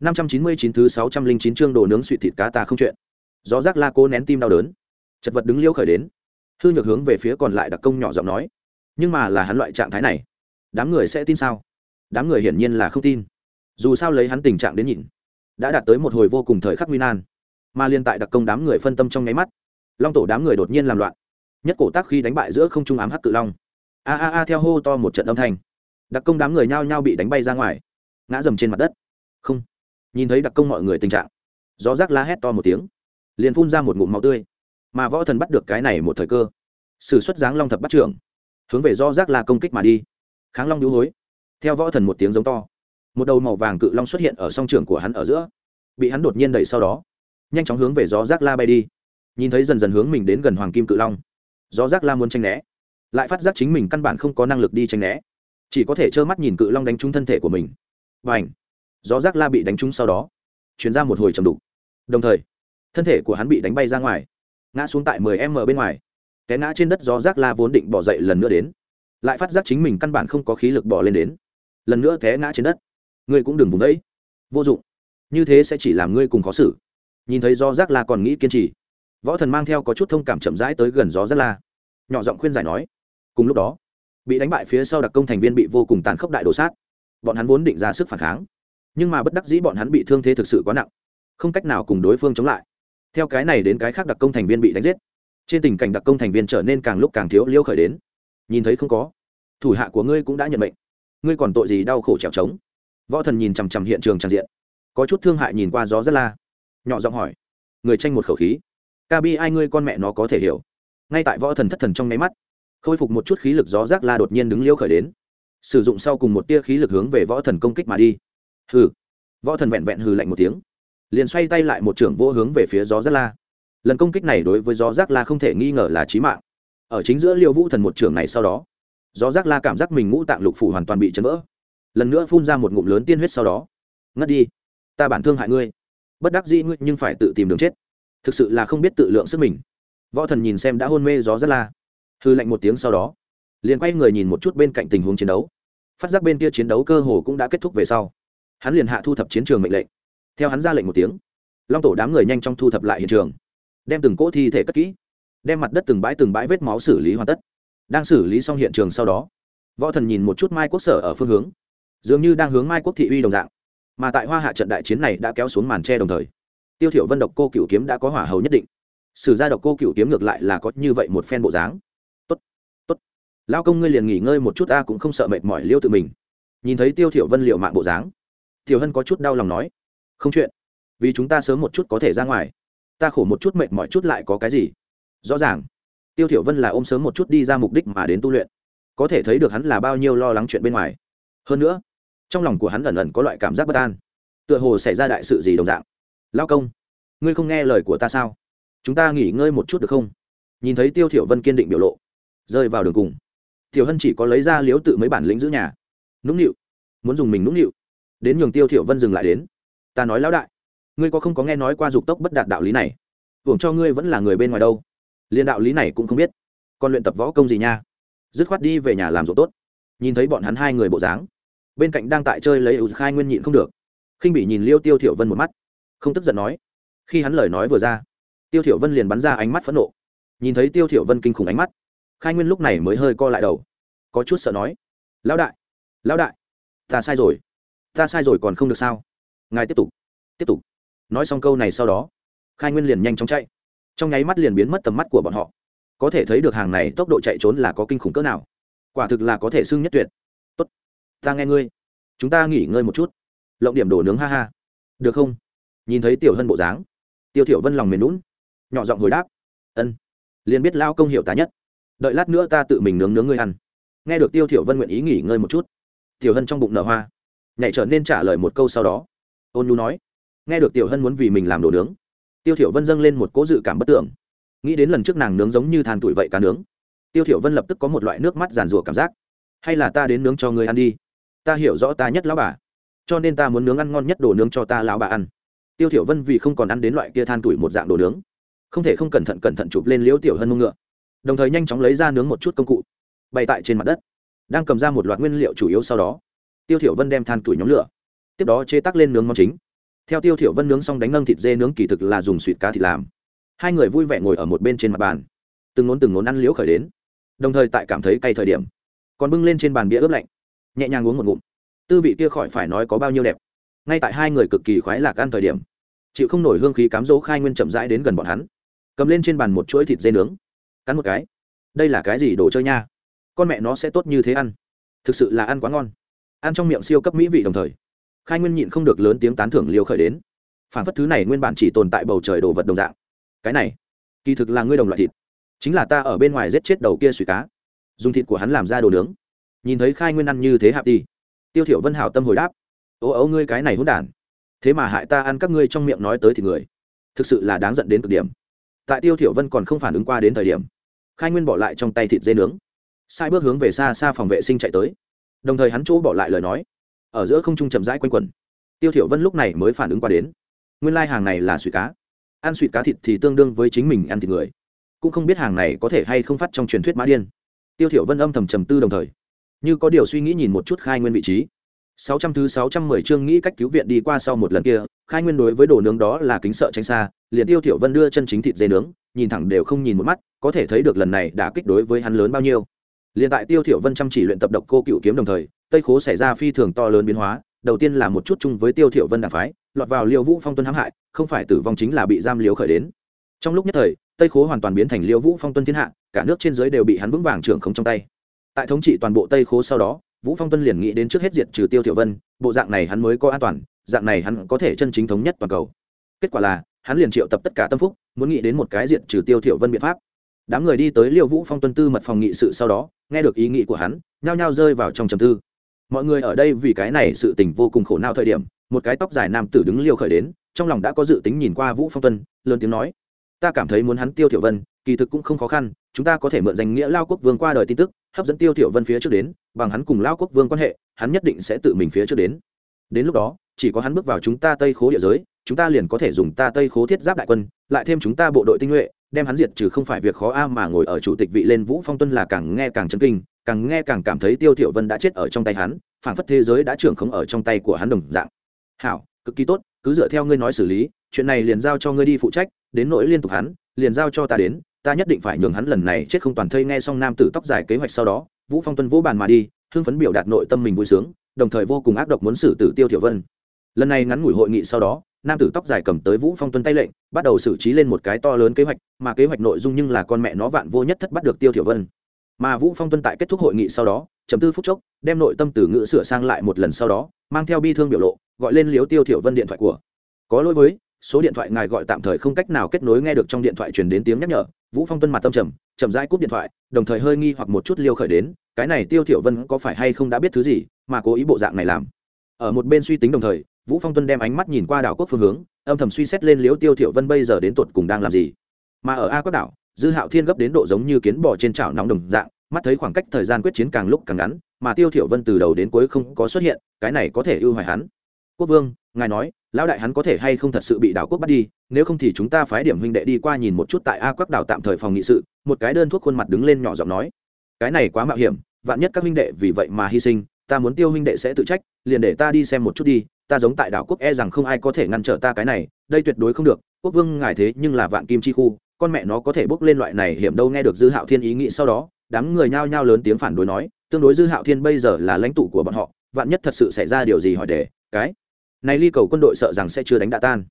năm trăm chín mươi chín thứ sáu trăm linh chín chương đồ nướng suy thịt cá ta không chuyện. Gió rác la cố nén tim đau đớn. Chật vật đứng liêu khởi đến. Hư nhược hướng về phía còn lại đặc công nhỏ giọng nói. Nhưng mà là hắn loại trạng thái này. Đám người sẽ tin sao? Đám người hiển nhiên là không tin. Dù sao lấy hắn tình trạng đến nhìn, đã đạt tới một hồi vô cùng thời khắc nguy nan. Mà liên tại đặc công đám người phân tâm trong nháy mắt, long tổ đám người đột nhiên làm loạn. Nhất cổ tác khi đánh bại giữa không trung ám hắc cự long. A a a theo hô to một trận âm thanh. Đặc công đám người nhao nhao bị đánh bay ra ngoài, ngã dầm trên mặt đất. Không nhìn thấy đặc công mọi người tình trạng, gió rác la hét to một tiếng, liền phun ra một ngụm máu tươi. Mà võ thần bắt được cái này một thời cơ s ử suất giáng long thập bắt trưởng, hướng về do rác la công kích mà đi. Kháng long đũ hối, theo võ thần một tiếng giống to, một đầu màu vàng cự long xuất hiện ở song trường của hắn ở giữa, bị hắn đột nhiên đẩy sau đó, nhanh chóng hướng về gió rác la bay đi. Nhìn thấy dần dần hướng mình đến gần hoàng kim cự long, gió rác la muốn tranh né, lại phát giác chính mình căn bản không có năng lực đi tranh né, chỉ có thể trơ mắt nhìn cự long đánh trúng thân thể của mình. Và ảnh gió rác la bị đánh trúng sau đó chuyển ra một hồi trầm đục. Đồng thời, thân thể của hắn bị đánh bay ra ngoài, ngã xuống tại 10 m bên ngoài. Té ngã trên đất gió rác la vốn định bỏ dậy lần nữa đến, lại phát giác chính mình căn bản không có khí lực bỏ lên đến. Lần nữa té ngã trên đất. Ngươi cũng đừng vùng đấy vô dụng. Như thế sẽ chỉ làm ngươi cùng khó xử. Nhìn thấy gió rác la còn nghĩ kiên trì, võ thần mang theo có chút thông cảm chậm rãi tới gần gió rác la. Nhỏ giọng khuyên giải nói, cùng lúc đó, bị đánh bại phía sau đặc công thành viên bị vô cùng tàn khốc đại đổ sát. Bọn hắn vốn định ra sức phản kháng nhưng mà bất đắc dĩ bọn hắn bị thương thế thực sự quá nặng, không cách nào cùng đối phương chống lại. Theo cái này đến cái khác đặc công thành viên bị đánh giết, trên tình cảnh đặc công thành viên trở nên càng lúc càng thiếu liêu khởi đến. Nhìn thấy không có, thủ hạ của ngươi cũng đã nhận mệnh. Ngươi còn tội gì đau khổ trèo trống? Võ thần nhìn chằm chằm hiện trường tràn diện, có chút thương hại nhìn qua gió rất la. Nhỏ giọng hỏi, người tranh một khẩu khí. Ca bi ai ngươi con mẹ nó có thể hiểu. Ngay tại võ thần thất thần trong nháy mắt, khôi phục một chút khí lực gió rác la đột nhiên đứng liêu khởi đến. Sử dụng sau cùng một tia khí lực hướng về võ thần công kích mà đi hừ. Võ thần vẹn vẹn hừ lạnh một tiếng, liền xoay tay lại một trưởng vô hướng về phía gió giác la. Lần công kích này đối với gió giác la không thể nghi ngờ là trí mạng. Ở chính giữa liêu vũ thần một trưởng này sau đó, gió giác la cảm giác mình ngũ tạng lục phủ hoàn toàn bị chấn vỡ. Lần nữa phun ra một ngụm lớn tiên huyết sau đó, ngất đi, ta bản thương hại ngươi. Bất đắc dĩ ngươi nhưng phải tự tìm đường chết. Thực sự là không biết tự lượng sức mình. Võ thần nhìn xem đã hôn mê gió rất la hư lạnh một tiếng sau đó, liền quay người nhìn một chút bên cạnh tình huống chiến đấu. Phát giác bên kia chiến đấu cơ hồ cũng đã kết thúc về sau hắn liền hạ thu thập chiến trường mệnh lệnh. Theo hắn ra lệnh một tiếng, long tổ đám người nhanh chóng thu thập lại hiện trường, đem từng cỗ thi thể cất kỹ, đem mặt đất từng bãi từng bãi vết máu xử lý hoàn tất. Đang xử lý xong hiện trường sau đó, võ thần nhìn một chút mai quốc sở ở phương hướng, dường như đang hướng mai quốc thị uy đồng dạng, mà tại hoa hạ trận đại chiến này đã kéo xuống màn tre đồng thời, tiêu thiểu vân độc cô cửu kiếm đã có hỏa hầu nhất định. Sử gia độc cô cửu kiếm ngược lại là có như vậy một phen bộ dáng. Tốt tốt. Lao công ngươi liền nghỉ ngơi một chút, ta cũng không sợ mệt mỏi liêu tự mình. Nhìn thấy tiêu thiểu vân liệu mạng bộ dáng tiểu hân có chút đau lòng nói, không chuyện, vì chúng ta sớm một chút có thể ra ngoài. Ta khổ một chút mệt mỏi chút lại có cái gì? Rõ ràng. Tiêu thiểu vân là ôm sớm một chút đi ra mục đích mà đến tu luyện. Có thể thấy được hắn là bao nhiêu lo lắng chuyện bên ngoài. Hơn nữa, trong lòng của hắn ẩn ẩn có loại cảm giác bất an. Tựa hồ xảy ra đại sự gì đồng dạng. Lao công, ngươi không nghe lời của ta sao? Chúng ta nghỉ ngơi một chút được không? Nhìn thấy tiêu thiểu vân kiên định biểu lộ, rơi vào đường cùng. Tiểu hân chỉ có lấy ra liếu tự mấy bản lĩnh giữ nhà. Nũng nịu, muốn dùng mình nũng nịu đến nhường tiêu thiểu vân dừng lại đến. Ta nói lão đại, ngươi có không có nghe nói qua dục tốc bất đạt đạo lý này? Hưởng cho ngươi vẫn là người bên ngoài đâu. Liên đạo lý này cũng không biết. Còn luyện tập võ công gì nha? Dứt khoát đi về nhà làm dỗ tốt. Nhìn thấy bọn hắn hai người bộ dáng, bên cạnh đang tại chơi lấy ưu khai nguyên nhịn không được. Khinh bị nhìn liêu tiêu thiểu vân một mắt, không tức giận nói, khi hắn lời nói vừa ra, tiêu thiểu vân liền bắn ra ánh mắt phẫn nộ. Nhìn thấy tiêu thiểu vân kinh khủng ánh mắt, khai nguyên lúc này mới hơi co lại đầu, có chút sợ nói, lão đại lão đại, ta sai rồi ta sai rồi còn không được sao? Ngài tiếp tục tiếp tục. Nói xong câu này sau đó, khai nguyên liền nhanh chóng chạy. Trong nháy mắt liền biến mất tầm mắt của bọn họ. Có thể thấy được hàng này tốc độ chạy trốn là có kinh khủng cỡ nào. Quả thực là có thể xưng nhất tuyệt. Tốt, ta nghe ngươi. Chúng ta nghỉ ngơi một chút. Lộng điểm đổ nướng ha ha. Được không? Nhìn thấy tiểu hân bộ dáng, tiêu thiểu vân lòng mềm lún nhỏ giọng hồi đáp. Ân. Liền biết lao công hiểu tá nhất. Đợi lát nữa ta tự mình nướng nướng ngươi ăn. Nghe được tiêu thiểu vân nguyện ý nghỉ ngơi một chút, tiểu hân trong bụng nở hoa nhảy trở nên trả lời một câu sau đó. Ôn nhu nói, nghe được tiểu hân muốn vì mình làm đồ nướng, tiêu thiểu vân dâng lên một cố dự cảm bất tưởng. Nghĩ đến lần trước nàng nướng giống như than tuổi vậy cá nướng, tiêu thiểu vân lập tức có một loại nước mắt giàn rủa cảm giác. Hay là ta đến nướng cho ngươi ăn đi? Ta hiểu rõ ta nhất lão bà, cho nên ta muốn nướng ăn ngon nhất đồ nướng cho ta lão bà ăn. Tiêu thiểu vân vì không còn ăn đến loại kia than tuổi một dạng đồ nướng, không thể không cẩn thận cẩn thận chụp lên liễu tiểu hân mông ngựa, đồng thời nhanh chóng lấy ra nướng một chút công cụ, bày tại trên mặt đất, đang cầm ra một loạt nguyên liệu chủ yếu sau đó tiêu thiểu vân đem than tuổi nhóm lửa, tiếp đó chế tác lên nướng món chính. Theo tiêu thiểu vân nướng xong đánh nâng thịt dê nướng kỳ thực là dùng suyệt cá thịt làm. Hai người vui vẻ ngồi ở một bên trên mặt bàn, từng nón từng nón ăn liễu khởi đến, đồng thời tại cảm thấy cay thời điểm, còn bưng lên trên bàn bia ướp lạnh, nhẹ nhàng uống một ngụm. Tư vị kia khỏi phải nói có bao nhiêu đẹp, ngay tại hai người cực kỳ khoái lạc ăn thời điểm, chịu không nổi hương khí cám dỗ khai nguyên chậm rãi đến gần bọn hắn, cầm lên trên bàn một chuỗi thịt dê nướng, cắn một cái. Đây là cái gì đồ chơi nha? Con mẹ nó sẽ tốt như thế ăn, thực sự là ăn quá ngon ăn trong miệng siêu cấp mỹ vị đồng thời. Khai nguyên nhịn không được lớn tiếng tán thưởng liều khởi đến. Phản phất thứ này nguyên bản chỉ tồn tại bầu trời đồ vật đồng dạng. Cái này, kỳ thực là ngươi đồng loại thịt. Chính là ta ở bên ngoài giết chết đầu kia suy cá. Dùng thịt của hắn làm ra đồ nướng. Nhìn thấy khai nguyên ăn như thế hạp đi. Tiêu thiểu vân hảo tâm hồi đáp. Ô ấu ngươi cái này hỗn đản. Thế mà hại ta ăn các ngươi trong miệng nói tới thì người. Thực sự là đáng giận đến cực điểm. Tại tiêu thiểu vân còn không phản ứng qua đến thời điểm, khai nguyên bỏ lại trong tay thịt dê nướng. Sai bước hướng về xa xa phòng vệ sinh chạy tới đồng thời hắn chỗ bỏ lại lời nói. Ở giữa không trung chậm rãi quanh quẩn. Tiêu thiểu vân lúc này mới phản ứng qua đến. Nguyên lai like hàng này là suy cá. Ăn suy cá thịt thì tương đương với chính mình ăn thịt người. Cũng không biết hàng này có thể hay không phát trong truyền thuyết mã điên. Tiêu thiểu vân âm thầm trầm tư đồng thời. Như có điều suy nghĩ nhìn một chút khai nguyên vị trí. 600 thứ 610 chương nghĩ cách cứu viện đi qua sau một lần kia, khai nguyên đối với đồ nướng đó là kính sợ tránh xa, liền tiêu thiểu vân đưa chân chính thịt dê nướng, nhìn thẳng đều không nhìn một mắt, có thể thấy được lần này đã kích đối với hắn lớn bao nhiêu liền tại tiêu thiểu vân chăm chỉ luyện tập độc cô cựu kiếm đồng thời, tây khố xảy ra phi thường to lớn biến hóa, đầu tiên là một chút chung với tiêu thiểu vân đảng phái, lọt vào liêu vũ phong tuân hãm hại, không phải tử vong chính là bị giam liếu khởi đến. Trong lúc nhất thời, tây khố hoàn toàn biến thành liêu vũ phong tuân thiên hạ, cả nước trên dưới đều bị hắn vững vàng trưởng không trong tay. Tại thống trị toàn bộ tây khố sau đó, vũ phong tuân liền nghĩ đến trước hết diệt trừ tiêu thiểu vân, bộ dạng này hắn mới có an toàn, dạng này hắn có thể chân chính thống nhất toàn cầu. Kết quả là, hắn liền triệu tập tất cả tâm phúc, muốn nghĩ đến một cái diệt trừ tiêu thiểu vân biện pháp. Đám người đi tới liêu vũ phong tuân tư mật phòng nghị sự sau đó nghe được ý nghĩ của hắn, nhao nhao rơi vào trong trầm tư. Mọi người ở đây vì cái này sự tình vô cùng khổ não thời điểm, một cái tóc dài nam tử đứng liêu khởi đến, trong lòng đã có dự tính nhìn qua vũ phong tuân, lớn tiếng nói, ta cảm thấy muốn hắn tiêu thiểu vân, kỳ thực cũng không khó khăn, chúng ta có thể mượn danh nghĩa lao quốc vương qua đời tin tức, hấp dẫn tiêu thiểu vân phía trước đến, bằng hắn cùng lao quốc vương quan hệ, hắn nhất định sẽ tự mình phía trước đến. Đến lúc đó, chỉ có hắn bước vào chúng ta tây khố địa giới, chúng ta liền có thể dùng ta tây khố thiết giáp đại quân, lại thêm chúng ta bộ đội tinh nhuệ đem hắn diệt trừ không phải việc khó a mà ngồi ở chủ tịch vị lên vũ phong tuân là càng nghe càng chấn kinh, càng nghe càng cảm thấy tiêu thiểu vân đã chết ở trong tay hắn, phảng phất thế giới đã trưởng không ở trong tay của hắn đồng dạng. Hảo, cực kỳ tốt, cứ dựa theo ngươi nói xử lý, chuyện này liền giao cho ngươi đi phụ trách, đến nỗi liên tục hắn, liền giao cho ta đến, ta nhất định phải nhường hắn lần này chết không toàn thây nghe xong nam tử tóc dài kế hoạch sau đó. Vũ phong tuân vỗ bàn mà đi, hưng phấn biểu đạt nội tâm mình vui sướng, đồng thời vô cùng ác độc muốn xử tử tiêu thiểu vân. Lần này ngắn ngủi hội nghị sau đó nam tử tóc dài cầm tới vũ phong tuân tay lệnh bắt đầu xử trí lên một cái to lớn kế hoạch mà kế hoạch nội dung nhưng là con mẹ nó vạn vô nhất thất bắt được tiêu thiểu vân mà vũ phong tuân tại kết thúc hội nghị sau đó chấm tư phút chốc đem nội tâm từ ngữ sửa sang lại một lần sau đó mang theo bi thương biểu lộ gọi lên liếu tiêu thiểu vân điện thoại của có lỗi với số điện thoại ngài gọi tạm thời không cách nào kết nối nghe được trong điện thoại truyền đến tiếng nhắc nhở vũ phong tuân mặt tâm trầm chậm rãi cúp điện thoại đồng thời hơi nghi hoặc một chút liêu khởi đến cái này tiêu thiểu vân có phải hay không đã biết thứ gì mà cố ý bộ dạng này làm ở một bên suy tính đồng thời vũ phong tuân đem ánh mắt nhìn qua đảo quốc phương hướng, âm thầm suy xét lên liếu tiêu thiểu vân bây giờ đến tuột cùng đang làm gì. Mà ở a quốc đảo, dư hạo thiên gấp đến độ giống như kiến bò trên chảo nóng đồng dạng, mắt thấy khoảng cách thời gian quyết chiến càng lúc càng ngắn, mà tiêu thiểu vân từ đầu đến cuối không có xuất hiện, cái này có thể ưu hoài hắn. Quốc vương, ngài nói, lão đại hắn có thể hay không thật sự bị đảo quốc bắt đi, nếu không thì chúng ta phái điểm huynh đệ đi qua nhìn một chút tại a quốc đảo tạm thời phòng nghị sự. Một cái đơn thuốc khuôn mặt đứng lên nhỏ giọng nói. Cái này quá mạo hiểm, vạn nhất các huynh đệ vì vậy mà hy sinh, ta muốn tiêu huynh đệ sẽ tự trách, liền để ta đi xem một chút đi ta giống tại đảo quốc e rằng không ai có thể ngăn trở ta cái này, đây tuyệt đối không được, quốc vương ngài thế nhưng là vạn kim chi khu, con mẹ nó có thể bốc lên loại này hiểm đâu nghe được dư hạo thiên ý nghĩ sau đó, đám người nhao nhao lớn tiếng phản đối nói, tương đối dư hạo thiên bây giờ là lãnh tụ của bọn họ, vạn nhất thật sự xảy ra điều gì hỏi để, cái này ly cầu quân đội sợ rằng sẽ chưa đánh đạ tan.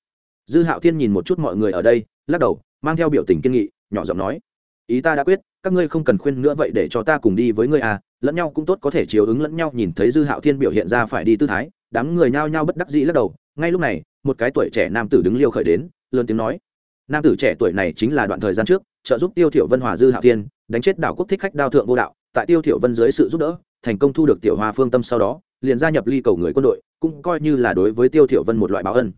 Dư hạo thiên nhìn một chút mọi người ở đây, lắc đầu, mang theo biểu tình kiên nghị, nhỏ giọng nói, ý ta đã quyết, các ngươi không cần khuyên nữa vậy để cho ta cùng đi với ngươi à lẫn nhau cũng tốt có thể chiếu ứng lẫn nhau nhìn thấy dư hạo thiên biểu hiện ra phải đi tư thái đám người nhao nhao bất đắc dĩ lắc đầu, ngay lúc này, một cái tuổi trẻ nam tử đứng liêu khởi đến, lớn tiếng nói, nam tử trẻ tuổi này chính là đoạn thời gian trước, trợ giúp tiêu thiểu vân hòa dư hạo thiên, đánh chết đảo quốc thích khách đao thượng vô đạo, tại tiêu thiểu vân dưới sự giúp đỡ, thành công thu được tiểu hoa phương tâm sau đó, liền gia nhập ly cầu người quân đội, cũng coi như là đối với tiêu thiểu vân một loại báo ân.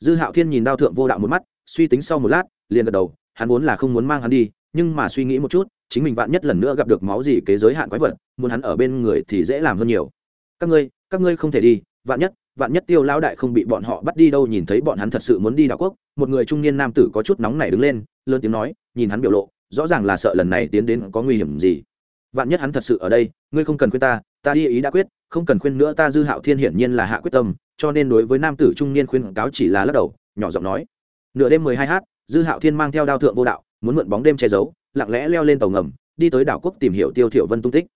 Dư hạo thiên nhìn đao thượng vô đạo một mắt, suy tính sau một lát, liền gật đầu, hắn vốn là không muốn mang hắn đi, nhưng mà suy nghĩ một chút, chính mình vạn nhất lần nữa gặp được máu gì kế giới hạn quái vật, muốn hắn ở bên người thì dễ làm hơn nhiều. Các ngươi các ngươi không thể đi vạn nhất vạn nhất tiêu lão đại không bị bọn họ bắt đi đâu, nhìn thấy bọn hắn thật sự muốn đi đảo quốc, một người trung niên nam tử có chút nóng nảy đứng lên, lớn tiếng nói, nhìn hắn biểu lộ, rõ ràng là sợ lần này tiến đến có nguy hiểm gì. Vạn nhất hắn thật sự ở đây, ngươi không cần khuyên ta ta đi ý đã quyết, không cần khuyên nữa ta dư hạo thiên hiển nhiên là hạ quyết tâm, cho nên đối với nam tử trung niên khuyên cáo chỉ là lắc đầu, nhỏ giọng nói. Nửa đêm mười hai h dư hạo thiên mang theo đao thượng vô đạo, muốn mượn bóng đêm che giấu, lặng lẽ leo lên tàu ngầm, đi tới đảo quốc tìm hiểu tiêu thiểu vân tung tích.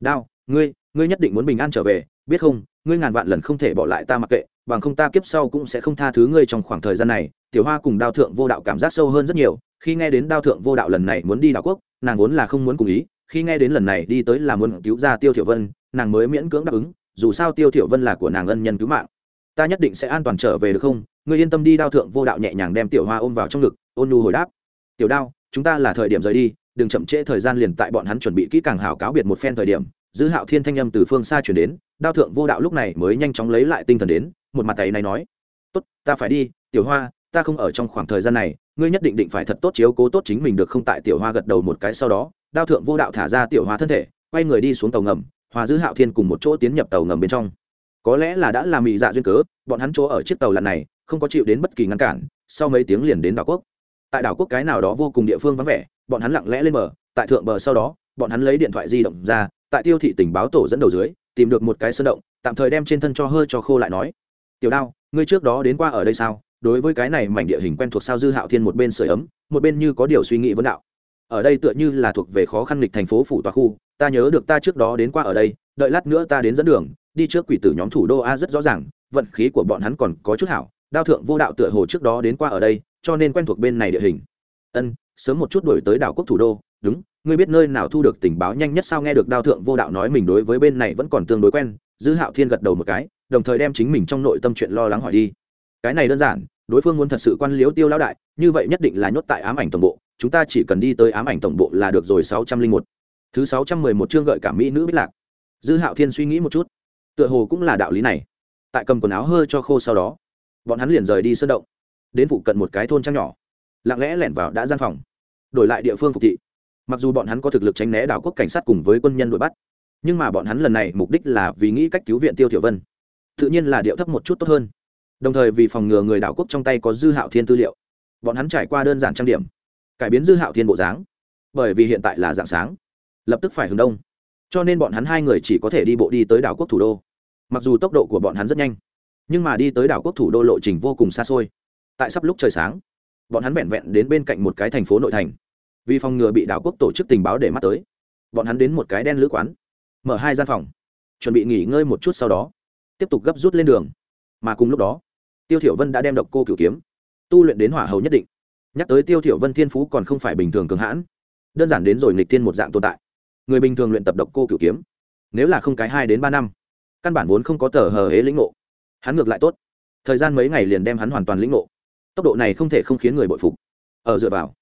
Đao, ngươi ngươi nhất định muốn bình an trở về biết không, ngươi ngàn vạn lần không thể bỏ lại ta mặc kệ, bằng không ta kiếp sau cũng sẽ không tha thứ ngươi trong khoảng thời gian này. Tiểu hoa cùng đao thượng vô đạo cảm giác sâu hơn rất nhiều, khi nghe đến đao thượng vô đạo lần này muốn đi đảo quốc, nàng vốn là không muốn cùng ý, khi nghe đến lần này đi tới là muốn cứu ra tiêu thiểu vân, nàng mới miễn cưỡng đáp ứng, dù sao tiêu thiểu vân là của nàng ân nhân cứu mạng. Ta nhất định sẽ an toàn trở về được không? Ngươi yên tâm đi, đao thượng vô đạo nhẹ nhàng đem tiểu hoa ôm vào trong ngực, ôn nhu hồi đáp. Tiểu đao, chúng ta là thời điểm rời đi, đừng chậm trễ thời gian liền tại bọn hắn chuẩn bị kỹ càng hảo cáo biệt một phen thời điểm dư hạo thiên thanh âm từ phương xa chuyển đến, đao thượng vô đạo lúc này mới nhanh chóng lấy lại tinh thần đến, một mặt tay này nói, tốt, ta phải đi, tiểu hoa, ta không ở trong khoảng thời gian này, ngươi nhất định định phải thật tốt chiếu cố tốt chính mình được không? Tại tiểu hoa gật đầu một cái sau đó, đao thượng vô đạo thả ra tiểu hoa thân thể, quay người đi xuống tàu ngầm hòa dư hạo thiên cùng một chỗ tiến nhập tàu ngầm bên trong. Có lẽ là đã làm mị dạ duyên cớ, bọn hắn chỗ ở chiếc tàu lần này, không có chịu đến bất kỳ ngăn cản, sau mấy tiếng liền đến đảo quốc. Tại đảo quốc cái nào đó vô cùng địa phương vắng vẻ, bọn hắn lặng lẽ lên bờ, tại thượng bờ sau đó, bọn hắn lấy điện thoại di động ra tại tiêu thị tình báo tổ dẫn đầu dưới, tìm được một cái sơn động, tạm thời đem trên thân cho hơi cho khô lại nói. Tiểu đao, ngươi trước đó đến qua ở đây sao? Đối với cái này mảnh địa hình quen thuộc sao dư hạo thiên một bên sưởi ấm, một bên như có điều suy nghĩ vấn đạo. Ở đây tựa như là thuộc về khó khăn lịch thành phố phủ tòa khu, ta nhớ được ta trước đó đến qua ở đây, đợi lát nữa ta đến dẫn đường, đi trước quỷ tử nhóm thủ đô a rất rõ ràng, vận khí của bọn hắn còn có chút hảo, đao thượng vô đạo tựa hồ trước đó đến qua ở đây, cho nên quen thuộc bên này địa hình. Ân, sớm một chút đổi tới đảo quốc thủ đô đúng, ngươi biết nơi nào thu được tình báo nhanh nhất sao? Nghe được đao thượng vô đạo nói mình đối với bên này vẫn còn tương đối quen, dư hạo thiên gật đầu một cái, đồng thời đem chính mình trong nội tâm chuyện lo lắng hỏi đi. Cái này đơn giản, đối phương muốn thật sự quan liếu tiêu lão đại, như vậy nhất định là nhốt tại ám ảnh tổng bộ, chúng ta chỉ cần đi tới ám ảnh tổng bộ là được rồi, sáu trăm linh một. Thứ sáu trăm mười một chương gợi cả mỹ nữ biết lạc. Dư hạo thiên suy nghĩ một chút, tựa hồ cũng là đạo lý này. Tại cầm quần áo hơi cho khô sau đó, bọn hắn liền rời đi sơn động, đến phụ cận một cái thôn trang nhỏ, lặng lẽ lẻn vào đã gian phòng, đổi lại địa phương phục thị mặc dù bọn hắn có thực lực tránh né đảo quốc cảnh sát cùng với quân nhân đuổi bắt, nhưng mà bọn hắn lần này mục đích là vì nghĩ cách cứu viện tiêu thiểu vân. Tự nhiên là điệu thấp một chút tốt hơn. Đồng thời vì phòng ngừa người đảo quốc trong tay có dư hạo thiên tư liệu, bọn hắn trải qua đơn giản trang điểm, cải biến dư hạo thiên bộ dáng, bởi vì hiện tại là dạng sáng, lập tức phải hướng đông. Cho nên bọn hắn hai người chỉ có thể đi bộ đi tới đảo quốc thủ đô. Mặc dù tốc độ của bọn hắn rất nhanh, nhưng mà đi tới đảo quốc thủ đô lộ trình vô cùng xa xôi. Tại sắp lúc trời sáng, bọn hắn vẹn vẹn đến bên cạnh một cái thành phố nội thành vì phòng ngừa bị đảo quốc tổ chức tình báo để mắt tới. Bọn hắn đến một cái đen lữ quán, mở hai gian phòng, chuẩn bị nghỉ ngơi một chút sau đó, tiếp tục gấp rút lên đường. Mà cùng lúc đó, tiêu thiểu vân đã đem độc cô cửu kiếm, tu luyện đến hỏa hầu nhất định. Nhắc tới tiêu thiểu vân thiên phú còn không phải bình thường cường hãn, đơn giản đến rồi nghịch thiên một dạng tồn tại. Người bình thường luyện tập độc cô cửu kiếm, nếu là không cái hai đến ba năm, căn bản vốn không có tờ hờ hế lĩnh ngộ. Hắn ngược lại tốt. Thời gian mấy ngày liền đem hắn hoàn toàn lĩnh ngộ. Tốc độ này không thể không khiến người bội phục. Ở dựa vào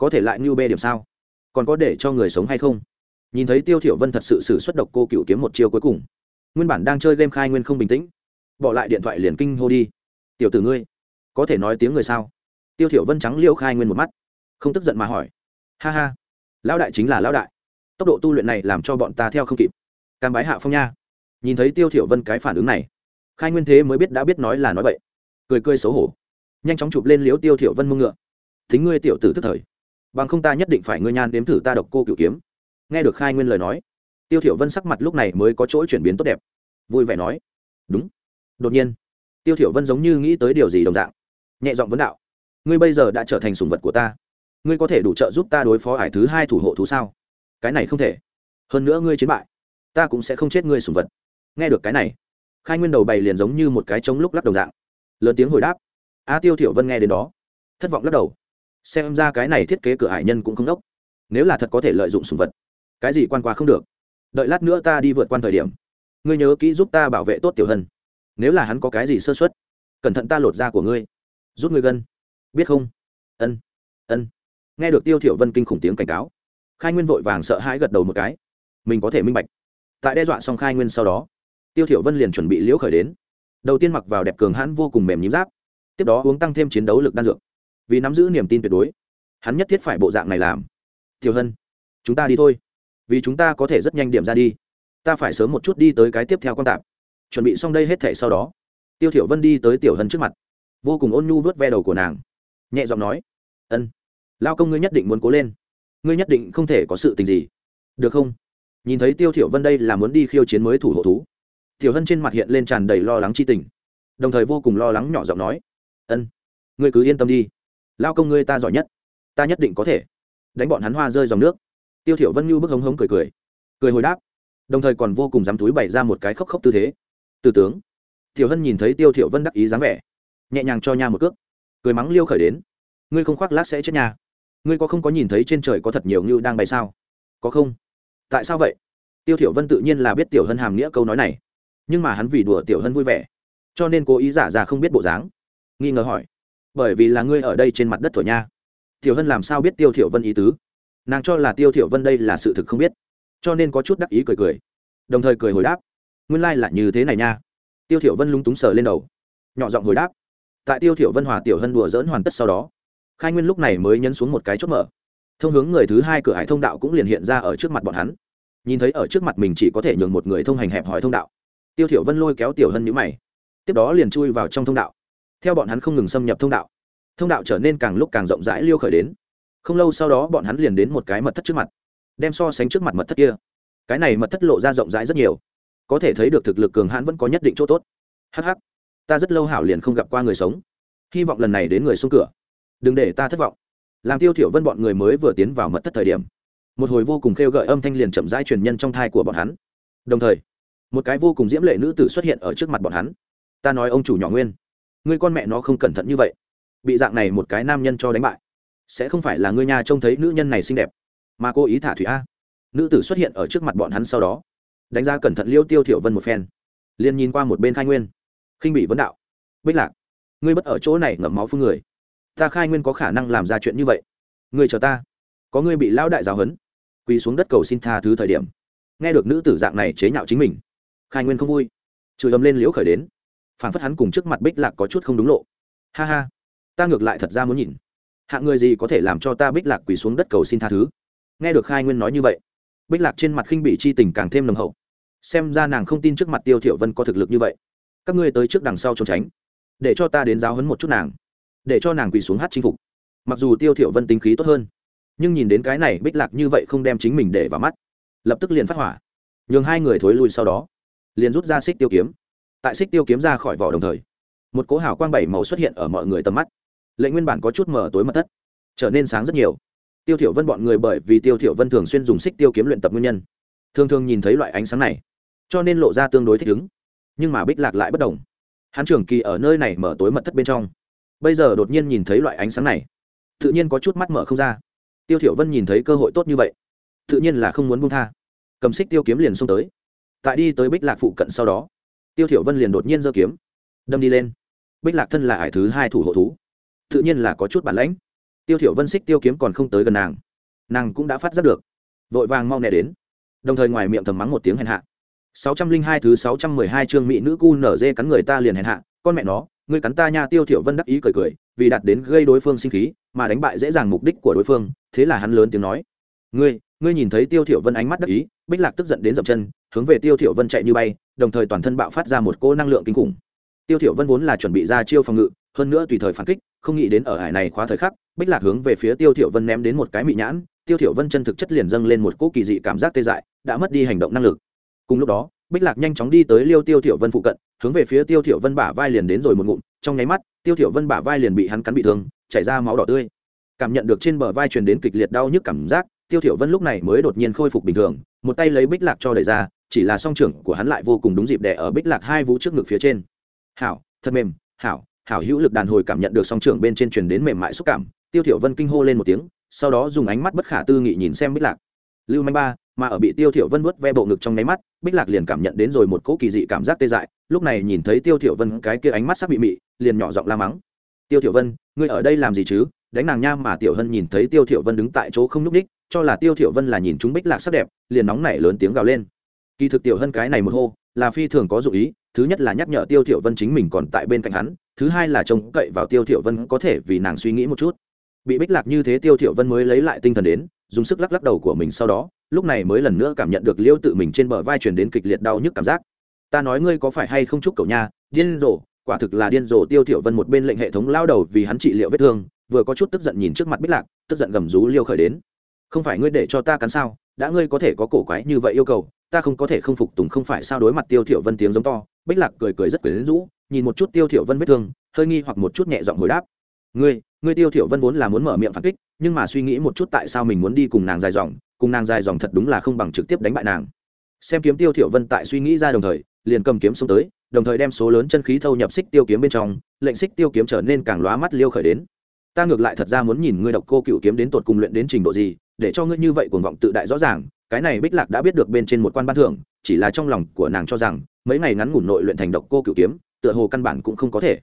có thể lại như bê điểm sao? Còn có để cho người sống hay không? Nhìn thấy tiêu thiểu vân thật sự sử xuất độc cô cửu kiếm một chiêu cuối cùng. Nguyên bản đang chơi game khai nguyên không bình tĩnh. Bỏ lại điện thoại liền kinh hô đi. Tiểu tử ngươi, có thể nói tiếng người sao? Tiêu thiểu vân trắng liêu khai nguyên một mắt. Không tức giận mà hỏi. Ha ha, lão đại chính là lão đại. Tốc độ tu luyện này làm cho bọn ta theo không kịp. Cam bái hạ phong nha. Nhìn thấy tiêu thiểu vân cái phản ứng này, khai nguyên thế mới biết đã biết nói là nói bậy. Cười cười xấu hổ. Nhanh chóng chụp lên liếu tiêu thiểu vân mông ngựa. Thính ngươi tiểu tử tức thời bằng không ta nhất định phải ngươi nhan đếm thử ta độc cô cửu kiếm. Nghe được khai nguyên lời nói, tiêu thiểu vân sắc mặt lúc này mới có chỗ chuyển biến tốt đẹp. Vui vẻ nói, đúng. Đột nhiên, tiêu thiểu vân giống như nghĩ tới điều gì đồng dạng, nhẹ giọng vấn đạo, ngươi bây giờ đã trở thành sủng vật của ta. Ngươi có thể đủ trợ giúp ta đối phó hải thứ hai thủ hộ thú sao? Cái này không thể. Hơn nữa ngươi chiến bại, ta cũng sẽ không chết ngươi sủng vật. Nghe được cái này, khai nguyên đầu bày liền giống như một cái trống lúc lắc đồng dạng, lớn tiếng hồi đáp. A tiêu thiểu vân nghe đến đó, thất vọng lắc đầu xem ra cái này thiết kế cửa hải nhân cũng không đốc. Nếu là thật có thể lợi dụng sủng vật, cái gì quan qua không được. Đợi lát nữa ta đi vượt quan thời điểm, ngươi nhớ kỹ giúp ta bảo vệ tốt tiểu hân. Nếu là hắn có cái gì sơ suất, cẩn thận ta lột da của ngươi, rút ngươi gân. Biết không? Ân ân. Nghe được tiêu thiểu vân kinh khủng tiếng cảnh cáo, khai nguyên vội vàng sợ hãi gật đầu một cái. Mình có thể minh bạch. Tại đe dọa xong khai nguyên sau đó, tiêu thiểu vân liền chuẩn bị liễu khởi đến. Đầu tiên mặc vào đẹp cường hãn vô cùng mềm nhím giáp, tiếp đó uống tăng thêm chiến đấu lực đan dược vì nắm giữ niềm tin tuyệt đối. Hắn nhất thiết phải bộ dạng này làm. Tiểu hân, chúng ta đi thôi. Vì chúng ta có thể rất nhanh điểm ra đi. Ta phải sớm một chút đi tới cái tiếp theo con tạp. Chuẩn bị xong đây hết thể sau đó, tiêu thiểu vân đi tới tiểu hân trước mặt, vô cùng ôn nhu vớt ve đầu của nàng, nhẹ giọng nói, ân, lao công ngươi nhất định muốn cố lên. Ngươi nhất định không thể có sự tình gì. Được không? Nhìn thấy tiêu thiểu vân đây là muốn đi khiêu chiến mới thủ hộ thú, tiểu hân trên mặt hiện lên tràn đầy lo lắng chi tình, đồng thời vô cùng lo lắng nhỏ giọng nói, ân, ngươi cứ yên tâm đi lao công ngươi ta giỏi nhất, ta nhất định có thể. Đánh bọn hắn hoa rơi dòng nước. Tiêu thiểu vân như bức hống hống cười cười. Cười hồi đáp. Đồng thời còn vô cùng dám túi bày ra một cái khóc khóc tư thế. Tư tướng. Tiểu hân nhìn thấy tiêu thiểu vân đắc ý dáng vẻ. Nhẹ nhàng cho nha một cước. Cười mắng liêu khởi đến. Ngươi không khoác lác sẽ chết nha. Ngươi có không có nhìn thấy trên trời có thật nhiều như đang bay sao? Có không? Tại sao vậy? Tiêu thiểu vân tự nhiên là biết tiểu hân hàm nghĩa câu nói này. Nhưng mà hắn vì đùa tiểu hân vui vẻ, cho nên cố ý giả ra không biết bộ dáng. Nghi ngờ hỏi bởi vì là ngươi ở đây trên mặt đất thổi nha. Tiểu hân làm sao biết tiêu thiểu vân ý tứ? Nàng cho là tiêu thiểu vân đây là sự thực không biết, cho nên có chút đắc ý cười cười, đồng thời cười hồi đáp, nguyên lai like là như thế này nha. Tiêu thiểu vân lúng túng sờ lên đầu, nhỏ giọng hồi đáp, tại tiêu thiểu vân hòa tiểu hân đùa dỡn hoàn tất sau đó, khai nguyên lúc này mới nhấn xuống một cái chốt mở. Thông hướng người thứ hai cửa hải thông đạo cũng liền hiện ra ở trước mặt bọn hắn. Nhìn thấy ở trước mặt mình chỉ có thể nhường một người thông hành hẹp hỏi thông đạo, tiêu thiểu vân lôi kéo tiểu hân nhíu mày, tiếp đó liền chui vào trong thông đạo theo bọn hắn không ngừng xâm nhập thông đạo thông đạo trở nên càng lúc càng rộng rãi liêu khởi đến. Không lâu sau đó bọn hắn liền đến một cái mật thất trước mặt, đem so sánh trước mặt mật thất kia. Cái này mật thất lộ ra rộng rãi rất nhiều. Có thể thấy được thực lực cường hãn vẫn có nhất định chỗ tốt. Hh ta rất lâu hảo liền không gặp qua người sống. Hy vọng lần này đến người xuống cửa. Đừng để ta thất vọng. Làm tiêu thiểu vân bọn người mới vừa tiến vào mật thất thời điểm, một hồi vô cùng kêu gợi âm thanh liền chậm rãi truyền nhân trong thai của bọn hắn. Đồng thời, một cái vô cùng diễm lệ nữ tử xuất hiện ở trước mặt bọn hắn. Ta nói ông chủ nhỏ nguyên ngươi con mẹ nó không cẩn thận như vậy. Bị dạng này một cái nam nhân cho đánh bại, sẽ không phải là ngươi nhà trông thấy nữ nhân này xinh đẹp, mà cô ý thả thủy a. Nữ tử xuất hiện ở trước mặt bọn hắn sau đó, đánh ra cẩn thận liêu tiêu thiểu vân một phen, liền nhìn qua một bên khai nguyên. Khinh bị vấn đạo, bích lạc, ngươi bất ở chỗ này ngậm máu phun người. Ta khai nguyên có khả năng làm ra chuyện như vậy. Ngươi chờ ta. Có ngươi bị lão đại giáo huấn, quỳ xuống đất cầu xin tha thứ thời điểm. Nghe được nữ tử dạng này chế nhạo chính mình, khai nguyên không vui, chửi ầm lên liễu khởi đến phản phất hắn cùng trước mặt bích lạc có chút không đúng lộ. Ha ha, ta ngược lại thật ra muốn nhìn. Hạng người gì có thể làm cho ta bích lạc quỳ xuống đất cầu xin tha thứ? Nghe được khai nguyên nói như vậy, bích lạc trên mặt khinh bị chi tình càng thêm nồng hậu. Xem ra nàng không tin trước mặt tiêu thiểu vân có thực lực như vậy. Các ngươi tới trước đằng sau trốn tránh, để cho ta đến giáo huấn một chút nàng, để cho nàng quỳ xuống hát chinh phục. Mặc dù tiêu thiểu vân tính khí tốt hơn, nhưng nhìn đến cái này bích lạc như vậy không đem chính mình để vào mắt, lập tức liền phát hỏa. Nhường hai người thối lui sau đó, liền rút ra xích tiêu kiếm tại xích tiêu kiếm ra khỏi vỏ đồng thời, một cỗ hào quang bảy màu xuất hiện ở mọi người tầm mắt. Lệnh nguyên bản có chút mở tối mật thất, trở nên sáng rất nhiều. Tiêu thiểu vân bọn người bởi vì tiêu thiểu vân thường xuyên dùng xích tiêu kiếm luyện tập nguyên nhân, thường thường nhìn thấy loại ánh sáng này, cho nên lộ ra tương đối thích ứng, nhưng mà bích lạc lại bất đồng. Hắn trưởng kỳ ở nơi này mở tối mật thất bên trong, bây giờ đột nhiên nhìn thấy loại ánh sáng này, tự nhiên có chút mắt mở không ra. Tiêu thiểu vân nhìn thấy cơ hội tốt như vậy, tự nhiên là không muốn buông tha. Cầm xích tiêu kiếm liền xông tới. Tại đi tới bích lạc phụ cận sau đó tiêu thiểu vân liền đột nhiên giơ kiếm, đâm đi lên. Bích lạc thân là hải thứ hai thủ hộ thú, tự nhiên là có chút bản lãnh. Tiêu thiểu vân xích tiêu kiếm còn không tới gần nàng nàng cũng đã phát giác được, vội vàng mau nè đến, đồng thời ngoài miệng thầm mắng một tiếng hèn hạ. 602 thứ 612 chương mỹ nữ cu nở dê cắn người ta liền hèn hạ, con mẹ nó, ngươi cắn ta nha, tiêu thiểu vân đắc ý cười cười, vì đạt đến gây đối phương sinh khí, mà đánh bại dễ dàng mục đích của đối phương, thế là hắn lớn tiếng nói. Ngươi ngươi nhìn thấy tiêu thiểu vân ánh mắt đắc ý, bích lạc tức giận đến dậm chân, hướng về tiêu thiểu vân chạy như bay đồng thời toàn thân bạo phát ra một cỗ năng lượng kinh khủng. Tiêu thiểu vân vốn là chuẩn bị ra chiêu phòng ngự, hơn nữa tùy thời phản kích, không nghĩ đến ở hải này khóa thời khắc, bích lạc hướng về phía tiêu thiểu vân ném đến một cái mị nhãn, tiêu thiểu vân chân thực chất liền dâng lên một cỗ kỳ dị cảm giác tê dại, đã mất đi hành động năng lực. Cùng lúc đó, bích lạc nhanh chóng đi tới liêu tiêu thiểu vân phụ cận, hướng về phía tiêu thiểu vân bả vai liền đến rồi một ngụm, trong nháy mắt, tiêu thiểu vân bả vai liền bị hắn cắn bị thương, chảy ra máu đỏ tươi. Cảm nhận được trên bờ vai truyền đến kịch liệt đau nhức cảm giác, tiêu thiểu vân lúc này mới đột nhiên khôi phục bình thường, một tay lấy bích lạc cho đẩy ra chỉ là song trưởng của hắn lại vô cùng đúng dịp đè ở bích lạc hai vũ trước ngực phía trên. Hảo, thật mềm, hảo hảo hữu lực đàn hồi cảm nhận được song trưởng bên trên truyền đến mềm mại xúc cảm. Tiêu thiểu vân kinh hô lên một tiếng, sau đó dùng ánh mắt bất khả tư nghị nhìn xem bích lạc. Lưu manh ba, mà ở bị tiêu thiểu vân vuốt ve bộ ngực trong nấy mắt, bích lạc liền cảm nhận đến rồi một cỗ kỳ dị cảm giác tê dại, lúc này nhìn thấy tiêu thiểu vân cái kia ánh mắt sắc bị mị, liền nhỏ giọng la mắng. Tiêu thiểu vân, ngươi ở đây làm gì chứ? Đánh nàng nha mà tiểu hân nhìn thấy tiêu thiểu vân đứng tại chỗ không nhúc đích cho là tiêu thiểu vân là nhìn chúng bích lạc sắc đẹp, liền nóng nảy lớn tiếng gào lên kỳ thực tiểu hân cái này một hô, là phi thường có dụng ý, thứ nhất là nhắc nhở tiêu thiểu vân chính mình còn tại bên cạnh hắn, thứ hai là trông cậy vào tiêu thiểu vân có thể vì nàng suy nghĩ một chút. Bị bích lạc như thế tiêu thiểu vân mới lấy lại tinh thần đến, dùng sức lắc lắc đầu của mình sau đó, lúc này mới lần nữa cảm nhận được liêu tự mình trên bờ vai truyền đến kịch liệt đau nhức cảm giác. Ta nói ngươi có phải hay không chúc cậu nha, điên rồ, quả thực là điên rồ, tiêu thiểu vân một bên lệnh hệ thống lao đầu vì hắn trị liệu vết thương, vừa có chút tức giận nhìn trước mặt bích lạc, tức giận gầm rú liêu khởi đến. Không phải ngươi để cho ta cắn sao, đã ngươi có thể có cổ quái như vậy yêu cầu ta không có thể không phục tùng không phải sao đối mặt tiêu thiểu vân tiếng giống to, bích lạc cười cười rất quyến rũ, nhìn một chút tiêu thiểu vân vết thương, hơi nghi hoặc một chút nhẹ giọng hồi đáp. Ngươi ngươi tiêu thiểu vân vốn là muốn mở miệng phản kích, nhưng mà suy nghĩ một chút tại sao mình muốn đi cùng nàng dài dòng, cùng nàng dài dòng thật đúng là không bằng trực tiếp đánh bại nàng. Xem kiếm tiêu thiểu vân tại suy nghĩ ra đồng thời, liền cầm kiếm xông tới, đồng thời đem số lớn chân khí thâu nhập xích tiêu kiếm bên trong, lệnh xích tiêu kiếm trở nên càng lóa mắt liêu khởi đến. Ta ngược lại thật ra muốn nhìn ngươi độc cô cựu kiếm đến tột cùng luyện đến trình độ gì, để cho ngươi như vậy cuồng vọng tự đại rõ ràng cái này bích lạc đã biết được bên trên một quan ban thưởng, chỉ là trong lòng của nàng cho rằng, mấy ngày ngắn ngủn nội luyện thành độc cô cựu kiếm, tựa hồ căn bản cũng không có thể.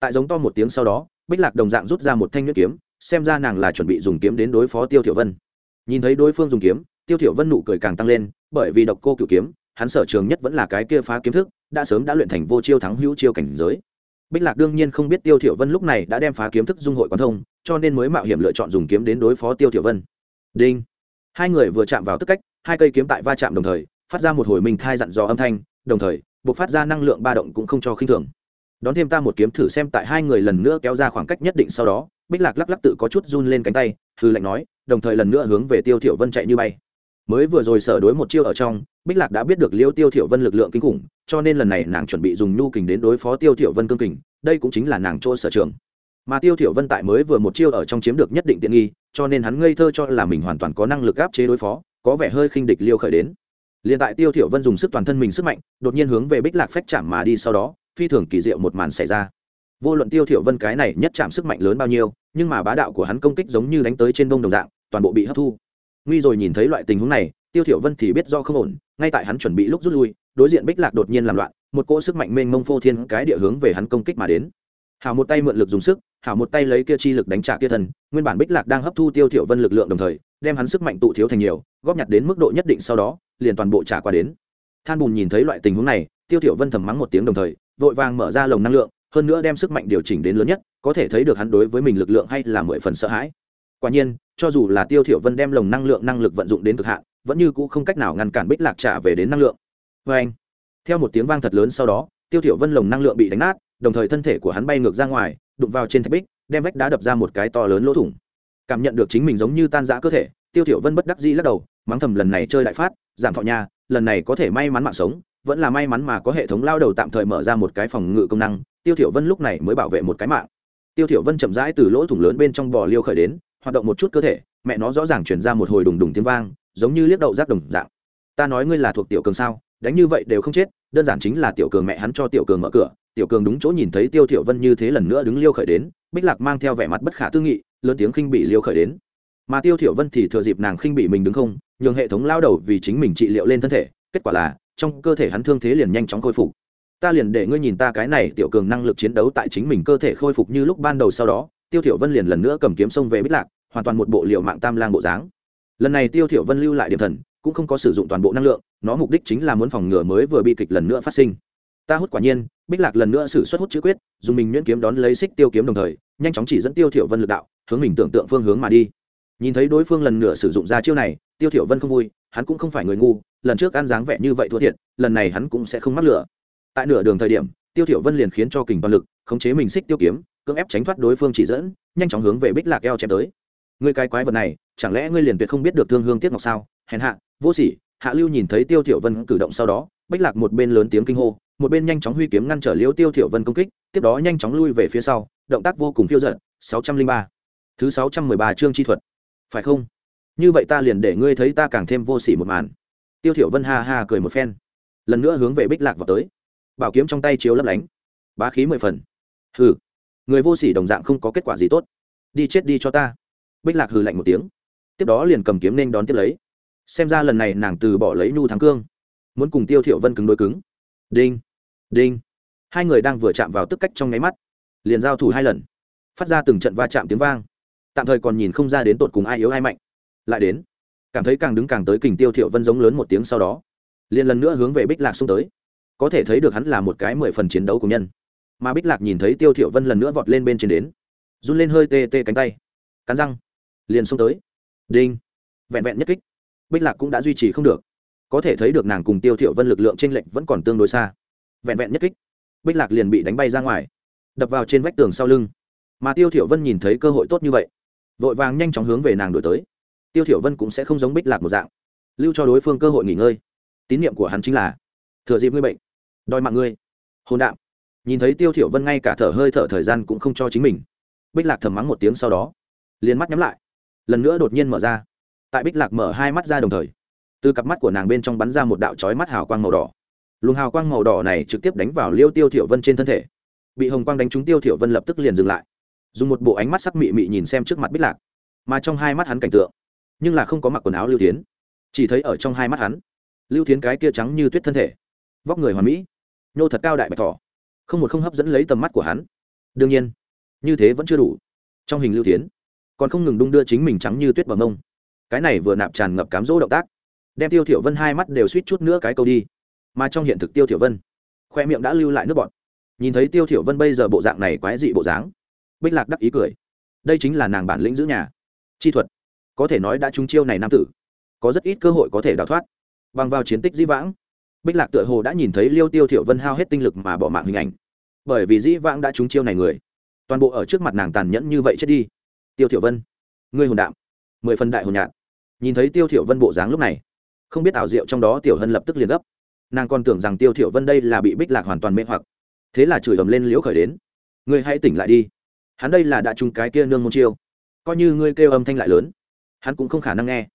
Tại giống to một tiếng sau đó, bích lạc đồng dạng rút ra một thanh nhuyễn kiếm, xem ra nàng là chuẩn bị dùng kiếm đến đối phó tiêu thiểu vân. Nhìn thấy đối phương dùng kiếm, tiêu thiểu vân nụ cười càng tăng lên, bởi vì độc cô cựu kiếm, hắn sở trường nhất vẫn là cái kia phá kiếm thức, đã sớm đã luyện thành vô chiêu thắng hữu chiêu cảnh giới. Bích lạc đương nhiên không biết tiêu thiểu vân lúc này đã đem phá kiếm thức dung hội quán thông, cho nên mới mạo hiểm lựa chọn dùng kiếm đến đối phó tiêu thiểu vân. Đinh. Hai người vừa chạm vào tức cách hai cây kiếm tại va chạm đồng thời, phát ra một hồi mình thai dặn dò âm thanh, đồng thời, buộc phát ra năng lượng ba động cũng không cho khinh thường. Đón thêm ta một kiếm thử xem tại hai người lần nữa kéo ra khoảng cách nhất định sau đó, bích lạc lắc lắc tự có chút run lên cánh tay hư lạnh nói, đồng thời lần nữa hướng về tiêu thiểu vân chạy như bay. Mới vừa rồi sở đối một chiêu ở trong, bích lạc đã biết được liêu tiêu thiểu vân lực lượng kinh khủng, cho nên lần này nàng chuẩn bị dùng nhu kình đến đối phó tiêu thiểu vân cương kình, đây cũng chính là nàng chỗ sở trường. Mà tiêu thiểu vân tại mới vừa một chiêu ở trong chiếm được nhất định tiện nghi, cho nên hắn ngây thơ cho là mình hoàn toàn có năng lực áp chế đối phó có vẻ hơi khinh địch liêu khởi đến. Liền tại tiêu thiểu vân dùng sức toàn thân mình sức mạnh đột nhiên hướng về bích lạc phách chạm mà đi sau đó phi thường kỳ diệu một màn xảy ra. Vô luận tiêu thiểu vân cái này nhất chạm sức mạnh lớn bao nhiêu nhưng mà bá đạo của hắn công kích giống như đánh tới trên đông đồng dạng toàn bộ bị hấp thu. Nguy rồi nhìn thấy loại tình huống này tiêu thiểu vân thì biết do không ổn ngay tại hắn chuẩn bị lúc rút lui đối diện bích lạc đột nhiên làm loạn một cỗ sức mạnh mênh mông phô thiên cái địa hướng về hắn công kích mà đến. Hảo một tay mượn lực dùng sức hảo một tay lấy kia chi lực đánh trả kia thần, nguyên bản bích lạc đang hấp thu tiêu thiểu vân lực lượng đồng thời đem hắn sức mạnh tụ thiếu thành nhiều, góp nhặt đến mức độ nhất định sau đó, liền toàn bộ trả qua đến. Than bùn nhìn thấy loại tình huống này, tiêu thiểu vân thầm mắng một tiếng đồng thời, vội vàng mở ra lồng năng lượng, hơn nữa đem sức mạnh điều chỉnh đến lớn nhất, có thể thấy được hắn đối với mình lực lượng hay là mười phần sợ hãi. Quả nhiên, cho dù là tiêu thiểu vân đem lồng năng lượng năng lực vận dụng đến cực hạn, vẫn như cũ không cách nào ngăn cản bích lạc trả về đến năng lượng. Với anh, theo một tiếng vang thật lớn sau đó, tiêu thiểu vân lồng năng lượng bị đánh nát, đồng thời thân thể của hắn bay ngược ra ngoài, đụng vào trên thạch bích, đem vách đá đập ra một cái to lớn lỗ thủng cảm nhận được chính mình giống như tan rã cơ thể, tiêu thiểu vân bất đắc dĩ lắc đầu, mắng thầm, lần này chơi đại phát, giảm thọ nha, lần này có thể may mắn mạng sống, vẫn là may mắn mà có hệ thống lao đầu tạm thời mở ra một cái phòng ngự công năng. Tiêu thiểu vân lúc này mới bảo vệ một cái mạng. Tiêu thiểu vân chậm rãi từ lỗ thủng lớn bên trong bò liêu khởi đến, hoạt động một chút cơ thể, mẹ nó rõ ràng truyền ra một hồi đùng đùng tiếng vang, giống như liếc đậu rác đồng dạng. Ta nói ngươi là thuộc tiểu cường sao, đánh như vậy đều không chết, đơn giản chính là tiểu cường mẹ hắn cho tiểu cường mở cửa. Tiểu cường đúng chỗ nhìn thấy tiêu thiểu vân như thế lần nữa đứng liêu khởi đến, bích lạc mang theo vẻ mặt bất khả tư nghị lớn tiếng khinh bị liêu khởi đến. Mà tiêu thiểu vân thì thừa dịp nàng khinh bị mình đứng không, nhường hệ thống lao đầu vì chính mình trị liệu lên thân thể, kết quả là, trong cơ thể hắn thương thế liền nhanh chóng khôi phục. Ta liền để ngươi nhìn ta cái này tiểu cường năng lực chiến đấu tại chính mình cơ thể khôi phục như lúc ban đầu sau đó, tiêu thiểu vân liền lần nữa cầm kiếm xông về bích lạc, hoàn toàn một bộ liệu mạng tam lang bộ dáng. Lần này tiêu thiểu vân lưu lại điểm thần, cũng không có sử dụng toàn bộ năng lượng, nó mục đích chính là muốn phòng ngừa mới vừa bị kịch lần nữa phát sinh. Ta hút quả nhiên, bích lạc lần nữa sử xuất hút chữ quyết, dùng mình nhuyễn kiếm đón lấy xích tiêu kiếm đồng thời, nhanh chóng chỉ dẫn tiêu thiểu vân lực đạo hướng mình tưởng tượng phương hướng mà đi. Nhìn thấy đối phương lần nữa sử dụng ra chiêu này, tiêu thiểu vân không vui, hắn cũng không phải người ngu, lần trước ăn dáng vẻ như vậy thua thiệt, lần này hắn cũng sẽ không mắc lửa. Tại nửa đường thời điểm, tiêu thiểu vân liền khiến cho kình toàn lực, khống chế mình xích tiêu kiếm, cưỡng ép tránh thoát đối phương chỉ dẫn, nhanh chóng hướng về bích lạc eo chém tới. Ngươi cái quái vật này, chẳng lẽ ngươi liền tuyệt không biết được thương hương tiếc ngọc sao? Hèn hạ, vô sỉ, hạ lưu nhìn thấy tiêu thiểu vân cử động sau đó, bích lạc một bên lớn tiếng kinh hô, một bên nhanh chóng huy kiếm ngăn trở liễu tiêu thiểu vân công kích, tiếp đó nhanh chóng lui về phía sau, động tác vô cùng phiêu dật 603 thứ 613 chương chi thuật. Phải không? Như vậy ta liền để ngươi thấy ta càng thêm vô sỉ một màn. Tiêu thiểu vân ha ha cười một phen. Lần nữa hướng về bích lạc vào tới. Bảo kiếm trong tay chiếu lấp lánh. Bá khí mười phần. Hừ, người vô sỉ đồng dạng không có kết quả gì tốt. Đi chết đi cho ta. Bích lạc hừ lạnh một tiếng. Tiếp đó liền cầm kiếm nên đón tiếp lấy. Xem ra lần này nàng từ bỏ lấy nhu thắng cương. Muốn cùng tiêu thiểu vân cứng đối cứng. Đinh đinh. Hai người đang vừa chạm vào tức cách trong nháy mắt. Liền giao thủ hai lần. Phát ra từng trận va chạm tiếng vang tạm thời còn nhìn không ra đến tột cùng ai yếu ai mạnh. Lại đến, cảm thấy càng đứng càng tới kình tiêu thiệu vân giống lớn một tiếng sau đó, liền lần nữa hướng về bích lạc xung tới. Có thể thấy được hắn là một cái mười phần chiến đấu của nhân. Mà bích lạc nhìn thấy tiêu thiệu vân lần nữa vọt lên bên trên đến, run lên hơi tê tê cánh tay, cắn răng, liền xung tới. Đinh, vẹn vẹn nhất kích, bích lạc cũng đã duy trì không được. Có thể thấy được nàng cùng tiêu thiệu vân lực lượng trên lệnh vẫn còn tương đối xa. Vẹn vẹn nhất kích, bích lạc liền bị đánh bay ra ngoài, đập vào trên vách tường sau lưng. Mà tiêu thiệu vân nhìn thấy cơ hội tốt như vậy vội vàng nhanh chóng hướng về nàng đuổi tới. Tiêu thiểu vân cũng sẽ không giống bích lạc một dạng, lưu cho đối phương cơ hội nghỉ ngơi. Tín niệm của hắn chính là, thừa dịp ngươi bệnh, đòi mạng ngươi. Hồn đạm. Nhìn thấy tiêu thiểu vân ngay cả thở hơi thở thời gian cũng không cho chính mình. Bích lạc thầm mắng một tiếng sau đó, liền mắt nhắm lại, lần nữa đột nhiên mở ra. Tại bích lạc mở hai mắt ra đồng thời, từ cặp mắt của nàng bên trong bắn ra một đạo chói mắt hào quang màu đỏ. Luồng hào quang màu đỏ này trực tiếp đánh vào liêu tiêu thiểu vân trên thân thể. Bị hồng quang đánh trúng, tiêu thiểu vân lập tức liền dừng lại dùng một bộ ánh mắt sắc mị mị nhìn xem trước mặt bích lạc, mà trong hai mắt hắn cảnh tượng, nhưng là không có mặc quần áo lưu tiến chỉ thấy ở trong hai mắt hắn, lưu tiến cái kia trắng như tuyết thân thể, vóc người hoàn mỹ, nhô thật cao đại bạch thỏ, không một không hấp dẫn lấy tầm mắt của hắn. Đương nhiên, như thế vẫn chưa đủ. Trong hình lưu tiến còn không ngừng đung đưa chính mình trắng như tuyết bằng mông. Cái này vừa nạp tràn ngập cám dỗ động tác, đem tiêu thiểu vân hai mắt đều suýt chút nữa cái câu đi. Mà trong hiện thực tiêu thiểu vân, khoe miệng đã lưu lại nước bọt. Nhìn thấy tiêu thiểu vân bây giờ bộ dạng này quái dị bộ dáng bích lạc đắc ý cười. Đây chính là nàng bản lĩnh giữ nhà. Chi thuật. Có thể nói đã trúng chiêu này nam tử. Có rất ít cơ hội có thể đào thoát. Bằng vào chiến tích dĩ vãng, bích lạc tựa hồ đã nhìn thấy liêu tiêu thiểu vân hao hết tinh lực mà bỏ mạng hình ảnh. Bởi vì dĩ vãng đã trúng chiêu này người, toàn bộ ở trước mặt nàng tàn nhẫn như vậy chết đi. Tiêu thiểu vân, ngươi hồn đạm. Mười phần đại hồn nhạt nhìn thấy tiêu thiểu vân bộ dáng lúc này, không biết ảo diệu trong đó tiểu hân lập tức liền gấp. Nàng còn tưởng rằng tiêu thiểu vân đây là bị bích lạc hoàn toàn mê hoặc. Thế là chửi ầm lên liễu khởi đến. Ngươi hãy tỉnh lại đi hắn đây là đã trúng cái kia nương môn chiêu. Coi như ngươi kêu âm thanh lại lớn, hắn cũng không khả năng nghe.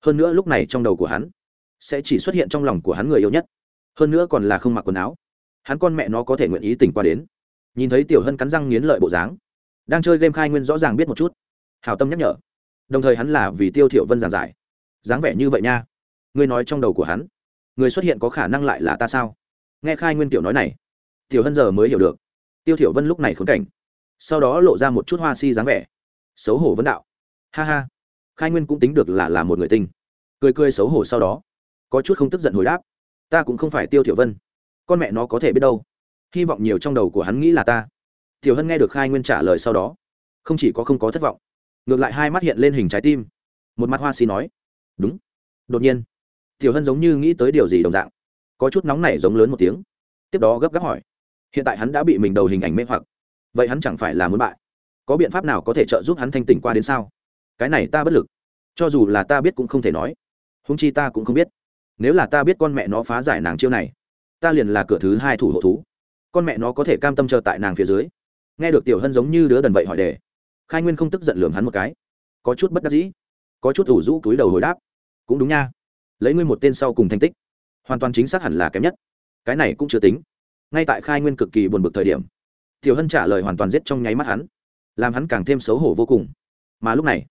Hơn nữa lúc này trong đầu của hắn sẽ chỉ xuất hiện trong lòng của hắn người yêu nhất. Hơn nữa còn là không mặc quần áo. Hắn con mẹ nó có thể nguyện ý tỉnh qua đến. Nhìn thấy tiểu hân cắn răng nghiến lợi bộ dáng, đang chơi game khai nguyên rõ ràng biết một chút. Hào tâm nhắc nhở. Đồng thời hắn là vì tiêu thiểu vân giảng giải. Dáng vẻ như vậy nha. Ngươi nói trong đầu của hắn, người xuất hiện có khả năng lại là ta sao? Nghe khai nguyên tiểu nói này, tiểu hân giờ mới hiểu được. Tiêu thiểu vân lúc này khốn cảnh sau đó lộ ra một chút hoa si dáng vẻ. Xấu hổ vấn đạo. Ha ha. Khai nguyên cũng tính được là là một người tinh cười cười xấu hổ sau đó. Có chút không tức giận hồi đáp. Ta cũng không phải tiêu thiểu vân. Con mẹ nó có thể biết đâu. Hy vọng nhiều trong đầu của hắn nghĩ là ta. Tiểu hân nghe được khai nguyên trả lời sau đó, không chỉ có không có thất vọng, ngược lại hai mắt hiện lên hình trái tim. Một mặt hoa xì nói, đúng. Đột nhiên, tiểu hân giống như nghĩ tới điều gì đồng dạng, có chút nóng nảy giống lớn một tiếng. Tiếp đó gấp gáp hỏi, hiện tại hắn đã bị mình đầu hình ảnh mê hoặc vậy hắn chẳng phải là muốn bại. Có biện pháp nào có thể trợ giúp hắn thanh tỉnh qua đến sao? Cái này ta bất lực. Cho dù là ta biết cũng không thể nói. Húng chi ta cũng không biết. Nếu là ta biết con mẹ nó phá giải nàng chiêu này, ta liền là cửa thứ hai thủ hộ thú. Con mẹ nó có thể cam tâm chờ tại nàng phía dưới. Nghe được tiểu hân giống như đứa đần vậy hỏi đề, khai nguyên không tức giận lường hắn một cái. Có chút bất đắc dĩ, có chút ủ rũ túi đầu hồi đáp, cũng đúng nha. Lấy ngươi một tên sau cùng thành tích, hoàn toàn chính xác hẳn là kém nhất. Cái này cũng chưa tính. Ngay tại khai nguyên cực kỳ buồn bực thời điểm tiểu hân trả lời hoàn toàn giết trong nháy mắt hắn, làm hắn càng thêm xấu hổ vô cùng. Mà lúc này,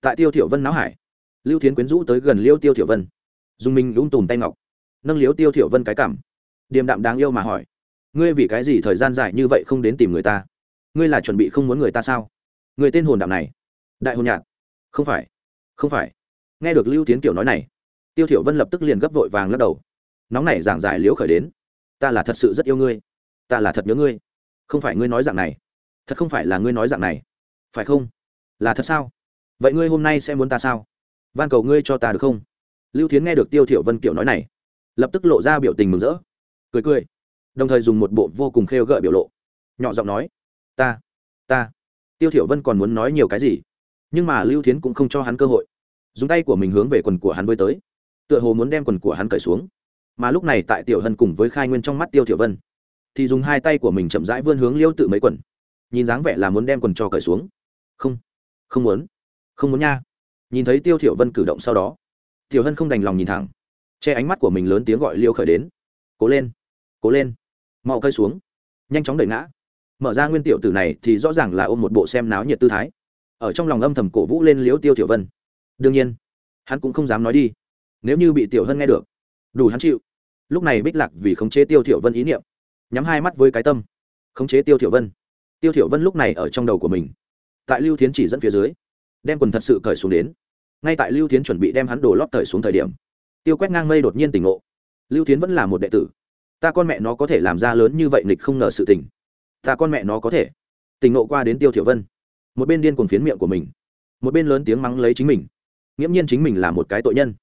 tại tiêu thiểu vân náo hải, lưu thiến quyến rũ tới gần liêu tiêu thiểu vân, dùng mình lúng tùm tay ngọc, nâng liếu tiêu thiểu vân cái cảm, điềm đạm đáng yêu mà hỏi, ngươi vì cái gì thời gian dài như vậy không đến tìm người ta? Ngươi là chuẩn bị không muốn người ta sao? Người tên hồn đạm này, đại hồn nhạt không phải không phải. Nghe được lưu tiến Tiểu nói này, tiêu thiểu vân lập tức liền gấp vội vàng lắc đầu, nóng này giảng giải liếu khởi đến, ta là thật sự rất yêu ngươi, ta là thật nhớ ngươi không phải ngươi nói dạng này. Thật không phải là ngươi nói dạng này. Phải không? Là thật sao? Vậy ngươi hôm nay sẽ muốn ta sao? Van cầu ngươi cho ta được không? Lưu thiến nghe được tiêu thiểu vân kiểu nói này, lập tức lộ ra biểu tình mừng rỡ. Cười cười, đồng thời dùng một bộ vô cùng khêu gợi biểu lộ, nhỏ giọng nói, ta ta. Tiêu thiểu vân còn muốn nói nhiều cái gì, nhưng mà lưu thiến cũng không cho hắn cơ hội. Dùng tay của mình hướng về quần của hắn với tới, tựa hồ muốn đem quần của hắn cởi xuống. Mà lúc này tại tiểu hân cùng với khai nguyên trong mắt tiêu thiểu vân thì dùng hai tay của mình chậm rãi vươn hướng liêu tự mấy quần. Nhìn dáng vẻ là muốn đem quần cho cởi xuống. Không không muốn. Không muốn nha. Nhìn thấy tiêu thiểu vân cử động sau đó, tiểu hân không đành lòng nhìn thẳng. Che ánh mắt của mình lớn tiếng gọi liêu khởi đến. Cố lên cố lên, mau cơi xuống. Nhanh chóng đẩy ngã. Mở ra nguyên tiểu tử này thì rõ ràng là ôm một bộ xem náo nhiệt tư thái. Ở trong lòng âm thầm cổ vũ lên liếu tiêu tiểu vân. Đương nhiên, hắn cũng không dám nói đi. Nếu như bị tiểu hân nghe được, đủ hắn chịu. Lúc này bích lạc vì khống chế tiêu tiểu vân ý niệm nhắm hai mắt với cái tâm. Khống chế tiêu thiểu vân. Tiêu thiểu vân lúc này ở trong đầu của mình. Tại lưu thiến chỉ dẫn phía dưới, đem quần thật sự cởi xuống đến. Ngay tại lưu thiến chuẩn bị đem hắn đồ lót cởi xuống thời điểm, tiêu quét ngang mây đột nhiên tỉnh ngộ. Lưu thiến vẫn là một đệ tử. Ta con mẹ nó có thể làm ra lớn như vậy nghịch không ngờ sự tình. Ta con mẹ nó có thể. Tỉnh nộ qua đến tiêu thiểu vân. Một bên điên cuồng phiến miệng của mình. Một bên lớn tiếng mắng lấy chính mình. Nghiễm nhiên chính mình là một cái tội nhân.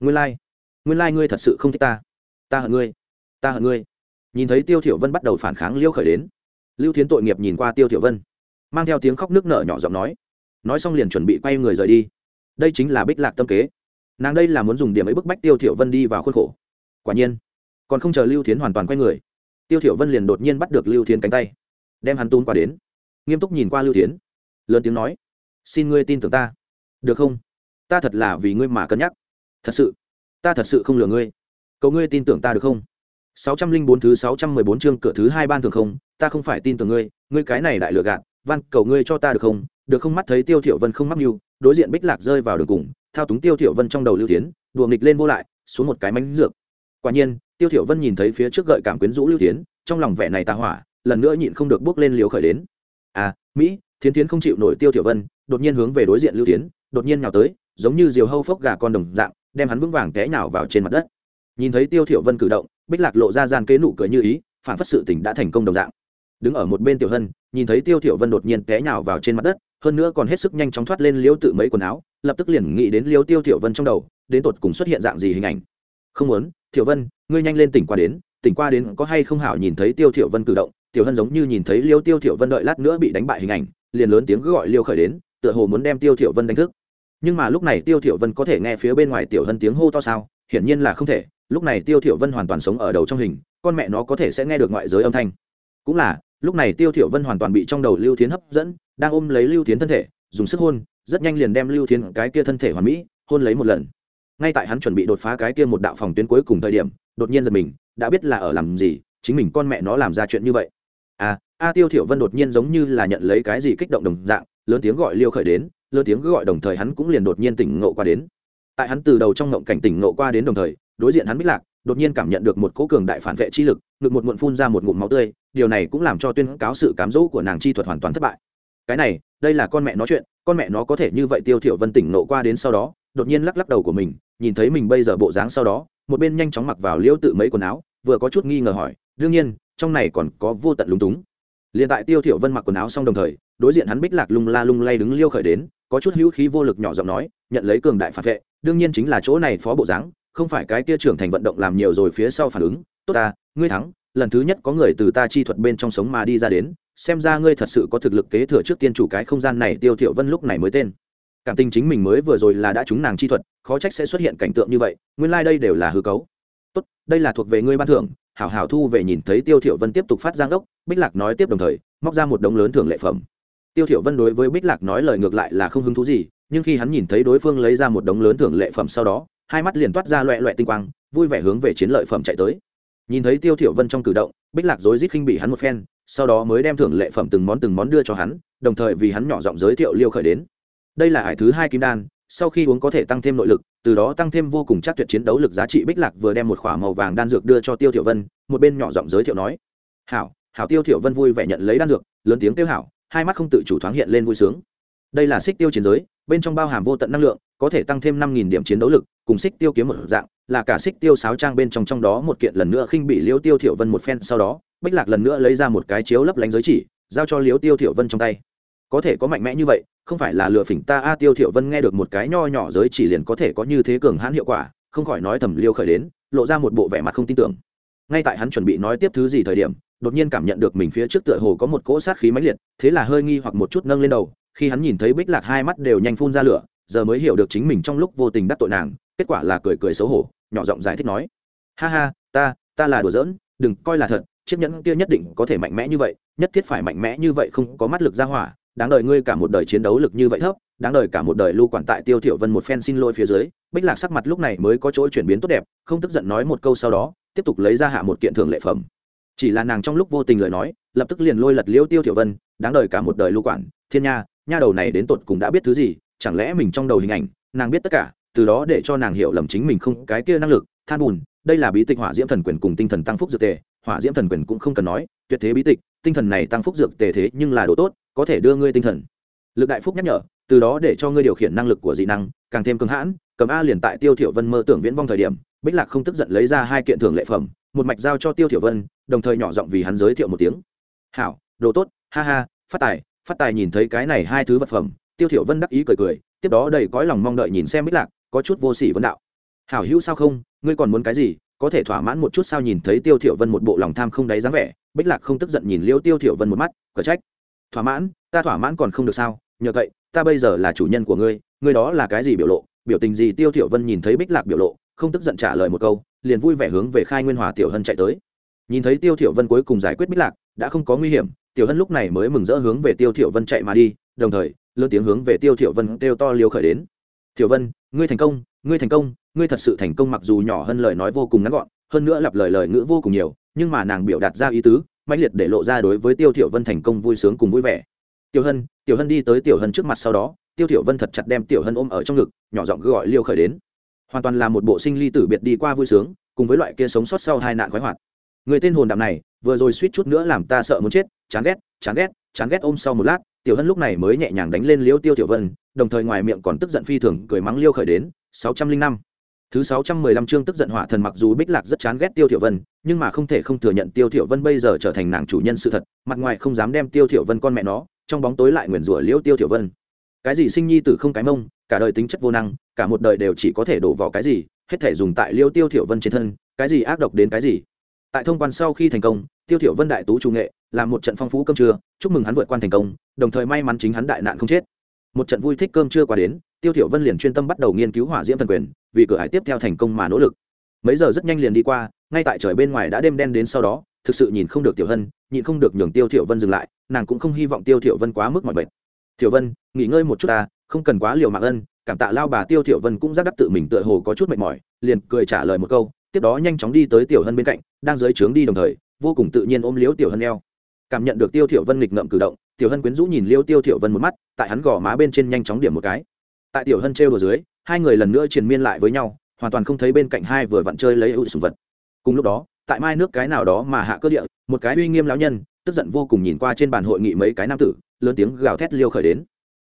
Nguyên lai. Like. nguyên lai like ngươi thật sự không thích ta. Ta hận ngươi. Ta hận ngươi nhìn thấy tiêu thiểu vân bắt đầu phản kháng liêu khởi đến lưu thiến tội nghiệp nhìn qua tiêu thiểu vân mang theo tiếng khóc nước nở nhỏ giọng nói nói xong liền chuẩn bị quay người rời đi đây chính là bích lạc tâm kế nàng đây là muốn dùng điểm ấy bức bách tiêu thiểu vân đi vào khuôn khổ quả nhiên còn không chờ lưu thiến hoàn toàn quay người tiêu thiểu vân liền đột nhiên bắt được lưu thiến cánh tay đem hắn túm qua đến nghiêm túc nhìn qua lưu thiến lớn tiếng nói xin ngươi tin tưởng ta được không ta thật là vì ngươi mà cân nhắc thật sự ta thật sự không lừa ngươi cầu ngươi tin tưởng ta được không 604 thứ 614 chương cửa thứ hai ban thường không, ta không phải tin tưởng ngươi ngươi cái này đại lừa gạt, van cầu ngươi cho ta được không? Được không mắt thấy tiêu thiểu vân không mắc mưu, đối diện bích lạc rơi vào đường cùng, thao túng tiêu thiểu vân trong đầu lưu tiến, đùa nghịch lên vô lại, xuống một cái mánh dược. Quả nhiên, tiêu thiểu vân nhìn thấy phía trước gợi cảm quyến rũ lưu tiến, trong lòng vẻ này tà hỏa, lần nữa nhịn không được bước lên liều khởi đến. À mỹ, thiến thiến không chịu nổi tiêu thiểu vân, đột nhiên hướng về đối diện lưu tiến, đột nhiên nhào tới, giống như diều hâu phốc gà con đồng dạng, đem hắn vững vàng té nhào vào trên mặt đất nhìn thấy tiêu thiểu vân cử động, bích lạc lộ ra gian kế nụ cười như ý phản phất sự tình đã thành công đồng dạng. Đứng ở một bên tiểu hân, nhìn thấy tiêu thiểu vân đột nhiên té nhào vào trên mặt đất, hơn nữa còn hết sức nhanh chóng thoát lên liêu tự mấy quần áo, lập tức liền nghĩ đến liêu tiêu thiểu vân trong đầu, đến tột cùng xuất hiện dạng gì hình ảnh. Không muốn, thiểu vân, ngươi nhanh lên tỉnh qua đến, tỉnh qua đến có hay không hảo nhìn thấy tiêu thiểu vân cử động? Tiểu hân giống như nhìn thấy liêu tiêu thiểu vân đợi lát nữa bị đánh bại hình ảnh, liền lớn tiếng gọi liêu khởi đến, tựa hồ muốn đem tiêu thiểu vân đánh thức. Nhưng mà lúc này tiêu thiểu vân có thể nghe phía bên ngoài tiểu hân tiếng hô to sao? Hiển nhiên là không thể lúc này tiêu thiểu vân hoàn toàn sống ở đầu trong hình, con mẹ nó có thể sẽ nghe được ngoại giới âm thanh. Cũng là, lúc này tiêu thiểu vân hoàn toàn bị trong đầu lưu thiến hấp dẫn, đang ôm lấy lưu thiến thân thể, dùng sức hôn, rất nhanh liền đem lưu thiến cái kia thân thể hoàn mỹ hôn lấy một lần. Ngay tại hắn chuẩn bị đột phá cái kia một đạo phòng tuyến cuối cùng thời điểm, đột nhiên giật mình, đã biết là ở làm gì, chính mình con mẹ nó làm ra chuyện như vậy. À a tiêu thiểu vân đột nhiên giống như là nhận lấy cái gì kích động đồng dạng, lớn tiếng gọi liêu khởi đến, lớn tiếng gọi đồng thời hắn cũng liền đột nhiên tỉnh ngộ qua đến. Tại hắn từ đầu trong ngộng cảnh tỉnh ngộ qua đến đồng thời đối diện hắn bích lạc, đột nhiên cảm nhận được một cỗ cường đại phản vệ chi lực, ngực một muộn phun ra một ngụm máu tươi, điều này cũng làm cho tuyên cáo sự cám dỗ của nàng chi thuật hoàn toàn thất bại. Cái này, đây là con mẹ nó chuyện, con mẹ nó có thể như vậy tiêu thiểu vân tỉnh nộ qua đến sau đó, đột nhiên lắc lắc đầu của mình, nhìn thấy mình bây giờ bộ dáng sau đó, một bên nhanh chóng mặc vào liễu tự mấy quần áo, vừa có chút nghi ngờ hỏi, đương nhiên, trong này còn có vô tận lúng túng. Liền tại tiêu thiểu vân mặc quần áo xong đồng thời, đối diện hắn bích lạc lung la lung lay đứng liêu khởi đến, có chút hữu khí vô lực nhỏ giọng nói, nhận lấy cường đại phản vệ, đương nhiên chính là chỗ này phó bộ dáng không phải cái kia trưởng thành vận động làm nhiều rồi phía sau phản ứng, tốt ta, ngươi thắng, lần thứ nhất có người từ ta chi thuật bên trong sống mà đi ra đến, xem ra ngươi thật sự có thực lực kế thừa trước tiên chủ cái không gian này, tiêu thiểu vân lúc này mới tên. Cảm tình chính mình mới vừa rồi là đã trúng nàng chi thuật, khó trách sẽ xuất hiện cảnh tượng như vậy, nguyên lai like đây đều là hư cấu. Tốt, đây là thuộc về ngươi ban thưởng, hảo hảo thu về nhìn thấy tiêu thiểu vân tiếp tục phát giang đốc bích lạc nói tiếp đồng thời, móc ra một đống lớn thưởng lệ phẩm. Tiêu thiểu vân đối với bích lạc nói lời ngược lại là không hứng thú gì, nhưng khi hắn nhìn thấy đối phương lấy ra một đống lớn thưởng lệ phẩm sau đó hai mắt liền toát ra loẹ loẹ tinh quang, vui vẻ hướng về chiến lợi phẩm chạy tới. Nhìn thấy tiêu thiểu vân trong cử động, bích lạc rối rít khinh bỉ hắn một phen, sau đó mới đem thưởng lệ phẩm từng món từng món đưa cho hắn, đồng thời vì hắn nhỏ giọng giới thiệu liêu khởi đến. Đây là hải thứ hai kim đan, sau khi uống có thể tăng thêm nội lực, từ đó tăng thêm vô cùng chắc tuyệt chiến đấu lực giá trị, bích lạc vừa đem một khỏa màu vàng đan dược đưa cho tiêu thiểu vân, một bên nhỏ giọng giới thiệu nói, hảo hảo tiêu thiểu vân vui vẻ nhận lấy đan dược, lớn tiếng tiêu hảo, hai mắt không tự chủ thoáng hiện lên vui sướng. Đây là xích tiêu chiến giới, bên trong bao hàm vô tận năng lượng có thể tăng thêm năm nghìn điểm chiến đấu lực, cùng xích tiêu kiếm một dạng, là cả xích tiêu sáo trang bên trong trong đó một kiện lần nữa khinh bị liễu tiêu thiểu vân một phen sau đó, bích lạc lần nữa lấy ra một cái chiếu lấp lánh giới chỉ, giao cho liễu tiêu thiểu vân trong tay. Có thể có mạnh mẽ như vậy, không phải là lừa phỉnh ta a, tiêu thiểu vân nghe được một cái nho nhỏ giới chỉ liền có thể có như thế cường hãn hiệu quả, không khỏi nói thầm liêu khởi đến, lộ ra một bộ vẻ mặt không tin tưởng. Ngay tại hắn chuẩn bị nói tiếp thứ gì thời điểm, đột nhiên cảm nhận được mình phía trước tựa hồ có một cỗ sát khí mãnh liệt, thế là hơi nghi hoặc một chút nâng lên đầu, khi hắn nhìn thấy bích lạc hai mắt đều nhanh phun ra lửa giờ mới hiểu được chính mình trong lúc vô tình đắc tội nàng, kết quả là cười cười xấu hổ, nhỏ giọng giải thích nói, ha ha, ta ta là đùa giỡn, đừng coi là thật, chiếc nhẫn kia nhất định có thể mạnh mẽ như vậy, nhất thiết phải mạnh mẽ như vậy không có mắt lực ra hỏa, đáng đời ngươi cả một đời chiến đấu lực như vậy thấp, đáng đời cả một đời lưu quản tại tiêu thiểu vân một phen xin lỗi phía dưới. Bích lạc sắc mặt lúc này mới có chỗ chuyển biến tốt đẹp, không tức giận nói một câu sau đó, tiếp tục lấy ra hạ một kiện thưởng lệ phẩm. Chỉ là nàng trong lúc vô tình lời nói, lập tức liền lôi lật liêu tiêu thiểu vân, đáng đời cả một đời lưu quản, thiên nha nha đầu này đến tột cùng đã biết thứ gì chẳng lẽ mình trong đầu hình ảnh, nàng biết tất cả, từ đó để cho nàng hiểu lầm chính mình không, cái kia năng lực, than bùn, đây là bí tịch hỏa diễm thần quyền cùng tinh thần tăng phúc dược tề, hỏa diễm thần quyền cũng không cần nói, tuyệt thế bí tịch, tinh thần này tăng phúc dược tề thế nhưng là đồ tốt, có thể đưa ngươi tinh thần. Lực đại phúc nhắc nhở, từ đó để cho ngươi điều khiển năng lực của dị năng, càng thêm cứng hãn, cầm a liền tại tiêu thiểu vân mơ tưởng viễn vong thời điểm, bích lạc không tức giận lấy ra hai kiện thưởng lệ phẩm, một mạch giao cho tiêu thiểu vân, đồng thời nhỏ giọng vì hắn giới thiệu một tiếng. Hảo, đồ tốt, ha ha, phát tài phát tài nhìn thấy cái này hai thứ vật phẩm tiêu thiểu vân đắc ý cười cười, tiếp đó đầy cõi lòng mong đợi nhìn xem bích lạc, có chút vô sỉ vấn đạo. Hảo hữu sao không, ngươi còn muốn cái gì, có thể thỏa mãn một chút sao nhìn thấy tiêu thiểu vân một bộ lòng tham không đáy dáng vẻ, bích lạc không tức giận nhìn liêu tiêu thiểu vân một mắt cở trách. Thỏa mãn, ta thỏa mãn còn không được sao, nhờ vậy ta bây giờ là chủ nhân của ngươi ngươi đó là cái gì biểu lộ, biểu tình gì? Tiêu thiểu vân nhìn thấy bích lạc biểu lộ, không tức giận trả lời một câu, liền vui vẻ hướng về khai nguyên hòa tiểu hân chạy tới. Nhìn thấy tiêu thiểu vân cuối cùng giải quyết bích lạc, đã không có nguy hiểm, tiểu hân lúc này mới mừng rỡ hướng về tiêu thiểu vân chạy mà đi, đồng thời lớn tiếng hướng về tiêu thiểu vân kêu to liều khởi đến. Thiểu vân, ngươi thành công, ngươi thành công, ngươi thật sự thành công mặc dù nhỏ hơn lời nói vô cùng ngắn gọn, hơn nữa lặp lời lời ngữ vô cùng nhiều, nhưng mà nàng biểu đạt ra ý tứ, mãnh liệt để lộ ra đối với tiêu thiểu vân thành công vui sướng cùng vui vẻ. Tiểu hân tiểu hân đi tới tiểu hân trước mặt sau đó, tiêu thiểu vân thật chặt đem tiểu hân ôm ở trong ngực, nhỏ giọng gọi liêu khởi đến. Hoàn toàn là một bộ sinh ly tử biệt đi qua vui sướng, cùng với loại kia sống sót sau hai nạn khoái hoạt. Người tên hồn đạm này, vừa rồi suýt chút nữa làm ta sợ muốn chết, chán ghét chán ghét chán ghét ôm sau một lát tiểu hân lúc này mới nhẹ nhàng đánh lên liêu tiêu tiểu vân, đồng thời ngoài miệng còn tức giận phi thường, cười mắng liêu khởi đến, sáu trăm linh năm. Thứ sáu trăm mười lăm chương tức giận hỏa thần mặc dù bích lạc rất chán ghét tiêu tiểu vân, nhưng mà không thể không thừa nhận tiêu tiểu vân bây giờ trở thành nàng chủ nhân sự thật, mặt ngoài không dám đem tiêu tiểu vân con mẹ nó, trong bóng tối lại nguyền rủa liêu tiêu tiểu vân. Cái gì sinh nhi tử không cái mông, cả đời tính chất vô năng, cả một đời đều chỉ có thể đổ vào cái gì, hết thể dùng tại liêu tiêu tiểu vân trên thân, cái gì ác độc đến cái gì. Tại thông quan sau khi thành công, tiêu Tiểu vân đại tú trung nghệ làm một trận phong phú cơm trưa, chúc mừng hắn vượt qua thành công, đồng thời may mắn chính hắn đại nạn không chết. Một trận vui thích cơm trưa qua đến, tiêu thiểu vân liền chuyên tâm bắt đầu nghiên cứu hỏa diễm thần quyền, vì cửa hải tiếp theo thành công mà nỗ lực. Mấy giờ rất nhanh liền đi qua, ngay tại trời bên ngoài đã đêm đen đến sau đó, thực sự nhìn không được tiểu hân, nhịn không được nhường tiêu thiểu vân dừng lại, nàng cũng không hy vọng tiêu thiểu vân quá mức mỏi mệt. Thiểu vân, nghỉ ngơi một chút ta, không cần quá liều mạng ân, cảm tạ lao bà tiêu thiểu vân cũng giác đắc tự mình tựa hồ có chút mệt mỏi, liền cười trả lời một câu, tiếp đó nhanh chóng đi tới tiểu hân bên cạnh, đang dưới trướng đi đồng thời, vô cùng tự nhiên ôm liếu tiểu hân eo cảm nhận được tiêu thiểu vân nghịch ngợm cử động, tiểu hân quyến rũ nhìn liêu tiêu thiểu vân một mắt, tại hắn gò má bên trên nhanh chóng điểm một cái. Tại tiểu hân treo đùa dưới, hai người lần nữa triền miên lại với nhau, hoàn toàn không thấy bên cạnh hai vừa vặn chơi lấy ưu sùng vật. Cùng lúc đó, tại mai nước cái nào đó mà hạ cơ địa, một cái uy nghiêm lão nhân, tức giận vô cùng nhìn qua trên bàn hội nghị mấy cái nam tử, lớn tiếng gào thét liêu khởi đến.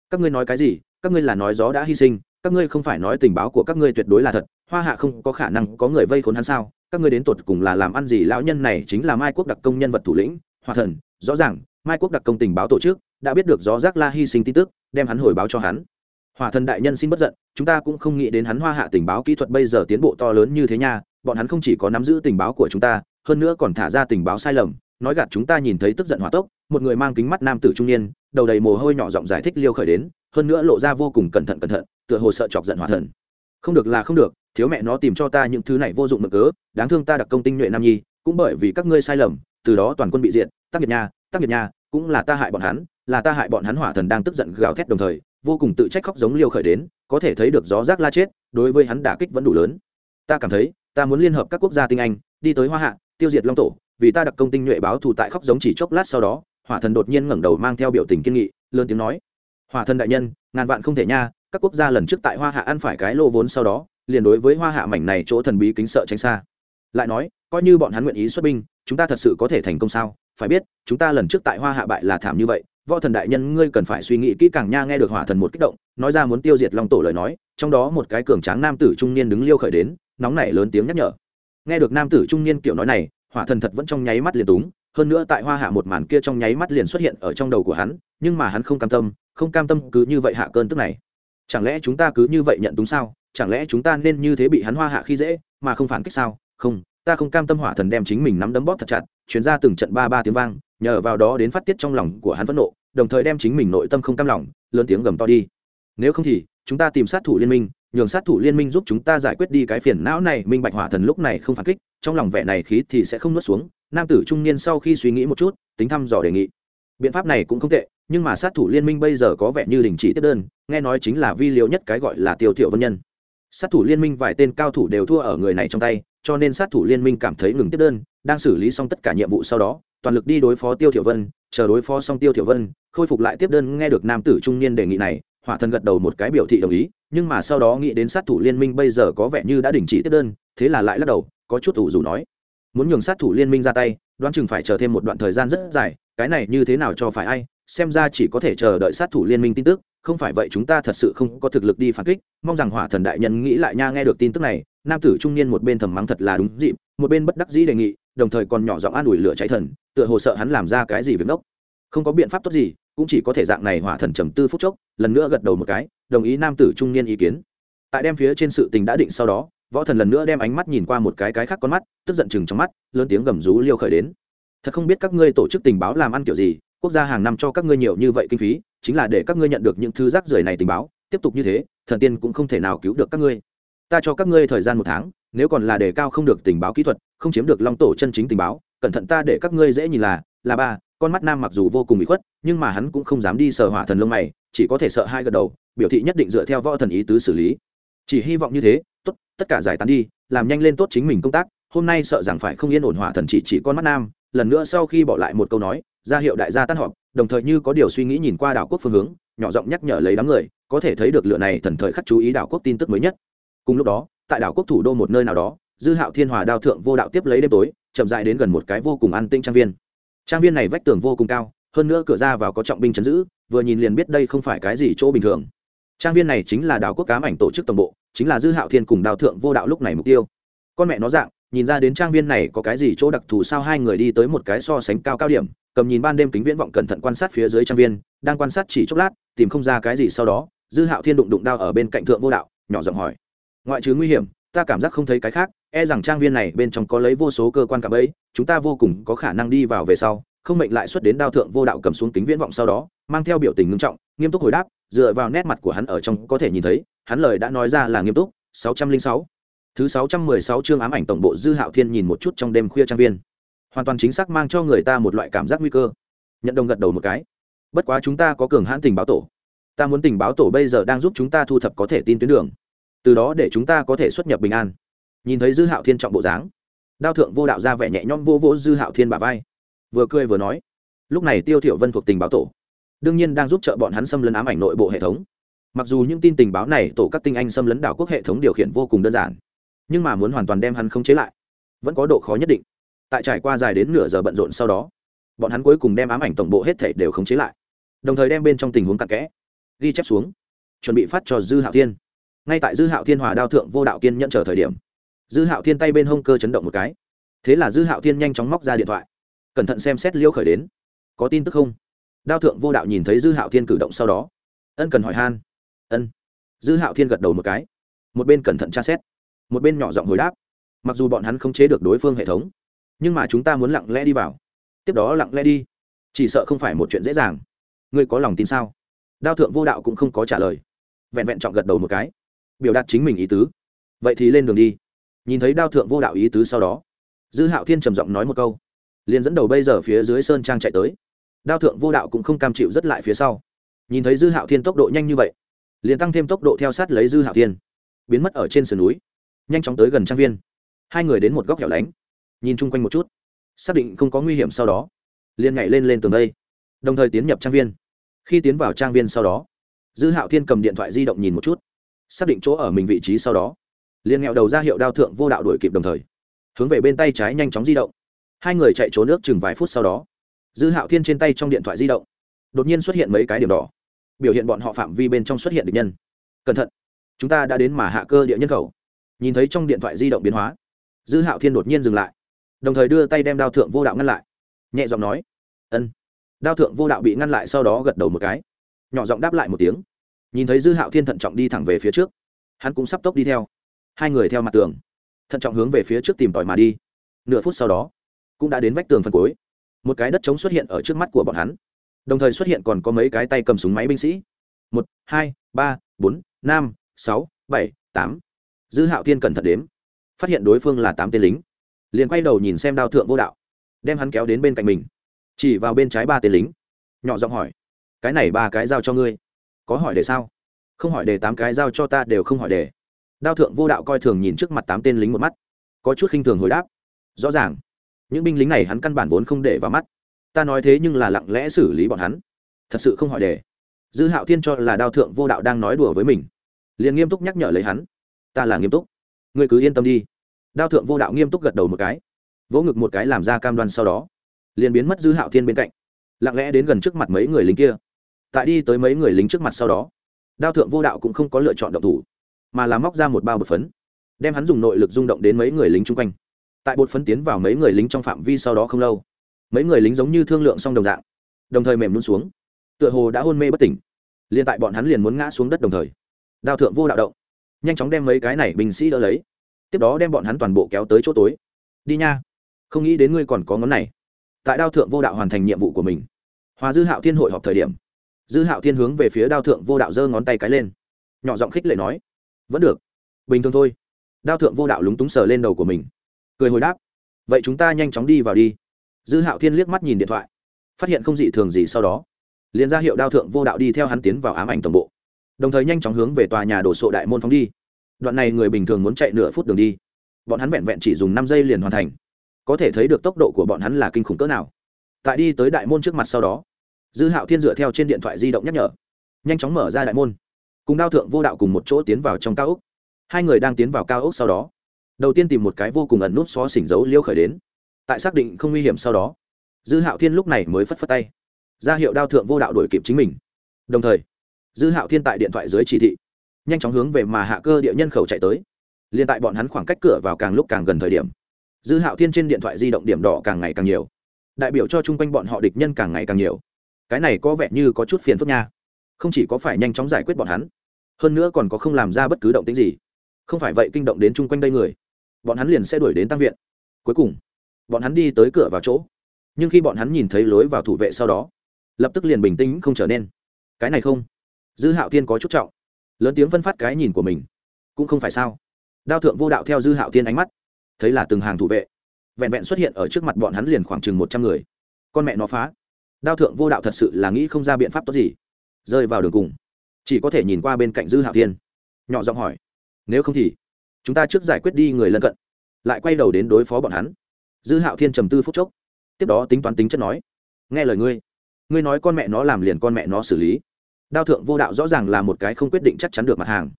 Các ngươi nói cái gì? Các ngươi là nói gió đã hy sinh, các ngươi không phải nói tình báo của các ngươi tuyệt đối là thật, hoa hạ không có khả năng có người vây khốn hắn sao? Các ngươi đến tột cùng là làm ăn gì? Lão nhân này chính là mai quốc đặc công nhân vật thủ lĩnh hòa thần, rõ ràng, mai quốc đặc công tình báo tổ chức, đã biết được gió giác la hy sinh tin tức, đem hắn hồi báo cho hắn. Hòa thần đại nhân xin bất giận, chúng ta cũng không nghĩ đến hắn hoa hạ tình báo kỹ thuật bây giờ tiến bộ to lớn như thế nha, bọn hắn không chỉ có nắm giữ tình báo của chúng ta, hơn nữa còn thả ra tình báo sai lầm, nói gạt chúng ta nhìn thấy tức giận hỏa tốc, một người mang kính mắt nam tử trung niên, đầu đầy mồ hôi nhỏ giọng giải thích liêu khởi đến, hơn nữa lộ ra vô cùng cẩn thận cẩn thận, tựa hồ sợ chọc giận hỏa thần. Không được là không được, thiếu mẹ nó tìm cho ta những thứ này vô dụng mực cớ, đáng thương ta đặc công tinh nhuệ nam nhi, cũng bởi vì các ngươi sai lầm, từ đó toàn quân bị diện Tác nghiệp nha tác nghiệp nha cũng là ta hại bọn hắn, là ta hại bọn hắn hỏa thần đang tức giận gào thét đồng thời, vô cùng tự trách khóc giống liêu khởi đến, có thể thấy được gió rác la chết, đối với hắn đả kích vẫn đủ lớn. Ta cảm thấy, ta muốn liên hợp các quốc gia tinh anh, đi tới hoa hạ, tiêu diệt long tổ, vì ta đặc công tinh nhuệ báo thù tại khóc giống chỉ chốc lát sau đó, hỏa thần đột nhiên ngẩng đầu mang theo biểu tình kiên nghị, lớn tiếng nói, hỏa thần đại nhân, ngàn vạn không thể nha, các quốc gia lần trước tại hoa hạ ăn phải cái lô vốn sau đó, liền đối với hoa hạ mảnh này chỗ thần bí kính sợ tránh xa. Lại nói, coi như bọn hắn nguyện ý xuất binh, chúng ta thật sự có thể thành công sao? Phải biết, chúng ta lần trước tại hoa hạ bại là thảm như vậy, võ thần đại nhân ngươi cần phải suy nghĩ kỹ càng nha, nghe được hỏa thần một kích động, nói ra muốn tiêu diệt long tổ lời nói, trong đó một cái cường tráng nam tử trung niên đứng liêu khởi đến, nóng nảy lớn tiếng nhắc nhở. Nghe được nam tử trung niên kiểu nói này, hỏa thần thật vẫn trong nháy mắt liền túng, hơn nữa tại hoa hạ một màn kia trong nháy mắt liền xuất hiện ở trong đầu của hắn, nhưng mà hắn không cam tâm, không cam tâm cứ như vậy hạ cơn tức này. Chẳng lẽ chúng ta cứ như vậy nhận túng sao? Chẳng lẽ chúng ta nên như thế bị hắn hoa hạ khi dễ, mà không phản kích sao? Không ta không cam tâm hỏa thần đem chính mình nắm đấm bóp thật chặt chuyển ra từng trận ba ba tiếng vang, nhờ vào đó đến phát tiết trong lòng của hắn phẫn nộ, đồng thời đem chính mình nội tâm không cam lòng, lớn tiếng gầm to đi. Nếu không thì, chúng ta tìm sát thủ liên minh, nhường sát thủ liên minh giúp chúng ta giải quyết đi cái phiền não này, minh bạch hỏa thần lúc này không phản kích, trong lòng vẻ này khí thì sẽ không nuốt xuống. Nam tử trung niên sau khi suy nghĩ một chút, tính thăm dò đề nghị. Biện pháp này cũng không tệ, nhưng mà sát thủ liên minh bây giờ có vẻ như đình chỉ tiếp đơn, nghe nói chính là vi liều nhất cái gọi là tiêu thiệu vân nhân. Sát thủ liên minh vài tên cao thủ đều thua ở người này trong tay cho nên sát thủ liên minh cảm thấy ngừng tiếp đơn, đang xử lý xong tất cả nhiệm vụ sau đó, toàn lực đi đối phó tiêu thiểu vân, chờ đối phó xong tiêu thiểu vân, khôi phục lại tiếp đơn, nghe được nam tử trung niên đề nghị này, hỏa thần gật đầu một cái biểu thị đồng ý, nhưng mà sau đó nghĩ đến sát thủ liên minh bây giờ có vẻ như đã đình chỉ tiếp đơn, thế là lại lắc đầu, có chút ủ rũ nói. Muốn nhường sát thủ liên minh ra tay, đoán chừng phải chờ thêm một đoạn thời gian rất dài, cái này như thế nào cho phải ai, xem ra chỉ có thể chờ đợi sát thủ liên minh tin tức, không phải vậy chúng ta thật sự không có thực lực đi phản kích, mong rằng hỏa thần đại nhân nghĩ lại nha nghe được tin tức này nam tử trung niên một bên thầm mắng thật là đúng dịp, một bên bất đắc dĩ đề nghị, đồng thời còn nhỏ giọng an ủi lửa cháy thần, tựa hồ sợ hắn làm ra cái gì việc nốc. không có biện pháp tốt gì, cũng chỉ có thể dạng này hỏa thần trầm tư phút chốc, lần nữa gật đầu một cái, đồng ý nam tử trung niên ý kiến. Tại đem phía trên sự tình đã định sau đó, võ thần lần nữa đem ánh mắt nhìn qua một cái cái khác con mắt, tức giận chừng trong mắt, lớn tiếng gầm rú liêu khởi đến. Thật không biết các ngươi tổ chức tình báo làm ăn kiểu gì, quốc gia hàng năm cho các ngươi nhiều như vậy kinh phí, chính là để các ngươi nhận được những thứ rác rưởi này tình báo, tiếp tục như thế, thần tiên cũng không thể nào cứu được các ngươi ta cho các ngươi thời gian một tháng, nếu còn là đề cao không được tình báo kỹ thuật, không chiếm được long tổ chân chính tình báo, cẩn thận ta để các ngươi dễ nhìn là là ba, con mắt nam mặc dù vô cùng bị khuất, nhưng mà hắn cũng không dám đi sờ hỏa thần lông mày, chỉ có thể sợ hai gật đầu, biểu thị nhất định dựa theo võ thần ý tứ xử lý. Chỉ hy vọng như thế, tốt, tất cả giải tán đi, làm nhanh lên tốt chính mình công tác, hôm nay sợ rằng phải không yên ổn hỏa thần chỉ chỉ con mắt nam, lần nữa sau khi bỏ lại một câu nói, ra hiệu đại gia tan họp, đồng thời như có điều suy nghĩ nhìn qua đảo quốc phương hướng, nhỏ giọng nhắc nhở lấy đám người, có thể thấy được lựa này thần thời khắc chú ý đảo quốc tin tức mới nhất cùng lúc đó, tại đảo quốc thủ đô một nơi nào đó, dư hạo thiên hòa đao thượng vô đạo tiếp lấy đêm tối, chậm dại đến gần một cái vô cùng an tinh trang viên. Trang viên này vách tường vô cùng cao, hơn nữa cửa ra vào có trọng binh chấn giữ, vừa nhìn liền biết đây không phải cái gì chỗ bình thường. Trang viên này chính là đảo quốc cám ảnh tổ chức tổng bộ, chính là dư hạo thiên cùng đào thượng vô đạo lúc này mục tiêu. Con mẹ nó dạng, nhìn ra đến trang viên này có cái gì chỗ đặc thù sao hai người đi tới một cái so sánh cao cao điểm, cầm nhìn ban đêm kính viễn vọng cẩn thận quan sát phía dưới trang viên, đang quan sát chỉ chốc lát, tìm không ra cái gì sau đó, dư hạo thiên đụng đụng đao ở bên cạnh thượng vô đạo, nhỏ giọng hỏi ngoại trừ nguy hiểm, ta cảm giác không thấy cái khác e rằng trang viên này bên trong có lấy vô số cơ quan cả ấy chúng ta vô cùng có khả năng đi vào về sau, không mệnh lại xuất đến đao thượng vô đạo cầm xuống kính viễn vọng sau đó, mang theo biểu tình ngưng trọng, nghiêm túc hồi đáp, dựa vào nét mặt của hắn ở trong có thể nhìn thấy, hắn lời đã nói ra là nghiêm túc. 606. thứ 616 chương ám ảnh tổng bộ dư hạo thiên nhìn một chút trong đêm khuya trang viên. Hoàn toàn chính xác mang cho người ta một loại cảm giác nguy cơ. Nhận đồng gật đầu một cái. Bất quá chúng ta có cường hãn tình báo tổ. Ta muốn tình báo tổ bây giờ đang giúp chúng ta thu thập có thể tin tuyến đường từ đó để chúng ta có thể xuất nhập bình an. Nhìn thấy dư hạo thiên trọng bộ dáng, đao thượng vô đạo ra vẻ nhẹ nhõm vô vỗ dư hạo thiên bà vai, vừa cười vừa nói, lúc này tiêu thiểu vân thuộc tình báo tổ, đương nhiên đang giúp trợ bọn hắn xâm lấn ám ảnh nội bộ hệ thống. Mặc dù những tin tình báo này tổ các tinh anh xâm lấn đảo quốc hệ thống điều khiển vô cùng đơn giản, nhưng mà muốn hoàn toàn đem hắn không chế lại, vẫn có độ khó nhất định. Tại trải qua dài đến nửa giờ bận rộn sau đó, bọn hắn cuối cùng đem ám ảnh tổng bộ hết thể đều khống chế lại, đồng thời đem bên trong tình huống cặn kẽ, ghi chép xuống, chuẩn bị phát cho dư hạo thiên ngay tại dư hạo thiên hòa đao thượng vô đạo kiên nhận chờ thời điểm. Dư hạo thiên tay bên hông cơ chấn động một cái. Thế là dư hạo thiên nhanh chóng móc ra điện thoại. Cẩn thận xem xét liễu khởi đến. Có tin tức không? Đao thượng vô đạo nhìn thấy dư hạo thiên cử động sau đó. Ân cần hỏi han. Ân. Dư hạo thiên gật đầu một cái. Một bên cẩn thận tra xét. Một bên nhỏ giọng hồi đáp. Mặc dù bọn hắn không chế được đối phương hệ thống, nhưng mà chúng ta muốn lặng lẽ đi vào. Tiếp đó lặng lẽ đi. Chỉ sợ không phải một chuyện dễ dàng. Ngươi có lòng tin sao? Đao thượng vô đạo cũng không có trả lời. Vẹn vẹn chọn gật đầu một cái biểu đạt chính mình ý tứ. Vậy thì lên đường đi. Nhìn thấy đao thượng vô đạo ý tứ sau đó, dư hạo thiên trầm giọng nói một câu, liền dẫn đầu bây giờ phía dưới sơn trang chạy tới. Đao thượng vô đạo cũng không cam chịu rất lại phía sau. Nhìn thấy dư hạo thiên tốc độ nhanh như vậy, liền tăng thêm tốc độ theo sát lấy dư hạo thiên. Biến mất ở trên sườn núi, nhanh chóng tới gần trang viên. Hai người đến một góc hẻo lánh, nhìn chung quanh một chút, xác định không có nguy hiểm sau đó, liền nhảy lên lên tường đây, đồng thời tiến nhập trang viên. Khi tiến vào trang viên sau đó, dư hạo thiên cầm điện thoại di động nhìn một chút xác định chỗ ở mình vị trí sau đó. Liền nghẹo đầu ra hiệu đao thượng vô đạo đuổi kịp đồng thời, hướng về bên tay trái nhanh chóng di động. Hai người chạy trốn nước chừng vài phút sau đó, dư hạo thiên trên tay trong điện thoại di động, đột nhiên xuất hiện mấy cái điểm đỏ. Biểu hiện bọn họ phạm vi bên trong xuất hiện địch nhân. Cẩn thận, chúng ta đã đến mà hạ cơ địa nhân khẩu. Nhìn thấy trong điện thoại di động biến hóa, dư hạo thiên đột nhiên dừng lại, đồng thời đưa tay đem đao thượng vô đạo ngăn lại. Nhẹ giọng nói, ân. Đao thượng vô đạo bị ngăn lại sau đó gật đầu một cái, nhỏ giọng đáp lại một tiếng nhìn thấy dư hạo thiên thận trọng đi thẳng về phía trước. Hắn cũng sắp tốc đi theo. Hai người theo mặt tường, thận trọng hướng về phía trước tìm tòi mà đi. Nửa phút sau đó, cũng đã đến vách tường phần cuối. Một cái đất trống xuất hiện ở trước mắt của bọn hắn. Đồng thời xuất hiện còn có mấy cái tay cầm súng máy binh sĩ. Một, hai, ba, bốn, năm, sáu, bảy, tám. Dư hạo thiên cẩn thận đếm. Phát hiện đối phương là tám tên lính. Liền quay đầu nhìn xem đao thượng vô đạo. Đem hắn kéo đến bên cạnh mình. Chỉ vào bên trái ba tên lính. Nhỏ giọng hỏi, cái này ba cái giao cho ngươi? Có hỏi đề sao? Không hỏi đề, tám cái giao cho ta đều không hỏi đề. Đao thượng vô đạo coi thường nhìn trước mặt tám tên lính một mắt. Có chút khinh thường hồi đáp. Rõ ràng, những binh lính này hắn căn bản vốn không để vào mắt. Ta nói thế nhưng là lặng lẽ xử lý bọn hắn. Thật sự không hỏi đề. Dư hạo thiên cho là đao thượng vô đạo đang nói đùa với mình. Liền nghiêm túc nhắc nhở lấy hắn. Ta là nghiêm túc. Ngươi cứ yên tâm đi. Đao thượng vô đạo nghiêm túc gật đầu một cái. Vỗ ngực một cái làm ra cam đoan sau đó, liền biến mất dư hạo thiên bên cạnh. Lặng lẽ đến gần trước mặt mấy người lính kia tại đi tới mấy người lính trước mặt sau đó, đao thượng vô đạo cũng không có lựa chọn động thủ, mà là móc ra một bao bột phấn, đem hắn dùng nội lực rung động đến mấy người lính chung quanh. Tại bột phấn tiến vào mấy người lính trong phạm vi sau đó không lâu, mấy người lính giống như thương lượng xong đồng dạng, đồng thời mềm luôn xuống, tựa hồ đã hôn mê bất tỉnh. Liền tại bọn hắn liền muốn ngã xuống đất đồng thời, đao thượng vô đạo động, nhanh chóng đem mấy cái này binh sĩ đỡ lấy, tiếp đó đem bọn hắn toàn bộ kéo tới chỗ tối. Đi nha, không nghĩ đến ngươi còn có ngón này. Tại đao thượng vô đạo hoàn thành nhiệm vụ của mình, hòa dư hạo thiên hội họp thời điểm dư hạo thiên hướng về phía đao thượng vô đạo giơ ngón tay cái lên. Nhỏ giọng khích lệ nói, vẫn được, bình thường thôi. Đao thượng vô đạo lúng túng sờ lên đầu của mình, cười hồi đáp, vậy chúng ta nhanh chóng đi vào đi. Dư hạo thiên liếc mắt nhìn điện thoại, phát hiện không dị thường gì sau đó, liền ra hiệu đao thượng vô đạo đi theo hắn tiến vào ám ảnh tổng bộ, đồng thời nhanh chóng hướng về tòa nhà đổ sộ đại môn phóng đi. Đoạn này người bình thường muốn chạy nửa phút đường đi, bọn hắn vẹn vẹn chỉ dùng năm giây liền hoàn thành, có thể thấy được tốc độ của bọn hắn là kinh khủng cỡ nào. Tại đi tới đại môn trước mặt sau đó dư hạo thiên dựa theo trên điện thoại di động nhắc nhở, nhanh chóng mở ra đại môn. Cùng đao thượng vô đạo cùng một chỗ tiến vào trong cao ốc. Hai người đang tiến vào cao ốc sau đó, đầu tiên tìm một cái vô cùng ẩn nút xó xỉnh dấu liêu khởi đến. Tại xác định không nguy hiểm sau đó, dư hạo thiên lúc này mới phất phất tay, ra hiệu đao thượng vô đạo đổi kịp chính mình. Đồng thời, dư hạo thiên tại điện thoại dưới chỉ thị, nhanh chóng hướng về mà hạ cơ địa nhân khẩu chạy tới. Liên tại bọn hắn khoảng cách cửa vào càng lúc càng gần thời điểm, dư hạo thiên trên điện thoại di động điểm đỏ càng ngày càng nhiều. Đại biểu cho chung quanh bọn họ địch nhân càng ngày càng nhiều cái này có vẻ như có chút phiền phức nha. Không chỉ có phải nhanh chóng giải quyết bọn hắn, hơn nữa còn có không làm ra bất cứ động tính gì. Không phải vậy kinh động đến chung quanh đây người, bọn hắn liền sẽ đuổi đến tăng viện. Cuối cùng, bọn hắn đi tới cửa vào chỗ. Nhưng khi bọn hắn nhìn thấy lối vào thủ vệ sau đó, lập tức liền bình tĩnh không trở nên. Cái này không? Dư hạo thiên có chút trọng. Lớn tiếng phân phát cái nhìn của mình. Cũng không phải sao? Đao thượng vô đạo theo dư hạo thiên ánh mắt, thấy là từng hàng thủ vệ. Vẹn vẹn xuất hiện ở trước mặt bọn hắn liền khoảng chừng một trăm người. Con mẹ nó phá đao thượng vô đạo thật sự là nghĩ không ra biện pháp tốt gì. Rơi vào đường cùng, chỉ có thể nhìn qua bên cạnh dư hạo thiên. Nhỏ giọng hỏi, nếu không thì chúng ta trước giải quyết đi người lân cận, lại quay đầu đến đối phó bọn hắn. Dư hạo thiên trầm tư phút chốc, tiếp đó tính toán tính chất nói, nghe lời ngươi ngươi nói con mẹ nó làm liền con mẹ nó xử lý. Đao thượng vô đạo rõ ràng là một cái không quyết định chắc chắn được mặt hàng.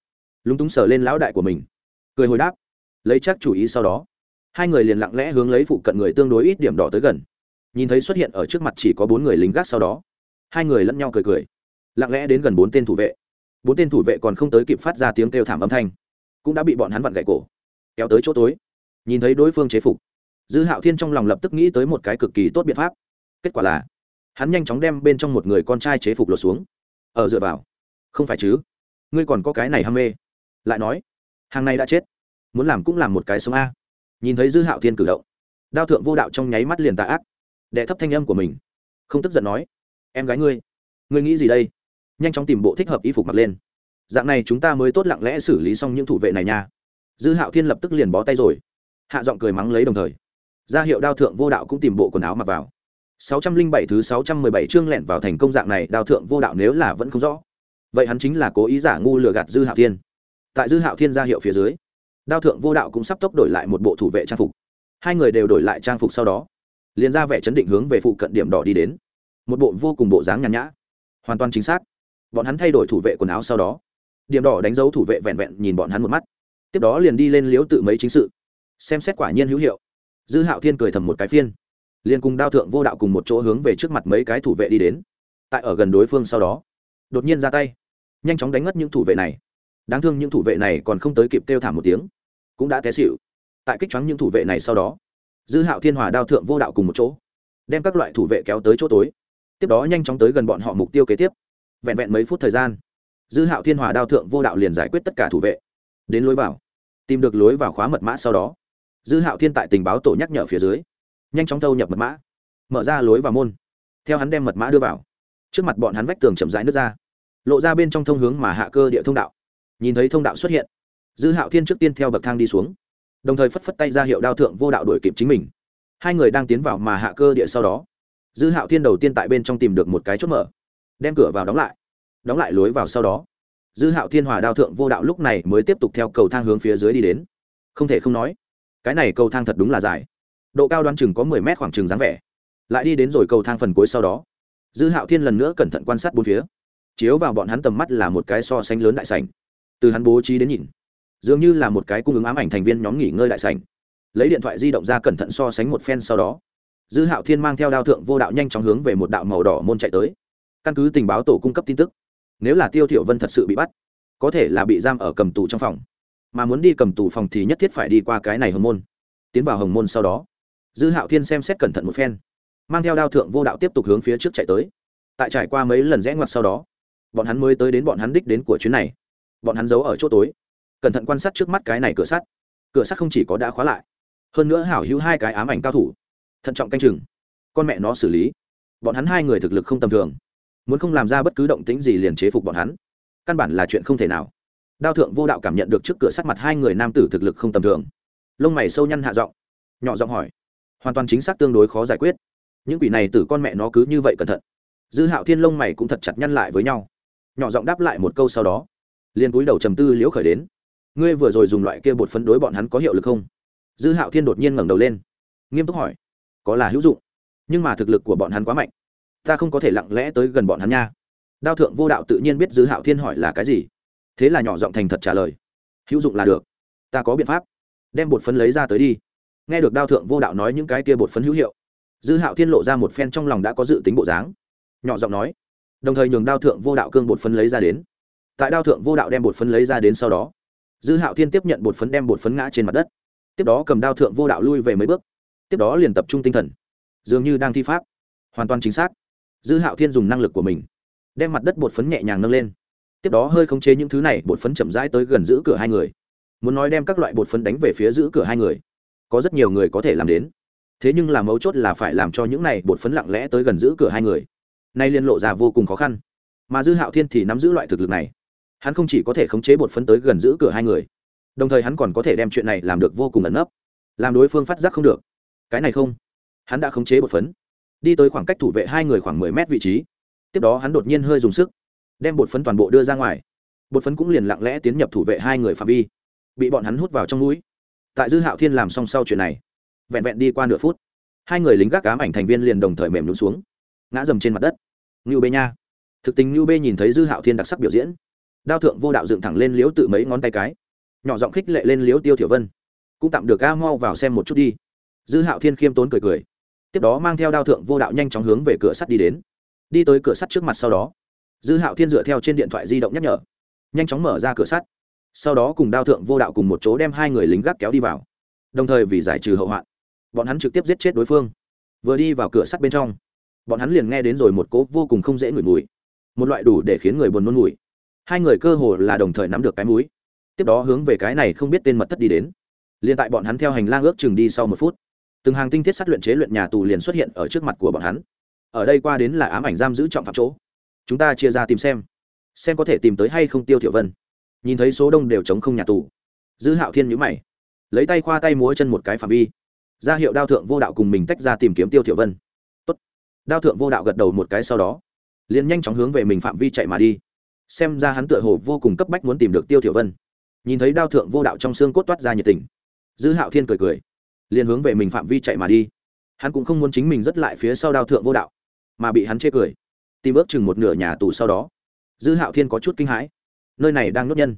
Lúng túng sờ lên lão đại của mình, cười hồi đáp, lấy chắc chủ ý sau đó. Hai người liền lặng lẽ hướng lấy phụ cận người tương đối ít điểm đỏ tới gần nhìn thấy xuất hiện ở trước mặt chỉ có bốn người lính gác sau đó. Hai người lẫn nhau cười cười. Lặng lẽ đến gần bốn tên thủ vệ. Bốn tên thủ vệ còn không tới kịp phát ra tiếng kêu thảm âm thanh, cũng đã bị bọn hắn vặn gậy cổ. Kéo tới chỗ tối, nhìn thấy đối phương chế phục. Dư hạo thiên trong lòng lập tức nghĩ tới một cái cực kỳ tốt biện pháp. Kết quả là, hắn nhanh chóng đem bên trong một người con trai chế phục lột xuống. Ở dựa vào. Không phải chứ? Ngươi còn có cái này ham mê. Lại nói, hàng này đã chết. Muốn làm cũng làm một cái sống a. Nhìn thấy dư hạo thiên cử động, đao thượng vô đạo trong nháy mắt liền tạ ác đệ thấp thanh âm của mình. Không tức giận nói, em gái ngươi ngươi nghĩ gì đây? Nhanh chóng tìm bộ thích hợp y phục mặc lên. Dạng này chúng ta mới tốt lặng lẽ xử lý xong những thủ vệ này nha. Dư hạo thiên lập tức liền bó tay rồi. Hạ giọng cười mắng lấy đồng thời, ra hiệu đao thượng vô đạo cũng tìm bộ quần áo mặc vào. 607 thứ 617 chương lẹn vào thành công dạng này, đao thượng vô đạo nếu là vẫn không rõ. Vậy hắn chính là cố ý giả ngu lừa gạt dư hạo thiên. Tại dư hạo thiên ra hiệu phía dưới, đao thượng vô đạo cũng sắp tốc đổi lại một bộ thủ vệ trang phục. Hai người đều đổi lại trang phục sau đó liền ra vẻ chấn định hướng về phụ cận điểm đỏ đi đến. Một bộ vô cùng bộ dáng nhàn nhã. Hoàn toàn chính xác. Bọn hắn thay đổi thủ vệ quần áo sau đó. Điểm đỏ đánh dấu thủ vệ vẹn vẹn nhìn bọn hắn một mắt. Tiếp đó liền đi lên liếu tự mấy chính sự. Xem xét quả nhiên hữu hiệu. Dư hạo thiên cười thầm một cái phiên. Liền cùng đao thượng vô đạo cùng một chỗ hướng về trước mặt mấy cái thủ vệ đi đến. Tại ở gần đối phương sau đó, đột nhiên ra tay. Nhanh chóng đánh ngất những thủ vệ này. Đáng thương những thủ vệ này còn không tới kịp kêu thảm một tiếng. Cũng đã té xịu tại kích choáng những thủ vệ này sau đó dư hạo thiên hòa đao thượng vô đạo cùng một chỗ, đem các loại thủ vệ kéo tới chỗ tối. Tiếp đó nhanh chóng tới gần bọn họ mục tiêu kế tiếp. Vẹn vẹn mấy phút thời gian, dư hạo thiên hòa đao thượng vô đạo liền giải quyết tất cả thủ vệ. Đến lối vào, tìm được lối vào khóa mật mã sau đó, dư hạo thiên tại tình báo tổ nhắc nhở phía dưới, nhanh chóng thâu nhập mật mã, mở ra lối vào môn. Theo hắn đem mật mã đưa vào, trước mặt bọn hắn vách tường chậm rãi nước ra, lộ ra bên trong thông hướng mà hạ cơ địa thông đạo. Nhìn thấy thông đạo xuất hiện, dư hạo thiên trước tiên theo bậc thang đi xuống đồng thời phất phất tay ra hiệu đao thượng vô đạo đuổi kịp chính mình. Hai người đang tiến vào mà hạ cơ địa sau đó, dư hạo thiên đầu tiên tại bên trong tìm được một cái chốt mở, đem cửa vào đóng lại đóng lại lối vào sau đó, dư hạo thiên hòa đao thượng vô đạo lúc này mới tiếp tục theo cầu thang hướng phía dưới đi đến. Không thể không nói, cái này cầu thang thật đúng là dài, độ cao đoán chừng có mười mét khoảng chừng dáng vẻ. Lại đi đến rồi cầu thang phần cuối sau đó, dư hạo thiên lần nữa cẩn thận quan sát bốn phía, chiếu vào bọn hắn tầm mắt là một cái so sánh lớn đại sảnh. Từ hắn bố trí đến nhìn dường như là một cái cung ứng ám ảnh thành viên nhóm nghỉ ngơi đại sảnh. Lấy điện thoại di động ra cẩn thận so sánh một phen sau đó, dư hạo thiên mang theo đao thượng vô đạo nhanh chóng hướng về một đạo màu đỏ môn chạy tới. Căn cứ tình báo tổ cung cấp tin tức, nếu là tiêu thiểu vân thật sự bị bắt, có thể là bị giam ở cầm tù trong phòng. Mà muốn đi cầm tù phòng thì nhất thiết phải đi qua cái này hồng môn. Tiến vào hồng môn sau đó, dư hạo thiên xem xét cẩn thận một phen, mang theo đao thượng vô đạo tiếp tục hướng phía trước chạy tới. Tại trải qua mấy lần rẽ ngoặt sau đó, bọn hắn mới tới đến bọn hắn đích đến của chuyến này. Bọn hắn giấu ở chỗ tối cẩn thận quan sát trước mắt cái này cửa sắt. Cửa sắt không chỉ có đã khóa lại, hơn nữa hảo hữu hai cái ám ảnh cao thủ, thận trọng canh chừng. Con mẹ nó xử lý. Bọn hắn hai người thực lực không tầm thường, muốn không làm ra bất cứ động tĩnh gì liền chế phục bọn hắn. Căn bản là chuyện không thể nào. Đao thượng vô đạo cảm nhận được trước cửa sắt mặt hai người nam tử thực lực không tầm thường. Lông mày sâu nhăn hạ giọng, nhỏ giọng hỏi. Hoàn toàn chính xác tương đối khó giải quyết. Những quỷ này từ con mẹ nó cứ như vậy cẩn thận. Dư hạo thiên lông mày cũng thật chặt nhăn lại với nhau. Nhỏ giọng đáp lại một câu sau đó. Liền cúi đầu trầm tư liễu khởi đến ngươi vừa rồi dùng loại kia bột phấn đối bọn hắn có hiệu lực không? Dư hạo thiên đột nhiên ngẩng đầu lên, nghiêm túc hỏi, có là hữu dụng, nhưng mà thực lực của bọn hắn quá mạnh, ta không có thể lặng lẽ tới gần bọn hắn nha. Đao thượng vô đạo tự nhiên biết dư hạo thiên hỏi là cái gì, thế là nhỏ giọng thành thật trả lời, hữu dụng là được, ta có biện pháp, đem bột phấn lấy ra tới đi. Nghe được đao thượng vô đạo nói những cái kia bột phấn hữu hiệu, dư hạo thiên lộ ra một phen trong lòng đã có dự tính bộ dáng, nhỏ giọng nói, đồng thời nhường đao thượng vô đạo cương bột phấn lấy ra đến. Tại đao thượng vô đạo đem bột phấn lấy ra đến sau đó dư hạo thiên tiếp nhận bột phấn đem bột phấn ngã trên mặt đất. Tiếp đó cầm đao thượng vô đạo lui về mấy bước. Tiếp đó liền tập trung tinh thần. Dường như đang thi pháp. Hoàn toàn chính xác. Dư hạo thiên dùng năng lực của mình, đem mặt đất bột phấn nhẹ nhàng nâng lên. Tiếp đó hơi khống chế những thứ này, bột phấn chậm rãi tới gần giữ cửa hai người. Muốn nói đem các loại bột phấn đánh về phía giữ cửa hai người, có rất nhiều người có thể làm đến. Thế nhưng là mấu chốt là phải làm cho những này bột phấn lặng lẽ tới gần giữ cửa hai người. Nay liên lộ ra vô cùng khó khăn. Mà dư hạo thiên thì nắm giữ loại thực lực này hắn không chỉ có thể khống chế bột phấn tới gần giữ cửa hai người, đồng thời hắn còn có thể đem chuyện này làm được vô cùng ẩn nấp, làm đối phương phát giác không được. Cái này không, hắn đã khống chế bột phấn, đi tới khoảng cách thủ vệ hai người khoảng mười mét vị trí. Tiếp đó hắn đột nhiên hơi dùng sức, đem bột phấn toàn bộ đưa ra ngoài. Bột phấn cũng liền lặng lẽ tiến nhập thủ vệ hai người phạm vi, bị bọn hắn hút vào trong núi. Tại dư hạo thiên làm xong sau chuyện này, vẹn vẹn đi qua nửa phút, hai người lính gác cám ảnh thành viên liền đồng thời mềm lún xuống, ngã dầm trên mặt đất. Ngưu bê nha, thực tình ngưu bê nhìn thấy dư hạo thiên đặc sắc biểu diễn đao thượng vô đạo dựng thẳng lên liếu tự mấy ngón tay cái. Nhỏ giọng khích lệ lên liếu tiêu thiểu vân. Cũng tạm được a mau vào xem một chút đi. Dư hạo thiên khiêm tốn cười cười. Tiếp đó mang theo đao thượng vô đạo nhanh chóng hướng về cửa sắt đi đến. Đi tới cửa sắt trước mặt sau đó, dư hạo thiên dựa theo trên điện thoại di động nhắc nhở, nhanh chóng mở ra cửa sắt. Sau đó cùng đao thượng vô đạo cùng một chỗ đem hai người lính gác kéo đi vào. Đồng thời vì giải trừ hậu hoạn, bọn hắn trực tiếp giết chết đối phương. Vừa đi vào cửa sắt bên trong, bọn hắn liền nghe đến rồi một cố vô cùng không dễ ngửi mùi. Một loại đủ để khiến người buồn nôn mùi hai người cơ hồ là đồng thời nắm được cái mũi. Tiếp đó hướng về cái này không biết tên mật thất đi đến. Liền tại bọn hắn theo hành lang ước chừng đi sau một phút, từng hàng tinh thiết sát luyện chế luyện nhà tù liền xuất hiện ở trước mặt của bọn hắn. Ở đây qua đến là ám ảnh giam giữ trọng phạm chỗ. Chúng ta chia ra tìm xem xem có thể tìm tới hay không tiêu thiểu vân. Nhìn thấy số đông đều chống không nhà tù. Dư hạo thiên nhíu mày, lấy tay khoa tay múa chân một cái phạm vi. Ra hiệu đao thượng vô đạo cùng mình tách ra tìm kiếm tiêu thiểu vân. Tốt. đao thượng vô đạo gật đầu một cái sau đó, liền nhanh chóng hướng về mình phạm vi chạy mà đi xem ra hắn tựa hồ vô cùng cấp bách muốn tìm được tiêu thiểu vân. Nhìn thấy đao thượng vô đạo trong xương cốt toát ra nhiệt tình, dư hạo thiên cười cười, liền hướng về mình phạm vi chạy mà đi. Hắn cũng không muốn chính mình rất lại phía sau đao thượng vô đạo, mà bị hắn chê cười. Tìm ước chừng một nửa nhà tù sau đó, dư hạo thiên có chút kinh hãi. Nơi này đang nốt nhân.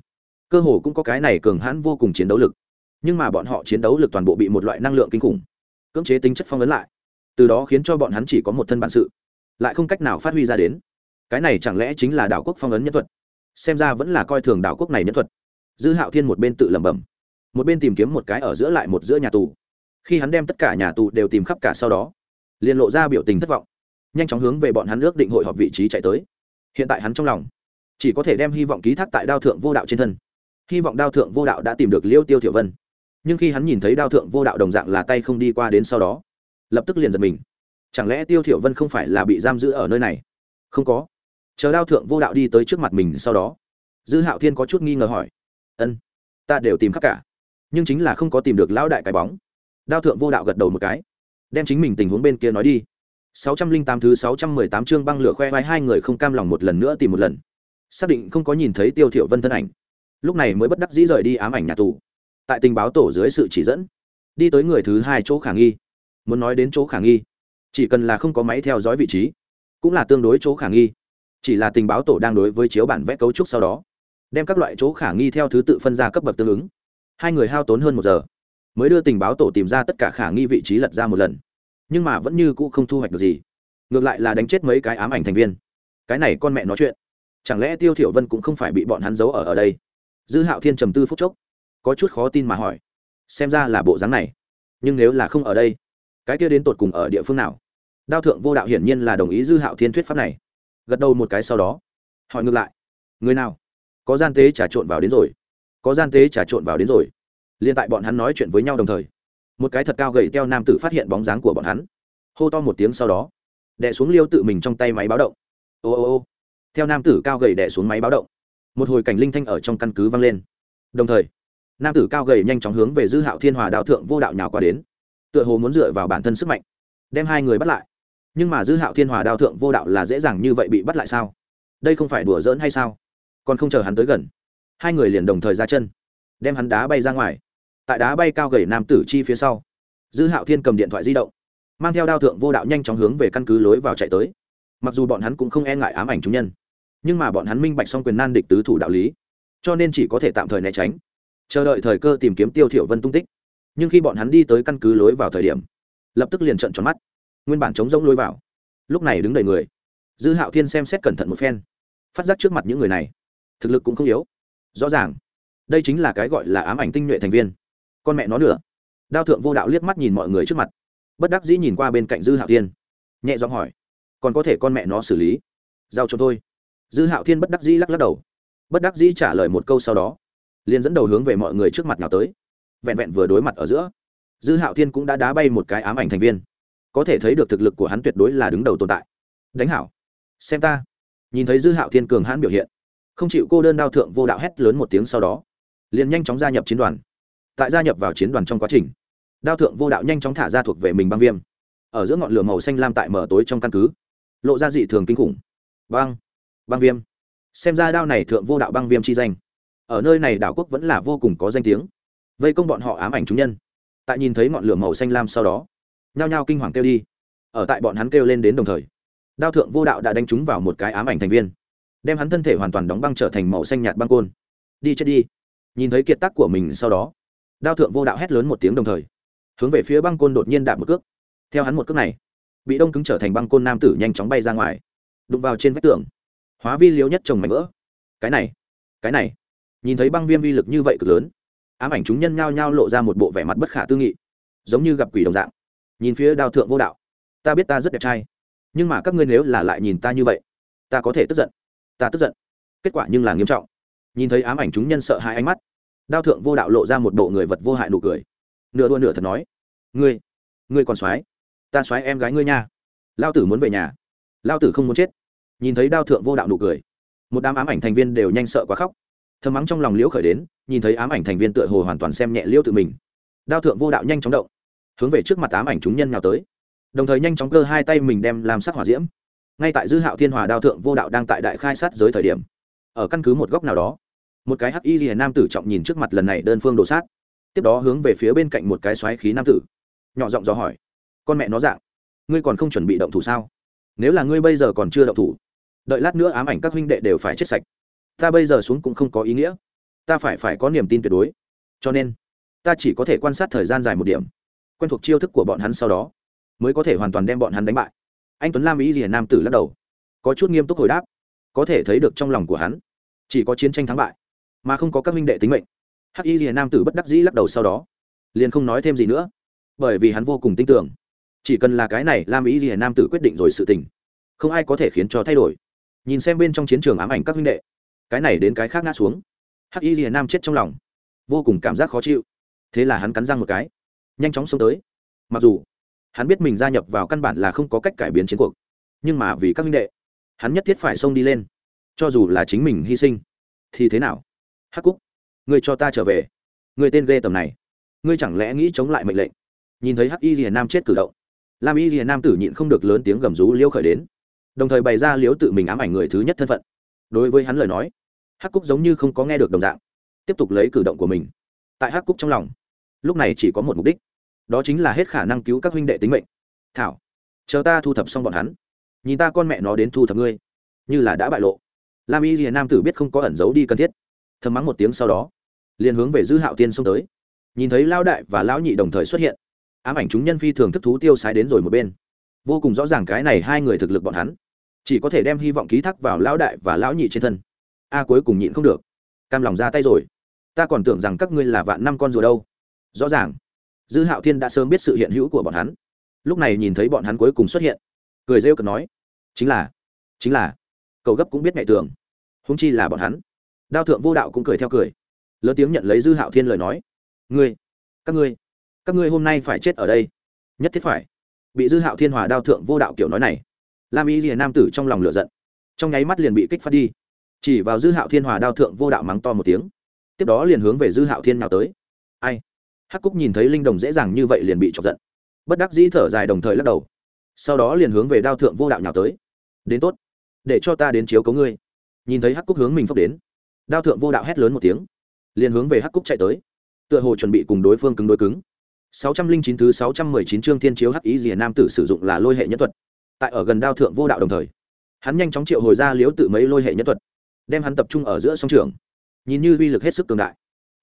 Cơ hồ cũng có cái này cường hãn vô cùng chiến đấu lực. Nhưng mà bọn họ chiến đấu lực toàn bộ bị một loại năng lượng kinh khủng, cưỡng chế tính chất phong ấn lại. Từ đó khiến cho bọn hắn chỉ có một thân bản sự, lại không cách nào phát huy ra đến cái này chẳng lẽ chính là đảo quốc phong ấn nhân thuật? Xem ra vẫn là coi thường đảo quốc này nhân thuật. Dư hạo thiên một bên tự lẩm bẩm, một bên tìm kiếm một cái ở giữa lại một giữa nhà tù. Khi hắn đem tất cả nhà tù đều tìm khắp cả sau đó, liền lộ ra biểu tình thất vọng, nhanh chóng hướng về bọn hắn ước định hội họp vị trí chạy tới. Hiện tại hắn trong lòng chỉ có thể đem hy vọng ký thác tại đao thượng vô đạo trên thân. Hy vọng đao thượng vô đạo đã tìm được liêu tiêu thiểu vân. Nhưng khi hắn nhìn thấy đao thượng vô đạo đồng dạng là tay không đi qua đến sau đó, lập tức liền giật mình. Chẳng lẽ tiêu thiểu vân không phải là bị giam giữ ở nơi này? Không có chờ đao thượng vô đạo đi tới trước mặt mình sau đó. Dư hạo thiên có chút nghi ngờ hỏi, ân, ta đều tìm khắp cả, nhưng chính là không có tìm được lão đại cái bóng. Đao thượng vô đạo gật đầu một cái, đem chính mình tình huống bên kia nói đi. 608 thứ 618 chương băng lửa khoe vai hai người không cam lòng một lần nữa tìm một lần. Xác định không có nhìn thấy tiêu thiểu vân thân ảnh. Lúc này mới bất đắc dĩ rời đi ám ảnh nhà tù. Tại tình báo tổ dưới sự chỉ dẫn, đi tới người thứ hai chỗ khả nghi. Muốn nói đến chỗ khả nghi, chỉ cần là không có máy theo dõi vị trí, cũng là tương đối chỗ khả nghi chỉ là tình báo tổ đang đối với chiếu bản vẽ cấu trúc sau đó, đem các loại chỗ khả nghi theo thứ tự phân ra cấp bậc tương ứng. Hai người hao tốn hơn một giờ, mới đưa tình báo tổ tìm ra tất cả khả nghi vị trí lật ra một lần. Nhưng mà vẫn như cũ không thu hoạch được gì. Ngược lại là đánh chết mấy cái ám ảnh thành viên. Cái này con mẹ nói chuyện. Chẳng lẽ tiêu thiểu vân cũng không phải bị bọn hắn giấu ở ở đây? Dư hạo thiên trầm tư phút chốc, có chút khó tin mà hỏi. Xem ra là bộ dáng này. Nhưng nếu là không ở đây, cái kia đến tột cùng ở địa phương nào? Đao thượng vô đạo hiển nhiên là đồng ý dư hạo thiên thuyết pháp này gật đầu một cái sau đó. Hỏi ngược lại, người nào? Có gian tế trà trộn vào đến rồi. Có gian tế trà trộn vào đến rồi. Liên tại bọn hắn nói chuyện với nhau đồng thời, một cái thật cao gầy teo nam tử phát hiện bóng dáng của bọn hắn. Hô to một tiếng sau đó đẻ xuống liêu tự mình trong tay máy báo động. Ô ô ô, theo nam tử cao gầy đẻ xuống máy báo động, một hồi cảnh linh thanh ở trong căn cứ vang lên. Đồng thời, nam tử cao gầy nhanh chóng hướng về dư hạo thiên hòa đạo thượng vô đạo nhào qua đến, tựa hồ muốn dựa vào bản thân sức mạnh, đem hai người bắt lại nhưng mà dư hạo thiên hòa đao thượng vô đạo là dễ dàng như vậy bị bắt lại sao? Đây không phải đùa giỡn hay sao? Còn không chờ hắn tới gần, hai người liền đồng thời ra chân, đem hắn đá bay ra ngoài. Tại đá bay cao gầy nam tử chi phía sau, dư hạo thiên cầm điện thoại di động, mang theo đao thượng vô đạo nhanh chóng hướng về căn cứ lối vào chạy tới. Mặc dù bọn hắn cũng không e ngại ám ảnh chúng nhân, nhưng mà bọn hắn minh bạch xong quyền nan địch tứ thủ đạo lý, cho nên chỉ có thể tạm thời né tránh, chờ đợi thời cơ tìm kiếm tiêu thiểu vân tung tích. Nhưng khi bọn hắn đi tới căn cứ lối vào thời điểm, lập tức liền trợn tròn mắt nguyên bản chống rỗng lôi vào. Lúc này đứng đầy người. Dư hạo thiên xem xét cẩn thận một phen. Phát giác trước mặt những người này, thực lực cũng không yếu. Rõ ràng, đây chính là cái gọi là ám ảnh tinh nhuệ thành viên. Con mẹ nó nữa đao thượng vô đạo liếc mắt nhìn mọi người trước mặt. Bất đắc dĩ nhìn qua bên cạnh dư hạo thiên. Nhẹ giọng hỏi, còn có thể con mẹ nó xử lý? Giao cho tôi. Dư hạo thiên bất đắc dĩ lắc lắc đầu. Bất đắc dĩ trả lời một câu sau đó, liền dẫn đầu hướng về mọi người trước mặt nào tới, vẹn vẹn vừa đối mặt ở giữa. Dư hạo thiên cũng đã đá bay một cái ám ảnh thành viên có thể thấy được thực lực của hắn tuyệt đối là đứng đầu tồn tại. Đánh hảo. Xem ta. Nhìn thấy dư hạo thiên cường hãn biểu hiện, không chịu cô đơn đao thượng vô đạo hét lớn một tiếng sau đó, liền nhanh chóng gia nhập chiến đoàn. Tại gia nhập vào chiến đoàn trong quá trình, đao thượng vô đạo nhanh chóng thả ra thuộc về mình băng viêm. Ở giữa ngọn lửa màu xanh lam tại mở tối trong căn cứ, lộ ra dị thường kinh khủng. Băng. Băng viêm. Xem ra đao này thượng vô đạo băng viêm chi danh. Ở nơi này đảo quốc vẫn là vô cùng có danh tiếng. Vây công bọn họ ám ảnh chúng nhân. Tại nhìn thấy ngọn lửa màu xanh lam sau đó nhao nhao kinh hoàng kêu đi. Ở tại bọn hắn kêu lên đến đồng thời, đao thượng vô đạo đã đánh trúng vào một cái ám ảnh thành viên, đem hắn thân thể hoàn toàn đóng băng trở thành màu xanh nhạt băng côn. Đi chết đi. Nhìn thấy kiệt tác của mình sau đó, đao thượng vô đạo hét lớn một tiếng đồng thời, hướng về phía băng côn đột nhiên đạp một cước. Theo hắn một cước này, bị đông cứng trở thành băng côn nam tử nhanh chóng bay ra ngoài, đụng vào trên vách tường. Hóa vi liếu nhất trồng mảnh vỡ. Cái này cái này. Nhìn thấy băng viêm vi lực như vậy cực lớn, ám ảnh chúng nhân nhao nhao lộ ra một bộ vẻ mặt bất khả tư nghị, giống như gặp quỷ đồng dạng nhìn phía đao thượng vô đạo. Ta biết ta rất đẹp trai, nhưng mà các ngươi nếu là lại nhìn ta như vậy, ta có thể tức giận. Ta tức giận. Kết quả nhưng là nghiêm trọng. Nhìn thấy ám ảnh chúng nhân sợ hãi ánh mắt, đao thượng vô đạo lộ ra một bộ người vật vô hại nụ cười. Nửa đua nửa thật nói, ngươi ngươi còn soái ta soái em gái ngươi nha. Lao tử muốn về nhà. Lao tử không muốn chết. Nhìn thấy đao thượng vô đạo nụ cười, một đám ám ảnh thành viên đều nhanh sợ quá khóc. Thầm mắng trong lòng liễu khởi đến, nhìn thấy ám ảnh thành viên tựa hồ hoàn toàn xem nhẹ liễu tự mình. Đao thượng vô đạo nhanh chóng động hướng về trước mặt tám ảnh chúng nhân nhào tới. Đồng thời nhanh chóng cơ hai tay mình đem làm sắc hỏa diễm. Ngay tại dư hạo thiên hòa đao thượng vô đạo đang tại đại khai sát giới thời điểm, ở căn cứ một góc nào đó, một cái hắc y rìa nam tử trọng nhìn trước mặt lần này đơn phương đổ sát, tiếp đó hướng về phía bên cạnh một cái xoáy khí nam tử, nhỏ giọng dò hỏi, con mẹ nó dạng, ngươi còn không chuẩn bị động thủ sao? Nếu là ngươi bây giờ còn chưa động thủ, đợi lát nữa ám ảnh các huynh đệ đều phải chết sạch. Ta bây giờ xuống cũng không có ý nghĩa. Ta phải phải có niềm tin tuyệt đối. Cho nên, ta chỉ có thể quan sát thời gian dài một điểm quen thuộc chiêu thức của bọn hắn sau đó, mới có thể hoàn toàn đem bọn hắn đánh bại. Anh tuấn lam ý gì nam tử lắc đầu, có chút nghiêm túc hồi đáp, có thể thấy được trong lòng của hắn, chỉ có chiến tranh thắng bại, mà không có các minh đệ tính mệnh. Hắc y rìa nam tử bất đắc dĩ lắc đầu sau đó, liền không nói thêm gì nữa, bởi vì hắn vô cùng tin tưởng, chỉ cần là cái này lam ý rìa nam tử quyết định rồi sự tình, không ai có thể khiến cho thay đổi. Nhìn xem bên trong chiến trường ám ảnh các minh đệ, cái này đến cái khác ngã xuống. Hắc y rìa nam chết trong lòng, vô cùng cảm giác khó chịu. Thế là hắn cắn răng một cái nhanh chóng xông tới. Mặc dù, hắn biết mình gia nhập vào căn bản là không có cách cải biến chiến cuộc, nhưng mà vì các huynh đệ, hắn nhất thiết phải xông đi lên. Cho dù là chính mình hy sinh, thì thế nào? Hắc cúc, ngươi cho ta trở về. Người tên ghê tầm này, ngươi chẳng lẽ nghĩ chống lại mệnh lệnh? Nhìn thấy hắc y rìa nam chết cử động, lam y rìa nam tử nhịn không được lớn tiếng gầm rú liêu khởi đến. Đồng thời bày ra liếu tự mình ám ảnh người thứ nhất thân phận. Đối với hắn lời nói, hắc cúc giống như không có nghe được đồng dạng, tiếp tục lấy cử động của mình. Tại hắc cúc trong lòng, lúc này chỉ có một mục đích đó chính là hết khả năng cứu các huynh đệ tính mệnh. Thảo, chờ ta thu thập xong bọn hắn. Nhìn ta con mẹ nó đến thu thập ngươi. Như là đã bại lộ. Lam y rìa nam tử biết không có ẩn giấu đi cần thiết. Thầm mắng một tiếng sau đó, liền hướng về dư hạo tiên xông tới. Nhìn thấy lao đại và lão nhị đồng thời xuất hiện, ám ảnh chúng nhân phi thường thức thú tiêu sái đến rồi một bên. Vô cùng rõ ràng cái này hai người thực lực bọn hắn, chỉ có thể đem hy vọng ký thác vào lão đại và lão nhị trên thân. A à, cuối cùng nhịn không được, cam lòng ra tay rồi. Ta còn tưởng rằng các ngươi là vạn năm con rùa đâu. Rõ ràng dư hạo thiên đã sớm biết sự hiện hữu của bọn hắn. Lúc này nhìn thấy bọn hắn cuối cùng xuất hiện, cười rêu cực nói, chính là chính là, cầu gấp cũng biết ngày tường húng chi là bọn hắn. Đao thượng vô đạo cũng cười theo cười. Lớn tiếng nhận lấy dư hạo thiên lời nói, ngươi, các ngươi các ngươi hôm nay phải chết ở đây. Nhất thiết phải. Bị dư hạo thiên hòa đao thượng vô đạo kiểu nói này, lam y rìa nam tử trong lòng lửa giận, trong nháy mắt liền bị kích phát đi. Chỉ vào dư hạo thiên hòa đao thượng vô đạo mắng to một tiếng, tiếp đó liền hướng về dư hạo thiên nào tới. Ai hắc cúc nhìn thấy linh đồng dễ dàng như vậy liền bị chọc giận. Bất đắc dĩ thở dài đồng thời lắc đầu. Sau đó liền hướng về đao thượng vô đạo nhào tới. Đến tốt, để cho ta đến chiếu cấu ngươi. Nhìn thấy hắc cúc hướng mình phốc đến, đao thượng vô đạo hét lớn một tiếng, liền hướng về hắc cúc chạy tới. Tựa hồ chuẩn bị cùng đối phương cứng đối cứng. 609 thứ 619 chương thiên chiếu hắc ý rìa nam tử sử dụng là lôi hệ nhất thuật, tại ở gần đao thượng vô đạo đồng thời, hắn nhanh chóng triệu hồi ra liếu tự mấy lôi hệ nhất thuật, đem hắn tập trung ở giữa song trường. Nhìn như uy lực hết sức cường đại.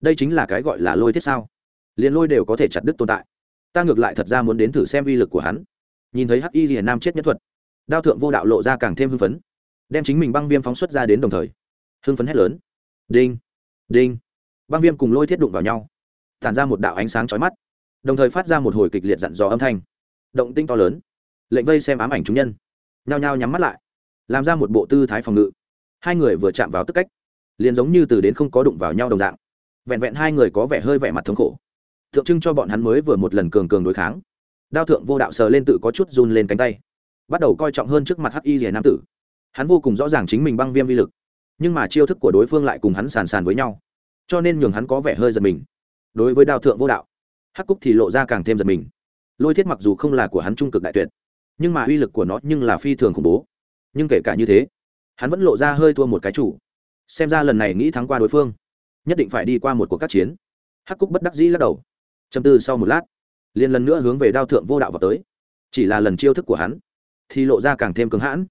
Đây chính là cái gọi là lôi thiết sao? Liền lôi đều có thể chặt đứt tồn tại. Ta ngược lại thật ra muốn đến thử xem uy lực của hắn. Nhìn thấy hắc y rìa nam chết nhất thuật, đao thượng vô đạo lộ ra càng thêm hưng phấn, đem chính mình băng viêm phóng xuất ra đến đồng thời, hưng phấn hét lớn. Đinh đinh. Băng viêm cùng lôi thiết đụng vào nhau, tản ra một đạo ánh sáng chói mắt, đồng thời phát ra một hồi kịch liệt dặn dò âm thanh. Động tinh to lớn, lệnh vây xem ám ảnh chúng nhân. Nhao nhao nhắm mắt lại, làm ra một bộ tư thái phòng ngự. Hai người vừa chạm vào tức cách, liền giống như từ đến không có đụng vào nhau đồng dạng. Vẹn vẹn hai người có vẻ hơi vẻ mặt thống khổ tượng trưng cho bọn hắn mới vừa một lần cường cường đối kháng. Đao thượng vô đạo sờ lên tự có chút run lên cánh tay. Bắt đầu coi trọng hơn trước mặt hắc y rìa nam tử. Hắn vô cùng rõ ràng chính mình băng viêm vi lực, nhưng mà chiêu thức của đối phương lại cùng hắn sàn sàn với nhau, cho nên nhường hắn có vẻ hơi giật mình. Đối với đao thượng vô đạo, hắc cúc thì lộ ra càng thêm giật mình. Lôi thiết mặc dù không là của hắn trung cực đại tuyệt, nhưng mà uy lực của nó nhưng là phi thường khủng bố. Nhưng kể cả như thế, hắn vẫn lộ ra hơi thua một cái chủ. Xem ra lần này nghĩ thắng qua đối phương, nhất định phải đi qua một cuộc các chiến. Hắc cúc bất đắc dĩ lắc đầu châm tư sau một lát, liền lần nữa hướng về đao thượng vô đạo vào tới. Chỉ là lần chiêu thức của hắn, thì lộ ra càng thêm cứng hãn.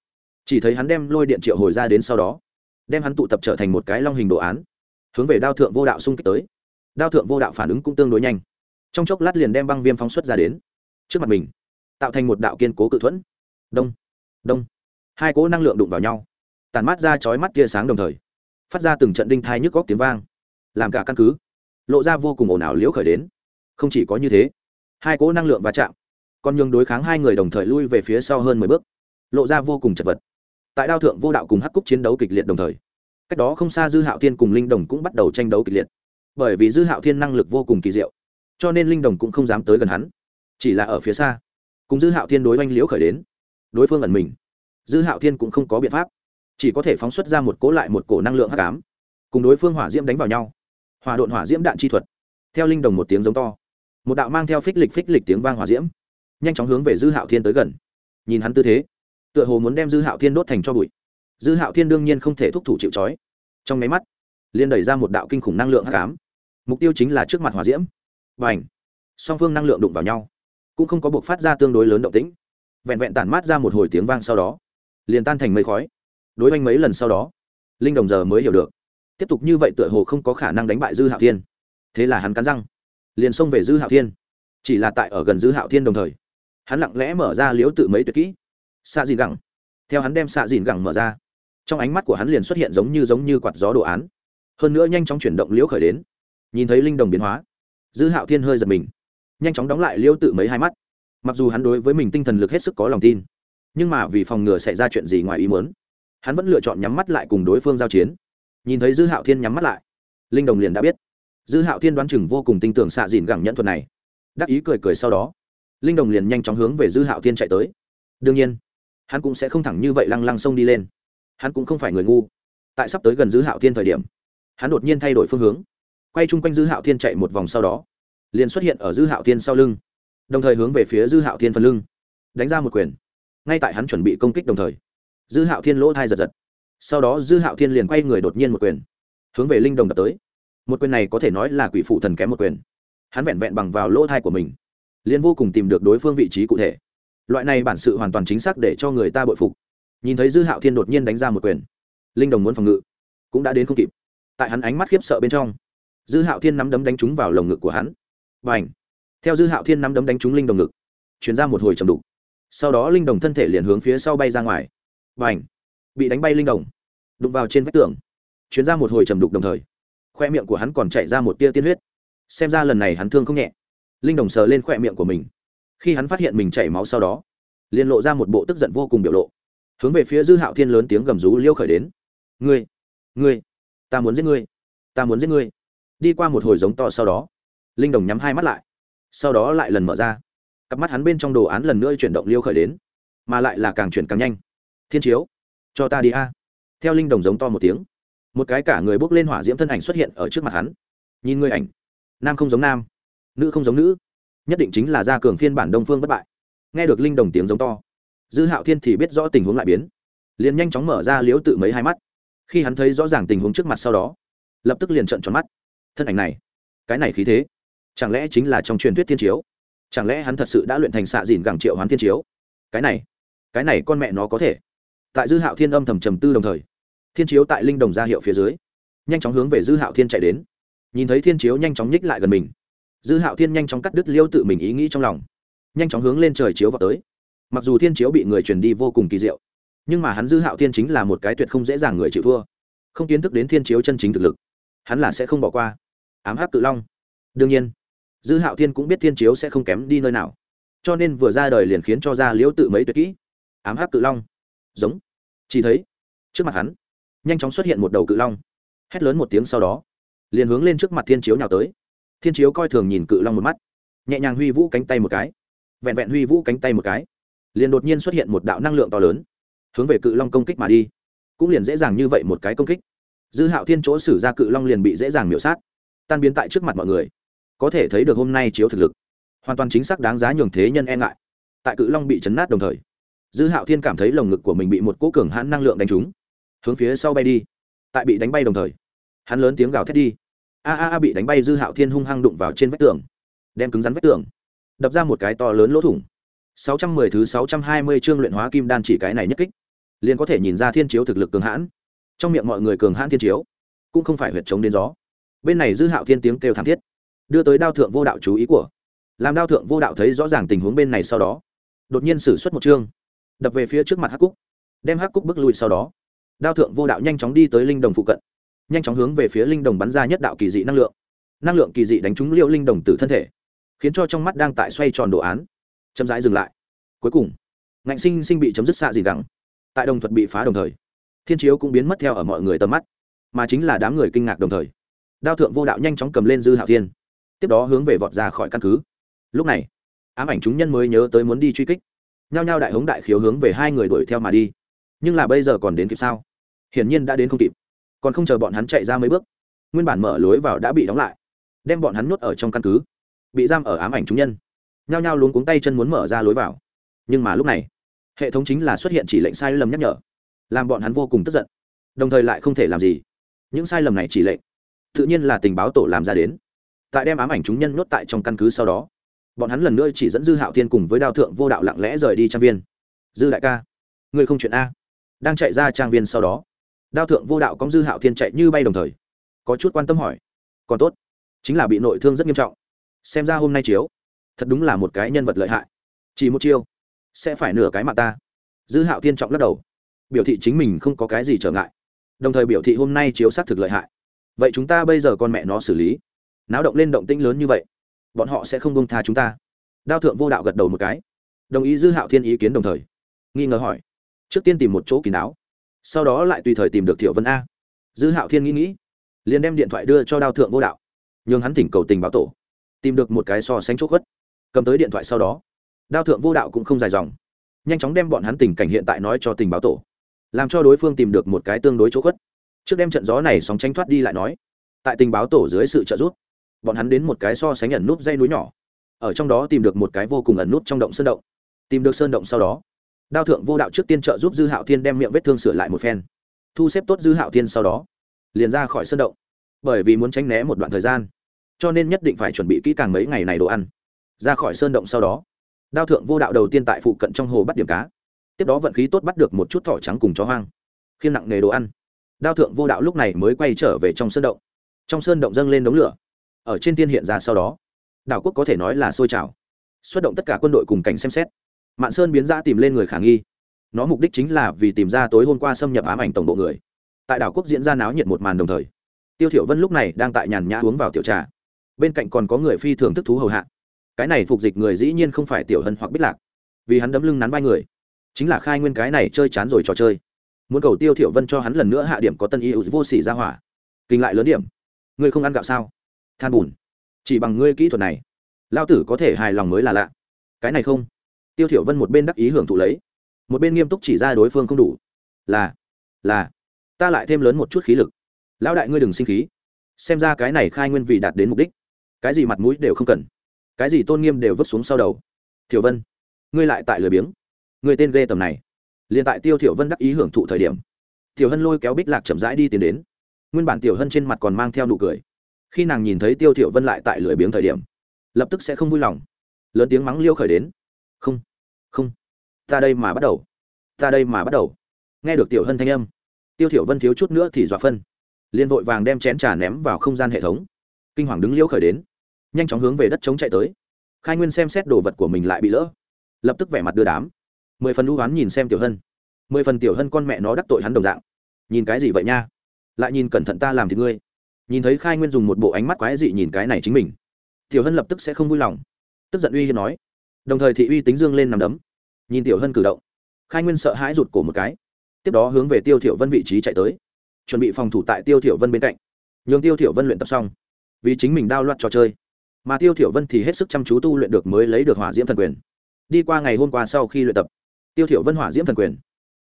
Chỉ thấy hắn đem lôi điện triệu hồi ra đến sau đó, đem hắn tụ tập trở thành một cái long hình đồ án, hướng về đao thượng vô đạo xung kích tới. Đao thượng vô đạo phản ứng cũng tương đối nhanh. Trong chốc lát liền đem băng viêm phóng xuất ra đến. Trước mặt mình, tạo thành một đạo kiên cố cự thuẫn. Đông đông. Hai cỗ năng lượng đụng vào nhau, tàn mát ra chói mắt tia sáng đồng thời, phát ra từng trận đinh thai nhức góc tiếng vang. Làm cả căn cứ, lộ ra vô cùng ồn ào liễu khởi đến không chỉ có như thế, hai cỗ năng lượng va chạm còn nhường đối kháng hai người đồng thời lui về phía sau hơn mười bước, lộ ra vô cùng chật vật. Tại đao thượng vô đạo cùng hắc cúc chiến đấu kịch liệt đồng thời, cách đó không xa dư hạo thiên cùng linh đồng cũng bắt đầu tranh đấu kịch liệt. Bởi vì dư hạo thiên năng lực vô cùng kỳ diệu, cho nên linh đồng cũng không dám tới gần hắn, chỉ là ở phía xa, cùng dư hạo thiên đối oanh liễu khởi đến, đối phương ẩn mình. Dư hạo thiên cũng không có biện pháp, chỉ có thể phóng xuất ra một cỗ lại một cổ năng lượng hắc ám, cùng đối phương hỏa diễm đánh vào nhau, hòa độn hỏa diễm đạn chi thuật, theo linh đồng một tiếng giống to một đạo mang theo phích lịch phích lịch tiếng vang hòa diễm, nhanh chóng hướng về dư hạo thiên tới gần. Nhìn hắn tư thế, tựa hồ muốn đem dư hạo thiên đốt thành cho bụi. Dư hạo thiên đương nhiên không thể thúc thủ chịu trói. Trong máy mắt liên đẩy ra một đạo kinh khủng năng lượng h tám mục tiêu chính là trước mặt hòa diễm. Và ảnh song phương năng lượng đụng vào nhau, cũng không có buộc phát ra tương đối lớn động tĩnh. Vẹn vẹn tản mát ra một hồi tiếng vang sau đó, liền tan thành mây khói. Đối oanh mấy lần sau đó, linh đồng giờ mới hiểu được. Tiếp tục như vậy tựa hồ không có khả năng đánh bại dư hạo thiên. Thế là hắn cắn răng liền xông về dư hạo thiên. Chỉ là tại ở gần dư hạo thiên đồng thời, hắn lặng lẽ mở ra liếu tự mấy tuyệt kỹ. Xạ dìn gẳng. Theo hắn đem xạ dìn gẳng mở ra, trong ánh mắt của hắn liền xuất hiện giống như giống như quạt gió đồ án. Hơn nữa nhanh chóng chuyển động liễu khởi đến, nhìn thấy linh đồng biến hóa, dư hạo thiên hơi giật mình, nhanh chóng đóng lại liễu tự mấy hai mắt. Mặc dù hắn đối với mình tinh thần lực hết sức có lòng tin, nhưng mà vì phòng ngừa xảy ra chuyện gì ngoài ý muốn, hắn vẫn lựa chọn nhắm mắt lại cùng đối phương giao chiến. Nhìn thấy dư hạo thiên nhắm mắt lại, linh đồng liền đã biết dư hạo thiên đoán chừng vô cùng tin tưởng xạ dìn gẳng nhẫn thuật này. Đắc ý cười cười sau đó, linh đồng liền nhanh chóng hướng về dư hạo thiên chạy tới. Đương nhiên, hắn cũng sẽ không thẳng như vậy lăng lăng sông đi lên. Hắn cũng không phải người ngu. Tại sắp tới gần dư hạo thiên thời điểm, hắn đột nhiên thay đổi phương hướng. Quay chung quanh dư hạo thiên chạy một vòng sau đó, liền xuất hiện ở dư hạo thiên sau lưng, đồng thời hướng về phía dư hạo thiên phần lưng, đánh ra một quyền. Ngay tại hắn chuẩn bị công kích đồng thời, dư hạo thiên lỗ thai giật giật. Sau đó dư hạo thiên liền quay người đột nhiên một quyền, hướng về linh đồng đập tới một quyền này có thể nói là quỷ phụ thần kém một quyền. Hắn vẹn vẹn bằng vào lỗ thai của mình liên vô cùng tìm được đối phương vị trí cụ thể. Loại này bản sự hoàn toàn chính xác để cho người ta bội phục. Nhìn thấy dư hạo thiên đột nhiên đánh ra một quyền, linh đồng muốn phòng ngự, cũng đã đến không kịp. Tại hắn ánh mắt khiếp sợ bên trong, dư hạo thiên nắm đấm đánh trúng vào lồng ngực của hắn. Và ảnh theo dư hạo thiên nắm đấm đánh trúng linh đồng ngực chuyển ra một hồi trầm đục. Sau đó linh đồng thân thể liền hướng phía sau bay ra ngoài. Và ảnh bị đánh bay linh đồng, đụng vào trên vách tường chuyển ra một hồi trầm đục đồng thời khoe miệng của hắn còn chạy ra một tia tiên huyết. Xem ra lần này hắn thương không nhẹ. Linh đồng sờ lên khoe miệng của mình. Khi hắn phát hiện mình chảy máu sau đó, liền lộ ra một bộ tức giận vô cùng biểu lộ. Hướng về phía dư hạo thiên lớn tiếng gầm rú liêu khởi đến. Ngươi ngươi, ta muốn giết ngươi, ta muốn giết ngươi. Đi qua một hồi giống to sau đó, linh đồng nhắm hai mắt lại. Sau đó lại lần mở ra. Cặp mắt hắn bên trong đồ án lần nữa chuyển động liêu khởi đến, mà lại là càng chuyển càng nhanh. Thiên chiếu, cho ta đi a. Theo linh đồng giống to một tiếng một cái cả người bốc lên hỏa diễm thân ảnh xuất hiện ở trước mặt hắn. Nhìn người ảnh, nam không giống nam, nữ không giống nữ, nhất định chính là gia cường phiên bản đông phương bất bại. Nghe được linh đồng tiếng giống to, dư hạo thiên thì biết rõ tình huống lại biến, liền nhanh chóng mở ra liếu tự mấy hai mắt. Khi hắn thấy rõ ràng tình huống trước mặt sau đó, lập tức liền trận tròn mắt. Thân ảnh này, cái này khí thế, chẳng lẽ chính là trong truyền thuyết thiên chiếu? Chẳng lẽ hắn thật sự đã luyện thành xạ dìn gẳng triệu hoán thiên chiếu? Cái này cái này con mẹ nó có thể. Tại dư hạo thiên âm thầm trầm tư đồng thời thiên chiếu tại linh đồng ra hiệu phía dưới. Nhanh chóng hướng về dư hạo thiên chạy đến. Nhìn thấy thiên chiếu nhanh chóng nhích lại gần mình. Dư hạo thiên nhanh chóng cắt đứt liêu tự mình ý nghĩ trong lòng. Nhanh chóng hướng lên trời chiếu vào tới. Mặc dù thiên chiếu bị người truyền đi vô cùng kỳ diệu, nhưng mà hắn dư hạo thiên chính là một cái tuyệt không dễ dàng người chịu thua. Không kiến thức đến thiên chiếu chân chính thực lực, hắn là sẽ không bỏ qua. Ám hắc cự long. Đương nhiên, dư hạo thiên cũng biết thiên chiếu sẽ không kém đi nơi nào. Cho nên vừa ra đời liền khiến cho ra liễu tự mấy tuyệt kỹ. Ám hắc cự long. Giống. Chỉ thấy, trước mặt hắn nhanh chóng xuất hiện một đầu cự long. Hét lớn một tiếng sau đó, liền hướng lên trước mặt thiên chiếu nhào tới. Thiên chiếu coi thường nhìn cự long một mắt, nhẹ nhàng huy vũ cánh tay một cái, vẹn vẹn huy vũ cánh tay một cái, liền đột nhiên xuất hiện một đạo năng lượng to lớn, hướng về cự long công kích mà đi. Cũng liền dễ dàng như vậy một cái công kích. Dư hạo thiên chỗ xử ra cự long liền bị dễ dàng miểu sát, tan biến tại trước mặt mọi người. Có thể thấy được hôm nay chiếu thực lực, hoàn toàn chính xác đáng giá nhường thế nhân e ngại. Tại cự long bị chấn nát đồng thời, dư hạo thiên cảm thấy lồng ngực của mình bị một cỗ cường hãn năng lượng đánh trúng hướng phía sau bay đi. Tại bị đánh bay đồng thời, hắn lớn tiếng gào thét đi. A a a bị đánh bay dư hạo thiên hung hăng đụng vào trên vách tường, đem cứng rắn vách tường, đập ra một cái to lớn lỗ thủng. 610 thứ 620 chương luyện hóa kim đan chỉ cái này nhất kích, liền có thể nhìn ra thiên chiếu thực lực cường hãn. Trong miệng mọi người cường hãn thiên chiếu, cũng không phải huyệt chống đến gió. Bên này dư hạo thiên tiếng kêu thảm thiết, đưa tới đao thượng vô đạo chú ý của. Làm đao thượng vô đạo thấy rõ ràng tình huống bên này sau đó, đột nhiên xử suất một chương, đập về phía trước mặt hắc cúc, đem hắc cúc bước lui sau đó đao thượng vô đạo nhanh chóng đi tới linh đồng phụ cận, nhanh chóng hướng về phía linh đồng bắn ra nhất đạo kỳ dị năng lượng. Năng lượng kỳ dị đánh trúng liệu linh đồng từ thân thể, khiến cho trong mắt đang tại xoay tròn đồ án, chậm rãi dừng lại. Cuối cùng, ngạnh sinh sinh bị chấm dứt xạ gì đắng tại đồng thuật bị phá đồng thời, thiên chiếu cũng biến mất theo ở mọi người tầm mắt, mà chính là đám người kinh ngạc đồng thời. Đao thượng vô đạo nhanh chóng cầm lên dư hạo thiên, tiếp đó hướng về vọt ra khỏi căn cứ. Lúc này, ám ảnh chúng nhân mới nhớ tới muốn đi truy kích. Nhao nhao đại hống đại khiếu hướng về hai người đuổi theo mà đi nhưng là bây giờ còn đến kịp sao? Hiển nhiên đã đến không kịp. Còn không chờ bọn hắn chạy ra mấy bước, nguyên bản mở lối vào đã bị đóng lại, đem bọn hắn nhốt ở trong căn cứ, bị giam ở ám ảnh chúng nhân. Nhao nhao luống cuống tay chân muốn mở ra lối vào. Nhưng mà lúc này, hệ thống chính là xuất hiện chỉ lệnh sai lầm nhắc nhở, làm bọn hắn vô cùng tức giận. Đồng thời lại không thể làm gì. Những sai lầm này chỉ lệnh, tự nhiên là tình báo tổ làm ra đến. Tại đem ám ảnh chúng nhân nhốt tại trong căn cứ sau đó, bọn hắn lần nữa chỉ dẫn dư hạo thiên cùng với đao thượng vô đạo lặng lẽ rời đi trang viên. Dư đại ca người không chuyện a đang chạy ra trang viên sau đó. Đao thượng vô đạo cóng dư hạo thiên chạy như bay đồng thời. Có chút quan tâm hỏi, còn tốt, chính là bị nội thương rất nghiêm trọng. Xem ra hôm nay chiếu, thật đúng là một cái nhân vật lợi hại. Chỉ một chiêu, sẽ phải nửa cái mạng ta. Dư hạo thiên trọng lắc đầu. Biểu thị chính mình không có cái gì trở ngại. Đồng thời biểu thị hôm nay chiếu s á t thực lợi hại. Vậy chúng ta bây giờ con mẹ nó xử lý. Náo động lên động tĩnh lớn như vậy, bọn họ sẽ không bông tha chúng ta. Đao thượng vô đạo gật đầu một cái. Đồng ý dư hạo thiên ý kiến đồng thời. Nghi ngờ hỏi trước tiên tìm một chỗ kín đáo, sau đó lại tùy thời tìm được thiệu vân a. Dư hạo thiên nghĩ nghĩ, liền đem điện thoại đưa cho đao thượng vô đạo, nhường hắn thỉnh cầu tình báo tổ, tìm được một cái so sánh chỗ khuất. Cầm tới điện thoại sau đó, đao thượng vô đạo cũng không dài dòng, nhanh chóng đem bọn hắn tình cảnh hiện tại nói cho tình báo tổ, làm cho đối phương tìm được một cái tương đối chỗ khuất. Trước đem trận gió này sóng tranh thoát đi lại nói, tại tình báo tổ dưới sự trợ giúp, bọn hắn đến một cái so sánh ẩn núp dây núi nhỏ, ở trong đó tìm được một cái vô cùng ẩn núp trong động sơn động. Tìm được sơn động sau đó đao thượng vô đạo trước tiên trợ giúp dư hạo thiên đem miệng vết thương sửa lại một phen. Thu xếp tốt dư hạo thiên sau đó, liền ra khỏi sơn động. Bởi vì muốn tránh né một đoạn thời gian, cho nên nhất định phải chuẩn bị kỹ càng mấy ngày này đồ ăn. Ra khỏi sơn động sau đó, đao thượng vô đạo đầu tiên tại phụ cận trong hồ bắt điểm cá. Tiếp đó vận khí tốt bắt được một chút thỏ trắng cùng chó hoang khiên nặng nghề đồ ăn. Đao thượng vô đạo lúc này mới quay trở về trong sơn động. Trong sơn động dâng lên đống lửa. Ở trên tiên hiện ra sau đó, đảo quốc có thể nói là sôi trào. Xuất động tất cả quân đội cùng cảnh xem xét mạn sơn biến ra tìm lên người khả nghi. Nó mục đích chính là vì tìm ra tối hôm qua xâm nhập ám ảnh tổng bộ người. Tại đảo quốc diễn ra náo nhiệt một màn đồng thời, tiêu thiểu vân lúc này đang tại nhàn nhã uống vào tiểu trà. Bên cạnh còn có người phi thường thức thú hầu hạ. Cái này phục dịch người dĩ nhiên không phải tiểu hân hoặc biết lạc, vì hắn đấm lưng nắn vai người. Chính là khai nguyên cái này chơi chán rồi trò chơi. Muốn cầu tiêu thiểu vân cho hắn lần nữa hạ điểm có tân y vô sỉ ra hỏa. Kinh lại lớn điểm. Ngươi không ăn gạo sao? Than bùn. Chỉ bằng ngươi kỹ thuật này lao tử có thể hài lòng mới là lạ. Cái này không tiêu thiểu vân một bên đắc ý hưởng thụ lấy, một bên nghiêm túc chỉ ra đối phương không đủ. Là là, ta lại thêm lớn một chút khí lực. Lão đại ngươi đừng sinh khí. Xem ra cái này khai nguyên vì đạt đến mục đích. Cái gì mặt mũi đều không cần. Cái gì tôn nghiêm đều vứt xuống sau đầu. Thiểu vân, ngươi lại tại lười biếng. Người tên ghê tầm này. Liền tại tiêu thiểu vân đắc ý hưởng thụ thời điểm tiểu hân lôi kéo bích lạc chậm rãi đi tiến đến. Nguyên bản tiểu hân trên mặt còn mang theo nụ cười. Khi nàng nhìn thấy tiêu thiểu vân lại tại lười biếng thời điểm, lập tức sẽ không vui lòng. Lớn tiếng mắng liêu khởi đến không không. Ta đây mà bắt đầu. Ta đây mà bắt đầu. Nghe được tiểu hân thanh âm, tiêu thiểu vân thiếu chút nữa thì dọa phân. Liền vội vàng đem chén trà ném vào không gian hệ thống. Kinh hoàng đứng liễu khởi đến. Nhanh chóng hướng về đất chống chạy tới. Khai nguyên xem xét đồ vật của mình lại bị lỡ. Lập tức vẻ mặt đưa đám. Mười phần lũ oán nhìn xem tiểu hân. Mười phần tiểu hân con mẹ nó đắc tội hắn đồng dạng. Nhìn cái gì vậy nha? Lại nhìn cẩn thận ta làm thì ngươi. Nhìn thấy khai nguyên dùng một bộ ánh mắt quái dị nhìn cái này chính mình. Tiểu hân lập tức sẽ không vui lòng. Tức giận uy hiếp nói đồng thời thị uy tính dương lên nằm đấm. Nhìn tiểu hân cử động, khai nguyên sợ hãi rụt cổ một cái, tiếp đó hướng về tiêu thiểu vân vị trí chạy tới, chuẩn bị phòng thủ tại tiêu thiểu vân bên cạnh. Nhường tiêu thiểu vân luyện tập xong, vì chính mình đao loạt trò chơi, mà tiêu thiểu vân thì hết sức chăm chú tu luyện được mới lấy được hỏa diễm thần quyền. Đi qua ngày hôm qua sau khi luyện tập, tiêu thiểu vân hỏa diễm thần quyền,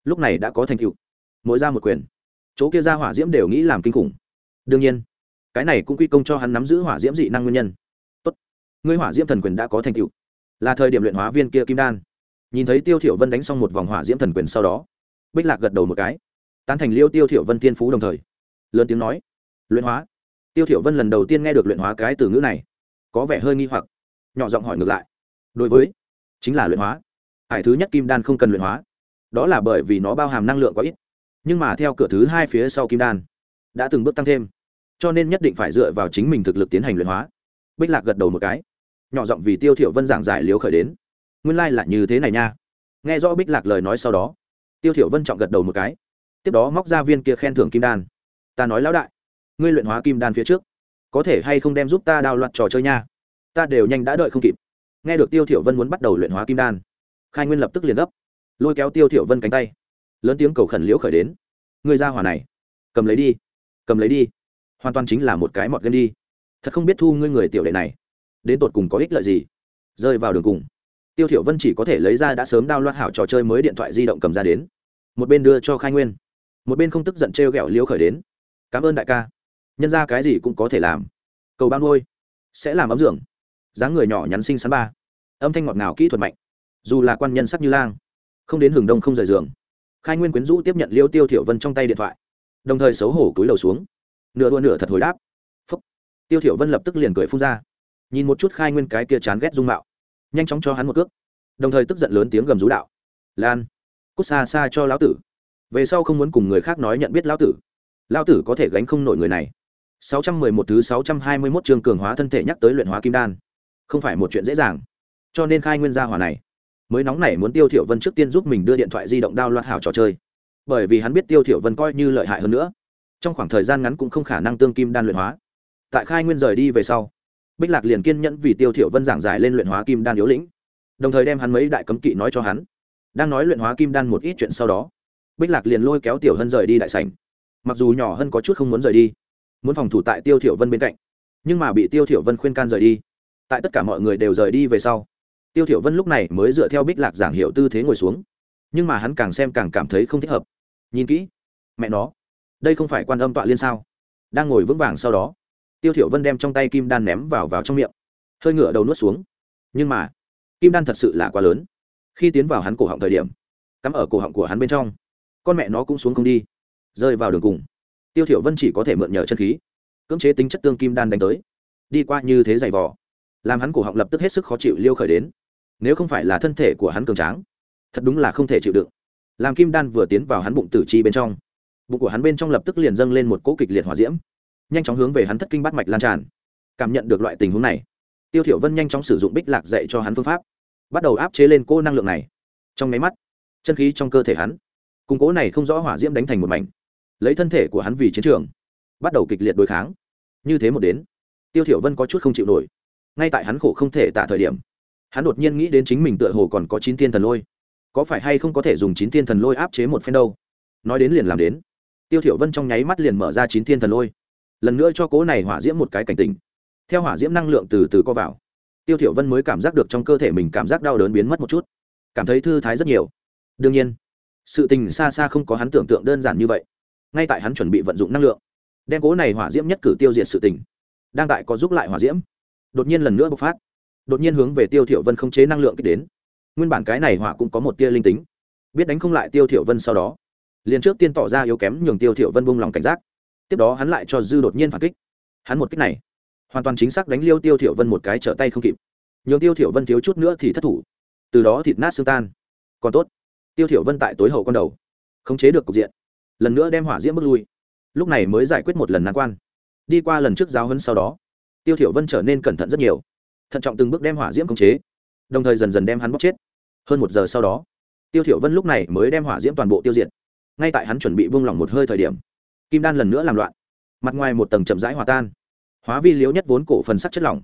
lúc này đã có thành tựu, mỗi ra một quyền, chỗ kia ra hỏa diễm đều nghĩ làm kinh khủng. Đương nhiên, cái này cũng quy công cho hắn nắm giữ hỏa diễm dị năng nguyên nhân. Tốt, ngươi hỏa diễm thần quyền đã có thành tựu là thời điểm luyện hóa viên kia kim đan. Nhìn thấy tiêu thiểu vân đánh xong một vòng hỏa diễm thần quyền sau đó, bích lạc gật đầu một cái. Tán thành liêu tiêu thiểu vân tiên phú đồng thời, lớn tiếng nói, luyện hóa? Tiêu thiểu vân lần đầu tiên nghe được luyện hóa cái từ ngữ này, có vẻ hơi nghi hoặc, nhỏ giọng hỏi ngược lại, đối với, chính là luyện hóa. Hải thứ nhất kim đan không cần luyện hóa. Đó là bởi vì nó bao hàm năng lượng quá ít. Nhưng mà theo cửa thứ hai phía sau kim đan, đã từng bước tăng thêm. Cho nên nhất định phải dựa vào chính mình thực lực tiến hành luyện hóa. Bích lạc gật đầu một cái nhỏ giọng vì tiêu thiểu vân giảng giải liếu khởi đến. Nguyên lai like là như thế này nha. Nghe rõ bích lạc lời nói sau đó, tiêu thiểu vân trọng gật đầu một cái. Tiếp đó móc ra viên kia khen thưởng kim đan. Ta nói lão đại, ngươi luyện hóa kim đan phía trước, có thể hay không đem giúp ta đào loạt trò chơi nha? Ta đều nhanh đã đợi không kịp. Nghe được tiêu thiểu vân muốn bắt đầu luyện hóa kim đan, khai nguyên lập tức liền gấp, lôi kéo tiêu thiểu vân cánh tay. Lớn tiếng cầu khẩn liễu khởi đến. Ngươi ra hỏa này, cầm lấy đi, cầm lấy đi. Hoàn toàn chính là một cái mọt gân đi. Thật không biết thu ngươi người tiểu đệ này đến tột cùng có ích lợi gì? Rơi vào đường cùng. Tiêu thiểu vân chỉ có thể lấy ra đã sớm đao loạn hảo trò chơi mới điện thoại di động cầm ra đến. Một bên đưa cho khai nguyên. Một bên không tức giận treo gẹo liếu khởi đến. Cảm ơn đại ca. Nhân ra cái gì cũng có thể làm. Cầu ban nuôi. Sẽ làm ấm dưỡng. Dáng người nhỏ nhắn xinh xắn ba. Âm thanh ngọt ngào, kỹ thuật mạnh. Dù là quan nhân sắc như lang, không đến hưởng đông không rời giường. Khai nguyên quyến rũ tiếp nhận liêu tiêu thiểu vân trong tay điện thoại. Đồng thời xấu hổ cúi đầu xuống. Nửa đua nửa thật hồi đáp. Phúc. tiêu thiểu vân lập tức liền cười phun ra nhìn một chút khai nguyên cái kia chán ghét dung mạo, nhanh chóng cho hắn một cước, đồng thời tức giận lớn tiếng gầm rú đạo, lan, cút xa xa cho lão tử. Về sau không muốn cùng người khác nói nhận biết lão tử lão tử có thể gánh không nổi người này. 611 thứ 621 chương cường hóa thân thể nhắc tới luyện hóa kim đan, không phải một chuyện dễ dàng. Cho nên khai nguyên gia hỏa này, mới nóng nảy muốn tiêu thiểu vân trước tiên giúp mình đưa điện thoại di động đao loạt hảo trò chơi. Bởi vì hắn biết tiêu thiểu vân coi như lợi hại hơn nữa, trong khoảng thời gian ngắn cũng không khả năng tương kim đan luyện hóa. Tại khai nguyên rời đi về sau bích lạc liền kiên nhẫn vì tiêu thiểu vân giảng giải lên luyện hóa kim đan yếu lĩnh, đồng thời đem hắn mấy đại cấm kỵ nói cho hắn. Đang nói luyện hóa kim đan một ít chuyện sau đó, bích lạc liền lôi kéo tiểu hân rời đi đại sảnh. Mặc dù nhỏ Hân có chút không muốn rời đi, muốn phòng thủ tại tiêu thiểu vân bên cạnh, nhưng mà bị tiêu thiểu vân khuyên can rời đi. Tại tất cả mọi người đều rời đi về sau, tiêu thiểu vân lúc này mới dựa theo bích lạc giảng hiệu tư thế ngồi xuống. Nhưng mà hắn càng xem càng cảm thấy không thích hợp. Nhìn kỹ, mẹ nó, đây không phải quan âm tọa liên sao? Đang ngồi vững vàng sau đó tiêu thiểu vân đem trong tay kim đan ném vào vào trong miệng. Hơi ngửa đầu nuốt xuống. Nhưng mà, kim đan thật sự là quá lớn. Khi tiến vào hắn cổ họng thời điểm, cắm ở cổ họng của hắn bên trong, con mẹ nó cũng xuống không đi, rơi vào đường cùng. Tiêu thiểu vân chỉ có thể mượn nhờ chân khí, cưỡng chế tính chất tương kim đan đánh tới. Đi qua như thế dày vò, làm hắn cổ họng lập tức hết sức khó chịu liêu khởi đến. Nếu không phải là thân thể của hắn cường tráng, thật đúng là không thể chịu đựng. Làm kim đan vừa tiến vào hắn bụng tử chi bên trong, bụng của hắn bên trong lập tức liền dâng lên một cỗ kịch liệt hỏa diễm nhanh chóng hướng về hắn thất kinh bắt mạch lan tràn. Cảm nhận được loại tình huống này, tiêu thiểu vân nhanh chóng sử dụng bích lạc dạy cho hắn phương pháp, bắt đầu áp chế lên cô năng lượng này. Trong máy mắt, chân khí trong cơ thể hắn, cùng cố này không rõ hỏa diễm đánh thành một mảnh. Lấy thân thể của hắn vì chiến trường, bắt đầu kịch liệt đối kháng. Như thế một đến, tiêu thiểu vân có chút không chịu nổi. Ngay tại hắn khổ không thể tả thời điểm, hắn đột nhiên nghĩ đến chính mình tựa hồ còn có chín thiên thần lôi. Có phải hay không có thể dùng chín thiên thần lôi áp chế một phen đâu? Nói đến liền làm đến. Tiêu thiểu vân trong nháy mắt liền mở ra chín thiên thần lôi lần nữa cho cố này hỏa diễm một cái cảnh tỉnh. Theo hỏa diễm năng lượng từ từ co vào, tiêu thiểu vân mới cảm giác được trong cơ thể mình cảm giác đau đớn biến mất một chút, cảm thấy thư thái rất nhiều. Đương nhiên, sự tình xa xa không có hắn tưởng tượng đơn giản như vậy. Ngay tại hắn chuẩn bị vận dụng năng lượng, đem cố này hỏa diễm nhất cử tiêu diệt sự tình, đang tại có giúp lại hỏa diễm, đột nhiên lần nữa bộc phát, đột nhiên hướng về tiêu thiểu vân không chế năng lượng kích đến. Nguyên bản cái này hỏa cũng có một tia linh tính, biết đánh không lại tiêu thiểu vân sau đó, liền trước tiên tỏ ra yếu kém nhường tiêu thiểu vân buông lòng cảnh giác tiếp đó hắn lại cho dư đột nhiên phản kích. Hắn một kích này, hoàn toàn chính xác đánh liêu tiêu thiểu vân một cái trở tay không kịp. Nhường tiêu thiểu vân thiếu chút nữa thì thất thủ. Từ đó thịt nát xương tan. Còn tốt, tiêu thiểu vân tại tối hậu con đầu, khống chế được cục diện, lần nữa đem hỏa diễm bước lui. Lúc này mới giải quyết một lần nan quan. Đi qua lần trước giáo huấn sau đó, tiêu thiểu vân trở nên cẩn thận rất nhiều, thận trọng từng bước đem hỏa diễm khống chế, đồng thời dần dần đem hắn bóc chết. Hơn một giờ sau đó, tiêu thiểu vân lúc này mới đem hỏa diễm toàn bộ tiêu diệt. Ngay tại hắn chuẩn bị buông lỏng một hơi thời điểm kim đan lần nữa làm loạn. Mặt ngoài một tầng chậm rãi hòa tan. Hóa vi liếu nhất vốn cổ phần sắc chất lỏng.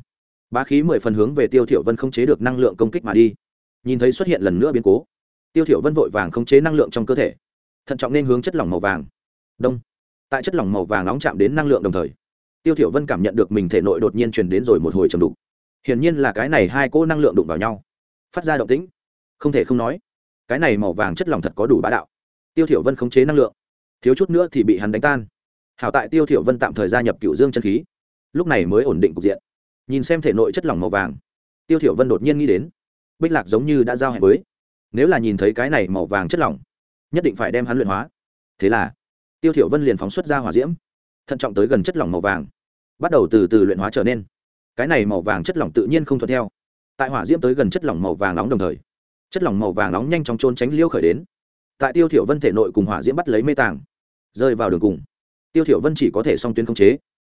Bá khí mười phần hướng về tiêu thiểu vân không chế được năng lượng công kích mà đi. Nhìn thấy xuất hiện lần nữa biến cố, tiêu thiểu vân vội vàng không chế năng lượng trong cơ thể. Thận trọng nên hướng chất lỏng màu vàng. Đông. Tại chất lỏng màu vàng nóng chạm đến năng lượng đồng thời, tiêu thiểu vân cảm nhận được mình thể nội đột nhiên truyền đến rồi một hồi trầm đục. Hiển nhiên là cái này hai cỗ năng lượng đụng vào nhau. Phát ra động tĩnh. Không thể không nói, cái này màu vàng chất lỏng thật có đủ bá đạo. Tiêu thiểu vân khống chế năng lượng thiếu chút nữa thì bị hắn đánh tan. Hảo tại tiêu thiểu vân tạm thời gia nhập cựu dương chân khí. Lúc này mới ổn định cục diện. Nhìn xem thể nội chất lỏng màu vàng, tiêu thiểu vân đột nhiên nghĩ đến, bích lạc giống như đã giao hẹn với. Nếu là nhìn thấy cái này màu vàng chất lỏng, nhất định phải đem hắn luyện hóa. Thế là, tiêu thiểu vân liền phóng xuất ra hỏa diễm, thận trọng tới gần chất lỏng màu vàng, bắt đầu từ từ luyện hóa trở nên. Cái này màu vàng chất lỏng tự nhiên không thuận theo. Tại hỏa diễm tới gần chất lỏng màu vàng nóng đồng thời, chất lỏng màu vàng nóng nhanh chóng trôn tránh liêu khởi đến tại tiêu thiểu vân thể nội cùng hỏa diễm bắt lấy mê tàng, rơi vào đường cùng. Tiêu thiểu vân chỉ có thể song tuyến khống chế.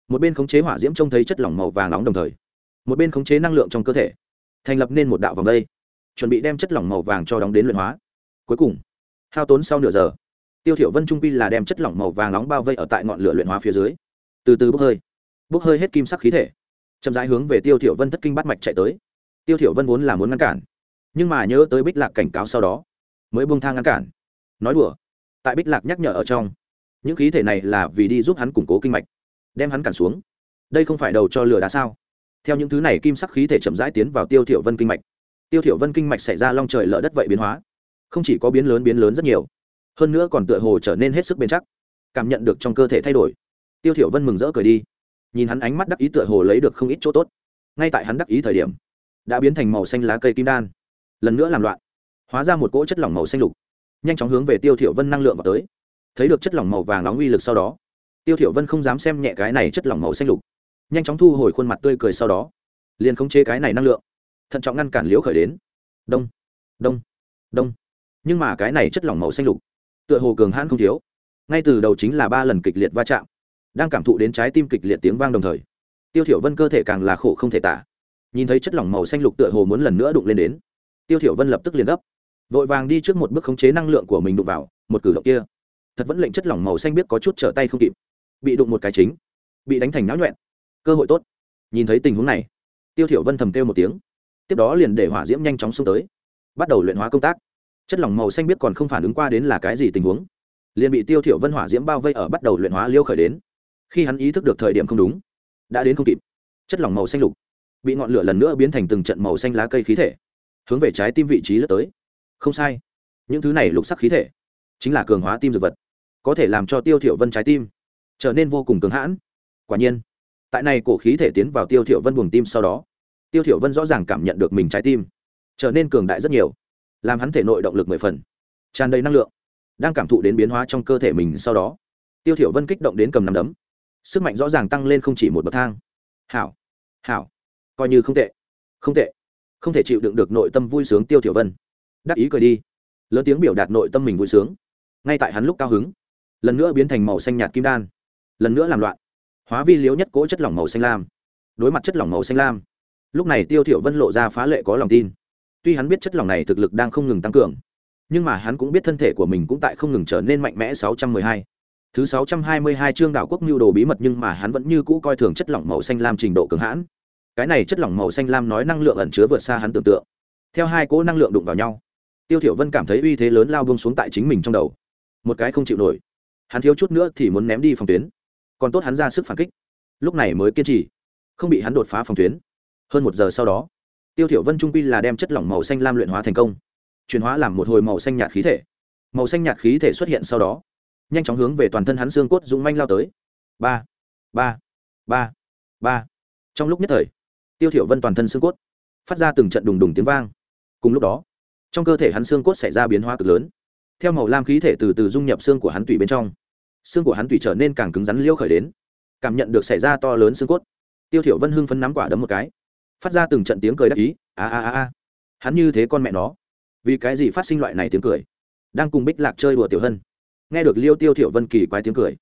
Một bên khống chế hỏa diễm trông thấy chất lỏng màu vàng nóng đồng thời, một bên khống chế năng lượng trong cơ thể, thành lập nên một đạo vòng đây, chuẩn bị đem chất lỏng màu vàng cho đóng đến luyện hóa. Cuối cùng, hao tốn sau nửa giờ, tiêu thiểu vân trung pin là đem chất lỏng màu vàng nóng bao vây ở tại ngọn lửa luyện hóa phía dưới. Từ từ bốc hơi bốc hơi hết kim sắc khí thể, chậm rãi hướng về tiêu thiểu vân thất kinh bắt mạch chạy tới. Tiêu thiểu vân vốn là muốn ngăn cản, nhưng mà nhớ tới bích lạc cảnh cáo sau đó, mới buông thang ngăn cản nói đùa. Tại bích lạc nhắc nhở ở trong, những khí thể này là vì đi giúp hắn củng cố kinh mạch, đem hắn cản xuống. Đây không phải đầu cho lửa đá sao? Theo những thứ này kim sắc khí thể chậm rãi tiến vào tiêu thiểu vân kinh mạch. Tiêu thiểu vân kinh mạch xảy ra long trời lở đất vậy biến hóa. Không chỉ có biến lớn biến lớn rất nhiều, hơn nữa còn tựa hồ trở nên hết sức bền chắc. Cảm nhận được trong cơ thể thay đổi, tiêu thiểu vân mừng rỡ cười đi. Nhìn hắn ánh mắt đắc ý tựa hồ lấy được không ít chỗ tốt. Ngay tại hắn đắc ý thời điểm, đã biến thành màu xanh lá cây kim đan, lần nữa làm loạn, hóa ra một cỗ chất lỏng màu xanh lục nhanh chóng hướng về tiêu thiểu vân năng lượng vào tới. Thấy được chất lỏng màu vàng nóng uy lực sau đó, tiêu thiểu vân không dám xem nhẹ cái này chất lỏng màu xanh lục. Nhanh chóng thu hồi khuôn mặt tươi cười sau đó, liền khống chế cái này năng lượng, thận trọng ngăn cản liễu khởi đến. Đông đông đông. Nhưng mà cái này chất lỏng màu xanh lục, tựa hồ cường hãn không thiếu. Ngay từ đầu chính là ba lần kịch liệt va chạm, đang cảm thụ đến trái tim kịch liệt tiếng vang đồng thời, tiêu thiểu vân cơ thể càng là khổ không thể tả. Nhìn thấy chất lỏng màu xanh lục tựa hồ muốn lần nữa đụng lên đến, tiêu thiểu vân lập tức liền gấp vội vàng đi trước một bước khống chế năng lượng của mình đụng vào, một cử động kia, thật vẫn lệnh chất lỏng màu xanh biết có chút trở tay không kịp. Bị đụng một cái chính, bị đánh thành náo nhuẹn. Cơ hội tốt. Nhìn thấy tình huống này, tiêu thiểu vân thầm kêu một tiếng, tiếp đó liền để hỏa diễm nhanh chóng xông tới, bắt đầu luyện hóa công tác. Chất lỏng màu xanh biết còn không phản ứng qua đến là cái gì tình huống, liền bị tiêu thiểu vân hỏa diễm bao vây ở bắt đầu luyện hóa liêu khởi đến. Khi hắn ý thức được thời điểm không đúng, đã đến không kịp. Chất lỏng màu xanh lục, bị ngọn lửa lần nữa biến thành từng trận màu xanh lá cây khí thể, hướng về trái tim vị trí lướt tới không sai. Những thứ này lục sắc khí thể, chính là cường hóa tim dược vật, có thể làm cho tiêu thiểu vân trái tim trở nên vô cùng cứng hãn. Quả nhiên, tại này cổ khí thể tiến vào tiêu thiểu vân buồng tim sau đó, tiêu thiểu vân rõ ràng cảm nhận được mình trái tim trở nên cường đại rất nhiều, làm hắn thể nội động lực mười phần, tràn đầy năng lượng, đang cảm thụ đến biến hóa trong cơ thể mình sau đó, tiêu thiểu vân kích động đến cầm nắm đấm, sức mạnh rõ ràng tăng lên không chỉ một bậc thang. Hảo hảo, coi như không tệ không tệ, không thể chịu đựng được nội tâm vui sướng tiêu thiểu vân đắc ý cười đi. Lớn tiếng biểu đạt nội tâm mình vui sướng. Ngay tại hắn lúc cao hứng, lần nữa biến thành màu xanh nhạt kim đan, lần nữa làm loạn. Hóa vi liếu nhất cỗ chất lỏng màu xanh lam, đối mặt chất lỏng màu xanh lam. Lúc này tiêu thiểu vân lộ ra phá lệ có lòng tin. Tuy hắn biết chất lỏng này thực lực đang không ngừng tăng cường, nhưng mà hắn cũng biết thân thể của mình cũng tại không ngừng trở nên mạnh mẽ 612. thứ 622 chương đảo quốc lưu đồ bí mật nhưng mà hắn vẫn như cũ coi thường chất lỏng màu xanh lam trình độ cường hãn. Cái này chất lỏng màu xanh lam nói năng lượng ẩn chứa vượt xa hắn tưởng tượng. Theo hai cỗ năng lượng đụng vào nhau tiêu thiểu vân cảm thấy uy thế lớn lao buông xuống tại chính mình trong đầu. Một cái không chịu nổi. Hắn thiếu chút nữa thì muốn ném đi phòng tuyến. Còn tốt hắn ra sức phản kích. Lúc này mới kiên trì. Không bị hắn đột phá phòng tuyến. Hơn một giờ sau đó, tiêu thiểu vân trung quy là đem chất lỏng màu xanh lam luyện hóa thành công. Chuyển hóa làm một hồi màu xanh nhạt khí thể. Màu xanh nhạt khí thể xuất hiện sau đó, nhanh chóng hướng về toàn thân hắn xương cốt dũng manh lao tới. Ba ba ba ba. Trong lúc nhất thời, tiêu thiểu vân toàn thân xương cốt phát ra từng trận đùng đùng tiếng vang. Cùng lúc đó trong cơ thể hắn xương cốt xảy ra biến hóa cực lớn. Theo màu lam khí thể từ từ dung nhập xương của hắn tủy bên trong, xương của hắn tủy trở nên càng cứng rắn liêu khởi đến. Cảm nhận được xảy ra to lớn xương cốt, tiêu thiểu vân hưng phấn nắm quả đấm một cái, phát ra từng trận tiếng cười đắc ý, a a a a, hắn như thế con mẹ nó, vì cái gì phát sinh loại này tiếng cười? Đang cùng bích lạc chơi đùa tiểu hân. Nghe được liêu tiêu thiểu vân kỳ quái tiếng cười,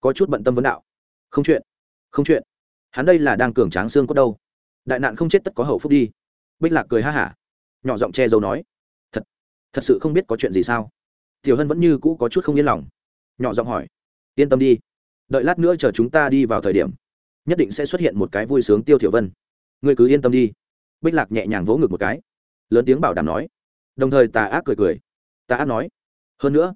có chút bận tâm vấn đạo, không chuyện không chuyện, hắn đây là đang cường tráng xương cốt đâu. Đại nạn không chết tất có hậu phúc đi. Bích lạc cười ha hả, nhỏ giọng che giấu nói thật sự không biết có chuyện gì sao? Tiểu hân vẫn như cũ có chút không yên lòng. Nhỏ giọng hỏi, yên tâm đi, đợi lát nữa chờ chúng ta đi vào thời điểm, nhất định sẽ xuất hiện một cái vui sướng tiêu thiểu vân. Ngươi cứ yên tâm đi. Bích lạc nhẹ nhàng vỗ ngực một cái, lớn tiếng bảo đảm nói. Đồng thời tà ác cười cười. Tà ác nói, hơn nữa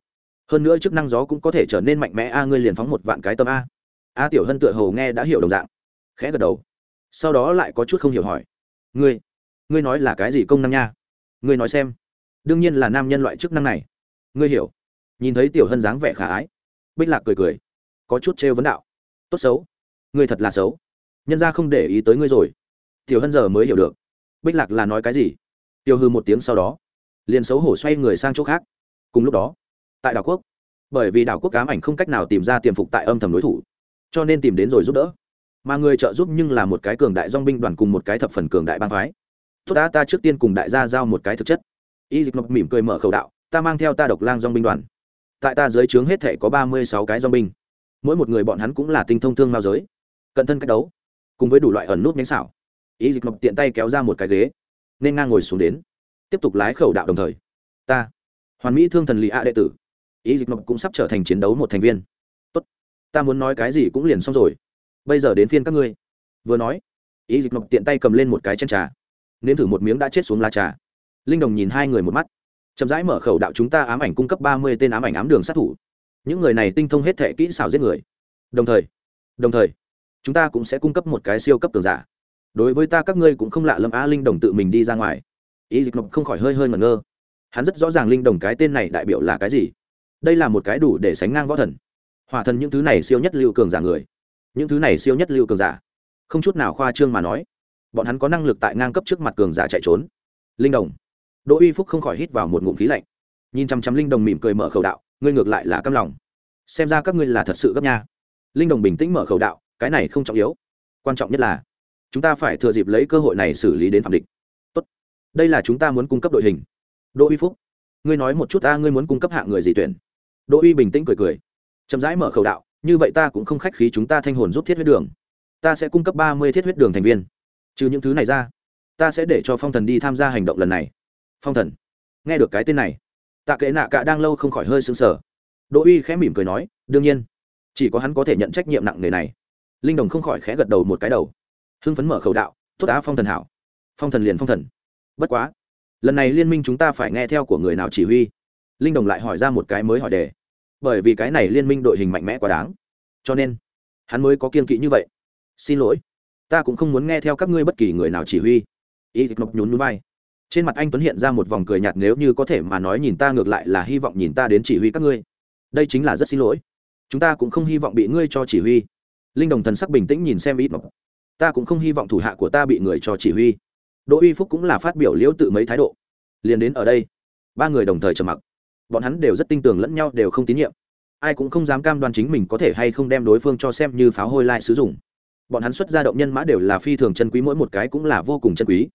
hơn nữa chức năng gió cũng có thể trở nên mạnh mẽ a, ngươi liền phóng một vạn cái tâm a. A tiểu hân tựa hồ nghe đã hiểu đồng dạng, khẽ gật đầu. Sau đó lại có chút không hiểu hỏi, ngươi ngươi nói là cái gì công năng nha? Ngươi nói xem đương nhiên là nam nhân loại chức năng này. Ngươi hiểu. Nhìn thấy tiểu hân dáng vẻ khả ái, bích lạc cười cười, có chút trêu vấn đạo. Tốt xấu. Ngươi thật là xấu. Nhân ra không để ý tới ngươi rồi. Tiểu hân giờ mới hiểu được. Bích lạc là nói cái gì? Tiêu hư một tiếng sau đó, liền xấu hổ xoay người sang chỗ khác. Cùng lúc đó, tại đảo quốc, bởi vì đảo quốc cám ảnh không cách nào tìm ra tiềm phục tại âm thầm đối thủ, cho nên tìm đến rồi giúp đỡ. Mà người trợ giúp nhưng là một cái cường đại dong binh đoàn cùng một cái thập phần cường đại bang phái. Tốt đã, ta trước tiên cùng đại gia giao một cái thực chất y dịch Ngọc mỉm cười mở khẩu đạo, ta mang theo ta độc lang dong binh đoàn. Tại ta dưới trướng hết thể có ba mươi sáu cái dong binh. Mỗi một người bọn hắn cũng là tinh thông thương mao giới, cận thân cách đấu, cùng với đủ loại ẩn nút nhánh xảo. Y dịch Ngọc tiện tay kéo ra một cái ghế, nên ngang ngồi xuống đến, tiếp tục lái khẩu đạo đồng thời. Ta, hoàn mỹ thương thần lì a đệ tử. Y dịch Ngọc cũng sắp trở thành chiến đấu một thành viên. Tốt, ta muốn nói cái gì cũng liền xong rồi. Bây giờ đến phiên các ngươi. Vừa nói, y dịch Ngọc tiện tay cầm lên một cái chân trà, nếm thử một miếng đã chết xuống lá trà linh đồng nhìn hai người một mắt. Chậm rãi mở khẩu đạo chúng ta ám ảnh cung cấp ba mươi tên ám ảnh ám đường sát thủ. Những người này tinh thông hết thệ kỹ xảo giết người. Đồng thời đồng thời, chúng ta cũng sẽ cung cấp một cái siêu cấp tường giả. Đối với ta các ngươi cũng không lạ lâm á, linh đồng tự mình đi ra ngoài. Ý dịch Ngọc không khỏi hơi hơi ngẩn ngơ. Hắn rất rõ ràng linh đồng cái tên này đại biểu là cái gì. Đây là một cái đủ để sánh ngang võ thần. Hỏa thần những thứ này siêu nhất lưu cường giả người. Những thứ này siêu nhất lưu cường giả. Không chút nào khoa trương mà nói. Bọn hắn có năng lực tại ngang cấp trước mặt cường giả chạy trốn. Linh đồng đỗ uy phúc không khỏi hít vào một ngụm khí lạnh. Nhìn chăm chăm linh đồng mỉm cười mở khẩu đạo, ngươi ngược lại là căm lòng. Xem ra các ngươi là thật sự gấp nha. Linh đồng bình tĩnh mở khẩu đạo, cái này không trọng yếu. Quan trọng nhất là, chúng ta phải thừa dịp lấy cơ hội này xử lý đến phạm địch. Tốt. Đây là chúng ta muốn cung cấp đội hình. Đỗ uy phúc, ngươi nói một chút ta, ngươi muốn cung cấp hạng người gì tuyển? Đỗ uy bình tĩnh cười cười. Chậm rãi mở khẩu đạo, như vậy ta cũng không khách khí chúng ta thanh hồn giúp thiết huyết đường. Ta sẽ cung cấp ba mươi thiết huyết đường thành viên. Trừ những thứ này ra, ta sẽ để cho phong thần đi tham gia hành động lần này phong thần. Nghe được cái tên này, tạ kệ nạ cả đang lâu không khỏi hơi sững sờ. Đỗ uy khẽ mỉm cười nói, đương nhiên, chỉ có hắn có thể nhận trách nhiệm nặng nề này. Linh đồng không khỏi khẽ gật đầu một cái đầu. Hưng phấn mở khẩu đạo, tốt á, phong thần hảo. Phong thần liền phong thần. Bất quá, lần này liên minh chúng ta phải nghe theo của người nào chỉ huy? Linh đồng lại hỏi ra một cái mới hỏi đề. Bởi vì cái này liên minh đội hình mạnh mẽ quá đáng. Cho nên, hắn mới có kiên kỵ như vậy. Xin lỗi, ta cũng không muốn nghe theo các ngươi bất kỳ người nào chỉ huy. Y thịt mộc nhún núi bay trên mặt anh tuấn hiện ra một vòng cười nhạt, nếu như có thể mà nói nhìn ta ngược lại là hy vọng nhìn ta đến chỉ huy các ngươi. Đây chính là rất xin lỗi. Chúng ta cũng không hy vọng bị ngươi cho chỉ huy. Linh đồng thần sắc bình tĩnh nhìn xem ít mộc. Ta cũng không hy vọng thủ hạ của ta bị người cho chỉ huy. Đỗ uy phúc cũng là phát biểu liễu tự mấy thái độ. Liền đến ở đây. Ba người đồng thời trầm mặc. Bọn hắn đều rất tin tưởng lẫn nhau đều không tín nhiệm. Ai cũng không dám cam đoan chính mình có thể hay không đem đối phương cho xem như pháo hôi lai sử dụng. Bọn hắn xuất ra động nhân mã đều là phi thường chân quý, mỗi một cái cũng là vô cùng chân quý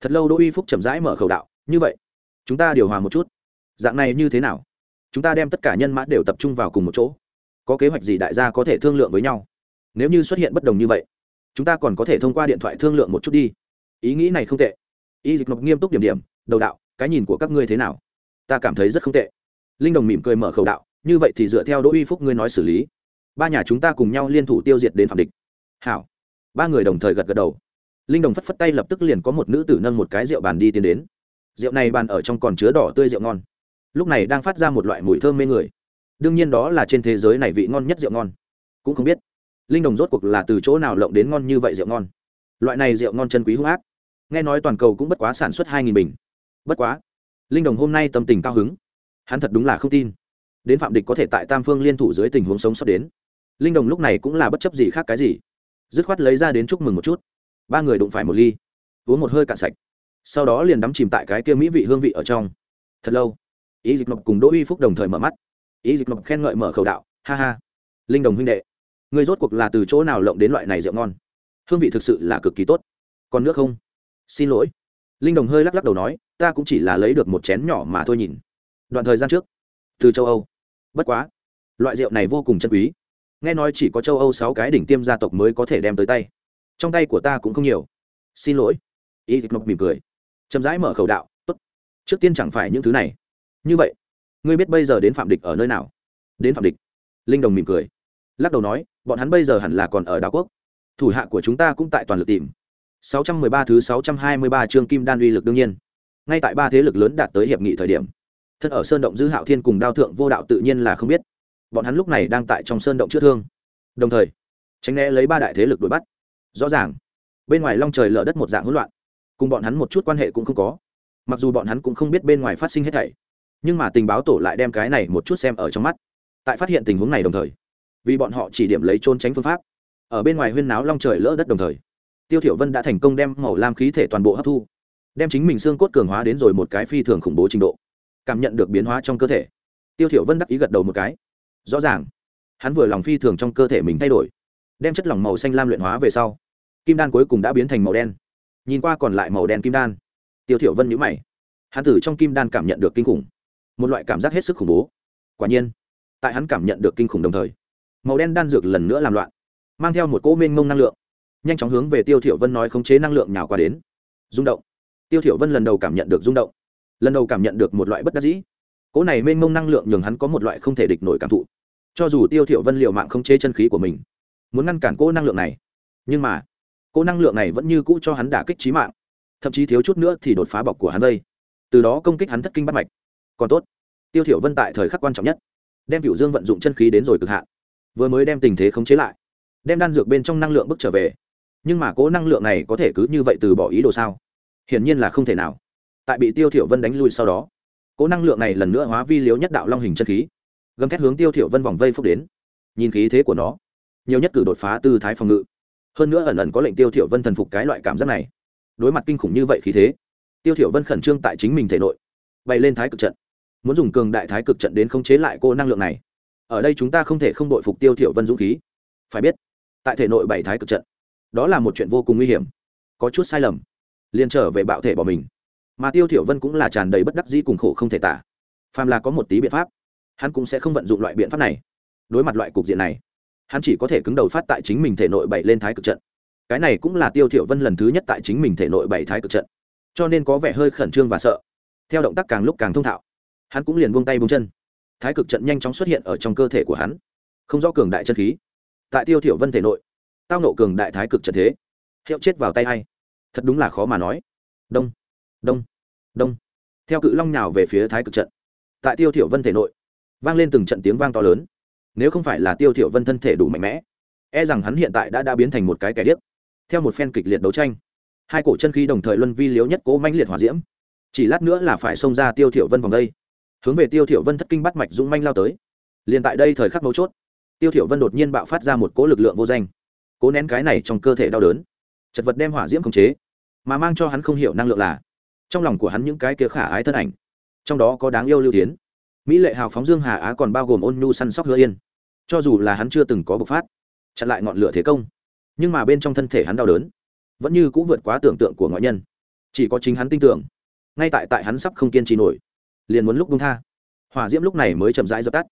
thật lâu đỗ uy phúc chậm rãi mở khẩu đạo, như vậy, chúng ta điều hòa một chút. Dạng này như thế nào? Chúng ta đem tất cả nhân mã đều tập trung vào cùng một chỗ. Có kế hoạch gì đại gia có thể thương lượng với nhau? Nếu như xuất hiện bất đồng như vậy, chúng ta còn có thể thông qua điện thoại thương lượng một chút đi. Ý nghĩ này không tệ. Y dịch ngọc nghiêm túc điểm điểm, đầu đạo, cái nhìn của các ngươi thế nào? Ta cảm thấy rất không tệ. Linh đồng mỉm cười mở khẩu đạo, như vậy thì dựa theo đỗ uy phúc ngươi nói xử lý. Ba nhà chúng ta cùng nhau liên thủ tiêu diệt đến phạm địch. Hảo. Ba người đồng thời gật gật đầu linh đồng phất phất tay lập tức liền có một nữ tử nâng một cái rượu bàn đi tiến đến. Rượu này bàn ở trong còn chứa đỏ tươi rượu ngon. Lúc này đang phát ra một loại mùi thơm mê người. Đương nhiên đó là trên thế giới này vị ngon nhất rượu ngon. Cũng không biết, linh đồng rốt cuộc là từ chỗ nào lộng đến ngon như vậy rượu ngon. Loại này rượu ngon chân quý hung ác. Nghe nói toàn cầu cũng bất quá sản xuất hai nghìn bình. Bất quá, linh đồng hôm nay tâm tình cao hứng. Hắn thật đúng là không tin. Đến phạm địch có thể tại tam phương liên thủ dưới tình huống sống sót đến. Linh đồng lúc này cũng là bất chấp gì khác cái gì. Dứt khoát lấy ra đến chúc mừng một chút ba người đụng phải một ly, uống một hơi cạn sạch, sau đó liền đắm chìm tại cái kia mỹ vị hương vị ở trong. Thật lâu, ý dịch mập cùng đỗ uy phúc đồng thời mở mắt. Ý dịch mập khen ngợi mở khẩu đạo, ha ha, linh đồng huynh đệ người rốt cuộc là từ chỗ nào lộng đến loại này rượu ngon? Hương vị thực sự là cực kỳ tốt. Còn nước không? Xin lỗi. Linh đồng hơi lắc lắc đầu nói, ta cũng chỉ là lấy được một chén nhỏ mà thôi nhìn. Đoạn thời gian trước, từ châu âu. Bất quá, loại rượu này vô cùng chân quý. Nghe nói chỉ có châu âu sáu cái đỉnh tiêm gia tộc mới có thể đem tới tay trong tay của ta cũng không nhiều. Xin lỗi. Y thịt mộc mỉm cười. Chậm rãi mở khẩu đạo, tốt. Trước tiên chẳng phải những thứ này. Như vậy, ngươi biết bây giờ đến phạm địch ở nơi nào? Đến phạm địch. Linh đồng mỉm cười. Lắc đầu nói, bọn hắn bây giờ hẳn là còn ở đảo quốc. Thủ hạ của chúng ta cũng tại toàn lực tìm. 613 thứ 623 chương kim đan uy lực đương nhiên. Ngay tại ba thế lực lớn đạt tới hiệp nghị thời điểm, thân ở sơn động giữ hạo thiên cùng đao thượng vô đạo tự nhiên là không biết. Bọn hắn lúc này đang tại trong sơn động chữa thương. Đồng thời, tránh né lấy ba đại thế lực đuổi bắt rõ ràng. Bên ngoài long trời lở đất một dạng hỗn loạn. Cùng bọn hắn một chút quan hệ cũng không có. Mặc dù bọn hắn cũng không biết bên ngoài phát sinh hết thảy, nhưng mà tình báo tổ lại đem cái này một chút xem ở trong mắt. Tại phát hiện tình huống này đồng thời, vì bọn họ chỉ điểm lấy trốn tránh phương pháp, ở bên ngoài huyên náo long trời lỡ đất đồng thời, tiêu thiểu vân đã thành công đem màu lam khí thể toàn bộ hấp thu, đem chính mình xương cốt cường hóa đến rồi một cái phi thường khủng bố trình độ, cảm nhận được biến hóa trong cơ thể. Tiêu thiểu vân đắc ý gật đầu một cái. Rõ ràng, hắn vừa lòng phi thường trong cơ thể mình thay đổi, đem chất lỏng màu xanh lam luyện hóa về sau kim đan cuối cùng đã biến thành màu đen. Nhìn qua còn lại màu đen kim đan. Tiêu thiểu vân nhíu mày. Hắn tử trong kim đan cảm nhận được kinh khủng. Một loại cảm giác hết sức khủng bố. Quả nhiên, tại hắn cảm nhận được kinh khủng đồng thời, màu đen đan dược lần nữa làm loạn, mang theo một cỗ mênh mông năng lượng, nhanh chóng hướng về tiêu thiểu vân nói khống chế năng lượng nhào qua đến. Rung động. Tiêu thiểu vân lần đầu cảm nhận được rung động. Lần đầu cảm nhận được một loại bất đắc dĩ. Cỗ này mênh mông năng lượng nhường hắn có một loại không thể địch nổi cảm thụ. Cho dù tiêu thiểu vân liều mạng khống chế chân khí của mình, muốn ngăn cản cỗ năng lượng này, nhưng mà cỗ năng lượng này vẫn như cũ cho hắn đả kích trí mạng, thậm chí thiếu chút nữa thì đột phá bọc của hắn đây. Từ đó công kích hắn thất kinh bắt mạch. Còn tốt, tiêu thiểu vân tại thời khắc quan trọng nhất, đem cửu dương vận dụng chân khí đến rồi cực hạn, vừa mới đem tình thế khống chế lại, đem đan dược bên trong năng lượng bước trở về. Nhưng mà cố năng lượng này có thể cứ như vậy từ bỏ ý đồ sao? Hiển nhiên là không thể nào. Tại bị tiêu thiểu vân đánh lui sau đó cố năng lượng này lần nữa hóa vi liếu nhất đạo long hình chân khí, gầm thét hướng tiêu thiểu vân vòng vây phúc đến. Nhìn khí thế của nó, nhiều nhất cử đột phá tư thái phòng ngự hơn nữa ẩn ẩn có lệnh tiêu thiểu vân thần phục cái loại cảm giác này. Đối mặt kinh khủng như vậy khí thế, tiêu thiểu vân khẩn trương tại chính mình thể nội, bay lên thái cực trận. Muốn dùng cường đại thái cực trận đến khống chế lại cô năng lượng này. Ở đây chúng ta không thể không đội phục tiêu thiểu vân dũng khí. Phải biết, tại thể nội bảy thái cực trận, đó là một chuyện vô cùng nguy hiểm, có chút sai lầm. Liền trở về bạo thể bỏ mình. Mà tiêu thiểu vân cũng là tràn đầy bất đắc dĩ cùng khổ không thể tả. Phàm là có một tí biện pháp, hắn cũng sẽ không vận dụng loại biện pháp này. Đối mặt loại cục diện này hắn chỉ có thể cứng đầu phát tại chính mình thể nội bảy lên thái cực trận. Cái này cũng là tiêu thiểu vân lần thứ nhất tại chính mình thể nội bảy thái cực trận. Cho nên có vẻ hơi khẩn trương và sợ. Theo động tác càng lúc càng thông thạo, hắn cũng liền buông tay buông chân. Thái cực trận nhanh chóng xuất hiện ở trong cơ thể của hắn. Không rõ cường đại chân khí. Tại tiêu thiểu vân thể nội, tao nộ cường đại thái cực trận thế. Hiệu chết vào tay hay thật đúng là khó mà nói. Đông đông đông. Theo cự long nhào về phía thái cực trận, tại tiêu thiểu vân thể nội, vang lên từng trận tiếng vang to lớn nếu không phải là tiêu thiểu vân thân thể đủ mạnh mẽ e rằng hắn hiện tại đã đã biến thành một cái kẻ điếc. Theo một phen kịch liệt đấu tranh, hai cổ chân khí đồng thời luân vi liếu nhất cố manh liệt hỏa diễm. Chỉ lát nữa là phải xông ra tiêu thiểu vân vòng đây. Hướng về tiêu thiểu vân thất kinh bắt mạch dũng manh lao tới. Liền tại đây thời khắc mấu chốt, tiêu thiểu vân đột nhiên bạo phát ra một cỗ lực lượng vô danh. Cố nén cái này trong cơ thể đau đớn, chật vật đem hỏa diễm khống chế, mà mang cho hắn không hiểu năng lượng là, trong lòng của hắn những cái kia khả ái thân ảnh, trong đó có đáng yêu lưu tiến. Mỹ lệ hào phóng dương hà á còn bao gồm ôn nhu săn sóc hứa yên cho dù là hắn chưa từng có bộc phát, chặn lại ngọn lửa thế công, nhưng mà bên trong thân thể hắn đau đớn, vẫn như cũng vượt quá tưởng tượng của ngoại nhân. Chỉ có chính hắn tin tưởng, ngay tại tại hắn sắp không kiên trì nổi, liền muốn lúc bung tha. Hỏa diễm lúc này mới chậm rãi dập tắt,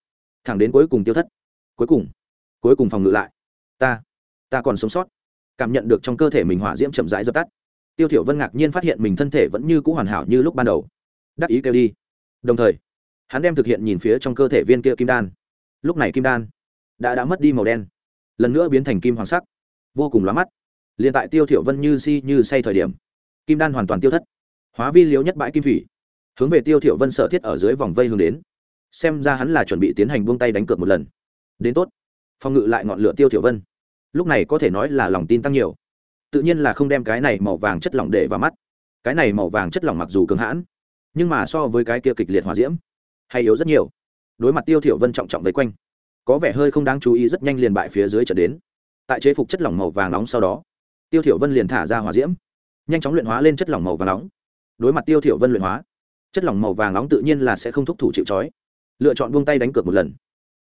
thẳng đến cuối cùng tiêu thất. Cuối cùng cuối cùng phòng ngự lại. Ta ta còn sống sót. Cảm nhận được trong cơ thể mình hỏa diễm chậm rãi dập tắt, tiêu thiểu vân ngạc nhiên phát hiện mình thân thể vẫn như cũ hoàn hảo như lúc ban đầu. Đắc ý kêu đi. Đồng thời, hắn đem thực hiện nhìn phía trong cơ thể viên kia kim đan. Lúc này kim đan đã đã mất đi màu đen, lần nữa biến thành kim hoàng sắc, vô cùng lóa mắt. Liền tại tiêu thiểu vân như si như say thời điểm, kim đan hoàn toàn tiêu thất, hóa vi liếu nhất bãi kim thủy, hướng về tiêu thiểu vân sở thiết ở dưới vòng vây hướng đến. Xem ra hắn là chuẩn bị tiến hành buông tay đánh cược một lần. Đến tốt. Phong ngự lại ngọn lửa tiêu thiểu vân. Lúc này có thể nói là lòng tin tăng nhiều. Tự nhiên là không đem cái này màu vàng chất lỏng để vào mắt. Cái này màu vàng chất lỏng mặc dù cường hãn, nhưng mà so với cái kia kịch liệt hỏa diễm, hay yếu rất nhiều. Đối mặt tiêu thiểu vân trọng trọng vây quanh có vẻ hơi không đáng chú ý rất nhanh liền bại phía dưới trở đến. Tại chế phục chất lỏng màu vàng nóng sau đó, tiêu thiểu vân liền thả ra hỏa diễm, nhanh chóng luyện hóa lên chất lỏng màu vàng nóng. Đối mặt tiêu thiểu vân luyện hóa, chất lỏng màu vàng nóng tự nhiên là sẽ không thúc thủ chịu chói lựa chọn buông tay đánh cược một lần,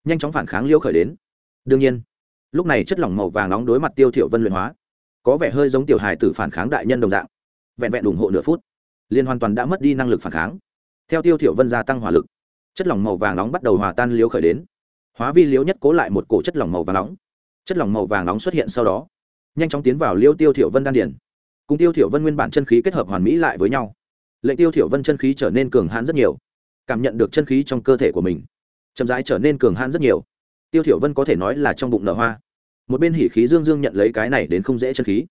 nhanh chóng phản kháng liêu khởi đến. Đương nhiên, lúc này chất lỏng màu vàng nóng đối mặt tiêu thiểu vân luyện hóa, có vẻ hơi giống tiểu hài tử phản kháng đại nhân đồng dạng, vẹn vẹn ủng hộ nửa phút liên hoàn toàn đã mất đi năng lực phản kháng. Theo tiêu thiểu vân gia tăng hỏa lực, chất lỏng màu vàng nóng bắt đầu hòa tan liêu khởi đến hóa vi liếu nhất cố lại một cổ chất lỏng màu vàng nóng. Chất lỏng màu vàng nóng xuất hiện sau đó, nhanh chóng tiến vào liêu tiêu thiểu vân đan điển cùng tiêu thiểu vân nguyên bản chân khí kết hợp hoàn mỹ lại với nhau, lệnh tiêu thiểu vân chân khí trở nên cường hãn rất nhiều, cảm nhận được chân khí trong cơ thể của mình, chậm rãi trở nên cường hãn rất nhiều. Tiêu thiểu vân có thể nói là trong bụng nở hoa. Một bên hỉ khí dương dương nhận lấy cái này đến không dễ chân khí,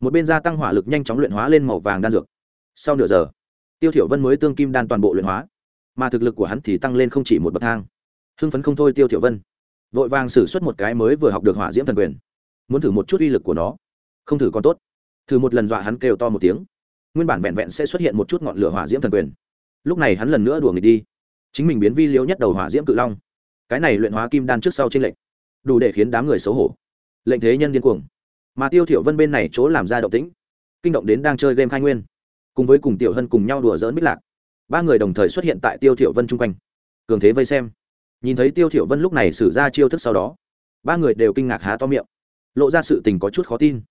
một bên gia tăng hỏa lực nhanh chóng luyện hóa lên màu vàng đan dược. Sau nửa giờ, tiêu thiểu vân mới tương kim đan toàn bộ luyện hóa, mà thực lực của hắn thì tăng lên không chỉ một bậc thang hưng phấn không thôi tiêu thiểu vân vội vàng sử xuất một cái mới vừa học được hỏa diễm thần quyền muốn thử một chút uy lực của nó không thử còn tốt thử một lần dọa hắn kêu to một tiếng nguyên bản vẹn vẹn sẽ xuất hiện một chút ngọn lửa hỏa diễm thần quyền lúc này hắn lần nữa đùa nghịch đi chính mình biến vi liễu nhất đầu hỏa diễm cự long cái này luyện hóa kim đan trước sau trên lệnh đủ để khiến đám người xấu hổ lệnh thế nhân điên cuồng mà tiêu thiểu vân bên này chỗ làm ra động tĩnh kinh động đến đang chơi game khai nguyên cùng với cùng tiểu hân cùng nhau đùa giỡn bích lạc ba người đồng thời xuất hiện tại tiêu thiểu vân trung quanh cường thế vây xem nhìn thấy tiêu thiểu vân lúc này sử ra chiêu thức sau đó, ba người đều kinh ngạc há to miệng, lộ ra sự tình có chút khó tin.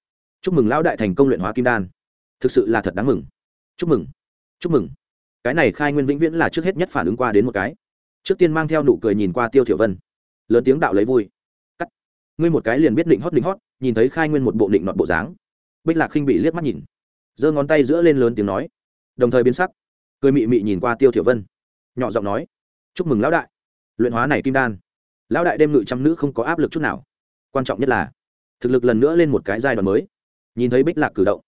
Chúc mừng lão đại thành công luyện hóa kim đan. Thực sự là thật đáng mừng. Chúc mừng. Chúc mừng. Cái này khai nguyên vĩnh viễn là trước hết nhất phản ứng qua đến một cái. Trước tiên mang theo nụ cười nhìn qua tiêu thiểu vân. Lớn tiếng đạo lấy vui. Cắt. Ngươi một cái liền biết định hót định hót, nhìn thấy khai nguyên một bộ định nọt bộ dáng. Bích lạc khinh bị liếc mắt nhìn, giơ ngón tay giữa lên lớn tiếng nói, đồng thời biến sắc, cười mị mị nhìn qua tiêu thiểu vân, nhỏ giọng nói, chúc mừng lão đại luyện hóa này kim đan. Lão đại đêm ngự trăm nữ không có áp lực chút nào. Quan trọng nhất là, thực lực lần nữa lên một cái giai đoạn mới. Nhìn thấy bích lạc cử động,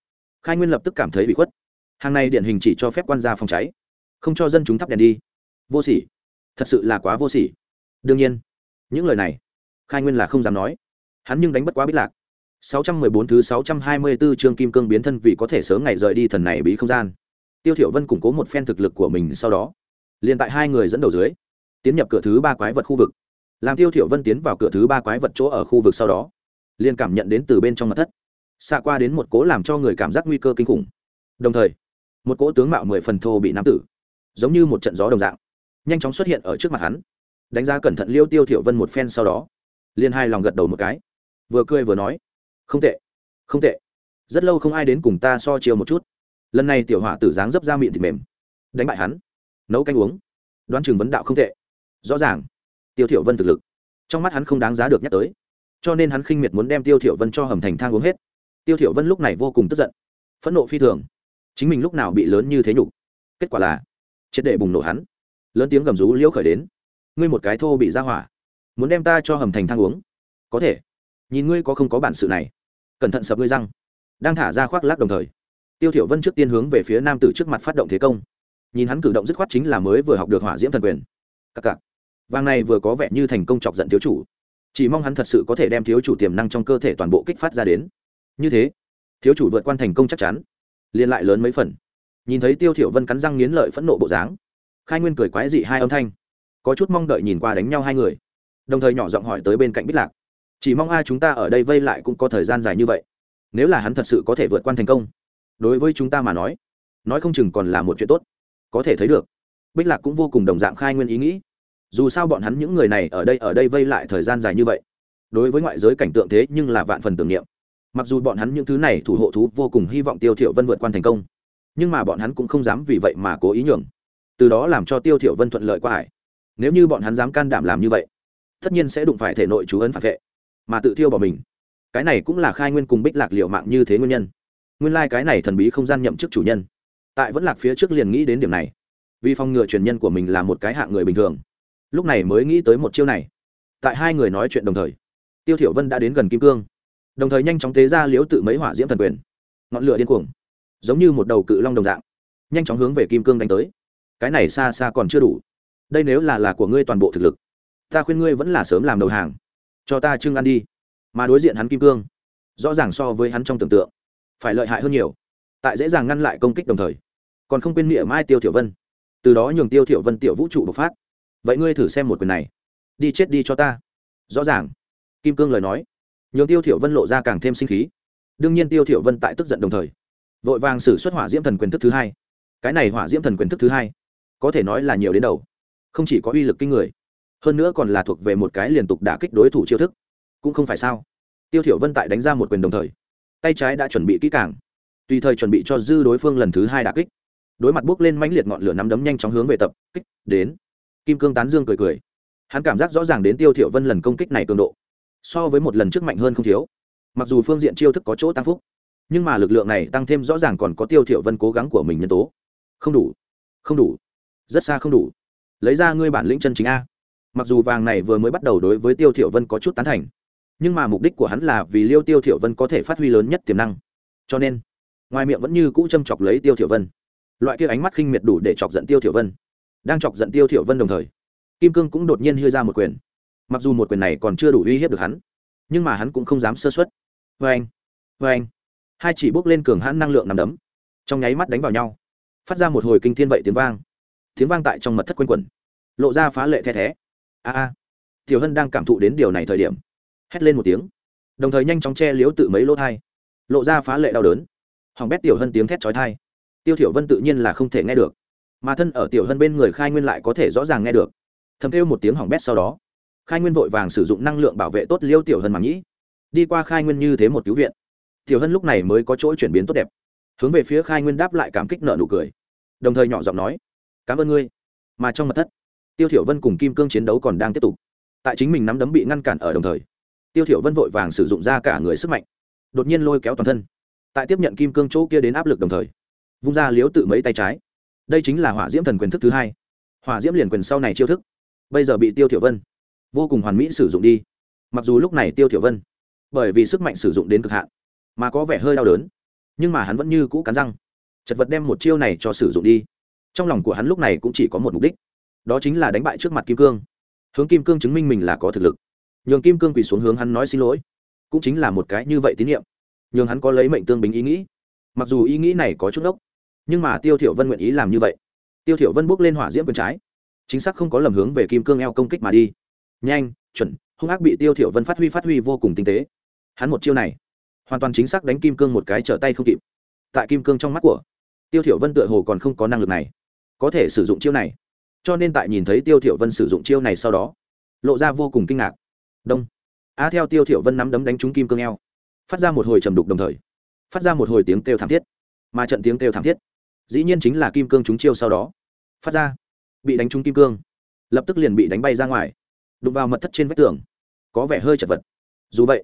khai nguyên lập tức cảm thấy bị khuất. Hàng này điển hình chỉ cho phép quan gia phòng cháy, không cho dân chúng thắp đèn đi. Vô sỉ. Thật sự là quá vô sỉ. Đương nhiên, những lời này, khai nguyên là không dám nói. Hắn nhưng đánh bất quá bích lạc. 614 thứ 624 chương kim cương biến thân vì có thể sớm ngày rời đi thần này bí không gian. Tiêu thiểu vân củng cố một phen thực lực của mình sau đó, liền tại hai người dẫn đầu dưới tiến nhập cửa thứ ba quái vật khu vực. Làm tiêu thiểu vân tiến vào cửa thứ ba quái vật chỗ ở khu vực sau đó, liền cảm nhận đến từ bên trong mặt thất, xạ qua đến một cố làm cho người cảm giác nguy cơ kinh khủng. Đồng thời, một cỗ tướng mạo mười phần thô bị nam tử, giống như một trận gió đồng dạng, nhanh chóng xuất hiện ở trước mặt hắn. Đánh giá cẩn thận liêu tiêu thiểu vân một phen sau đó, liền hai lòng gật đầu một cái, vừa cười vừa nói, không tệ không tệ. Rất lâu không ai đến cùng ta so chiều một chút. Lần này tiểu hỏa tử dáng dấp ra miệng thì mềm, đánh bại hắn, nấu canh uống, đoán chừng vấn đạo không tệ rõ ràng. Tiêu thiểu vân thực lực, trong mắt hắn không đáng giá được nhắc tới. Cho nên hắn khinh miệt muốn đem tiêu thiểu vân cho hầm thành thang uống hết. Tiêu thiểu vân lúc này vô cùng tức giận, phẫn nộ phi thường. Chính mình lúc nào bị lớn như thế nhục? Kết quả là, triệt để bùng nổ hắn. Lớn tiếng gầm rú liễu khởi đến. Ngươi một cái thô bị ra hỏa, muốn đem ta cho hầm thành thang uống? Có thể. Nhìn ngươi có không có bản sự này, cẩn thận sập ngươi răng. Đang thả ra khoác lác đồng thời, tiêu thiểu vân trước tiên hướng về phía nam tử trước mặt phát động thế công. Nhìn hắn cử động dứt khoát chính là mới vừa học được hỏa diễm thần quyền. Cặc cặc vàng này vừa có vẻ như thành công chọc giận thiếu chủ. Chỉ mong hắn thật sự có thể đem thiếu chủ tiềm năng trong cơ thể toàn bộ kích phát ra đến. Như thế, thiếu chủ vượt qua thành công chắc chắn. Liên lại lớn mấy phần. Nhìn thấy tiêu thiểu vân cắn răng nghiến lợi phẫn nộ bộ dáng, khai nguyên cười quái dị hai âm thanh. Có chút mong đợi nhìn qua đánh nhau hai người. Đồng thời nhỏ giọng hỏi tới bên cạnh bích lạc. Chỉ mong ai chúng ta ở đây vây lại cũng có thời gian dài như vậy. Nếu là hắn thật sự có thể vượt qua thành công, đối với chúng ta mà nói nói không chừng còn là một chuyện tốt. Có thể thấy được, bích lạc cũng vô cùng đồng dạng khai nguyên ý nghĩ dù sao bọn hắn những người này ở đây ở đây vây lại thời gian dài như vậy. Đối với ngoại giới cảnh tượng thế nhưng là vạn phần tưởng niệm. Mặc dù bọn hắn những thứ này thủ hộ thú vô cùng hy vọng tiêu thiểu vân vượt qua thành công, nhưng mà bọn hắn cũng không dám vì vậy mà cố ý nhường. Từ đó làm cho tiêu thiểu vân thuận lợi qua hải. Nếu như bọn hắn dám can đảm làm như vậy, tất nhiên sẽ đụng phải thể nội chú ấn phản vệ, mà tự thiêu bỏ mình. Cái này cũng là khai nguyên cùng bích lạc liệu mạng như thế nguyên nhân. Nguyên lai like cái này thần bí không gian nhậm chức chủ nhân, tại vẫn lạc phía trước liền nghĩ đến điểm này. Vì phòng ngừa truyền nhân của mình là một cái hạng người bình thường lúc này mới nghĩ tới một chiêu này. Tại hai người nói chuyện đồng thời, tiêu thiểu vân đã đến gần kim cương. Đồng thời nhanh chóng tế ra liễu tự mấy hỏa diễm thần quyền. Ngọn lửa điên cuồng, giống như một đầu cự long đồng dạng, nhanh chóng hướng về kim cương đánh tới. Cái này xa xa còn chưa đủ. Đây nếu là là của ngươi toàn bộ thực lực, ta khuyên ngươi vẫn là sớm làm đầu hàng. Cho ta trưng ăn đi. Mà đối diện hắn kim cương, rõ ràng so với hắn trong tưởng tượng, phải lợi hại hơn nhiều. Tại dễ dàng ngăn lại công kích đồng thời, còn không quên nghĩa mai tiêu thiểu vân. Từ đó nhường tiêu thiểu vân tiểu vũ trụ bộc phát vậy ngươi thử xem một quyền này. Đi chết đi cho ta. Rõ ràng. Kim cương lời nói. Nhường tiêu thiểu vân lộ ra càng thêm sinh khí. Đương nhiên tiêu thiểu vân tại tức giận đồng thời, vội vàng sử xuất hỏa diễm thần quyền thức thứ hai. Cái này hỏa diễm thần quyền thức thứ hai, có thể nói là nhiều đến đầu. Không chỉ có uy lực kinh người, hơn nữa còn là thuộc về một cái liên tục đả kích đối thủ chiêu thức. Cũng không phải sao. Tiêu thiểu vân tại đánh ra một quyền đồng thời, tay trái đã chuẩn bị kỹ càng. Tùy thời chuẩn bị cho dư đối phương lần thứ hai đả kích. Đối mặt bước lên mãnh liệt ngọn lửa nắm đấm nhanh chóng hướng về tập, kích, đến kim cương tán dương cười cười. Hắn cảm giác rõ ràng đến tiêu thiểu vân lần công kích này cường độ, so với một lần trước mạnh hơn không thiếu. Mặc dù phương diện chiêu thức có chỗ tăng phúc, nhưng mà lực lượng này tăng thêm rõ ràng còn có tiêu thiểu vân cố gắng của mình nhân tố. Không đủ không đủ, rất xa không đủ. Lấy ra ngươi bản lĩnh chân chính a. Mặc dù vàng này vừa mới bắt đầu đối với tiêu thiểu vân có chút tán thành, nhưng mà mục đích của hắn là vì liêu tiêu thiểu vân có thể phát huy lớn nhất tiềm năng. Cho nên, ngoài miệng vẫn như cũ châm chọc lấy tiêu thiểu vân. Loại kia ánh mắt khinh miệt đủ để chọc giận tiêu thiểu vân đang chọc giận tiêu thiểu vân đồng thời, kim cương cũng đột nhiên hưa ra một quyền. Mặc dù một quyền này còn chưa đủ uy hiếp được hắn, nhưng mà hắn cũng không dám sơ suất. Vê anh vê anh hai chỉ bước lên cường hãn năng lượng nằm đấm, trong nháy mắt đánh vào nhau. Phát ra một hồi kinh thiên vậy tiếng vang. Tiếng vang tại trong mật thất quanh quẩn, lộ ra phá lệ the thé. A a. Tiểu hân đang cảm thụ đến điều này thời điểm, hét lên một tiếng, đồng thời nhanh chóng che liếu tự mấy lỗ thai, lộ ra phá lệ đau đớn. Hỏng bét tiểu hân tiếng thét trói thai tiêu thiểu vân tự nhiên là không thể nghe được mà thân ở tiểu hân bên người khai nguyên lại có thể rõ ràng nghe được. Thầm kêu một tiếng hỏng bét sau đó, khai nguyên vội vàng sử dụng năng lượng bảo vệ tốt liêu tiểu hân mà nghĩ. Đi qua khai nguyên như thế một cứu viện, tiểu hân lúc này mới có chỗ chuyển biến tốt đẹp, hướng về phía khai nguyên đáp lại cảm kích nợ nụ cười, đồng thời nhỏ giọng nói, cảm ơn ngươi, mà trong mật thất, tiêu thiểu vân cùng kim cương chiến đấu còn đang tiếp tục. Tại chính mình nắm đấm bị ngăn cản ở đồng thời, tiêu thiểu vân vội vàng sử dụng ra cả người sức mạnh, đột nhiên lôi kéo toàn thân. Tại tiếp nhận kim cương chỗ kia đến áp lực đồng thời, vung ra liếu tự mấy tay trái đây chính là hỏa diễm thần quyền thức thứ hai. Hỏa diễm liền quyền sau này chiêu thức. Bây giờ bị tiêu thiểu vân vô cùng hoàn mỹ sử dụng đi. Mặc dù lúc này tiêu thiểu vân, bởi vì sức mạnh sử dụng đến cực hạn, mà có vẻ hơi đau đớn, nhưng mà hắn vẫn như cũ cắn răng. Chật vật đem một chiêu này cho sử dụng đi. Trong lòng của hắn lúc này cũng chỉ có một mục đích, đó chính là đánh bại trước mặt kim cương. Hướng kim cương chứng minh mình là có thực lực. Nhường kim cương quỳ xuống hướng hắn nói xin lỗi. Cũng chính là một cái như vậy tín nhiệm. Nhường hắn có lấy mệnh tương bình ý nghĩ. Mặc dù ý nghĩ này có chút ốc nhưng mà tiêu thiểu vân nguyện ý làm như vậy. Tiêu thiểu vân bước lên hỏa diễm quyền trái. Chính xác không có lầm hướng về kim cương eo công kích mà đi. Nhanh, chuẩn, hung ác bị tiêu thiểu vân phát huy phát huy vô cùng tinh tế. Hắn một chiêu này, hoàn toàn chính xác đánh kim cương một cái trở tay không kịp. Tại kim cương trong mắt của tiêu thiểu vân tựa hồ còn không có năng lực này có thể sử dụng chiêu này. Cho nên tại nhìn thấy tiêu thiểu vân sử dụng chiêu này sau đó, lộ ra vô cùng kinh ngạc. Đông. Á theo tiêu thiểu vân nắm đấm đánh trúng kim cương eo, phát ra một hồi trầm đục đồng thời, phát ra một hồi tiếng kêu thảm thiết. Mà trận tiếng kêu thảm thiết dĩ nhiên chính là kim cương chúng chiêu sau đó. Phát ra. Bị đánh trúng kim cương. Lập tức liền bị đánh bay ra ngoài. Đụng vào mật thất trên vách tường. Có vẻ hơi chật vật. Dù vậy,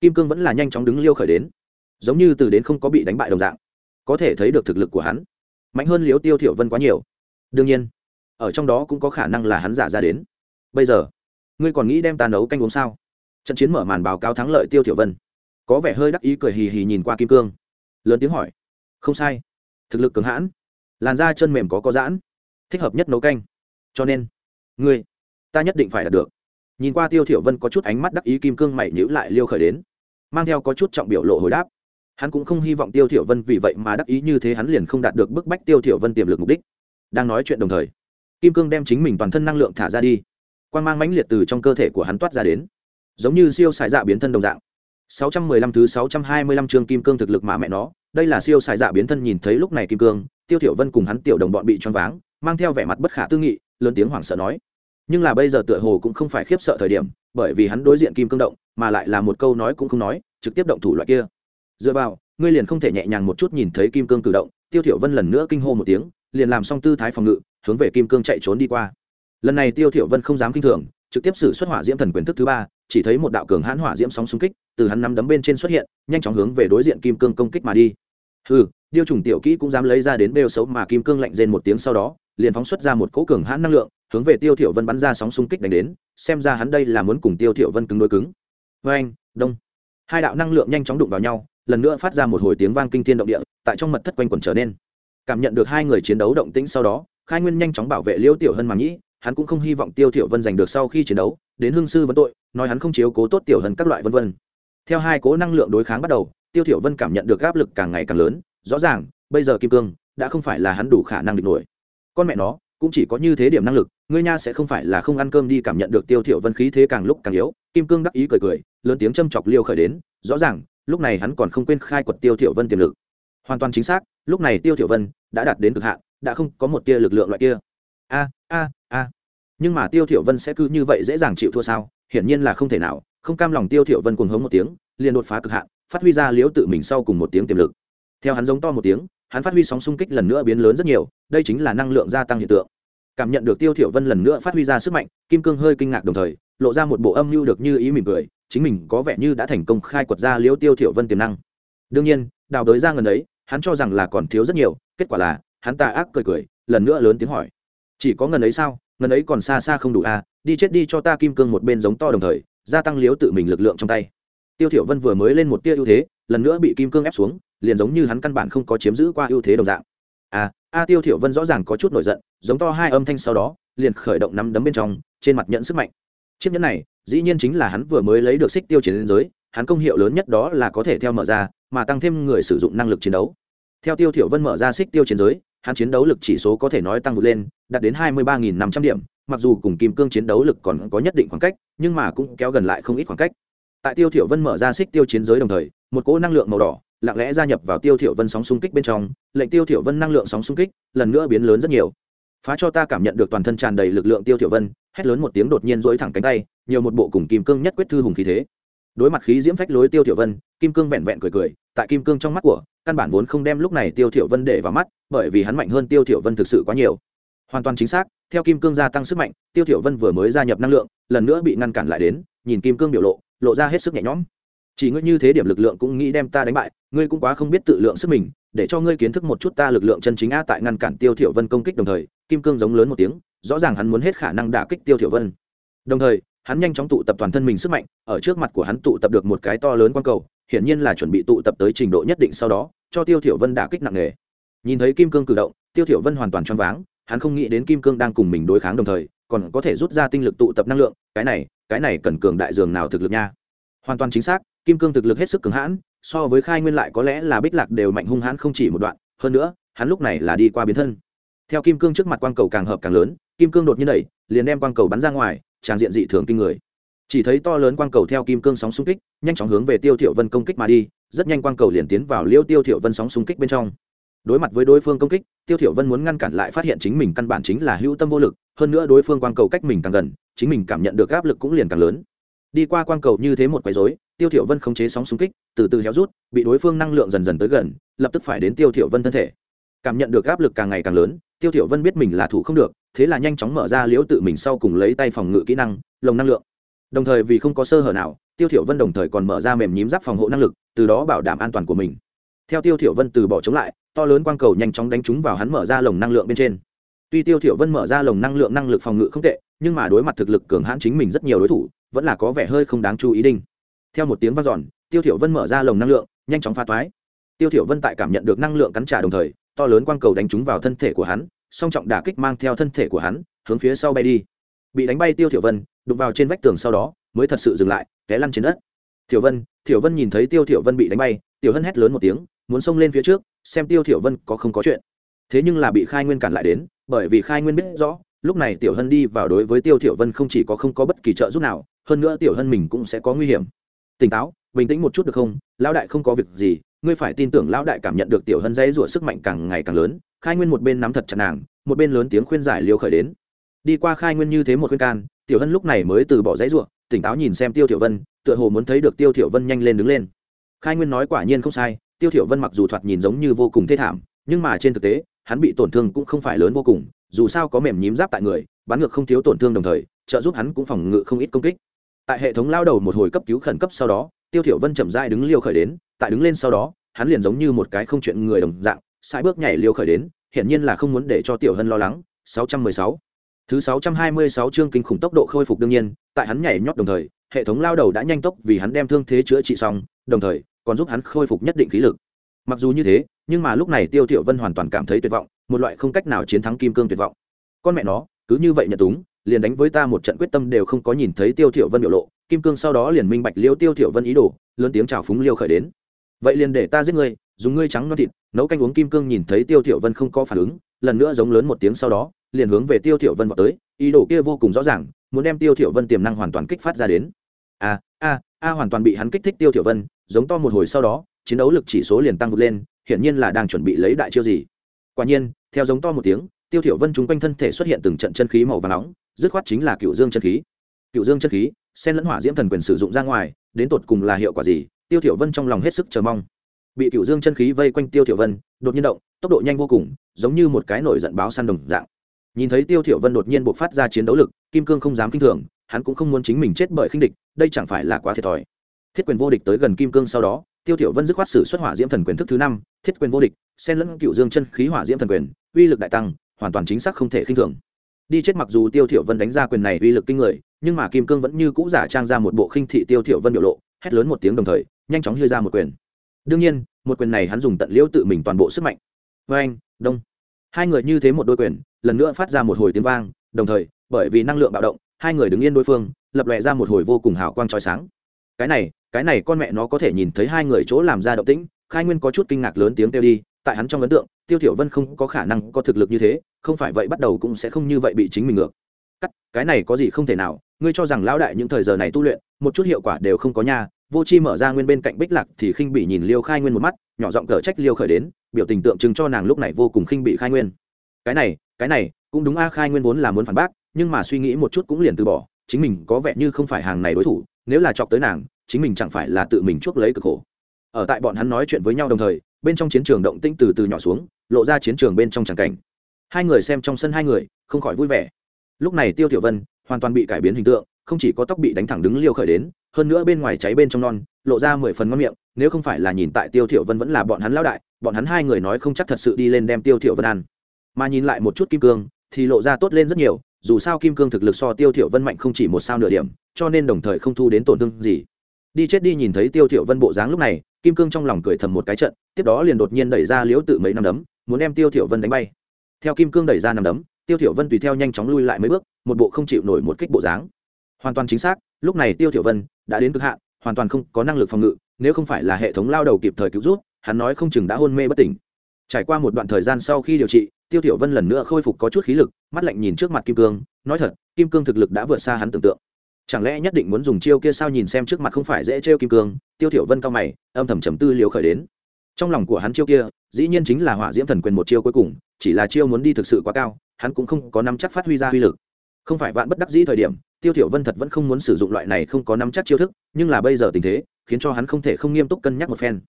kim cương vẫn là nhanh chóng đứng liêu khởi đến. Giống như từ đến không có bị đánh bại đồng dạng. Có thể thấy được thực lực của hắn. Mạnh hơn liếu tiêu thiểu vân quá nhiều. Đương nhiên, ở trong đó cũng có khả năng là hắn giả ra đến. Bây giờ, ngươi còn nghĩ đem ta nấu canh uống sao? Trận chiến mở màn báo cáo thắng lợi tiêu thiểu vân. Có vẻ hơi đắc ý cười hì hì nhìn qua kim cương. Lớn tiếng hỏi. Không sai thực lực cứng hãn, làn da chân mềm có có giãn, thích hợp nhất nấu canh. Cho nên, ngươi, ta nhất định phải đạt được. Nhìn qua tiêu thiểu vân có chút ánh mắt đắc ý kim cương mày nhíu lại liêu khởi đến, mang theo có chút trọng biểu lộ hồi đáp. Hắn cũng không hy vọng tiêu thiểu vân vì vậy mà đắc ý như thế hắn liền không đạt được bức bách tiêu thiểu vân tiềm lực mục đích. Đang nói chuyện đồng thời, kim cương đem chính mình toàn thân năng lượng thả ra đi. Quang mang mãnh liệt từ trong cơ thể của hắn toát ra đến, giống như siêu xài dạ biến thân đồng dạng. 615 thứ 625 chương kim cương thực lực mà mẹ nó đây là siêu xài dạ biến thân nhìn thấy lúc này kim cương, tiêu thiểu vân cùng hắn tiểu đồng bọn bị choáng váng, mang theo vẻ mặt bất khả tư nghị, lớn tiếng hoảng sợ nói. Nhưng là bây giờ tựa hồ cũng không phải khiếp sợ thời điểm, bởi vì hắn đối diện kim cương động, mà lại là một câu nói cũng không nói, trực tiếp động thủ loại kia. Dựa vào, ngươi liền không thể nhẹ nhàng một chút nhìn thấy kim cương cử động, tiêu thiểu vân lần nữa kinh hô một tiếng, liền làm xong tư thái phòng ngự, hướng về kim cương chạy trốn đi qua. Lần này tiêu thiểu vân không dám kinh thường, trực tiếp sử xuất hỏa diễm thần quyền thức thứ ba, chỉ thấy một đạo cường hãn hỏa diễm sóng xung kích, từ hắn nắm đấm bên trên xuất hiện, nhanh chóng hướng về đối diện kim cương công kích mà đi hừ, điêu trùng tiểu kỹ cũng dám lấy ra đến bêu xấu mà kim cương lạnh rên một tiếng sau đó, liền phóng xuất ra một cỗ cường hãn năng lượng, hướng về tiêu thiểu vân bắn ra sóng xung kích đánh đến, xem ra hắn đây là muốn cùng tiêu thiểu vân cứng đối cứng. Với anh đông. Hai đạo năng lượng nhanh chóng đụng vào nhau, lần nữa phát ra một hồi tiếng vang kinh thiên động địa, tại trong mật thất quanh quẩn trở nên. Cảm nhận được hai người chiến đấu động tĩnh sau đó, khai nguyên nhanh chóng bảo vệ liêu tiểu hân mà nghĩ, hắn cũng không hy vọng tiêu thiểu vân giành được sau khi chiến đấu, đến hương sư vấn tội, nói hắn không chiếu cố tốt tiểu hân các loại vân vân. Theo hai cố năng lượng đối kháng bắt đầu tiêu thiểu vân cảm nhận được áp lực càng ngày càng lớn, rõ ràng, bây giờ kim cương đã không phải là hắn đủ khả năng địch nổi. Con mẹ nó, cũng chỉ có như thế điểm năng lực, ngươi nha sẽ không phải là không ăn cơm đi cảm nhận được tiêu thiểu vân khí thế càng lúc càng yếu. Kim cương đắc ý cười cười, lớn tiếng châm chọc liêu khởi đến, rõ ràng, lúc này hắn còn không quên khai quật tiêu thiểu vân tiềm lực. Hoàn toàn chính xác, lúc này tiêu thiểu vân đã đạt đến cực hạn, đã không có một tia lực lượng loại kia. A a a. Nhưng mà tiêu thiểu vân sẽ cứ như vậy dễ dàng chịu thua sao? Hiển nhiên là không thể nào, không cam lòng tiêu thiểu vân cuồng hống một tiếng liền đột phá cực hạn, phát huy ra liễu tự mình sau cùng một tiếng tiềm lực. Theo hắn giống to một tiếng, hắn phát huy sóng xung kích lần nữa biến lớn rất nhiều, đây chính là năng lượng gia tăng hiện tượng. Cảm nhận được tiêu thiểu vân lần nữa phát huy ra sức mạnh, kim cương hơi kinh ngạc đồng thời, lộ ra một bộ âm mưu được như ý mỉm cười, chính mình có vẻ như đã thành công khai quật ra liễu tiêu thiểu vân tiềm năng. Đương nhiên, đào đới ra ngần ấy, hắn cho rằng là còn thiếu rất nhiều, kết quả là, hắn ta ác cười cười, lần nữa lớn tiếng hỏi. Chỉ có ngần ấy sao? Ngần ấy còn xa xa không đủ à? Đi chết đi cho ta kim cương một bên giống to đồng thời, gia tăng liếu tự mình lực lượng trong tay tiêu thiểu vân vừa mới lên một tia ưu thế, lần nữa bị kim cương ép xuống, liền giống như hắn căn bản không có chiếm giữ qua ưu thế đồng dạng. À a tiêu thiểu vân rõ ràng có chút nổi giận, giống to hai âm thanh sau đó, liền khởi động nắm đấm bên trong, trên mặt nhận sức mạnh. Chiếc nhẫn này, dĩ nhiên chính là hắn vừa mới lấy được xích tiêu chiến lên giới, hắn công hiệu lớn nhất đó là có thể theo mở ra, mà tăng thêm người sử dụng năng lực chiến đấu. Theo tiêu thiểu vân mở ra xích tiêu chiến giới, hắn chiến đấu lực chỉ số có thể nói tăng vượt lên, đạt đến hai mươi ba năm trăm điểm, mặc dù cùng kim cương chiến đấu lực còn có nhất định khoảng cách, nhưng mà cũng kéo gần lại không ít khoảng cách tại tiêu thiểu vân mở ra xích tiêu chiến giới đồng thời, một cỗ năng lượng màu đỏ lặng lẽ gia nhập vào tiêu thiểu vân sóng xung kích bên trong, lệnh tiêu thiểu vân năng lượng sóng xung kích lần nữa biến lớn rất nhiều. Phá cho ta cảm nhận được toàn thân tràn đầy lực lượng tiêu thiểu vân, hét lớn một tiếng đột nhiên duỗi thẳng cánh tay, nhiều một bộ cùng kim cương nhất quyết thư hùng khí thế. Đối mặt khí diễm phách lối tiêu thiểu vân, kim cương vẹn vẹn cười cười, tại kim cương trong mắt của, căn bản vốn không đem lúc này tiêu thiểu vân để vào mắt, bởi vì hắn mạnh hơn tiêu thiểu vân thực sự quá nhiều. Hoàn toàn chính xác, theo kim cương gia tăng sức mạnh, tiêu thiểu vân vừa mới gia nhập năng lượng, lần nữa bị ngăn cản lại đến, nhìn kim cương biểu lộ lộ ra hết sức nhẹ nhõm. Chỉ ngươi như thế điểm lực lượng cũng nghĩ đem ta đánh bại, ngươi cũng quá không biết tự lượng sức mình, để cho ngươi kiến thức một chút ta lực lượng chân chính a tại ngăn cản tiêu thiểu vân công kích đồng thời, kim cương giống lớn một tiếng, rõ ràng hắn muốn hết khả năng đả kích tiêu thiểu vân. Đồng thời, hắn nhanh chóng tụ tập toàn thân mình sức mạnh, ở trước mặt của hắn tụ tập được một cái to lớn quan cầu, hiển nhiên là chuẩn bị tụ tập tới trình độ nhất định sau đó, cho tiêu thiểu vân đả kích nặng nề. Nhìn thấy kim cương cử động, tiêu thiểu vân hoàn toàn choáng váng, hắn không nghĩ đến kim cương đang cùng mình đối kháng đồng thời, còn có thể rút ra tinh lực tụ tập năng lượng, cái này cái này cần cường đại dường nào thực lực nha. Hoàn toàn chính xác, kim cương thực lực hết sức cường hãn, so với khai nguyên lại có lẽ là bích lạc đều mạnh hung hãn không chỉ một đoạn, hơn nữa, hắn lúc này là đi qua biến thân. Theo kim cương trước mặt quang cầu càng hợp càng lớn, kim cương đột nhiên đẩy, liền đem quang cầu bắn ra ngoài tràng diện dị thường kinh người. Chỉ thấy to lớn quang cầu theo kim cương sóng xung kích, nhanh chóng hướng về tiêu thiểu vân công kích mà đi, rất nhanh quang cầu liền tiến vào liêu tiêu thiểu vân sóng xung kích bên trong. Đối mặt với đối phương công kích, tiêu thiểu vân muốn ngăn cản lại phát hiện chính mình căn bản chính là hữu tâm vô lực, hơn nữa đối phương quang cầu cách mình càng gần chính mình cảm nhận được áp lực cũng liền càng lớn. Đi qua quang cầu như thế một quấy rối, tiêu thiểu vân khống chế sóng xung kích, từ từ héo rút, bị đối phương năng lượng dần dần tới gần, lập tức phải đến tiêu thiểu vân thân thể. Cảm nhận được áp lực càng ngày càng lớn, tiêu thiểu vân biết mình là thủ không được, thế là nhanh chóng mở ra liễu tự mình sau cùng lấy tay phòng ngự kỹ năng, lồng năng lượng. Đồng thời vì không có sơ hở nào, tiêu thiểu vân đồng thời còn mở ra mềm nhím giáp phòng hộ năng lực, từ đó bảo đảm an toàn của mình. Theo tiêu thiểu vân từ bỏ chống lại, to lớn quang cầu nhanh chóng đánh trúng vào hắn mở ra lồng năng lượng bên trên. Tuy tiêu thiểu vân mở ra lồng năng lượng năng lực phòng ngự không tệ nhưng mà đối mặt thực lực cường hãn chính mình rất nhiều đối thủ, vẫn là có vẻ hơi không đáng chú ý đinh. Theo một tiếng vang dọn, tiêu thiểu vân mở ra lồng năng lượng, nhanh chóng phá toái. Tiêu thiểu vân tại cảm nhận được năng lượng cắn trả đồng thời, to lớn quang cầu đánh trúng vào thân thể của hắn, song trọng đả kích mang theo thân thể của hắn, hướng phía sau bay đi. Bị đánh bay tiêu thiểu vân, đụng vào trên vách tường sau đó, mới thật sự dừng lại, té lăn trên đất. Thiểu vân thiểu vân nhìn thấy tiêu thiểu vân bị đánh bay, tiểu hân hét lớn một tiếng, muốn xông lên phía trước, xem tiêu thiểu vân có không có chuyện. Thế nhưng là bị khai nguyên cản lại đến, bởi vì khai nguyên biết rõ lúc này tiểu hân đi vào đối với tiêu thiểu vân không chỉ có không có bất kỳ trợ giúp nào, hơn nữa tiểu hân mình cũng sẽ có nguy hiểm. Tỉnh táo, bình tĩnh một chút được không? Lão đại không có việc gì, ngươi phải tin tưởng lão đại cảm nhận được tiểu hân dây rủa sức mạnh càng ngày càng lớn, khai nguyên một bên nắm thật chặt nàng, một bên lớn tiếng khuyên giải liêu khởi đến. Đi qua khai nguyên như thế một khuyên can, tiểu hân lúc này mới từ bỏ dãy rủa, tỉnh táo nhìn xem tiêu tiểu vân, tựa hồ muốn thấy được tiêu tiểu vân nhanh lên đứng lên. Khai nguyên nói quả nhiên không sai, tiêu tiểu vân mặc dù thoạt nhìn giống như vô cùng thê thảm, nhưng mà trên thực tế, hắn bị tổn thương cũng không phải lớn vô cùng dù sao có mềm nhím giáp tại người bắn ngược không thiếu tổn thương đồng thời trợ giúp hắn cũng phòng ngự không ít công kích. Tại hệ thống lao đầu một hồi cấp cứu khẩn cấp sau đó tiêu thiểu vân chậm rãi đứng liêu khởi đến tại đứng lên sau đó hắn liền giống như một cái không chuyện người đồng dạng sai bước nhảy liêu khởi đến Hiện nhiên là không muốn để cho tiểu hân lo lắng. 616 Thứ 626 chương kinh khủng tốc độ khôi phục đương nhiên, tại hắn nhảy nhót đồng thời, hệ thống lao đầu đã nhanh tốc vì hắn đem thương thế chữa trị xong, đồng thời còn giúp hắn khôi phục nhất định khí lực. Mặc dù như thế, nhưng mà lúc này Tiêu thiểu Vân hoàn toàn cảm thấy tuyệt vọng, một loại không cách nào chiến thắng kim cương tuyệt vọng. Con mẹ nó, cứ như vậy nhận túng, liền đánh với ta một trận quyết tâm đều không có nhìn thấy Tiêu Tiểu Vân biểu lộ, kim cương sau đó liền minh bạch liêu Tiêu Tiểu Vân ý đồ, lớn tiếng chào phúng liêu khởi đến. Vậy liền để ta giết ngươi, dùng ngươi trắng non thịt, nấu canh uống kim cương nhìn thấy Tiêu Tiểu Vân không có phản ứng, lần nữa giống lớn một tiếng sau đó, liền hướng về tiêu thiểu vân vọt tới ý đồ kia vô cùng rõ ràng muốn đem tiêu thiểu vân tiềm năng hoàn toàn kích phát ra đến a a a hoàn toàn bị hắn kích thích tiêu thiểu vân giống to một hồi sau đó chiến đấu lực chỉ số liền tăng vút lên hiển nhiên là đang chuẩn bị lấy đại chiêu gì quả nhiên, theo giống to một tiếng, tiêu thiểu vân chúng quanh thân thể xuất hiện từng trận chân khí màu vàng nóng, dứt khoát chính là cựu dương chân khí. Cựu dương chân khí, xen lẫn hỏa diễm thần quyền sử dụng ra ngoài, đến tột cùng là hiệu quả gì, tiêu thiểu vân trong lòng hết sức chờ mong. Bị cựu dương chân khí vây quanh tiêu thiểu vân, đột nhiên động, tốc độ nhanh vô cùng, giống như một cái nổi giận báo săn đồng dạng. Nhìn thấy tiêu thiểu vân đột nhiên bộc phát ra chiến đấu lực, kim cương không dám kinh thường, hắn cũng không muốn chính mình chết bởi khinh địch, đây chẳng phải là quá thiệt thòi. Thiết quyền vô địch tới gần kim cương sau đó tiêu thiểu vân dứt khoát sử xuất hỏa diễm thần quyền thức thứ năm, thiết quyền vô địch, xen lẫn cựu dương chân khí hỏa diễm thần quyền, uy lực đại tăng, hoàn toàn chính xác không thể khinh thường. Đi chết mặc dù tiêu thiểu vân đánh ra quyền này uy lực kinh người, nhưng mà kim cương vẫn như cũ giả trang ra một bộ khinh thị tiêu thiểu vân biểu lộ, hét lớn một tiếng đồng thời, nhanh chóng huy ra một quyền. Đương nhiên, một quyền này hắn dùng tận liễu tự mình toàn bộ sức mạnh. Với anh đông. Hai người như thế một đôi quyền, lần nữa phát ra một hồi tiếng vang, đồng thời, bởi vì năng lượng bạo động, hai người đứng yên đối phương, lập lòe ra một hồi vô cùng hào quang chói sáng. Cái này cái này con mẹ nó có thể nhìn thấy hai người chỗ làm ra động tĩnh, khai nguyên có chút kinh ngạc lớn tiếng kêu đi, tại hắn trong ấn tượng, tiêu thiểu vân không có khả năng có thực lực như thế, không phải vậy bắt đầu cũng sẽ không như vậy bị chính mình ngược. Cắt, cái này có gì không thể nào, ngươi cho rằng lão đại những thời giờ này tu luyện, một chút hiệu quả đều không có nha, vô chi mở ra nguyên bên cạnh bích lạc thì khinh bị nhìn liêu khai nguyên một mắt, nhỏ giọng cở trách liêu khởi đến, biểu tình tượng trưng cho nàng lúc này vô cùng khinh bị khai nguyên. Cái này cái này, cũng đúng a à, khai nguyên vốn là muốn phản bác, nhưng mà suy nghĩ một chút cũng liền từ bỏ, chính mình có vẻ như không phải hàng này đối thủ, nếu là chọc tới nàng chính mình chẳng phải là tự mình chuốc lấy cực khổ. Ở tại bọn hắn nói chuyện với nhau đồng thời, bên trong chiến trường động tĩnh từ từ nhỏ xuống, lộ ra chiến trường bên trong tràng cảnh. Hai người xem trong sân hai người, không khỏi vui vẻ. Lúc này tiêu tiểu vân hoàn toàn bị cải biến hình tượng, không chỉ có tóc bị đánh thẳng đứng liêu khởi đến, hơn nữa bên ngoài cháy bên trong non, lộ ra mười phần ngon miệng, nếu không phải là nhìn tại tiêu tiểu vân vẫn là bọn hắn lão đại, bọn hắn hai người nói không chắc thật sự đi lên đem tiêu tiểu vân ăn. Mà nhìn lại một chút kim cương, thì lộ ra tốt lên rất nhiều, dù sao kim cương thực lực so tiêu tiểu vân mạnh không chỉ một sao nửa điểm, cho nên đồng thời không thu đến tổn thương gì đi chết đi nhìn thấy tiêu thiểu vân bộ dáng lúc này, kim cương trong lòng cười thầm một cái trận, tiếp đó liền đột nhiên đẩy ra liễu tự mấy năm đấm, muốn đem tiêu thiểu vân đánh bay. Theo kim cương đẩy ra năm đấm, tiêu thiểu vân tùy theo nhanh chóng lui lại mấy bước, một bộ không chịu nổi một kích bộ dáng. Hoàn toàn chính xác, lúc này tiêu thiểu vân đã đến cực hạn, hoàn toàn không có năng lực phòng ngự, nếu không phải là hệ thống lao đầu kịp thời cứu giúp, hắn nói không chừng đã hôn mê bất tỉnh. Trải qua một đoạn thời gian sau khi điều trị, tiêu thiểu vân lần nữa khôi phục có chút khí lực, mắt lạnh nhìn trước mặt kim cương, nói thật, kim cương thực lực đã vượt xa hắn tưởng tượng chẳng lẽ nhất định muốn dùng chiêu kia sao nhìn xem trước mặt không phải dễ trêu kim cương? Tiêu thiểu vân cao mày, âm thầm trầm tư liều khởi đến. Trong lòng của hắn chiêu kia, dĩ nhiên chính là hỏa diễm thần quyền một chiêu cuối cùng, chỉ là chiêu muốn đi thực sự quá cao, hắn cũng không có nắm chắc phát huy ra uy lực. Không phải vạn bất đắc dĩ thời điểm, tiêu thiểu vân thật vẫn không muốn sử dụng loại này không có nắm chắc chiêu thức, nhưng là bây giờ tình thế, khiến cho hắn không thể không nghiêm túc cân nhắc một phen.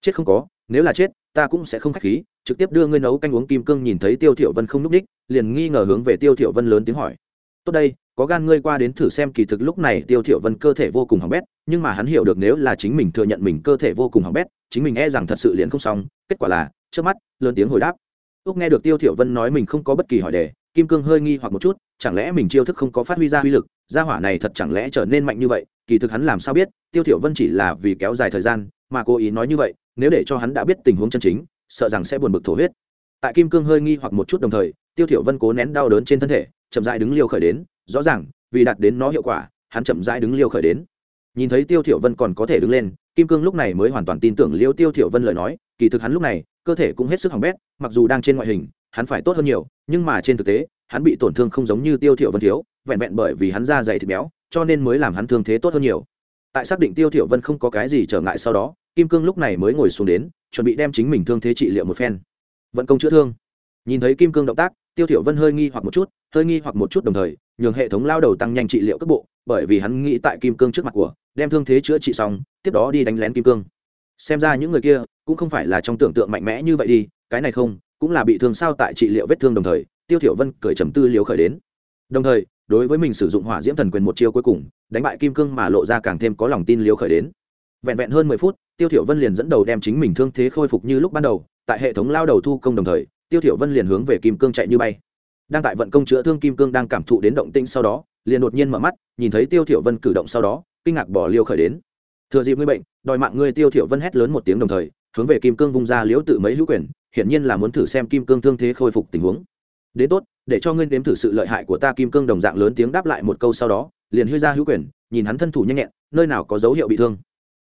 Chết không có, nếu là chết, ta cũng sẽ không khách khí, trực tiếp đưa ngươi nấu canh uống kim cương nhìn thấy tiêu thiểu vân không núp đích liền nghi ngờ hướng về tiêu thiểu vân lớn tiếng hỏi tốt đây, có gan ngươi qua đến thử xem kỳ thực lúc này tiêu thiểu vân cơ thể vô cùng hỏng bét, nhưng mà hắn hiểu được nếu là chính mình thừa nhận mình cơ thể vô cùng hỏng bét, chính mình e rằng thật sự liền không xong, kết quả là, chớp mắt, lớn tiếng hồi đáp. Úc nghe được tiêu thiểu vân nói mình không có bất kỳ hỏi đề, kim cương hơi nghi hoặc một chút, chẳng lẽ mình chiêu thức không có phát huy ra uy lực, gia hỏa này thật chẳng lẽ trở nên mạnh như vậy, kỳ thực hắn làm sao biết, tiêu thiểu vân chỉ là vì kéo dài thời gian, mà cố ý nói như vậy, nếu để cho hắn đã biết tình huống chân chính, sợ rằng sẽ buồn bực thổ huyết. Tại kim cương hơi nghi hoặc một chút đồng thời tiêu thiểu vân cố nén đau đớn trên thân thể, chậm rãi đứng liều khởi đến, rõ ràng, vì đạt đến nó hiệu quả, hắn chậm rãi đứng liều khởi đến. Nhìn thấy tiêu thiểu vân còn có thể đứng lên, kim cương lúc này mới hoàn toàn tin tưởng liêu tiêu thiểu vân lời nói, kỳ thực hắn lúc này, cơ thể cũng hết sức hỏng bét, mặc dù đang trên ngoại hình, hắn phải tốt hơn nhiều, nhưng mà trên thực tế, hắn bị tổn thương không giống như tiêu thiểu vân thiếu, vẹn vẹn bởi vì hắn da dày thịt béo, cho nên mới làm hắn thương thế tốt hơn nhiều. Tại xác định tiêu thiểu vân không có cái gì trở ngại sau đó, kim cương lúc này mới ngồi xuống đến, chuẩn bị đem chính mình thương thế trị liệu một phen. Vận công chữa thương. Nhìn thấy kim cương động tác tiêu thiểu vân hơi nghi hoặc một chút, hơi nghi hoặc một chút đồng thời, nhường hệ thống lao đầu tăng nhanh trị liệu cấp bộ, bởi vì hắn nghĩ tại kim cương trước mặt của, đem thương thế chữa trị xong, tiếp đó đi đánh lén kim cương. Xem ra những người kia cũng không phải là trong tưởng tượng mạnh mẽ như vậy đi, cái này không, cũng là bị thương sao tại trị liệu vết thương đồng thời, tiêu thiểu vân cười trầm tư liều khởi đến. Đồng thời, đối với mình sử dụng hỏa diễm thần quyền một chiêu cuối cùng, đánh bại kim cương mà lộ ra càng thêm có lòng tin liều khởi đến. Vẹn vẹn hơn mười phút, tiêu thiểu vân liền dẫn đầu đem chính mình thương thế khôi phục như lúc ban đầu, tại hệ thống lao đầu thu công đồng thời tiêu thiểu vân liền hướng về kim cương chạy như bay. Đang tại vận công chữa thương, kim cương đang cảm thụ đến động tĩnh sau đó, liền đột nhiên mở mắt, nhìn thấy tiêu thiểu vân cử động sau đó, kinh ngạc bỏ liều khởi đến. Thừa dịp ngươi bệnh, đòi mạng ngươi. Tiêu thiểu vân hét lớn một tiếng đồng thời, hướng về kim cương vung ra liễu tự mấy hữu quyền hiện nhiên là muốn thử xem kim cương thương thế khôi phục tình huống. Đến tốt, để cho ngươi nếm thử sự lợi hại của ta. Kim cương đồng dạng lớn tiếng đáp lại một câu sau đó, liền hư ra hữu quyền, nhìn hắn thân thủ nhanh nhẹn, nơi nào có dấu hiệu bị thương.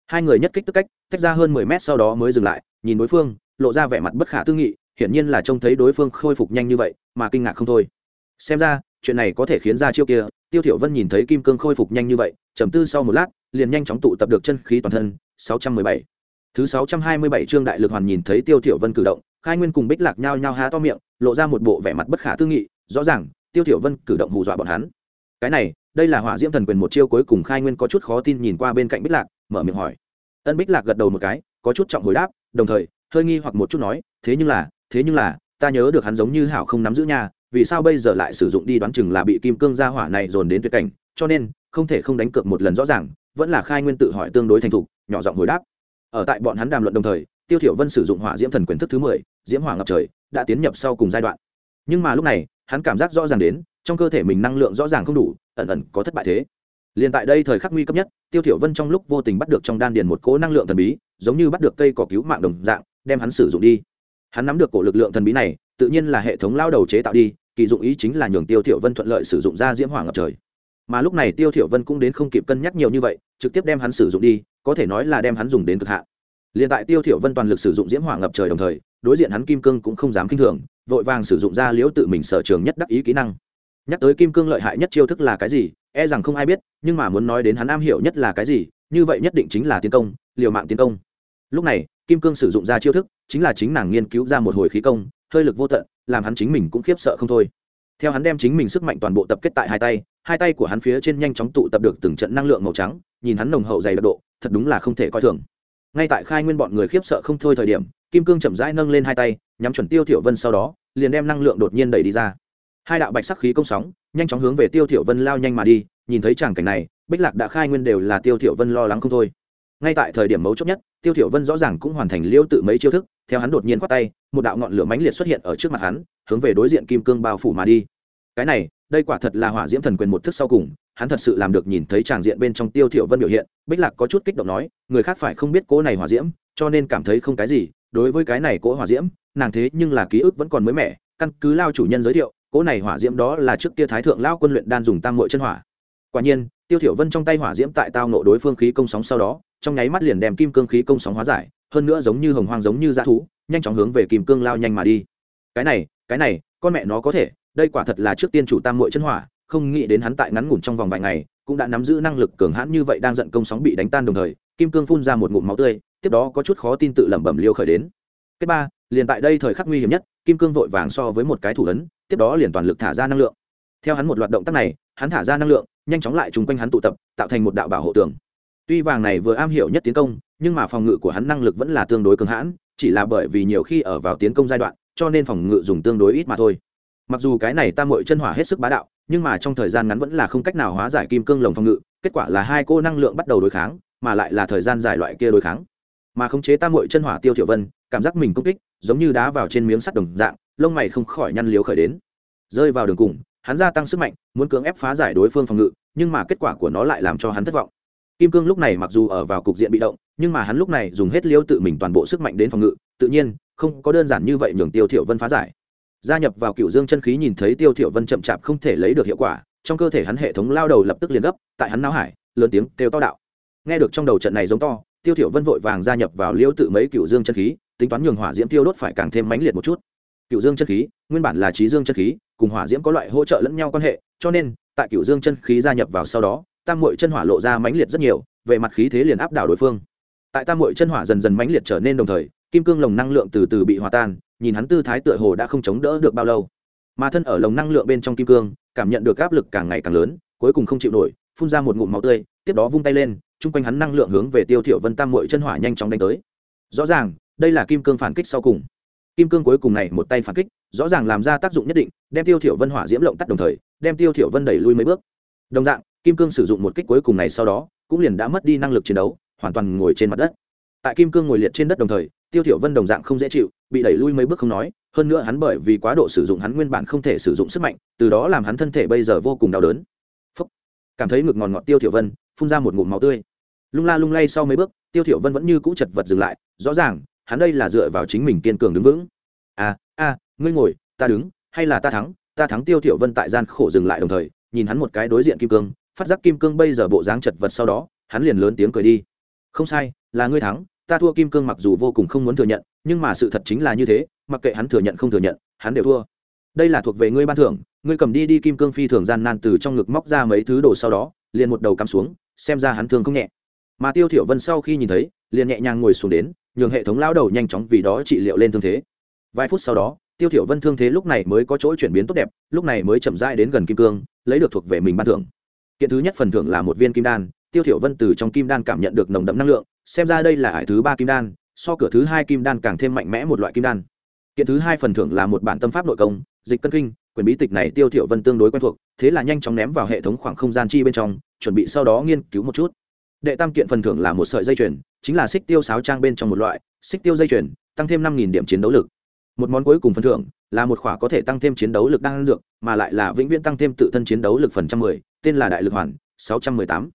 Hai người nhất kích tức cách, tách ra hơn mười mét sau đó mới dừng lại, nhìn đối phương, lộ ra vẻ mặt bất khả tư nghị hiển nhiên là trông thấy đối phương khôi phục nhanh như vậy, mà kinh ngạc không thôi. Xem ra, chuyện này có thể khiến ra chiêu kia, tiêu thiểu vân nhìn thấy kim cương khôi phục nhanh như vậy, trầm tư sau một lát, liền nhanh chóng tụ tập được chân khí toàn thân 617 thứ 627 chương đại lực hoàn nhìn thấy tiêu thiểu vân cử động, khai nguyên cùng bích lạc nhao nhao há to miệng, lộ ra một bộ vẻ mặt bất khả tư nghị, rõ ràng, tiêu thiểu vân cử động hù dọa bọn hắn. Cái này, đây là hỏa diễm thần quyền một chiêu cuối cùng khai nguyên có chút khó tin nhìn qua bên cạnh bích lạc, mở miệng hỏi. Ân bích lạc gật đầu một cái, có chút trọng hồi đáp, đồng thời, hơi nghi hoặc một chút nói, thế nhưng là thế nhưng là, ta nhớ được hắn giống như hảo không nắm giữ nhà vì sao bây giờ lại sử dụng đi đoán chừng là bị kim cương gia hỏa này dồn đến tuyệt cảnh, cho nên, không thể không đánh cược một lần rõ ràng, vẫn là khai nguyên tự hỏi tương đối thành thục, nhỏ giọng hồi đáp. Ở tại bọn hắn đàm luận đồng thời, tiêu thiểu vân sử dụng hỏa diễm thần quyền thức thứ mười, diễm hỏa ngập trời, đã tiến nhập sau cùng giai đoạn. Nhưng mà lúc này, hắn cảm giác rõ ràng đến, trong cơ thể mình năng lượng rõ ràng không đủ, ẩn ẩn có thất bại thế. Liền tại đây thời khắc nguy cấp nhất, tiêu thiểu vân trong lúc vô tình bắt được trong đan điền một cỗ năng lượng thần bí, giống như bắt được cây cỏ cứu mạng đồng dạng, đem hắn sử dụng đi hắn nắm được cổ lực lượng thần bí này, tự nhiên là hệ thống lao đầu chế tạo đi, kỳ dụng ý chính là nhường tiêu thiểu vân thuận lợi sử dụng ra diễm hỏa ngập trời. Mà lúc này tiêu thiểu vân cũng đến không kịp cân nhắc nhiều như vậy, trực tiếp đem hắn sử dụng đi, có thể nói là đem hắn dùng đến cực hạn. Liền tại tiêu thiểu vân toàn lực sử dụng diễm hỏa ngập trời đồng thời, đối diện hắn kim cương cũng không dám kinh thường, vội vàng sử dụng ra liễu tự mình sở trường nhất đắc ý kỹ năng. Nhắc tới kim cương lợi hại nhất chiêu thức là cái gì e rằng không ai biết, nhưng mà muốn nói đến hắn am hiểu nhất là cái gì, như vậy nhất định chính là tiến công, liều mạng tiến công lúc này, kim cương sử dụng ra chiêu thức, chính là chính nàng nghiên cứu ra một hồi khí công, hơi lực vô tận, làm hắn chính mình cũng khiếp sợ không thôi. Theo hắn đem chính mình sức mạnh toàn bộ tập kết tại hai tay hai tay của hắn phía trên nhanh chóng tụ tập được từng trận năng lượng màu trắng, nhìn hắn nồng hậu dày đặc độ, thật đúng là không thể coi thường. Ngay tại khai nguyên bọn người khiếp sợ không thôi thời điểm, kim cương chậm rãi nâng lên hai tay, nhắm chuẩn tiêu thiểu vân sau đó, liền đem năng lượng đột nhiên đẩy đi ra. Hai đạo bạch sắc khí công sóng, nhanh chóng hướng về tiêu thiểu vân lao nhanh mà đi, nhìn thấy tràng cảnh này, bích lạc đã khai nguyên đều là tiêu thiểu vân lo lắng không thôi ngay tại thời điểm mấu chốt nhất, tiêu thiểu vân rõ ràng cũng hoàn thành liêu tự mấy chiêu thức, theo hắn đột nhiên quát tay, một đạo ngọn lửa mãnh liệt xuất hiện ở trước mặt hắn, hướng về đối diện kim cương bao phủ mà đi. Cái này, đây quả thật là hỏa diễm thần quyền một thức sau cùng, hắn thật sự làm được nhìn thấy tràng diện bên trong tiêu thiểu vân biểu hiện, bích lạc có chút kích động nói, người khác phải không biết cố này hỏa diễm, cho nên cảm thấy không cái gì, đối với cái này cố hỏa diễm, nàng thế nhưng là ký ức vẫn còn mới mẻ, căn cứ lao chủ nhân giới thiệu, cố này hỏa diễm đó là trước kia thái thượng lao quân luyện đan dùng tam muội chân hỏa quả nhiên, tiêu thiểu vân trong tay hỏa diễm tại tao nộ đối phương khí công sóng sau đó, trong nháy mắt liền đem kim cương khí công sóng hóa giải, hơn nữa giống như hồng hoang giống như dã thú, nhanh chóng hướng về kim cương lao nhanh mà đi. Cái này cái này, con mẹ nó có thể, đây quả thật là trước tiên chủ tam muội chân hỏa, không nghĩ đến hắn tại ngắn ngủn trong vòng vài ngày, cũng đã nắm giữ năng lực cường hãn như vậy đang giận công sóng bị đánh tan đồng thời, kim cương phun ra một ngụm máu tươi, tiếp đó có chút khó tin tự lẩm bẩm liêu khởi đến. Kết ba, liền tại đây thời khắc nguy hiểm nhất, kim cương vội vàng so với một cái thủ ấn, tiếp đó liền toàn lực thả ra năng lượng. Theo hắn một loạt động tác này, hắn thả ra năng lượng nhanh chóng lại chung quanh hắn tụ tập, tạo thành một đạo bảo hộ tường. Tuy vàng này vừa am hiểu nhất tiến công, nhưng mà phòng ngự của hắn năng lực vẫn là tương đối cường hãn, chỉ là bởi vì nhiều khi ở vào tiến công giai đoạn, cho nên phòng ngự dùng tương đối ít mà thôi. Mặc dù cái này tam mội chân hỏa hết sức bá đạo, nhưng mà trong thời gian ngắn vẫn là không cách nào hóa giải kim cương lồng phòng ngự, kết quả là hai cô năng lượng bắt đầu đối kháng, mà lại là thời gian dài loại kia đối kháng. Mà khống chế tam mội chân hỏa tiêu thiểu vân, cảm giác mình công kích, giống như đá vào trên miếng sắt đồng dạng, lông mày không khỏi nhăn liếu khởi đến. Rơi vào đường cùng hắn gia tăng sức mạnh, muốn cưỡng ép phá giải đối phương phòng ngự, nhưng mà kết quả của nó lại làm cho hắn thất vọng. Kim cương lúc này mặc dù ở vào cục diện bị động, nhưng mà hắn lúc này dùng hết liêu tự mình toàn bộ sức mạnh đến phòng ngự, tự nhiên, không có đơn giản như vậy nhường tiêu thiểu vân phá giải. Gia nhập vào cựu dương chân khí nhìn thấy tiêu thiểu vân chậm chạp không thể lấy được hiệu quả, trong cơ thể hắn hệ thống lao đầu lập tức liền gấp, tại hắn não hải, lớn tiếng kêu to đạo. Nghe được trong đầu trận này giống to, tiêu thiểu vân vội vàng gia nhập vào liêu tự mấy cựu dương chân khí, tính toán nhường hỏa diễm tiêu đốt phải càng thêm mãnh liệt một chút cựu dương chân khí, nguyên bản là trí dương chân khí, cùng hỏa diễm có loại hỗ trợ lẫn nhau quan hệ, cho nên, tại cựu dương chân khí gia nhập vào sau đó, tam Mội chân hỏa lộ ra mãnh liệt rất nhiều, về mặt khí thế liền áp đảo đối phương. Tại tam Mội chân hỏa dần dần mãnh liệt trở nên đồng thời, kim cương lồng năng lượng từ từ bị hòa tan, nhìn hắn tư thái tựa hồ đã không chống đỡ được bao lâu. Mà thân ở lồng năng lượng bên trong kim cương, cảm nhận được áp lực càng ngày càng lớn, cuối cùng không chịu nổi, phun ra một ngụm máu tươi, tiếp đó vung tay lên, chung quanh hắn năng lượng hướng về tiêu thiểu vân tam Mội chân hỏa nhanh chóng đánh tới. Rõ ràng, đây là kim cương phản kích sau cùng kim cương cuối cùng này một tay phản kích, rõ ràng làm ra tác dụng nhất định, đem tiêu thiểu vân hỏa diễm lộng tắt đồng thời, đem tiêu thiểu vân đẩy lui mấy bước. Đồng dạng, kim cương sử dụng một kích cuối cùng này sau đó, cũng liền đã mất đi năng lực chiến đấu, hoàn toàn ngồi trên mặt đất. Tại kim cương ngồi liệt trên đất đồng thời, tiêu thiểu vân đồng dạng không dễ chịu, bị đẩy lui mấy bước không nói, hơn nữa hắn bởi vì quá độ sử dụng hắn nguyên bản không thể sử dụng sức mạnh, từ đó làm hắn thân thể bây giờ vô cùng đau đớn. Phúc. cảm thấy ngực ngọt ngọt tiêu thiểu vân, phun ra một ngụm máu tươi. Lung la lung lay sau mấy bước, tiêu thiểu vân vẫn như cũ chật vật dừng lại, rõ ràng hắn đây là dựa vào chính mình kiên cường đứng vững. A a ngươi ngồi, ta đứng, hay là ta thắng? Ta thắng tiêu thiểu vân tại gian khổ dừng lại đồng thời, nhìn hắn một cái đối diện kim cương, phát giác kim cương bây giờ bộ dáng chật vật sau đó, hắn liền lớn tiếng cười đi. Không sai, là ngươi thắng, ta thua kim cương mặc dù vô cùng không muốn thừa nhận, nhưng mà sự thật chính là như thế, mặc kệ hắn thừa nhận không thừa nhận, hắn đều thua. Đây là thuộc về ngươi ban thưởng, ngươi cầm đi đi kim cương phi thường gian nan từ trong ngực móc ra mấy thứ đồ sau đó, liền một đầu cắm xuống, xem ra hắn thương không nhẹ. Mà tiêu thiểu vân sau khi nhìn thấy, liền nhẹ nhàng ngồi xuống đến nhường hệ thống lao đầu nhanh chóng vì đó trị liệu lên thương thế. Vài phút sau đó, tiêu thiểu vân thương thế lúc này mới có chỗ chuyển biến tốt đẹp, lúc này mới chậm rãi đến gần kim cương, lấy được thuộc về mình ban thưởng. Kiện thứ nhất phần thưởng là một viên kim đan, tiêu thiểu vân từ trong kim đan cảm nhận được nồng đậm năng lượng, xem ra đây là ải thứ ba kim đan, so cửa thứ hai kim đan càng thêm mạnh mẽ một loại kim đan. Kiện thứ hai phần thưởng là một bản tâm pháp nội công, dịch cân kinh quyền bí tịch này tiêu thiểu vân tương đối quen thuộc, thế là nhanh chóng ném vào hệ thống khoảng không gian chi bên trong, chuẩn bị sau đó nghiên cứu một chút đệ tam kiện phần thưởng là một sợi dây chuyền, chính là xích tiêu sáo trang bên trong một loại, xích tiêu dây chuyền, tăng thêm năm điểm chiến đấu lực. Một món cuối cùng phần thưởng là một khỏa có thể tăng thêm chiến đấu lực đang dược, mà lại là vĩnh viễn tăng thêm tự thân chiến đấu lực phần trăm mười, tên là đại lực hoàn, sáu trăm mười tám.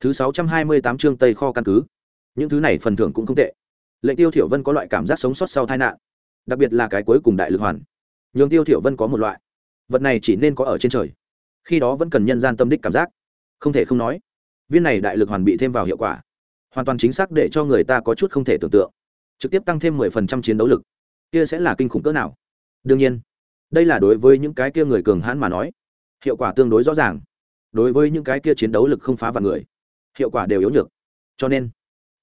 Thứ sáu trăm hai mươi tám chương tây kho căn cứ. Những thứ này phần thưởng cũng không tệ. Lệnh tiêu thiểu vân có loại cảm giác sống sót sau tai nạn, đặc biệt là cái cuối cùng đại lực hoàn. Nhường tiêu thiểu vân có một loại. Vật này chỉ nên có ở trên trời. Khi đó vẫn cần nhân gian tâm đích cảm giác. Không thể không nói viên này đại lực hoàn bị thêm vào hiệu quả. Hoàn toàn chính xác để cho người ta có chút không thể tưởng tượng. Trực tiếp tăng thêm mười phần trăm chiến đấu lực. Kia sẽ là kinh khủng cỡ nào? Đương nhiên, đây là đối với những cái kia người cường hãn mà nói, hiệu quả tương đối rõ ràng. Đối với những cái kia chiến đấu lực không phá vào người, hiệu quả đều yếu nhược. Cho nên,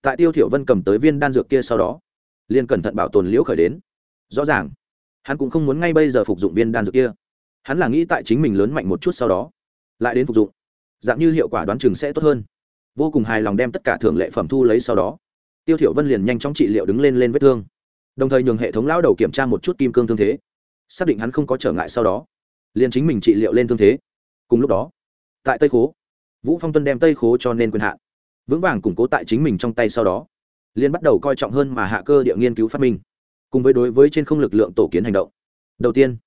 tại tiêu thiểu vân cầm tới viên đan dược kia sau đó, liền cẩn thận bảo tồn liễu khởi đến. Rõ ràng, hắn cũng không muốn ngay bây giờ phục dụng viên đan dược kia. Hắn là nghĩ tại chính mình lớn mạnh một chút sau đó, lại đến phục dụng dạng như hiệu quả đoán chừng sẽ tốt hơn. Vô cùng hài lòng đem tất cả thưởng lệ phẩm thu lấy sau đó, tiêu thiểu vân liền nhanh chóng trị liệu đứng lên lên vết thương. Đồng thời nhường hệ thống lão đầu kiểm tra một chút kim cương thương thế, xác định hắn không có trở ngại sau đó, liền chính mình trị liệu lên thương thế. Cùng lúc đó, tại tây khố, vũ phong tuân đem tây khố cho nên quyền hạn, vững vàng củng cố tại chính mình trong tay sau đó, liền bắt đầu coi trọng hơn mà hạ cơ địa nghiên cứu phát minh, cùng với đối với trên không lực lượng tổ kiến hành động. Đầu tiên,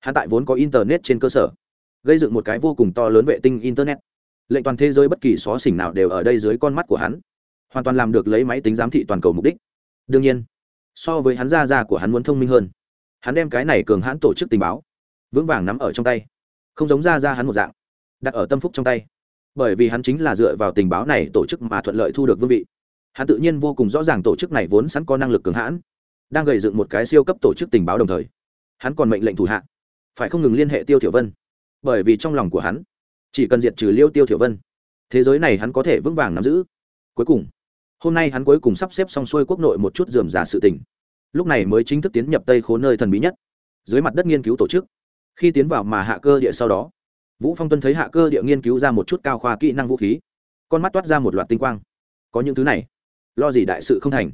hắn tại vốn có internet trên cơ sở, gây dựng một cái vô cùng to lớn vệ tinh internet lệnh toàn thế giới bất kỳ xó xỉnh nào đều ở đây dưới con mắt của hắn, hoàn toàn làm được lấy máy tính giám thị toàn cầu mục đích. Đương nhiên, so với hắn ra ra của hắn muốn thông minh hơn. Hắn đem cái này cường hãn tổ chức tình báo, vững vàng nắm ở trong tay, không giống ra ra hắn một dạng, đặt ở tâm phúc trong tay. Bởi vì hắn chính là dựa vào tình báo này tổ chức mà thuận lợi thu được vương vị. Hắn tự nhiên vô cùng rõ ràng tổ chức này vốn sẵn có năng lực cường hãn, đang gầy dựng một cái siêu cấp tổ chức tình báo đồng thời, hắn còn mệnh lệnh thủ hạ, phải không ngừng liên hệ tiêu thiểu vân. Bởi vì trong lòng của hắn chỉ cần diệt trừ liêu tiêu thiểu vân, thế giới này hắn có thể vững vàng nắm giữ. Cuối cùng, hôm nay hắn cuối cùng sắp xếp xong xuôi quốc nội một chút dườm giả sự tình. Lúc này mới chính thức tiến nhập tây khố nơi thần bí nhất. Dưới mặt đất nghiên cứu tổ chức. Khi tiến vào mà hạ cơ địa sau đó, vũ phong tuân thấy hạ cơ địa nghiên cứu ra một chút cao khoa kỹ năng vũ khí. Con mắt toát ra một loạt tinh quang. Có những thứ này, lo gì đại sự không thành?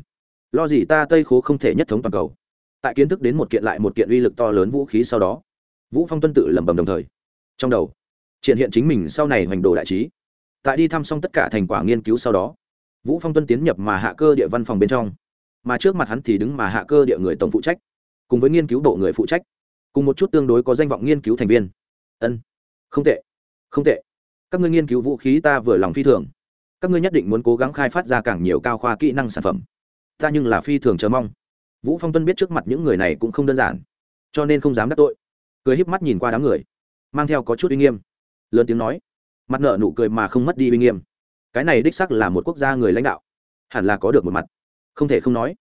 Lo gì ta tây khố không thể nhất thống toàn cầu? Tại kiến thức đến một kiện lại một kiện uy lực to lớn vũ khí sau đó, vũ phong tuân tự lẩm bẩm đồng thời. Trong đầu triển hiện chính mình sau này hoành đồ đại trí. Tại đi thăm xong tất cả thành quả nghiên cứu sau đó, vũ phong tuân tiến nhập mà hạ cơ địa văn phòng bên trong. Mà trước mặt hắn thì đứng mà hạ cơ địa người tổng phụ trách, cùng với nghiên cứu bộ người phụ trách. Cùng một chút tương đối có danh vọng nghiên cứu thành viên. Ân, không tệ không tệ. Các ngươi nghiên cứu vũ khí ta vừa lòng phi thường. Các ngươi nhất định muốn cố gắng khai phát ra càng nhiều cao khoa kỹ năng sản phẩm. Ta nhưng là phi thường chờ mong. Vũ phong tuân biết trước mặt những người này cũng không đơn giản, cho nên không dám đắc tội. Cười híp mắt nhìn qua đám người, mang theo có chút uy nghiêm lớn tiếng nói. Mặt nợ nụ cười mà không mất đi uy nghiêm. Cái này đích sắc là một quốc gia người lãnh đạo. Hẳn là có được một mặt. Không thể không nói,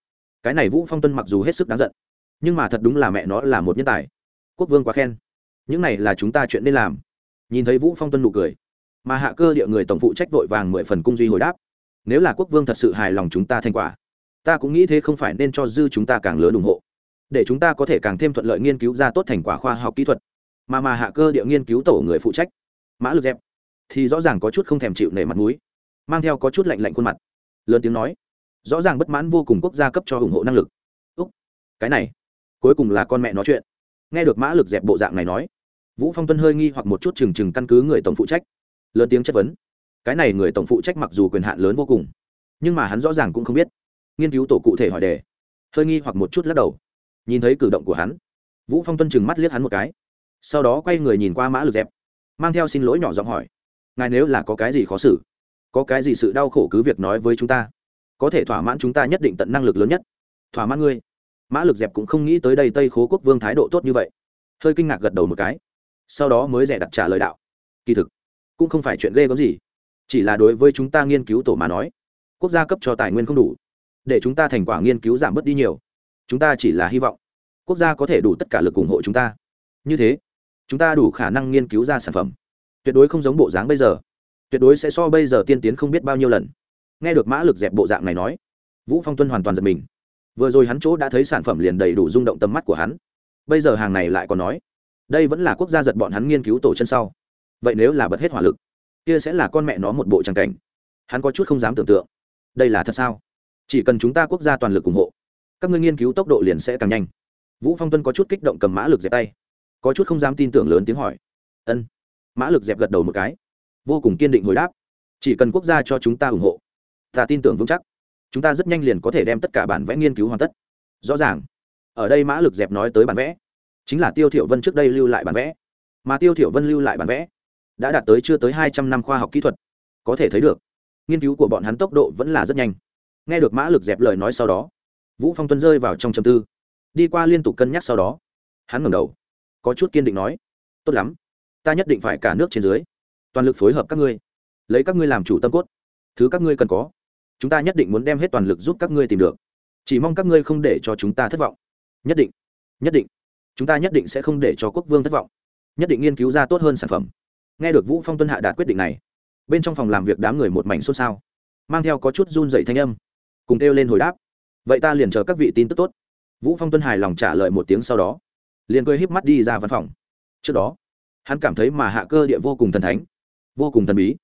cái này vũ phong tuân mặc dù hết sức đáng giận, nhưng mà thật đúng là mẹ nó là một nhân tài. Quốc vương quá khen. Những này là chúng ta chuyện nên làm. Nhìn thấy vũ phong tuân nụ cười, mà hạ cơ địa người tổng phụ trách vội vàng mười phần cung duy hồi đáp. Nếu là quốc vương thật sự hài lòng chúng ta thành quả, ta cũng nghĩ thế không phải nên cho dư chúng ta càng lớn ủng hộ. Để chúng ta có thể càng thêm thuận lợi nghiên cứu ra tốt thành quả khoa học kỹ thuật. Mà mà hạ cơ địa nghiên cứu tổ người phụ trách mã lực dẹp. Thì rõ ràng có chút không thèm chịu nể mặt mũi. Mang theo có chút lạnh lạnh khuôn mặt. Lớn tiếng nói. Rõ ràng bất mãn vô cùng quốc gia cấp cho ủng hộ năng lực. Úc, cái này. Cuối cùng là con mẹ nói chuyện. Nghe được mã lực dẹp bộ dạng này nói, vũ phong tuân hơi nghi hoặc một chút chừng chừng căn cứ người tổng phụ trách. Lớn tiếng chất vấn. Cái này người tổng phụ trách mặc dù quyền hạn lớn vô cùng, nhưng mà hắn rõ ràng cũng không biết. Nghiên cứu tổ cụ thể hỏi đề. Hơi nghi hoặc một chút lắc đầu. Nhìn thấy cử động của hắn, vũ phong tuân chừng mắt liếc hắn một cái. Sau đó quay người nhìn qua mã lực dẹp mang theo xin lỗi nhỏ giọng hỏi, ngài nếu là có cái gì khó xử, có cái gì sự đau khổ cứ việc nói với chúng ta, có thể thỏa mãn chúng ta nhất định tận năng lực lớn nhất. Thỏa mãn ngươi. Mã lực dẹp cũng không nghĩ tới đây tây khố quốc vương thái độ tốt như vậy. Hơi kinh ngạc gật đầu một cái, sau đó mới rẻ đặt trả lời đạo, kỳ thực, cũng không phải chuyện ghê có gì, chỉ là đối với chúng ta nghiên cứu tổ mà nói, quốc gia cấp cho tài nguyên không đủ, để chúng ta thành quả nghiên cứu giảm bớt đi nhiều, chúng ta chỉ là hy vọng quốc gia có thể đủ tất cả lực ủng hộ chúng ta. Như thế chúng ta đủ khả năng nghiên cứu ra sản phẩm. Tuyệt đối không giống bộ dáng bây giờ. Tuyệt đối sẽ so bây giờ tiên tiến không biết bao nhiêu lần. Nghe được mã lực dẹp bộ dạng này nói, vũ phong tuân hoàn toàn giật mình. Vừa rồi hắn chỗ đã thấy sản phẩm liền đầy đủ rung động tầm mắt của hắn. Bây giờ hàng này lại còn nói, đây vẫn là quốc gia giật bọn hắn nghiên cứu tổ chân sau. Vậy nếu là bật hết hỏa lực, kia sẽ là con mẹ nó một bộ trang cảnh. Hắn có chút không dám tưởng tượng. Đây là thật sao? Chỉ cần chúng ta quốc gia toàn lực ủng hộ, các ngươi nghiên cứu tốc độ liền sẽ càng nhanh. Vũ phong tuân có chút kích động cầm mã lực dẹp tay có chút không dám tin tưởng lớn tiếng hỏi. Ân. Mã lực dẹp gật đầu một cái. Vô cùng kiên định hồi đáp. Chỉ cần quốc gia cho chúng ta ủng hộ, ta tin tưởng vững chắc. Chúng ta rất nhanh liền có thể đem tất cả bản vẽ nghiên cứu hoàn tất. Rõ ràng, ở đây mã lực dẹp nói tới bản vẽ, chính là tiêu thiểu vân trước đây lưu lại bản vẽ. Mà tiêu thiểu vân lưu lại bản vẽ đã đạt tới chưa tới hai trăm năm khoa học kỹ thuật. Có thể thấy được, nghiên cứu của bọn hắn tốc độ vẫn là rất nhanh. Nghe được mã lực dẹp lời nói sau đó, vũ phong tuân rơi vào trong trầm tư. Đi qua liên tục cân nhắc sau đó, hắn ngẩng đầu có chút kiên định nói, tốt lắm, ta nhất định phải cả nước trên dưới, toàn lực phối hợp các ngươi, lấy các ngươi làm chủ tâm cốt, thứ các ngươi cần có, chúng ta nhất định muốn đem hết toàn lực giúp các ngươi tìm được. Chỉ mong các ngươi không để cho chúng ta thất vọng. Nhất định nhất định, chúng ta nhất định sẽ không để cho quốc vương thất vọng, nhất định nghiên cứu ra tốt hơn sản phẩm. Nghe được vũ phong tuân hạ đạt quyết định này, bên trong phòng làm việc đám người một mảnh xôn xao, mang theo có chút run dậy thanh âm, cùng kêu lên hồi đáp, vậy ta liền chờ các vị tin tức tốt. Vũ phong tuân hài lòng trả lời một tiếng sau đó liền cười híp mắt đi ra văn phòng. Trước đó, hắn cảm thấy mà hạ cơ địa vô cùng thần thánh, vô cùng thần bí,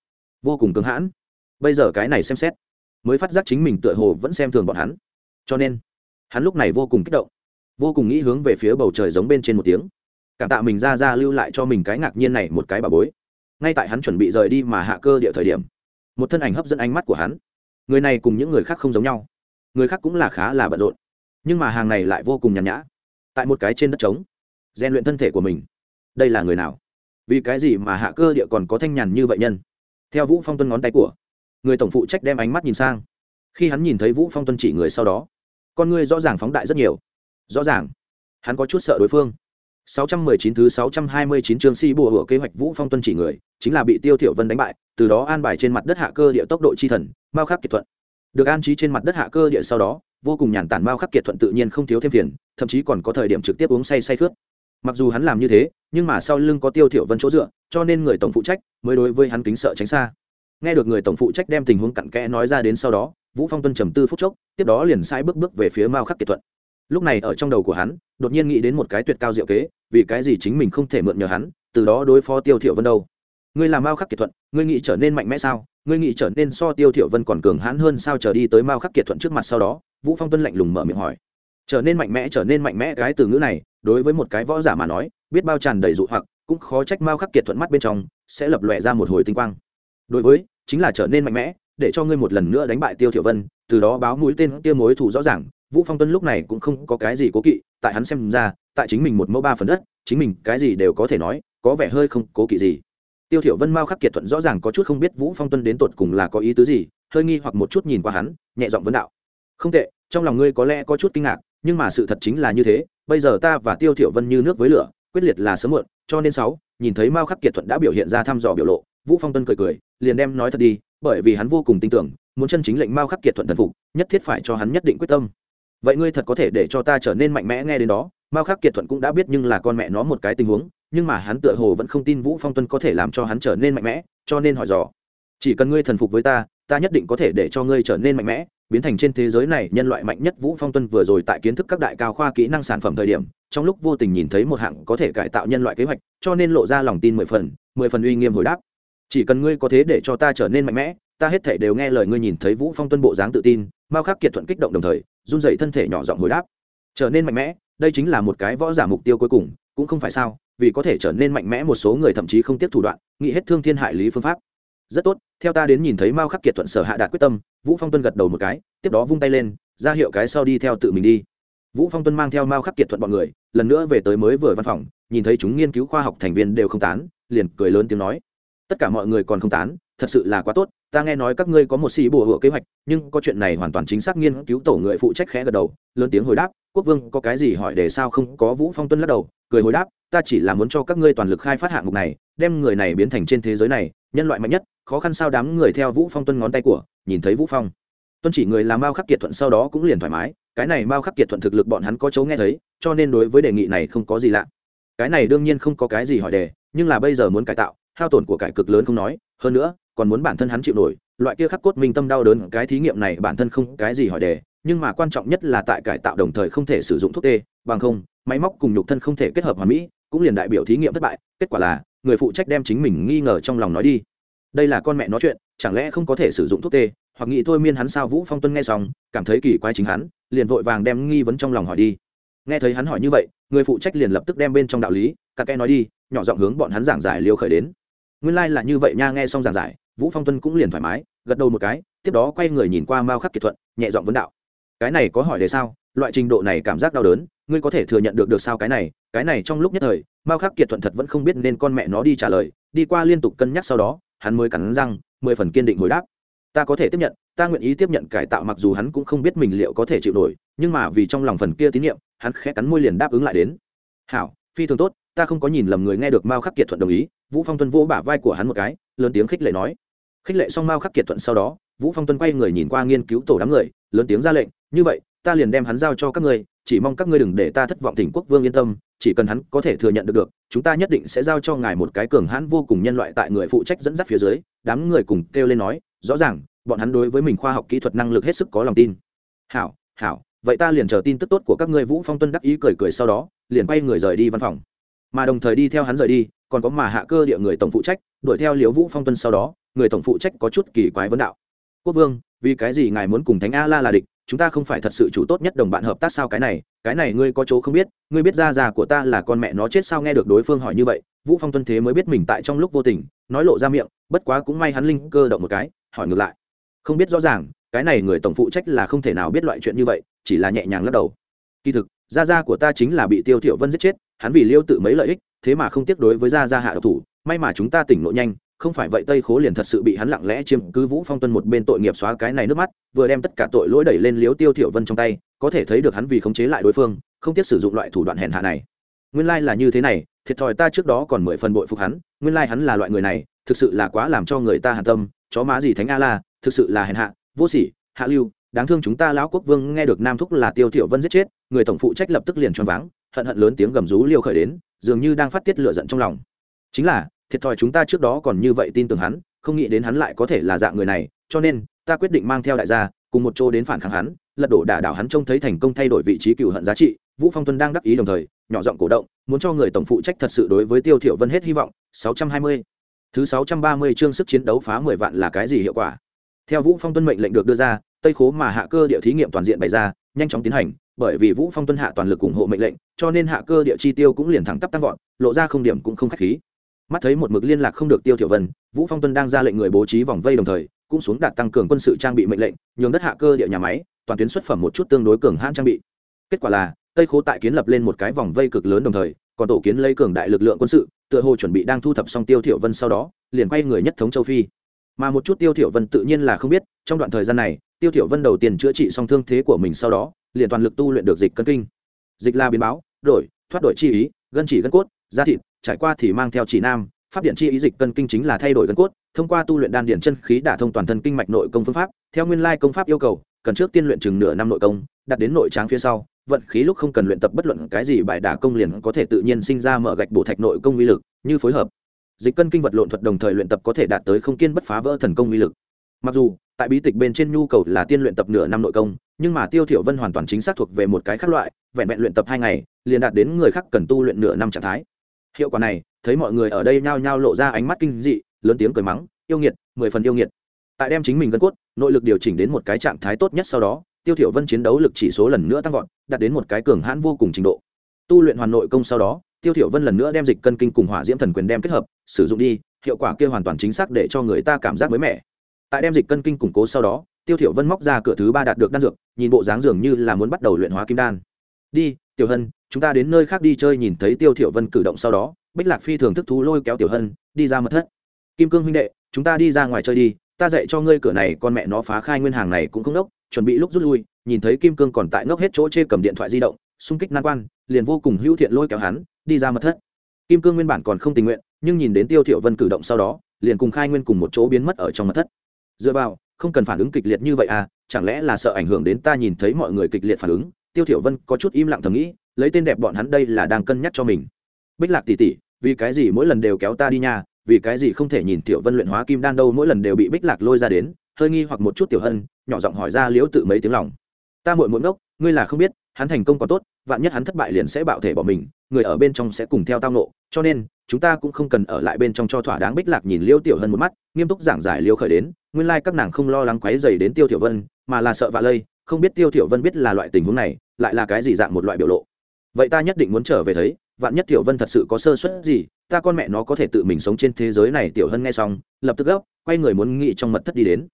vô cùng cứng hãn. Bây giờ cái này xem xét, mới phát giác chính mình tựa hồ vẫn xem thường bọn hắn. Cho nên, hắn lúc này vô cùng kích động, vô cùng nghĩ hướng về phía bầu trời giống bên trên một tiếng, cảm tạ mình ra ra lưu lại cho mình cái ngạc nhiên này một cái bà bối. Ngay tại hắn chuẩn bị rời đi mà hạ cơ địa thời điểm, một thân ảnh hấp dẫn ánh mắt của hắn. Người này cùng những người khác không giống nhau, người khác cũng là khá là bận rộn, nhưng mà hàng này lại vô cùng nhàn nhã. Tại một cái trên đất trống rèn luyện thân thể của mình. Đây là người nào? Vì cái gì mà hạ cơ địa còn có thanh nhàn như vậy nhân? Theo vũ phong tuân ngón tay của người tổng phụ trách đem ánh mắt nhìn sang. Khi hắn nhìn thấy vũ phong tuân chỉ người sau đó con người rõ ràng phóng đại rất nhiều. Rõ ràng hắn có chút sợ đối phương. 619 thứ 629 chương si bùa hửa kế hoạch Vũ Phong tuân chỉ người, chính là bị Tiêu Thiểu Vân đánh bại, từ đó an bài trên mặt đất hạ cơ địa tốc độ chi thần, Mao Khắc Kiệt thuận. Được an trí trên mặt đất hạ cơ địa sau đó, vô cùng nhàn tản Mao Khắc Kiệt thuận tự nhiên không thiếu thêm phiền, thậm chí còn có thời điểm trực tiếp uống say say khướt. Mặc dù hắn làm như thế, nhưng mà sau lưng có Tiêu Thiểu Vân chỗ dựa, cho nên người tổng phụ trách mới đối với hắn kính sợ tránh xa. Nghe được người tổng phụ trách đem tình huống cặn kẽ nói ra đến sau đó, Vũ Phong tuân trầm tư phút chốc, tiếp đó liền sai bước bước về phía Mao Khắc Kiệt thuận. Lúc này ở trong đầu của hắn, đột nhiên nghĩ đến một cái tuyệt cao diệu kế, vì cái gì chính mình không thể mượn nhờ hắn từ đó đối phó tiêu thiểu vân đâu ngươi làm mao khắc kiệt thuận ngươi nghĩ trở nên mạnh mẽ sao ngươi nghĩ trở nên so tiêu thiểu vân còn cường hãn hơn sao trở đi tới mao khắc kiệt thuận trước mặt sau đó vũ phong tuân lạnh lùng mở miệng hỏi trở nên mạnh mẽ, trở nên mạnh mẽ cái từ ngữ này, đối với một cái võ giả mà nói, biết bao tràn đầy dụ hoặc, cũng khó trách mao khắc kiệt thuận mắt bên trong, sẽ lập lòe ra một hồi tinh quang. Đối với, chính là trở nên mạnh mẽ, để cho ngươi một lần nữa đánh bại tiêu thiểu vân, từ đó báo mũi tên kia mối thù rõ ràng. Vũ phong tuân lúc này cũng không có cái gì cố kỵ, tại hắn xem ra, tại chính mình một mẫu ba phần đất, chính mình cái gì đều có thể nói, có vẻ hơi không cố kỵ gì. Tiêu thiểu vân mao khắc kiệt thuận rõ ràng có chút không biết vũ phong tuân đến tột cùng là có ý tứ gì, hơi nghi hoặc một chút nhìn qua hắn, nhẹ giọng vấn đạo. Không tệ, trong lòng ngươi có lẽ có chút kinh ngạc nhưng mà sự thật chính là như thế, bây giờ ta và tiêu thiểu vân như nước với lửa, quyết liệt là sớm muộn, cho nên sáu, nhìn thấy mao khắc kiệt thuận đã biểu hiện ra thăm dò biểu lộ, vũ phong tuân cười cười, liền đem nói thật đi, bởi vì hắn vô cùng tin tưởng, muốn chân chính lệnh mao khắc kiệt thuận thần phục, nhất thiết phải cho hắn nhất định quyết tâm. Vậy ngươi thật có thể để cho ta trở nên mạnh mẽ nghe đến đó? Mao khắc kiệt thuận cũng đã biết nhưng là con mẹ nó một cái tình huống, nhưng mà hắn tựa hồ vẫn không tin vũ phong tuân có thể làm cho hắn trở nên mạnh mẽ, cho nên hỏi dò. Chỉ cần ngươi thần phục với ta ta nhất định có thể để cho ngươi trở nên mạnh mẽ biến thành trên thế giới này nhân loại mạnh nhất vũ phong tuân vừa rồi tại kiến thức các đại cao khoa kỹ năng sản phẩm thời điểm, trong lúc vô tình nhìn thấy một hạng có thể cải tạo nhân loại kế hoạch, cho nên lộ ra lòng tin mười phần mười phần uy nghiêm hồi đáp. Chỉ cần ngươi có thế để cho ta trở nên mạnh mẽ, ta hết thể đều nghe lời ngươi nhìn thấy vũ phong tuân bộ dáng tự tin mao khắc kiệt thuận kích động đồng thời, run dậy thân thể nhỏ giọng hồi đáp. Trở nên mạnh mẽ, đây chính là một cái võ giả mục tiêu cuối cùng, cũng không phải sao, vì có thể trở nên mạnh mẽ một số người thậm chí không tiếp thủ đoạn, nghĩ hết thương thiên hại lý phương pháp rất tốt, theo ta đến nhìn thấy mao khắc kiệt thuận sở hạ đạt quyết tâm, vũ phong tuân gật đầu một cái, tiếp đó vung tay lên, ra hiệu cái sau đi theo tự mình đi. Vũ phong tuân mang theo mao khắc kiệt thuận bọn người, lần nữa về tới mới vừa văn phòng, nhìn thấy chúng nghiên cứu khoa học thành viên đều không tán, liền cười lớn tiếng nói. Tất cả mọi người còn không tán, thật sự là quá tốt, ta nghe nói các ngươi có một xì bùa hựa kế hoạch, nhưng có chuyện này hoàn toàn chính xác nghiên cứu tổ người phụ trách khẽ gật đầu, lớn tiếng hồi đáp, quốc vương, có cái gì hỏi để sao không? Có vũ phong tuân lắc đầu, cười hồi đáp, ta chỉ là muốn cho các ngươi toàn lực khai phát hạng mục này, đem người này biến thành trên thế giới này nhân loại mạnh nhất, khó khăn sao đám người theo vũ phong tuân ngón tay của, nhìn thấy vũ phong. Tuân chỉ người làm mao khắc kiệt thuận sau đó cũng liền thoải mái, cái này mao khắc kiệt thuận thực lực bọn hắn có chấu nghe thấy, cho nên đối với đề nghị này không có gì lạ. Cái này đương nhiên không có cái gì hỏi đề, nhưng là bây giờ muốn cải tạo, hao tổn của cải cực lớn không nói, hơn nữa, còn muốn bản thân hắn chịu nổi, loại kia khắc cốt minh tâm đau đớn, cái thí nghiệm này bản thân không cái gì hỏi đề, nhưng mà quan trọng nhất là tại cải tạo đồng thời không thể sử dụng thuốc tê, bằng không, máy móc cùng nhục thân không thể kết hợp hoàn mỹ, cũng liền đại biểu thí nghiệm thất bại, kết quả là người phụ trách đem chính mình nghi ngờ trong lòng nói đi. Đây là con mẹ nói chuyện, chẳng lẽ không có thể sử dụng thuốc tê? Hoặc nghĩ thôi miên hắn sao vũ phong tuân nghe xong, cảm thấy kỳ quái chính hắn, liền vội vàng đem nghi vấn trong lòng hỏi đi. Nghe thấy hắn hỏi như vậy, người phụ trách liền lập tức đem bên trong đạo lý, các kẽ nói đi, nhỏ giọng hướng bọn hắn giảng giải liêu khởi đến. Nguyên lai là như vậy nha, nghe xong giảng giải, vũ phong tuân cũng liền thoải mái, gật đầu một cái, tiếp đó quay người nhìn qua mao khắc kiệt thuận, nhẹ giọng vấn đạo. Cái này có hỏi đề sao? Loại trình độ này cảm giác đau đớn, ngươi có thể thừa nhận được được sao cái này cái này trong lúc nhất thời mao khắc kiệt thuận thật vẫn không biết nên con mẹ nó đi trả lời, đi qua liên tục cân nhắc sau đó, hắn mới cắn răng, mười phần kiên định hồi đáp. Ta có thể tiếp nhận, ta nguyện ý tiếp nhận cải tạo mặc dù hắn cũng không biết mình liệu có thể chịu nổi, nhưng mà vì trong lòng phần kia tín nhiệm, hắn khẽ cắn môi liền đáp ứng lại đến. Hảo, phi thường tốt, ta không có nhìn lầm người nghe được mao khắc kiệt thuận đồng ý, vũ phong tuân vỗ bả vai của hắn một cái, lớn tiếng khích lệ nói. Khích lệ xong mao khắc kiệt thuận sau đó, vũ phong tuân quay người nhìn qua nghiên cứu tổ đám người, lớn tiếng ra lệnh, như vậy ta liền đem hắn giao cho các ngươi, chỉ mong các ngươi đừng để ta thất vọng tỉnh quốc vương yên tâm, chỉ cần hắn có thể thừa nhận được được, chúng ta nhất định sẽ giao cho ngài một cái cường hãn vô cùng nhân loại tại người phụ trách dẫn dắt phía dưới, đám người cùng kêu lên nói, rõ ràng, bọn hắn đối với mình khoa học kỹ thuật năng lực hết sức có lòng tin. Hảo hảo, vậy ta liền chờ tin tức tốt của các ngươi vũ phong tuân đắc ý cười cười sau đó, liền quay người rời đi văn phòng. Mà đồng thời đi theo hắn rời đi, còn có mà hạ cơ địa người tổng phụ trách, đuổi theo liễu vũ phong tuân sau đó, người tổng phụ trách có chút kỳ quái vấn đạo. Quốc vương, vì cái gì ngài muốn cùng thánh a la là địch chúng ta không phải thật sự chủ tốt nhất đồng bạn hợp tác sao cái này cái này ngươi có chỗ không biết, ngươi biết ra già của ta là con mẹ nó chết sao nghe được đối phương hỏi như vậy, vũ phong tuân thế mới biết mình tại trong lúc vô tình, nói lộ ra miệng, bất quá cũng may hắn linh cơ động một cái, hỏi ngược lại. Không biết rõ ràng, cái này người tổng phụ trách là không thể nào biết loại chuyện như vậy, chỉ là nhẹ nhàng lắc đầu. Kỳ thực, gia gia của ta chính là bị tiêu thiệu vân giết chết, hắn vì liêu tự mấy lợi ích, thế mà không tiếc đối với gia gia hạ độc thủ, may mà chúng ta tỉnh nội nhanh không phải vậy tây khố liền thật sự bị hắn lặng lẽ chiếm cứ vũ phong tuân một bên tội nghiệp xóa cái này nước mắt, vừa đem tất cả tội lỗi đẩy lên liếu tiêu thiểu vân trong tay, có thể thấy được hắn vì khống chế lại đối phương, không tiếc sử dụng loại thủ đoạn hèn hạ này. Nguyên lai like là như thế này, thiệt thòi ta trước đó còn mười phần bội phục hắn, nguyên lai like hắn là loại người này, thực sự là quá làm cho người ta hàn tâm, chó má gì thánh a la, thực sự là hèn hạ, vô sỉ, hạ lưu, đáng thương chúng ta lão quốc vương nghe được nam thúc là tiêu thiểu vân giết chết, người tổng phụ trách lập tức liền choáng váng, hận hận lớn tiếng gầm rú liêu khởi đến, dường như đang phát tiết lửa giận trong lòng. Chính là thiệt thòi chúng ta trước đó còn như vậy tin tưởng hắn, không nghĩ đến hắn lại có thể là dạng người này, cho nên, ta quyết định mang theo đại gia, cùng một chỗ đến phản kháng hắn, lật đổ đả đảo hắn trông thấy thành công thay đổi vị trí cựu hận giá trị, vũ phong tuân đang đắc ý đồng thời, nhỏ giọng cổ động, muốn cho người tổng phụ trách thật sự đối với tiêu thiểu vân hết hy vọng 620. thứ 630 chương sức chiến đấu phá 10 vạn là cái gì hiệu quả theo vũ phong tuân mệnh lệnh được đưa ra, tây khố mà hạ cơ địa thí nghiệm toàn diện bày ra, nhanh chóng tiến hành, bởi vì vũ phong tuân hạ toàn lực ủng hộ mệnh lệnh, cho nên hạ cơ địa chi tiêu cũng liền thẳng tắp tăng vọt, lộ ra không điểm cũng không khách khí mắt thấy một mực liên lạc không được tiêu thiểu vân, vũ phong tuân đang ra lệnh người bố trí vòng vây đồng thời, cũng xuống đạt tăng cường quân sự trang bị mệnh lệnh, nhường đất hạ cơ địa nhà máy, toàn tuyến xuất phẩm một chút tương đối cường hãn trang bị. Kết quả là, tây khố tại kiến lập lên một cái vòng vây cực lớn đồng thời, còn tổ kiến lấy cường đại lực lượng quân sự, tựa hồ chuẩn bị đang thu thập xong tiêu thiểu vân sau đó, liền quay người nhất thống châu phi. Mà một chút tiêu thiểu vân tự nhiên là không biết, trong đoạn thời gian này, tiêu thiểu vân đầu tiên chữa trị xong thương thế của mình sau đó, liền toàn lực tu luyện được dịch cân kinh. Dịch là biến báo, đổi, thoát đổi chi ý, gân chỉ gân cốt, da thịt trải qua thì mang theo chỉ nam, pháp điện chi ý dịch cân kinh chính là thay đổi gân cốt, thông qua tu luyện đan điện chân khí đả thông toàn thân kinh mạch nội công phương pháp, theo nguyên lai công pháp yêu cầu, cần trước tiên luyện chừng nửa năm nội công đạt đến nội tráng phía sau, vận khí lúc không cần luyện tập bất luận cái gì bài đả công liền có thể tự nhiên sinh ra mở gạch bổ thạch nội công uy lực, như phối hợp. Dịch cân kinh vật lộn thuật đồng thời luyện tập có thể đạt tới không kiên bất phá vỡ thần công uy lực. Mặc dù, tại bí tịch bên trên nhu cầu là tiên luyện tập nửa năm nội công, nhưng mà tiêu thiểu vân hoàn toàn chính xác thuộc về một cái khác loại, vẹn vẹn luyện tập hai ngày, liền đạt đến người khác cần tu luyện nửa năm trạng thái hiệu quả này, thấy mọi người ở đây nhao nhao lộ ra ánh mắt kinh dị, lớn tiếng cười mắng, yêu nghiệt, mười phần yêu nghiệt. Tại đem chính mình gân cốt, nội lực điều chỉnh đến một cái trạng thái tốt nhất sau đó, tiêu thiểu vân chiến đấu lực chỉ số lần nữa tăng vọt, đạt đến một cái cường hãn vô cùng trình độ. Tu luyện hoàn nội công sau đó, tiêu thiểu vân lần nữa đem dịch cân kinh cùng hỏa diễm thần quyền đem kết hợp, sử dụng đi, hiệu quả kia hoàn toàn chính xác để cho người ta cảm giác mới mẻ. Tại đem dịch cân kinh củng cố sau đó, tiêu thiểu vân móc ra cửa thứ ba đạt được đan dược, nhìn bộ dáng dường như là muốn bắt đầu luyện hóa kim đan. Đi, tiểu hân chúng ta đến nơi khác đi chơi nhìn thấy tiêu thiểu vân cử động sau đó, bích lạc phi thường thức thú lôi kéo tiểu hân, đi ra mật thất. Kim cương huynh đệ, chúng ta đi ra ngoài chơi đi, ta dạy cho ngươi cửa này, con mẹ nó phá khai nguyên hàng này cũng không đốc, chuẩn bị lúc rút lui, nhìn thấy kim cương còn tại ngốc hết chỗ chê cầm điện thoại di động, xung kích nan quan, liền vô cùng hữu thiện lôi kéo hắn, đi ra mật thất. Kim cương nguyên bản còn không tình nguyện, nhưng nhìn đến tiêu thiểu vân cử động sau đó, liền cùng khai nguyên cùng một chỗ biến mất ở trong mật thất. Dựa vào, không cần phản ứng kịch liệt như vậy à chẳng lẽ là sợ ảnh hưởng đến ta nhìn thấy mọi người kịch liệt phản ứng? Tiêu thiểu vân có chút im lặng thầm nghĩ, lấy tên đẹp bọn hắn đây là đang cân nhắc cho mình. Bích lạc tỷ tỷ, vì cái gì mỗi lần đều kéo ta đi nha, vì cái gì không thể nhìn tiểu vân luyện hóa kim đan đâu, mỗi lần đều bị bích lạc lôi ra đến, hơi nghi hoặc một chút tiểu hân, nhỏ giọng hỏi ra liễu tự mấy tiếng lòng. Ta muội muội ngốc, ngươi là không biết, hắn thành công còn tốt, vạn nhất hắn thất bại liền sẽ bạo thể bỏ mình, người ở bên trong sẽ cùng theo tao nộ cho nên, chúng ta cũng không cần ở lại bên trong cho thỏa đáng bích lạc nhìn liêu tiểu hân một mắt, nghiêm túc giảng giải liêu khởi đến, nguyên lai các nàng không lo lắng quấy dày đến tiêu tiểu vân, mà là sợ vạ lây không biết tiêu tiểu vân biết là loại tình huống này, lại là cái gì dạng một loại biểu lộ. Vậy ta nhất định muốn trở về thấy, vạn nhất tiểu vân thật sự có sơ suất gì, ta con mẹ nó có thể tự mình sống trên thế giới này, tiểu hân nghe xong, lập tức gấp, quay người muốn nghĩ trong mật thất đi đến.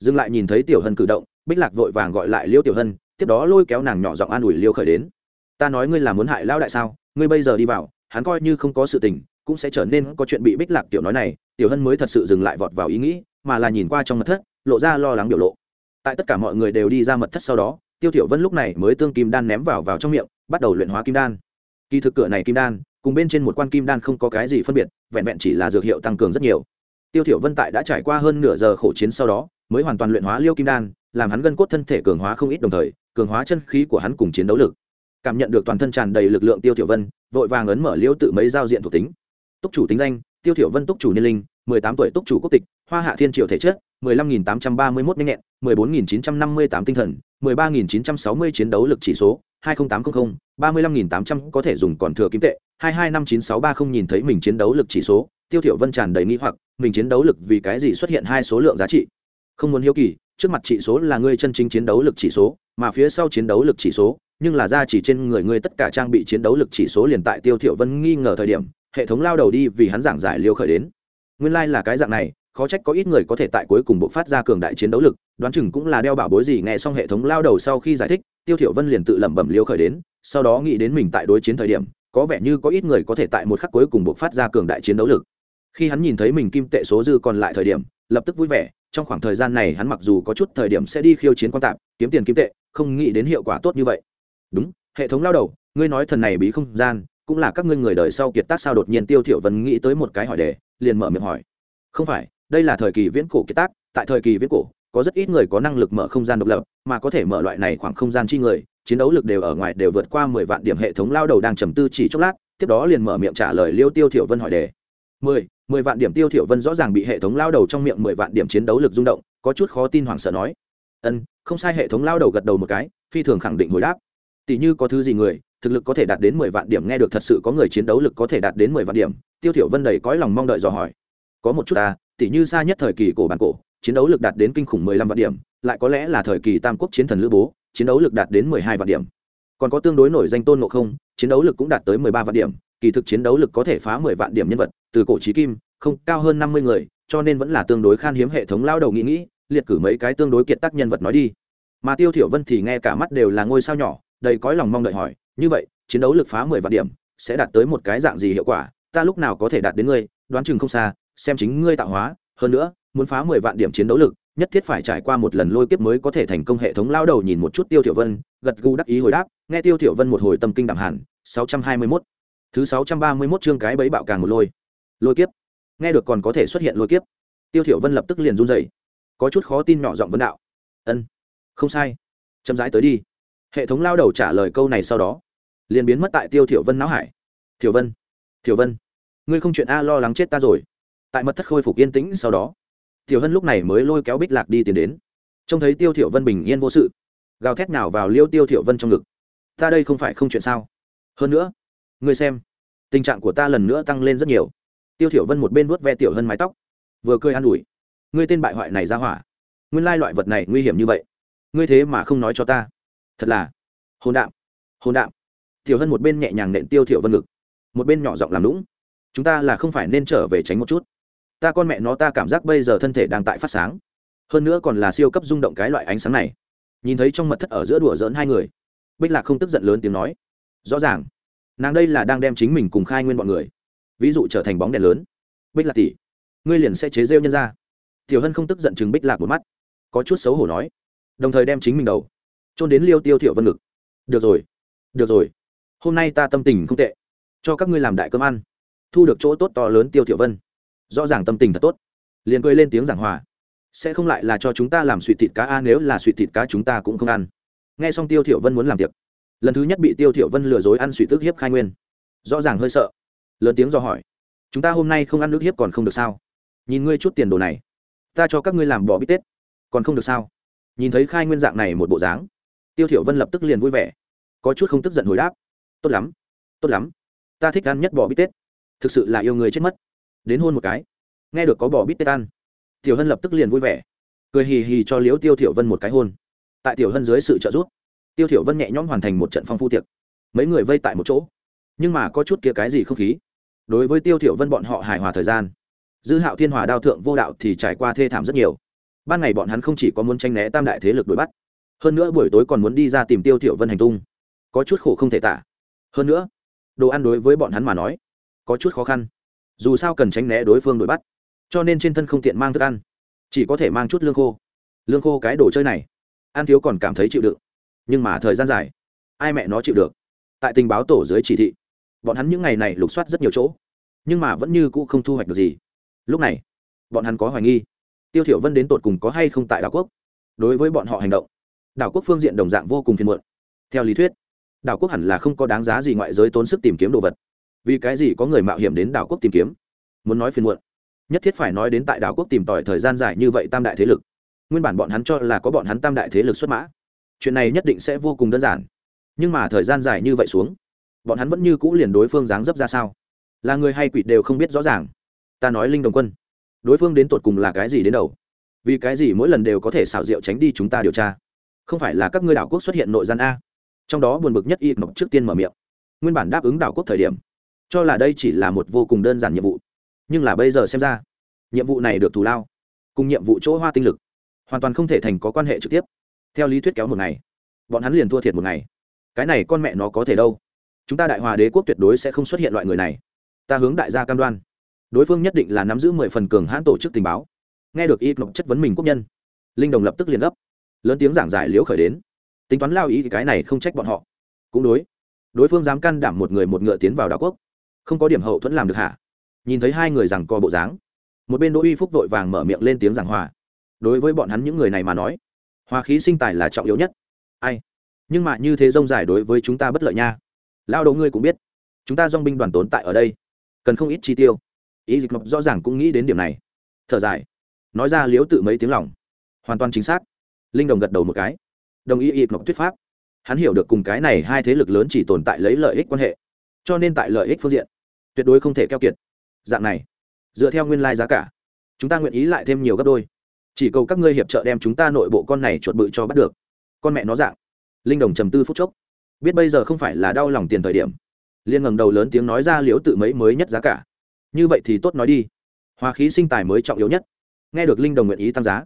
Dừng lại nhìn thấy tiểu hân cử động, bích lạc vội vàng gọi lại liêu tiểu hân, tiếp đó lôi kéo nàng nhỏ giọng an ủi liêu khởi đến. Ta nói ngươi là muốn hại lao đại sao, ngươi bây giờ đi vào, hắn coi như không có sự tình, cũng sẽ trở nên có chuyện bị bích lạc tiểu nói này, tiểu hân mới thật sự dừng lại vọt vào ý nghĩ, mà là nhìn qua trong mật thất, lộ ra lo lắng biểu lộ tại tất cả mọi người đều đi ra mật thất sau đó, tiêu tiểu vân lúc này mới tương kim đan ném vào vào trong miệng, bắt đầu luyện hóa kim đan. Kỳ thực cửa này kim đan, cùng bên trên một quan kim đan không có cái gì phân biệt, vẹn vẹn chỉ là dược hiệu tăng cường rất nhiều. Tiêu tiểu vân tại đã trải qua hơn nửa giờ khổ chiến sau đó, mới hoàn toàn luyện hóa liêu kim đan, làm hắn gân cốt thân thể cường hóa không ít đồng thời, cường hóa chân khí của hắn cùng chiến đấu lực. Cảm nhận được toàn thân tràn đầy lực lượng tiêu tiểu vân, vội vàng ấn mở liêu tự mấy giao diện thuộc tính. Túc chủ tính danh, tiêu tiểu vân túc chủ niên linh mười tám tuổi túc chủ quốc tịch, hoa hạ thiên triều thể chất, mười lăm nghìn tám trăm ba mươi mốt nhanh nhẹn, mười bốn nghìn chín trăm năm mươi tám tinh thần, mười ba nghìn chín trăm sáu mươi chiến đấu lực chỉ số, hai nghìn tám trăm linh ba mươi lăm nghìn tám trăm có thể dùng còn thừa kim tệ, hai hai năm chín sáu ba không nhìn thấy mình chiến đấu lực chỉ số, tiêu Thiểu vân tràn đầy nghi hoặc, mình chiến đấu lực vì cái gì xuất hiện hai số lượng giá trị? Không muốn hiếu kỳ, trước mặt chỉ số là ngươi chân chính chiến đấu lực chỉ số, mà phía sau chiến đấu lực chỉ số, nhưng là ra chỉ trên người ngươi tất cả trang bị chiến đấu lực chỉ số liền tại tiêu thiểu vân nghi ngờ thời điểm, hệ thống lao đầu đi vì hắn giảng giải liêu khởi đến nguyên lai like là cái dạng này, khó trách có ít người có thể tại cuối cùng bộ phát ra cường đại chiến đấu lực, đoán chừng cũng là đeo bảo bối gì nghe xong hệ thống lao đầu sau khi giải thích, tiêu thiểu vân liền tự lẩm bẩm liêu khởi đến, sau đó nghĩ đến mình tại đối chiến thời điểm, có vẻ như có ít người có thể tại một khắc cuối cùng bộ phát ra cường đại chiến đấu lực. Khi hắn nhìn thấy mình kim tệ số dư còn lại thời điểm, lập tức vui vẻ, trong khoảng thời gian này hắn mặc dù có chút thời điểm sẽ đi khiêu chiến quan tạp, kiếm tiền kim tệ, không nghĩ đến hiệu quả tốt như vậy. Đúng, hệ thống lao đầu, ngươi nói thần này bí không gian, cũng là các ngươi người đời sau kiệt tác sao đột nhiên tiêu thiểu vân nghĩ tới một cái hỏi đề liền mở miệng hỏi. Không phải, đây là thời kỳ viễn cổ kiệt tác, tại thời kỳ viễn cổ, có rất ít người có năng lực mở không gian độc lập, mà có thể mở loại này khoảng không gian chi người, chiến đấu lực đều ở ngoài đều vượt qua mười vạn điểm hệ thống lao đầu đang trầm tư chỉ chốc lát, tiếp đó liền mở miệng trả lời liêu tiêu thiểu vân hỏi đề. Mười mười vạn điểm tiêu thiểu vân rõ ràng bị hệ thống lao đầu trong miệng mười vạn điểm chiến đấu lực rung động, có chút khó tin hoảng sợ nói. Ân, không sai hệ thống lao đầu gật đầu một cái, phi thường khẳng định hồi đáp. Tỷ như có thứ gì người thực lực có thể đạt đến mười vạn điểm, nghe được thật sự có người chiến đấu lực có thể đạt đến mười vạn điểm, tiêu thiểu vân đầy cõi lòng mong đợi dò hỏi. Có một chút ta tỷ như xa nhất thời kỳ cổ bản cổ, chiến đấu lực đạt đến kinh khủng mười lăm vạn điểm, lại có lẽ là thời kỳ tam quốc chiến thần lữ bố, chiến đấu lực đạt đến mười hai vạn điểm. Còn có tương đối nổi danh tôn ngộ không, chiến đấu lực cũng đạt tới mười ba vạn điểm, kỳ thực chiến đấu lực có thể phá mười vạn điểm nhân vật, từ cổ chí kim, không, cao hơn năm mươi người, cho nên vẫn là tương đối khan hiếm hệ thống lao đầu nghĩ nghĩ, liệt cử mấy cái tương đối kiệt tác nhân vật nói đi. Mà tiêu thiểu vân thì nghe cả mắt đều là ngôi sao nhỏ, đầy cõi lòng mong đợi hỏi như vậy, chiến đấu lực phá mười vạn điểm, sẽ đạt tới một cái dạng gì hiệu quả, ta lúc nào có thể đạt đến ngươi, đoán chừng không xa, xem chính ngươi tạo hóa. Hơn nữa, muốn phá mười vạn điểm chiến đấu lực, nhất thiết phải trải qua một lần lôi kiếp mới có thể thành công. Hệ thống lao đầu nhìn một chút tiêu thiểu vân, gật gù đắc ý hồi đáp, nghe tiêu thiểu vân một hồi tâm kinh đẳng hẳn. 621 thứ 631 chương cái bẫy bạo càng một lôi. Lôi kiếp. Nghe được còn có thể xuất hiện lôi kiếp. Tiêu thiểu vân lập tức liền run rẩy. Có chút khó tin nhỏ giọng vấn đạo. Ân, không sai. Chậm rãi tới đi. Hệ thống lao đầu trả lời câu này sau đó liền biến mất tại tiêu thiểu vân não hải. Thiểu vân thiểu vân, ngươi không chuyện a lo lắng chết ta rồi. Tại mật thất khôi phục yên tĩnh sau đó, tiểu hân lúc này mới lôi kéo bích lạc đi tiến đến. Trông thấy tiêu thiểu vân bình yên vô sự, gào thét nào vào liêu tiêu thiểu vân trong ngực. Ta đây không phải không chuyện sao? Hơn nữa, ngươi xem, tình trạng của ta lần nữa tăng lên rất nhiều. Tiêu thiểu vân một bên vuốt ve tiểu hân mái tóc, vừa cười an ủi, ngươi tên bại hoại này ra hỏa, nguyên lai loại vật này nguy hiểm như vậy, ngươi thế mà không nói cho ta. Thật là hồn đạm hồn đạm tiểu hân một bên nhẹ nhàng nện tiêu thiểu vân ngực, một bên nhỏ giọng làm lũng chúng ta là không phải nên trở về tránh một chút. Ta con mẹ nó, ta cảm giác bây giờ thân thể đang tại phát sáng. Hơn nữa còn là siêu cấp rung động cái loại ánh sáng này. Nhìn thấy trong mật thất ở giữa đùa dỡn hai người, bích lạc không tức giận lớn tiếng nói. Rõ ràng, nàng đây là đang đem chính mình cùng khai nguyên bọn người, ví dụ trở thành bóng đèn lớn. Bích lạc tỷ, ngươi liền sẽ chế rêu nhân ra. Tiểu hân không tức giận chừng bích lạc một mắt, có chút xấu hổ nói. Đồng thời đem chính mình đầu trôn đến liêu tiêu thiệu vân ngực. Được rồi được rồi hôm nay ta tâm tình không tệ, cho các ngươi làm đại cơm ăn, thu được chỗ tốt to lớn tiêu thiệu vân. Rõ ràng tâm tình thật tốt. Liền cười lên tiếng giảng hòa. Sẽ không lại là cho chúng ta làm suy thịt cá a, nếu là suy thịt cá chúng ta cũng không ăn. Nghe xong tiêu thiểu vân muốn làm tiệc, lần thứ nhất bị tiêu thiểu vân lừa dối ăn suy tức hiếp khai nguyên. Rõ ràng hơi sợ. Lớn tiếng do hỏi, chúng ta hôm nay không ăn nước hiếp còn không được sao? Nhìn ngươi chút tiền đồ này, ta cho các ngươi làm bò bít tết, còn không được sao? Nhìn thấy khai nguyên dạng này một bộ dáng, tiêu thiểu vân lập tức liền vui vẻ, có chút không tức giận hồi đáp tốt lắm tốt lắm. Ta thích ăn nhất bò bít tết. Thực sự là yêu người chết mất. Đến hôn một cái. Nghe được có bò bít tết ăn, tiểu hân lập tức liền vui vẻ. Cười hì hì cho liễu tiêu thiểu vân một cái hôn. Tại tiểu hân dưới sự trợ giúp, tiêu thiểu vân nhẹ nhõm hoàn thành một trận phong phu tiệc. Mấy người vây tại một chỗ. Nhưng mà có chút kia cái gì không khí. Đối với tiêu thiểu vân bọn họ hài hòa thời gian, dư hạo thiên hòa đao thượng vô đạo thì trải qua thê thảm rất nhiều. Ban ngày bọn hắn không chỉ có muốn tranh né tam đại thế lực đuổi bắt, hơn nữa buổi tối còn muốn đi ra tìm tiêu thiểu vân hành tung. Có chút khổ không thể tả hơn nữa, đồ ăn đối với bọn hắn mà nói, có chút khó khăn. Dù sao cần tránh né đối phương đuổi bắt, cho nên trên thân không tiện mang thức ăn, chỉ có thể mang chút lương khô. Lương khô cái đồ chơi này ăn thiếu còn cảm thấy chịu đựng, nhưng mà thời gian dài, ai mẹ nó chịu được? Tại tình báo tổ dưới chỉ thị, bọn hắn những ngày này lục soát rất nhiều chỗ, nhưng mà vẫn như cũ không thu hoạch được gì. Lúc này, bọn hắn có hoài nghi, tiêu thiểu vân đến tột cùng có hay không tại đảo quốc. Đối với bọn họ hành động, đảo quốc phương diện đồng dạng vô cùng phiền muộn. Theo lý thuyết đảo quốc hẳn là không có đáng giá gì ngoại giới tốn sức tìm kiếm đồ vật. Vì cái gì có người mạo hiểm đến đảo quốc tìm kiếm? Muốn nói phiền muộn. Nhất thiết phải nói đến tại đảo quốc tìm tòi thời gian dài như vậy tam đại thế lực. Nguyên bản bọn hắn cho là có bọn hắn tam đại thế lực xuất mã. Chuyện này nhất định sẽ vô cùng đơn giản. Nhưng mà thời gian dài như vậy xuống, bọn hắn vẫn như cũ liền đối phương dáng dấp ra sao? Là người hay quỷ đều không biết rõ ràng. Ta nói linh đồng quân, đối phương đến tột cùng là cái gì đến đầu? Vì cái gì mỗi lần đều có thể xảo diệu tránh đi chúng ta điều tra? Không phải là các ngươi đảo quốc xuất hiện nội gian a? Trong đó buồn bực nhất y ngọc trước tiên mở miệng. Nguyên bản đáp ứng đảo quốc thời điểm, cho là đây chỉ là một vô cùng đơn giản nhiệm vụ. Nhưng là bây giờ xem ra, nhiệm vụ này được thù lao, cùng nhiệm vụ chỗ hoa tinh lực, hoàn toàn không thể thành có quan hệ trực tiếp. Theo lý thuyết kéo một ngày, bọn hắn liền thua thiệt một ngày. Cái này con mẹ nó có thể đâu? Chúng ta đại hòa đế quốc tuyệt đối sẽ không xuất hiện loại người này. Ta hướng đại gia cam đoan. Đối phương nhất định là nắm giữ mười phần cường hãn tổ chức tình báo. Nghe được y ngọc chất vấn mình quốc nhân, linh đồng lập tức liền gấp. Lớn tiếng giảng giải liễu khởi đến tính toán lao ý thì cái này không trách bọn họ. Cũng đối. Đối phương dám can đảm một người một ngựa tiến vào đảo quốc. Không có điểm hậu thuẫn làm được hả? Nhìn thấy hai người rằng co bộ dáng, một bên đỗ uy phúc vội vàng mở miệng lên tiếng giảng hòa. Đối với bọn hắn những người này mà nói, hòa khí sinh tài là trọng yếu nhất. Ai? Nhưng mà như thế rông dài đối với chúng ta bất lợi nha. Lao đầu ngươi cũng biết, chúng ta dong binh đoàn tồn tại ở đây, cần không ít chi tiêu. Ý dịch mập rõ ràng cũng nghĩ đến điểm này. Thở dài, nói ra liếu tự mấy tiếng lòng. Hoàn toàn chính xác. Linh đồng gật đầu một cái đồng ý ịp ngọc thuyết pháp. Hắn hiểu được cùng cái này hai thế lực lớn chỉ tồn tại lấy lợi ích quan hệ, cho nên tại lợi ích phương diện, tuyệt đối không thể keo kiệt. Dạng này, dựa theo nguyên lai giá cả, chúng ta nguyện ý lại thêm nhiều gấp đôi. Chỉ cầu các ngươi hiệp trợ đem chúng ta nội bộ con này chuột bự cho bắt được. Con mẹ nó dạng. Linh đồng trầm tư phút chốc. Biết bây giờ không phải là đau lòng tiền thời điểm. Liên ngẩng đầu lớn tiếng nói ra liếu tự mấy mới nhất giá cả. Như vậy thì tốt nói đi. Hòa khí sinh tài mới trọng yếu nhất. Nghe được linh đồng nguyện ý tăng giá,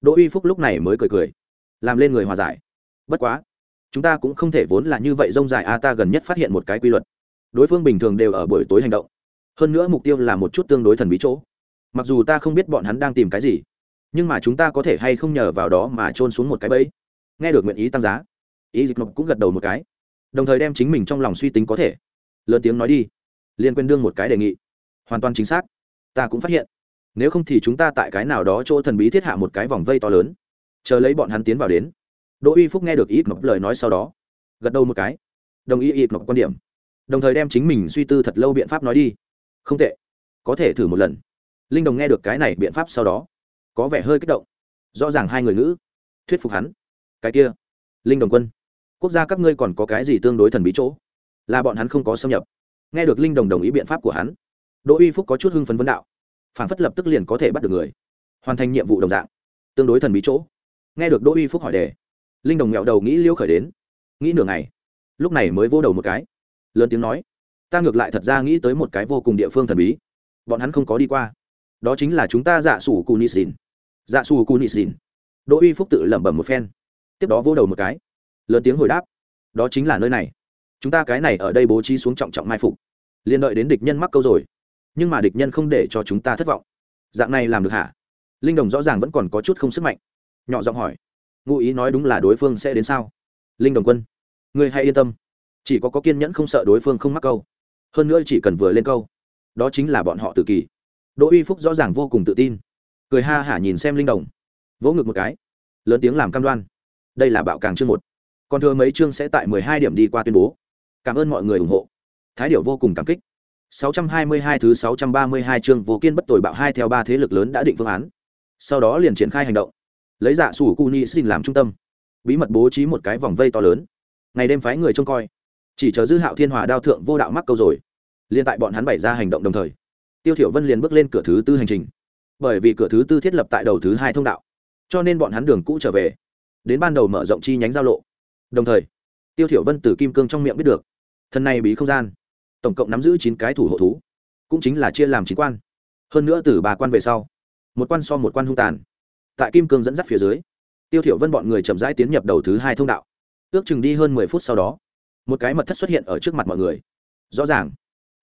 đỗ uy phúc lúc này mới cười cười làm lên người hòa giải. Bất quá, chúng ta cũng không thể vốn là như vậy rông dài a ta gần nhất phát hiện một cái quy luật. Đối phương bình thường đều ở buổi tối hành động. Hơn nữa mục tiêu là một chút tương đối thần bí chỗ. Mặc dù ta không biết bọn hắn đang tìm cái gì, nhưng mà chúng ta có thể hay không nhờ vào đó mà trôn xuống một cái bẫy. Nghe được nguyện ý tăng giá, ý dịch mộc cũng gật đầu một cái, đồng thời đem chính mình trong lòng suy tính có thể. Lớn tiếng nói đi liên quên đương một cái đề nghị. Hoàn toàn chính xác, ta cũng phát hiện, nếu không thì chúng ta tại cái nào đó chỗ thần bí thiết hạ một cái vòng vây to lớn chờ lấy bọn hắn tiến vào đến. Đỗ uy phúc nghe được ít mập lời nói sau đó, gật đầu một cái. Đồng ý ít mập quan điểm. Đồng thời đem chính mình suy tư thật lâu biện pháp nói đi. Không tệ. Có thể thử một lần. Linh đồng nghe được cái này biện pháp sau đó, có vẻ hơi kích động. Rõ ràng hai người ngữ. Thuyết phục hắn. Cái kia, linh đồng quân, quốc gia các ngươi còn có cái gì tương đối thần bí chỗ? Là bọn hắn không có xâm nhập. Nghe được linh đồng đồng ý biện pháp của hắn, đỗ uy phúc có chút hưng phấn vấn đạo. Phản phất lập tức liền có thể bắt được người. Hoàn thành nhiệm vụ đồng dạng. Tương đối thần bí chỗ nghe được đỗ uy phúc hỏi đề, linh đồng nghẹo đầu nghĩ liêu khởi đến, nghĩ nửa ngày, lúc này mới vô đầu một cái, lớn tiếng nói, ta ngược lại thật ra nghĩ tới một cái vô cùng địa phương thần bí, bọn hắn không có đi qua, đó chính là chúng ta dạ sủ cù nisin dạ sủ cù nisin đỗ uy phúc tự lẩm bẩm một phen, tiếp đó vô đầu một cái, lớn tiếng hồi đáp, đó chính là nơi này, chúng ta cái này ở đây bố trí xuống trọng trọng mai phục, liền đợi đến địch nhân mắc câu rồi, nhưng mà địch nhân không để cho chúng ta thất vọng. Dạng này làm được hả? Linh đồng rõ ràng vẫn còn có chút không sức mạnh nhỏ giọng hỏi. Ngụ ý nói đúng là đối phương sẽ đến sao? Linh đồng quân, ngươi hãy yên tâm. Chỉ có có kiên nhẫn không sợ đối phương không mắc câu. Hơn nữa chỉ cần vừa lên câu, đó chính là bọn họ tự kỳ đỗ uy phúc rõ ràng vô cùng tự tin. Cười ha hả nhìn xem linh đồng. Vỗ ngực một cái. Lớn tiếng làm cam đoan. Đây là bạo càng chương một. Còn thừa mấy chương sẽ tại mười hai điểm đi qua tuyên bố. Cảm ơn mọi người ủng hộ. Thái điệu vô cùng cảm kích. 622 thứ 632 chương vô kiên bất tồi bạo hai theo ba thế lực lớn đã định phương án. Sau đó liền triển khai hành động lấy dạ sủ cu ni xin làm trung tâm. Bí mật bố trí một cái vòng vây to lớn. Ngày đêm phái người trông coi. Chỉ chờ dư hạo thiên hòa đao thượng vô đạo mắc câu rồi. Liên tại bọn hắn bày ra hành động đồng thời, tiêu thiểu vân liền bước lên cửa thứ tư hành trình. Bởi vì cửa thứ tư thiết lập tại đầu thứ hai thông đạo, cho nên bọn hắn đường cũ trở về, đến ban đầu mở rộng chi nhánh giao lộ. Đồng thời, tiêu thiểu vân từ kim cương trong miệng biết được thân này bí không gian, tổng cộng nắm giữ chín cái thủ hộ thú, cũng chính là chia làm chín quan. Hơn nữa từ ba quan về sau, một quan so một quan hung tàn tại kim cương dẫn dắt phía dưới, tiêu thiểu vân bọn người chậm rãi tiến nhập đầu thứ hai thông đạo. Ước chừng đi hơn mười phút sau đó, một cái mật thất xuất hiện ở trước mặt mọi người. Rõ ràng,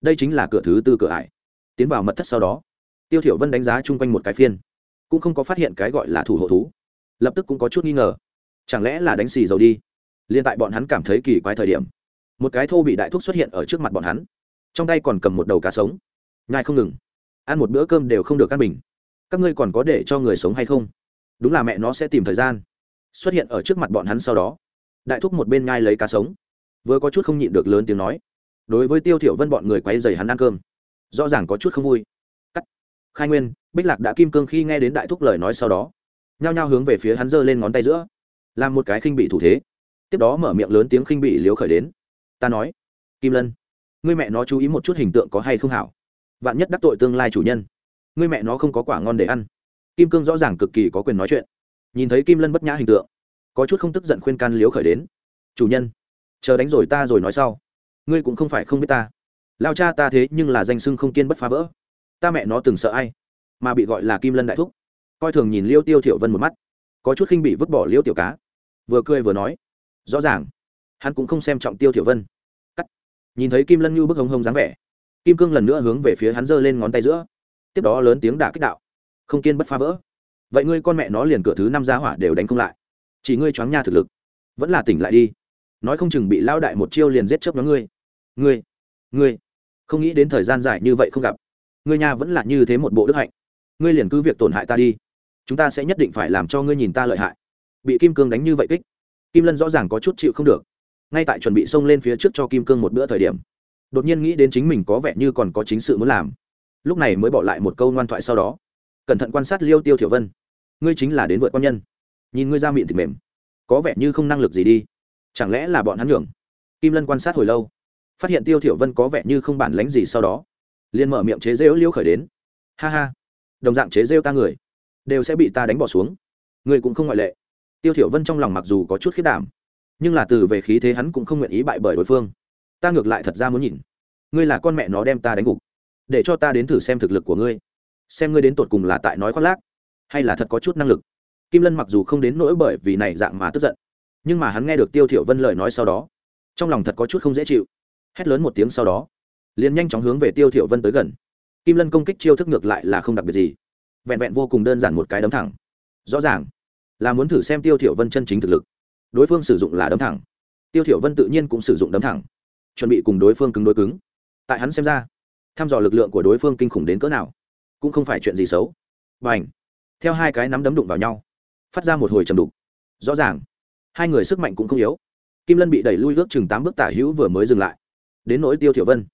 đây chính là cửa thứ tư cửa ải. Tiến vào mật thất sau đó, tiêu thiểu vân đánh giá chung quanh một cái phiên, cũng không có phát hiện cái gọi là thủ hộ thú. Lập tức cũng có chút nghi ngờ. Chẳng lẽ là đánh xì dầu đi? Liên tại bọn hắn cảm thấy kỳ quái thời điểm, một cái thô bị đại thuốc xuất hiện ở trước mặt bọn hắn. Trong tay còn cầm một đầu cá sống. Nhai không ngừng. Ăn một bữa cơm đều không được ăn bình. Các ngươi còn có để cho người sống hay không? Đúng là mẹ nó sẽ tìm thời gian. Xuất hiện ở trước mặt bọn hắn sau đó, đại thúc một bên ngai lấy cá sống, vừa có chút không nhịn được lớn tiếng nói. Đối với tiêu thiểu vân bọn người quấy rầy hắn ăn cơm, rõ ràng có chút không vui. Cắt. Khai nguyên, bích lạc đã kim cương khi nghe đến đại thúc lời nói sau đó, nhao nhao hướng về phía hắn giơ lên ngón tay giữa, làm một cái khinh bị thủ thế. Tiếp đó mở miệng lớn tiếng khinh bị liếu khởi đến. Ta nói, kim lân, ngươi mẹ nó chú ý một chút hình tượng có hay không hảo? Vạn nhất đắc tội tương lai chủ nhân, ngươi mẹ nó không có quả ngon để ăn kim cương rõ ràng cực kỳ có quyền nói chuyện. Nhìn thấy kim lân bất nhã hình tượng, có chút không tức giận khuyên can liếu khởi đến. Chủ nhân, chờ đánh rồi ta rồi nói sau. Ngươi cũng không phải không biết ta. Lao cha ta thế nhưng là danh sưng không kiên bất phá vỡ. Ta mẹ nó từng sợ ai mà bị gọi là kim lân đại thúc. Coi thường nhìn liêu tiêu thiểu vân một mắt. Có chút khinh bị vứt bỏ liêu tiểu cá. Vừa cười vừa nói, rõ ràng, hắn cũng không xem trọng tiêu thiểu vân. Cắt. Nhìn thấy kim lân như bức hồng hồng dáng vẻ, kim cương lần nữa hướng về phía hắn giơ lên ngón tay giữa. Tiếp đó lớn tiếng đả kích đạo không kiên bất phá vỡ. Vậy ngươi con mẹ nó liền cửa thứ năm giá hỏa đều đánh không lại. Chỉ ngươi choáng nha thực lực, vẫn là tỉnh lại đi. Nói không chừng bị lao đại một chiêu liền giết chớp nhóm ngươi. Ngươi ngươi, không nghĩ đến thời gian dài như vậy không gặp. Ngươi nha vẫn là như thế một bộ đức hạnh. Ngươi liền cứ việc tổn hại ta đi. Chúng ta sẽ nhất định phải làm cho ngươi nhìn ta lợi hại. Bị kim cương đánh như vậy kích, kim lân rõ ràng có chút chịu không được. Ngay tại chuẩn bị xông lên phía trước cho kim cương một bữa thời điểm, đột nhiên nghĩ đến chính mình có vẻ như còn có chính sự muốn làm. Lúc này mới bỏ lại một câu ngoan thoại sau đó cẩn thận quan sát liêu tiêu thiểu vân. Ngươi chính là đến vượt quan nhân. Nhìn ngươi ra miệng thì mềm, có vẻ như không năng lực gì đi. Chẳng lẽ là bọn hắn nhường? Kim lân quan sát hồi lâu, phát hiện tiêu thiểu vân có vẻ như không bản lãnh gì sau đó, liền mở miệng chế rêu liêu khởi đến. Ha ha, đồng dạng chế rêu ta người, đều sẽ bị ta đánh bỏ xuống. Ngươi cũng không ngoại lệ. Tiêu thiểu vân trong lòng mặc dù có chút khiết đảm, nhưng là từ về khí thế hắn cũng không nguyện ý bại bởi đối phương. Ta ngược lại thật ra muốn nhìn. Ngươi là con mẹ nó đem ta đánh gục, để cho ta đến thử xem thực lực của ngươi xem ngươi đến tột cùng là tại nói khoác lác, hay là thật có chút năng lực. Kim lân mặc dù không đến nỗi bởi vì này dạng mà tức giận, nhưng mà hắn nghe được tiêu thiểu vân lời nói sau đó, trong lòng thật có chút không dễ chịu. Hét lớn một tiếng sau đó, liền nhanh chóng hướng về tiêu thiểu vân tới gần. Kim lân công kích chiêu thức ngược lại là không đặc biệt gì, vẹn vẹn vô cùng đơn giản một cái đấm thẳng. Rõ ràng là muốn thử xem tiêu thiểu vân chân chính thực lực. Đối phương sử dụng là đấm thẳng. Tiêu thiểu vân tự nhiên cũng sử dụng đấm thẳng, chuẩn bị cùng đối phương cứng đối cứng. Tại hắn xem ra, thăm dò lực lượng của đối phương kinh khủng đến cỡ nào cũng không phải chuyện gì xấu. Và theo hai cái nắm đấm đụng vào nhau, phát ra một hồi trầm đục. Rõ ràng, hai người sức mạnh cũng không yếu. Kim lân bị đẩy lui ước chừng tám bước tả hữu vừa mới dừng lại. Đến nỗi tiêu thiểu vân,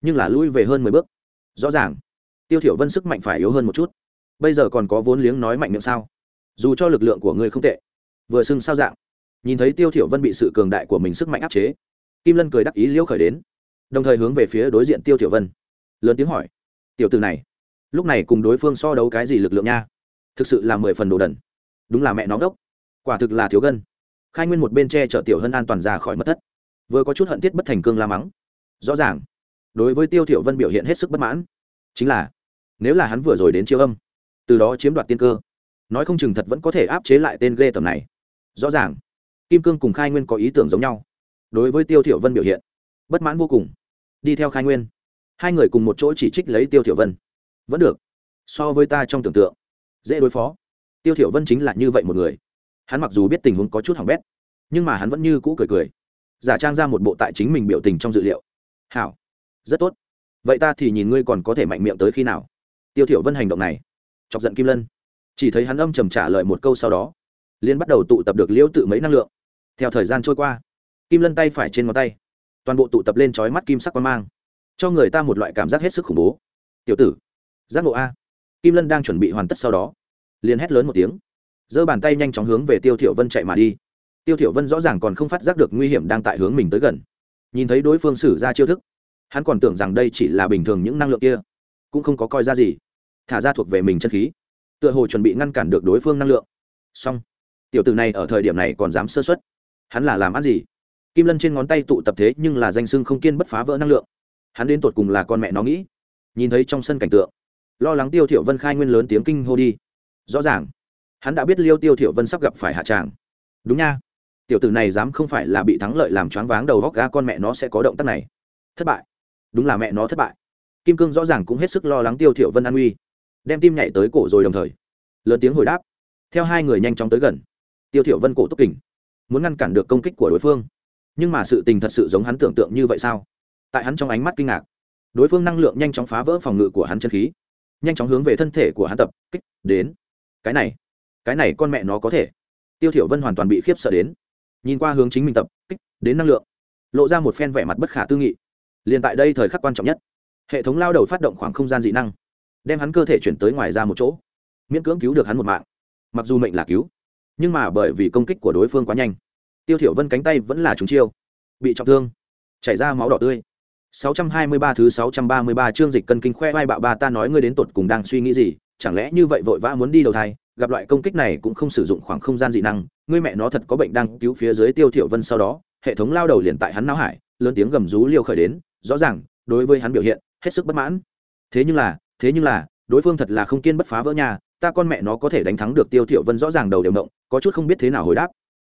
nhưng là lui về hơn mười bước. Rõ ràng, tiêu thiểu vân sức mạnh phải yếu hơn một chút. Bây giờ còn có vốn liếng nói mạnh miệng sao? Dù cho lực lượng của ngươi không tệ, vừa sưng sao dạng. Nhìn thấy tiêu thiểu vân bị sự cường đại của mình sức mạnh áp chế, kim lân cười đắc ý liễu khởi đến, đồng thời hướng về phía đối diện tiêu thiểu vân, lớn tiếng hỏi, tiểu tử này lúc này cùng đối phương so đấu cái gì lực lượng nha? Thực sự là mười phần đồ đần. Đúng là mẹ nó đốc. Quả thực là thiếu gân. Khai nguyên một bên che chở tiểu hân an toàn ra khỏi mất thất. Vừa có chút hận thiết bất thành cương la mắng. Rõ ràng, đối với tiêu thiểu vân biểu hiện hết sức bất mãn. Chính là, nếu là hắn vừa rồi đến chiêu âm, từ đó chiếm đoạt tiên cơ, nói không chừng thật vẫn có thể áp chế lại tên ghê tầm này. Rõ ràng, kim cương cùng khai nguyên có ý tưởng giống nhau. Đối với tiêu thiểu vân biểu hiện, bất mãn vô cùng. Đi theo khai nguyên, hai người cùng một chỗ chỉ trích lấy tiêu thiểu vân vẫn được. So với ta trong tưởng tượng, dễ đối phó. Tiêu thiểu vân chính là như vậy một người. Hắn mặc dù biết tình huống có chút hỏng bét, nhưng mà hắn vẫn như cũ cười cười. Giả trang ra một bộ tại chính mình biểu tình trong dự liệu. Hảo. Rất tốt. Vậy ta thì nhìn ngươi còn có thể mạnh miệng tới khi nào? Tiêu thiểu vân hành động này. Chọc giận kim lân. Chỉ thấy hắn âm trầm trả lời một câu sau đó liên bắt đầu tụ tập được liễu tự mấy năng lượng. Theo thời gian trôi qua, kim lân tay phải trên ngón tay, toàn bộ tụ tập lên chói mắt kim sắc quan mang, cho người ta một loại cảm giác hết sức khủng bố. Tiểu tử giác ngộ a. Kim lân đang chuẩn bị hoàn tất sau đó, liền hét lớn một tiếng. Giơ bàn tay nhanh chóng hướng về tiêu thiểu vân chạy mà đi. Tiêu thiểu vân rõ ràng còn không phát giác được nguy hiểm đang tại hướng mình tới gần. Nhìn thấy đối phương sử ra chiêu thức, hắn còn tưởng rằng đây chỉ là bình thường những năng lượng kia, cũng không có coi ra gì. Thả ra thuộc về mình chân khí, tựa hồ chuẩn bị ngăn cản được đối phương năng lượng. Song tiểu tử này ở thời điểm này còn dám sơ xuất hắn là làm ăn gì? Kim lân trên ngón tay tụ tập thế nhưng là danh sưng không kiên bất phá vỡ năng lượng. Hắn đến tột cùng là con mẹ nó nghĩ. Nhìn thấy trong sân cảnh tượng lo lắng tiêu thiểu vân khai nguyên lớn tiếng kinh hô đi. Rõ ràng, hắn đã biết liêu tiêu thiểu vân sắp gặp phải hạ tràng. Đúng nha. Tiểu tử này dám không phải là bị thắng lợi làm choáng váng đầu góc ga con mẹ nó sẽ có động tác này. Thất bại. Đúng là mẹ nó thất bại. Kim cương rõ ràng cũng hết sức lo lắng tiêu thiểu vân an uy đem tim nhảy tới cổ rồi đồng thời, lớn tiếng hồi đáp. Theo hai người nhanh chóng tới gần, tiêu thiểu vân cổ túc kình, muốn ngăn cản được công kích của đối phương. Nhưng mà sự tình thật sự giống hắn tưởng tượng như vậy sao? Tại hắn trong ánh mắt kinh ngạc, đối phương năng lượng nhanh chóng phá vỡ phòng ngự của hắn chân khí nhanh chóng hướng về thân thể của hắn tập, kích, đến. Cái này cái này con mẹ nó có thể. Tiêu thiểu vân hoàn toàn bị khiếp sợ đến. Nhìn qua hướng chính mình tập, kích, đến năng lượng. Lộ ra một phen vẻ mặt bất khả tư nghị. Liền tại đây thời khắc quan trọng nhất, hệ thống lao đầu phát động khoảng không gian dị năng, đem hắn cơ thể chuyển tới ngoài ra một chỗ. Miễn cưỡng cứu được hắn một mạng. Mặc dù mệnh là cứu, nhưng mà bởi vì công kích của đối phương quá nhanh, tiêu thiểu vân cánh tay vẫn là trúng chiêu, bị trọng thương, chảy ra máu đỏ tươi. 623 thứ 633 chương dịch cân kinh khoe vai bạo ba ta nói ngươi đến tột cùng đang suy nghĩ gì, chẳng lẽ như vậy vội vã muốn đi đầu thai, gặp loại công kích này cũng không sử dụng khoảng không gian dị năng, ngươi mẹ nó thật có bệnh đang cứu phía dưới tiêu thiểu vân sau đó, hệ thống lao đầu liền tại hắn não hải, lớn tiếng gầm rú liều khởi đến, rõ ràng, đối với hắn biểu hiện, hết sức bất mãn. Thế nhưng là, thế nhưng là, đối phương thật là không kiên bất phá vỡ nhà ta con mẹ nó có thể đánh thắng được tiêu thiểu vân rõ ràng đầu đều động, có chút không biết thế nào hồi đáp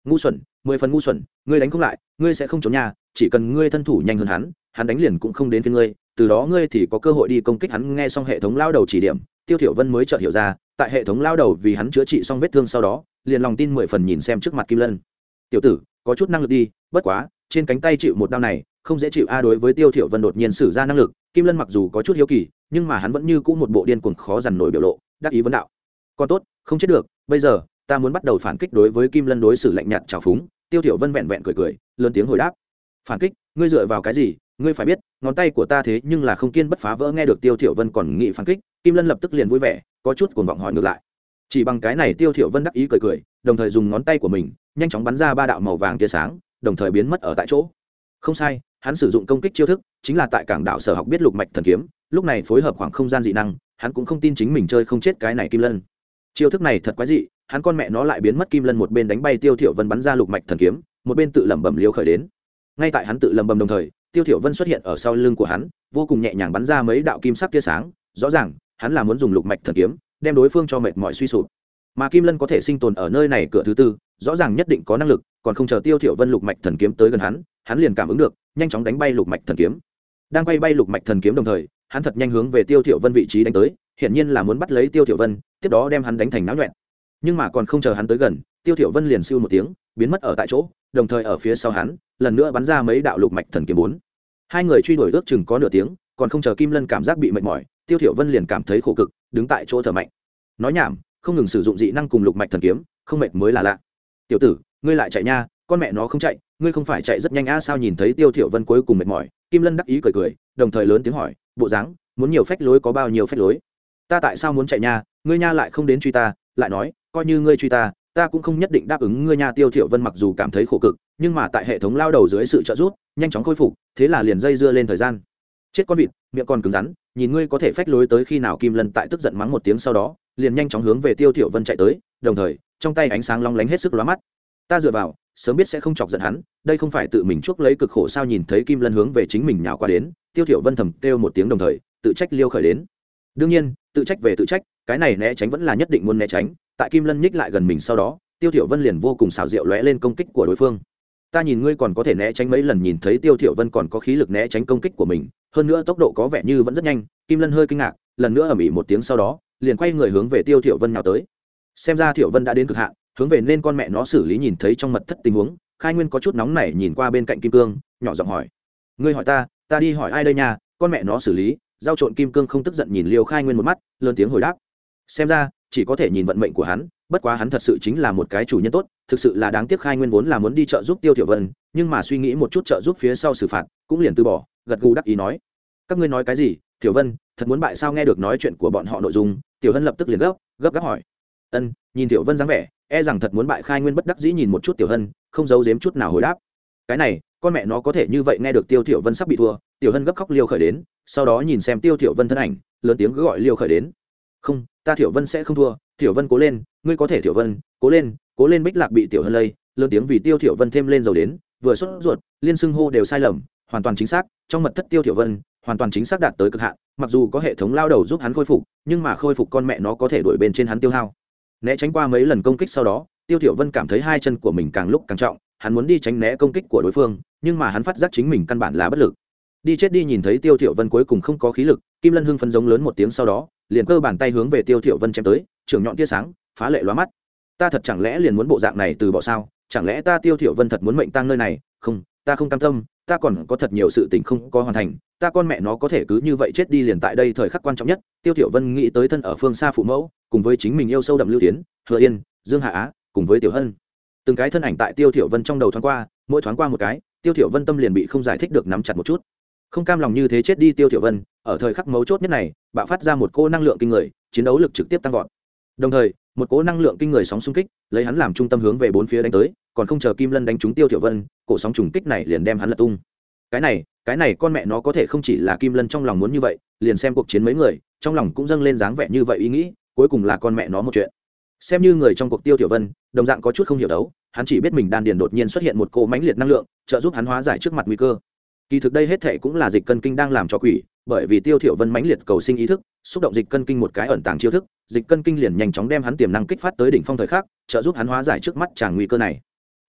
ngu xuẩn, mười phần ngu xuẩn, ngươi đánh không lại, ngươi sẽ không trốn nhà, chỉ cần ngươi thân thủ nhanh hơn hắn hắn đánh liền cũng không đến với ngươi, từ đó ngươi thì có cơ hội đi công kích hắn nghe xong hệ thống lao đầu chỉ điểm, tiêu thiểu vân mới chợt hiểu ra, tại hệ thống lao đầu vì hắn chữa trị xong vết thương sau đó, liền lòng tin mười phần nhìn xem trước mặt kim lân. Tiểu tử, có chút năng lực đi, bất quá, trên cánh tay chịu một đau này, không dễ chịu a. Đối với tiêu thiểu vân đột nhiên sử ra năng lực, kim lân mặc dù có chút hiếu kỳ, nhưng mà hắn vẫn như cũ một bộ điên cuồng khó dằn nổi biểu lộ, đắc ý vấn đạo. Còn tốt, không chết được, bây giờ ta muốn bắt đầu phản kích đối với kim lân đối xử lạnh nhạt trào phúng. Tiêu thiểu vân vẹn vẹn cười cười, lớn tiếng hồi đáp. Phản kích? Ngươi dựa vào cái gì? Ngươi phải biết, ngón tay của ta thế nhưng là không kiên bất phá vỡ nghe được tiêu thiểu vân còn nghĩ phản kích, kim lân lập tức liền vui vẻ, có chút cuồng vọng hỏi ngược lại. Chỉ bằng cái này tiêu thiểu vân đắc ý cười cười, đồng thời dùng ngón tay của mình, nhanh chóng bắn ra ba đạo màu vàng tia sáng, đồng thời biến mất ở tại chỗ. Không sai, hắn sử dụng công kích chiêu thức, chính là tại cảng đảo sở học biết lục mạch thần kiếm, lúc này phối hợp khoảng không gian dị năng, hắn cũng không tin chính mình chơi không chết cái này kim lân. Chiêu thức này thật quái dị hắn con mẹ nó lại biến mất kim lân một bên đánh bay tiêu thiểu vân bắn ra lục mạch thần kiếm, một bên tự lẩm bẩm liều khởi đến. Ngay tại hắn tự lẩm bẩm đồng thời, tiêu thiểu vân xuất hiện ở sau lưng của hắn, vô cùng nhẹ nhàng bắn ra mấy đạo kim sắc tia sáng, rõ ràng, hắn là muốn dùng lục mạch thần kiếm, đem đối phương cho mệt mỏi suy sụp. Mà kim lân có thể sinh tồn ở nơi này cửa thứ tư, rõ ràng nhất định có năng lực, còn không chờ tiêu thiểu vân lục mạch thần kiếm tới gần hắn hắn liền cảm ứng được, nhanh chóng đánh bay lục mạch thần kiếm. Đang bay bay lục mạch thần kiếm đồng thời, hắn thật nhanh hướng về tiêu thiểu vân vị trí đánh tới hiện nhiên là muốn bắt lấy tiêu thiểu vân, tiếp đó đem hắn đánh thành náo nhọn nhưng mà còn không chờ hắn tới gần, tiêu thiểu vân liền siêu một tiếng, biến mất ở tại chỗ, đồng thời ở phía sau hắn, lần nữa bắn ra mấy đạo lục mạch thần kiếm bốn. Hai người truy đuổi ước chừng có nửa tiếng, còn không chờ kim lân cảm giác bị mệt mỏi, tiêu thiểu vân liền cảm thấy khổ cực, đứng tại chỗ thở mạnh. Nói nhảm, không ngừng sử dụng dị năng cùng lục mạch thần kiếm, không mệt mới là lạ. Tiểu tử, ngươi lại chạy nha, con mẹ nó không chạy, ngươi không phải chạy rất nhanh a sao nhìn thấy tiêu thiểu vân cuối cùng mệt mỏi? Kim lân đắc ý cười cười, đồng thời lớn tiếng hỏi, bộ dáng, muốn nhiều phách lối có bao nhiêu phách lối? Ta tại sao muốn chạy nha, ngươi nha lại không đến truy ta, lại nói coi như ngươi truy ta ta cũng không nhất định đáp ứng ngươi nha tiêu thiểu vân mặc dù cảm thấy khổ cực, nhưng mà tại hệ thống lao đầu dưới sự trợ giúp, nhanh chóng khôi phục, thế là liền dây dưa lên thời gian. Chết con vịt, miệng còn cứng rắn, nhìn ngươi có thể phách lối tới khi nào kim lân tại tức giận mắng một tiếng sau đó, liền nhanh chóng hướng về tiêu thiểu vân chạy tới, đồng thời, trong tay ánh sáng long lánh hết sức lóa mắt. Ta dựa vào, sớm biết sẽ không chọc giận hắn, đây không phải tự mình chuốc lấy cực khổ sao nhìn thấy kim lân hướng về chính mình nhào qua đến, tiêu thiểu vân thầm kêu một tiếng đồng thời, tự trách liêu khởi đến. Đương nhiên, tự trách về tự trách, cái này né tránh vẫn là nhất định muốn né tránh tại kim lân nhích lại gần mình sau đó, tiêu thiểu vân liền vô cùng xảo diệu lóe lên công kích của đối phương. Ta nhìn ngươi còn có thể né tránh mấy lần nhìn thấy tiêu thiểu vân còn có khí lực né tránh công kích của mình, hơn nữa tốc độ có vẻ như vẫn rất nhanh, kim lân hơi kinh ngạc, lần nữa ầm ĩ một tiếng sau đó, liền quay người hướng về tiêu thiểu vân nhào tới. Xem ra thiểu vân đã đến cực hạn, hướng về nên con mẹ nó xử lý nhìn thấy trong mật thất tình huống, khai nguyên có chút nóng nảy nhìn qua bên cạnh kim cương, nhỏ giọng hỏi. Ngươi hỏi ta ta đi hỏi ai đây nha, con mẹ nó xử lý giao trộn kim cương không tức giận nhìn liêu khai nguyên một mắt, lớn tiếng hồi đáp. Xem ra chỉ có thể nhìn vận mệnh của hắn, bất quá hắn thật sự chính là một cái chủ nhân tốt, thực sự là đáng tiếc khai nguyên vốn là muốn đi trợ giúp tiêu tiểu vân, nhưng mà suy nghĩ một chút trợ giúp phía sau xử phạt, cũng liền từ bỏ, gật gù đắc ý nói. Các ngươi nói cái gì tiểu vân, thật muốn bại sao nghe được nói chuyện của bọn họ nội dung, tiểu hân lập tức liền gấp gấp gáp hỏi. Ân, nhìn tiểu vân dáng vẻ e rằng thật muốn bại khai nguyên bất đắc dĩ nhìn một chút tiểu hân, không giấu giếm chút nào hồi đáp. Cái này, con mẹ nó có thể như vậy nghe được tiêu tiểu vân sắp bị thua, tiểu hân gấp khóc liêu khởi đến, sau đó nhìn xem tiêu tiểu vân thân ảnh, lớn tiếng gọi liêu khởi đến. Không ta Tiểu vân sẽ không thua Tiểu vân cố lên, ngươi có thể Tiểu vân, cố lên cố lên bích lạc bị tiểu hân lây, lớn tiếng vì tiêu Tiểu vân thêm lên dầu đến, vừa xuất ruột, liên xưng hô đều sai lầm, hoàn toàn chính xác, trong mật thất tiêu Tiểu vân, hoàn toàn chính xác đạt tới cực hạn, mặc dù có hệ thống lao đầu giúp hắn khôi phục, nhưng mà khôi phục con mẹ nó có thể đuổi bên trên hắn tiêu hao. Né tránh qua mấy lần công kích sau đó, tiêu Tiểu vân cảm thấy hai chân của mình càng lúc càng trọng, hắn muốn đi tránh né công kích của đối phương, nhưng mà hắn phát giác chính mình căn bản là bất lực. Đi chết đi nhìn thấy tiêu Tiểu vân cuối cùng không có khí lực, kim lân hưng phấn giống lớn một tiếng sau đó liền cơ bàn tay hướng về tiêu thiểu vân chém tới trường nhọn tia sáng, phá lệ lóa mắt. Ta thật chẳng lẽ liền muốn bộ dạng này từ bỏ sao? Chẳng lẽ ta tiêu thiểu vân thật muốn mệnh tang nơi này? Không, ta không cam tâm, ta còn có thật nhiều sự tình không có hoàn thành, ta con mẹ nó có thể cứ như vậy chết đi liền tại đây thời khắc quan trọng nhất. Tiêu thiểu vân nghĩ tới thân ở phương xa phụ mẫu, cùng với chính mình yêu sâu đậm lưu tiến thừa yên, dương hạ á, cùng với tiểu hân. Từng cái thân ảnh tại tiêu thiểu vân trong đầu thoáng qua, mỗi thoáng qua một cái, tiêu thiểu vân tâm liền bị không giải thích được nắm chặt một chút không cam lòng như thế chết đi tiêu thiểu vân, ở thời khắc mấu chốt nhất này bạo phát ra một cô năng lượng kinh người, chiến đấu lực trực tiếp tăng vọt. Đồng thời, một cỗ năng lượng kinh người sóng xung kích, lấy hắn làm trung tâm hướng về bốn phía đánh tới, còn không chờ kim lân đánh trúng tiêu thiểu vân, cổ sóng trùng kích này liền đem hắn lật tung. Cái này cái này con mẹ nó có thể không chỉ là kim lân trong lòng muốn như vậy, liền xem cuộc chiến mấy người, trong lòng cũng dâng lên dáng vẻ như vậy ý nghĩ, cuối cùng là con mẹ nó một chuyện. Xem như người trong cuộc tiêu tiểu vân, đồng dạng có chút không hiểu đấu, hắn chỉ biết mình đan điền đột nhiên xuất hiện một cỗ mãnh liệt năng lượng, trợ giúp hắn hóa giải trước mặt nguy cơ kỳ thực đây hết thệ cũng là dịch cân kinh đang làm cho quỷ bởi vì tiêu thiểu vân mãnh liệt cầu sinh ý thức xúc động dịch cân kinh một cái ẩn tàng chiêu thức dịch cân kinh liền nhanh chóng đem hắn tiềm năng kích phát tới đỉnh phong thời khắc trợ giúp hắn hóa giải trước mắt tràng nguy cơ này.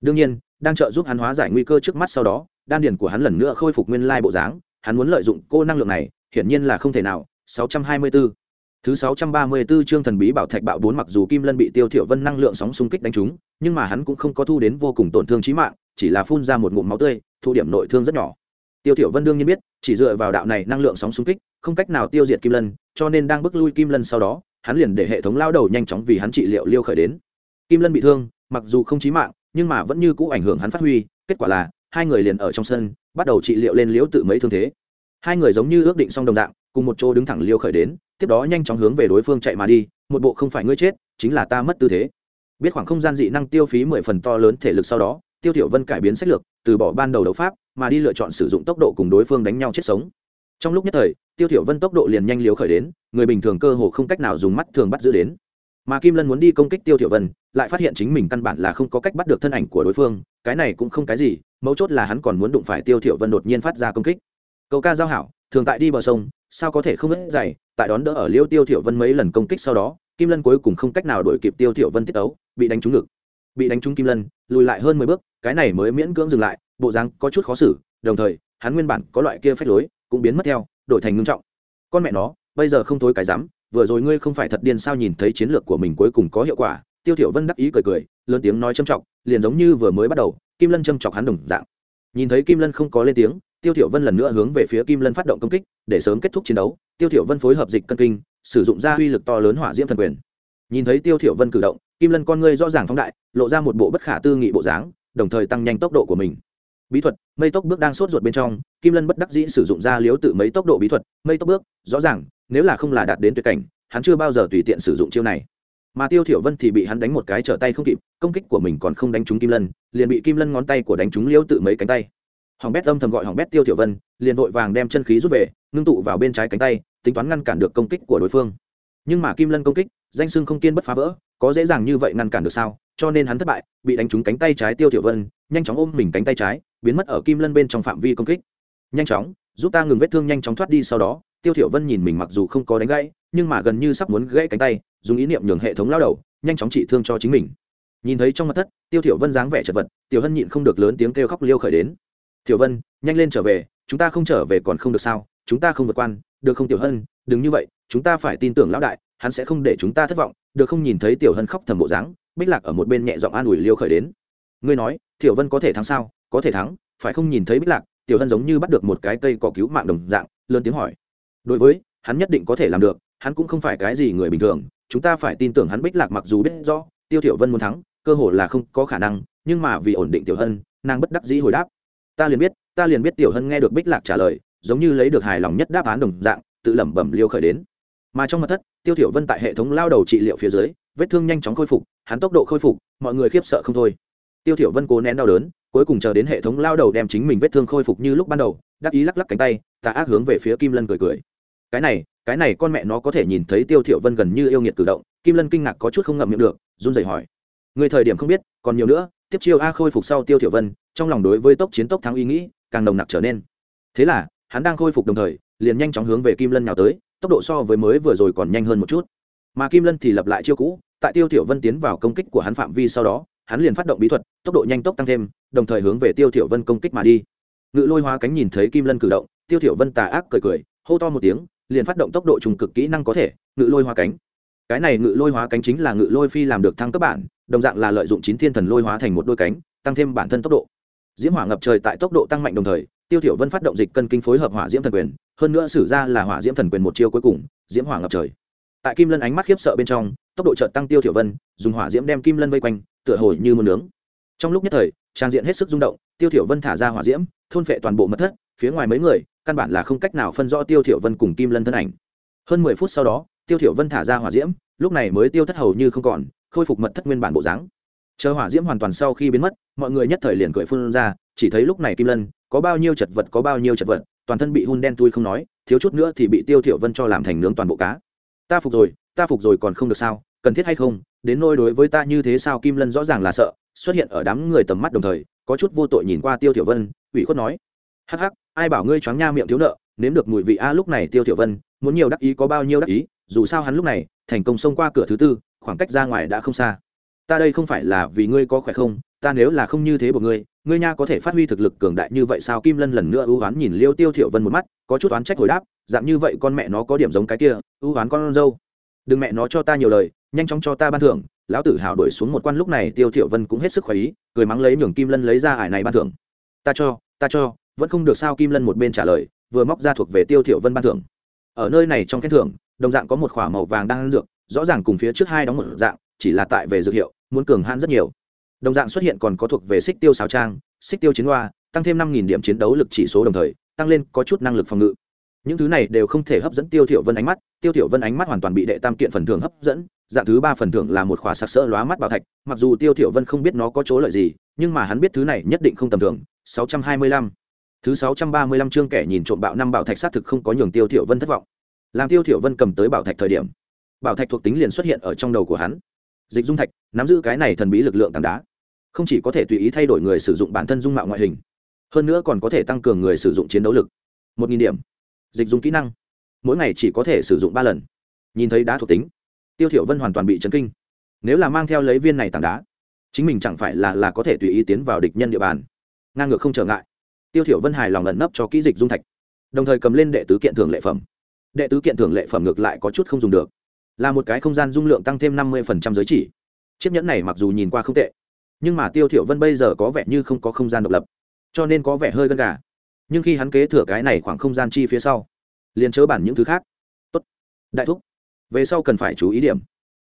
Đương nhiên đang trợ giúp hắn hóa giải nguy cơ trước mắt sau đó đan điền của hắn lần nữa khôi phục nguyên lai bộ dáng hắn muốn lợi dụng cô năng lượng này hiển nhiên là không thể nào. 624 Thứ 634 chương thần bí bảo thạch bạo bốn mặc dù Kim Lân bị Tiêu Thiểu Vân năng lượng sóng xung kích đánh trúng, nhưng mà hắn cũng không có thu đến vô cùng tổn thương chí mạng, chỉ là phun ra một ngụm máu tươi, thu điểm nội thương rất nhỏ. Tiêu Thiểu Vân đương nhiên biết, chỉ dựa vào đạo này năng lượng sóng xung kích, không cách nào tiêu diệt Kim Lân, cho nên đang bước lui Kim Lân sau đó, hắn liền để hệ thống lao đầu nhanh chóng vì hắn trị liệu liêu khởi đến. Kim Lân bị thương, mặc dù không chí mạng, nhưng mà vẫn như cũ ảnh hưởng hắn phát huy, kết quả là hai người liền ở trong sân, bắt đầu trị liệu lên liễu tự mấy thương thế. Hai người giống như ước định xong đồng dạng, cùng một chỗ đứng thẳng liêu khởi đến, tiếp đó nhanh chóng hướng về đối phương chạy mà đi một bộ không phải ngươi chết chính là ta mất tư thế biết khoảng không gian dị năng tiêu phí mười phần to lớn thể lực sau đó tiêu tiểu vân cải biến sách lược từ bỏ ban đầu đấu pháp mà đi lựa chọn sử dụng tốc độ cùng đối phương đánh nhau chết sống. Trong lúc nhất thời, tiêu thiểu vân tốc độ liền nhanh liếu khởi đến, người bình thường cơ hồ không cách nào dùng mắt thường bắt giữ đến. Mà kim lân muốn đi công kích tiêu thiểu vân, lại phát hiện chính mình căn bản là không có cách bắt được thân ảnh của đối phương, cái này cũng không cái gì, mấu chốt là hắn còn muốn đụng phải tiêu thiểu vân đột nhiên phát ra công kích. Cầu ca giao hảo, thường tại đi bờ sông, sao có thể không ngất dày tại đón đỡ ở liêu tiêu thiểu vân mấy lần công kích sau đó, kim lân cuối cùng không cách nào đuổi kịp tiêu thiểu vân tiết ấu bị đánh trúng ngực. Bị đánh trúng kim lân, lùi lại hơn mười bước cái này mới miễn cưỡng dừng lại, bộ dáng có chút khó xử, đồng thời, hắn nguyên bản có loại kia phách lối, cũng biến mất theo, đổi thành ngưng trọng. Con mẹ nó, bây giờ không thối cái dám vừa rồi ngươi không phải thật điên sao nhìn thấy chiến lược của mình cuối cùng có hiệu quả, tiêu thiểu vân đắc ý cười cười, lớn tiếng nói châm trọng liền giống như vừa mới bắt đầu, kim lân châm chọc hắn đồng dạng. Nhìn thấy kim lân không có lên tiếng, tiêu thiểu vân lần nữa hướng về phía kim lân phát động công kích, để sớm kết thúc chiến đấu, tiêu thiểu vân phối hợp dịch cân kinh, sử dụng ra uy lực to lớn hỏa diễm thần quyền. Nhìn thấy tiêu thiểu vân cử động, kim lân con ngươi rõ ràng phóng đại, lộ ra một bộ bất khả tư nghị bộ dáng đồng thời tăng nhanh tốc độ của mình. Bí thuật, mây tốc bước đang sốt ruột bên trong, kim lân bất đắc dĩ sử dụng ra liếu tự mấy tốc độ bí thuật, mây tốc bước, rõ ràng, nếu là không là đạt đến tuyệt cảnh, hắn chưa bao giờ tùy tiện sử dụng chiêu này. Mà tiêu thiểu vân thì bị hắn đánh một cái trở tay không kịp, công kích của mình còn không đánh trúng kim lân, liền bị kim lân ngón tay của đánh trúng liếu tự mấy cánh tay. Hỏng bét âm thầm gọi hỏng bét tiêu thiểu vân, liền vội vàng đem chân khí rút về, ngưng tụ vào bên trái cánh tay, tính toán ngăn cản được công kích của đối phương. Nhưng mà kim lân công kích, danh sưng không kiên bất phá vỡ có dễ dàng như vậy ngăn cản được sao? Cho nên hắn thất bại, bị đánh trúng cánh tay trái tiêu thiểu vân, nhanh chóng ôm mình cánh tay trái, biến mất ở kim lân bên trong phạm vi công kích. Nhanh chóng, giúp ta ngừng vết thương nhanh chóng thoát đi sau đó. Tiêu thiểu vân nhìn mình mặc dù không có đánh gãy, nhưng mà gần như sắp muốn gãy cánh tay, dùng ý niệm nhường hệ thống lao đầu, nhanh chóng trị thương cho chính mình. Nhìn thấy trong mặt thất, tiêu thiểu vân dáng vẻ chật vật, tiểu hân nhịn không được lớn tiếng kêu khóc liêu khởi đến. Tiểu vân, nhanh lên trở về, chúng ta không trở về còn không được sao? Chúng ta không vượt quan được không tiểu hân? Đừng như vậy, chúng ta phải tin tưởng lão đại, hắn sẽ không để chúng ta thất vọng được không nhìn thấy tiểu hân khóc thầm bộ dáng, bích lạc ở một bên nhẹ giọng an ủi liêu khởi đến. Ngươi nói, tiểu vân có thể thắng sao? Có thể thắng, phải không nhìn thấy bích lạc, tiểu hân giống như bắt được một cái cây cỏ cứu mạng đồng dạng, lớn tiếng hỏi. Đối với, hắn nhất định có thể làm được, hắn cũng không phải cái gì người bình thường, chúng ta phải tin tưởng hắn bích lạc mặc dù biết rõ, tiêu tiểu vân muốn thắng, cơ hội là không có khả năng, nhưng mà vì ổn định tiểu hân, nàng bất đắc dĩ hồi đáp. Ta liền biết, ta liền biết tiểu hân nghe được bích lạc trả lời, giống như lấy được hài lòng nhất đáp án đồng dạng, tự lẩm bẩm liêu khởi đến mà trong mặt thất, tiêu thiểu vân tại hệ thống lao đầu trị liệu phía dưới, vết thương nhanh chóng khôi phục, hắn tốc độ khôi phục, mọi người khiếp sợ không thôi. Tiêu thiểu vân cố nén đau đớn, cuối cùng chờ đến hệ thống lao đầu đem chính mình vết thương khôi phục như lúc ban đầu, đắc ý lắc lắc cánh tay, tà ác hướng về phía kim lân cười cười. Cái này cái này con mẹ nó có thể nhìn thấy tiêu thiểu vân gần như yêu nghiệt cử động, kim lân kinh ngạc có chút không ngậm miệng được, run rẩy hỏi. Người thời điểm không biết, còn nhiều nữa, tiếp chiêu a khôi phục sau tiêu thiểu vân, trong lòng đối với tốc chiến tốc thắng ý nghĩ càng nồng nặc trở nên. Thế là, hắn đang khôi phục đồng thời, liền nhanh chóng hướng về kim lân nhào tới tốc độ so với mới vừa rồi còn nhanh hơn một chút. Mà kim lân thì lập lại chiêu cũ, tại tiêu thiểu vân tiến vào công kích của hắn phạm vi sau đó, hắn liền phát động bí thuật, tốc độ nhanh tốc tăng thêm, đồng thời hướng về tiêu thiểu vân công kích mà đi. Ngự lôi hóa cánh nhìn thấy kim lân cử động, tiêu thiểu vân tà ác cười cười, hô to một tiếng, liền phát động tốc độ trùng cực kỹ năng có thể, ngự lôi hóa cánh. Cái này ngự lôi hóa cánh chính là ngự lôi phi làm được thăng cấp bản, đồng dạng là lợi dụng chín thiên thần lôi hóa thành một đôi cánh, tăng thêm bản thân tốc độ. Diễm hỏa ngập trời tại tốc độ tăng mạnh đồng thời, tiêu thiểu vân phát động dịch cân kinh phối hợp hỏa diễm thần quyền hơn nữa sử ra là hỏa diễm thần quyền một chiêu cuối cùng, diễm hỏa ngập trời. Tại kim lân ánh mắt khiếp sợ bên trong, tốc độ chợt tăng tiêu thiểu vân, dùng hỏa diễm đem kim lân vây quanh, tựa hồ như muốn nướng. Trong lúc nhất thời, trang diện hết sức rung động, tiêu thiểu vân thả ra hỏa diễm, thôn phệ toàn bộ mật thất, phía ngoài mấy người, căn bản là không cách nào phân rõ tiêu thiểu vân cùng kim lân thân ảnh. Hơn mười phút sau đó, tiêu thiểu vân thả ra hỏa diễm, lúc này mới tiêu thất hầu như không còn, khôi phục mật thất nguyên bản bộ dáng. Chờ hỏa diễm hoàn toàn sau khi biến mất, mọi người nhất thời liền cười phun ra, chỉ thấy lúc này kim lân, có bao nhiêu chật vật, có bao nhiêu chật vật toàn thân bị hun đen tui không nói, thiếu chút nữa thì bị tiêu thiểu vân cho làm thành nướng toàn bộ cá. Ta phục rồi, ta phục rồi còn không được sao, cần thiết hay không? Đến nôi đối với ta như thế sao kim lân rõ ràng là sợ, xuất hiện ở đám người tầm mắt đồng thời, có chút vô tội nhìn qua tiêu thiểu vân, ủy khuất nói. Hắc hắc, ai bảo ngươi choáng nha miệng thiếu nợ, nếm được mùi vị a lúc này tiêu thiểu vân, muốn nhiều đắc ý có bao nhiêu đắc ý, dù sao hắn lúc này, thành công xông qua cửa thứ tư, khoảng cách ra ngoài đã không xa. Ta đây không phải là vì ngươi có khỏe không, ta nếu là không như thế của ngươi ngươi nha có thể phát huy thực lực cường đại như vậy sao? Kim lân lần nữa ưu oán nhìn liêu tiêu thiểu vân một mắt, có chút oán trách hồi đáp, dạng như vậy con mẹ nó có điểm giống cái kia, ưu oán con dâu. Đừng mẹ nó cho ta nhiều lời, nhanh chóng cho ta ban thưởng. Lão tử hào đuổi xuống một quan lúc này tiêu thiểu vân cũng hết sức khoái ý, cười mắng lấy nhường kim lân lấy ra ải này ban thưởng. Ta cho ta cho, vẫn không được sao? Kim lân một bên trả lời, vừa móc ra thuộc về tiêu thiểu vân ban thưởng. Ở nơi này trong khen thưởng, đồng dạng có một khỏa màu vàng đang dược, rõ ràng cùng phía trước hai đóng một dạng, chỉ là tại về dược hiệu, muốn cường hãn rất nhiều đồng dạng xuất hiện còn có thuộc về xích tiêu sáo trang, xích tiêu chiến hoa, tăng thêm năm điểm chiến đấu lực chỉ số đồng thời, tăng lên có chút năng lực phòng ngự. Những thứ này đều không thể hấp dẫn tiêu thiểu vân ánh mắt, tiêu thiểu vân ánh mắt hoàn toàn bị đệ tam kiện phần thưởng hấp dẫn, dạng thứ ba phần thưởng là một khóa sặc sỡ lóa mắt bảo thạch, mặc dù tiêu thiểu vân không biết nó có chỗ lợi gì, nhưng mà hắn biết thứ này nhất định không tầm thường 625 thứ 635 chương kẻ nhìn trộm bạo năm bảo thạch xác thực không có nhường tiêu thiểu vân thất vọng. Làm tiêu thiểu vân cầm tới bảo thạch thời điểm, bảo thạch thuộc tính liền xuất hiện ở trong đầu của hắn dịch dung thạch, nắm giữ cái này thần bí lực lượng tảng đá. Không chỉ có thể tùy ý thay đổi người sử dụng bản thân dung mạo ngoại hình, hơn nữa còn có thể tăng cường người sử dụng chiến đấu lực. Một nghìn điểm. Dịch dung kỹ năng. Mỗi ngày chỉ có thể sử dụng ba lần. Nhìn thấy đá thuộc tính, tiêu thiểu vân hoàn toàn bị chấn kinh. Nếu là mang theo lấy viên này tảng đá, chính mình chẳng phải là là có thể tùy ý tiến vào địch nhân địa bàn. Ngang ngược không trở ngại. Tiêu thiểu vân hài lòng ẩn nấp cho kỹ dịch dung thạch, đồng thời cầm lên đệ tứ kiện thưởng lệ phẩm. Đệ tứ kiện thưởng lệ phẩm ngược lại có chút không dùng được là một cái không gian dung lượng tăng thêm năm mươi giới chỉ. Chiếc nhẫn này mặc dù nhìn qua không tệ, nhưng mà tiêu thiểu vân bây giờ có vẻ như không có không gian độc lập, cho nên có vẻ hơi gân gà. Nhưng khi hắn kế thừa cái này khoảng không gian chi phía sau, liền chớ bản những thứ khác. Tốt, đại thúc, về sau cần phải chú ý điểm.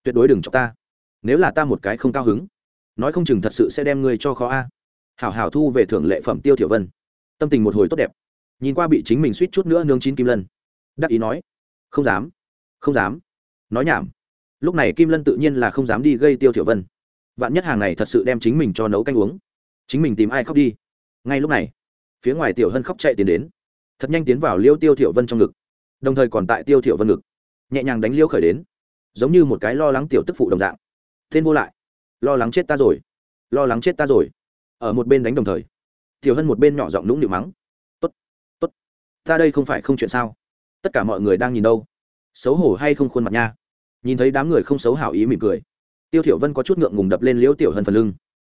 Tuyệt đối đừng cho ta. Nếu là ta một cái không cao hứng, nói không chừng thật sự sẽ đem ngươi cho khó a. Hảo hảo thu về thưởng lệ phẩm tiêu thiểu vân. Tâm tình một hồi tốt đẹp. Nhìn qua bị chính mình suýt chút nữa nương chín kim lân. Đắc ý nói, không dám không dám nói nhảm. Lúc này kim lân tự nhiên là không dám đi gây tiêu thiểu vân. Vạn nhất hàng này thật sự đem chính mình cho nấu canh uống. Chính mình tìm ai khóc đi? Ngay lúc này, phía ngoài tiểu hân khóc chạy tiến đến. Thật nhanh tiến vào liêu tiêu thiểu vân trong ngực. Đồng thời còn tại tiêu thiểu vân ngực. Nhẹ nhàng đánh liêu khởi đến. Giống như một cái lo lắng tiểu tức phụ đồng dạng. Tên vô lại. Lo lắng chết ta rồi. Lo lắng chết ta rồi. Ở một bên đánh đồng thời, tiểu hân một bên nhỏ giọng nũng nịu mắng. Tốt tốt. Ta đây không phải không chuyện sao? Tất cả mọi người đang nhìn đâu? Xấu hổ hay không khuôn mặt nha. Nhìn thấy đám người không xấu hảo ý mỉm cười, tiêu thiểu vân có chút ngượng ngùng đập lên liễu tiểu hân phần lưng,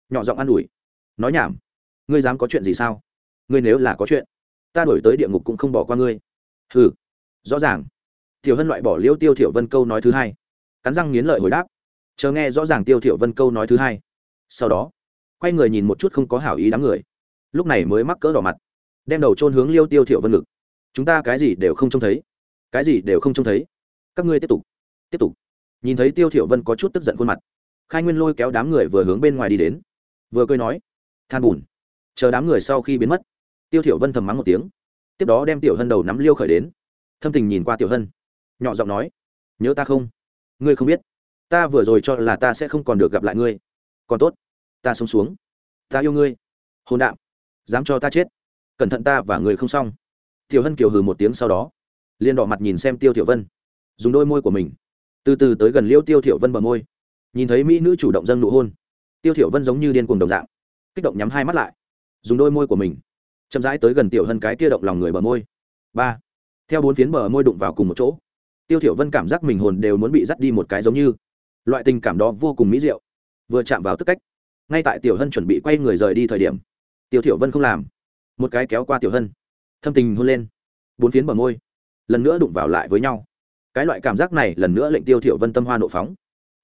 nhỏ giọng an ủi, nói nhảm, ngươi dám có chuyện gì sao? Ngươi nếu là có chuyện, ta đổi tới địa ngục cũng không bỏ qua ngươi. Hừ, rõ ràng. Tiểu hân loại bỏ liễu tiêu thiểu vân câu nói thứ hai, cắn răng nghiến lợi hồi đáp chờ nghe rõ ràng tiêu thiểu vân câu nói thứ hai. Sau đó, quay người nhìn một chút không có hảo ý đám người, lúc này mới mắc cỡ đỏ mặt, đem đầu trôn hướng liêu tiêu thiểu vân ngực, chúng ta cái gì đều không trông thấy cái gì đều không trông thấy. Các ngươi tiếp tục tiếp tục. Nhìn thấy tiêu thiểu vân có chút tức giận khuôn mặt, khai nguyên lôi kéo đám người vừa hướng bên ngoài đi đến, vừa cười nói, than buồn chờ đám người sau khi biến mất. Tiêu thiểu vân thầm mắng một tiếng, tiếp đó đem tiểu hân đầu nắm liêu khởi đến, thâm tình nhìn qua tiểu hân, nhỏ giọng nói, nhớ ta không? Ngươi không biết, ta vừa rồi cho là ta sẽ không còn được gặp lại ngươi. Còn tốt, ta sống xuống. Ta yêu ngươi hôn đạm, dám cho ta chết. Cẩn thận ta và người không xong. Tiểu hân kiều hừ một tiếng sau đó liền đỏ mặt nhìn xem tiêu tiểu vân, dùng đôi môi của mình, từ từ tới gần liêu tiêu tiểu vân bờ môi, nhìn thấy mỹ nữ chủ động dâng nụ hôn. Tiêu tiểu vân giống như điên cuồng đồng dạng, kích động nhắm hai mắt lại, dùng đôi môi của mình, chậm rãi tới gần tiểu hân cái kia động lòng người bờ môi. Ba, theo bốn phiến bờ môi đụng vào cùng một chỗ, tiêu tiểu vân cảm giác mình hồn đều muốn bị dắt đi một cái giống như, loại tình cảm đó vô cùng mỹ diệu, vừa chạm vào tức cách, ngay tại tiểu hân chuẩn bị quay người rời đi thời điểm, tiêu tiểu vân không làm, một cái kéo qua tiểu hân, thâm tình hôn lên, bốn phiến bờ môi lần nữa đụng vào lại với nhau. Cái loại cảm giác này lần nữa lệnh tiêu tiểu vân tâm hoa nộ phóng.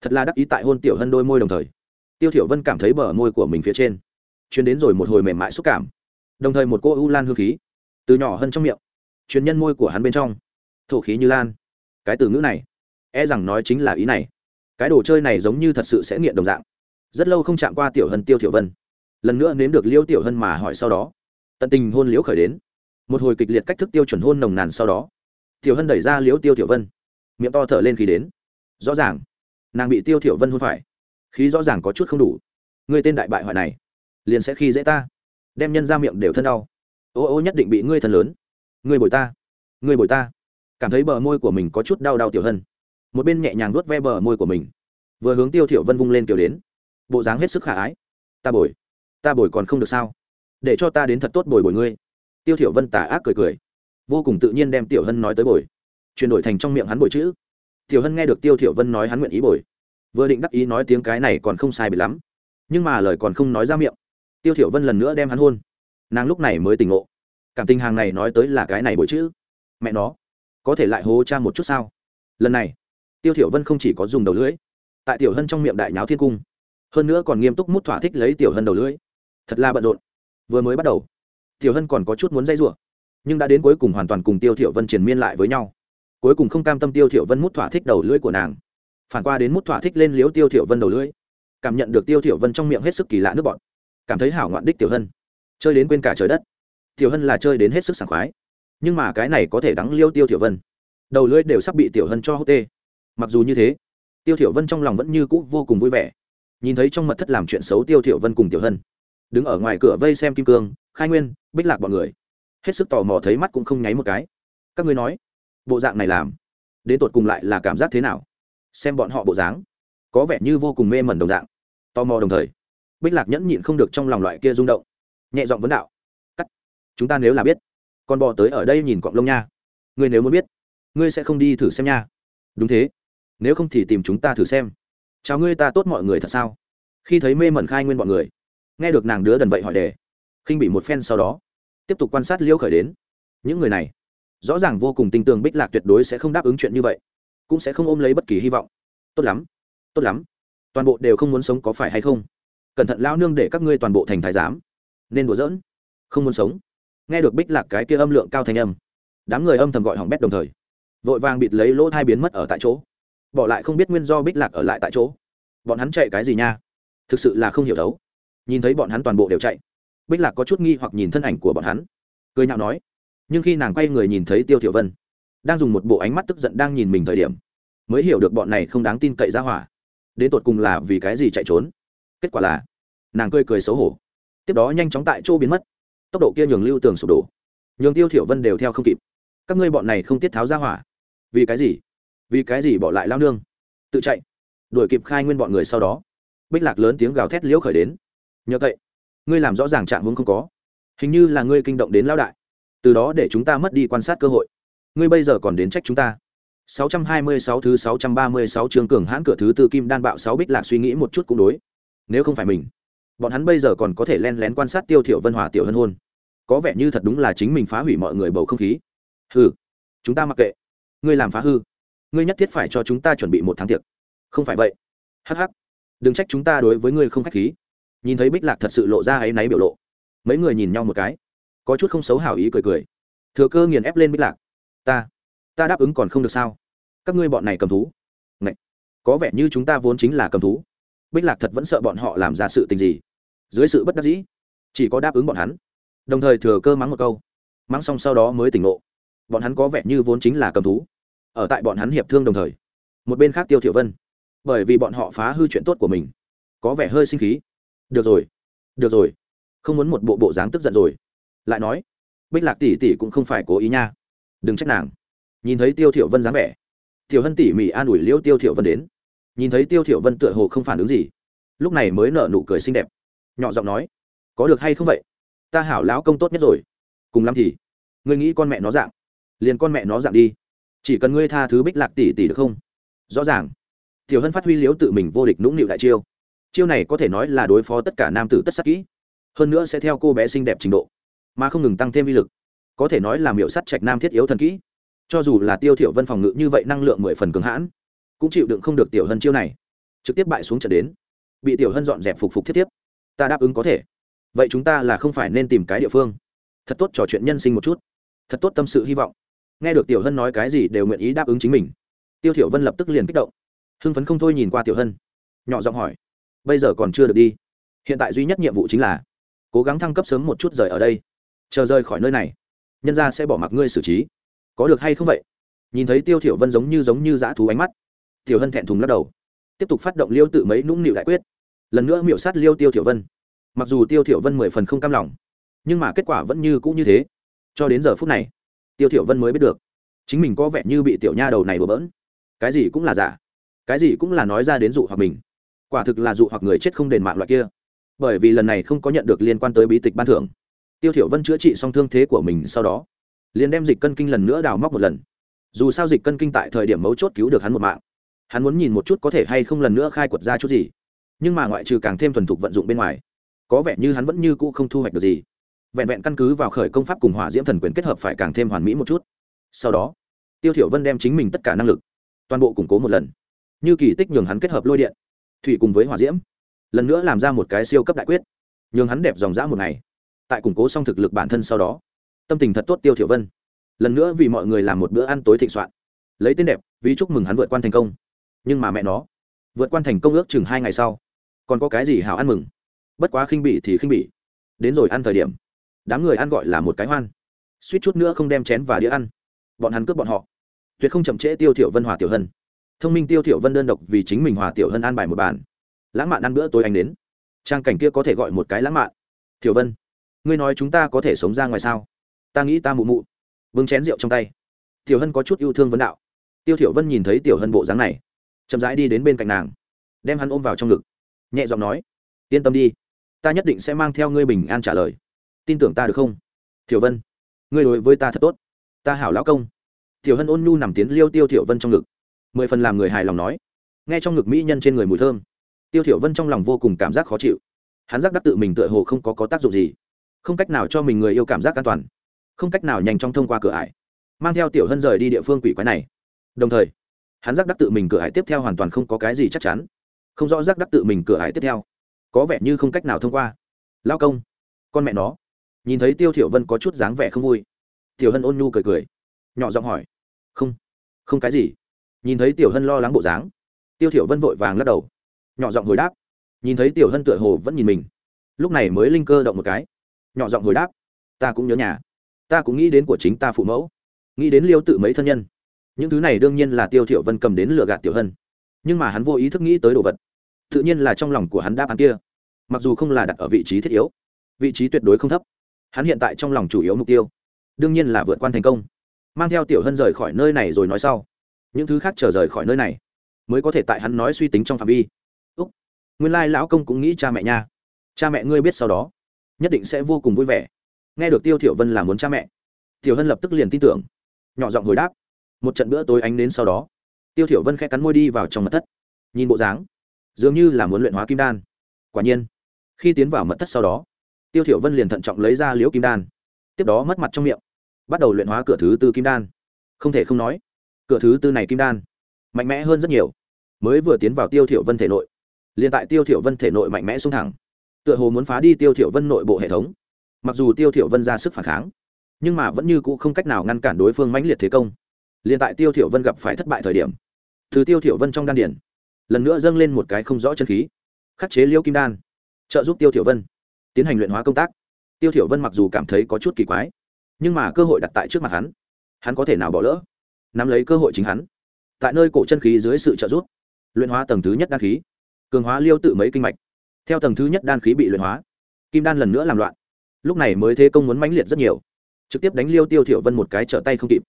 Thật là đắc ý tại hôn tiểu hân đôi môi đồng thời. Tiêu tiểu vân cảm thấy bờ môi của mình phía trên chuyến đến rồi một hồi mềm mại xúc cảm. Đồng thời một cô u lan hương khí từ nhỏ hơn trong miệng chuyến nhân môi của hắn bên trong. Thổ khí như lan. Cái từ ngữ này e rằng nói chính là ý này. Cái đồ chơi này giống như thật sự sẽ nghiện đồng dạng. Rất lâu không chạm qua tiểu hân tiêu tiểu vân. Lần nữa nếm được liêu tiểu hân mà hỏi sau đó, tận tình hôn liễu khởi đến. Một hồi kịch liệt cách thức tiêu chuẩn hôn nồng nàn sau đó tiểu hân đẩy ra liễu tiêu tiểu vân. Miệng to thở lên khi đến. Rõ ràng, nàng bị tiêu tiểu vân hôn phải. Khí rõ ràng có chút không đủ. Người tên đại bại hoại này, liền sẽ khi dễ ta. Đem nhân ra miệng đều thân đau. Ô ô nhất định bị ngươi thân lớn. Ngươi bồi ta. Ngươi bồi ta. Cảm thấy bờ môi của mình có chút đau đau tiểu hân. Một bên nhẹ nhàng nuốt ve bờ môi của mình. Vừa hướng tiêu thiểu vân vung lên kiểu đến. Bộ dáng hết sức khả ái. Ta bồi. Ta bồi còn không được sao? Để cho ta đến thật tốt bồi bồi ngươi. Tiêu thiểu vân tà ác cười cười vô cùng tự nhiên đem tiểu hân nói tới bồi. Chuyển đổi thành trong miệng hắn bồi chữ. Tiểu hân nghe được tiêu thiểu vân nói hắn nguyện ý bồi. Vừa định đắc ý nói tiếng cái này còn không sai bị lắm. Nhưng mà lời còn không nói ra miệng. Tiêu thiểu vân lần nữa đem hắn hôn. Nàng lúc này mới tỉnh ngộ. Cảm tình hàng này nói tới là cái này bồi chữ. Mẹ nó, có thể lại hố cha một chút sao? Lần này, tiêu thiểu vân không chỉ có dùng đầu lưỡi, tại tiểu hân trong miệng đại nháo thiên cung, hơn nữa còn nghiêm túc mút thỏa thích lấy tiểu hân đầu lưỡi. Thật là bận rộn. Vừa mới bắt đầu, tiểu hân còn có chút muốn dây rủa nhưng đã đến cuối cùng hoàn toàn cùng tiêu thiểu vân triền miên lại với nhau. Cuối cùng không cam tâm tiêu thiểu vân mút thỏa thích đầu lưỡi của nàng. Phản qua đến mút thỏa thích lên liếu tiêu thiểu vân đầu lưỡi. Cảm nhận được tiêu thiểu vân trong miệng hết sức kỳ lạ nước bọt. Cảm thấy hảo ngoạn đích tiểu hân. Chơi đến quên cả trời đất. Tiểu hân là chơi đến hết sức sảng khoái. Nhưng mà cái này có thể đắng liêu tiêu thiểu vân. Đầu lưỡi đều sắp bị tiểu hân cho hốt tê. Mặc dù như thế, tiêu thiểu vân trong lòng vẫn như cũ vô cùng vui vẻ. Nhìn thấy trong mật thất làm chuyện xấu tiêu thiểu vân cùng tiểu hân. Đứng ở ngoài cửa vây xem kim cương, khai nguyên, bích lạc bọn người hết sức tò mò thấy mắt cũng không nháy một cái. Các ngươi nói, bộ dạng này làm, đến tột cùng lại là cảm giác thế nào? Xem bọn họ bộ dáng, có vẻ như vô cùng mê mẩn đồng dạng. Tò mò đồng thời, bích lạc nhẫn nhịn không được trong lòng loại kia rung động. Nhẹ giọng vấn đạo, cắt, chúng ta nếu là biết, con bò tới ở đây nhìn cọng lông nha. Ngươi nếu muốn biết, ngươi sẽ không đi thử xem nha. Đúng thế, nếu không thì tìm chúng ta thử xem. Chào ngươi ta tốt mọi người thật sao? Khi thấy mê mẩn khai nguyên bọn người, nghe được nàng đứa đần vậy hỏi đề, khinh bị một phen sau đó tiếp tục quan sát liêu khởi đến. Những người này, rõ ràng vô cùng tin tưởng bích lạc tuyệt đối sẽ không đáp ứng chuyện như vậy, cũng sẽ không ôm lấy bất kỳ hy vọng. Tốt lắm tốt lắm, toàn bộ đều không muốn sống có phải hay không? Cẩn thận lao nương để các ngươi toàn bộ thành thái giám, nên đùa giỡn, không muốn sống. Nghe được bích lạc cái kia âm lượng cao thanh âm, đám người âm thầm gọi hỏng bét đồng thời, vội vàng bịt lấy lỗ thai biến mất ở tại chỗ. Bỏ lại không biết nguyên do bích lạc ở lại tại chỗ. Bọn hắn chạy cái gì nha? Thực sự là không hiểu đấu nhìn thấy bọn hắn toàn bộ đều chạy bích lạc có chút nghi hoặc nhìn thân ảnh của bọn hắn. Cười nhạo nói, nhưng khi nàng quay người nhìn thấy tiêu thiểu vân, đang dùng một bộ ánh mắt tức giận đang nhìn mình thời điểm, mới hiểu được bọn này không đáng tin cậy ra hỏa. Đến tột cùng là vì cái gì chạy trốn? Kết quả là, nàng cười cười xấu hổ. Tiếp đó nhanh chóng tại chỗ biến mất. Tốc độ kia nhường lưu tường sụp đổ. Nhường tiêu thiểu vân đều theo không kịp. Các ngươi bọn này không tiết tháo ra hỏa. Vì cái gì? Vì cái gì bỏ lại lao nương? Tự chạy. Đuổi kịp khai nguyên bọn người sau đó. Bích lạc lớn tiếng gào thét liễu khởi đến. Nhờ vậy ngươi làm rõ ràng trạng hướng không có. Hình như là ngươi kinh động đến lão đại. Từ đó để chúng ta mất đi quan sát cơ hội. Ngươi bây giờ còn đến trách chúng ta. 626 thứ 636 trường cường hãn cửa thứ tư kim đan bạo 6 bích lạc suy nghĩ một chút cũng đối. Nếu không phải mình, bọn hắn bây giờ còn có thể len lén quan sát tiêu thiểu vân hòa tiểu hân hôn. Có vẻ như thật đúng là chính mình phá hủy mọi người bầu không khí. Hừ, chúng ta mặc kệ. Ngươi làm phá hư. Ngươi nhất thiết phải cho chúng ta chuẩn bị một tháng tiệc. Không phải vậy. Hắc hắc. Đừng trách chúng ta đối với ngươi không khách khí nhìn thấy bích lạc thật sự lộ ra áy náy biểu lộ. Mấy người nhìn nhau một cái. Có chút không xấu hảo ý cười cười. Thừa cơ nghiền ép lên bích lạc. Ta ta đáp ứng còn không được sao? Các ngươi bọn này cầm thú. Ngậy. có vẻ như chúng ta vốn chính là cầm thú. Bích lạc thật vẫn sợ bọn họ làm ra sự tình gì. Dưới sự bất đắc dĩ, chỉ có đáp ứng bọn hắn. Đồng thời thừa cơ mắng một câu. Mắng xong sau đó mới tỉnh ngộ. Bọn hắn có vẻ như vốn chính là cầm thú. Ở tại bọn hắn hiệp thương đồng thời. Một bên khác tiêu thiểu vân. Bởi vì bọn họ phá hư chuyện tốt của mình, có vẻ hơi sinh khí được rồi được rồi. Không muốn một bộ bộ dáng tức giận rồi. Lại nói, bích lạc tỷ tỷ cũng không phải cố ý nha. Đừng trách nàng. Nhìn thấy tiêu thiểu vân dáng vẻ, tiểu hân tỉ mỉ an ủi liêu tiêu thiểu vân đến. Nhìn thấy tiêu thiểu vân tựa hồ không phản ứng gì, lúc này mới nở nụ cười xinh đẹp. Nhỏ giọng nói, có được hay không vậy? Ta hảo lão công tốt nhất rồi. Cùng lắm thì, ngươi nghĩ con mẹ nó dạng, liền con mẹ nó dạng đi. Chỉ cần ngươi tha thứ bích lạc tỷ tỷ được không? Rõ ràng, tiểu hân phát huy liếu tự mình vô địch nũng nịu đại chiêu chiêu này có thể nói là đối phó tất cả nam tử tất sắc kỹ, hơn nữa sẽ theo cô bé xinh đẹp trình độ, mà không ngừng tăng thêm uy lực, có thể nói là miệu sắt trạch nam thiết yếu thần kỹ. Cho dù là tiêu thiểu vân phòng ngự như vậy năng lượng mười phần cứng hãn, cũng chịu đựng không được tiểu hân chiêu này, trực tiếp bại xuống trận đến, bị tiểu hân dọn dẹp phục phục thiết tiếp, ta đáp ứng có thể. Vậy chúng ta là không phải nên tìm cái địa phương. Thật tốt trò chuyện nhân sinh một chút, thật tốt tâm sự hy vọng. Nghe được tiểu hân nói cái gì đều nguyện ý đáp ứng chính mình. Tiêu thiểu vân lập tức liền kích động, hưng phấn không thôi nhìn qua tiểu hân, nhỏ giọng hỏi bây giờ còn chưa được đi. Hiện tại duy nhất nhiệm vụ chính là cố gắng thăng cấp sớm một chút rời ở đây. Chờ rời khỏi nơi này, nhân gia sẽ bỏ mặc ngươi xử trí. Có được hay không vậy? Nhìn thấy tiêu thiểu vân giống như giống như dã thú ánh mắt, tiểu hân thẹn thùng lắc đầu. Tiếp tục phát động liêu tự mấy nũng nịu đại quyết. Lần nữa miểu sát liêu tiêu thiểu vân. Mặc dù tiêu thiểu vân mười phần không cam lòng, nhưng mà kết quả vẫn như cũ như thế. Cho đến giờ phút này, tiêu thiểu vân mới biết được, chính mình có vẻ như bị tiểu nha đầu này đùa bỡn. Cái gì cũng là giả, cái gì cũng là nói ra đến dụ hoặc mình quả thực là dụ hoặc người chết không đền mạng loại kia. Bởi vì lần này không có nhận được liên quan tới bí tịch ban thưởng. Tiêu thiểu vân chữa trị xong thương thế của mình sau đó, liền đem dịch cân kinh lần nữa đào móc một lần. Dù sao dịch cân kinh tại thời điểm mấu chốt cứu được hắn một mạng. Hắn muốn nhìn một chút có thể hay không lần nữa khai quật ra chút gì. Nhưng mà ngoại trừ càng thêm thuần thục vận dụng bên ngoài, có vẻ như hắn vẫn như cũ không thu hoạch được gì. Vẹn vẹn căn cứ vào khởi công pháp cùng hỏa diễm thần quyền kết hợp phải càng thêm hoàn mỹ một chút. Sau đó, tiêu thiểu vân đem chính mình tất cả năng lực toàn bộ củng cố một lần. Như kỳ tích nhường hắn kết hợp lôi điện thủy cùng với hỏa diễm. Lần nữa làm ra một cái siêu cấp đại quyết. Nhường hắn đẹp dòng dã một ngày. Tại củng cố xong thực lực bản thân sau đó, tâm tình thật tốt tiêu thiểu vân. Lần nữa vì mọi người làm một bữa ăn tối thịnh soạn. Lấy tên đẹp, vì chúc mừng hắn vượt qua thành công. Nhưng mà mẹ nó, vượt qua thành công ước chừng hai ngày sau, còn có cái gì hảo ăn mừng? Bất quá khinh bỉ thì khinh bỉ. Đến rồi ăn thời điểm, đám người ăn gọi là một cái hoan. Suýt chút nữa không đem chén và đĩa ăn. Bọn hắn cướp bọn họ. Tuyệt không chậm trễ tiêu thiểu vân hòa tiểu hân thông minh tiêu thiểu vân đơn độc vì chính mình hòa tiểu hân an bài một bàn. Lãng mạn ăn bữa tối anh đến. Trang cảnh kia có thể gọi một cái lãng mạn. Tiểu vân, ngươi nói chúng ta có thể sống ra ngoài sao? Ta nghĩ ta mụ mụ. Vương chén rượu trong tay. Tiểu hân có chút yêu thương vấn đạo. Tiêu thiểu vân nhìn thấy tiểu hân bộ dáng này, chậm rãi đi đến bên cạnh nàng, đem hắn ôm vào trong ngực, nhẹ giọng nói, yên tâm đi, ta nhất định sẽ mang theo ngươi bình an trả lời. Tin tưởng ta được không? Thiểu vân, ngươi đối với ta thật tốt. Ta hảo lão công. Tiểu hân ôn nhu nằm tiến liêu tiêu thiểu vân trong ngực mười phần làm người hài lòng nói. Nghe trong ngực mỹ nhân trên người mùi thơm, tiêu thiểu vân trong lòng vô cùng cảm giác khó chịu. Hắn giác đắc tự mình tựa hồ không có có tác dụng gì, không cách nào cho mình người yêu cảm giác an toàn, không cách nào nhanh chóng thông qua cửa ải, mang theo tiểu hân rời đi địa phương quỷ quái này. Đồng thời, hắn giác đắc tự mình cửa ải tiếp theo hoàn toàn không có cái gì chắc chắn, không rõ giác đắc tự mình cửa ải tiếp theo có vẻ như không cách nào thông qua. Lao công, con mẹ nó. Nhìn thấy tiêu thiểu vân có chút dáng vẻ không vui, tiểu hân ôn nhu cười cười, nhỏ giọng hỏi, không không cái gì nhìn thấy tiểu hân lo lắng bộ dáng. Tiêu thiểu vân vội vàng lắc đầu, nhỏ giọng hồi đáp. Nhìn thấy tiểu hân tựa hồ vẫn nhìn mình. Lúc này mới linh cơ động một cái. Nhỏ giọng hồi đáp, ta cũng nhớ nhà. Ta cũng nghĩ đến của chính ta phụ mẫu. Nghĩ đến liêu tự mấy thân nhân. Những thứ này đương nhiên là tiêu thiểu vân cầm đến lừa gạt tiểu hân. Nhưng mà hắn vô ý thức nghĩ tới đồ vật. Tự nhiên là trong lòng của hắn đáp án kia. Mặc dù không là đặt ở vị trí thiết yếu, vị trí tuyệt đối không thấp. Hắn hiện tại trong lòng chủ yếu mục tiêu, đương nhiên là vượt qua thành công. Mang theo tiểu hân rời khỏi nơi này rồi nói sau những thứ khác trở rời khỏi nơi này, mới có thể tại hắn nói suy tính trong phạm vi. Úc, nguyên lai lão công cũng nghĩ cha mẹ nha. Cha mẹ ngươi biết sau đó, nhất định sẽ vô cùng vui vẻ. Nghe được tiêu thiểu vân là muốn cha mẹ, tiểu hân lập tức liền tin tưởng. Nhỏ giọng hồi đáp. Một trận bữa tối ánh đến sau đó, tiêu thiểu vân khẽ cắn môi đi vào trong mật thất. Nhìn bộ dáng, dường như là muốn luyện hóa kim đan. Quả nhiên, khi tiến vào mật thất sau đó, tiêu thiểu vân liền thận trọng lấy ra liễu kim đan. Tiếp đó mất mặt trong miệng, bắt đầu luyện hóa cửa thứ tư kim đan. Không thể không nói cửa thứ tư này kim đan, mạnh mẽ hơn rất nhiều, mới vừa tiến vào tiêu thiểu vân thể nội. Liền tại tiêu thiểu vân thể nội mạnh mẽ xuống thẳng, tựa hồ muốn phá đi tiêu thiểu vân nội bộ hệ thống. Mặc dù tiêu thiểu vân ra sức phản kháng, nhưng mà vẫn như cũ không cách nào ngăn cản đối phương mãnh liệt thế công. Liền tại tiêu thiểu vân gặp phải thất bại thời điểm, từ tiêu thiểu vân trong đan điển lần nữa dâng lên một cái không rõ chân khí, khắc chế liễu kim đan, trợ giúp tiêu thiểu vân tiến hành luyện hóa công tác. Tiêu thiểu vân mặc dù cảm thấy có chút kỳ quái, nhưng mà cơ hội đặt tại trước mặt hắn hắn có thể nào bỏ lỡ? Nắm lấy cơ hội chính hắn. Tại nơi cổ chân khí dưới sự trợ giúp luyện hóa tầng thứ nhất đan khí cường hóa liêu tự mấy kinh mạch. Theo tầng thứ nhất đan khí bị luyện hóa kim đan lần nữa làm loạn. Lúc này mới thế công muốn mãnh liệt rất nhiều. Trực tiếp đánh liêu tiêu thiểu vân một cái trở tay không kịp.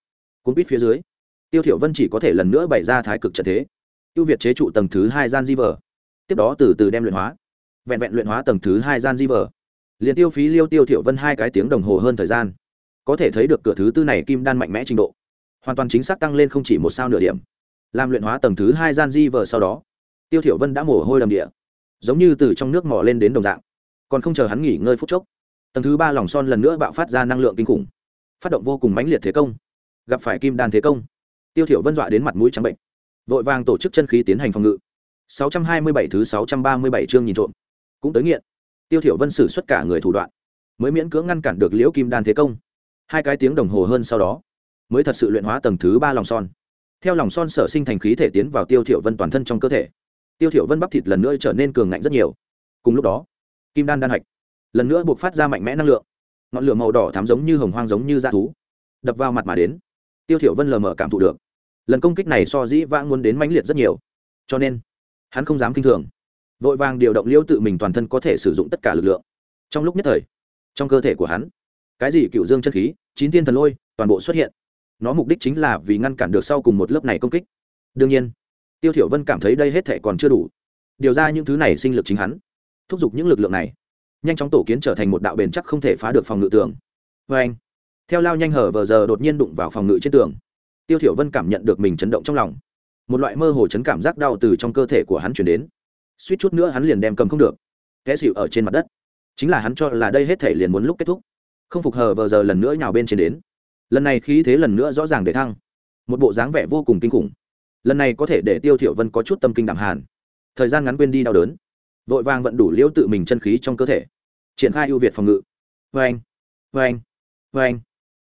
Cuốn quýt phía dưới tiêu thiểu vân chỉ có thể lần nữa bày ra thái cực trận thế. Ưu việt chế trụ tầng thứ hai gian di vở. tiếp đó từ từ đem luyện hóa. Vẹn vẹn luyện hóa tầng thứ hai gian di vở, liền tiêu phí liêu tiêu thiểu vân hai cái tiếng đồng hồ hơn thời gian. Có thể thấy được cửa thứ tư này kim đan mạnh mẽ trình độ hoàn toàn chính xác tăng lên không chỉ một sao nửa điểm. Làm luyện hóa tầng thứ hai gian di vờ sau đó, tiêu thiểu vân đã mồ hôi đầm địa, giống như từ trong nước mò lên đến đồng dạng, còn không chờ hắn nghỉ ngơi phút chốc, tầng thứ ba lòng son lần nữa bạo phát ra năng lượng kinh khủng, phát động vô cùng mãnh liệt thế công, gặp phải kim đan thế công. Tiêu thiểu vân dọa đến mặt mũi trắng bệnh, vội vàng tổ chức chân khí tiến hành phòng ngự. 627 thứ 637 chương nhìn trộm, cũng tới nghiện. Tiêu thiểu vân sử xuất cả người thủ đoạn, mới miễn cưỡng ngăn cản được liễu kim đan thế công. Hai cái tiếng đồng hồ hơn sau đó mới thật sự luyện hóa tầng thứ ba lòng son. Theo lòng son sở sinh thành khí thể tiến vào tiêu thiểu vân toàn thân trong cơ thể. Tiêu thiểu vân bắp thịt lần nữa trở nên cường ngạnh rất nhiều. Cùng lúc đó, kim đan đan hạch lần nữa buộc phát ra mạnh mẽ năng lượng. Ngọn lửa màu đỏ thắm giống như hồng hoang giống như da thú, đập vào mặt mà đến. Tiêu thiểu vân lờ mờ cảm thụ được, lần công kích này so dĩ vãng muốn đến mãnh liệt rất nhiều. Cho nên, hắn không dám kinh thường, vội vàng điều động liêu tự mình toàn thân có thể sử dụng tất cả lực lượng. Trong lúc nhất thời, trong cơ thể của hắn, cái gì cựu dương chân khí, chín tiên thần lôi, toàn bộ xuất hiện nó mục đích chính là vì ngăn cản được sau cùng một lớp này công kích. Đương nhiên, tiêu thiểu vân cảm thấy đây hết thể còn chưa đủ. Điều ra những thứ này sinh lực chính hắn, thúc giục những lực lượng này, nhanh chóng tổ kiến trở thành một đạo bền chắc không thể phá được phòng ngự tường. Với anh, theo lao nhanh hở vờ giờ đột nhiên đụng vào phòng ngự trên tường, tiêu thiểu vân cảm nhận được mình chấn động trong lòng. Một loại mơ hồ chấn cảm giác đau từ trong cơ thể của hắn truyền đến. Suýt chút nữa hắn liền đem cầm không được, té xịu ở trên mặt đất. Chính là hắn cho là đây hết thể liền muốn lúc kết thúc. Không phục hờ vờ giờ lần nữa nhào bên trên đến lần này khí thế lần nữa rõ ràng để thăng. Một bộ dáng vẻ vô cùng kinh khủng. Lần này có thể để tiêu thiểu vân có chút tâm kinh đạm hàn. Thời gian ngắn quên đi đau đớn. Vội vàng vận đủ liễu tự mình chân khí trong cơ thể. Triển khai ưu việt phòng ngự. Vê anh vê anh vê anh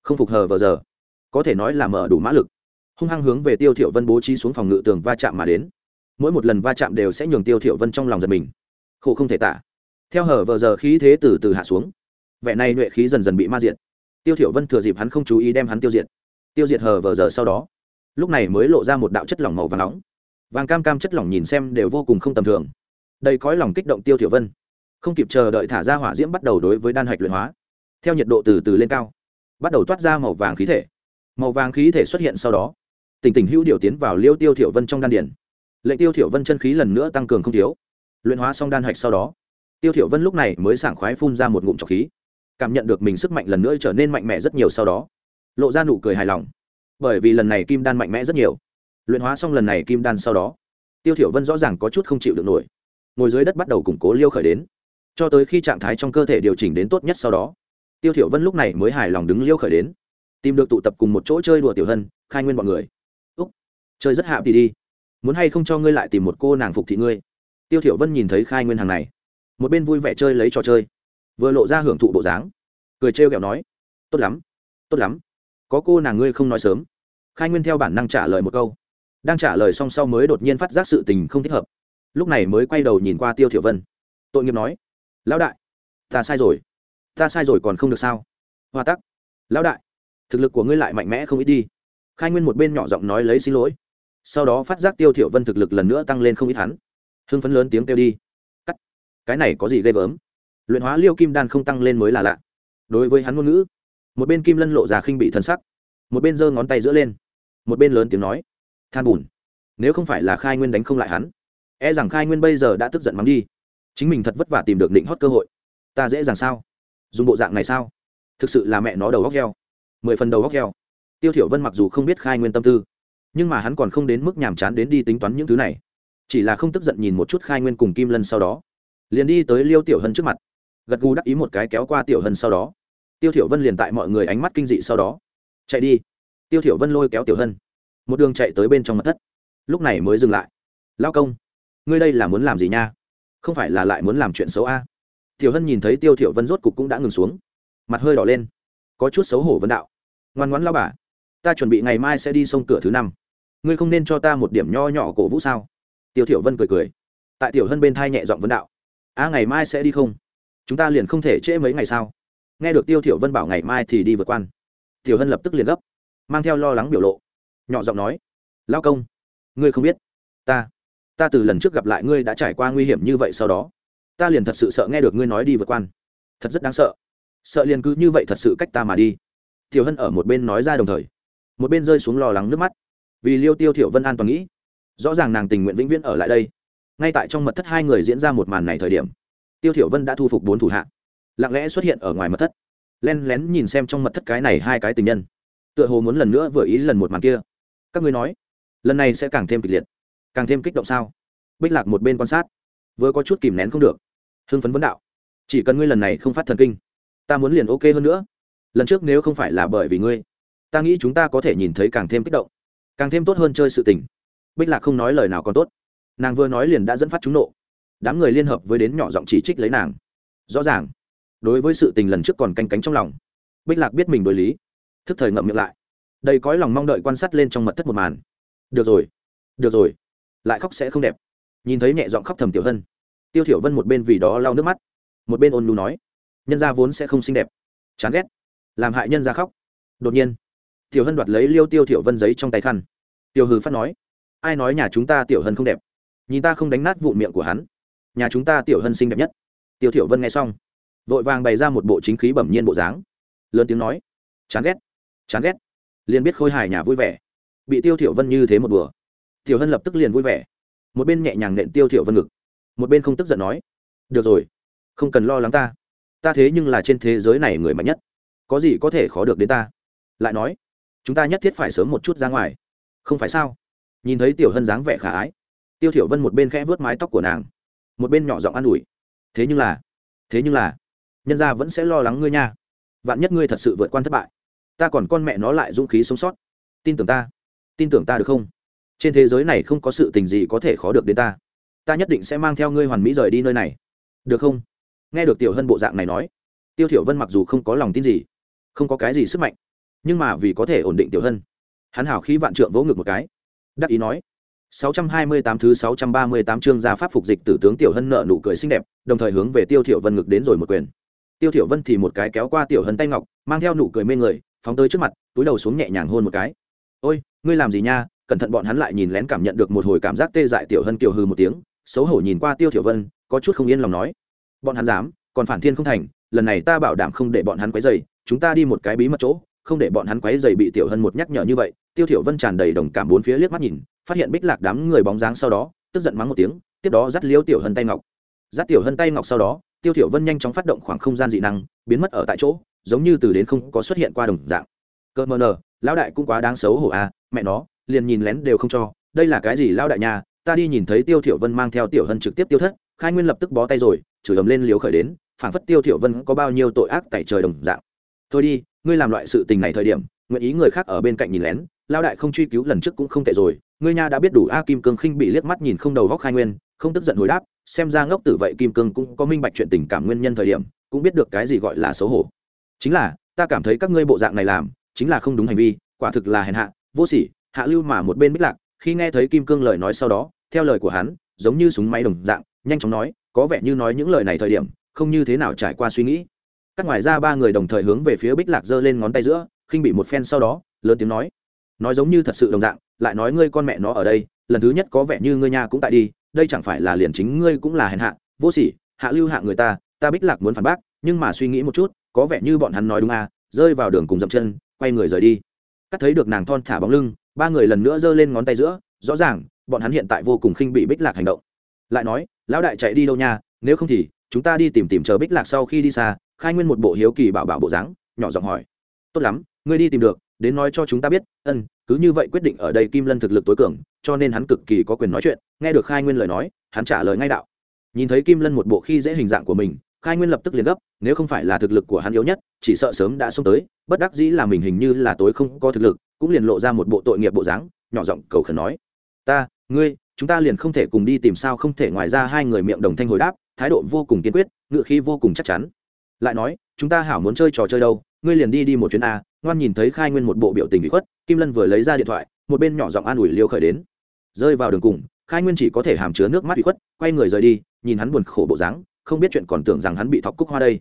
không phục hờ vào giờ. Có thể nói là mở đủ mã lực. Hung hăng hướng về tiêu thiểu vân bố trí xuống phòng ngự tường va chạm mà đến. Mỗi một lần va chạm đều sẽ nhường tiêu thiểu vân trong lòng giật mình. Khổ không thể tả. Theo hở vờ giờ khí thế từ từ hạ xuống. Vẻ này nhuệ khí dần dần bị ma diệt tiêu thiểu vân thừa dịp hắn không chú ý đem hắn tiêu diệt. Tiêu diệt hờ vờ giờ sau đó, lúc này mới lộ ra một đạo chất lỏng màu vàng nóng. Vàng cam cam chất lỏng nhìn xem đều vô cùng không tầm thường. Đây cõi lòng kích động tiêu thiểu vân, không kịp chờ đợi thả ra hỏa diễm bắt đầu đối với đan hạch luyện hóa. Theo nhiệt độ từ từ lên cao, bắt đầu toát ra màu vàng khí thể. Màu vàng khí thể xuất hiện sau đó tỉnh tỉnh hữu điều tiến vào liêu tiêu thiểu vân trong đan điển lệnh tiêu thiểu vân chân khí lần nữa tăng cường không thiếu. Luyện hóa xong đan hạch sau đó, tiêu thiểu vân lúc này mới sảng khoái phun ra một ngụm trọc khí cảm nhận được mình sức mạnh lần nữa trở nên mạnh mẽ rất nhiều sau đó, lộ ra nụ cười hài lòng. Bởi vì lần này kim đan mạnh mẽ rất nhiều. Luyện hóa xong lần này kim đan sau đó, tiêu thiểu vân rõ ràng có chút không chịu được nổi. Ngồi dưới đất bắt đầu củng cố liêu khởi đến. Cho tới khi trạng thái trong cơ thể điều chỉnh đến tốt nhất sau đó, tiêu thiểu vân lúc này mới hài lòng đứng liêu khởi đến. Tìm được tụ tập cùng một chỗ chơi đùa tiểu hân, khai nguyên bọn người. Úc, chơi rất hạ thì đi. Muốn hay không cho ngươi lại tìm một cô nàng phục thị ngươi? Tiêu thiểu vân nhìn thấy khai nguyên hàng này. Một bên vui vẻ chơi lấy trò chơi vừa lộ ra hưởng thụ bộ dáng. Cười trêu ghẹo nói, tốt lắm tốt lắm. Có cô nàng ngươi không nói sớm. Khai nguyên theo bản năng trả lời một câu. Đang trả lời xong sau mới đột nhiên phát giác sự tình không thích hợp. Lúc này mới quay đầu nhìn qua tiêu thiểu vân. Tội nghiệp nói, lão đại, ta sai rồi. Ta sai rồi còn không được sao? Hoa tắc. Lão đại, thực lực của ngươi lại mạnh mẽ không ít đi. Khai nguyên một bên nhỏ giọng nói lấy xin lỗi. Sau đó phát giác tiêu thiểu vân thực lực lần nữa tăng lên không ít hắn. Hưng phấn lớn tiếng kêu đi. Cắt, cái này có gì ghê gớm? Luyện hóa liêu kim đan không tăng lên mới là lạ. Đối với hắn ngôn ngữ, một bên kim lân lộ ra khinh bị thân sắc, một bên giơ ngón tay giữa lên, một bên lớn tiếng nói, than bùn, nếu không phải là khai nguyên đánh không lại hắn e rằng khai nguyên bây giờ đã tức giận mắng đi. Chính mình thật vất vả tìm được định hót cơ hội. Ta dễ dàng sao? Dùng bộ dạng này sao? Thực sự là mẹ nó đầu góc heo. Mười phần đầu góc heo. Tiêu thiểu vân mặc dù không biết khai nguyên tâm tư, nhưng mà hắn còn không đến mức nhàm chán đến đi tính toán những thứ này. Chỉ là không tức giận nhìn một chút khai nguyên cùng kim lân sau đó, liền đi tới liêu tiểu hân trước mặt gật gù đắc ý một cái kéo qua tiểu hân sau đó. Tiêu thiểu vân liền tại mọi người ánh mắt kinh dị sau đó. Chạy đi. Tiêu thiểu vân lôi kéo tiểu hân. Một đường chạy tới bên trong mật thất. Lúc này mới dừng lại. Lao công, ngươi đây là muốn làm gì nha? Không phải là lại muốn làm chuyện xấu a? À? tiểu hân nhìn thấy tiêu thiểu vân rốt cục cũng đã ngừng xuống. Mặt hơi đỏ lên. Có chút xấu hổ vấn đạo. Ngoan ngoãn lao bà, ta chuẩn bị ngày mai sẽ đi sông cửa thứ năm. Ngươi không nên cho ta một điểm nho nhỏ cổ vũ sao? Tiêu thiểu vân cười cười. Tại tiểu hân bên thai nhẹ giọng vấn đạo. A, ngày mai sẽ đi không? Chúng ta liền không thể trễ mấy ngày sao? Nghe được tiêu thiểu vân bảo ngày mai thì đi vượt quan. Tiểu hân lập tức liền gấp, mang theo lo lắng biểu lộ, nhỏ giọng nói lao công, ngươi không biết, ta ta từ lần trước gặp lại ngươi đã trải qua nguy hiểm như vậy sau đó, ta liền thật sự sợ nghe được ngươi nói đi vượt quan. Thật rất đáng sợ. Sợ liền cứ như vậy thật sự cách ta mà đi. Tiểu hân ở một bên nói ra đồng thời, một bên rơi xuống lo lắng nước mắt. Vì liêu tiêu thiểu vân an toàn nghĩ, rõ ràng nàng tình nguyện vĩnh viễn ở lại đây. Ngay tại trong mật thất hai người diễn ra một màn này thời điểm tiêu thiểu vân đã thu phục bốn thủ hạ. Lặng lẽ xuất hiện ở ngoài mật thất. Len lén nhìn xem trong mật thất cái này hai cái tình nhân. Tựa hồ muốn lần nữa vừa ý lần một màn kia. Các ngươi nói, lần này sẽ càng thêm kịch liệt, càng thêm kích động sao? Bích lạc một bên quan sát, vừa có chút kìm nén không được. Hưng phấn vấn đạo, chỉ cần ngươi lần này không phát thần kinh, ta muốn liền ok hơn nữa. Lần trước nếu không phải là bởi vì ngươi, ta nghĩ chúng ta có thể nhìn thấy càng thêm kích động, càng thêm tốt hơn chơi sự tình. Bích lạc không nói lời nào còn tốt. Nàng vừa nói liền đã dẫn phát chúng nộ đám người liên hợp với đến nhỏ giọng chỉ trích lấy nàng. Rõ ràng, đối với sự tình lần trước còn canh cánh trong lòng, bích lạc biết mình đối lý. Thức thời ngậm miệng lại. Đầy cõi lòng mong đợi quan sát lên trong mật thất một màn. Được rồi được rồi, lại khóc sẽ không đẹp. Nhìn thấy nhẹ giọng khóc thầm tiểu hân, tiêu thiểu vân một bên vì đó lau nước mắt, một bên ôn nhu nói, nhân gia vốn sẽ không xinh đẹp. Chán ghét. Làm hại nhân gia khóc. Đột nhiên, tiểu hân đoạt lấy liêu tiêu thiểu vân giấy trong tay khăn. Tiêu hừ phát nói, ai nói nhà chúng ta tiểu hân không đẹp? Nhìn ta không đánh nát vụn miệng của hắn nhà chúng ta tiểu hân xinh đẹp nhất. Tiêu thiểu vân nghe xong, vội vàng bày ra một bộ chính khí bẩm nhiên bộ dáng. Lớn tiếng nói, chán ghét chán ghét. Liền biết khôi hài nhà vui vẻ. Bị tiêu thiểu vân như thế một đùa, tiểu hân lập tức liền vui vẻ. Một bên nhẹ nhàng nện tiêu thiểu vân ngực, một bên không tức giận nói, được rồi, không cần lo lắng ta. Ta thế nhưng là trên thế giới này người mạnh nhất. Có gì có thể khó được đến ta? Lại nói, chúng ta nhất thiết phải sớm một chút ra ngoài. Không phải sao? Nhìn thấy tiểu hân dáng vẻ khả ái, tiêu thiểu vân một bên khẽ vớt mái tóc của nàng một bên nhỏ giọng an ủi. Thế nhưng là, thế nhưng là, nhân gia vẫn sẽ lo lắng ngươi nha. Vạn nhất ngươi thật sự vượt qua thất bại, ta còn con mẹ nó lại dũng khí sống sót. Tin tưởng ta, tin tưởng ta được không? Trên thế giới này không có sự tình gì có thể khó được đến ta. Ta nhất định sẽ mang theo ngươi hoàn mỹ rời đi nơi này. Được không? Nghe được tiểu hân bộ dạng này nói, tiêu thiểu vân mặc dù không có lòng tin gì, không có cái gì sức mạnh, nhưng mà vì có thể ổn định tiểu hân, hắn hảo khí vạn trượng vỗ ngực một cái. Đắc ý nói 628 thứ 638 chương gia pháp phục dịch tử tướng tiểu hân nợ nụ cười xinh đẹp, đồng thời hướng về tiêu thiểu vân ngực đến rồi một quyền. Tiêu thiểu vân thì một cái kéo qua tiểu hân tay ngọc, mang theo nụ cười mê người, phóng tới trước mặt, túi đầu xuống nhẹ nhàng hôn một cái. Ôi, ngươi làm gì nha? Cẩn thận bọn hắn lại nhìn lén cảm nhận được một hồi cảm giác tê dại. Tiểu hân kiều hừ một tiếng, xấu hổ nhìn qua tiêu thiểu vân, có chút không yên lòng nói. Bọn hắn dám, còn phản thiên không thành, lần này ta bảo đảm không để bọn hắn quấy rầy, chúng ta đi một cái bí mật chỗ, không để bọn hắn quấy rầy bị tiểu hân một nhắc nhở như vậy. Tiêu thiểu vân tràn đầy đồng cảm bốn phía liếc mắt nhìn phát hiện bích lạc đám người bóng dáng sau đó, tức giận mắng một tiếng, tiếp đó dắt liêu tiểu hân tay ngọc. Dắt tiểu hân tay ngọc sau đó, tiêu tiểu vân nhanh chóng phát động khoảng không gian dị năng, biến mất ở tại chỗ, giống như từ đến không có xuất hiện qua đồng dạng. Cơ mờ nờ, lão đại cũng quá đáng xấu hổ à mẹ nó, liền nhìn lén đều không cho, đây là cái gì lão đại nhà ta đi nhìn thấy tiêu tiểu vân mang theo tiểu hân trực tiếp tiêu thất, khai nguyên lập tức bó tay rồi, chửi ầm lên liếu khởi đến, phảng phất tiêu tiểu vân có bao nhiêu tội ác tại trời đồng dạng. Thôi đi, ngươi làm loại sự tình này thời điểm, nguyện ý người khác ở bên cạnh nhìn lén, lão đại không truy cứu lần trước cũng không tệ rồi ngươi nha đã biết đủ a kim cương khinh bị liếc mắt nhìn không đầu góc khai nguyên, không tức giận hồi đáp, xem ra ngốc tử vậy kim cương cũng có minh bạch chuyện tình cảm nguyên nhân thời điểm, cũng biết được cái gì gọi là xấu hổ. Chính là, ta cảm thấy các ngươi bộ dạng này làm, chính là không đúng hành vi, quả thực là hèn hạ, vô sỉ, hạ lưu mà một bên bích lạc, khi nghe thấy kim cương lời nói sau đó, theo lời của hắn, giống như súng máy đồng dạng, nhanh chóng nói, có vẻ như nói những lời này thời điểm, không như thế nào trải qua suy nghĩ. Các ngoài ra ba người đồng thời hướng về phía bích lạc giơ lên ngón tay giữa, khinh bị một phen sau đó, lớn tiếng nói. Nói giống như thật sự đồng dạng lại nói ngươi con mẹ nó ở đây, lần thứ nhất có vẻ như ngươi nhà cũng tại đi, đây chẳng phải là liền chính ngươi cũng là hèn hạ, vô sỉ, hạ lưu hạ người ta ta bích lạc muốn phản bác, nhưng mà suy nghĩ một chút, có vẻ như bọn hắn nói đúng à rơi vào đường cùng dậm chân, quay người rời đi. Cắt thấy được nàng thon thả bóng lưng, ba người lần nữa giơ lên ngón tay giữa, rõ ràng, bọn hắn hiện tại vô cùng khinh bị bích lạc hành động. Lại nói, lão đại chạy đi đâu nha, nếu không thì, chúng ta đi tìm tìm chờ bích lạc sau khi đi xa, khai nguyên một bộ hiếu kỳ bảo bảo bộ dáng, nhỏ giọng hỏi. Tốt lắm, ngươi đi tìm được đến nói cho chúng ta biết, ân, cứ như vậy quyết định ở đây kim lân thực lực tối cường, cho nên hắn cực kỳ có quyền nói chuyện, nghe được khai nguyên lời nói, hắn trả lời ngay đạo. Nhìn thấy kim lân một bộ khi dễ hình dạng của mình, khai nguyên lập tức liền gấp, nếu không phải là thực lực của hắn yếu nhất, chỉ sợ sớm đã xông tới, bất đắc dĩ là mình hình như là tối không có thực lực, cũng liền lộ ra một bộ tội nghiệp bộ dáng, nhỏ giọng cầu khẩn nói. Ta, ngươi, chúng ta liền không thể cùng đi tìm sao không thể ngoài ra hai người miệng đồng thanh hồi đáp, thái độ vô cùng kiên quyết, ngựa khi vô cùng chắc chắn. Lại nói, chúng ta hảo muốn chơi trò chơi đâu, ngươi liền đi đi một chuyến a ngoan nhìn thấy khai nguyên một bộ biểu tình bị khuất, kim lân vừa lấy ra điện thoại, một bên nhỏ giọng an ủi liêu khởi đến. Rơi vào đường cùng, khai nguyên chỉ có thể hàm chứa nước mắt bị khuất, quay người rời đi, nhìn hắn buồn khổ bộ dáng, không biết chuyện còn tưởng rằng hắn bị thọc cúc hoa đây.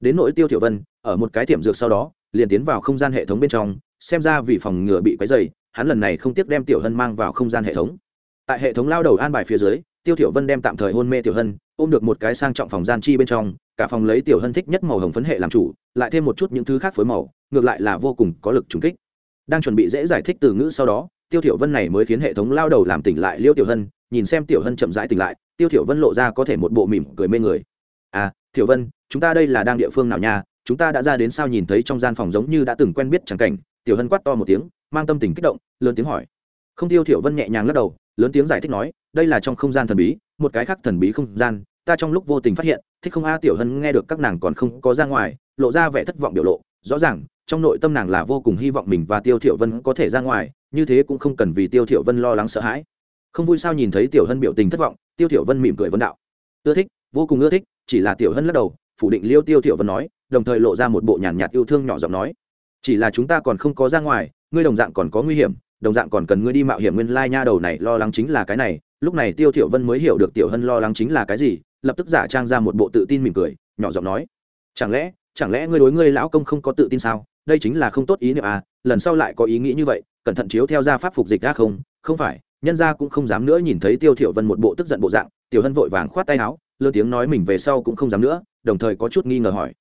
Đến nỗi tiêu thiểu vân, ở một cái tiệm dược sau đó, liền tiến vào không gian hệ thống bên trong, xem ra vì phòng ngừa bị quấy dày hắn lần này không tiếc đem tiểu hân mang vào không gian hệ thống. Tại hệ thống lao đầu an bài phía dưới, tiêu tiểu vân đem tạm thời hôn mê tiểu hân, ôm được một cái sang trọng phòng gian chi bên trong, cả phòng lấy tiểu hân thích nhất màu hồng phấn hệ làm chủ, lại thêm một chút những thứ khác phối màu ngược lại là vô cùng có lực trùng kích. Đang chuẩn bị dễ giải thích từ ngữ sau đó, tiêu thiểu vân này mới khiến hệ thống lao đầu làm tỉnh lại liêu tiểu hân, nhìn xem tiểu hân chậm rãi tỉnh lại, tiêu thiểu vân lộ ra có thể một bộ mỉm cười mê người. À tiểu vân, chúng ta đây là đang địa phương nào nha? Chúng ta đã ra đến sao nhìn thấy trong gian phòng giống như đã từng quen biết chẳng cảnh. Tiểu hân quát to một tiếng, mang tâm tình kích động, lớn tiếng hỏi. Không tiêu thiểu vân nhẹ nhàng lắc đầu, lớn tiếng giải thích nói, đây là trong không gian thần bí, một cái khác thần bí không gian, ta trong lúc vô tình phát hiện, thích không a tiểu hân nghe được các nàng còn không có ra ngoài, lộ ra vẻ thất vọng biểu lộ, rõ ràng trong nội tâm nàng là vô cùng hy vọng mình và tiêu thiểu vân có thể ra ngoài, như thế cũng không cần vì tiêu thiểu vân lo lắng sợ hãi. Không vui sao nhìn thấy tiểu hân biểu tình thất vọng, tiêu thiểu vân mỉm cười vấn đạo. Ưa thích, vô cùng ưa thích, chỉ là tiểu hân lắc đầu, phủ định liêu tiêu thiểu vân nói, đồng thời lộ ra một bộ nhàn nhạt yêu thương nhỏ giọng nói. Chỉ là chúng ta còn không có ra ngoài, ngươi đồng dạng còn có nguy hiểm, đồng dạng còn cần ngươi đi mạo hiểm nguyên lai nha đầu này lo lắng chính là cái này. Lúc này tiêu thiểu vân mới hiểu được tiểu hân lo lắng chính là cái gì, lập tức giả trang ra một bộ tự tin mỉm cười, nhỏ giọng nói. Chẳng lẽ chẳng lẽ ngươi đối ngươi lão công không có tự tin sao? Đây chính là không tốt ý niệm à lần sau lại có ý nghĩ như vậy, cẩn thận chiếu theo gia pháp phục dịch ra không? Không phải, nhân gia cũng không dám nữa nhìn thấy tiêu thiểu vân một bộ tức giận bộ dạng, tiểu hân vội vàng khoát tay áo lơ tiếng nói mình về sau cũng không dám nữa, đồng thời có chút nghi ngờ hỏi.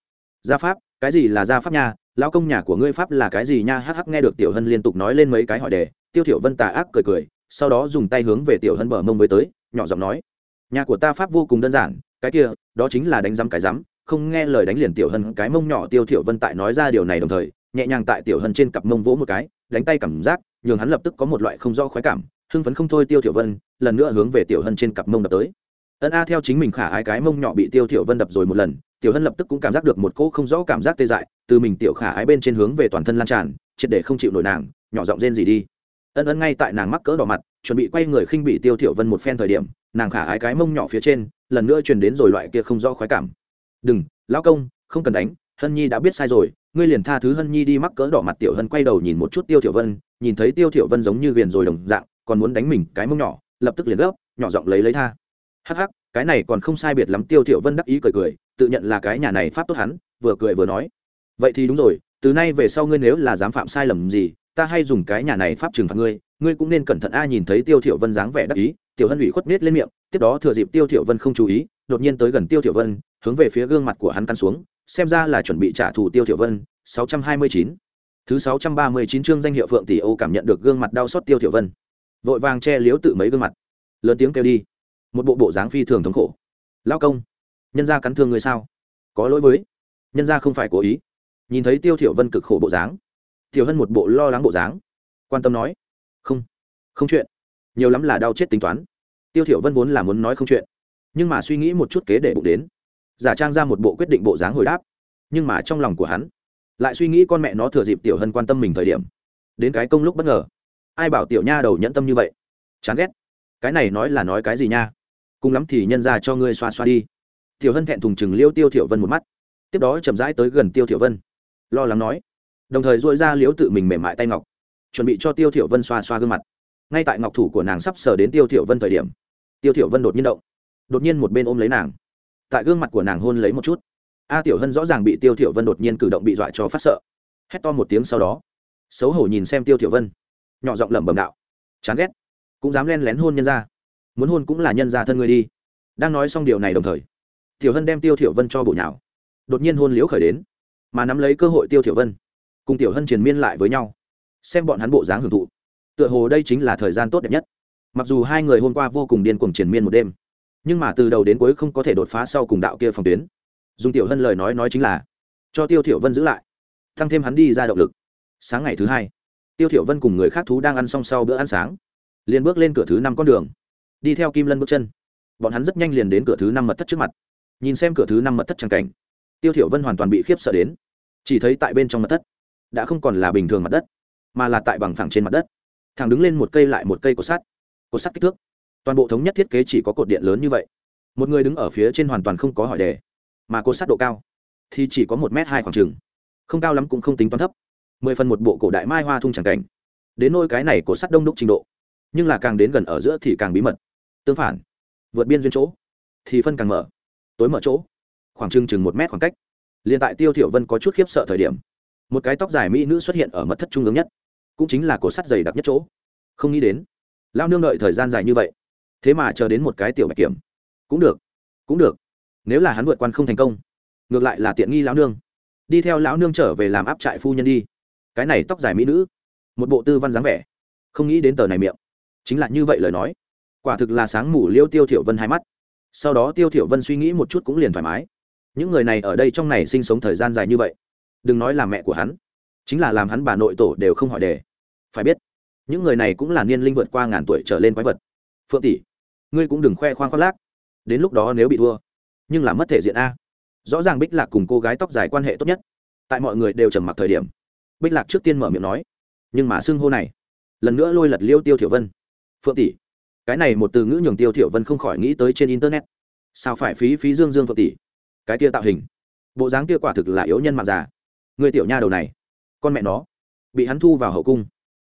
Gia pháp? Cái gì là gia pháp nha? Lão công nhà của ngươi pháp là cái gì nha? Hắc hắc, nghe được tiểu hân liên tục nói lên mấy cái hỏi đề, tiêu thiểu vân tà ác cười cười, sau đó dùng tay hướng về tiểu hân bờ mông với tới, nhỏ giọng nói. Nhà của ta pháp vô cùng đơn giản, cái kia, đó chính là đánh rắm cái rắm không nghe lời đánh liền tiểu hân, cái mông nhỏ tiêu thiểu vân tại nói ra điều này đồng thời nhẹ nhàng tại tiểu hân trên cặp mông vỗ một cái, đánh tay cảm giác, nhường hắn lập tức có một loại không rõ khoái cảm, hưng phấn không thôi tiêu Tiểu vân, lần nữa hướng về tiểu hân trên cặp mông đập tới. Ân a theo chính mình khả ái cái mông nhỏ bị tiêu Tiểu vân đập rồi một lần, tiểu hân lập tức cũng cảm giác được một cỗ không rõ cảm giác tê dại, từ mình tiểu khả ái bên trên hướng về toàn thân lan tràn, triệt để không chịu nổi nàng, nhỏ giọng rên gì đi. Ân ân ngay tại nàng mắc cỡ đỏ mặt, chuẩn bị quay người khinh bị tiêu Tiểu vân một phen thời điểm, nàng khả ái cái mông nhỏ phía trên, lần nữa truyền đến rồi loại kia không rõ khoái cảm. Đừng, lão công, không cần đánh, hân nhi đã biết sai rồi ngươi liền tha thứ hân nhi đi mắc cỡ đỏ mặt tiểu hân quay đầu nhìn một chút tiêu thiểu vân, nhìn thấy tiêu thiểu vân giống như viền rồi đồng dạng, còn muốn đánh mình cái mông nhỏ, lập tức liền gấp, nhỏ giọng lấy lấy tha. Hắc hắc, cái này còn không sai biệt lắm, tiêu thiểu vân đắc ý cười cười, tự nhận là cái nhà này pháp tốt hắn, vừa cười vừa nói. Vậy thì đúng rồi, từ nay về sau ngươi nếu là dám phạm sai lầm gì, ta hay dùng cái nhà này pháp trừng phạt ngươi ngươi cũng nên cẩn thận a, nhìn thấy tiêu thiểu vân dáng vẻ đắc ý, tiểu hân ủy khuất nết lên miệng, tiếp đó thừa dịp tiêu thiểu vân không chú ý, đột nhiên tới gần tiêu thiểu vân, hướng về phía gương mặt của hắn căn xuống xem ra là chuẩn bị trả thù tiêu thiểu vân 629 thứ 639 chương danh hiệu phượng tỷ ô cảm nhận được gương mặt đau xót tiêu thiểu vân. Vội vàng che liếu tự mấy gương mặt. Lớn tiếng kêu đi. Một bộ bộ dáng phi thường thống khổ. Lao công, nhân gia cắn thương người sao? Có lỗi với. Nhân gia không phải cố ý. Nhìn thấy tiêu thiểu vân cực khổ bộ dáng, tiểu hân một bộ lo lắng bộ dáng, quan tâm nói, không không chuyện. Nhiều lắm là đau chết tính toán. Tiêu thiểu vân vốn là muốn nói không chuyện, nhưng mà suy nghĩ một chút kế để bụng đến giả trang ra một bộ quyết định bộ dáng hồi đáp. Nhưng mà trong lòng của hắn, lại suy nghĩ con mẹ nó thừa dịp tiểu hân quan tâm mình thời điểm, đến cái công lúc bất ngờ. Ai bảo tiểu nha đầu nhẫn tâm như vậy? Chán ghét. Cái này nói là nói cái gì nha? Cùng lắm thì nhân ra cho ngươi xoa xoa đi. Tiểu hân thẹn thùng chừng liêu tiêu thiểu vân một mắt. Tiếp đó chậm rãi tới gần tiêu thiểu vân. Lo lắng nói. Đồng thời dội ra liếu tự mình mềm mại tay ngọc, chuẩn bị cho tiêu thiểu vân xoa xoa gương mặt. Ngay tại ngọc thủ của nàng sắp sờ đến tiêu thiểu vân thời điểm, tiêu thiểu vân đột nhiên động. Đột nhiên một bên ôm lấy nàng tại gương mặt của nàng hôn lấy một chút. A tiểu hân rõ ràng bị tiêu thiểu vân đột nhiên cử động bị dọa cho phát sợ. Hét to một tiếng sau đó, xấu hổ nhìn xem tiêu thiểu vân, nhỏ giọng lẩm bẩm đạo. Chán ghét, cũng dám len lén hôn nhân gia muốn hôn cũng là nhân gia thân ngươi đi. Đang nói xong điều này đồng thời, tiểu hân đem tiêu thiểu vân cho bổ nhào. Đột nhiên hôn liễu khởi đến, mà nắm lấy cơ hội tiêu thiểu vân, cùng tiểu hân triền miên lại với nhau, xem bọn hắn bộ dáng hưởng thụ. Tựa hồ đây chính là thời gian tốt đẹp nhất. Mặc dù hai người hôm qua vô cùng điên cuồng triền miên một đêm nhưng mà từ đầu đến cuối không có thể đột phá sau cùng đạo kia phòng tuyến. Dùng tiểu hân lời nói nói chính là, cho tiêu thiểu vân giữ lại, tăng thêm hắn đi ra động lực. Sáng ngày thứ hai, tiêu thiểu vân cùng người khác thú đang ăn xong sau bữa ăn sáng, liền bước lên cửa thứ năm con đường, đi theo kim lân bước chân. Bọn hắn rất nhanh liền đến cửa thứ năm mật thất trước mặt. Nhìn xem cửa thứ năm mật thất trang cảnh, tiêu thiểu vân hoàn toàn bị khiếp sợ đến. Chỉ thấy tại bên trong mật thất, đã không còn là bình thường mặt đất, mà là tại bằng phẳng trên mặt đất. Thẳng đứng lên một cây lại một cây cột sắt cột sắt kích thước toàn bộ thống nhất thiết kế chỉ có cột điện lớn như vậy. Một người đứng ở phía trên hoàn toàn không có hỏi đề, mà cột sắt độ cao thì chỉ có một m hai khoảng trừng không cao lắm cũng không tính toán thấp. Mười phần một bộ cổ đại mai hoa thung tràng cảnh. Đến nôi cái này cột sắt đông đúc trình độ, nhưng là càng đến gần ở giữa thì càng bí mật. Tương phản, vượt biên duyên chỗ thì phân càng mở. Tối mở chỗ, khoảng trừng chừng một mét khoảng cách. Liền tại tiêu thiểu vân có chút khiếp sợ thời điểm, một cái tóc dài mỹ nữ xuất hiện ở mật thất trung ương nhất, cũng chính là cổ sắt dày đặc nhất chỗ. Không nghĩ đến, lao nương đợi thời gian dài như vậy thế mà chờ đến một cái tiểu bạch kiểm. Cũng được cũng được. Nếu là hắn vượt quan không thành công, ngược lại là tiện nghi lão nương. Đi theo lão nương trở về làm áp trại phu nhân đi. Cái này tóc dài mỹ nữ, một bộ tư văn dáng vẻ. Không nghĩ đến tờ này miệng. Chính là như vậy lời nói. Quả thực là sáng mù liêu tiêu thiểu vân hai mắt. Sau đó tiêu thiểu vân suy nghĩ một chút cũng liền thoải mái. Những người này ở đây trong này sinh sống thời gian dài như vậy. Đừng nói là mẹ của hắn, chính là làm hắn bà nội tổ đều không hỏi đề. Phải biết, những người này cũng là niên linh vượt qua ngàn tuổi trở lên quái vật. Phượng tỷ ngươi cũng đừng khoe khoang khoác lác. Đến lúc đó nếu bị thua, nhưng là mất thể diện a. Rõ ràng bích lạc cùng cô gái tóc dài quan hệ tốt nhất. Tại mọi người đều trầm mặc thời điểm, bích lạc trước tiên mở miệng nói, nhưng mà xưng hô này, lần nữa lôi lật liêu tiêu thiểu vân. Phượng tỷ, cái này một từ ngữ nhường tiêu thiểu vân không khỏi nghĩ tới trên internet. Sao phải phí phí dương dương phượng tỷ? Cái kia tạo hình, bộ dáng kia quả thực là yếu nhân mạng già. Người tiểu nha đầu này, con mẹ nó, bị hắn thu vào hậu cung.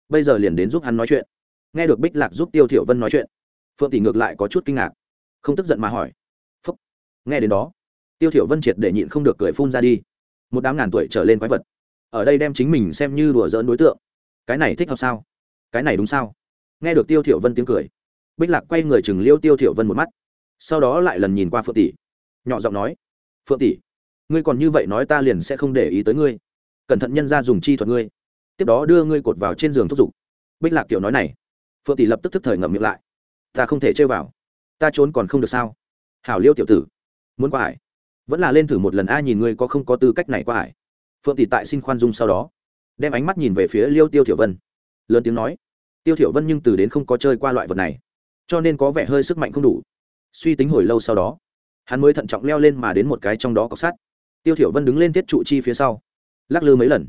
Bây giờ liền đến giúp hắn nói chuyện. Nghe được bích lạc giúp tiêu thiểu vân nói chuyện phượng tỷ ngược lại có chút kinh ngạc. Không tức giận mà hỏi. Phúc. Nghe đến đó, tiêu thiểu vân triệt để nhịn không được cười phun ra đi. Một đám ngàn tuổi trở lên quái vật. Ở đây đem chính mình xem như đùa giỡn đối tượng. Cái này thích hợp sao? Cái này đúng sao? Nghe được tiêu thiểu vân tiếng cười, bích lạc quay người chừng liêu tiêu thiểu vân một mắt. Sau đó lại lần nhìn qua phượng tỷ. Nhỏ giọng nói, phượng tỷ, ngươi còn như vậy nói ta liền sẽ không để ý tới ngươi. Cẩn thận nhân ra dùng chi thuật ngươi. Tiếp đó đưa ngươi cột vào trên giường thúc giục. Bích lạc kiểu nói này. Phượng tỷ lập tức thức thời ngậm miệng lại ta không thể chơi vào. Ta trốn còn không được sao? Hảo liêu tiểu tử, muốn qua hải? Vẫn là lên thử một lần a nhìn ngươi có không có tư cách này qua hải. Phượng tỷ tại xin khoan dung sau đó, đem ánh mắt nhìn về phía liêu tiêu thiểu vân, lớn tiếng nói, tiêu thiểu vân nhưng từ đến không có chơi qua loại vật này, cho nên có vẻ hơi sức mạnh không đủ. Suy tính hồi lâu sau đó, hắn mới thận trọng leo lên mà đến một cái trong đó có sắt. Tiêu thiểu vân đứng lên tiết trụ chi phía sau, lắc lư mấy lần.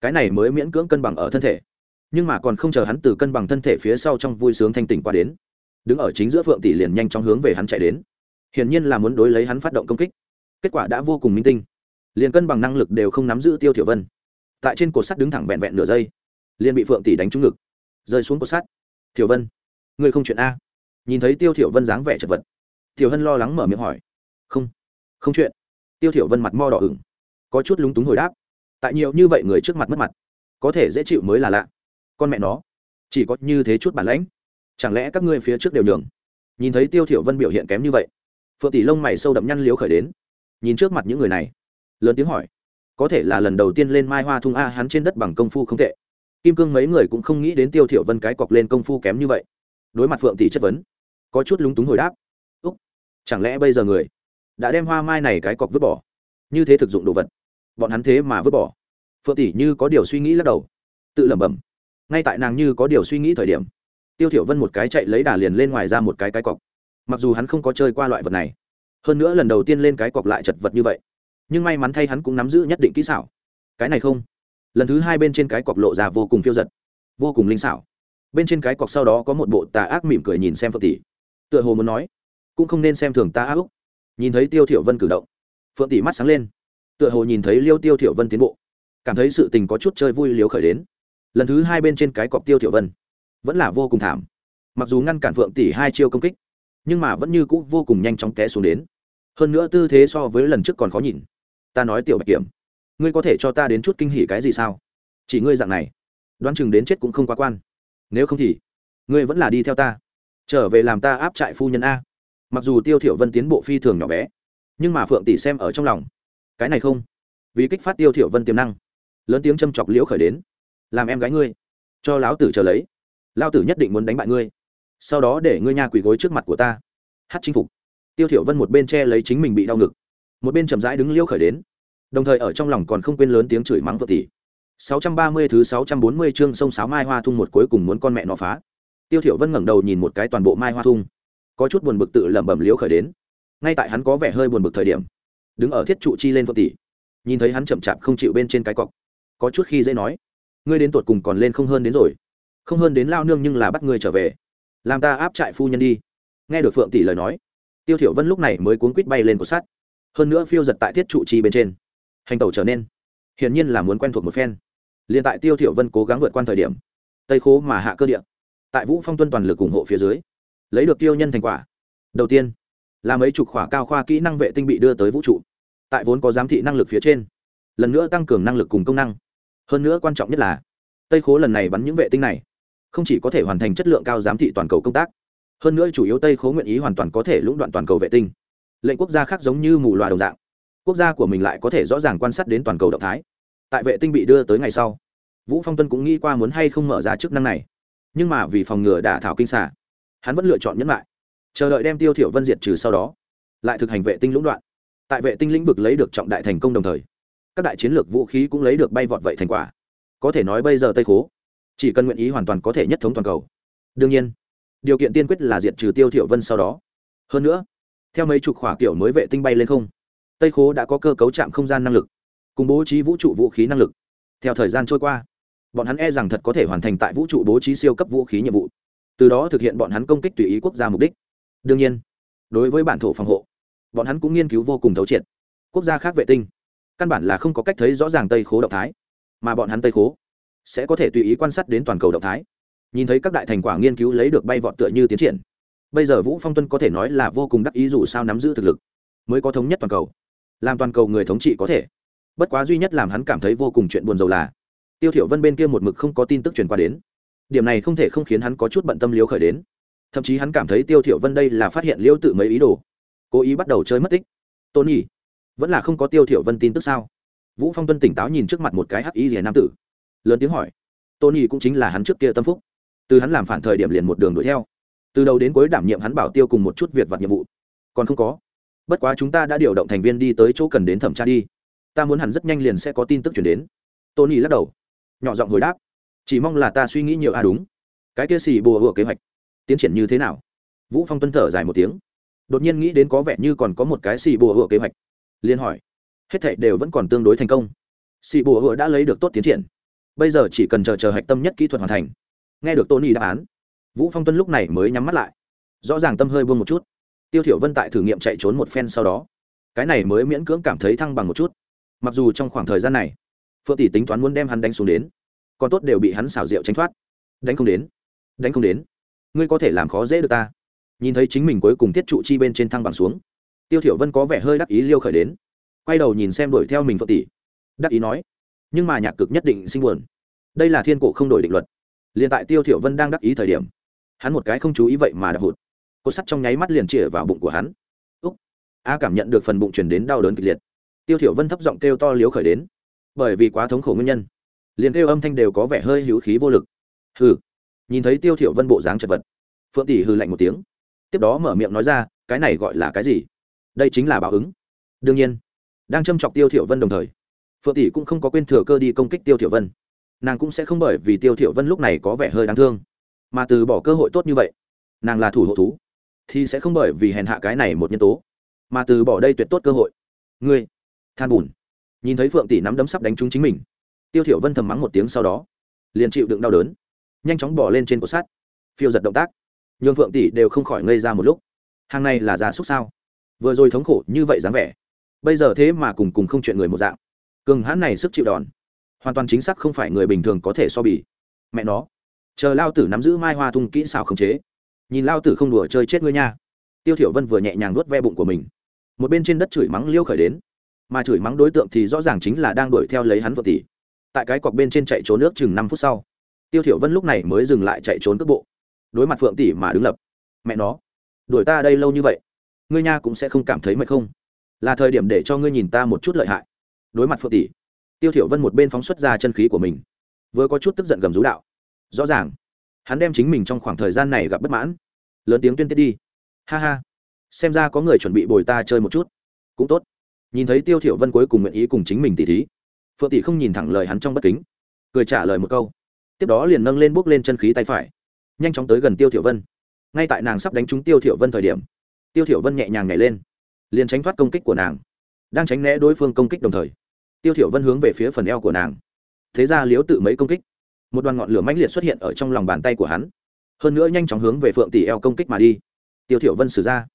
Cái này mới miễn cưỡng cân bằng ở thân thể, nhưng mà còn không chờ hắn từ cân bằng thân thể phía sau trong vui sướng thanh tỉnh qua đến đứng ở chính giữa phượng tỷ liền nhanh chóng hướng về hắn chạy đến. Hiển nhiên là muốn đối lấy hắn phát động công kích. Kết quả đã vô cùng minh tinh. Liền cân bằng năng lực đều không nắm giữ tiêu thiểu vân. Tại trên cột sắt đứng thẳng vẹn vẹn nửa giây, liền bị phượng tỷ đánh trúng ngực. Rơi xuống cột sắt. Thiểu vân, ngươi không chuyện a? Nhìn thấy tiêu thiểu vân dáng vẻ chật vật tiểu hân lo lắng mở miệng hỏi. Không không chuyện. Tiêu thiểu vân mặt mo đỏ ửng, có chút lúng túng hồi đáp. Tại nhiều như vậy người trước mặt mất mặt, có thể dễ chịu mới là lạ. Con mẹ nó, chỉ có như thế chút bản lãnh chẳng lẽ các ngươi phía trước đều nhường? Nhìn thấy tiêu thiểu vân biểu hiện kém như vậy, phượng tỷ lông mày sâu đậm nhăn liếu khởi đến. Nhìn trước mặt những người này, lớn tiếng hỏi, có thể là lần đầu tiên lên mai hoa thung a hắn trên đất bằng công phu không tệ. Kim cương mấy người cũng không nghĩ đến tiêu thiểu vân cái cọc lên công phu kém như vậy. Đối mặt phượng tỷ chất vấn, có chút lúng túng hồi đáp, úc, chẳng lẽ bây giờ người đã đem hoa mai này cái cọc vứt bỏ? Như thế thực dụng đồ vật, bọn hắn thế mà vứt bỏ? Phượng tỷ như có điều suy nghĩ lắc đầu, tự lẩm bẩm, ngay tại nàng như có điều suy nghĩ thời điểm tiêu thiểu vân một cái chạy lấy đà liền lên ngoài ra một cái cái cọc. Mặc dù hắn không có chơi qua loại vật này, hơn nữa lần đầu tiên lên cái cọc lại chật vật như vậy, nhưng may mắn thay hắn cũng nắm giữ nhất định kỹ xảo. Cái này không. Lần thứ hai bên trên cái cọc lộ ra vô cùng phiêu giật, vô cùng linh xảo. Bên trên cái cọc sau đó có một bộ tà ác mỉm cười nhìn xem phượng tỷ. Tựa hồ muốn nói, cũng không nên xem thường ta ác. Úc nhìn thấy tiêu thiểu vân cử động, phượng tỷ mắt sáng lên. Tựa hồ nhìn thấy liêu tiêu thiểu vân tiến bộ, cảm thấy sự tình có chút chơi vui liếu khởi đến. Lần thứ hai bên trên cái cọc tiêu thiểu vân vẫn là vô cùng thảm. Mặc dù ngăn cản phượng tỷ hai chiêu công kích, nhưng mà vẫn như cũ vô cùng nhanh chóng té xuống đến. Hơn nữa tư thế so với lần trước còn khó nhìn. Ta nói tiểu bạch kiểm, ngươi có thể cho ta đến chút kinh hỉ cái gì sao? Chỉ ngươi dạng này, đoán chừng đến chết cũng không quá quan. Nếu không thì, ngươi vẫn là đi theo ta. Trở về làm ta áp trại phu nhân a. Mặc dù tiêu thiểu vân tiến bộ phi thường nhỏ bé, nhưng mà phượng tỷ xem ở trong lòng. Cái này không. Vì kích phát tiêu thiểu vân tiềm năng, lớn tiếng châm chọc liễu khởi đến. Làm em gái ngươi, cho lão tử chờ lấy lão tử nhất định muốn đánh bại ngươi. Sau đó để ngươi nha quỳ gối trước mặt của ta. Hát chinh phục. Tiêu thiểu vân một bên che lấy chính mình bị đau ngực, một bên chậm rãi đứng liêu khởi đến. Đồng thời ở trong lòng còn không quên lớn tiếng chửi mắng vợ tỷ. 630 thứ 640 chương sông sáo mai hoa thung một cuối cùng muốn con mẹ nó phá. Tiêu thiểu vân ngẩng đầu nhìn một cái toàn bộ mai hoa thung, có chút buồn bực tự lẩm bẩm liêu khởi đến. Ngay tại hắn có vẻ hơi buồn bực thời điểm, đứng ở thiết trụ chi lên vợ tỷ, nhìn thấy hắn chậm chạp không chịu bên trên cái cọc, có chút khi dễ nói, ngươi đến tuột cùng còn lên không hơn đến rồi không hơn đến lao nương nhưng là bắt ngươi trở về. Làm ta áp trại phu nhân đi. Nghe được phượng tỷ lời nói, tiêu thiểu vân lúc này mới cuốn quít bay lên cột sắt. Hơn nữa phiêu giật tại thiết trụ chi bên trên. Hành tẩu trở nên, hiển nhiên là muốn quen thuộc một phen. Liền tại tiêu thiểu vân cố gắng vượt qua thời điểm, tây khố mà hạ cơ địa. Tại vũ phong tuân toàn lực ủng hộ phía dưới, lấy được tiêu nhân thành quả. Đầu tiên, là mấy chục khỏa cao khoa kỹ năng vệ tinh bị đưa tới vũ trụ. Tại vốn có giám thị năng lực phía trên, lần nữa tăng cường năng lực cùng công năng. Hơn nữa quan trọng nhất là, tây khố lần này bắn những vệ tinh này không chỉ có thể hoàn thành chất lượng cao giám thị toàn cầu công tác, hơn nữa chủ yếu tây khố nguyện ý hoàn toàn có thể lũng đoạn toàn cầu vệ tinh. Lệnh quốc gia khác giống như mù loà đồng dạng. Quốc gia của mình lại có thể rõ ràng quan sát đến toàn cầu động thái. Tại vệ tinh bị đưa tới ngày sau, vũ phong tuân cũng nghĩ qua muốn hay không mở ra chức năng này. Nhưng mà vì phòng ngừa đả thảo kinh xả hắn vẫn lựa chọn nhẫn lại, chờ đợi đem tiêu thiểu vân diệt trừ sau đó, lại thực hành vệ tinh lũng đoạn. Tại vệ tinh lĩnh vực lấy được trọng đại thành công đồng thời, các đại chiến lược vũ khí cũng lấy được bay vọt vậy thành quả. Có thể nói bây giờ tây khố chỉ cần nguyện ý hoàn toàn có thể nhất thống toàn cầu. Đương nhiên, điều kiện tiên quyết là diệt trừ tiêu thiểu vân sau đó. Hơn nữa, theo mấy chục khỏa kiểu mới vệ tinh bay lên không, tây khố đã có cơ cấu chạm không gian năng lực, cùng bố trí vũ trụ vũ khí năng lực. Theo thời gian trôi qua, bọn hắn e rằng thật có thể hoàn thành tại vũ trụ bố trí siêu cấp vũ khí nhiệm vụ, từ đó thực hiện bọn hắn công kích tùy ý quốc gia mục đích. Đương nhiên, đối với bản thổ phòng hộ, bọn hắn cũng nghiên cứu vô cùng thấu triệt. Quốc gia khác vệ tinh, căn bản là không có cách thấy rõ ràng tây khố động thái, mà bọn hắn tây khố sẽ có thể tùy ý quan sát đến toàn cầu động thái. Nhìn thấy các đại thành quả nghiên cứu lấy được bay vọt tựa như tiến triển. Bây giờ vũ phong tuân có thể nói là vô cùng đắc ý dù sao nắm giữ thực lực, mới có thống nhất toàn cầu. Làm toàn cầu người thống trị có thể. Bất quá duy nhất làm hắn cảm thấy vô cùng chuyện buồn rầu là, tiêu thiểu vân bên kia một mực không có tin tức truyền qua đến. Điểm này không thể không khiến hắn có chút bận tâm liếu khởi đến. Thậm chí hắn cảm thấy tiêu thiểu vân đây là phát hiện liêu tự mấy ý đồ. Cố ý bắt đầu chơi mất tích. Tony vẫn là không có tiêu thiểu vân tin tức sao? Vũ phong tuân tỉnh táo nhìn trước mặt một cái hắc y rìa nam tử lớn tiếng hỏi. Tony cũng chính là hắn trước kia tâm phúc. Từ hắn làm phản thời điểm liền một đường đuổi theo. Từ đầu đến cuối đảm nhiệm hắn bảo tiêu cùng một chút việc vặt nhiệm vụ. Còn không có. Bất quá chúng ta đã điều động thành viên đi tới chỗ cần đến thẩm tra đi. Ta muốn hẳn rất nhanh liền sẽ có tin tức chuyển đến. Tony lắc đầu. Nhỏ giọng hồi đáp. Chỉ mong là ta suy nghĩ nhiều. À đúng. Cái kia xì bùa hựa kế hoạch. Tiến triển như thế nào? Vũ phong tuân thở dài một tiếng. Đột nhiên nghĩ đến có vẻ như còn có một cái xì bùa hựa kế hoạch. Liên hỏi. Hết thảy đều vẫn còn tương đối thành công. Xì bùa hựa đã lấy được tốt tiến triển bây giờ chỉ cần chờ chờ hạch tâm nhất kỹ thuật hoàn thành. Nghe được tony đáp án, vũ phong tuân lúc này mới nhắm mắt lại. Rõ ràng tâm hơi buông một chút. Tiêu thiểu vân tại thử nghiệm chạy trốn một phen sau đó, cái này mới miễn cưỡng cảm thấy thăng bằng một chút. Mặc dù trong khoảng thời gian này, phượng tỷ tính toán muốn đem hắn đánh xuống đến, còn tốt đều bị hắn xảo diệu tránh thoát. Đánh không đến, đánh không đến. Ngươi có thể làm khó dễ được ta. Nhìn thấy chính mình cuối cùng tiết trụ chi bên trên thăng bằng xuống, tiêu thiểu vân có vẻ hơi đắc ý liêu khởi đến. Quay đầu nhìn xem đuổi theo mình phượng tỷ, đắc ý nói nhưng mà nhạc cực nhất định sinh buồn. Đây là thiên cổ không đổi định luật. Liền tại tiêu thiểu vân đang đắc ý thời điểm, hắn một cái không chú ý vậy mà đập hụt. Cột sắt trong nháy mắt liền chĩa vào bụng của hắn. Úc! A cảm nhận được phần bụng truyền đến đau đớn kịch liệt. Tiêu thiểu vân thấp giọng kêu to liếu khởi đến. Bởi vì quá thống khổ nguyên nhân, liền kêu âm thanh đều có vẻ hơi hữu khí vô lực. Hừ! Nhìn thấy tiêu thiểu vân bộ dáng chật vật, phượng tỷ hừ lạnh một tiếng. Tiếp đó mở miệng nói ra, cái này gọi là cái gì? Đây chính là báo ứng. Đương nhiên, đang châm chọc tiêu thiểu vân đồng thời phượng tỷ cũng không có quên thừa cơ đi công kích tiêu thiểu vân. Nàng cũng sẽ không bởi vì tiêu thiểu vân lúc này có vẻ hơi đáng thương, mà từ bỏ cơ hội tốt như vậy, nàng là thủ hộ thú, thì sẽ không bởi vì hèn hạ cái này một nhân tố, mà từ bỏ đây tuyệt tốt cơ hội. Ngươi, than bùn. Nhìn thấy phượng tỷ nắm đấm sắp đánh trúng chính mình, tiêu thiểu vân thầm mắng một tiếng sau đó, liền chịu đựng đau đớn, nhanh chóng bỏ lên trên cột sắt, phiêu giật động tác. Nhường phượng tỷ đều không khỏi ngây ra một lúc. Hàng này là giả xúc sao? Vừa rồi thống khổ như vậy dáng vẻ, bây giờ thế mà cùng cùng không chuyện người một dạng cường hãn này sức chịu đòn. Hoàn toàn chính xác không phải người bình thường có thể so bì. Mẹ nó. Chờ lao tử nắm giữ mai hoa thung kỹ xào khống chế. Nhìn lao tử không đùa chơi chết ngươi nha. Tiêu thiểu vân vừa nhẹ nhàng nuốt ve bụng của mình. Một bên trên đất chửi mắng liêu khởi đến. Mà chửi mắng đối tượng thì rõ ràng chính là đang đuổi theo lấy hắn vợ tỷ. Tại cái cọc bên trên chạy trốn nước chừng năm phút sau, tiêu thiểu vân lúc này mới dừng lại chạy trốn cước bộ. Đối mặt phượng tỷ mà đứng lập. Mẹ nó. Đuổi ta đây lâu như vậy, ngươi nha cũng sẽ không cảm thấy mệt không? Là thời điểm để cho ngươi nhìn ta một chút lợi hại đối mặt phượng tỷ, tiêu thiểu vân một bên phóng xuất ra chân khí của mình, vừa có chút tức giận gầm rú đạo. Rõ ràng, hắn đem chính mình trong khoảng thời gian này gặp bất mãn. Lớn tiếng tuyên tiết đi. Ha ha, xem ra có người chuẩn bị bồi ta chơi một chút. Cũng tốt. Nhìn thấy tiêu thiểu vân cuối cùng nguyện ý cùng chính mình tỷ thí, phượng tỷ không nhìn thẳng lời hắn trong bất kính, cười trả lời một câu. Tiếp đó liền nâng lên bước lên chân khí tay phải, nhanh chóng tới gần tiêu thiểu vân. Ngay tại nàng sắp đánh trúng tiêu thiểu vân thời điểm, tiêu thiểu vân nhẹ nhàng nhảy lên, liền tránh thoát công kích của nàng, đang tránh né đối phương công kích đồng thời tiêu thiểu vân hướng về phía phần eo của nàng. Thế ra liếu tự mấy công kích? Một đoàn ngọn lửa mãnh liệt xuất hiện ở trong lòng bàn tay của hắn. Hơn nữa nhanh chóng hướng về phượng tỷ eo công kích mà đi. Tiêu thiểu vân sử ra.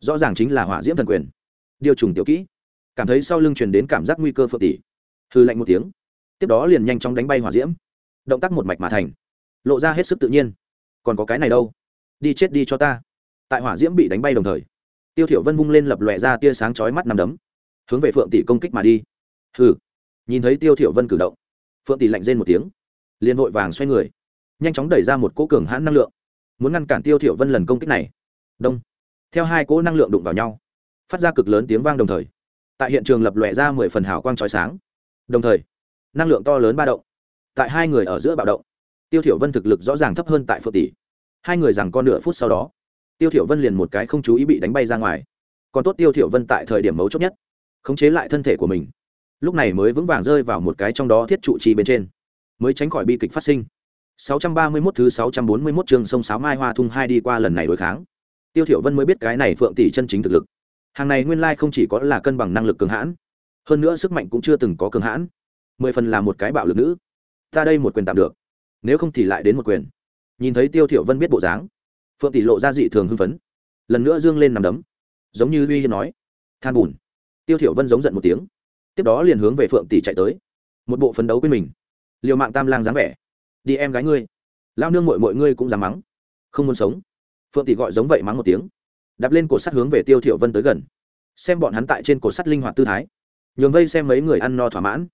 Rõ ràng chính là hỏa diễm thần quyền. Điều trùng tiểu kỹ. Cảm thấy sau lưng truyền đến cảm giác nguy cơ phượng tỷ. Hư lạnh một tiếng. Tiếp đó liền nhanh chóng đánh bay hỏa diễm. Động tác một mạch mà thành. Lộ ra hết sức tự nhiên. Còn có cái này đâu? Đi chết đi cho ta. Tại hỏa diễm bị đánh bay đồng thời, tiêu thiểu vân vung lên lập lòe ra tia sáng chói mắt nằm đấm, hướng về phượng tỷ công kích mà đi hừ. Nhìn thấy tiêu thiểu vân cử động, phượng tỷ lạnh rên một tiếng, liền vội vàng xoay người, nhanh chóng đẩy ra một cỗ cường hãn năng lượng. Muốn ngăn cản tiêu thiểu vân lần công kích này. Đông. Theo hai cỗ năng lượng đụng vào nhau, phát ra cực lớn tiếng vang đồng thời, tại hiện trường lập lòe ra mười phần hào quang chói sáng. Đồng thời, năng lượng to lớn ba động, tại hai người ở giữa bạo động. Tiêu thiểu vân thực lực rõ ràng thấp hơn tại phượng tỷ. Hai người rằng con nửa phút sau đó, tiêu thiểu vân liền một cái không chú ý bị đánh bay ra ngoài. Còn tốt tiêu thiểu vân tại thời điểm mấu chốt nhất, khống chế lại thân thể của mình lúc này mới vững vàng rơi vào một cái trong đó thiết trụ trì bên trên, mới tránh khỏi bi kịch phát sinh. 631 thứ 641 trường sông sáo mai hoa thung hai đi qua lần này đối kháng. Tiêu thiểu vân mới biết cái này phượng tỷ chân chính thực lực. Hàng này nguyên lai không chỉ có là cân bằng năng lực cường hãn, hơn nữa sức mạnh cũng chưa từng có cường hãn. Mười phần là một cái bạo lực nữ. Ta đây một quyền tạm được, nếu không thì lại đến một quyền. Nhìn thấy tiêu thiểu vân biết bộ dáng, phượng tỷ lộ ra dị thường hưng phấn, lần nữa dương lên nằm đấm, giống như uy hiên nói, than bùn. Tiêu thiểu vân giống giận một tiếng tiếp đó liền hướng về phượng tỷ chạy tới. Một bộ phấn đấu quên mình. Liều mạng tam lang dáng vẻ. Đi em gái ngươi. Lao nương muội muội ngươi cũng dám mắng. Không muốn sống. Phượng tỷ gọi giống vậy mắng một tiếng. Đạp lên cột sắt hướng về tiêu thiệu vân tới gần. Xem bọn hắn tại trên cột sắt linh hoạt tư thái. Nhường vây xem mấy người ăn no thỏa mãn.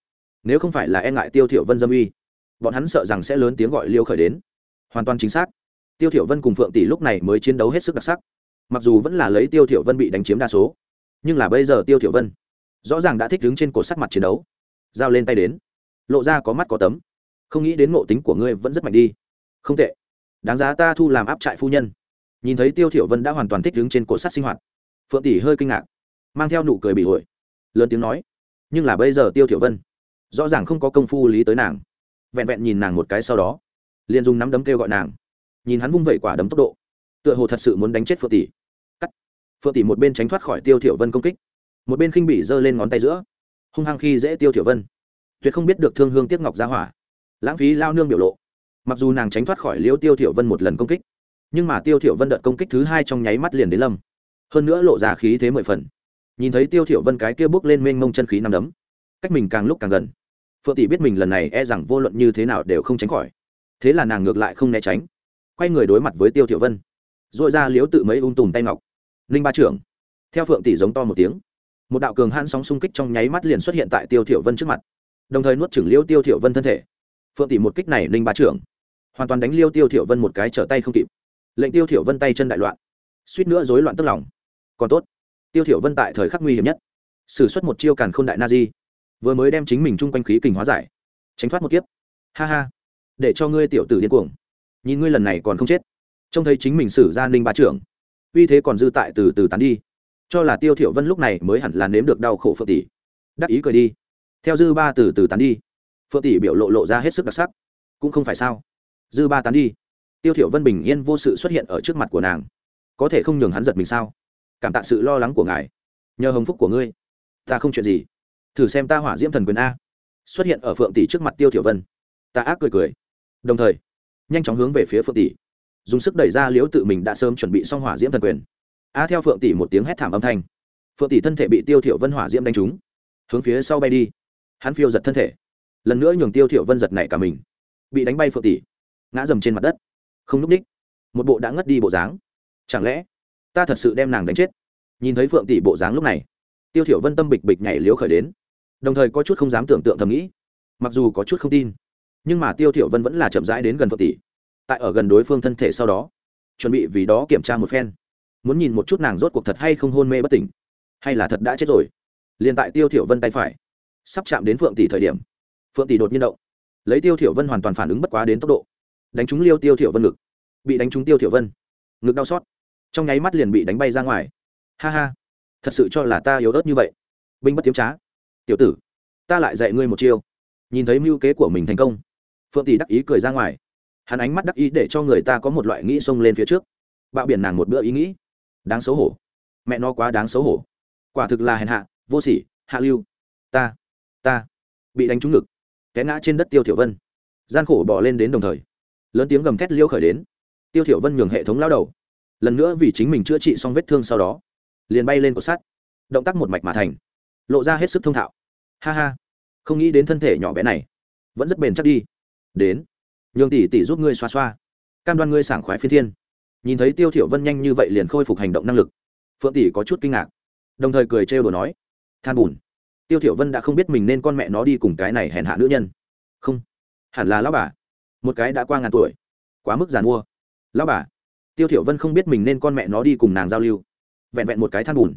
Nếu không phải là e ngại tiêu thiệu vân dâm uy, bọn hắn sợ rằng sẽ lớn tiếng gọi liêu khởi đến. Hoàn toàn chính xác. Tiêu thiệu vân cùng phượng tỷ lúc này mới chiến đấu hết sức đặc sắc. Mặc dù vẫn là lấy tiêu thiệu vân bị đánh chiếm đa số, nhưng là bây giờ tiêu thiệu vân rõ ràng đã thích đứng trên cột sắt mặt chiến đấu. Giao lên tay đến. Lộ ra có mắt có tấm. Không nghĩ đến ngộ tính của ngươi vẫn rất mạnh đi. Không tệ. Đáng giá ta thu làm áp trại phu nhân. Nhìn thấy tiêu thiểu vân đã hoàn toàn thích đứng trên cột sắt sinh hoạt. Phượng tỷ hơi kinh ngạc. Mang theo nụ cười bị ổi lớn tiếng nói. Nhưng là bây giờ tiêu thiểu vân, rõ ràng không có công phu lý tới nàng. Vẹn vẹn nhìn nàng một cái sau đó, liền dùng nắm đấm kêu gọi nàng. Nhìn hắn vung vẩy quả đấm tốc độ, tựa hồ thật sự muốn đánh chết phượng tỷ. Cắt. Phượng tỷ một bên tránh thoát khỏi tiêu thiểu vân công kích một bên khinh bỉ giơ lên ngón tay giữa, hung hăng khi dễ tiêu thiểu vân. Tuyệt không biết được thương hương tiếc ngọc ra hỏa. Lãng phí lao nương biểu lộ. Mặc dù nàng tránh thoát khỏi liễu tiêu thiểu vân một lần công kích, nhưng mà tiêu thiểu vân đợt công kích thứ hai trong nháy mắt liền đến lâm. Hơn nữa lộ ra khí thế mười phần. Nhìn thấy tiêu thiểu vân cái kia bước lên mênh mông chân khí nằm đấm, cách mình càng lúc càng gần. Phượng tỷ biết mình lần này e rằng vô luận như thế nào đều không tránh khỏi. Thế là nàng ngược lại không né tránh, quay người đối mặt với tiêu thiểu vân. Rồi ra liếu tự mấy ung tùm tay ngọc. Linh ba trưởng. Theo phượng tỷ giống to một tiếng một đạo cường hãn sóng xung kích trong nháy mắt liền xuất hiện tại tiêu thiểu vân trước mặt đồng thời nuốt chửng liêu tiêu thiểu vân thân thể. Phượng tỷ một kích này linh ba trưởng hoàn toàn đánh liêu tiêu thiểu vân một cái trở tay không kịp. Lệnh tiêu thiểu vân tay chân đại loạn suýt nữa rối loạn tức lòng. Còn tốt tiêu thiểu vân tại thời khắc nguy hiểm nhất sử xuất một chiêu càn khôn đại nazi, vừa mới đem chính mình chung quanh khí kình hóa giải tránh thoát một kiếp. Ha ha để cho ngươi tiểu tử điên cuồng nhìn ngươi lần này còn không chết. Trông thấy chính mình sử ra ninh ba trưởng uy thế còn dư tại từ từ tán đi cho là tiêu thiểu vân lúc này mới hẳn là nếm được đau khổ phượng tỷ. Đắc ý cười đi. Theo dư ba từ từ tán đi. Phượng tỷ biểu lộ lộ ra hết sức đặc sắc. Cũng không phải sao. Dư ba tán đi. Tiêu thiểu vân bình yên vô sự xuất hiện ở trước mặt của nàng. Có thể không nhường hắn giật mình sao? Cảm tạ sự lo lắng của ngài. Nhờ hồng phúc của ngươi, ta không chuyện gì. Thử xem ta hỏa diễm thần quyền a. Xuất hiện ở phượng tỷ trước mặt tiêu thiểu vân. Ta ác cười cười. Đồng thời, nhanh chóng hướng về phía phượng tỷ. Dùng sức đẩy ra liễu tự mình đã sớm chuẩn bị xong hỏa diễm thần quyền a theo phượng tỷ một tiếng hét thảm âm thanh phượng tỷ thân thể bị tiêu thiểu vân hỏa diễm đánh trúng hướng phía sau bay đi hắn phiêu giật thân thể lần nữa nhường tiêu thiểu vân giật nảy cả mình bị đánh bay phượng tỷ ngã dầm trên mặt đất không núp đích một bộ đã ngất đi bộ dáng chẳng lẽ ta thật sự đem nàng đánh chết nhìn thấy phượng tỷ bộ dáng lúc này tiêu thiểu vân tâm bịch bịch nhảy liếu khởi đến đồng thời có chút không dám tưởng tượng thầm nghĩ mặc dù có chút không tin nhưng mà tiêu thiểu vân vẫn là chậm rãi đến gần phượng tỷ tại ở gần đối phương thân thể sau đó chuẩn bị vì đó kiểm tra một phen muốn nhìn một chút nàng rốt cuộc thật hay không hôn mê bất tỉnh. Hay là thật đã chết rồi. Liền tại tiêu thiểu vân tay phải, sắp chạm đến phượng tỷ thời điểm, phượng tỷ đột nhiên động. Lấy tiêu thiểu vân hoàn toàn phản ứng bất quá đến tốc độ. Đánh trúng liêu tiêu thiểu vân ngực. Bị đánh trúng tiêu thiểu vân. Ngực đau xót. Trong nháy mắt liền bị đánh bay ra ngoài. Ha ha. Thật sự cho là ta yếu ớt như vậy. Binh bất tiếm trá. Tiểu tử, ta lại dạy ngươi một chiêu. Nhìn thấy mưu kế của mình thành công, phượng tỷ đắc ý cười ra ngoài. Hắn ánh mắt đắc ý để cho người ta có một loại nghĩ xông lên phía trước. Bạo biển nàng một bữa ý nghĩ đáng xấu hổ. Mẹ nó quá đáng xấu hổ. Quả thực là hèn hạ, vô sỉ, hạ lưu. Ta ta bị đánh trúng ngực, té ngã trên đất tiêu thiểu vân. Gian khổ bỏ lên đến đồng thời, lớn tiếng gầm thét liêu khởi đến. Tiêu thiểu vân nhường hệ thống lao đầu. Lần nữa vì chính mình chữa trị xong vết thương sau đó, liền bay lên cột sắt, động tác một mạch mà thành, lộ ra hết sức thông thạo. Ha ha, không nghĩ đến thân thể nhỏ bé này, vẫn rất bền chắc đi. Đến, nhường tỷ tỷ giúp ngươi xoa xoa, cam đoan ngươi sảng khoái phi thiên nhìn thấy tiêu thiểu vân nhanh như vậy liền khôi phục hành động năng lực. Phượng tỷ có chút kinh ngạc, đồng thời cười trêu đùa nói, than buồn tiêu thiểu vân đã không biết mình nên con mẹ nó đi cùng cái này hèn hạ nữ nhân. Không, hẳn là lão bà. Một cái đã qua ngàn tuổi, quá mức giàn mua lão bà. Tiêu thiểu vân không biết mình nên con mẹ nó đi cùng nàng giao lưu. Vẹn vẹn một cái than bùn,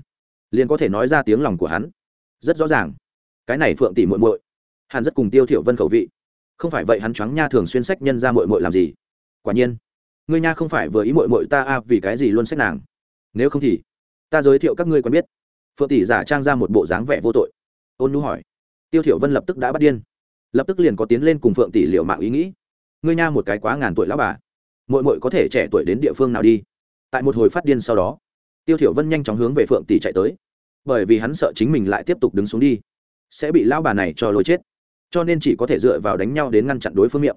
liền có thể nói ra tiếng lòng của hắn. Rất rõ ràng, cái này phượng tỷ muội muội hắn rất cùng tiêu thiểu vân khẩu vị. Không phải vậy hắn choáng nha thường xuyên sách nhân ra muội muội làm gì? Quả nhiên ngươi nha không phải vừa ý mội mội ta a à vì cái gì luôn xét nàng? Nếu không thì, ta giới thiệu các ngươi quen biết. Phượng tỷ giả trang ra một bộ dáng vẻ vô tội. Ôn nhu hỏi. Tiêu thiểu vân lập tức đã bắt điên. Lập tức liền có tiến lên cùng phượng tỷ liệu mạng ý nghĩ. Ngươi nha một cái quá ngàn tuổi lão bà. Mội mội có thể trẻ tuổi đến địa phương nào đi? Tại một hồi phát điên sau đó, tiêu thiểu vân nhanh chóng hướng về phượng tỷ chạy tới. Bởi vì hắn sợ chính mình lại tiếp tục đứng xuống đi, sẽ bị lão bà này cho lôi chết. Cho nên chỉ có thể dựa vào đánh nhau đến ngăn chặn đối phương miệng.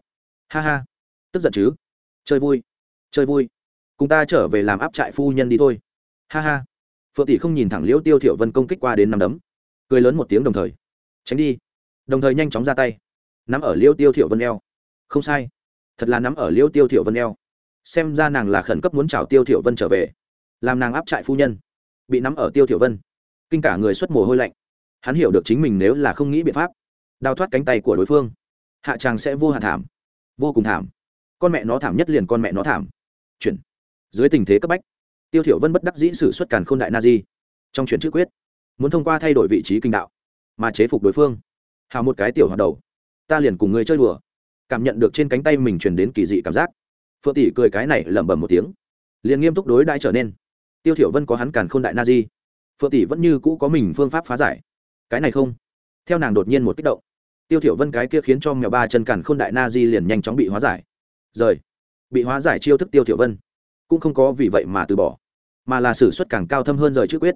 Ha ha. Tức giận chứ? Chơi vui chơi vui. Cùng ta trở về làm áp trại phu nhân đi thôi. Ha ha. Phượng tỷ không nhìn thẳng liễu tiêu thiểu vân công kích qua đến nằm đấm. Cười lớn một tiếng đồng thời. Tránh đi. Đồng thời nhanh chóng ra tay. Nắm ở liễu tiêu thiểu vân eo. Không sai. Thật là nắm ở liễu tiêu thiểu vân eo. Xem ra nàng là khẩn cấp muốn chào tiêu thiểu vân trở về. Làm nàng áp trại phu nhân. Bị nắm ở tiêu thiểu vân. Kinh cả người xuất mồ hôi lạnh. Hắn hiểu được chính mình nếu là không nghĩ biện pháp. Đào thoát cánh tay của đối phương. Hạ tràng sẽ vô hạn thảm. Vô cùng thảm. Con mẹ nó thảm nhất liền con mẹ nó thảm chuyển. Dưới tình thế cấp bách, tiêu thiểu vân bất đắc dĩ sử xuất càn khôn đại na di. Trong chuyển chữ quyết, muốn thông qua thay đổi vị trí kinh đạo, mà chế phục đối phương. Hào một cái tiểu hoạt đầu, ta liền cùng người chơi đùa. Cảm nhận được trên cánh tay mình truyền đến kỳ dị cảm giác. Phượng tỷ cười cái này lẩm bẩm một tiếng, liền nghiêm túc đối đãi trở nên. Tiêu thiểu vân có hắn càn khôn đại na di, phượng tỷ vẫn như cũ có mình phương pháp phá giải. Cái này không? Theo nàng đột nhiên một kích động, tiêu thiểu vân cái kia khiến cho mèo ba chân càn khôn đại na di liền nhanh chóng bị hóa giải. Rời bị hóa giải chiêu thức tiêu thiểu vân. Cũng không có vì vậy mà từ bỏ, mà là sử xuất càng cao thâm hơn rời chữ quyết.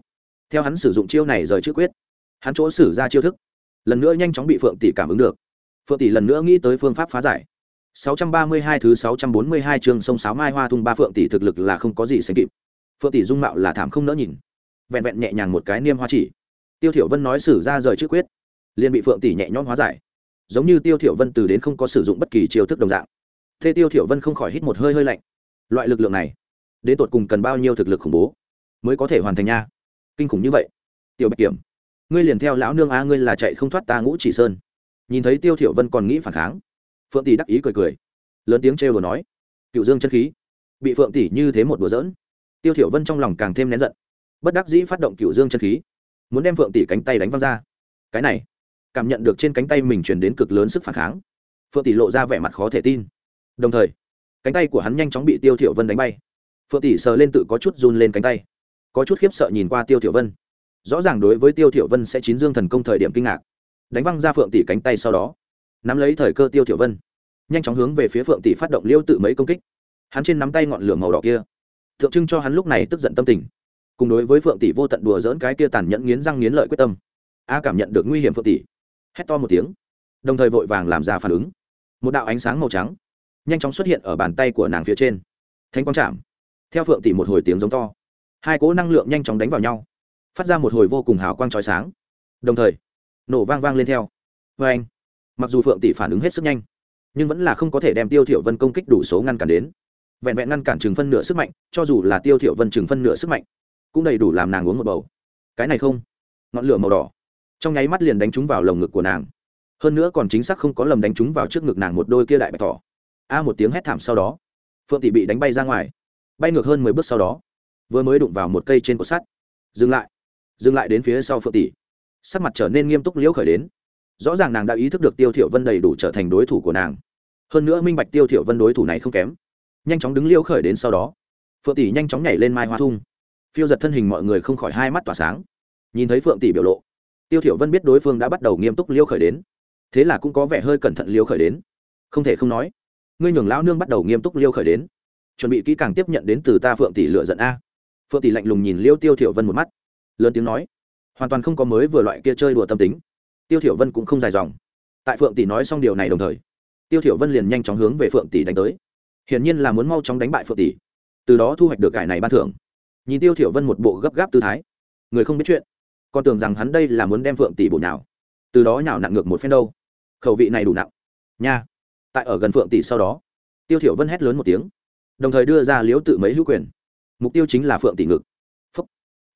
Theo hắn sử dụng chiêu này rời chữ quyết, hắn chỗ sử ra chiêu thức, lần nữa nhanh chóng bị phượng tỷ cảm ứng được. Phượng tỷ lần nữa nghĩ tới phương pháp phá giải. 632 thứ 642 chương sông sáo mai hoa tung ba phượng tỷ thực lực là không có gì sánh kịp. Phượng tỷ dung mạo là thảm không nỡ nhìn. Vẹn vẹn nhẹ nhàng một cái niêm hoa chỉ. Tiêu thiểu vân nói sử ra rời chữ quyết, liền bị phượng tỷ nhẹ nhõm hóa giải. Giống như tiêu thiểu vân từ đến không có sử dụng bất kỳ chiêu thức đồng dạng thế tiêu thiểu vân không khỏi hít một hơi hơi lạnh. Loại lực lượng này, đến tột cùng cần bao nhiêu thực lực khủng bố mới có thể hoàn thành nha? Kinh khủng như vậy. Tiểu bạch kiểm, ngươi liền theo lão nương a ngươi là chạy không thoát ta ngũ chỉ sơn. Nhìn thấy tiêu thiểu vân còn nghĩ phản kháng, phượng tỷ đắc ý cười cười, lớn tiếng trêu đùa nói, cựu dương chân khí, bị phượng tỷ như thế một đùa giỡn. Tiêu thiểu vân trong lòng càng thêm nén giận, bất đắc dĩ phát động cựu dương chân khí, muốn đem phượng tỷ cánh tay đánh văng ra. Cái này, cảm nhận được trên cánh tay mình truyền đến cực lớn sức phản kháng, phượng tỷ lộ ra vẻ mặt khó thể tin đồng thời, cánh tay của hắn nhanh chóng bị tiêu thiểu vân đánh bay. Phượng tỷ sờ lên tự có chút run lên cánh tay. Có chút khiếp sợ nhìn qua tiêu thiểu vân. Rõ ràng đối với tiêu thiểu vân sẽ chín dương thần công thời điểm kinh ngạc. Đánh văng ra phượng tỷ cánh tay sau đó, nắm lấy thời cơ tiêu thiểu vân. Nhanh chóng hướng về phía phượng tỷ phát động liêu tự mấy công kích. Hắn trên nắm tay ngọn lửa màu đỏ kia, tượng trưng cho hắn lúc này tức giận tâm tình. Cùng đối với phượng tỷ vô tận đùa dỡn cái kia tàn nhẫn nghiến răng nghiến lợi quyết tâm, a cảm nhận được nguy hiểm phượng tỷ. Hét to một tiếng, đồng thời vội vàng làm ra phản ứng. Một đạo ánh sáng màu trắng nhanh chóng xuất hiện ở bàn tay của nàng phía trên. Thanh quang chạm. Theo phượng tỷ một hồi tiếng giống to. Hai cỗ năng lượng nhanh chóng đánh vào nhau. Phát ra một hồi vô cùng hào quang trói sáng. Đồng thời, nổ vang vang lên theo. Vê anh mặc dù phượng tỷ phản ứng hết sức nhanh, nhưng vẫn là không có thể đem tiêu thiểu vân công kích đủ số ngăn cản đến. Vẹn vẹn ngăn cản chừng phân nửa sức mạnh, cho dù là tiêu thiểu vân chừng phân nửa sức mạnh, cũng đầy đủ làm nàng uống một bầu. Cái này không. Ngọn lửa màu đỏ. Trong nháy mắt liền đánh trúng vào lồng ngực của nàng. Hơn nữa còn chính xác không có lầm đánh trúng vào trước ngực nàng một đôi kia đại bạch thỏ a một tiếng hét thảm sau đó. Phượng tỷ bị đánh bay ra ngoài. Bay ngược hơn mười bước sau đó, vừa mới đụng vào một cây trên cột sắt. Dừng lại. Dừng lại đến phía sau phượng tỷ. Sắc mặt trở nên nghiêm túc liễu khởi đến. Rõ ràng nàng đã ý thức được tiêu thiểu vân đầy đủ trở thành đối thủ của nàng. Hơn nữa minh bạch tiêu thiểu vân đối thủ này không kém. Nhanh chóng đứng liễu khởi đến sau đó. Phượng tỷ nhanh chóng nhảy lên mai hoa thung. Phiêu giật thân hình mọi người không khỏi hai mắt tỏa sáng. Nhìn thấy phượng tỷ biểu lộ, tiêu thiểu vân biết đối phương đã bắt đầu nghiêm túc liễu khởi đến. Thế là cũng có vẻ hơi cẩn thận liễu khởi đến. Không thể không nói ngươi nhường lão nương bắt đầu nghiêm túc liêu khởi đến. Chuẩn bị kỹ càng tiếp nhận đến từ ta phượng tỷ lựa giận a. Phượng tỷ lạnh lùng nhìn liêu tiêu thiểu vân một mắt, lớn tiếng nói, hoàn toàn không có mới vừa loại kia chơi đùa tâm tính. Tiêu thiểu vân cũng không dài dòng. Tại phượng tỷ nói xong điều này đồng thời, tiêu thiểu vân liền nhanh chóng hướng về phượng tỷ đánh tới. Hiển nhiên là muốn mau chóng đánh bại phượng tỷ, từ đó thu hoạch được cải này ban thưởng. Nhìn tiêu thiểu vân một bộ gấp gáp tư thái, người không biết chuyện, còn tưởng rằng hắn đây là muốn đem phượng tỷ bổ nhào, từ đó nhào nặng ngược một phen đâu. Khẩu vị này đủ nặng. Nha tại ở gần phượng tỷ sau đó, tiêu thiểu vân hét lớn một tiếng, đồng thời đưa ra liếu tự mấy hữu quyền. Mục tiêu chính là phượng tỷ ngực. Phúc.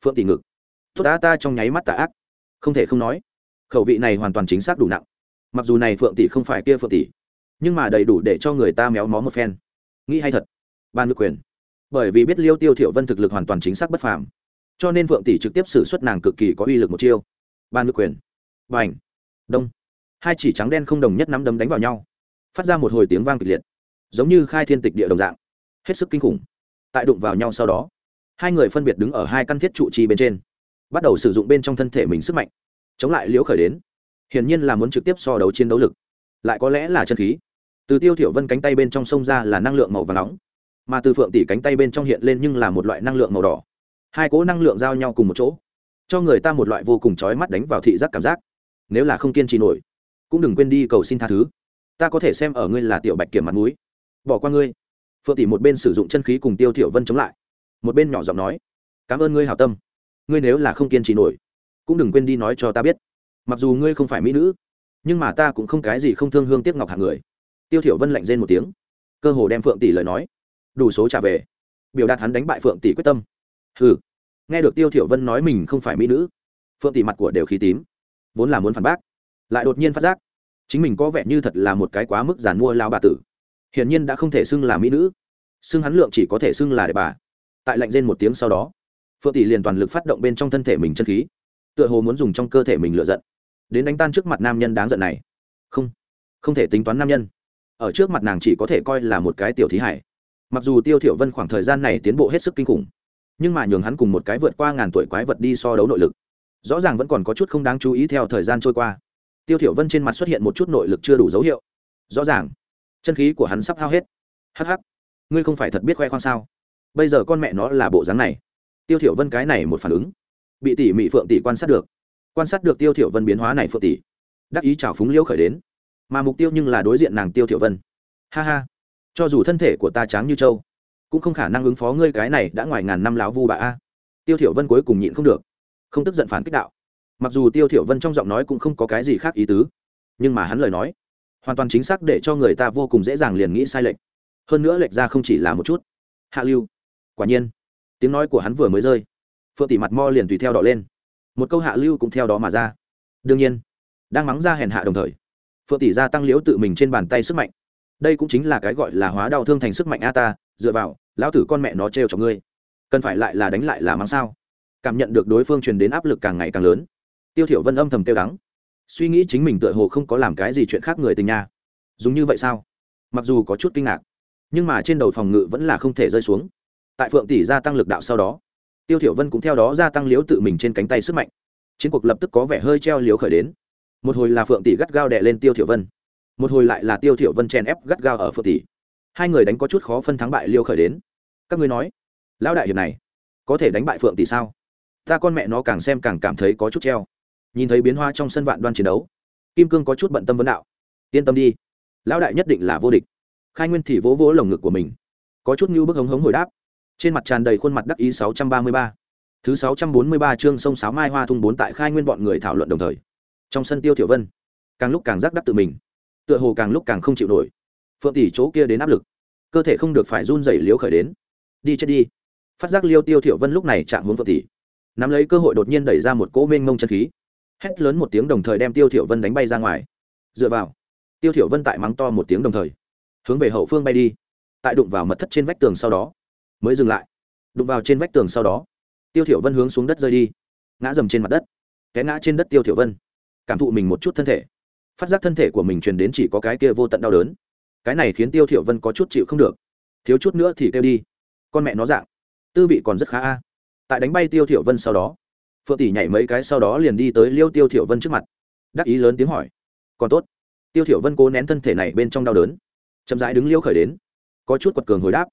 Phượng tỷ ngực. Tốt đã ta trong nháy mắt tà ác. Không thể không nói, khẩu vị này hoàn toàn chính xác đủ nặng. Mặc dù này phượng tỷ không phải kia phượng tỷ, nhưng mà đầy đủ để cho người ta méo mó một phen. Nghĩ hay thật, ban ngực quyền. Bởi vì biết liêu tiêu thiểu vân thực lực hoàn toàn chính xác bất phàm, cho nên phượng tỷ trực tiếp sử xuất nàng cực kỳ có uy lực một chiêu. Ban ngực quyền. Bành. Đông. Hai chỉ trắng đen không đồng nhất nắm đấm đánh vào nhau phát ra một hồi tiếng vang kịch liệt, giống như khai thiên tịch địa đồng dạng. Hết sức kinh khủng. Tại đụng vào nhau sau đó, hai người phân biệt đứng ở hai căn thiết trụ trì bên trên, bắt đầu sử dụng bên trong thân thể mình sức mạnh. Chống lại liễu khởi đến, hiển nhiên là muốn trực tiếp so đấu chiến đấu lực. Lại có lẽ là chân khí. Từ tiêu thiểu vân cánh tay bên trong sông ra là năng lượng màu vàng nóng, mà từ phượng tỷ cánh tay bên trong hiện lên nhưng là một loại năng lượng màu đỏ. Hai cỗ năng lượng giao nhau cùng một chỗ, cho người ta một loại vô cùng chói mắt đánh vào thị giác cảm giác. Nếu là không kiên trì nổi, cũng đừng quên đi cầu xin tha thứ ta có thể xem ở ngươi là tiểu bạch kiểm mặt mũi. Bỏ qua ngươi. Phượng tỷ một bên sử dụng chân khí cùng tiêu thiểu vân chống lại. Một bên nhỏ giọng nói, cảm ơn ngươi hảo tâm. Ngươi nếu là không kiên trì nổi, cũng đừng quên đi nói cho ta biết. Mặc dù ngươi không phải mỹ nữ, nhưng mà ta cũng không cái gì không thương hương tiếc ngọc hạng người. Tiêu thiểu vân lạnh rên một tiếng, cơ hồ đem phượng tỷ lời nói, đủ số trả về. Biểu đạt hắn đánh bại phượng tỷ quyết tâm. Hừ. Nghe được tiêu thiểu vân nói mình không phải mỹ nữ, phượng tỷ mặt của đều khí tím, vốn là muốn phản bác, lại đột nhiên phát giác chính mình có vẻ như thật là một cái quá mức giàn mua lao bà tử. Hiển nhiên đã không thể xưng là mỹ nữ. Xưng hắn lượng chỉ có thể xưng là đệ bà. Tại lạnh rên một tiếng sau đó, phượng tỷ liền toàn lực phát động bên trong thân thể mình chân khí. Tựa hồ muốn dùng trong cơ thể mình lựa giận. Đến đánh tan trước mặt nam nhân đáng giận này. Không không thể tính toán nam nhân. Ở trước mặt nàng chỉ có thể coi là một cái tiểu thí hải. Mặc dù tiêu thiểu vân khoảng thời gian này tiến bộ hết sức kinh khủng, nhưng mà nhường hắn cùng một cái vượt qua ngàn tuổi quái vật đi so đấu nội lực. Rõ ràng vẫn còn có chút không đáng chú ý theo thời gian trôi qua tiêu thiểu vân trên mặt xuất hiện một chút nội lực chưa đủ dấu hiệu. Rõ ràng chân khí của hắn sắp hao hết. Hắc hắc ngươi không phải thật biết khoe khoang sao? Bây giờ con mẹ nó là bộ dáng này. Tiêu thiểu vân cái này một phản ứng bị tỷ mỹ phượng tỷ quan sát được. Quan sát được tiêu thiểu vân biến hóa này phượng tỷ đắc ý chào phúng liêu khởi đến. Mà mục tiêu nhưng là đối diện nàng tiêu thiểu vân. Ha ha cho dù thân thể của ta tráng như trâu, cũng không khả năng ứng phó ngươi cái này đã ngoài ngàn năm láo vu bà a. Tiêu thiểu vân cuối cùng nhịn không được không tức giận phản kích đạo mặc dù tiêu thiểu vân trong giọng nói cũng không có cái gì khác ý tứ, nhưng mà hắn lời nói, hoàn toàn chính xác để cho người ta vô cùng dễ dàng liền nghĩ sai lệch. Hơn nữa lệch ra không chỉ là một chút. Hạ lưu, quả nhiên, tiếng nói của hắn vừa mới rơi, phượng tỷ mặt mo liền tùy theo đỏ lên. Một câu hạ lưu cũng theo đó mà ra. Đương nhiên, đang mắng ra hèn hạ đồng thời, phượng tỷ gia tăng liễu tự mình trên bàn tay sức mạnh. Đây cũng chính là cái gọi là hóa đau thương thành sức mạnh a ta, dựa vào, lão tử con mẹ nó trêu cho ngươi. Cần phải lại là đánh lại là mắng sao? Cảm nhận được đối phương truyền đến áp lực càng ngày càng lớn tiêu thiểu vân âm thầm tiêu đắng. Suy nghĩ chính mình tựa hồ không có làm cái gì chuyện khác người tình nha. Dùng như vậy sao? Mặc dù có chút kinh ngạc, nhưng mà trên đầu phòng ngự vẫn là không thể rơi xuống. Tại phượng tỷ gia tăng lực đạo sau đó, tiêu thiểu vân cũng theo đó gia tăng liếu tự mình trên cánh tay sức mạnh. Chiến cuộc lập tức có vẻ hơi treo liếu khởi đến. Một hồi là phượng tỷ gắt gao đè lên tiêu thiểu vân, một hồi lại là tiêu thiểu vân chen ép gắt gao ở phượng tỷ. Hai người đánh có chút khó phân thắng bại liêu khởi đến. Các ngươi nói, lão đại hiệp này có thể đánh bại phượng tỷ sao? Ta con mẹ nó càng xem càng cảm thấy có chút treo nhìn thấy biến hóa trong sân vạn đoan chiến đấu, kim cương có chút bận tâm vấn đạo. Yên tâm đi, lão đại nhất định là vô địch. Khai nguyên thì vỗ vỗ lồng ngực của mình, có chút như bức hống hống hồi đáp. Trên mặt tràn đầy khuôn mặt đắc ý sáu trăm ba mươi ba. Thứ sáu trăm bốn mươi ba chương sông sáo mai hoa thung bốn tại khai nguyên bọn người thảo luận đồng thời. Trong sân tiêu thiểu vân, càng lúc càng giác đắc tự mình, tựa hồ càng lúc càng không chịu nổi. Phượng tỷ chỗ kia đến áp lực, cơ thể không được phải run rẩy liếu khởi đến. Đi chết đi. Phát giác liêu tiêu thiểu vân lúc này chạm hướng phượng tỷ, nắm lấy cơ hội đột nhiên đẩy ra một cỗ mênh mông chân khí hét lớn một tiếng đồng thời đem tiêu thiểu vân đánh bay ra ngoài. Dựa vào, tiêu thiểu vân tại mắng to một tiếng đồng thời, hướng về hậu phương bay đi. Tại đụng vào mật thất trên vách tường sau đó, mới dừng lại. Đụng vào trên vách tường sau đó, tiêu thiểu vân hướng xuống đất rơi đi, ngã dầm trên mặt đất, té ngã trên đất tiêu thiểu vân. Cảm thụ mình một chút thân thể. Phát giác thân thể của mình truyền đến chỉ có cái kia vô tận đau đớn. Cái này khiến tiêu thiểu vân có chút chịu không được. Thiếu chút nữa thì kêu đi. Con mẹ nó dạng. Tư vị còn rất khá a. Tại đánh bay tiêu thiểu vân sau đó phượng tỷ nhảy mấy cái sau đó liền đi tới liêu tiêu thiểu vân trước mặt. Đắc ý lớn tiếng hỏi, còn tốt. Tiêu thiểu vân cố nén thân thể này bên trong đau đớn, chậm rãi đứng liêu khởi đến, có chút quật cường hồi đáp.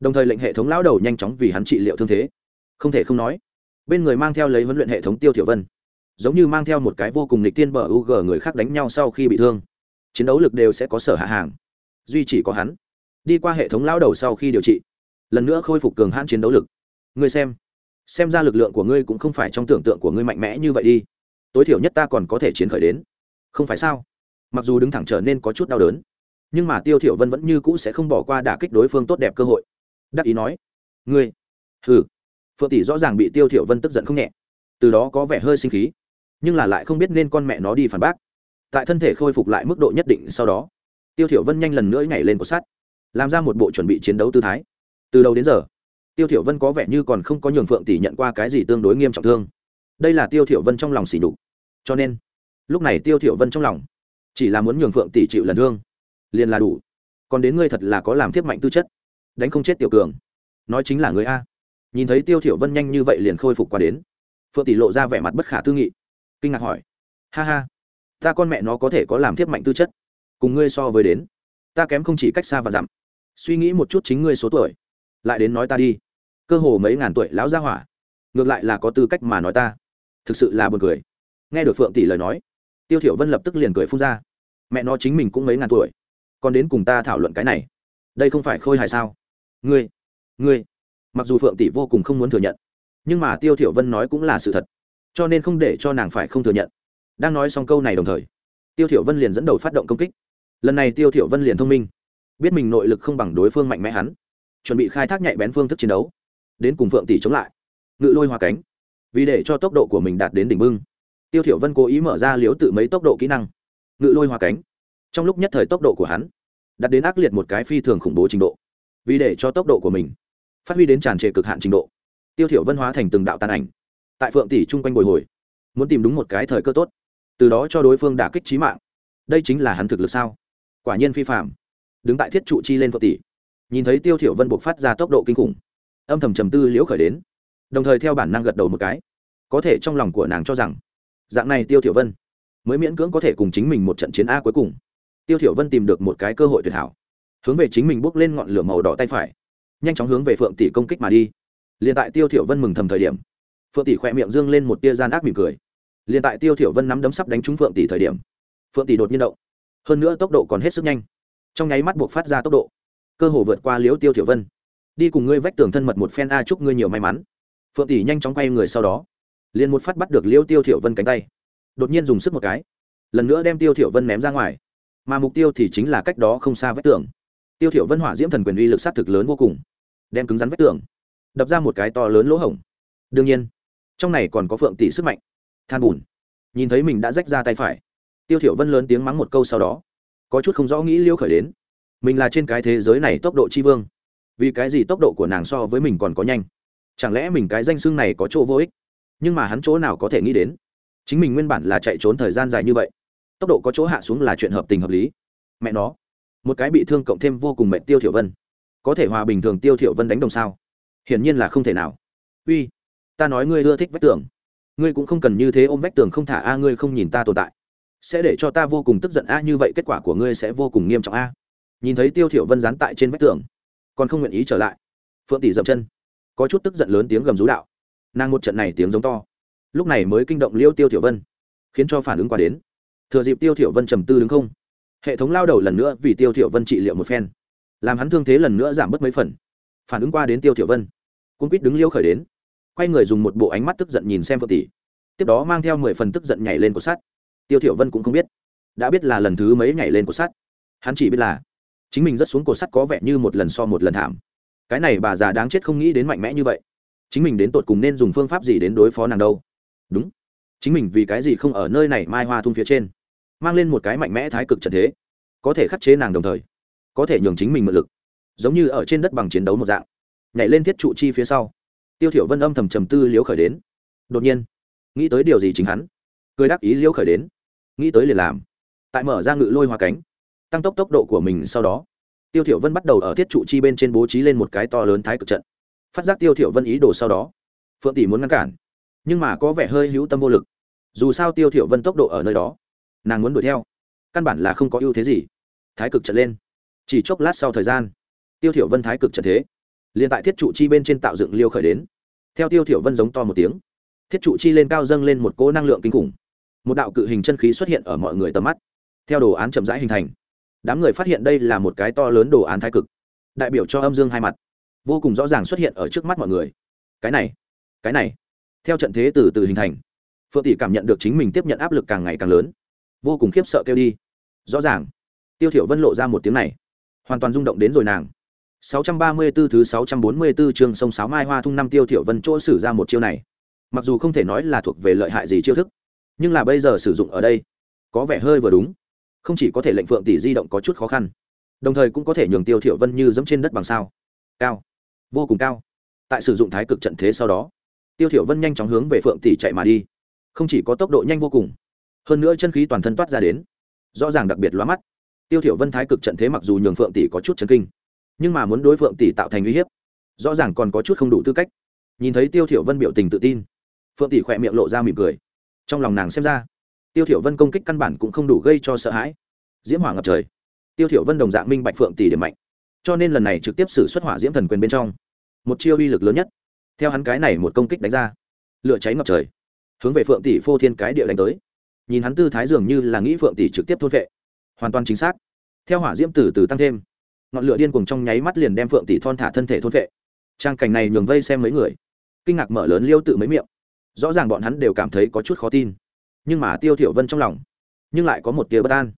Đồng thời lệnh hệ thống lão đầu nhanh chóng vì hắn trị liệu thương thế. Không thể không nói, bên người mang theo lấy huấn luyện hệ thống tiêu thiểu vân, giống như mang theo một cái vô cùng lịch tiên bờ u người khác đánh nhau sau khi bị thương. Chiến đấu lực đều sẽ có sở hạ hàng, duy chỉ có hắn. Đi qua hệ thống lão đầu sau khi điều trị, lần nữa khôi phục cường hãn chiến đấu lực. Người xem xem ra lực lượng của ngươi cũng không phải trong tưởng tượng của ngươi mạnh mẽ như vậy đi. Tối thiểu nhất ta còn có thể chiến khởi đến. Không phải sao? Mặc dù đứng thẳng trở nên có chút đau đớn, nhưng mà tiêu thiểu vân vẫn như cũ sẽ không bỏ qua đả kích đối phương tốt đẹp cơ hội. Đắc ý nói, ngươi, hừ. Phượng tỷ rõ ràng bị tiêu thiểu vân tức giận không nhẹ. Từ đó có vẻ hơi sinh khí, nhưng là lại không biết nên con mẹ nó đi phản bác. Tại thân thể khôi phục lại mức độ nhất định sau đó, tiêu thiểu vân nhanh lần nữa nhảy lên cột sắt, làm ra một bộ chuẩn bị chiến đấu tư thái. Từ đầu đến giờ tiêu thiểu vân có vẻ như còn không có nhường phượng tỷ nhận qua cái gì tương đối nghiêm trọng thương. Đây là tiêu thiểu vân trong lòng xỉ nhục. Cho nên, lúc này tiêu thiểu vân trong lòng chỉ là muốn nhường phượng tỷ chịu lần thương. Liền là đủ. Còn đến ngươi thật là có làm tiếp mạnh tư chất. Đánh không chết tiểu cường. Nói chính là người a. Nhìn thấy tiêu thiểu vân nhanh như vậy liền khôi phục qua đến. Phượng tỷ lộ ra vẻ mặt bất khả tư nghị. Kinh ngạc hỏi. Ha ha. Ta con mẹ nó có thể có làm tiếp mạnh tư chất. Cùng ngươi so với đến. Ta kém không chỉ cách xa và dặm. Suy nghĩ một chút chính ngươi số tuổi. Lại đến nói ta đi cơ hồ mấy ngàn tuổi lão gia hỏa. Ngược lại là có tư cách mà nói ta. Thực sự là buồn cười. Nghe được phượng tỷ lời nói, tiêu thiểu vân lập tức liền cười phun ra. Mẹ nó chính mình cũng mấy ngàn tuổi, còn đến cùng ta thảo luận cái này. Đây không phải khôi hài sao? Ngươi ngươi. Mặc dù phượng tỷ vô cùng không muốn thừa nhận, nhưng mà tiêu thiểu vân nói cũng là sự thật, cho nên không để cho nàng phải không thừa nhận. Đang nói xong câu này đồng thời, tiêu thiểu vân liền dẫn đầu phát động công kích. Lần này tiêu thiểu vân liền thông minh, biết mình nội lực không bằng đối phương mạnh mẽ hắn, chuẩn bị khai thác nhạy bén phương thức chiến đấu đến cùng phượng tỷ chống lại. Ngự lôi hoa cánh. Vì để cho tốc độ của mình đạt đến đỉnh bưng. Tiêu thiểu vân cố ý mở ra liếu tự mấy tốc độ kỹ năng. Ngự lôi hoa cánh. Trong lúc nhất thời tốc độ của hắn đạt đến ác liệt một cái phi thường khủng bố trình độ. Vì để cho tốc độ của mình phát huy đến tràn trề cực hạn trình độ, tiêu thiểu vân hóa thành từng đạo tàn ảnh. Tại phượng tỷ trung quanh bồi hồi, muốn tìm đúng một cái thời cơ tốt, từ đó cho đối phương đả kích chí mạng. Đây chính là hắn thực lực sao? Quả nhiên phi phạm đứng tại thiết trụ chi lên phượng tỷ. Nhìn thấy tiêu thiểu vân buộc phát ra tốc độ kinh khủng âm thầm trầm tư liễu khởi đến. Đồng thời theo bản năng gật đầu một cái. Có thể trong lòng của nàng cho rằng, dạng này tiêu thiểu vân mới miễn cưỡng có thể cùng chính mình một trận chiến a cuối cùng. Tiêu thiểu vân tìm được một cái cơ hội tuyệt hảo. Hướng về chính mình bước lên ngọn lửa màu đỏ tay phải, nhanh chóng hướng về phượng tỷ công kích mà đi. Liền tại tiêu thiểu vân mừng thầm thời điểm, phượng tỷ khoe miệng dương lên một tia gian ác mỉm cười. Liền tại tiêu thiểu vân nắm đấm sắp đánh trúng phượng tỷ thời điểm, phượng tỷ đột nhiên động. Hơn nữa tốc độ còn hết sức nhanh. Trong nháy mắt buộc phát ra tốc độ, cơ hồ vượt qua liễu tiêu thiểu vân đi cùng ngươi vách tường thân mật một phen a, chúc ngươi nhiều may mắn. Phượng tỷ nhanh chóng quay người sau đó, liền một phát bắt được liêu tiêu thiểu vân cánh tay. Đột nhiên dùng sức một cái, lần nữa đem tiêu thiểu vân ném ra ngoài. Mà mục tiêu thì chính là cách đó không xa vách tường. Tiêu thiểu vân hỏa diễm thần quyền uy lực sát thực lớn vô cùng, đem cứng rắn vách tường đập ra một cái to lớn lỗ hổng. Đương nhiên, trong này còn có phượng tỷ sức mạnh. Than bùn. Nhìn thấy mình đã rách ra tay phải, tiêu thiểu vân lớn tiếng mắng một câu sau đó, có chút không rõ nghĩ liêu khởi đến. Mình là trên cái thế giới này tốc độ chi vương vì cái gì tốc độ của nàng so với mình còn có nhanh? Chẳng lẽ mình cái danh xưng này có chỗ vô ích? Nhưng mà hắn chỗ nào có thể nghĩ đến? Chính mình nguyên bản là chạy trốn thời gian dài như vậy. Tốc độ có chỗ hạ xuống là chuyện hợp tình hợp lý. Mẹ nó, một cái bị thương cộng thêm vô cùng mệnh tiêu thiểu vân. Có thể hòa bình thường tiêu thiểu vân đánh đồng sao? Hiển nhiên là không thể nào. Uy, ta nói ngươi ưa thích vách tường. Ngươi cũng không cần như thế ôm vách tường không thả a, ngươi không nhìn ta tồn tại. Sẽ để cho ta vô cùng tức giận a, như vậy kết quả của ngươi sẽ vô cùng nghiêm trọng a. Nhìn thấy tiêu thiểu vân dán tại trên vách tường còn không nguyện ý trở lại. Phượng tỷ dậm chân, có chút tức giận lớn tiếng gầm rú đạo. Nàng một trận này tiếng giống to, lúc này mới kinh động liêu tiêu tiểu vân, khiến cho phản ứng qua đến. Thừa dịp tiêu tiểu vân trầm tư đứng không, hệ thống lao đầu lần nữa vì tiêu tiểu vân trị liệu một phen, làm hắn thương thế lần nữa giảm bớt mấy phần. Phản ứng qua đến tiêu tiểu vân cung quýt đứng liêu khởi đến, quay người dùng một bộ ánh mắt tức giận nhìn xem phượng tỷ. Tiếp đó mang theo mười phần tức giận nhảy lên cột sắt. Tiêu tiểu vân cũng không biết, đã biết là lần thứ mấy nhảy lên cột sắt. Hắn chỉ biết là chính mình rất xuống cột sắt có vẻ như một lần so một lần thảm. Cái này bà già đáng chết không nghĩ đến mạnh mẽ như vậy. Chính mình đến tột cùng nên dùng phương pháp gì đến đối phó nàng đâu? Đúng. Chính mình vì cái gì không ở nơi này mai hoa thung phía trên? Mang lên một cái mạnh mẽ thái cực trận thế. Có thể khắc chế nàng đồng thời. Có thể nhường chính mình mượn lực. Giống như ở trên đất bằng chiến đấu một dạng. Nhảy lên thiết trụ chi phía sau. Tiêu thiểu vân âm thầm trầm tư liếu khởi đến. Đột nhiên, nghĩ tới điều gì chính hắn? Cười đáp ý liếu khởi đến. Nghĩ tới liền làm. Tại mở ra ngự lôi hoa cánh tăng tốc tốc độ của mình sau đó. Tiêu thiểu vân bắt đầu ở thiết trụ chi bên trên bố trí lên một cái to lớn thái cực trận. Phát giác tiêu thiểu vân ý đồ sau đó, phượng tỷ muốn ngăn cản, nhưng mà có vẻ hơi hữu tâm vô lực. Dù sao tiêu thiểu vân tốc độ ở nơi đó, nàng muốn đuổi theo, căn bản là không có ưu thế gì. Thái cực trận lên. Chỉ chốc lát sau thời gian, tiêu thiểu vân thái cực trận thế, liền tại thiết trụ chi bên trên tạo dựng liêu khởi đến. Theo tiêu thiểu vân giống to một tiếng, thiết trụ chi lên cao dâng lên một cỗ năng lượng kinh khủng. Một đạo cự hình chân khí xuất hiện ở mọi người tầm mắt. Theo đồ án chậm rãi hình thành đám người phát hiện đây là một cái to lớn đồ án thái cực. Đại biểu cho âm dương hai mặt, vô cùng rõ ràng xuất hiện ở trước mắt mọi người. Cái này cái này, theo trận thế từ từ hình thành, phượng tỷ cảm nhận được chính mình tiếp nhận áp lực càng ngày càng lớn. Vô cùng khiếp sợ kêu đi. Rõ ràng, tiêu thiểu vân lộ ra một tiếng này, hoàn toàn rung động đến rồi nàng. 634 thứ 644 chương sông sáo mai hoa thung năm tiêu thiểu vân chỗ sử ra một chiêu này. Mặc dù không thể nói là thuộc về lợi hại gì chiêu thức, nhưng là bây giờ sử dụng ở đây, có vẻ hơi vừa đúng không chỉ có thể lệnh phượng tỷ di động có chút khó khăn, đồng thời cũng có thể nhường tiêu thiểu vân như dẫm trên đất bằng sao. Cao. Vô cùng cao. Tại sử dụng thái cực trận thế sau đó, tiêu thiểu vân nhanh chóng hướng về phượng tỷ chạy mà đi. Không chỉ có tốc độ nhanh vô cùng, hơn nữa chân khí toàn thân toát ra đến, rõ ràng đặc biệt lóa mắt. Tiêu thiểu vân thái cực trận thế mặc dù nhường phượng tỷ có chút chấn kinh, nhưng mà muốn đối phượng tỷ tạo thành uy hiếp, rõ ràng còn có chút không đủ tư cách. Nhìn thấy tiêu thiểu vân biểu tình tự tin, phượng tỷ khoe miệng lộ ra mỉm cười, trong lòng nàng xem ra tiêu thiểu vân công kích căn bản cũng không đủ gây cho sợ hãi. Diễm hỏa ngập trời. Tiêu thiểu vân đồng dạng minh bạch phượng tỷ điểm mạnh. Cho nên lần này trực tiếp sử xuất hỏa diễm thần quyền bên trong. Một chiêu uy lực lớn nhất. Theo hắn cái này một công kích đánh ra, lửa cháy ngập trời. Hướng về phượng tỷ phô thiên cái địa đánh tới. Nhìn hắn tư thái dường như là nghĩ phượng tỷ trực tiếp thôn vệ. Hoàn toàn chính xác. Theo hỏa diễm từ từ tăng thêm, ngọn lửa điên cuồng trong nháy mắt liền đem phượng tỷ thon thả thân thể thôn vệ. Trang cảnh này nhường vây xem mấy người. Kinh ngạc mở lớn liêu tự mấy miệng. Rõ ràng bọn hắn đều cảm thấy có chút khó tin nhưng mà tiêu thiểu vân trong lòng nhưng lại có một tia bất an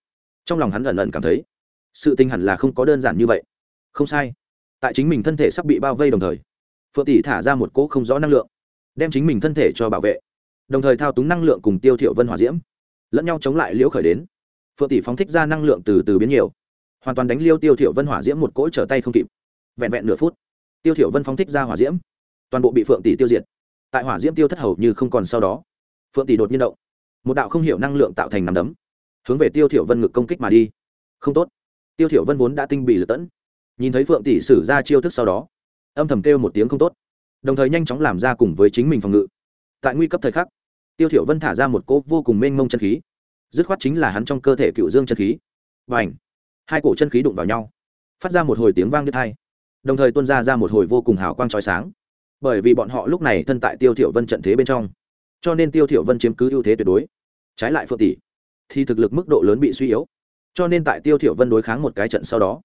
trong lòng hắn ẩn ẩn cảm thấy sự tình hẳn là không có đơn giản như vậy không sai tại chính mình thân thể sắp bị bao vây đồng thời phượng tỷ thả ra một cỗ không rõ năng lượng đem chính mình thân thể cho bảo vệ đồng thời thao túng năng lượng cùng tiêu thiểu vân hỏa diễm lẫn nhau chống lại liễu khởi đến phượng tỷ phóng thích ra năng lượng từ từ biến nhiều hoàn toàn đánh liêu tiêu thiểu vân hỏa diễm một cỗ trở tay không kịp vẹn vẹn nửa phút tiêu thiểu vân phóng thích ra hỏa diễm toàn bộ bị phượng tỷ tiêu diệt tại hỏa diễm tiêu thất hầu như không còn sau đó phượng tỷ đột nhiên động một đạo không hiểu năng lượng tạo thành nắm đấm, hướng về tiêu thiểu vân ngực công kích mà đi. Không tốt. Tiêu thiểu vân vốn đã tinh bị lật tẫn, nhìn thấy phượng tỷ sử ra chiêu thức sau đó, âm thầm kêu một tiếng không tốt, đồng thời nhanh chóng làm ra cùng với chính mình phòng ngự. Tại nguy cấp thời khắc, tiêu thiểu vân thả ra một cỗ vô cùng mênh mông chân khí, dứt khoát chính là hắn trong cơ thể cựu dương chân khí. Và ảnh hai cổ chân khí đụng vào nhau, phát ra một hồi tiếng vang đứt hai đồng thời tuôn ra ra một hồi vô cùng hào quang chói sáng. Bởi vì bọn họ lúc này thân tại tiêu thiểu vân trận thế bên trong cho nên tiêu thiểu vân chiếm cứ ưu thế tuyệt đối. Trái lại phượng tỷ, thì thực lực mức độ lớn bị suy yếu, cho nên tại tiêu thiểu vân đối kháng một cái trận sau đó,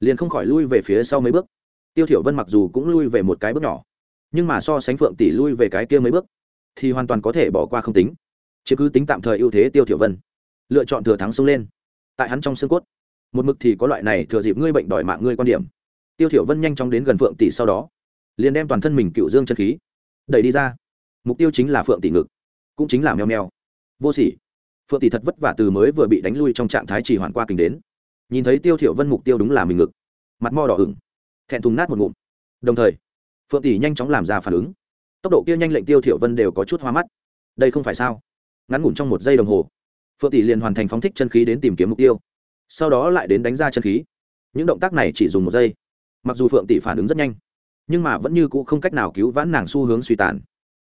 liền không khỏi lui về phía sau mấy bước. Tiêu thiểu vân mặc dù cũng lui về một cái bước nhỏ, nhưng mà so sánh phượng tỷ lui về cái kia mấy bước, thì hoàn toàn có thể bỏ qua không tính. Chứ cứ tính tạm thời ưu thế tiêu thiểu vân. Lựa chọn thừa thắng xông lên. Tại hắn trong xương cốt, một mực thì có loại này thừa dịp ngươi bệnh đòi mạng ngươi quan điểm. Tiêu thiểu vân nhanh chóng đến gần phượng tỷ sau đó, liền đem toàn thân mình cựu dương chân khí, đẩy đi ra mục tiêu chính là phượng tỷ ngực, cũng chính là meo meo vô sỉ. Phượng tỷ thật vất vả từ mới vừa bị đánh lui trong trạng thái chỉ hoàn qua kình đến. Nhìn thấy tiêu thiểu vân mục tiêu đúng là mình ngực. Mặt mo đỏ ửng. Thẹn thùng nát một ngụm. Đồng thời, phượng tỷ nhanh chóng làm ra phản ứng. Tốc độ kia nhanh lệnh tiêu thiểu vân đều có chút hoa mắt. Đây không phải sao? Ngắn ngủn trong một giây đồng hồ, phượng tỷ liền hoàn thành phóng thích chân khí đến tìm kiếm mục tiêu. Sau đó lại đến đánh ra chân khí. Những động tác này chỉ dùng một giây. Mặc dù phượng tỷ phản ứng rất nhanh, nhưng mà vẫn như cũ không cách nào cứu vãn nàng xu hướng suy tàn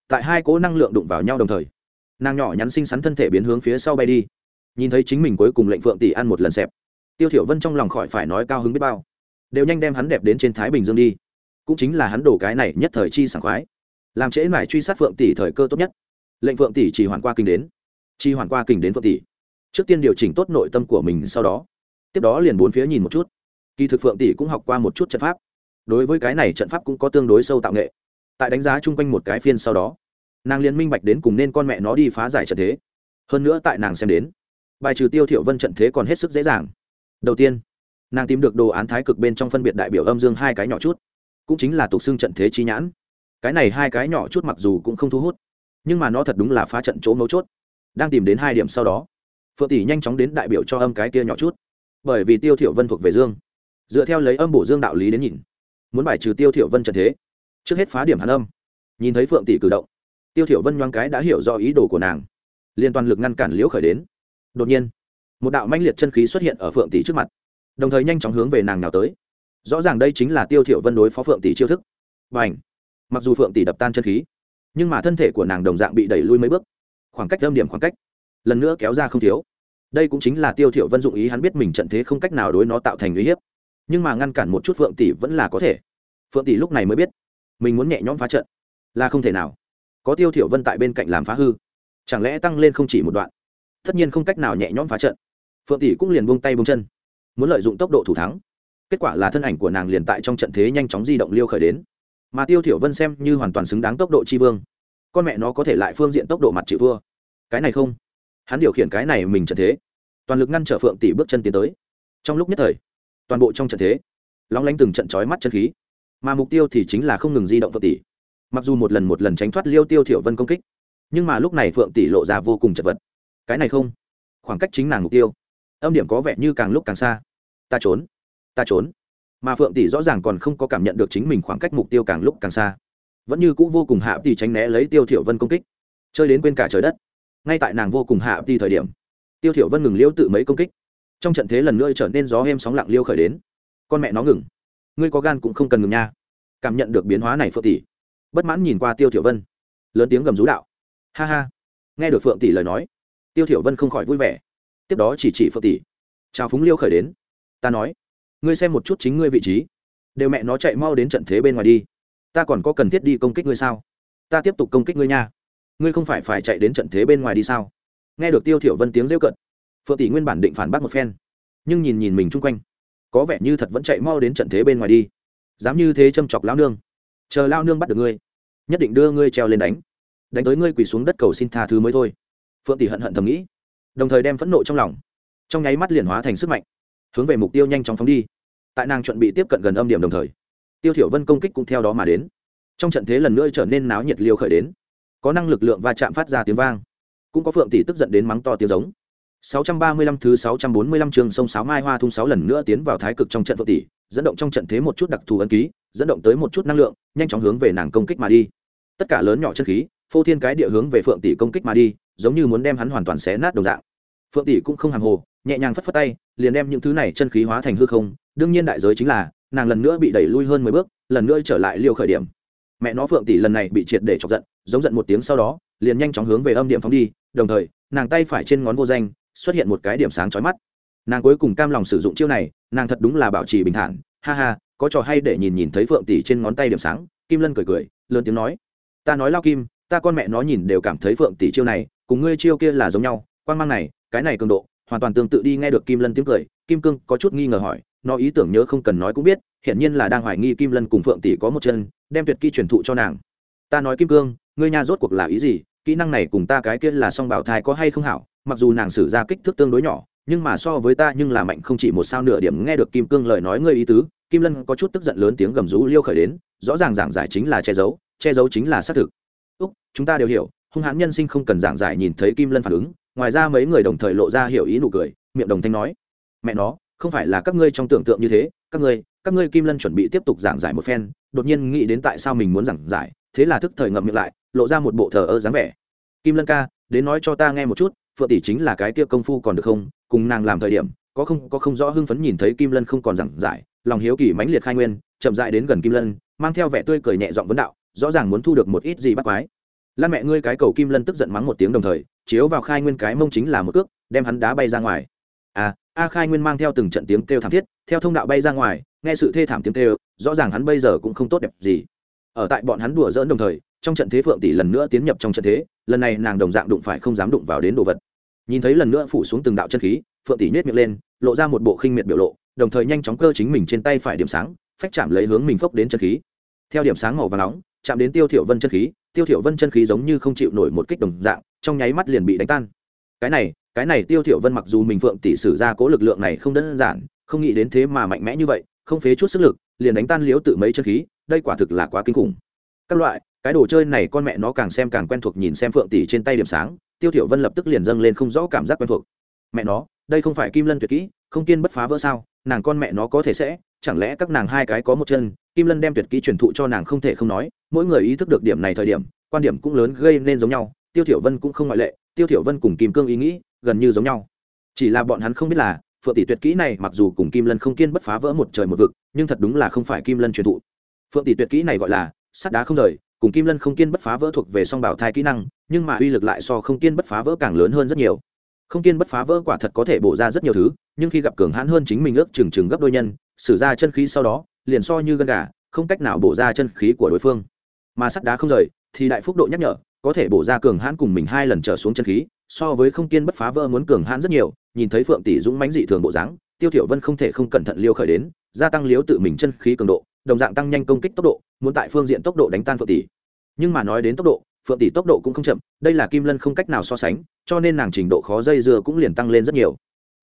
tại hai cỗ năng lượng đụng vào nhau đồng thời, nàng nhỏ nhắn xinh xắn thân thể biến hướng phía sau bay đi. Nhìn thấy chính mình cuối cùng lệnh phượng tỷ ăn một lần xẹp, tiêu thiểu vân trong lòng khỏi phải nói cao hứng biết bao. Đều nhanh đem hắn đẹp đến trên thái bình dương đi. Cũng chính là hắn đổ cái này nhất thời chi sảng khoái. Làm trễ mải truy sát phượng tỷ thời cơ tốt nhất. Lệnh phượng tỷ chỉ hoàn qua kinh đến. Chi hoàn qua kinh đến phượng tỷ. Trước tiên điều chỉnh tốt nội tâm của mình, sau đó, tiếp đó liền bốn phía nhìn một chút. Kỳ thực phượng tỷ cũng học qua một chút trận pháp. Đối với cái này trận pháp cũng có tương đối sâu tạo nghệ tại đánh giá chung quanh một cái phiên sau đó, nàng liên minh bạch đến cùng nên con mẹ nó đi phá giải trận thế. Hơn nữa tại nàng xem đến, bài trừ tiêu thiểu vân trận thế còn hết sức dễ dàng. Đầu tiên, nàng tìm được đồ án thái cực bên trong phân biệt đại biểu âm dương hai cái nhỏ chút, cũng chính là tục xưng trận thế chi nhãn. Cái này hai cái nhỏ chút mặc dù cũng không thu hút, nhưng mà nó thật đúng là phá trận chỗ mấu chốt. Đang tìm đến hai điểm sau đó, phượng tỷ nhanh chóng đến đại biểu cho âm cái kia nhỏ chút. Bởi vì tiêu thiểu vân thuộc về dương, dựa theo lấy âm bổ dương đạo lý đến nhìn, muốn bài trừ tiêu thiểu vân trận thế trước hết phá điểm hàn âm. Nhìn thấy phượng tỷ cử động, tiêu thiểu vân nhoáng cái đã hiểu rõ ý đồ của nàng. Liên toàn lực ngăn cản liễu khởi đến. Đột nhiên, một đạo manh liệt chân khí xuất hiện ở phượng tỷ trước mặt, đồng thời nhanh chóng hướng về nàng nào tới. Rõ ràng đây chính là tiêu thiểu vân đối phó phượng tỷ chiêu thức. Bành! Mặc dù phượng tỷ đập tan chân khí, nhưng mà thân thể của nàng đồng dạng bị đẩy lui mấy bước. Khoảng cách âm điểm khoảng cách, lần nữa kéo ra không thiếu. Đây cũng chính là tiêu thiểu vân dụng ý hắn biết mình trận thế không cách nào đối nó tạo thành uy hiếp. Nhưng mà ngăn cản một chút phượng tỷ vẫn là có thể. Phượng tỷ lúc này mới biết mình muốn nhẹ nhõm phá trận. Là không thể nào. Có tiêu thiểu vân tại bên cạnh làm phá hư. Chẳng lẽ tăng lên không chỉ một đoạn? Tất nhiên không cách nào nhẹ nhõm phá trận. Phượng tỷ cũng liền buông tay buông chân. Muốn lợi dụng tốc độ thủ thắng. Kết quả là thân ảnh của nàng liền tại trong trận thế nhanh chóng di động liêu khởi đến. Mà tiêu thiểu vân xem như hoàn toàn xứng đáng tốc độ chi vương. Con mẹ nó có thể lại phương diện tốc độ mặt chịu vua cái này không. Hắn điều khiển cái này mình trận thế. Toàn lực ngăn trở phượng tỷ bước chân tiến tới. Trong lúc nhất thời, toàn bộ trong trận thế, lóng lánh từng trận chói mắt chân khí mà mục tiêu thì chính là không ngừng di động phượng tỷ. Mặc dù một lần một lần tránh thoát liêu tiêu thiểu vân công kích, nhưng mà lúc này phượng tỷ lộ ra vô cùng chật vật. Cái này không, khoảng cách chính nàng mục tiêu, âm điểm có vẻ như càng lúc càng xa. Ta trốn ta trốn. Mà phượng tỷ rõ ràng còn không có cảm nhận được chính mình khoảng cách mục tiêu càng lúc càng xa. Vẫn như cũ vô cùng hạ tỷ tránh né lấy tiêu thiểu vân công kích. Chơi đến quên cả trời đất. Ngay tại nàng vô cùng hạ tỷ thời điểm, tiêu thiểu vân ngừng liêu tự mấy công kích. Trong trận thế lần nữa trở nên gió êm sóng lặng liêu khởi đến. Con mẹ nó ngừng ngươi có gan cũng không cần ngừng nha. Cảm nhận được biến hóa này phượng tỷ. Bất mãn nhìn qua tiêu thiểu vân. Lớn tiếng gầm rú đạo. Ha ha. Nghe được phượng tỷ lời nói, tiêu thiểu vân không khỏi vui vẻ. Tiếp đó chỉ chỉ phượng tỷ. Chào phúng liêu khởi đến. Ta nói, ngươi xem một chút chính ngươi vị trí. Đều mẹ nó chạy mau đến trận thế bên ngoài đi. Ta còn có cần thiết đi công kích ngươi sao? Ta tiếp tục công kích ngươi nha. Ngươi không phải phải chạy đến trận thế bên ngoài đi sao? Nghe được tiêu thiểu vân tiếng rêu cận phượng tỷ nguyên bản định phản bác một phen, nhưng nhìn nhìn mình chung quanh có vẻ như thật vẫn chạy mau đến trận thế bên ngoài đi. Dám như thế châm chọc lao nương. Chờ lao nương bắt được ngươi, nhất định đưa ngươi treo lên đánh. Đánh tới ngươi quỳ xuống đất cầu xin tha thứ mới thôi. Phượng tỷ hận hận thầm nghĩ, đồng thời đem phẫn nộ trong lòng, trong nháy mắt liền hóa thành sức mạnh, hướng về mục tiêu nhanh chóng phóng đi. Tại nàng chuẩn bị tiếp cận gần âm điểm đồng thời, tiêu thiểu vân công kích cũng theo đó mà đến. Trong trận thế lần nữa trở nên náo nhiệt liêu khởi đến, có năng lực lượng va chạm phát ra tiếng vang, cũng có phượng tỷ tức giận đến mắng to tiếng giống. 635 thứ 645 trường sông sáo mai hoa thung sáu lần nữa tiến vào thái cực trong trận vượng tỷ, dẫn động trong trận thế một chút đặc thù ấn ký, dẫn động tới một chút năng lượng, nhanh chóng hướng về nàng công kích mà đi. Tất cả lớn nhỏ chân khí, phô thiên cái địa hướng về phượng tỷ công kích mà đi, giống như muốn đem hắn hoàn toàn xé nát đồng dạng. Phượng tỷ cũng không hàm hồ, nhẹ nhàng phất phất tay, liền đem những thứ này chân khí hóa thành hư không. Đương nhiên đại giới chính là, nàng lần nữa bị đẩy lui hơn mười bước, lần nữa trở lại liều khởi điểm. Mẹ nó phượng tỷ lần này bị triệt để chọc giận, giống giận một tiếng sau đó, liền nhanh chóng hướng về âm điểm phóng đi, đồng thời, nàng tay phải trên ngón vô danh xuất hiện một cái điểm sáng chói mắt. Nàng cuối cùng cam lòng sử dụng chiêu này, nàng thật đúng là bảo trì bình thản. Ha ha, có trò hay để nhìn nhìn thấy phượng tỷ trên ngón tay điểm sáng, kim lân cười cười, lớn tiếng nói, ta nói lao kim, ta con mẹ nó nhìn đều cảm thấy phượng tỷ chiêu này, cùng ngươi chiêu kia là giống nhau quan mang này, cái này cường độ, hoàn toàn tương tự đi nghe được kim lân tiếng cười. Kim cương có chút nghi ngờ hỏi, nó ý tưởng nhớ không cần nói cũng biết hiện nhiên là đang hoài nghi kim lân cùng phượng tỷ có một chân, đem tuyệt kỹ truyền thụ cho nàng. Ta nói kim cương, ngươi nhà rốt cuộc là ý gì? Kỹ năng này cùng ta cái kia là song bảo thai có hay không hảo? Mặc dù nàng sử ra kích thước tương đối nhỏ, nhưng mà so với ta nhưng là mạnh không chỉ một sao nửa điểm. Nghe được kim cương lời nói ngươi ý tứ, kim lân có chút tức giận lớn tiếng gầm rú liêu khởi đến, rõ ràng giảng giải chính là che giấu che giấu chính là xác thực. Úc, chúng ta đều hiểu, hung hãn nhân sinh không cần giảng giải nhìn thấy kim lân phản ứng, ngoài ra mấy người đồng thời lộ ra hiểu ý nụ cười, miệng đồng thanh nói, mẹ nó, không phải là các ngươi trong tưởng tượng như thế, các ngươi các ngươi kim lân chuẩn bị tiếp tục giảng giải một phen, đột nhiên nghĩ đến tại sao mình muốn giảng giải, thế là thức thời ngậm miệng lại, lộ ra một bộ thờ ơ dáng vẻ. Kim lân ca, đến nói cho ta nghe một chút phượng tỷ chính là cái kia công phu còn được không? Cùng nàng làm thời điểm, có không có không rõ hưng phấn nhìn thấy kim lân không còn giảng giải, lòng hiếu kỳ mãnh liệt khai nguyên, chậm dại đến gần kim lân, mang theo vẻ tươi cười nhẹ giọng vấn đạo, rõ ràng muốn thu được một ít gì bắt quái. Lan mẹ ngươi cái cầu kim lân tức giận mắng một tiếng đồng thời, chiếu vào khai nguyên cái mông chính là một cước, đem hắn đá bay ra ngoài. À a khai nguyên mang theo từng trận tiếng kêu thảm thiết, theo thông đạo bay ra ngoài, nghe sự thê thảm tiếng kêu, rõ ràng hắn bây giờ cũng không tốt đẹp gì. Ở tại bọn hắn đùa dỡn đồng thời, trong trận thế phượng tỷ lần nữa tiến nhập trong trận thế, lần này nàng đồng dạng đụng phải không dám đụng vào đến đồ vật nhìn thấy lần nữa phủ xuống từng đạo chân khí, phượng tỷ nhét miệng lên, lộ ra một bộ khinh miệt biểu lộ, đồng thời nhanh chóng cơ chính mình trên tay phải điểm sáng, phách chạm lấy hướng mình phốc đến chân khí. Theo điểm sáng màu và nóng, chạm đến tiêu thiểu vân chân khí, tiêu thiểu vân chân khí giống như không chịu nổi một kích đồng dạng, trong nháy mắt liền bị đánh tan. Cái này cái này tiêu thiểu vân mặc dù mình phượng tỷ sử ra cố lực lượng này không đơn giản, không nghĩ đến thế mà mạnh mẽ như vậy, không phế chút sức lực, liền đánh tan liếu tự mấy chân khí, đây quả thực là quá kinh khủng. Các loại cái đồ chơi này con mẹ nó càng xem càng quen thuộc nhìn xem phượng tỷ trên tay điểm sáng, tiêu thiểu vân lập tức liền dâng lên không rõ cảm giác quen thuộc. Mẹ nó, đây không phải kim lân tuyệt kỹ, không kiên bất phá vỡ sao, nàng con mẹ nó có thể sẽ, chẳng lẽ các nàng hai cái có một chân, kim lân đem tuyệt kỹ truyền thụ cho nàng không thể không nói, mỗi người ý thức được điểm này thời điểm, quan điểm cũng lớn gây nên giống nhau, tiêu thiểu vân cũng không ngoại lệ, tiêu thiểu vân cùng kim cương ý nghĩ gần như giống nhau. Chỉ là bọn hắn không biết là, phượng tỷ tuyệt kỹ này mặc dù cùng kim lân không kiên bất phá vỡ một trời một vực, nhưng thật đúng là không phải kim lân truyền thụ. Phượng tỷ tuyệt kỹ này gọi là sắt đá không rời cùng kim lân không kiên bất phá vỡ thuộc về song bảo thai kỹ năng, nhưng mà uy lực lại so không kiên bất phá vỡ càng lớn hơn rất nhiều. Không kiên bất phá vỡ quả thật có thể bổ ra rất nhiều thứ, nhưng khi gặp cường hãn hơn chính mình ước chừng chừng gấp đôi nhân, sử ra chân khí sau đó, liền so như gân gà, không cách nào bổ ra chân khí của đối phương. Mà sắt đá không rời, thì đại phúc độ nhắc nhở, có thể bổ ra cường hãn cùng mình hai lần trở xuống chân khí, so với không kiên bất phá vỡ muốn cường hãn rất nhiều, nhìn thấy phượng tỷ dũng mãnh dị thường bộ dáng, tiêu thiểu vân không thể không cẩn thận liêu khởi đến, gia tăng liếu tự mình chân khí cường độ đồng dạng tăng nhanh công kích tốc độ, muốn tại phương diện tốc độ đánh tan phượng tỷ. Nhưng mà nói đến tốc độ, phượng tỷ tốc độ cũng không chậm, đây là kim lân không cách nào so sánh, cho nên nàng trình độ khó dây dưa cũng liền tăng lên rất nhiều.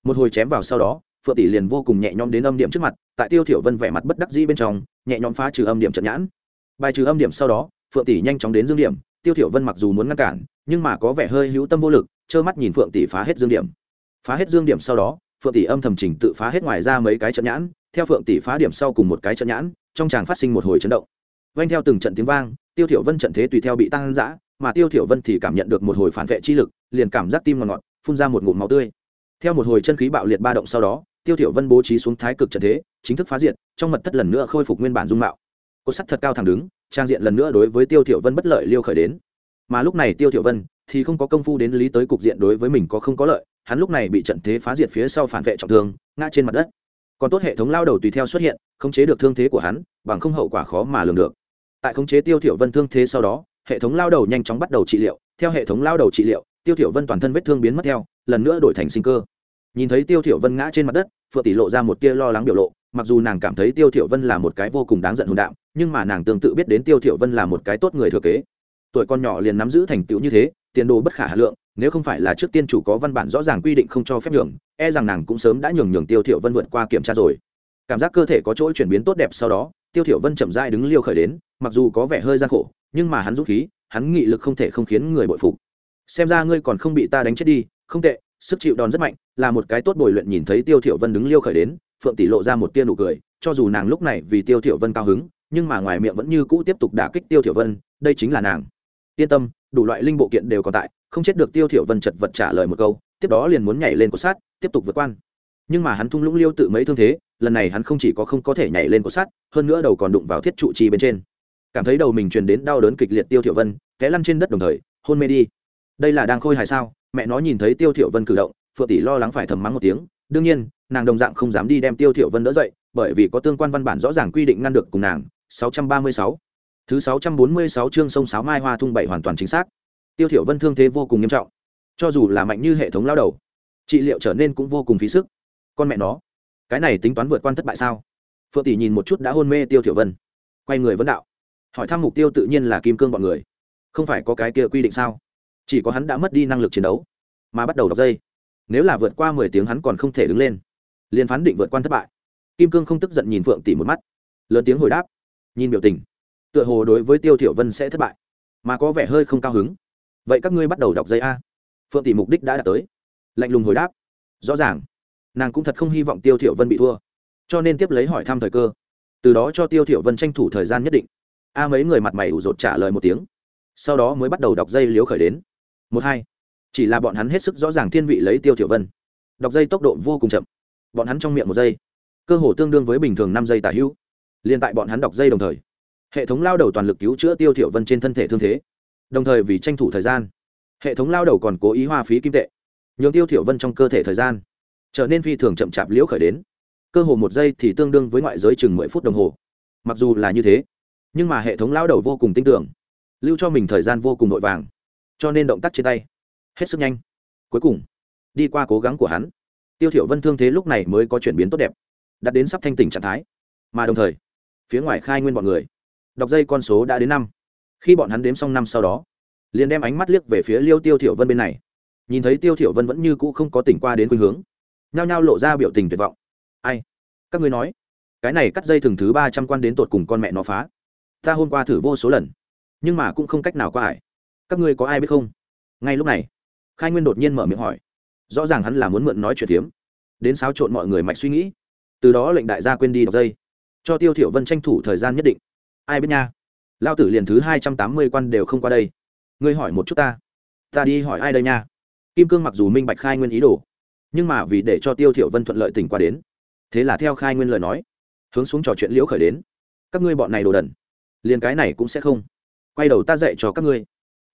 Một hồi chém vào sau đó, phượng tỷ liền vô cùng nhẹ nhõm đến âm điểm trước mặt, tại tiêu thiểu vân vẻ mặt bất đắc dĩ bên trong, nhẹ nhõm phá trừ âm điểm trận nhãn. Bài trừ âm điểm sau đó, phượng tỷ nhanh chóng đến dương điểm, tiêu thiểu vân mặc dù muốn ngăn cản, nhưng mà có vẻ hơi hữu tâm vô lực, trơ mắt nhìn phượng tỷ phá hết dương điểm. Phá hết dương điểm sau đó, phượng tỷ âm thầm trình tự phá hết ngoài ra mấy cái trận nhãn theo phượng tỷ phá điểm sau cùng một cái trận nhãn, trong tràng phát sinh một hồi chấn động. Vanh theo từng trận tiếng vang, tiêu thiểu vân trận thế tùy theo bị tăng dã, mà tiêu thiểu vân thì cảm nhận được một hồi phản vệ chi lực, liền cảm giác tim ngọt ngọt, phun ra một ngụm máu tươi. Theo một hồi chân khí bạo liệt ba động sau đó, tiêu thiểu vân bố trí xuống thái cực trận thế, chính thức phá diệt, trong mật thất lần nữa khôi phục nguyên bản dung mạo. Cột sắt thật cao thẳng đứng, trang diện lần nữa đối với tiêu thiểu vân bất lợi liêu khởi đến. Mà lúc này tiêu thiểu vân thì không có công phu đến lý tới cục diện đối với mình có không có lợi, hắn lúc này bị trận thế phá diệt phía sau phản vệ trọng thương, ngã trên mặt đất còn tốt hệ thống lao đầu tùy theo xuất hiện, khống chế được thương thế của hắn, bằng không hậu quả khó mà lường được. Tại khống chế tiêu thiểu vân thương thế sau đó, hệ thống lao đầu nhanh chóng bắt đầu trị liệu. Theo hệ thống lao đầu trị liệu, tiêu thiểu vân toàn thân vết thương biến mất theo, lần nữa đổi thành sinh cơ. Nhìn thấy tiêu thiểu vân ngã trên mặt đất, phượng tỷ lộ ra một tia lo lắng biểu lộ, mặc dù nàng cảm thấy tiêu thiểu vân là một cái vô cùng đáng giận hồn đạm, nhưng mà nàng tương tự biết đến tiêu thiểu vân là một cái tốt người thừa kế tuổi con nhỏ liền nắm giữ thành tựu như thế, tiền đồ bất khả hà lượng, nếu không phải là trước tiên chủ có văn bản rõ ràng quy định không cho phép nhường e rằng nàng cũng sớm đã nhường nhường tiêu thiểu vân vượt qua kiểm tra rồi. Cảm giác cơ thể có chỗ chuyển biến tốt đẹp sau đó, tiêu thiểu vân chậm rãi đứng liêu khởi đến, mặc dù có vẻ hơi gian khổ, nhưng mà hắn dũng khí, hắn nghị lực không thể không khiến người bội phục. Xem ra ngươi còn không bị ta đánh chết đi, không tệ, sức chịu đòn rất mạnh, là một cái tốt bồi luyện nhìn thấy tiêu thiểu vân đứng liêu khởi đến, phượng tỷ lộ ra một tia nụ cười, cho dù nàng lúc này vì tiêu thiểu vân cao hứng, nhưng mà ngoài miệng vẫn như cũ tiếp tục đả kích tiêu thiểu vân, đây chính là nàng yên tâm, đủ loại linh bộ kiện đều còn tại, không chết được tiêu thiểu vân chật vật trả lời một câu, tiếp đó liền muốn nhảy lên cột sát tiếp tục vượt quan. Nhưng mà hắn thung lũng liêu tự mấy thương thế, lần này hắn không chỉ có không có thể nhảy lên cột sắt, hơn nữa đầu còn đụng vào thiết trụ trì bên trên. Cảm thấy đầu mình truyền đến đau đớn kịch liệt tiêu thiểu vân, té lăn trên đất đồng thời, hôn mê đi. Đây là đang khôi hài sao? Mẹ nó nhìn thấy tiêu thiểu vân cử động, phượng tỷ lo lắng phải thầm mắng một tiếng. Đương nhiên, nàng đồng dạng không dám đi đem tiêu thiểu vân đỡ dậy, bởi vì có tương quan văn bản rõ ràng quy định ngăn được cùng nàng. 636 thứ 646 chương sông sáo mai hoa thung bảy hoàn toàn chính xác. Tiêu thiểu vân thương thế vô cùng nghiêm trọng. Cho dù là mạnh như hệ thống lao đầu, trị liệu trở nên cũng vô cùng phí sức. Con mẹ nó, cái này tính toán vượt quan thất bại sao? Phượng tỷ nhìn một chút đã hôn mê tiêu thiểu vân, quay người vấn đạo. Hỏi thăm mục tiêu tự nhiên là kim cương bọn người. Không phải có cái kia quy định sao? Chỉ có hắn đã mất đi năng lực chiến đấu, mà bắt đầu đọc dây. Nếu là vượt qua mười tiếng hắn còn không thể đứng lên. Liền phán định vượt quan thất bại. Kim cương không tức giận nhìn phượng tỷ một mắt, lớn tiếng hồi đáp. Nhìn biểu tình tựa hồ đối với tiêu thiểu vân sẽ thất bại, mà có vẻ hơi không cao hứng. Vậy các ngươi bắt đầu đọc dây a. Phượng tỷ mục đích đã đạt tới. Lạnh lùng hồi đáp. Rõ ràng. Nàng cũng thật không hy vọng tiêu thiểu vân bị thua. Cho nên tiếp lấy hỏi thăm thời cơ. Từ đó cho tiêu thiểu vân tranh thủ thời gian nhất định. A mấy người mặt mày ủ rột trả lời một tiếng. Sau đó mới bắt đầu đọc dây liếu khởi đến. Một hai. Chỉ là bọn hắn hết sức rõ ràng thiên vị lấy tiêu thiểu vân. Đọc dây tốc độ vô cùng chậm. Bọn hắn trong miệng một giây. Cơ hồ tương đương với bình thường năm giây tả hữu. Liên tại bọn hắn đọc dây đồng thời hệ thống lao đầu toàn lực cứu chữa tiêu thiểu vân trên thân thể thương thế, đồng thời vì tranh thủ thời gian, hệ thống lao đầu còn cố ý hoa phí kim tệ, nhường tiêu thiểu vân trong cơ thể thời gian trở nên phi thường chậm chạp liễu khởi đến. Cơ hồ một giây thì tương đương với ngoại giới chừng mười phút đồng hồ. Mặc dù là như thế, nhưng mà hệ thống lao đầu vô cùng tin tưởng, lưu cho mình thời gian vô cùng vội vàng, cho nên động tác trên tay hết sức nhanh. Cuối cùng, đi qua cố gắng của hắn, tiêu thiểu vân thương thế lúc này mới có chuyển biến tốt đẹp, đạt đến sắp thanh tỉnh trạng thái, mà đồng thời, phía ngoài khai nguyên bọn người đọc dây con số đã đến năm. Khi bọn hắn đếm xong năm sau đó liền đem ánh mắt liếc về phía liêu tiêu thiểu vân bên này. Nhìn thấy tiêu thiểu vân vẫn như cũ không có tỉnh qua đến khuynh hướng nhao nhao lộ ra biểu tình tuyệt vọng. Ai? Các ngươi nói cái này cắt dây thường thứ ba trăm quan đến tột cùng con mẹ nó phá. Ta hôm qua thử vô số lần nhưng mà cũng không cách nào qua ải. Các ngươi có ai biết không? Ngay lúc này khai nguyên đột nhiên mở miệng hỏi. Rõ ràng hắn là muốn mượn nói chuyện tiếm, đến xáo trộn mọi người mạch suy nghĩ. Từ đó lệnh đại gia quên đi đọc dây cho tiêu thiểu vân tranh thủ thời gian nhất định ai biết nha. Lao tử liền thứ hai trăm tám mươi quan đều không qua đây. Ngươi hỏi một chút ta. Ta đi hỏi ai đây nha? Kim cương mặc dù minh bạch khai nguyên ý đồ, nhưng mà vì để cho tiêu thiểu vân thuận lợi tỉnh qua đến, thế là theo khai nguyên lời nói, hướng xuống trò chuyện liễu khởi đến. Các ngươi bọn này đồ đần, liền cái này cũng sẽ không. Quay đầu ta dạy cho các ngươi,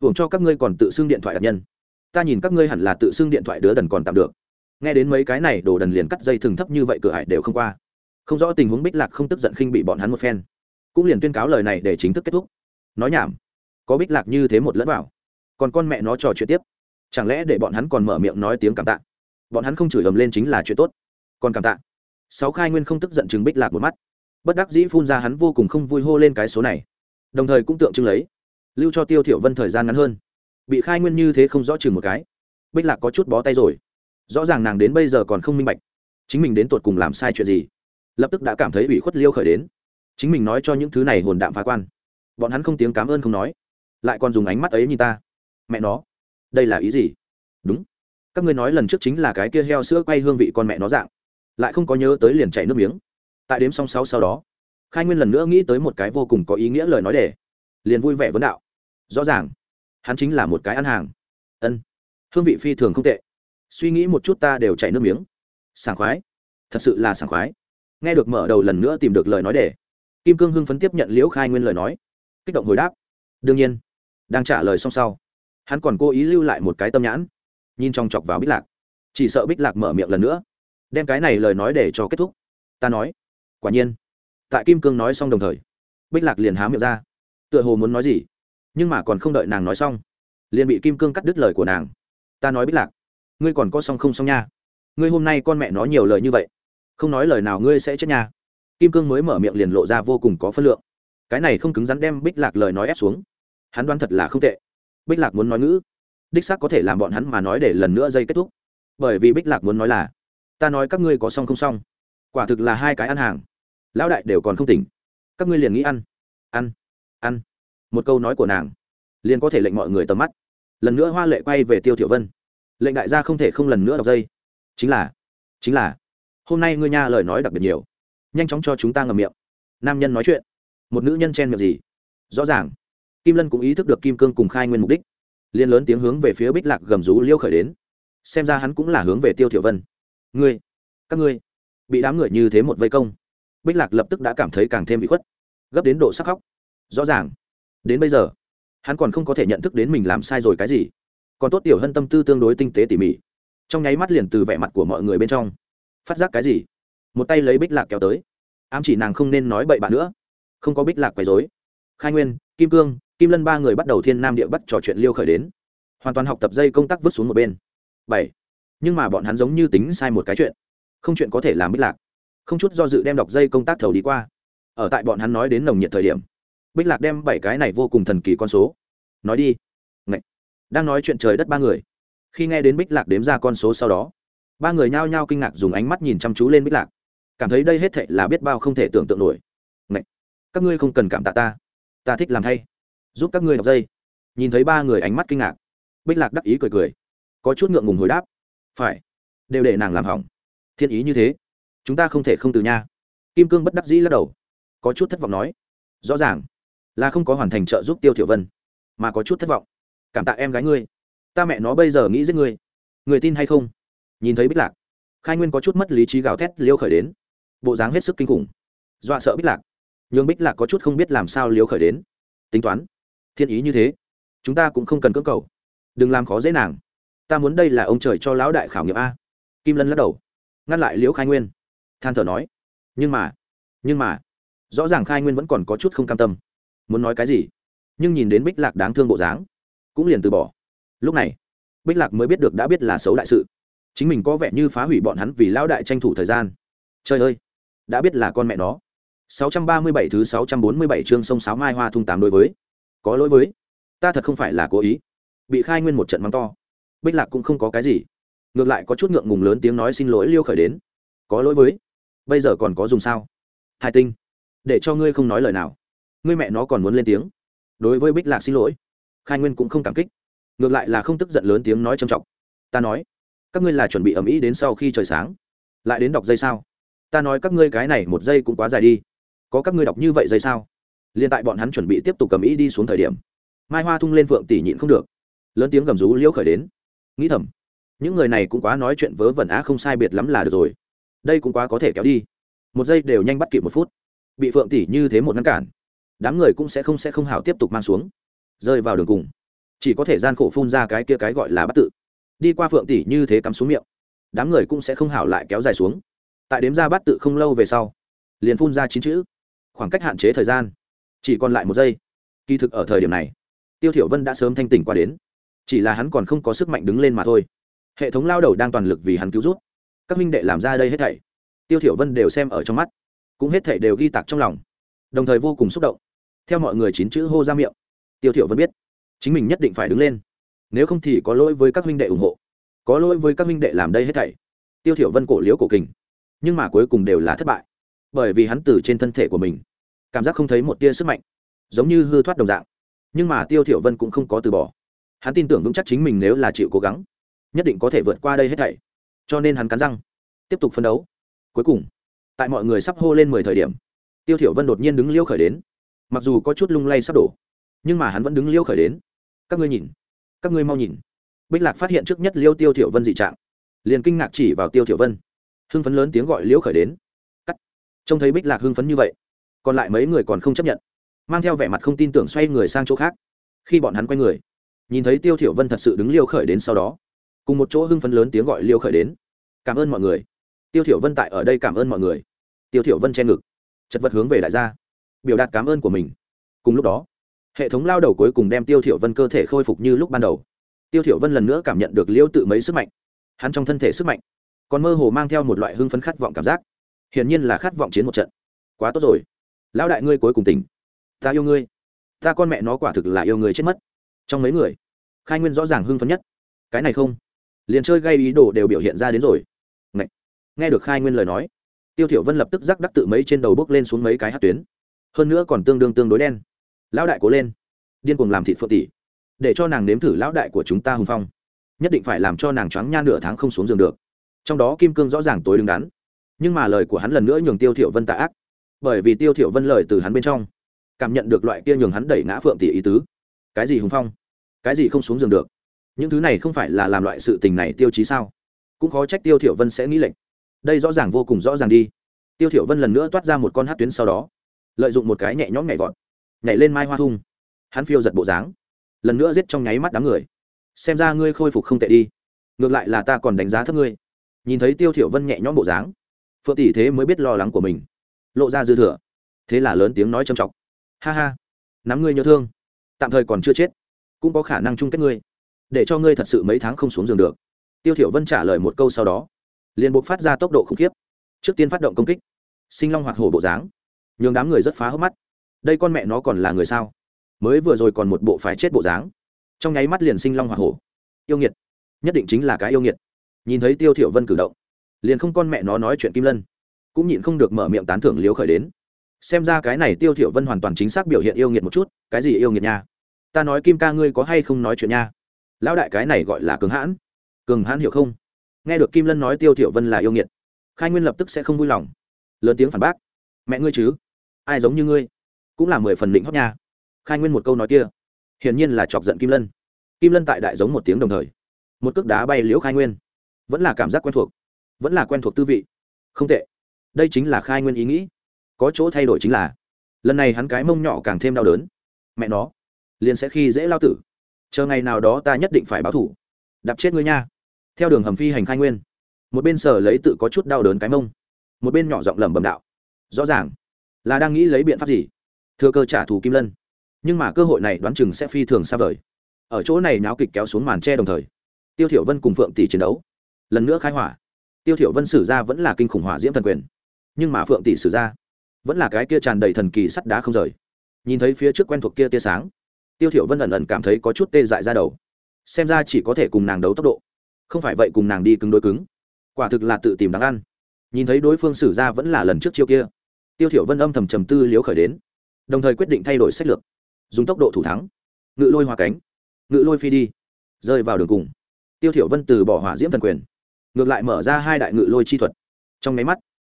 hưởng cho các ngươi còn tự xưng điện thoại đặc nhân. Ta nhìn các ngươi hẳn là tự xưng điện thoại đứa đần còn tạm được. Nghe đến mấy cái này đồ đần liền cắt dây thừng thấp như vậy, cửa hải đều không qua. Không rõ tình huống bích lạc không tức giận khinh bị bọn hắn một phen cũng liền tuyên cáo lời này để chính thức kết thúc. Nói nhảm. Có bích lạc như thế một lẫn vào. Còn con mẹ nó trò chuyện tiếp. Chẳng lẽ để bọn hắn còn mở miệng nói tiếng cảm tạ? Bọn hắn không chửi ầm lên chính là chuyện tốt. Còn cảm tạ. Sáu khai nguyên không tức giận chừng bích lạc một mắt. Bất đắc dĩ phun ra hắn vô cùng không vui hô lên cái số này. Đồng thời cũng tượng trưng lấy. Lưu cho tiêu thiểu vân thời gian ngắn hơn. Bị khai nguyên như thế không rõ chừng một cái. Bích lạc có chút bó tay rồi. Rõ ràng nàng đến bây giờ còn không minh bạch. Chính mình đến tột cùng làm sai chuyện gì? Lập tức đã cảm thấy ủy khuất liêu khởi đến chính mình nói cho những thứ này hồn đạm phá quan. Bọn hắn không tiếng cảm ơn không nói, lại còn dùng ánh mắt ấy nhìn ta. Mẹ nó, đây là ý gì? Đúng, các ngươi nói lần trước chính là cái kia heo sữa quay hương vị con mẹ nó dạng, lại không có nhớ tới liền chảy nước miếng. Tại đếm song sáu sau đó, khai nguyên lần nữa nghĩ tới một cái vô cùng có ý nghĩa lời nói để, liền vui vẻ vấn đạo. Rõ ràng, hắn chính là một cái ăn hàng. Ân, hương vị phi thường không tệ. Suy nghĩ một chút ta đều chảy nước miếng. Sảng khoái, thật sự là sảng khoái. Nghe được mở đầu lần nữa tìm được lời nói để kim cương hưng phấn tiếp nhận liễu khai nguyên lời nói, kích động hồi đáp, đương nhiên. Đang trả lời xong sau, hắn còn cố ý lưu lại một cái tâm nhãn, nhìn trong chọc vào bích lạc. Chỉ sợ bích lạc mở miệng lần nữa, đem cái này lời nói để cho kết thúc. Ta nói, quả nhiên. Tại kim cương nói xong đồng thời, bích lạc liền há miệng ra, tựa hồ muốn nói gì, nhưng mà còn không đợi nàng nói xong, liền bị kim cương cắt đứt lời của nàng. Ta nói bích lạc, ngươi còn có xong không xong nha. Ngươi hôm nay con mẹ nói nhiều lời như vậy, không nói lời nào ngươi sẽ chết nha kim cương mới mở miệng liền lộ ra vô cùng có phân lượng. Cái này không cứng rắn đem bích lạc lời nói ép xuống. Hắn đoán thật là không tệ. Bích lạc muốn nói ngữ. Đích xác có thể làm bọn hắn mà nói để lần nữa dây kết thúc. Bởi vì bích lạc muốn nói là, ta nói các ngươi có xong không xong? Quả thực là hai cái ăn hàng. Lão đại đều còn không tỉnh. Các ngươi liền nghĩ ăn ăn ăn. Một câu nói của nàng, liền có thể lệnh mọi người tầm mắt. Lần nữa hoa lệ quay về tiêu thiểu vân. Lệnh đại gia không thể không lần nữa đọc dây. Chính là chính là, hôm nay ngươi nha lời nói đặc biệt nhiều nhanh chóng cho chúng ta ngậm miệng. Nam nhân nói chuyện. Một nữ nhân chen miệng gì? Rõ ràng. Kim lân cũng ý thức được kim cương cùng khai nguyên mục đích. Liên lớn tiếng hướng về phía bích lạc gầm rú liêu khởi đến. Xem ra hắn cũng là hướng về tiêu thiểu vân. Ngươi, các ngươi, bị đám người như thế một vây công. Bích lạc lập tức đã cảm thấy càng thêm bị khuất. Gấp đến độ sắc khóc. Rõ ràng. Đến bây giờ, hắn còn không có thể nhận thức đến mình làm sai rồi cái gì. Còn tốt tiểu hân tâm tư tương đối tinh tế tỉ mỉ. Trong nháy mắt liền từ vẻ mặt của mọi người bên trong, phát giác cái gì? Một tay lấy bích lạc kéo tới. Ám chỉ nàng không nên nói bậy bạn nữa. Không có bích lạc quấy dối khai nguyên, kim cương, kim lân ba người bắt đầu thiên nam địa bắt trò chuyện liêu khởi đến. Hoàn toàn học tập dây công tác vứt xuống một bên. Bảy. Nhưng mà bọn hắn giống như tính sai một cái chuyện. Không chuyện có thể làm bích lạc. Không chút do dự đem đọc dây công tác thầu đi qua. Ở tại bọn hắn nói đến nồng nhiệt thời điểm, bích lạc đem bảy cái này vô cùng thần kỳ con số. Nói đi. Ngậy. đang nói chuyện trời đất ba người. Khi nghe đến bích lạc đếm ra con số sau đó, ba người nhao nhao kinh ngạc dùng ánh mắt nhìn chăm chú lên bích lạc cảm thấy đây hết thệ là biết bao không thể tưởng tượng nổi. Ngậy. các ngươi không cần cảm tạ ta. Ta thích làm thay giúp các ngươi đọc dây. Nhìn thấy ba người ánh mắt kinh ngạc, bích lạc đắc ý cười cười, có chút ngượng ngùng hồi đáp. Phải, đều để nàng làm hỏng. Thiên ý như thế, chúng ta không thể không từ nha. Kim cương bất đắc dĩ lắc đầu, có chút thất vọng nói, rõ ràng là không có hoàn thành trợ giúp tiêu thiểu vân, mà có chút thất vọng. Cảm tạ em gái ngươi, ta mẹ nó bây giờ nghĩ giết ngươi. Người tin hay không? Nhìn thấy bích lạc, khai nguyên có chút mất lý trí gào thét liêu khởi đến bộ dáng hết sức kinh khủng. Dọa sợ bích lạc. Nhưng bích lạc có chút không biết làm sao liêu khởi đến. Tính toán. Thiên ý như thế. Chúng ta cũng không cần cưỡng cầu. Đừng làm khó dễ nàng. Ta muốn đây là ông trời cho lão đại khảo nghiệm a. Kim lân lắc đầu. Ngăn lại liễu khai nguyên. Than thở nói. Nhưng mà nhưng mà, rõ ràng khai nguyên vẫn còn có chút không cam tâm. Muốn nói cái gì? Nhưng nhìn đến bích lạc đáng thương bộ dáng, cũng liền từ bỏ. Lúc này, bích lạc mới biết được đã biết là xấu đại sự. Chính mình có vẻ như phá hủy bọn hắn vì lão đại tranh thủ thời gian. Trời ơi! Đã biết là con mẹ nó. 637 thứ 647 chương sông sáo mai hoa thung tám đối với. Có lỗi với. Ta thật không phải là cố ý. Bị khai nguyên một trận mắng to. Bích lạc cũng không có cái gì. Ngược lại có chút ngượng ngùng lớn tiếng nói xin lỗi liêu khởi đến. Có lỗi với. Bây giờ còn có dùng sao? Hai tinh, để cho ngươi không nói lời nào. Ngươi mẹ nó còn muốn lên tiếng. Đối với bích lạc xin lỗi. Khai nguyên cũng không cảm kích. Ngược lại là không tức giận lớn tiếng nói trầm trọng. Ta nói, các ngươi là chuẩn bị ầm ĩ đến sau khi trời sáng. Lại đến đọc dây sao? Ta nói các ngươi cái này một giây cũng quá dài đi. Có các ngươi đọc như vậy dây sao? Liên tại bọn hắn chuẩn bị tiếp tục cầm ý đi xuống thời điểm, mai hoa thung lên phượng tỉ nhịn không được. Lớn tiếng gầm rú liễu khởi đến. Nghĩ thầm, những người này cũng quá nói chuyện vớ vẩn á, không sai biệt lắm là được rồi. Đây cũng quá có thể kéo đi. Một giây đều nhanh bắt kịp một phút. Bị phượng tỷ như thế một ngăn cản, đám người cũng sẽ không sẽ không hảo tiếp tục mang xuống. Rơi vào đường cùng, chỉ có thể gian khổ phun ra cái kia cái gọi là bắt tự. Đi qua phượng tỷ như thế cắm xuống miệng, đám người cũng sẽ không hảo lại kéo dài xuống tại đếm ra bắt tự không lâu về sau, liền phun ra chín chữ. Khoảng cách hạn chế thời gian, chỉ còn lại một giây. Kỳ thực ở thời điểm này, tiêu thiểu vân đã sớm thanh tỉnh qua đến, chỉ là hắn còn không có sức mạnh đứng lên mà thôi. Hệ thống lao đầu đang toàn lực vì hắn cứu giúp. Các minh đệ làm ra đây hết thảy. Tiêu thiểu vân đều xem ở trong mắt, cũng hết thảy đều ghi tạc trong lòng, đồng thời vô cùng xúc động. Theo mọi người chín chữ hô ra miệng, tiêu thiểu vân biết, chính mình nhất định phải đứng lên. Nếu không thì có lỗi với các minh đệ ủng hộ, có lỗi với các minh đệ làm đây hết thảy. Tiêu thiểu vân cổ liễu cổ kình nhưng mà cuối cùng đều là thất bại, bởi vì hắn từ trên thân thể của mình, cảm giác không thấy một tia sức mạnh, giống như hư thoát đồng dạng. Nhưng mà tiêu thiểu vân cũng không có từ bỏ. Hắn tin tưởng vững chắc chính mình nếu là chịu cố gắng, nhất định có thể vượt qua đây hết thảy. Cho nên hắn cắn răng, tiếp tục phấn đấu. Cuối cùng, tại mọi người sắp hô lên mười thời điểm, tiêu thiểu vân đột nhiên đứng liêu khởi đến. Mặc dù có chút lung lay sắp đổ, nhưng mà hắn vẫn đứng liêu khởi đến. Các ngươi nhìn, các ngươi mau nhìn. Bích lạc phát hiện trước nhất liêu tiêu thiểu vân dị trạng, liền kinh ngạc chỉ vào tiêu thiểu vân hưng phấn lớn tiếng gọi liêu khởi đến. Cắt. Trông thấy bích lạc hưng phấn như vậy, còn lại mấy người còn không chấp nhận. Mang theo vẻ mặt không tin tưởng xoay người sang chỗ khác. Khi bọn hắn quay người, nhìn thấy tiêu thiểu vân thật sự đứng liêu khởi đến sau đó, cùng một chỗ hưng phấn lớn tiếng gọi liêu khởi đến. Cảm ơn mọi người. Tiêu thiểu vân tại ở đây cảm ơn mọi người. Tiêu thiểu vân che ngực, chật vật hướng về đại gia, biểu đạt cảm ơn của mình. Cùng lúc đó, hệ thống lao đầu cuối cùng đem tiêu thiểu vân cơ thể khôi phục như lúc ban đầu. Tiêu thiểu vân lần nữa cảm nhận được liêu tự mấy sức mạnh. Hắn trong thân thể sức mạnh còn mơ hồ mang theo một loại hưng phấn khát vọng cảm giác. Hiển nhiên là khát vọng chiến một trận. Quá tốt rồi. Lão đại ngươi cuối cùng tỉnh. Ta yêu ngươi. Ta con mẹ nó quả thực là yêu người chết mất. Trong mấy người, khai nguyên rõ ràng hưng phấn nhất. Cái này không. Liền chơi gây ý đồ đều biểu hiện ra đến rồi. Ngậy. nghe được khai nguyên lời nói, tiêu thiểu vân lập tức rắc đắc tự mấy trên đầu bước lên xuống mấy cái hát tuyến. Hơn nữa còn tương đương tương đối đen. Lão đại cố lên. Điên cuồng làm thịt phượng tỷ. Để cho nàng nếm thử lão đại của chúng ta hùng phong. Nhất định phải làm cho nàng choáng nha nửa tháng không xuống giường được trong đó kim cương rõ ràng tối đứng đắn. Nhưng mà lời của hắn lần nữa nhường tiêu thiểu vân tà ác. Bởi vì tiêu thiểu vân lời từ hắn bên trong, cảm nhận được loại kia nhường hắn đẩy ngã phượng tỷ ý tứ. Cái gì hùng phong? Cái gì không xuống giường được? Những thứ này không phải là làm loại sự tình này tiêu chí sao? Cũng khó trách tiêu thiểu vân sẽ nghĩ lệnh đây rõ ràng vô cùng rõ ràng đi. Tiêu thiểu vân lần nữa toát ra một con hát tuyến sau đó, lợi dụng một cái nhẹ nhõm nhảy vọt, nhảy lên mai hoa thung. Hắn phiêu giật bộ dáng, lần nữa giết trong nháy mắt đám người. Xem ra ngươi khôi phục không tệ đi. Ngược lại là ta còn đánh giá thấp ngươi nhìn thấy tiêu thiểu vân nhẹ nhõm bộ dáng, phượng tỷ thế mới biết lo lắng của mình. Lộ ra dư thừa, thế là lớn tiếng nói trầm trọng ha ha, nắm ngươi nhớ thương, tạm thời còn chưa chết, cũng có khả năng chung kết ngươi, để cho ngươi thật sự mấy tháng không xuống giường được. Tiêu thiểu vân trả lời một câu sau đó, liền buộc phát ra tốc độ khủng khiếp. Trước tiên phát động công kích, sinh long hoạt hổ bộ dáng, nhường đám người rất phá hốc mắt. Đây con mẹ nó còn là người sao? Mới vừa rồi còn một bộ phải chết bộ dáng, trong nháy mắt liền sinh long hoạt hổ. Yêu nghiệt, nhất định chính là cái yêu nghiệt nhìn thấy tiêu thiểu vân cử động, liền không con mẹ nó nói chuyện kim lân, cũng nhịn không được mở miệng tán thưởng liếu khởi đến. Xem ra cái này tiêu thiểu vân hoàn toàn chính xác biểu hiện yêu nghiệt một chút, cái gì yêu nghiệt nha? Ta nói kim ca ngươi có hay không nói chuyện nha? Lão đại cái này gọi là cường hãn. Cường hãn hiểu không? Nghe được kim lân nói tiêu thiểu vân là yêu nghiệt, khai nguyên lập tức sẽ không vui lòng. Lớn tiếng phản bác. Mẹ ngươi chứ? Ai giống như ngươi? Cũng là mười phần định hót nha. Khai nguyên một câu nói kia, hiển nhiên là chọc giận kim lân. Kim lân tại đại giống một tiếng đồng thời, một cước đá bay liễu khai nguyên vẫn là cảm giác quen thuộc, vẫn là quen thuộc tư vị. Không tệ. Đây chính là khai nguyên ý nghĩ. Có chỗ thay đổi chính là, lần này hắn cái mông nhỏ càng thêm đau đớn. Mẹ nó, liền sẽ khi dễ lao tử. Chờ ngày nào đó ta nhất định phải báo thủ. Đạp chết ngươi nha. Theo đường hầm phi hành khai nguyên, một bên sở lấy tự có chút đau đớn cái mông, một bên nhỏ giọng lẩm bẩm đạo. Rõ ràng là đang nghĩ lấy biện pháp gì. Thừa cơ trả thù kim lân. Nhưng mà cơ hội này đoán chừng sẽ phi thường xa vời. Ở chỗ này náo kịch kéo xuống màn tre đồng thời, tiêu thiểu vân cùng phượng tỷ chiến đấu lần nữa khai hỏa. Tiêu thiểu vân sử ra vẫn là kinh khủng hỏa diễm thần quyền. Nhưng mà phượng tỷ sử ra, vẫn là cái kia tràn đầy thần kỳ sắt đá không rời. Nhìn thấy phía trước quen thuộc kia tia sáng, tiêu thiểu vân ẩn ẩn cảm thấy có chút tê dại ra đầu. Xem ra chỉ có thể cùng nàng đấu tốc độ. Không phải vậy cùng nàng đi cứng đối cứng. Quả thực là tự tìm đáng ăn. Nhìn thấy đối phương xử ra vẫn là lần trước chiêu kia, tiêu thiểu vân âm thầm trầm tư liếu khởi đến, đồng thời quyết định thay đổi sách lược, dùng tốc độ thủ thắng. Ngự lôi hòa cánh, ngự lôi phi đi, rơi vào đường cùng. Tiêu thiểu vân từ bỏ hỏa diễm thần quyền ngược lại mở ra hai đại ngự lôi chi thuật. Trong nháy mắt,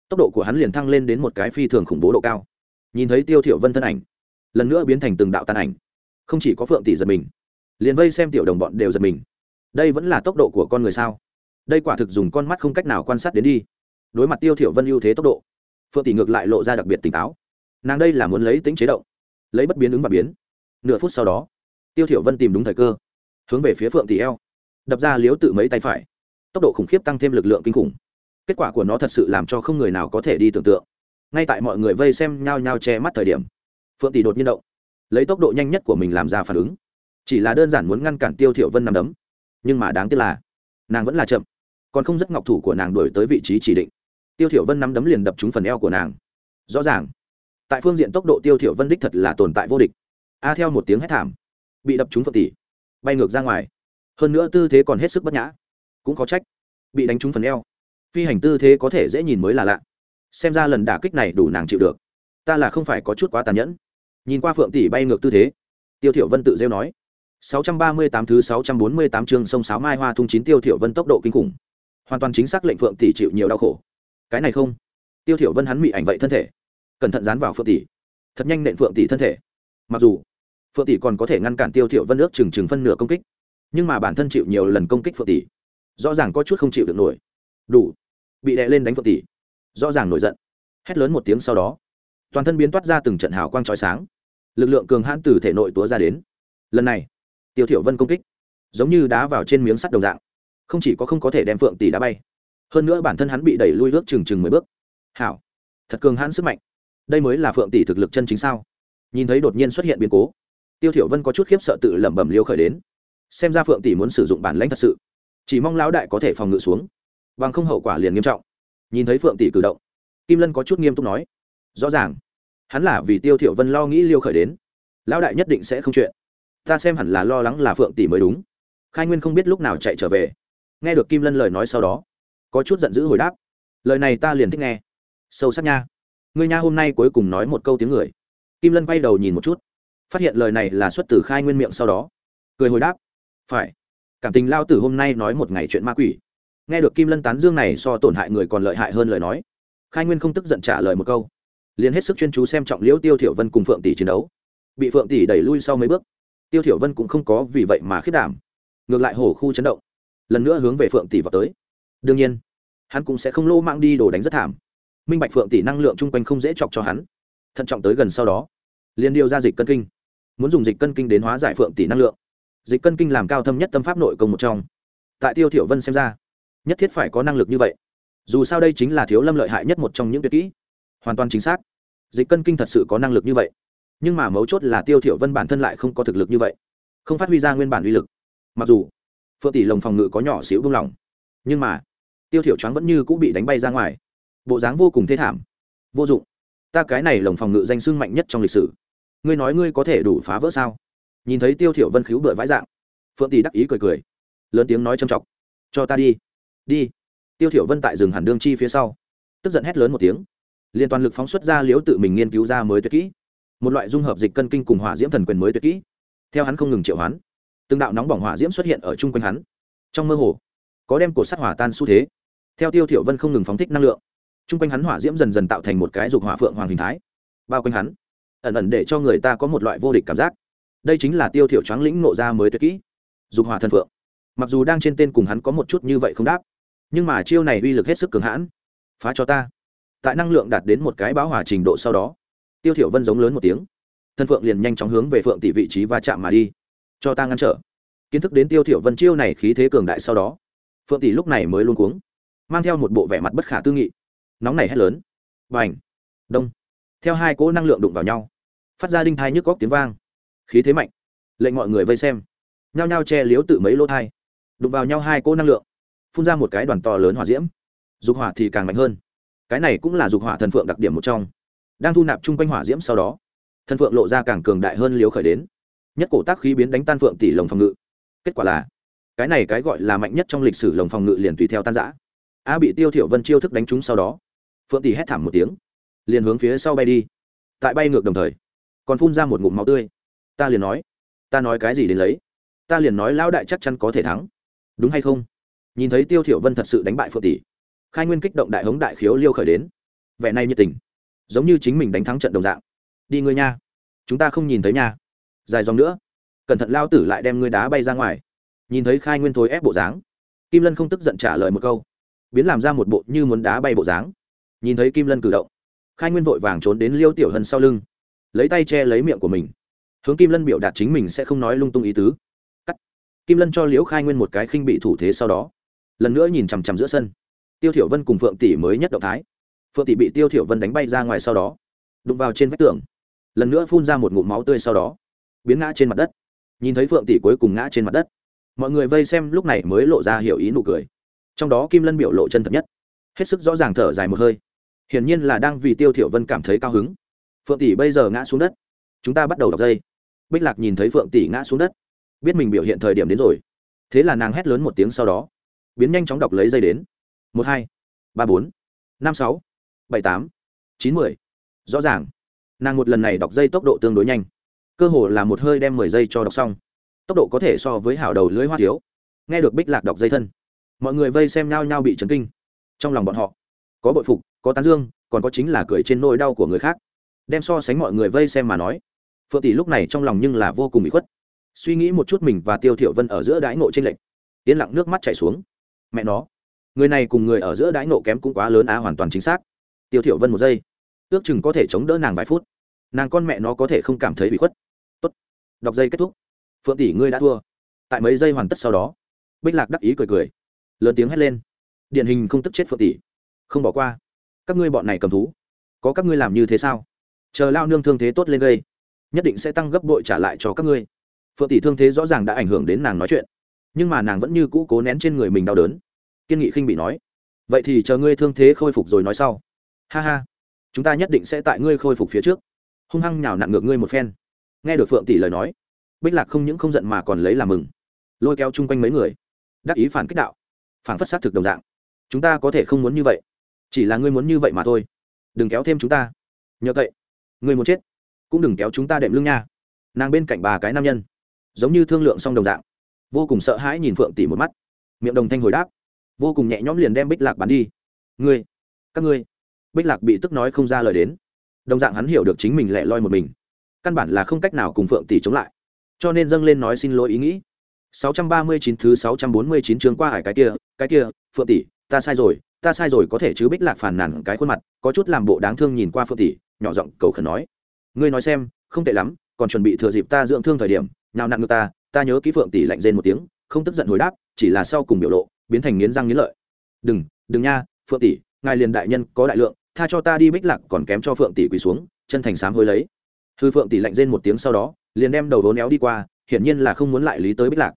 tốc độ của hắn liền thăng lên đến một cái phi thường khủng bố độ cao. Nhìn thấy tiêu thiểu vân thân ảnh, lần nữa biến thành từng đạo tàn ảnh. Không chỉ có phượng tỷ giật mình, liền vây xem tiểu đồng bọn đều giật mình. Đây vẫn là tốc độ của con người sao? Đây quả thực dùng con mắt không cách nào quan sát đến đi. Đối mặt tiêu thiểu vân ưu thế tốc độ, phượng tỷ ngược lại lộ ra đặc biệt tỉnh táo. Nàng đây là muốn lấy tính chế động, lấy bất biến ứng và biến. Nửa phút sau đó, tiêu thiểu vân tìm đúng thời cơ, hướng về phía phượng tỷ eo, đập ra liếu tự mấy tay phải tốc độ khủng khiếp tăng thêm lực lượng kinh khủng. Kết quả của nó thật sự làm cho không người nào có thể đi tưởng tượng. Ngay tại mọi người vây xem nhao nhao che mắt thời điểm, phượng tỷ đột nhiên động, lấy tốc độ nhanh nhất của mình làm ra phản ứng. Chỉ là đơn giản muốn ngăn cản tiêu thiểu vân nằm đấm, nhưng mà đáng tiếc là, nàng vẫn là chậm, còn không rất ngọc thủ của nàng đuổi tới vị trí chỉ định. Tiêu thiểu vân nắm đấm liền đập trúng phần eo của nàng. Rõ ràng, tại phương diện tốc độ tiêu thiểu vân đích thật là tồn tại vô địch. A theo một tiếng hét thảm, bị đập trúng phượng tỷ, bay ngược ra ngoài. Hơn nữa tư thế còn hết sức bất nhã cũng có trách. Bị đánh trúng phần eo. Phi hành tư thế có thể dễ nhìn mới là lạ. Xem ra lần đả kích này đủ nàng chịu được. Ta là không phải có chút quá tàn nhẫn. Nhìn qua phượng tỷ bay ngược tư thế, tiêu thiểu vân tự rêu nói 638 thứ 648 chương sông sáo mai hoa thung chín tiêu thiểu vân tốc độ kinh khủng. Hoàn toàn chính xác lệnh phượng tỷ chịu nhiều đau khổ. Cái này không. Tiêu thiểu vân hắn mị ảnh vậy thân thể. Cẩn thận dán vào phượng tỷ. Thật nhanh nện phượng tỷ thân thể. Mặc dù, phượng tỷ còn có thể ngăn cản tiêu thiểu vân ước chừng chừng phân nửa công kích, nhưng mà bản thân chịu nhiều lần công kích phượng tỷ rõ ràng có chút không chịu được nổi. Đủ. Bị đè lên đánh phượng tỷ rõ ràng nổi giận. Hét lớn một tiếng sau đó, toàn thân biến toát ra từng trận hào quang chói sáng. Lực lượng cường hãn từ thể nội túa ra đến. Lần này, tiêu thiểu vân công kích, giống như đá vào trên miếng sắt đồng dạng. Không chỉ có không có thể đem phượng tỷ đá bay, hơn nữa bản thân hắn bị đẩy lui ước chừng chừng mười bước. Hảo, thật cường hãn sức mạnh. Đây mới là phượng tỷ thực lực chân chính sao? Nhìn thấy đột nhiên xuất hiện biến cố, tiêu thiểu vân có chút khiếp sợ tự lẩm bẩm liêu khởi đến. Xem ra phượng tỷ muốn sử dụng bản lãnh thật sự chỉ mong lão đại có thể phòng ngự xuống, bằng không hậu quả liền nghiêm trọng. Nhìn thấy phượng tỷ cử động, kim lân có chút nghiêm túc nói, rõ ràng, hắn là vì tiêu thiểu vân lo nghĩ liêu khởi đến. Lão đại nhất định sẽ không chuyện. Ta xem hẳn là lo lắng là phượng tỷ mới đúng. Khai nguyên không biết lúc nào chạy trở về. Nghe được kim lân lời nói sau đó, có chút giận dữ hồi đáp, lời này ta liền thích nghe. Sâu sắc nha. Người nha hôm nay cuối cùng nói một câu tiếng người. Kim lân quay đầu nhìn một chút, phát hiện lời này là xuất từ khai nguyên miệng sau đó. Cười hồi đáp, phải cảm tình lao tử hôm nay nói một ngày chuyện ma quỷ. Nghe được kim lân tán dương này so tổn hại người còn lợi hại hơn lời nói, khai nguyên không tức giận trả lời một câu. Liền hết sức chuyên chú xem trọng liễu tiêu thiểu vân cùng phượng tỷ chiến đấu. Bị phượng tỷ đẩy lui sau mấy bước, tiêu thiểu vân cũng không có vì vậy mà khiết đảm. Ngược lại hổ khu chấn động. Lần nữa hướng về phượng tỷ vào tới. Đương nhiên, hắn cũng sẽ không lô mạng đi đồ đánh rất thảm. Minh bạch phượng tỷ năng lượng chung quanh không dễ chọc cho hắn. Thận trọng tới gần sau đó, liền điều ra dịch cân kinh. Muốn dùng dịch cân kinh đến hóa giải phượng tỷ năng lượng dịch cân kinh làm cao thâm nhất tâm pháp nội công một trong. Tại tiêu thiểu vân xem ra, nhất thiết phải có năng lực như vậy. Dù sao đây chính là thiếu lâm lợi hại nhất một trong những tuyệt kỹ. Hoàn toàn chính xác. Dịch cân kinh thật sự có năng lực như vậy. Nhưng mà mấu chốt là tiêu thiểu vân bản thân lại không có thực lực như vậy. Không phát huy ra nguyên bản uy lực. Mặc dù, phượng tỷ lồng phòng ngự có nhỏ xíu buông lỏng. Nhưng mà, tiêu thiểu choáng vẫn như cũng bị đánh bay ra ngoài. Bộ dáng vô cùng thê thảm. Vô dụng. Ta cái này lồng phòng ngự danh sưng mạnh nhất trong lịch sử. Ngươi nói ngươi có thể đủ phá vỡ sao? Nhìn thấy tiêu thiểu vân khiếu bựa vãi dạng, phượng tỷ đắc ý cười cười, lớn tiếng nói châm chọc cho ta đi đi. Tiêu thiểu vân tại rừng hàn đương chi phía sau, tức giận hét lớn một tiếng liên toàn lực phóng xuất ra liếu tự mình nghiên cứu ra mới tuyệt kỹ, một loại dung hợp dịch cân kinh cùng hỏa diễm thần quyền mới tuyệt kỹ. Theo hắn không ngừng triệu hoán, từng đạo nóng bỏng hỏa diễm xuất hiện ở chung quanh hắn. Trong mơ hồ, có đem cổ sắt hỏa tan xu thế. Theo tiêu thiểu vân không ngừng phóng thích năng lượng, chung quanh hắn hỏa diễm dần dần tạo thành một cái dục hỏa phượng hoàng hình thái, bao quanh hắn, ẩn ẩn để cho người ta có một loại vô địch cảm giác đây chính là tiêu thiểu choáng lĩnh nộ ra mới tuyệt kỹ. Dục hỏa thần phượng. Mặc dù đang trên tên cùng hắn có một chút như vậy không đáp, nhưng mà chiêu này uy lực hết sức cường hãn. Phá cho ta. Tại năng lượng đạt đến một cái báo hỏa trình độ sau đó, tiêu thiểu vân giống lớn một tiếng. Thân phượng liền nhanh chóng hướng về phượng tỷ vị trí va chạm mà đi. Cho ta ngăn trở. Kiến thức đến tiêu thiểu vân chiêu này khí thế cường đại sau đó, phượng tỷ lúc này mới luôn cuống, mang theo một bộ vẻ mặt bất khả tư nghị. Nóng này hét lớn. Bành. Đông. Theo hai cỗ năng lượng đụng vào nhau, phát ra đinh thai nhức góc tiếng vang khí thế mạnh, lệnh mọi người vây xem. Nhao nhao che liếu tự mấy lỗ thai, đụng vào nhau hai cỗ năng lượng, phun ra một cái đoàn to lớn hỏa diễm. Dục hỏa thì càng mạnh hơn. Cái này cũng là dục hỏa thần phượng đặc điểm một trong. Đang thu nạp chung quanh hỏa diễm sau đó, thần phượng lộ ra càng cường đại hơn liếu khởi đến. Nhất cổ tác khí biến đánh tan phượng tỷ lồng phòng ngự. Kết quả là, cái này cái gọi là mạnh nhất trong lịch sử lồng phòng ngự liền tùy theo tan giã a bị tiêu thiểu vân chiêu thức đánh trúng sau đó, phượng tỷ hét thảm một tiếng, liền hướng phía sau bay đi. Tại bay ngược đồng thời, còn phun ra một ngụm máu tươi ta liền nói, ta nói cái gì đến lấy, ta liền nói lão đại chắc chắn có thể thắng. Đúng hay không? Nhìn thấy tiêu thiểu vân thật sự đánh bại phượng tỷ, khai nguyên kích động đại hống đại khiếu liêu khởi đến. Vẻ này nhiệt tình, giống như chính mình đánh thắng trận đồng dạng. Đi ngươi nha, chúng ta không nhìn thấy nha. Dài dòng nữa, cẩn thận lao tử lại đem ngươi đá bay ra ngoài. Nhìn thấy khai nguyên thối ép bộ dáng, kim lân không tức giận trả lời một câu, biến làm ra một bộ như muốn đá bay bộ dáng. Nhìn thấy kim lân cử động, khai nguyên vội vàng trốn đến liêu tiểu hân sau lưng, lấy tay che lấy miệng của mình hướng kim lân biểu đạt chính mình sẽ không nói lung tung ý tứ. Cắt. Kim lân cho liễu khai nguyên một cái khinh bị thủ thế sau đó, lần nữa nhìn chằm chằm giữa sân. Tiêu thiểu vân cùng phượng tỷ mới nhất động thái. Phượng tỷ bị tiêu thiểu vân đánh bay ra ngoài sau đó, đụng vào trên vách tường, lần nữa phun ra một ngụm máu tươi sau đó, biến ngã trên mặt đất. Nhìn thấy phượng tỷ cuối cùng ngã trên mặt đất, mọi người vây xem lúc này mới lộ ra hiểu ý nụ cười. Trong đó kim lân biểu lộ chân thật nhất, hết sức rõ ràng thở dài một hơi. Hiển nhiên là đang vì tiêu thiểu vân cảm thấy cao hứng. Phượng tỷ bây giờ ngã xuống đất, chúng ta bắt đầu đọc dây bích lạc nhìn thấy phượng tỷ ngã xuống đất. Biết mình biểu hiện thời điểm đến rồi. Thế là nàng hét lớn một tiếng sau đó. Biến nhanh chóng đọc lấy dây đến. Một hai, ba bốn, năm sáu, bảy tám, chín mười. Rõ ràng. Nàng một lần này đọc dây tốc độ tương đối nhanh. Cơ hồ là một hơi đem mười giây cho đọc xong. Tốc độ có thể so với hảo đầu lưới hoa thiếu. Nghe được bích lạc đọc dây thân, mọi người vây xem nhau nhau bị chấn kinh. Trong lòng bọn họ, có bội phục, có tán dương, còn có chính là cười trên nỗi đau của người khác. Đem so sánh mọi người vây xem mà nói phượng tỷ lúc này trong lòng nhưng là vô cùng bị khuất. Suy nghĩ một chút mình và tiêu thiểu vân ở giữa đãi ngộ trên lệnh yên lặng nước mắt chảy xuống. Mẹ nó, người này cùng người ở giữa đãi ngộ kém cũng quá lớn á, hoàn toàn chính xác. Tiêu thiểu vân một giây, ước chừng có thể chống đỡ nàng vài phút. Nàng con mẹ nó có thể không cảm thấy bị khuất. Tốt, đọc dây kết thúc. Phượng tỷ, ngươi đã thua. Tại mấy giây hoàn tất sau đó, bích lạc đắc ý cười cười, lớn tiếng hét lên. Điển hình không tức chết phượng tỷ. Không bỏ qua. Các ngươi bọn này cầm thú, có các ngươi làm như thế sao? Chờ lao nương thương thế tốt lên gây nhất định sẽ tăng gấp bội trả lại cho các ngươi. Phượng tỷ thương thế rõ ràng đã ảnh hưởng đến nàng nói chuyện, nhưng mà nàng vẫn như cũ cố nén trên người mình đau đớn. Kiên nghị khinh bị nói, vậy thì chờ ngươi thương thế khôi phục rồi nói sau. Ha ha, chúng ta nhất định sẽ tại ngươi khôi phục phía trước. Hung hăng nhào nặn ngược ngươi một phen. Nghe được phượng tỷ lời nói, bích lạc không những không giận mà còn lấy làm mừng, lôi kéo chung quanh mấy người, đắc ý phản kích đạo, phản phất xác thực đồng dạng. Chúng ta có thể không muốn như vậy, chỉ là ngươi muốn như vậy mà thôi. Đừng kéo thêm chúng ta. Nhờ vậy ngươi muốn chết cũng đừng kéo chúng ta đệm lưng nha. Nàng bên cạnh bà cái nam nhân, giống như thương lượng xong đồng dạng, vô cùng sợ hãi nhìn phượng tỷ một mắt. Miệng đồng thanh hồi đáp, vô cùng nhẹ nhõm liền đem bích lạc bắn đi. Ngươi, các ngươi. Bích lạc bị tức nói không ra lời đến. Đồng dạng hắn hiểu được chính mình lẻ loi một mình. Căn bản là không cách nào cùng phượng tỷ chống lại. Cho nên dâng lên nói xin lỗi ý nghĩ. 639 thứ 649 chương qua hải cái kia cái kia, phượng tỷ, ta sai rồi, ta sai rồi có thể chứ bích lạc phàn nàn cái khuôn mặt, có chút làm bộ đáng thương nhìn qua phượng tỷ, nhỏ giọng cầu khẩn nói ngươi nói xem, không tệ lắm, còn chuẩn bị thừa dịp ta dưỡng thương thời điểm, nào nặng ngược ta ta nhớ ký phượng tỷ lạnh rên một tiếng, không tức giận hồi đáp, chỉ là sau cùng biểu lộ, biến thành nghiến răng nghiến lợi. Đừng đừng nha, phượng tỷ, ngài liền đại nhân có đại lượng, tha cho ta đi bích lạc còn kém cho phượng tỷ quỳ xuống, chân thành sám hối lấy. Hư phượng tỷ lạnh rên một tiếng sau đó, liền đem đầu vốn éo đi qua, hiển nhiên là không muốn lại lý tới bích lạc.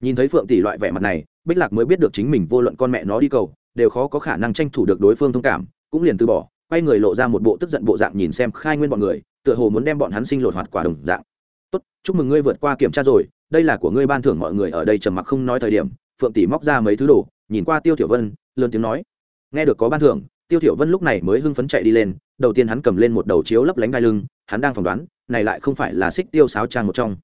Nhìn thấy phượng tỷ loại vẻ mặt này, bích lạc mới biết được chính mình vô luận con mẹ nó đi cầu, đều khó có khả năng tranh thủ được đối phương thông cảm, cũng liền từ bỏ, quay người lộ ra một bộ tức giận bộ dạng nhìn xem khai nguyên bọn người tựa hồ muốn đem bọn hắn sinh lột hoạt quả đồng dạng. Tốt, chúc mừng ngươi vượt qua kiểm tra rồi, đây là của ngươi ban thưởng mọi người ở đây trầm mặc không nói thời điểm. Phượng tỷ móc ra mấy thứ đồ, nhìn qua tiêu tiểu vân, lớn tiếng nói. Nghe được có ban thưởng, tiêu tiểu vân lúc này mới hưng phấn chạy đi lên, đầu tiên hắn cầm lên một đầu chiếu lấp lánh đai lưng, hắn đang phỏng đoán, này lại không phải là xích tiêu sáo trang một trong.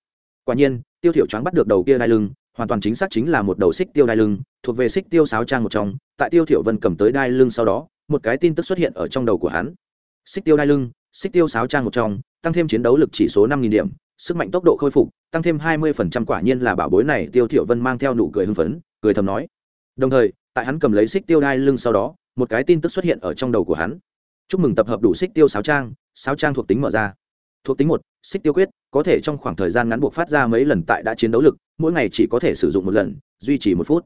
Quả nhiên, tiêu tiểu choáng bắt được đầu kia đai lưng, hoàn toàn chính xác chính là một đầu xích tiêu đai lưng, thuộc về xích tiêu sáo trang một trong, tại tiêu tiểu vân cầm tới đai lưng sau đó, một cái tin tức xuất hiện ở trong đầu của hắn. Xích tiêu đai lưng xích tiêu sáo trang một trong, tăng thêm chiến đấu lực chỉ số năm nghìn điểm, sức mạnh tốc độ khôi phục, tăng thêm hai mươi phần trăm quả nhiên là bảo bối này, tiêu tiểu vân mang theo nụ cười hưng phấn, cười thầm nói. Đồng thời, tại hắn cầm lấy xích tiêu đai lưng sau đó, một cái tin tức xuất hiện ở trong đầu của hắn. Chúc mừng tập hợp đủ xích tiêu sáo trang sáo trang thuộc tính mở ra. Thuộc tính một, xích tiêu quyết, có thể trong khoảng thời gian ngắn buộc phát ra mấy lần tại đã chiến đấu lực, mỗi ngày chỉ có thể sử dụng một lần, duy trì một phút.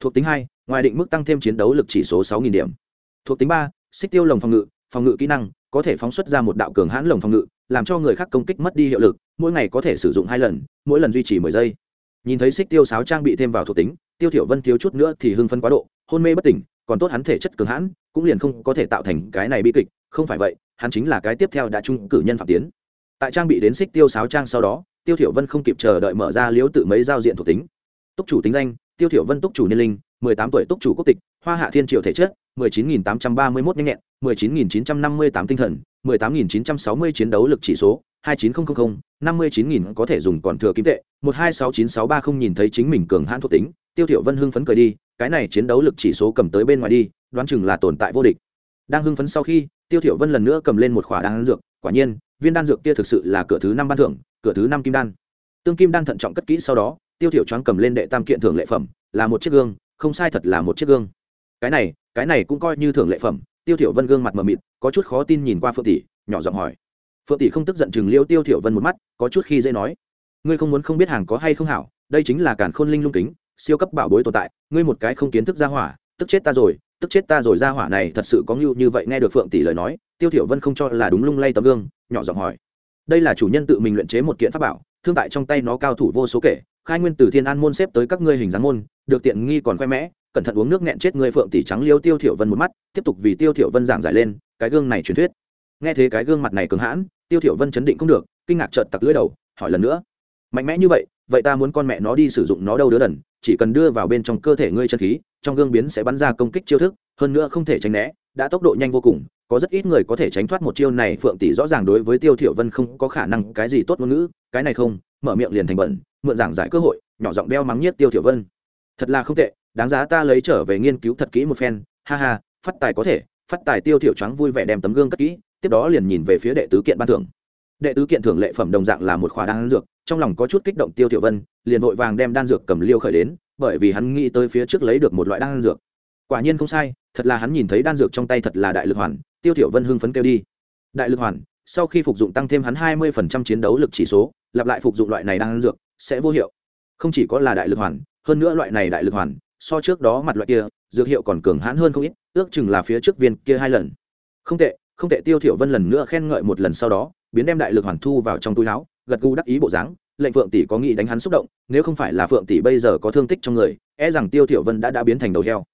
Thuộc tính hai, ngoài định mức tăng thêm chiến đấu lực chỉ số sáu nghìn điểm. Thuộc tính ba, xích tiêu lồng phòng ngự phòng ngự kỹ năng có thể phóng xuất ra một đạo cường hãn lồng phòng ngự, làm cho người khác công kích mất đi hiệu lực, mỗi ngày có thể sử dụng hai lần, mỗi lần duy trì mười giây. Nhìn thấy xích tiêu sáo trang bị thêm vào thuộc tính, tiêu thiểu vân thiếu chút nữa thì hưng phấn quá độ, hôn mê bất tỉnh, còn tốt hắn thể chất cường hãn, cũng liền không có thể tạo thành cái này bi kịch, không phải vậy, hắn chính là cái tiếp theo đã trung cử nhân phạm tiến. Tại trang bị đến xích tiêu sáo trang sau đó, tiêu thiểu vân không kịp chờ đợi mở ra liếu tự mấy giao diện thuộc tính. Túc chủ tính danh, tiêu thiểu vân túc chủ niên linh, mười tám tuổi túc chủ quốc tịch hoa hạ thiên triều thể chất, mười chín nghìn tám trăm ba mươi mốt nhanh nhẹn, mười chín nghìn chín trăm năm mươi tám tinh thần, mười tám nghìn chín trăm sáu mươi chiến đấu lực chỉ số, hai chín nghìn năm mươi chín nghìn có thể dùng còn thừa kim tệ, một hai sáu chín sáu ba không nhìn thấy chính mình cường hãn thuộc tính. Tiêu thiểu vân hưng phấn cười đi, cái này chiến đấu lực chỉ số cầm tới bên ngoài đi, đoán chừng là tồn tại vô địch. Đang hưng phấn sau khi, tiêu thiểu vân lần nữa cầm lên một khỏa đan dược, quả nhiên, viên đan dược kia thực sự là cửa thứ năm ban thưởng, cửa thứ năm kim đan. Tương kim đan thận trọng cất kỹ sau đó, tiêu thiểu choáng cầm lên đệ tam kiện thưởng lệ phẩm, là một chiếc gương, không sai thật là một chiếc gương cái này cái này cũng coi như thưởng lệ phẩm, tiêu thiểu vân gương mặt mờ mịt, có chút khó tin nhìn qua phượng tỷ, nhỏ giọng hỏi. Phượng tỷ không tức giận chừng liêu tiêu thiểu vân một mắt, có chút khi dễ nói. Ngươi không muốn không biết hàng có hay không hảo, đây chính là càn khôn linh lung kính, siêu cấp bảo bối tồn tại, ngươi một cái không kiến thức ra hỏa, tức chết ta rồi, tức chết ta rồi ra hỏa này thật sự có như như vậy nghe được phượng tỷ lời nói, tiêu thiểu vân không cho là đúng lung lay tấm gương, nhỏ giọng hỏi. Đây là chủ nhân tự mình luyện chế một kiện pháp bảo, thương tại trong tay nó cao thủ vô số kể, khai nguyên từ thiên an môn xếp tới các ngươi hình dáng môn, được tiện nghi còn khoe mẽ cẩn thận uống nước nghẹn chết người phượng tỷ trắng liêu tiêu thiểu vân một mắt, tiếp tục vì tiêu thiểu vân giảng giải lên cái gương này truyền thuyết. Nghe thế cái gương mặt này cứng hãn, tiêu thiểu vân chấn định không được, kinh ngạc chợt tặc lưỡi đầu, hỏi lần nữa, mạnh mẽ như vậy vậy ta muốn con mẹ nó đi sử dụng nó đâu đứa đần, chỉ cần đưa vào bên trong cơ thể ngươi chân khí, trong gương biến sẽ bắn ra công kích chiêu thức, hơn nữa không thể tránh né, đã tốc độ nhanh vô cùng, có rất ít người có thể tránh thoát một chiêu này. Phượng tỷ rõ ràng đối với tiêu thiểu vân không có khả năng cái gì tốt ngôn ngữ, cái này không, mở miệng liền thành bẩn, mượn giảng giải cơ hội, nhỏ giọng đeo mắng nhiếc tiêu thiểu vân. Thật là không tệ đáng giá ta lấy trở về nghiên cứu thật kỹ một phen, ha ha, phát tài có thể, phát tài tiêu thiểu choáng vui vẻ đem tấm gương cất kỹ, tiếp đó liền nhìn về phía đệ tứ kiện ban thưởng. Đệ tứ kiện thưởng lệ phẩm đồng dạng là một khóa đan dược, trong lòng có chút kích động tiêu thiểu vân, liền vội vàng đem đan dược cầm liêu khởi đến, bởi vì hắn nghĩ tới phía trước lấy được một loại đan dược. Quả nhiên không sai, thật là hắn nhìn thấy đan dược trong tay thật là đại lực hoàn, tiêu thiểu vân hưng phấn kêu đi. Đại lực hoàn, sau khi phục dụng tăng thêm hắn 20% chiến đấu lực chỉ số, lặp lại phục dụng loại này đan dược, sẽ vô hiệu. Không chỉ có là đại lực hoàn, hơn nữa loại này đại lực hoàn so trước đó mặt loại kia, dược hiệu còn cường hãn hơn không ít, ước chừng là phía trước viên kia hai lần. Không tệ không tệ, tiêu thiểu vân lần nữa khen ngợi một lần sau đó, biến đem đại lực hoàn thu vào trong túi áo, gật gù đắc ý bộ dáng, lệnh phượng tỷ có nghĩ đánh hắn xúc động, nếu không phải là phượng tỷ bây giờ có thương tích trong người e rằng tiêu thiểu vân đã đã biến thành đầu heo.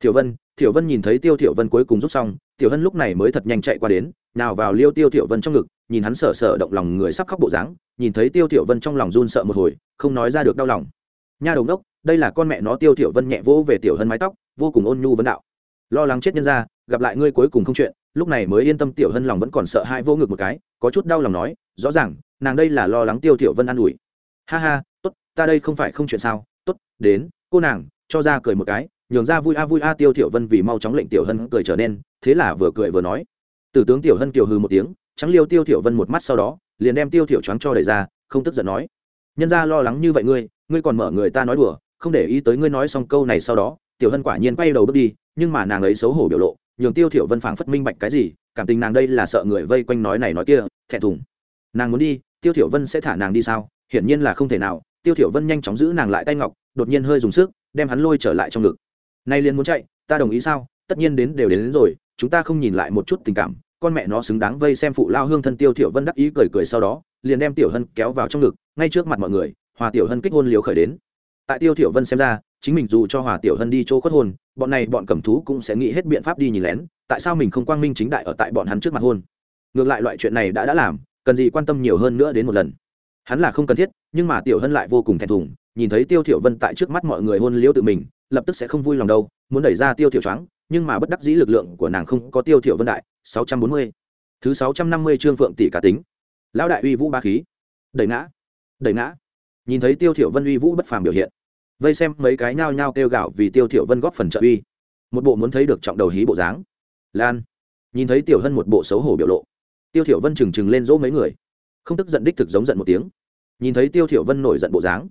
Thiểu vân thiểu vân nhìn thấy tiêu thiểu vân cuối cùng rút xong tiểu hân lúc này mới thật nhanh chạy qua đến, nào vào liêu tiêu thiểu vân trong ngực, nhìn hắn sợ sợ động lòng người sắp khóc bộ dáng, nhìn thấy tiêu thiểu vân trong lòng run sợ một hồi, không nói ra được đau lòng. Nha đồng đốc đây là con mẹ nó tiêu thiểu vân nhẹ vỗ về tiểu hân mái tóc, vô cùng ôn nhu vấn đạo. Lo lắng chết nhân ra, gặp lại ngươi cuối cùng không chuyện, lúc này mới yên tâm tiểu hân lòng vẫn còn sợ hai vô ngực một cái, có chút đau lòng nói, rõ ràng, nàng đây là lo lắng tiêu thiểu vân an ủi. Ha ha, tốt, ta đây không phải không chuyện sao, tốt, đến, cô nàng, cho ra cười một cái, nhường ra vui a vui a tiêu thiểu vân vì mau chóng lệnh tiểu hân cười trở nên, thế là vừa cười vừa nói. Tử tướng tiểu hân kiều hừ một tiếng, trắng liêu tiêu thiểu vân một mắt sau đó, liền đem tiêu thiểu choáng cho đẩy ra, không tức giận nói. Nhân gia lo lắng như vậy ngươi ngươi còn mở người ta nói đùa không để ý tới ngươi nói xong câu này sau đó tiểu hân quả nhiên quay đầu bước đi nhưng mà nàng ấy xấu hổ biểu lộ nhường tiêu thiểu vân phảng phất minh bạch cái gì cảm tình nàng đây là sợ người vây quanh nói này nói kia thẹn thùng. Nàng muốn đi tiêu thiểu vân sẽ thả nàng đi sao? Hiển nhiên là không thể nào tiêu thiểu vân nhanh chóng giữ nàng lại tay ngọc đột nhiên hơi dùng sức đem hắn lôi trở lại trong ngực. Nay liền muốn chạy ta đồng ý sao? Tất nhiên đến đều đến, đến rồi chúng ta không nhìn lại một chút tình cảm con mẹ nó xứng đáng vây xem phụ lao hương thân tiêu thiểu vân đắc ý cười cười sau đó liền đem tiểu hân kéo vào trong ngực ngay trước mặt mọi người hòa tiểu hân kích hôn liều khởi đến tại tiêu thiểu vân xem ra, chính mình dù cho hòa tiểu hân đi chỗ khuất hôn bọn này bọn cẩm thú cũng sẽ nghĩ hết biện pháp đi nhìn lén, tại sao mình không quang minh chính đại ở tại bọn hắn trước mặt hôn? Ngược lại loại chuyện này đã đã làm, cần gì quan tâm nhiều hơn nữa đến một lần. Hắn là không cần thiết, nhưng mà tiểu hân lại vô cùng thẹn thùng, nhìn thấy tiêu thiểu vân tại trước mắt mọi người hôn liễu tự mình, lập tức sẽ không vui lòng đâu, muốn đẩy ra tiêu thiểu choáng, nhưng mà bất đắc dĩ lực lượng của nàng không có tiêu thiểu vân đại 640. thứ 650 trương phượng tỷ cả tính. Lão đại uy vũ ba khí. Đẩy ngã. Đẩy ngã. Nhìn thấy tiêu thiểu vân uy vũ bất phàm biểu hiện vây xem mấy cái nhao nhao kêu gạo vì tiêu thiểu vân góp phần trợ uy. Một bộ muốn thấy được trọng đầu hí bộ dáng. Lan, nhìn thấy tiểu hân một bộ xấu hổ biểu lộ, tiêu thiểu vân chừng chừng lên dỗ mấy người, không tức giận đích thực giống giận một tiếng. Nhìn thấy tiêu thiểu vân nổi giận bộ dáng,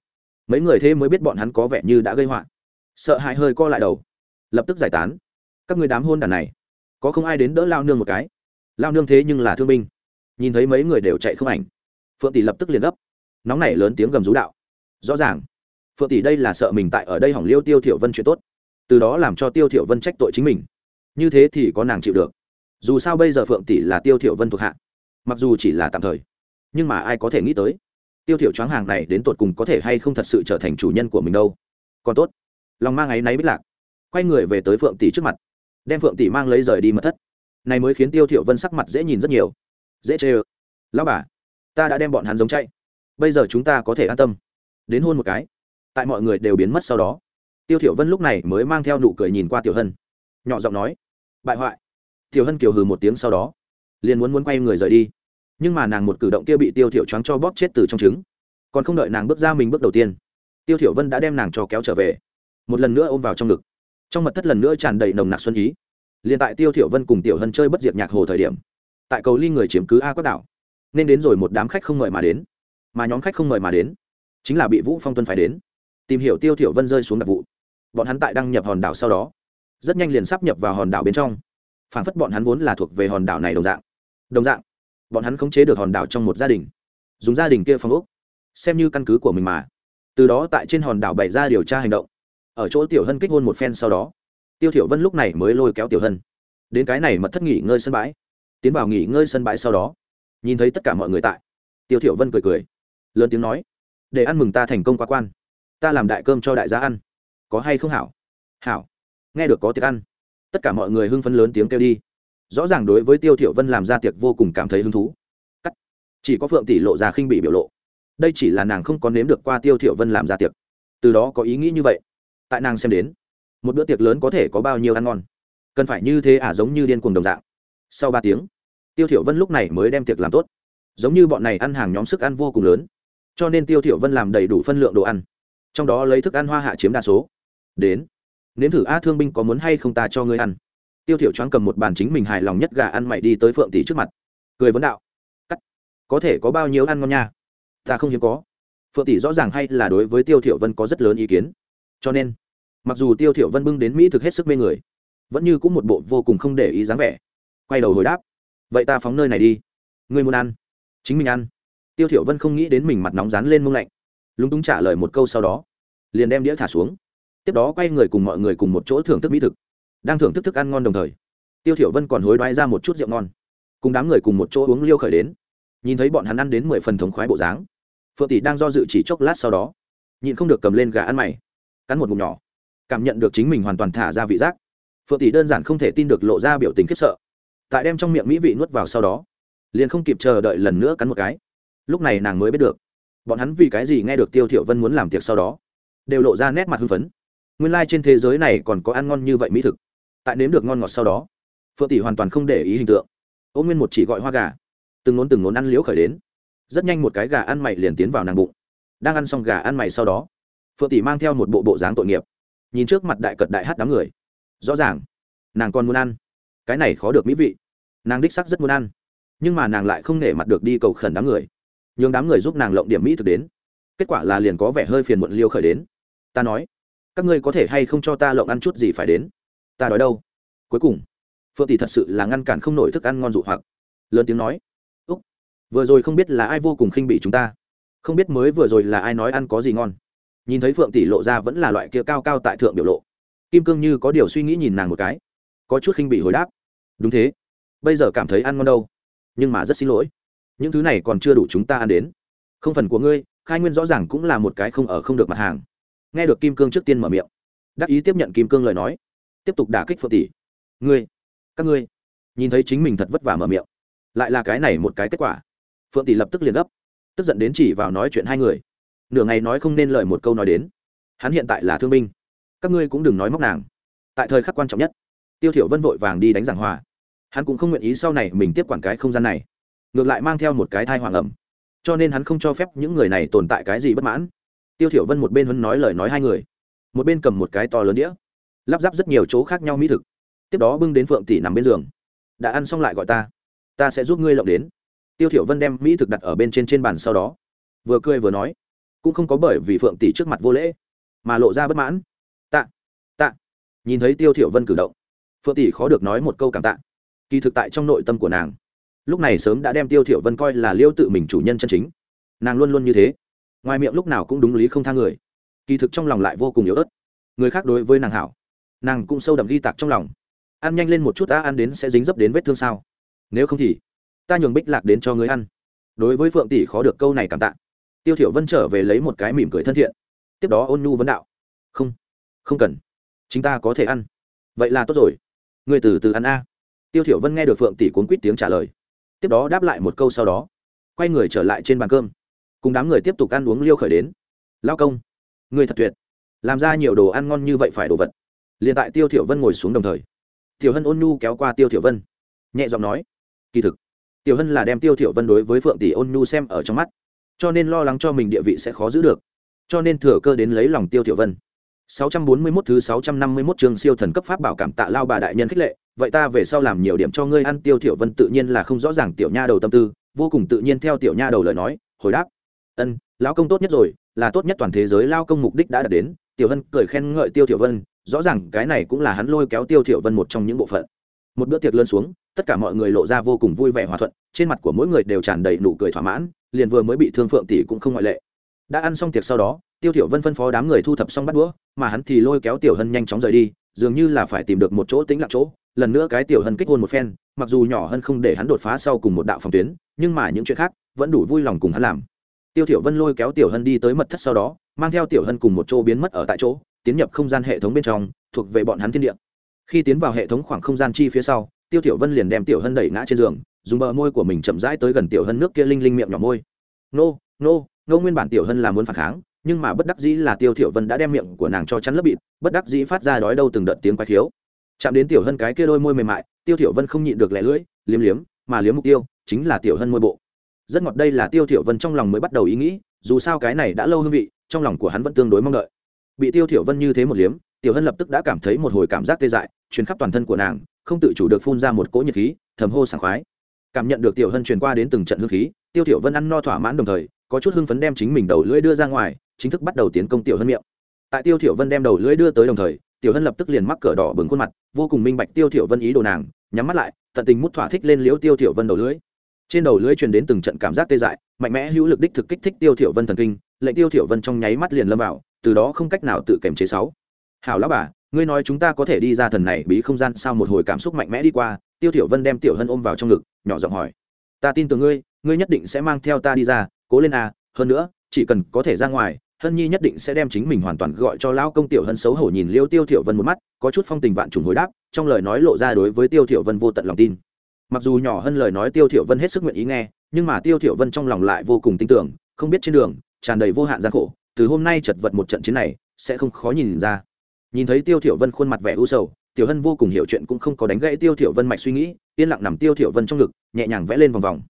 mấy người thế mới biết bọn hắn có vẻ như đã gây họa. Sợ hãi hơi co lại đầu, lập tức giải tán. Các người đám hôn đàn này, có không ai đến đỡ lao nương một cái? Lao nương thế nhưng là thương binh. Nhìn thấy mấy người đều chạy không ảnh. Phượng tỷ lập tức liền gấp. Nóng nảy lớn tiếng gầm rú đạo. Rõ ràng phượng tỷ đây là sợ mình tại ở đây hỏng liêu tiêu thiểu vân chuyện tốt, từ đó làm cho tiêu thiểu vân trách tội chính mình. Như thế thì có nàng chịu được. Dù sao bây giờ phượng tỷ là tiêu thiểu vân thuộc hạ, mặc dù chỉ là tạm thời, nhưng mà ai có thể nghĩ tới, tiêu thiểu choáng hàng này đến tột cùng có thể hay không thật sự trở thành chủ nhân của mình đâu. Còn tốt, lòng mang ấy náy biết lạc, quay người về tới phượng tỷ trước mặt, đem phượng tỷ mang lấy rời đi mật thất. Này mới khiến tiêu thiểu vân sắc mặt dễ nhìn rất nhiều. Dễ chê ơ. Lão bà, ta đã đem bọn hắn giống chạy. Bây giờ chúng ta có thể an tâm. Đến hôn một cái tại mọi người đều biến mất sau đó. Tiêu thiểu vân lúc này mới mang theo nụ cười nhìn qua tiểu hân, nhỏ giọng nói, bại hoại. Tiểu hân kiều hừ một tiếng sau đó, liền muốn muốn quay người rời đi. Nhưng mà nàng một cử động kia bị tiêu thiểu choáng cho bóp chết từ trong trứng. Còn không đợi nàng bước ra mình bước đầu tiên, tiêu thiểu vân đã đem nàng cho kéo trở về, một lần nữa ôm vào trong ngực. Trong mật thất lần nữa tràn đầy nồng nặc xuân ý. Liền tại tiêu thiểu vân cùng tiểu hân chơi bất diệt nhạc hồ thời điểm, tại cầu ly người chiếm cứ a quát đảo, nên đến rồi một đám khách không mời mà đến, mà nhóm khách không mời mà đến, chính là bị vũ phong tuân phải đến tìm hiểu tiêu thiểu vân rơi xuống đặc vụ. Bọn hắn tại đăng nhập hòn đảo sau đó, rất nhanh liền sắp nhập vào hòn đảo bên trong. Phản phất bọn hắn vốn là thuộc về hòn đảo này đồng dạng. Đồng dạng, bọn hắn khống chế được hòn đảo trong một gia đình, dùng gia đình kia phong ốc, xem như căn cứ của mình mà. Từ đó tại trên hòn đảo bày ra điều tra hành động. Ở chỗ tiểu hân kích hôn một phen sau đó, tiêu thiểu vân lúc này mới lôi kéo tiểu hân. Đến cái này mật thất nghỉ ngơi sân bãi. Tiến vào nghỉ ngơi sân bãi sau đó, nhìn thấy tất cả mọi người tại, tiêu thiểu vân cười cười, lớn tiếng nói, để ăn mừng ta thành công qua quan ta làm đại cơm cho đại gia ăn. Có hay không hảo? Hảo. Nghe được có tiệc ăn. Tất cả mọi người hưng phấn lớn tiếng kêu đi. Rõ ràng đối với tiêu thiểu vân làm ra tiệc vô cùng cảm thấy hứng thú. Cắt. Chỉ có phượng tỷ lộ ra khinh bị biểu lộ. Đây chỉ là nàng không có nếm được qua tiêu thiểu vân làm ra tiệc. Từ đó có ý nghĩ như vậy. Tại nàng xem đến, một bữa tiệc lớn có thể có bao nhiêu ăn ngon? Cần phải như thế à giống như điên cuồng đồng dạng. Sau ba tiếng, tiêu thiểu vân lúc này mới đem tiệc làm tốt. Giống như bọn này ăn hàng nhóm sức ăn vô cùng lớn. Cho nên tiêu thiểu vân làm đầy đủ phân lượng đồ ăn trong đó lấy thức ăn hoa hạ chiếm đa số. Đến, nếm thử a thương binh có muốn hay không ta cho ngươi ăn? Tiêu thiểu choáng cầm một bàn chính mình hài lòng nhất gà ăn mày đi tới phượng tỷ trước mặt. Cười vấn đạo. Cắt. Có thể có bao nhiêu ăn ngon nha? Ta không hiếm có. Phượng tỷ rõ ràng hay là đối với tiêu thiểu vân có rất lớn ý kiến. Cho nên, mặc dù tiêu thiểu vân bưng đến mỹ thực hết sức mê người, vẫn như cũng một bộ vô cùng không để ý dáng vẻ, quay đầu hồi đáp. Vậy ta phóng nơi này đi. Ngươi muốn ăn? Chính mình ăn. Tiêu thiểu vân không nghĩ đến mình mặt nóng rán lên mông lạnh lúng túng trả lời một câu sau đó, liền đem đĩa thả xuống. Tiếp đó quay người cùng mọi người cùng một chỗ thưởng thức mỹ thực, đang thưởng thức thức ăn ngon đồng thời, tiêu thiểu vân còn hối đoái ra một chút rượu ngon. Cùng đám người cùng một chỗ uống liêu khởi đến, nhìn thấy bọn hắn ăn đến mười phần thống khoái bộ dáng. Phượng tỷ đang do dự chỉ chốc lát sau đó, nhịn không được cầm lên gà ăn mày, cắn một ngụm nhỏ, cảm nhận được chính mình hoàn toàn thả ra vị giác. Phượng tỷ đơn giản không thể tin được lộ ra biểu tình khiếp sợ. Tại đem trong miệng mỹ vị nuốt vào sau đó, liền không kịp chờ đợi lần nữa cắn một cái. Lúc này nàng mới biết được bọn hắn vì cái gì nghe được tiêu thiểu vân muốn làm tiệc sau đó? Đều lộ ra nét mặt hưng phấn. Nguyên lai like trên thế giới này còn có ăn ngon như vậy mỹ thực. Tại nếm được ngon ngọt sau đó, phượng tỷ hoàn toàn không để ý hình tượng. Ôm nguyên một chỉ gọi hoa gà. Từng nốn từng nốn ăn liễu khởi đến. Rất nhanh một cái gà ăn mày liền tiến vào nàng bụng. Đang ăn xong gà ăn mày sau đó, phượng tỷ mang theo một bộ bộ dáng tội nghiệp. Nhìn trước mặt đại cật đại hát đám người. Rõ ràng, nàng còn muốn ăn. Cái này khó được mỹ vị. Nàng đích sắc rất muốn ăn. Nhưng mà nàng lại không nể mặt được đi cầu khẩn đám người nhường đám người giúp nàng lộng điểm mỹ thực đến. Kết quả là liền có vẻ hơi phiền muộn liêu khởi đến. Ta nói, các ngươi có thể hay không cho ta lộng ăn chút gì phải đến? Ta nói đâu? Cuối cùng, phượng tỷ thật sự là ngăn cản không nổi thức ăn ngon dụ hoặc. Lớn tiếng nói, úc, vừa rồi không biết là ai vô cùng khinh bị chúng ta. Không biết mới vừa rồi là ai nói ăn có gì ngon. Nhìn thấy phượng tỷ lộ ra vẫn là loại kia cao cao tại thượng biểu lộ, kim cương như có điều suy nghĩ nhìn nàng một cái, có chút khinh bị hồi đáp, đúng thế, bây giờ cảm thấy ăn ngon đâu, nhưng mà rất xin lỗi những thứ này còn chưa đủ chúng ta ăn đến. Không phần của ngươi, khai nguyên rõ ràng cũng là một cái không ở không được mặt hàng. Nghe được kim cương trước tiên mở miệng, đắc ý tiếp nhận kim cương lời nói, tiếp tục đả kích phượng tỷ. Ngươi, các ngươi, nhìn thấy chính mình thật vất vả mở miệng, lại là cái này một cái kết quả. Phượng tỷ lập tức liền gấp, tức giận đến chỉ vào nói chuyện hai người. Nửa ngày nói không nên lời một câu nói đến. Hắn hiện tại là thương binh, các ngươi cũng đừng nói móc nàng. Tại thời khắc quan trọng nhất, tiêu thiểu vân vội vàng đi đánh giảng hòa. Hắn cũng không nguyện ý sau này mình tiếp quản cái không gian này ngược lại mang theo một cái thai hoàng ẩm. Cho nên hắn không cho phép những người này tồn tại cái gì bất mãn. Tiêu thiểu vân một bên vẫn nói lời nói hai người, một bên cầm một cái to lớn đĩa, lắp ráp rất nhiều chỗ khác nhau mỹ thực. Tiếp đó bưng đến phượng tỷ nằm bên giường. Đã ăn xong lại gọi ta ta sẽ giúp ngươi lộng đến. Tiêu thiểu vân đem mỹ thực đặt ở bên trên trên bàn sau đó, vừa cười vừa nói, cũng không có bởi vì phượng tỷ trước mặt vô lễ, mà lộ ra bất mãn. Tạ tạ. Nhìn thấy tiêu thiểu vân cử động, phượng tỷ khó được nói một câu cảm tạ. Kỳ thực tại trong nội tâm của nàng lúc này sớm đã đem tiêu thiểu vân coi là liêu tự mình chủ nhân chân chính. Nàng luôn luôn như thế. Ngoài miệng lúc nào cũng đúng lý không tha người. Kỳ thực trong lòng lại vô cùng yếu ớt. Người khác đối với nàng hảo, nàng cũng sâu đậm ghi tạc trong lòng. Ăn nhanh lên một chút ta ăn đến sẽ dính dấp đến vết thương sao. Nếu không thì, ta nhường bích lạc đến cho người ăn. Đối với phượng tỷ khó được câu này cảm tạ. Tiêu thiểu vân trở về lấy một cái mỉm cười thân thiện. Tiếp đó ôn nhu vấn đạo. Không không cần. Chúng ta có thể ăn. Vậy là tốt rồi. Người từ từ ăn a. Tiêu thiểu vân nghe được phượng tỷ cuốn quýt tiếng trả lời tiếp đó đáp lại một câu sau đó, quay người trở lại trên bàn cơm, cùng đám người tiếp tục ăn uống liêu khởi đến. Lao công, người thật tuyệt, làm ra nhiều đồ ăn ngon như vậy phải đồ vật. Liền tại tiêu thiểu vân ngồi xuống đồng thời, tiểu hân ôn nhu kéo qua tiêu thiểu vân, nhẹ giọng nói, kỳ thực, tiểu hân là đem tiêu thiểu vân đối với phượng tỷ ôn nhu xem ở trong mắt, cho nên lo lắng cho mình địa vị sẽ khó giữ được, cho nên thừa cơ đến lấy lòng tiêu thiểu vân. 641 thứ 651 trường siêu thần cấp pháp bảo cảm tạ lao bà đại nhân khích lệ, vậy ta về sau làm nhiều điểm cho ngươi ăn, tiêu thiểu vân tự nhiên là không rõ ràng tiểu nha đầu tâm tư, vô cùng tự nhiên theo tiểu nha đầu lời nói, hồi đáp. Ân, lão công tốt nhất rồi, là tốt nhất toàn thế giới lao công mục đích đã đạt đến. Tiểu hân cười khen ngợi tiêu thiểu vân, rõ ràng cái này cũng là hắn lôi kéo tiêu thiểu vân một trong những bộ phận. Một bữa tiệc lớn xuống, tất cả mọi người lộ ra vô cùng vui vẻ hòa thuận, trên mặt của mỗi người đều tràn đầy nụ cười thỏa mãn, liền vừa mới bị thương phượng tỷ cũng không ngoại lệ đã ăn xong tiệc sau đó, tiêu thiểu vân phân phó đám người thu thập xong bắt đũa, mà hắn thì lôi kéo tiểu hân nhanh chóng rời đi, dường như là phải tìm được một chỗ tĩnh lặng chỗ. Lần nữa cái tiểu hân kích hôn một phen, mặc dù nhỏ hơn không để hắn đột phá sau cùng một đạo phòng tuyến, nhưng mà những chuyện khác vẫn đủ vui lòng cùng hắn làm. Tiêu thiểu vân lôi kéo tiểu hân đi tới mật thất sau đó, mang theo tiểu hân cùng một chỗ biến mất ở tại chỗ, tiến nhập không gian hệ thống bên trong, thuộc về bọn hắn thiên địa. Khi tiến vào hệ thống khoảng không gian chi phía sau, tiêu thiểu vân liền đem tiểu hân đẩy ngã trên giường, dùng bờ môi của mình chậm rãi tới gần tiểu hân nước kia linh linh miệng nhỏ môi. Nô nô. Ngô nguyên bản tiểu hân là muốn phản kháng, nhưng mà bất đắc dĩ là tiêu thiểu vân đã đem miệng của nàng cho chắn lấp bịt, bất đắc dĩ phát ra đói đâu từng đợt tiếng quái khiếu. Chạm đến tiểu hân cái kia đôi môi mềm mại, tiêu thiểu vân không nhịn được lẻ lưỡi, liếm liếm, mà liếm mục tiêu, chính là tiểu hân môi bộ. Rất ngọt đây là tiêu thiểu vân trong lòng mới bắt đầu ý nghĩ, dù sao cái này đã lâu hương vị, trong lòng của hắn vẫn tương đối mong đợi. Bị tiêu thiểu vân như thế một liếm, tiểu hân lập tức đã cảm thấy một hồi cảm giác tê dại, truyền khắp toàn thân của nàng, không tự chủ được phun ra một cỗ nhiệt khí, thầm hô sảng khoái. Cảm nhận được tiểu hân truyền qua đến từng trận hương khí, tiêu thiểu vân ăn no thỏa mãn đồng thời có chút hưng phấn đem chính mình đầu lưỡi đưa ra ngoài, chính thức bắt đầu tiến công tiểu hân miệng. Tại tiêu tiểu vân đem đầu lưỡi đưa tới đồng thời, tiểu hân lập tức liền mắc cỡ đỏ bừng khuôn mặt, vô cùng minh bạch tiêu tiểu vân ý đồ nàng, nhắm mắt lại, tận tình mút thỏa thích lên liễu tiêu tiểu vân đầu lưỡi. Trên đầu lưỡi truyền đến từng trận cảm giác tê dại, mạnh mẽ hữu lực đích thực kích thích tiêu tiểu vân thần kinh, lệnh tiêu tiểu vân trong nháy mắt liền lâm vào, từ đó không cách nào tự kiềm chế sáu. Hảo lão bà, ngươi nói chúng ta có thể đi ra thần này bí không gian sao? Một hồi cảm xúc mạnh mẽ đi qua, tiêu tiểu vân đem tiểu hân ôm vào trong ngực, nhỏ giọng hỏi. Ta tin tưởng ngươi ngươi nhất định sẽ mang theo ta đi ra cố lên à hơn nữa, chỉ cần có thể ra ngoài, hân nhi nhất định sẽ đem chính mình hoàn toàn gọi cho lão công tiểu hân xấu hổ nhìn liêu tiêu tiểu vân một mắt, có chút phong tình vạn trùng hồi đáp, trong lời nói lộ ra đối với tiêu tiểu vân vô tận lòng tin. Mặc dù nhỏ hơn lời nói tiêu tiểu vân hết sức nguyện ý nghe, nhưng mà tiêu tiểu vân trong lòng lại vô cùng tin tưởng, không biết trên đường, tràn đầy vô hạn gian khổ, từ hôm nay chật vật một trận chiến này, sẽ không khó nhìn ra. Nhìn thấy tiêu tiểu vân khuôn mặt vẻ u sầu, tiểu hân vô cùng hiểu chuyện cũng không có đánh gãy tiêu tiểu vân mạch suy nghĩ, yên lặng nằm tiêu tiểu vân trong ngực, nhẹ nhàng vẽ lên vòng vòng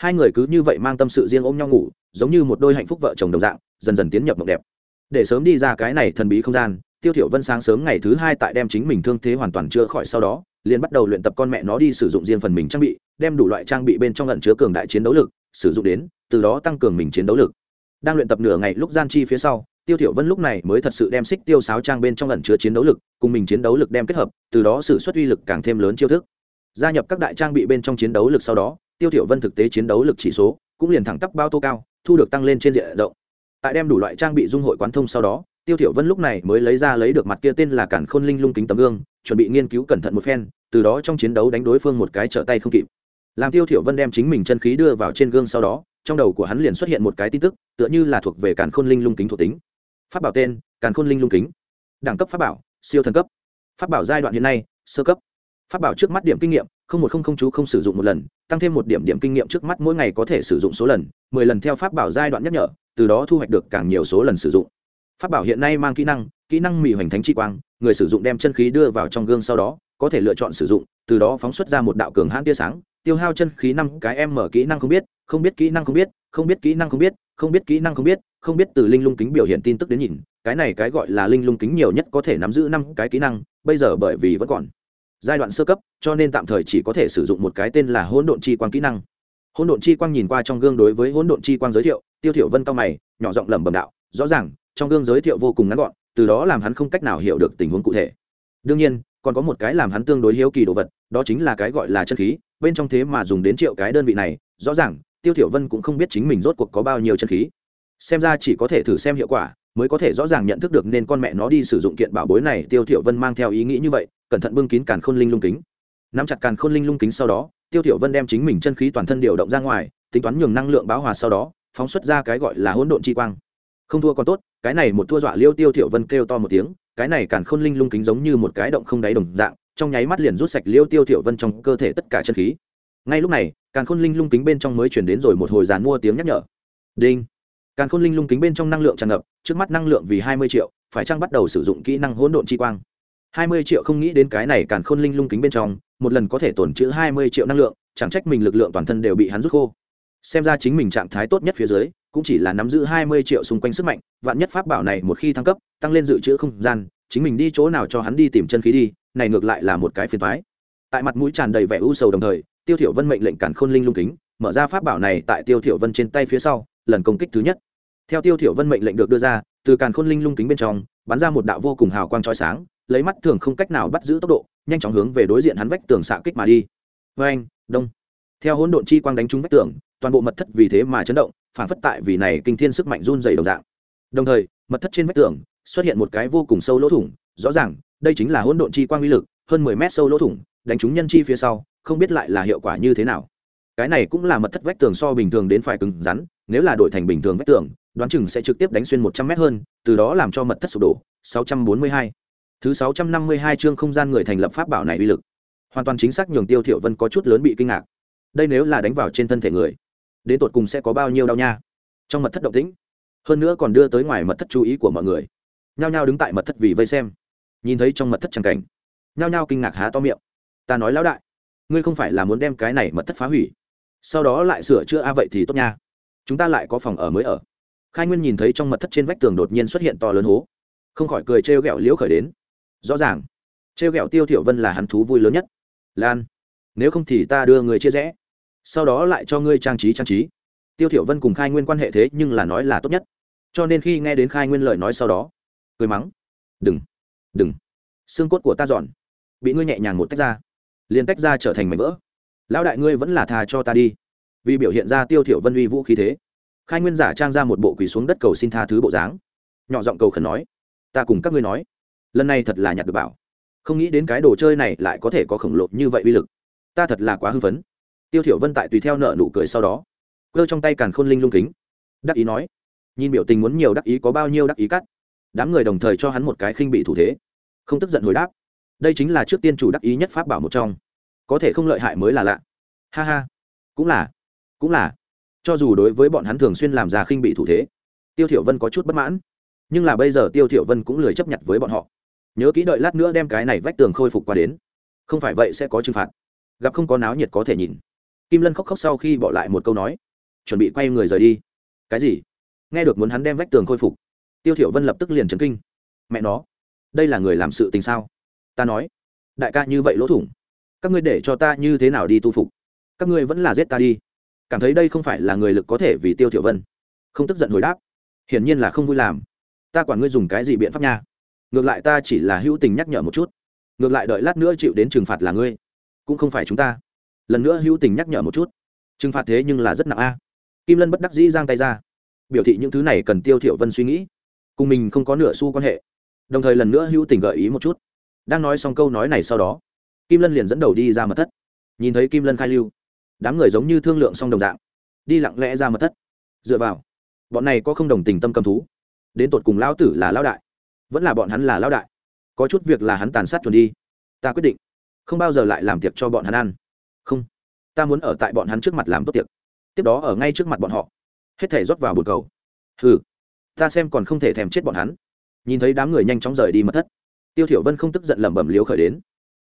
hai người cứ như vậy mang tâm sự riêng ôm nhau ngủ, giống như một đôi hạnh phúc vợ chồng đồng dạng, dần dần tiến nhập mộng đẹp. Để sớm đi ra cái này thần bí không gian, tiêu thiểu vân sáng sớm ngày thứ hai tại đem chính mình thương thế hoàn toàn chữa khỏi sau đó, liền bắt đầu luyện tập con mẹ nó đi sử dụng riêng phần mình trang bị, đem đủ loại trang bị bên trong ẩn chứa cường đại chiến đấu lực, sử dụng đến, từ đó tăng cường mình chiến đấu lực. Đang luyện tập nửa ngày lúc gian chi phía sau, tiêu thiểu vân lúc này mới thật sự đem xích tiêu sáo trang bên trong ẩn chứa chiến đấu lực, cùng mình chiến đấu lực đem kết hợp, từ đó sử xuất uy lực càng thêm lớn chiêu thức. Gia nhập các đại trang bị bên trong chiến đấu lực sau đó tiêu thiểu vân thực tế chiến đấu lực chỉ số cũng liền thẳng tắp bao tô cao, thu được tăng lên trên diện rộng. Tại đem đủ loại trang bị dung hội quán thông sau đó, tiêu thiểu vân lúc này mới lấy ra lấy được mặt kia tên là cản khôn linh lung kính tấm gương, chuẩn bị nghiên cứu cẩn thận một phen, từ đó trong chiến đấu đánh đối phương một cái trở tay không kịp. Làm tiêu thiểu vân đem chính mình chân khí đưa vào trên gương sau đó, trong đầu của hắn liền xuất hiện một cái tin tức, tựa như là thuộc về cản khôn linh lung kính thuộc tính. Pháp bảo tên, cản khôn linh lung kính. Đẳng cấp pháp bảo, siêu thần cấp. Pháp bảo giai đoạn hiện nay, sơ cấp. Pháp bảo trước mắt điểm kinh nghiệm không một không không chú không sử dụng một lần, tăng thêm một điểm điểm kinh nghiệm trước mắt mỗi ngày có thể sử dụng số lần, mười lần theo pháp bảo giai đoạn nhắc nhở, từ đó thu hoạch được càng nhiều số lần sử dụng. Pháp bảo hiện nay mang kỹ năng kỹ năng mì hoành thánh chi quang, người sử dụng đem chân khí đưa vào trong gương sau đó, có thể lựa chọn sử dụng, từ đó phóng xuất ra một đạo cường hãn tia sáng, tiêu hao chân khí năm cái em mở kỹ năng không biết không biết kỹ năng không biết không biết kỹ năng không biết không biết kỹ năng không biết không biết từ linh lung kính biểu hiện tin tức đến nhìn, cái này cái gọi là linh lung kính nhiều nhất có thể nắm giữ năm cái kỹ năng, bây giờ bởi vì vẫn còn giai đoạn sơ cấp, cho nên tạm thời chỉ có thể sử dụng một cái tên là hỗn độn chi quang kỹ năng. Hỗn độn chi quang nhìn qua trong gương đối với hỗn độn chi quang giới thiệu, tiêu thiểu vân cao mày, nhỏ giọng lẩm bẩm đạo, rõ ràng, trong gương giới thiệu vô cùng ngắn gọn, từ đó làm hắn không cách nào hiểu được tình huống cụ thể. Đương nhiên, còn có một cái làm hắn tương đối hiếu kỳ đồ vật, đó chính là cái gọi là chân khí, bên trong thế mà dùng đến triệu cái đơn vị này, rõ ràng, tiêu thiểu vân cũng không biết chính mình rốt cuộc có bao nhiêu chân khí. Xem ra chỉ có thể thử xem hiệu quả mới có thể rõ ràng nhận thức được nên con mẹ nó đi sử dụng kiện bảo bối này, tiêu thiểu vân mang theo ý nghĩ như vậy, cẩn thận bưng kín càn khôn linh lung kính. Nắm chặt càn khôn linh lung kính sau đó, tiêu thiểu vân đem chính mình chân khí toàn thân điều động ra ngoài, tính toán nhường năng lượng báo hòa sau đó, phóng xuất ra cái gọi là hỗn độn chi quang. Không thua còn tốt, cái này một thua dọa liêu tiêu thiểu vân kêu to một tiếng, cái này càn khôn linh lung kính giống như một cái động không đáy đồng dạng, trong nháy mắt liền rút sạch liêu tiêu thiểu vân trong cơ thể tất cả chân khí. Ngay lúc này, càn khôn linh lung kính bên trong mới chuyển đến rồi một hồi dàn mua tiếng nhắc nhở. Đinh. Càn khôn linh lung kính bên trong năng lượng tràn ngập trước mắt năng lượng vì hai mươi triệu, phải chăng bắt đầu sử dụng kỹ năng hỗn độn chi quang? hai mươi triệu không nghĩ đến cái này càn khôn linh lung kính bên trong, một lần có thể tổn trữ hai mươi triệu năng lượng, chẳng trách mình lực lượng toàn thân đều bị hắn rút khô. Xem ra chính mình trạng thái tốt nhất phía dưới, cũng chỉ là nắm giữ hai mươi triệu xung quanh sức mạnh, vạn nhất pháp bảo này một khi thăng cấp, tăng lên dự trữ không gian, chính mình đi chỗ nào cho hắn đi tìm chân khí đi, này ngược lại là một cái phiền toái. Tại mặt mũi tràn đầy vẻ u sầu đồng thời, tiêu thiểu vân mệnh lệnh cản khôn linh lung kính, mở ra pháp bảo này tại tiêu thiểu vân trên tay phía sau, lần công kích thứ nhất theo tiêu thiểu vân mệnh lệnh được đưa ra, từ càn khôn linh lung kính bên trong, bắn ra một đạo vô cùng hào quang chói sáng, lấy mắt thường không cách nào bắt giữ tốc độ, nhanh chóng hướng về đối diện hắn vách tường xạ kích mà đi. Với anh đông. Theo hỗn độn chi quang đánh trúng vách tường, toàn bộ mật thất vì thế mà chấn động, phản phất tại vì này kinh thiên sức mạnh run dày đồng dạng. Đồng thời, mật thất trên vách tường xuất hiện một cái vô cùng sâu lỗ thủng, rõ ràng, đây chính là hỗn độn chi quang uy lực, hơn mười mét sâu lỗ thủng, đánh trúng nhân chi phía sau, không biết lại là hiệu quả như thế nào. Cái này cũng là mật thất vách tường so bình thường đến phải cứng rắn, nếu là đổi thành bình thường vách tường đoán chừng sẽ trực tiếp đánh xuyên một trăm mét hơn, từ đó làm cho mật thất sụp đổ. 642. thứ 652 chương không gian người thành lập pháp bảo này uy lực. Hoàn toàn chính xác nhường tiêu thiểu vân có chút lớn bị kinh ngạc. Đây nếu là đánh vào trên thân thể người, đến tột cùng sẽ có bao nhiêu đau nha? Trong mật thất động tĩnh, hơn nữa còn đưa tới ngoài mật thất chú ý của mọi người. Nhao nhao đứng tại mật thất vì vây xem. Nhìn thấy trong mật thất chẳng cảnh, nhao nhao kinh ngạc há to miệng. Ta nói lão đại, ngươi không phải là muốn đem cái này mật thất phá hủy. Sau đó lại sửa chữa, a, vậy thì tốt nha. Chúng ta lại có phòng ở mới ở khai nguyên nhìn thấy trong mật thất trên vách tường đột nhiên xuất hiện to lớn hố. Không khỏi cười trêu ghẹo liễu khởi đến. Rõ ràng, trêu ghẹo tiêu thiểu vân là hắn thú vui lớn nhất. Lan, nếu không thì ta đưa người chia rẽ, sau đó lại cho ngươi trang trí trang trí. Tiêu thiểu vân cùng khai nguyên quan hệ thế nhưng là nói là tốt nhất. Cho nên khi nghe đến khai nguyên lời nói sau đó, cười mắng, đừng đừng, xương cốt của ta dọn, bị ngươi nhẹ nhàng một tách ra, liền tách ra trở thành mảnh vỡ. Lão đại ngươi vẫn là thà cho ta đi. Vì biểu hiện ra tiêu thiểu vân uy vũ khí thế khai nguyên giả trang ra một bộ quỳ xuống đất cầu xin tha thứ bộ dáng. Nhỏ giọng cầu khẩn nói, ta cùng các ngươi nói, lần này thật là nhặt được bảo. Không nghĩ đến cái đồ chơi này lại có thể có khổng lồ như vậy uy lực. Ta thật là quá hư vấn. tiêu thiểu vân tại tùy theo nợ nụ cười sau đó cơ trong tay càn khôn linh lung kính, đắc ý nói, nhìn biểu tình muốn nhiều đắc ý có bao nhiêu đắc ý cắt. Đám người đồng thời cho hắn một cái khinh bị thủ thế, không tức giận hồi đáp, đây chính là trước tiên chủ đắc ý nhất pháp bảo một trong, có thể không lợi hại mới là lạ. Ha ha, cũng là cũng là cho dù đối với bọn hắn thường xuyên làm ra khinh bị thủ thế, tiêu thiểu vân có chút bất mãn. Nhưng là bây giờ tiêu thiểu vân cũng lười chấp nhận với bọn họ. Nhớ kỹ đợi lát nữa đem cái này vách tường khôi phục qua đến. Không phải vậy sẽ có trừng phạt. Gặp không có náo nhiệt có thể nhìn. Kim lân khóc khóc sau khi bỏ lại một câu nói. Chuẩn bị quay người rời đi. Cái gì? Nghe được muốn hắn đem vách tường khôi phục, tiêu thiểu vân lập tức liền chấn kinh. Mẹ nó, đây là người làm sự tình sao? Ta nói, đại ca như vậy lỗ thủng. Các ngươi để cho ta như thế nào đi tu phục? Các ngươi vẫn là giết ta đi cảm thấy đây không phải là người lực có thể vì tiêu thiểu vân không tức giận hồi đáp hiển nhiên là không vui làm ta quản ngươi dùng cái gì biện pháp nha ngược lại ta chỉ là hữu tình nhắc nhở một chút ngược lại đợi lát nữa chịu đến trừng phạt là ngươi cũng không phải chúng ta lần nữa hữu tình nhắc nhở một chút trừng phạt thế nhưng là rất nặng a kim lân bất đắc dĩ giang tay ra biểu thị những thứ này cần tiêu thiểu vân suy nghĩ cùng mình không có nửa xu quan hệ đồng thời lần nữa hữu tình gợi ý một chút đang nói xong câu nói này sau đó kim lân liền dẫn đầu đi ra mật thất nhìn thấy kim lân khai lưu đám người giống như thương lượng xong đồng dạng, đi lặng lẽ ra mật thất. Dựa vào, bọn này có không đồng tình tâm cầm thú. Đến tột cùng lão tử là lão đại, vẫn là bọn hắn là lão đại. Có chút việc là hắn tàn sát chuồn đi. Ta quyết định, không bao giờ lại làm tiệc cho bọn hắn ăn. Không, ta muốn ở tại bọn hắn trước mặt làm tốt tiệc. Tiếp đó ở ngay trước mặt bọn họ, hết thể rót vào bồn cầu. Hừ, ta xem còn không thể thèm chết bọn hắn. Nhìn thấy đám người nhanh chóng rời đi mất thất, tiêu thiểu vân không tức giận lẩm bẩm liếu khởi đến.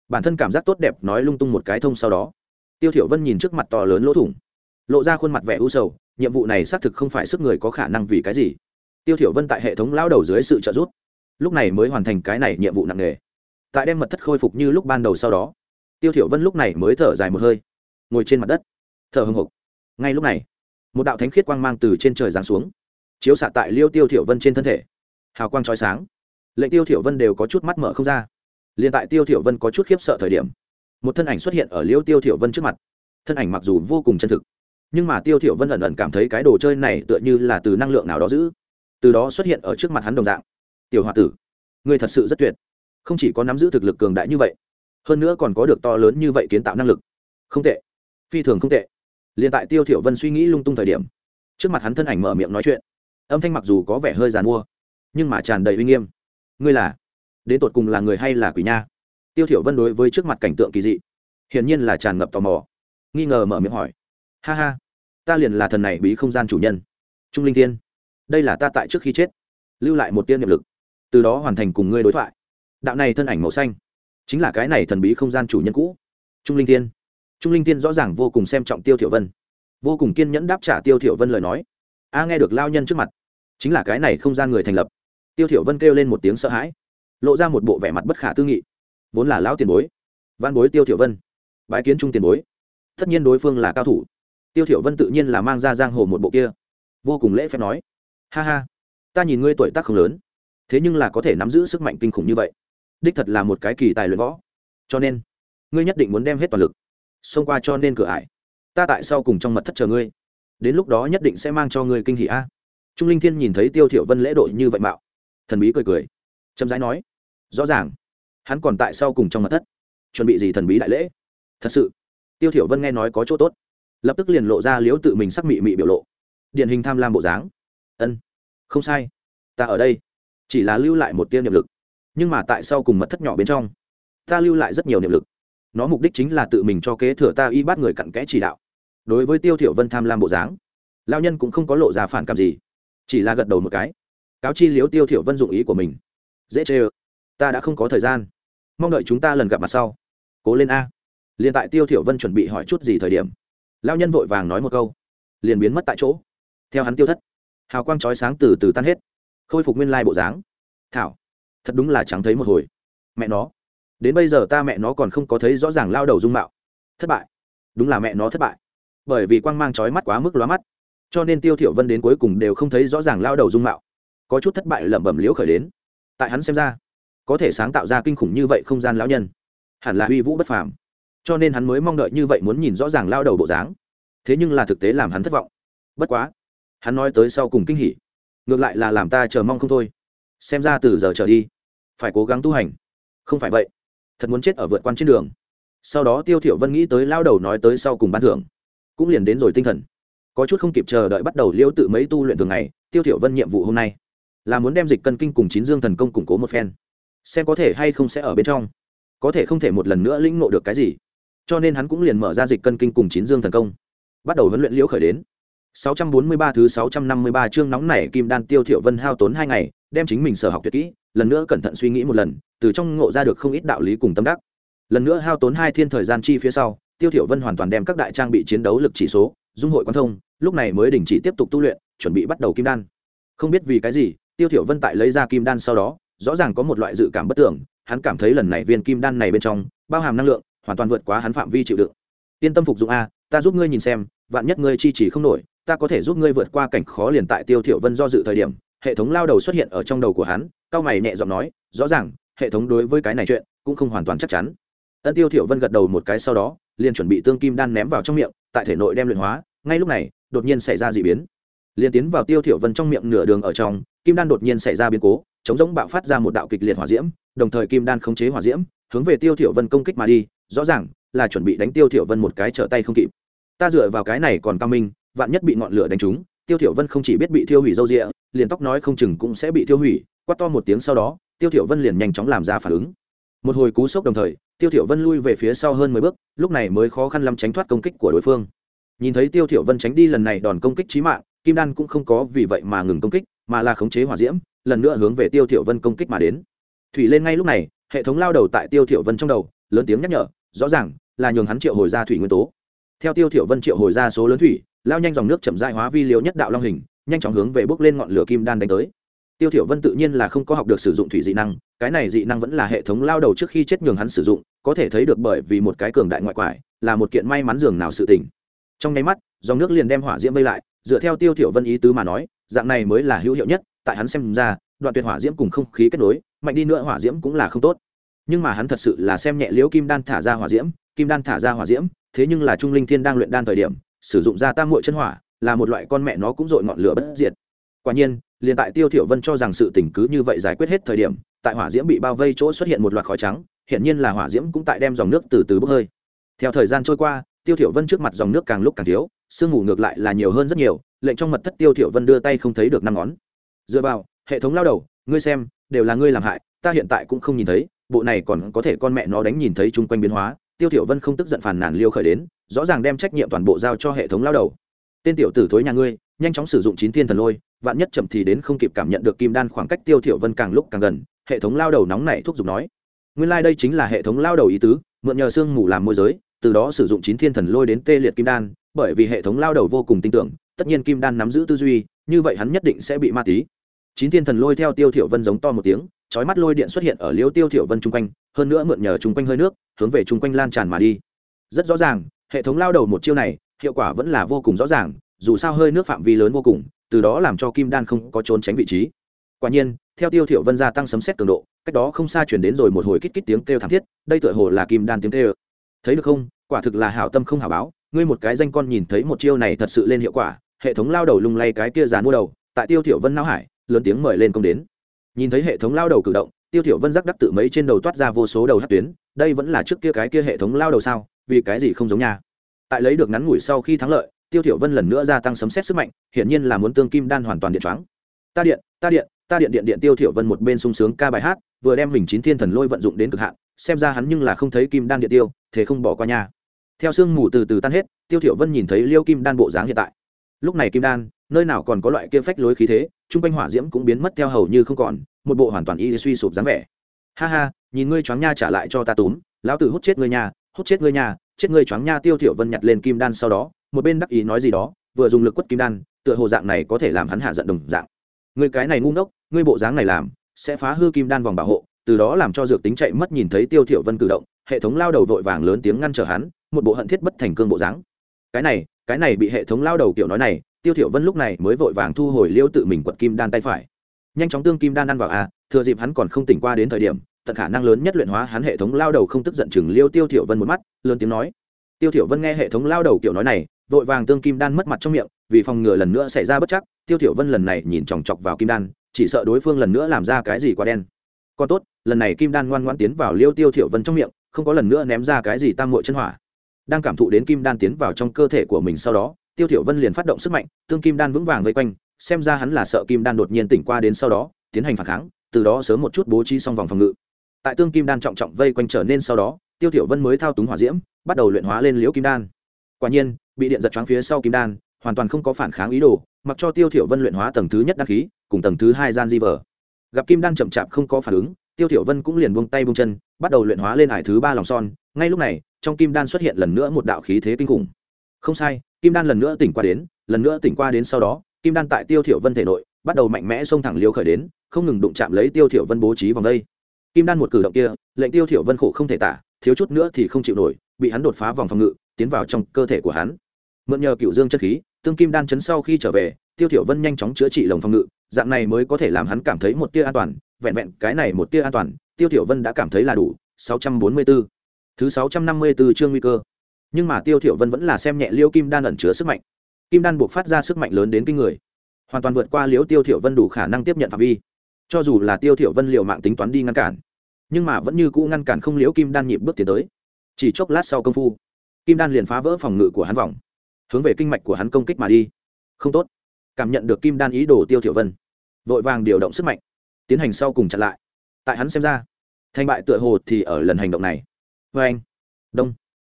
Bản thân cảm giác tốt đẹp nói lung tung một cái thông sau đó tiêu thiểu vân nhìn trước mặt to lớn lỗ thủng, lộ ra khuôn mặt vẻ u sầu, nhiệm vụ này xác thực không phải sức người có khả năng vì cái gì. Tiêu thiểu vân tại hệ thống lão đầu dưới sự trợ giúp, lúc này mới hoàn thành cái này nhiệm vụ nặng nề. Tại đem mật thất khôi phục như lúc ban đầu sau đó, tiêu thiểu vân lúc này mới thở dài một hơi, ngồi trên mặt đất, thở hừng hực. Ngay lúc này, một đạo thánh khiết quang mang từ trên trời giáng xuống, chiếu xạ tại liêu tiêu thiểu vân trên thân thể. Hào quang chói sáng, lệnh tiêu thiểu vân đều có chút mắt mở không ra. Liền tại tiêu thiểu vân có chút khiếp sợ thời điểm một thân ảnh xuất hiện ở liêu tiêu thiểu vân trước mặt. Thân ảnh mặc dù vô cùng chân thực, nhưng mà tiêu thiểu vân ẩn ẩn cảm thấy cái đồ chơi này tựa như là từ năng lượng nào đó giữ, từ đó xuất hiện ở trước mặt hắn đồng dạng. Tiểu hòa tử người thật sự rất tuyệt, không chỉ có nắm giữ thực lực cường đại như vậy, hơn nữa còn có được to lớn như vậy kiến tạo năng lực. Không tệ, phi thường không tệ. Liền tại tiêu thiểu vân suy nghĩ lung tung thời điểm, trước mặt hắn thân ảnh mở miệng nói chuyện, âm thanh mặc dù có vẻ hơi giàn mua, nhưng mà tràn đầy uy nghiêm. Ngươi là, đến tột cùng là người hay là quỷ nha? Tiêu thiểu vân đối với trước mặt cảnh tượng kỳ dị, hiển nhiên là tràn ngập tò mò. Nghi ngờ mở miệng hỏi, ha ha, ta liền là thần này bí không gian chủ nhân, trung linh thiên. Đây là ta tại trước khi chết, lưu lại một tiên niệm lực, từ đó hoàn thành cùng ngươi đối thoại. Đạo này thân ảnh màu xanh, chính là cái này thần bí không gian chủ nhân cũ, trung linh thiên. Trung linh thiên rõ ràng vô cùng xem trọng tiêu thiểu vân, vô cùng kiên nhẫn đáp trả tiêu thiểu vân lời nói, a, nghe được lao nhân trước mặt, chính là cái này không gian người thành lập. Tiêu thiểu vân kêu lên một tiếng sợ hãi, lộ ra một bộ vẻ mặt bất khả tư nghị vốn là lão tiền bối. Văn bối tiêu thiểu vân. Bái kiến trung tiền bối. Tất nhiên đối phương là cao thủ. Tiêu thiểu vân tự nhiên là mang ra giang hồ một bộ kia. Vô cùng lễ phép nói. Ha ha, ta nhìn ngươi tuổi tác không lớn. Thế nhưng là có thể nắm giữ sức mạnh kinh khủng như vậy. Đích thật là một cái kỳ tài luyện võ. Cho nên, ngươi nhất định muốn đem hết toàn lực. Xông qua cho nên cửa ải. Ta tại sau cùng trong mật thất chờ ngươi. Đến lúc đó nhất định sẽ mang cho ngươi kinh hỉ a. Trung linh thiên nhìn thấy tiêu thiểu vân lễ độ như vậy mạo. Thần bí cười cười. Chậm rãi nói. Rõ ràng hắn còn tại sau cùng trong mật thất, chuẩn bị gì thần bí đại lễ? Thật sự, tiêu thiểu vân nghe nói có chỗ tốt, lập tức liền lộ ra liếu tự mình sắc mị mị biểu lộ. Điển hình tham lam bộ dáng. Ân, không sai, ta ở đây, chỉ là lưu lại một tiêu niệm lực, nhưng mà tại sao cùng mật thất nhỏ bên trong, ta lưu lại rất nhiều niệm lực. Nó mục đích chính là tự mình cho kế thừa ta y bắt người cặn kẽ chỉ đạo. Đối với tiêu thiểu vân tham lam bộ dáng lao nhân cũng không có lộ ra phản cảm gì, chỉ là gật đầu một cái. Cáo chi liếu tiêu thiểu vân dụng ý của mình. Dễ chê ơ ta đã không có thời gian. Mong đợi chúng ta lần gặp mặt sau. Cố lên a. Liền tại tiêu thiểu vân chuẩn bị hỏi chút gì thời điểm, lão nhân vội vàng nói một câu. Liền biến mất tại chỗ. Theo hắn tiêu thất, hào quang chói sáng từ từ tan hết, khôi phục nguyên lai bộ dáng. Thảo, thật đúng là chẳng thấy một hồi. Mẹ nó, đến bây giờ ta mẹ nó còn không có thấy rõ ràng lao đầu dung mạo. Thất bại, đúng là mẹ nó thất bại. Bởi vì quang mang chói mắt quá mức lóa mắt, cho nên tiêu thiểu vân đến cuối cùng đều không thấy rõ ràng lao đầu dung mạo. Có chút thất bại lẩm bẩm liễu khởi đến. Tại hắn xem ra có thể sáng tạo ra kinh khủng như vậy không gian lão nhân. Hẳn là uy vũ bất phàm. Cho nên hắn mới mong đợi như vậy muốn nhìn rõ ràng lao đầu bộ dáng. Thế nhưng là thực tế làm hắn thất vọng. Bất quá, hắn nói tới sau cùng kinh hỉ. Ngược lại là làm ta chờ mong không thôi. Xem ra từ giờ trở đi, phải cố gắng tu hành. Không phải vậy, thật muốn chết ở vượt quan trên đường. Sau đó tiêu thiểu vân nghĩ tới lao đầu nói tới sau cùng ban thưởng. Cũng liền đến rồi tinh thần. Có chút không kịp chờ đợi bắt đầu liêu tự mấy tu luyện thường ngày, tiêu thiểu vân nhiệm vụ hôm nay là muốn đem dịch cân kinh cùng chín dương thần công củng cố một phen xem có thể hay không sẽ ở bên trong. Có thể không thể một lần nữa lĩnh ngộ được cái gì. Cho nên hắn cũng liền mở ra dịch cân kinh cùng chín dương thần công. Bắt đầu huấn luyện liễu khởi đến. 643 thứ 653 chương nóng nảy kim đan tiêu thiểu vân hao tốn hai ngày, đem chính mình sở học tuyệt kỹ, lần nữa cẩn thận suy nghĩ một lần, từ trong ngộ ra được không ít đạo lý cùng tâm đắc. Lần nữa hao tốn hai thiên thời gian chi phía sau, tiêu thiểu vân hoàn toàn đem các đại trang bị chiến đấu lực chỉ số, dung hội quan thông, lúc này mới đình chỉ tiếp tục tu luyện, chuẩn bị bắt đầu kim đan. Không biết vì cái gì, tiêu thiểu vân tại lấy ra kim đan sau đó rõ ràng có một loại dự cảm bất tưởng, hắn cảm thấy lần này viên kim đan này bên trong, bao hàm năng lượng, hoàn toàn vượt quá hắn phạm vi chịu đựng. Yên tâm phục dụng a, ta giúp ngươi nhìn xem, vạn nhất ngươi chi chỉ không nổi, ta có thể giúp ngươi vượt qua cảnh khó liền tại tiêu thiểu vân do dự thời điểm, hệ thống lao đầu xuất hiện ở trong đầu của hắn, cao mày nhẹ giọng nói, rõ ràng, hệ thống đối với cái này chuyện cũng không hoàn toàn chắc chắn. Ân tiêu thiểu vân gật đầu một cái sau đó, liền chuẩn bị tương kim đan ném vào trong miệng, tại thể nội đem luyện hóa, ngay lúc này, đột nhiên xảy ra dị biến. Liền tiến vào tiêu thiểu vân trong miệng nửa đường ở trong kim đan đột nhiên xảy ra biến cố chống giống bạo phát ra một đạo kịch liệt hỏa diễm đồng thời kim đan khống chế hỏa diễm hướng về tiêu thiểu vân công kích mà đi rõ ràng là chuẩn bị đánh tiêu thiểu vân một cái trở tay không kịp. Ta dựa vào cái này còn cao minh vạn nhất bị ngọn lửa đánh trúng tiêu thiểu vân không chỉ biết bị thiêu hủy dâu ria, liền tóc nói không chừng cũng sẽ bị thiêu hủy quát to một tiếng sau đó tiêu thiểu vân liền nhanh chóng làm ra phản ứng. Một hồi cú sốc đồng thời tiêu thiểu vân lui về phía sau hơn mười bước lúc này mới khó khăn lắm tránh thoát công kích của đối phương. Nhìn thấy tiêu thiểu vân tránh đi lần này đòn công kích chí mạng kim đan cũng không có vì vậy mà ngừng công kích mà là khống chế hỏa diễm, lần nữa hướng về tiêu thiểu vân công kích mà đến. Thủy lên ngay lúc này, hệ thống lao đầu tại tiêu thiểu vân trong đầu, lớn tiếng nhắc nhở, rõ ràng là nhường hắn triệu hồi ra thủy nguyên tố. Theo tiêu thiểu vân triệu hồi ra số lớn thủy, lao nhanh dòng nước chậm rãi hóa vi liều nhất đạo long hình, nhanh chóng hướng về bước lên ngọn lửa kim đan đánh tới. Tiêu thiểu vân tự nhiên là không có học được sử dụng thủy dị năng, cái này dị năng vẫn là hệ thống lao đầu trước khi chết nhường hắn sử dụng, có thể thấy được bởi vì một cái cường đại ngoại quải, là một kiện may mắn dường nào sự tình. Trong nháy mắt, dòng nước liền đem hỏa diễm vây lại, dựa theo tiêu thiểu vân ý tứ mà nói dạng này mới là hữu hiệu nhất, tại hắn xem ra, đoạn tuyệt hỏa diễm cùng không khí kết nối, mạnh đi nữa hỏa diễm cũng là không tốt. Nhưng mà hắn thật sự là xem nhẹ liễu kim đan thả ra hỏa diễm, kim đan thả ra hỏa diễm, thế nhưng là trung linh thiên đang luyện đan thời điểm, sử dụng ra tam muội chân hỏa, là một loại con mẹ nó cũng dội ngọn lửa bất diệt. Quả nhiên, liền tại tiêu thiểu vân cho rằng sự tình cứ như vậy giải quyết hết thời điểm, tại hỏa diễm bị bao vây chỗ xuất hiện một loạt khói trắng hiện nhiên là hỏa diễm cũng tại đem dòng nước từ từ bốc hơi. Theo thời gian trôi qua, tiêu thiểu vân trước mặt dòng nước càng lúc càng thiếu sương mù ngược lại là nhiều hơn rất nhiều, lệnh trong mật thất tiêu thiểu vân đưa tay không thấy được năm ngón. Dựa vào, hệ thống lao đầu, ngươi xem, đều là ngươi làm hại, ta hiện tại cũng không nhìn thấy, bộ này còn có thể con mẹ nó đánh nhìn thấy chung quanh biến hóa. Tiêu thiểu vân không tức giận phàn nàn liêu khởi đến, rõ ràng đem trách nhiệm toàn bộ giao cho hệ thống lao đầu. Tên tiểu tử thối nhà ngươi, nhanh chóng sử dụng chín thiên thần lôi, vạn nhất chậm thì đến không kịp cảm nhận được kim đan khoảng cách tiêu thiểu vân càng lúc càng gần, hệ thống lao đầu nóng nảy thúc giục nói. Nguyên lai like đây chính là hệ thống lao đầu ý tứ, mượn nhờ xương mù làm môi giới, từ đó sử dụng chín thiên thần lôi đến tê liệt kim đan bởi vì hệ thống lao đầu vô cùng tin tưởng, tất nhiên kim đan nắm giữ tư duy, như vậy hắn nhất định sẽ bị ma tí. Chín thiên thần lôi theo tiêu thiểu vân giống to một tiếng, chói mắt lôi điện xuất hiện ở liêu tiêu thiểu vân trung quanh, hơn nữa mượn nhờ trung quanh hơi nước, hướng về trung quanh lan tràn mà đi. Rất rõ ràng, hệ thống lao đầu một chiêu này, hiệu quả vẫn là vô cùng rõ ràng, dù sao hơi nước phạm vi lớn vô cùng, từ đó làm cho kim đan không có trốn tránh vị trí. Quả nhiên, theo tiêu thiểu vân gia tăng sấm xét cường độ, cách đó không xa truyền đến rồi một hồi kít kít tiếng kêu thảm thiết, đây tựa hồ là kim đan tiếng kêu. Thấy được không? Quả thực là hảo tâm không hảo báo ngươi một cái danh con nhìn thấy một chiêu này thật sự lên hiệu quả, hệ thống lao đầu lung lay cái kia dàn mua đầu, tại tiêu thiểu vân não hải, lớn tiếng mời lên công đến. Nhìn thấy hệ thống lao đầu cử động, tiêu thiểu vân rắc đắc tự mấy trên đầu toát ra vô số đầu hất tuyến, đây vẫn là trước kia cái kia hệ thống lao đầu sao, vì cái gì không giống nha. Tại lấy được ngắn ngủi sau khi thắng lợi, tiêu thiểu vân lần nữa gia tăng sấm xét sức mạnh, hiển nhiên là muốn tương kim đan hoàn toàn điện choáng. Ta điện ta điện ta điện điện điện tiêu thiểu vân một bên sung sướng ca bài hát, vừa đem mình chín thiên thần lôi vận dụng đến cực hạn, xem ra hắn nhưng là không thấy kim đan điện tiêu, thế không bỏ qua nha theo sương mù từ từ tan hết, tiêu thiểu vân nhìn thấy liêu kim đan bộ dáng hiện tại. Lúc này kim đan, nơi nào còn có loại kia phách lối khí thế, trung quanh hỏa diễm cũng biến mất theo hầu như không còn, một bộ hoàn toàn y suy sụp dáng vẻ. Ha ha, nhìn ngươi choáng nha trả lại cho ta túm, lão tử hút chết ngươi nha, hút chết ngươi nha, chết ngươi choáng nha, tiêu thiểu vân nhặt lên kim đan sau đó, một bên đắc ý nói gì đó, vừa dùng lực quất kim đan, tựa hồ dạng này có thể làm hắn hạ giận đồng dạng. Ngươi cái này ngu ngốc, ngươi bộ dáng này làm, sẽ phá hư kim đan vòng bảo hộ, từ đó làm cho dược tính chạy mất nhìn thấy tiêu thiểu vân cử động, hệ thống lao đầu vội vàng lớn tiếng ngăn trở hắn một bộ hận thiết bất thành cương bộ dáng. Cái này cái này bị hệ thống lao đầu kiểu nói này, tiêu thiểu vân lúc này mới vội vàng thu hồi liêu tự mình quật kim đan tay phải. Nhanh chóng tương kim đan ăn vào a thừa dịp hắn còn không tỉnh qua đến thời điểm, tận khả năng lớn nhất luyện hóa hắn hệ thống lao đầu không tức giận chừng liêu tiêu thiểu vân một mắt, lớn tiếng nói. Tiêu thiểu vân nghe hệ thống lao đầu kiểu nói này, vội vàng tương kim đan mất mặt trong miệng, vì phòng ngừa lần nữa xảy ra bất chắc, tiêu thiểu vân lần này nhìn chòng chọc vào kim đan, chỉ sợ đối phương lần nữa làm ra cái gì quá đen. Còn tốt, lần này kim đan ngoan ngoãn tiến vào liêu tiêu thiểu vân trong miệng, không có lần nữa ném ra cái gì tam muội chân hỏa đang cảm thụ đến kim đan tiến vào trong cơ thể của mình sau đó, tiêu thiểu vân liền phát động sức mạnh, tương kim đan vững vàng vây quanh, xem ra hắn là sợ kim đan đột nhiên tỉnh qua đến sau đó, tiến hành phản kháng, từ đó sớm một chút bố trí xong vòng phòng ngự. Tại tương kim đan trọng trọng vây quanh trở nên sau đó, tiêu thiểu vân mới thao túng hỏa diễm, bắt đầu luyện hóa lên liễu kim đan. Quả nhiên, bị điện giật choáng phía sau kim đan, hoàn toàn không có phản kháng ý đồ, mặc cho tiêu thiểu vân luyện hóa tầng thứ nhất đan khí, cùng tầng thứ hai gian di vở gặp kim đan chậm chạp không có phản ứng, tiêu thiểu vân cũng liền buông tay buông chân, bắt đầu luyện hóa lên hải thứ ba lòng son, ngay lúc này trong kim đan xuất hiện lần nữa một đạo khí thế kinh khủng. Không sai, kim đan lần nữa tỉnh qua đến, lần nữa tỉnh qua đến sau đó, kim đan tại tiêu thiểu vân thể nội bắt đầu mạnh mẽ xông thẳng liêu khởi đến, không ngừng đụng chạm lấy tiêu thiểu vân bố trí vòng đây. Kim đan một cử động kia, lệnh tiêu thiểu vân khổ không thể tả, thiếu chút nữa thì không chịu nổi, bị hắn đột phá vòng phòng ngự, tiến vào trong cơ thể của hắn. Mượn nhờ cựu dương chất khí, tương kim đan chấn sau khi trở về, tiêu thiểu vân nhanh chóng chữa trị lồng phòng ngự, dạng này mới có thể làm hắn cảm thấy một tia an toàn, vẹn vẹn cái này một tia an toàn, tiêu thiểu vân đã cảm thấy là đủ 644 thứ 654 chương nguy cơ. Nhưng mà tiêu thiểu vân vẫn là xem nhẹ liêu kim đan ẩn chứa sức mạnh. Kim đan buộc phát ra sức mạnh lớn đến kinh người. Hoàn toàn vượt qua liễu tiêu thiểu vân đủ khả năng tiếp nhận phạm vi. Cho dù là tiêu thiểu vân liều mạng tính toán đi ngăn cản, nhưng mà vẫn như cũ ngăn cản không liễu kim đan nhịp bước tiến tới. Chỉ chốc lát sau công phu, kim đan liền phá vỡ phòng ngự của hắn vòng, hướng về kinh mạch của hắn công kích mà đi. Không tốt. Cảm nhận được kim đan ý đồ tiêu thiểu vân, vội vàng điều động sức mạnh, tiến hành sau cùng chặn lại. Tại hắn xem ra, thành bại tựa hồ thì ở lần hành động này vê anh. Đông.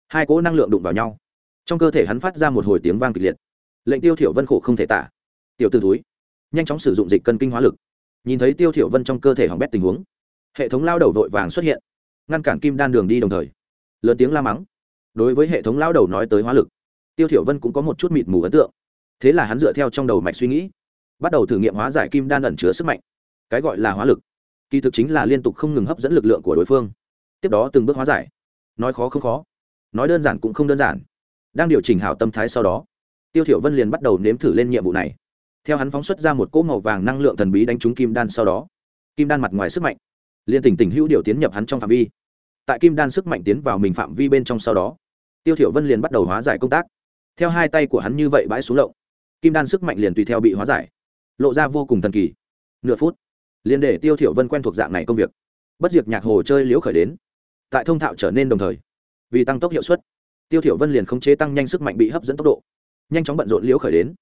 Hai cỗ năng lượng đụng vào nhau. Trong cơ thể hắn phát ra một hồi tiếng vang kịch liệt. Lệnh tiêu thiểu vân khổ không thể tả. Tiểu tử túi nhanh chóng sử dụng dịch cân kinh hóa lực. Nhìn thấy tiêu thiểu vân trong cơ thể hỏng bét tình huống, hệ thống lao đầu vội vàng xuất hiện, ngăn cản kim đan đường đi đồng thời. Lớn tiếng la mắng. Đối với hệ thống lao đầu nói tới hóa lực, tiêu thiểu vân cũng có một chút mịt mù ấn tượng. Thế là hắn dựa theo trong đầu mạch suy nghĩ, bắt đầu thử nghiệm hóa giải kim đan ẩn chứa sức mạnh. Cái gọi là hóa lực, kỳ thực chính là liên tục không ngừng hấp dẫn lực lượng của đối phương. Tiếp đó từng bước hóa giải nói khó không khó, nói đơn giản cũng không đơn giản. Đang điều chỉnh hảo tâm thái sau đó, tiêu thiểu vân liền bắt đầu nếm thử lên nhiệm vụ này. Theo hắn phóng xuất ra một cỗ màu vàng năng lượng thần bí đánh trúng kim đan sau đó, kim đan mặt ngoài sức mạnh liền tỉnh tỉnh hữu điều tiến nhập hắn trong phạm vi. Tại kim đan sức mạnh tiến vào mình phạm vi bên trong sau đó, tiêu thiểu vân liền bắt đầu hóa giải công tác. Theo hai tay của hắn như vậy bãi xuống lộng, kim đan sức mạnh liền tùy theo bị hóa giải, lộ ra vô cùng thần kỳ. Nửa phút, liền để tiêu thiểu vân quen thuộc dạng này công việc. Bất diệt nhạc hồ chơi liễu khởi đến tại thông thạo trở nên đồng thời. Vì tăng tốc hiệu suất, tiêu thiểu vân liền khống chế tăng nhanh sức mạnh bị hấp dẫn tốc độ. Nhanh chóng bận rộn liễu khởi đến.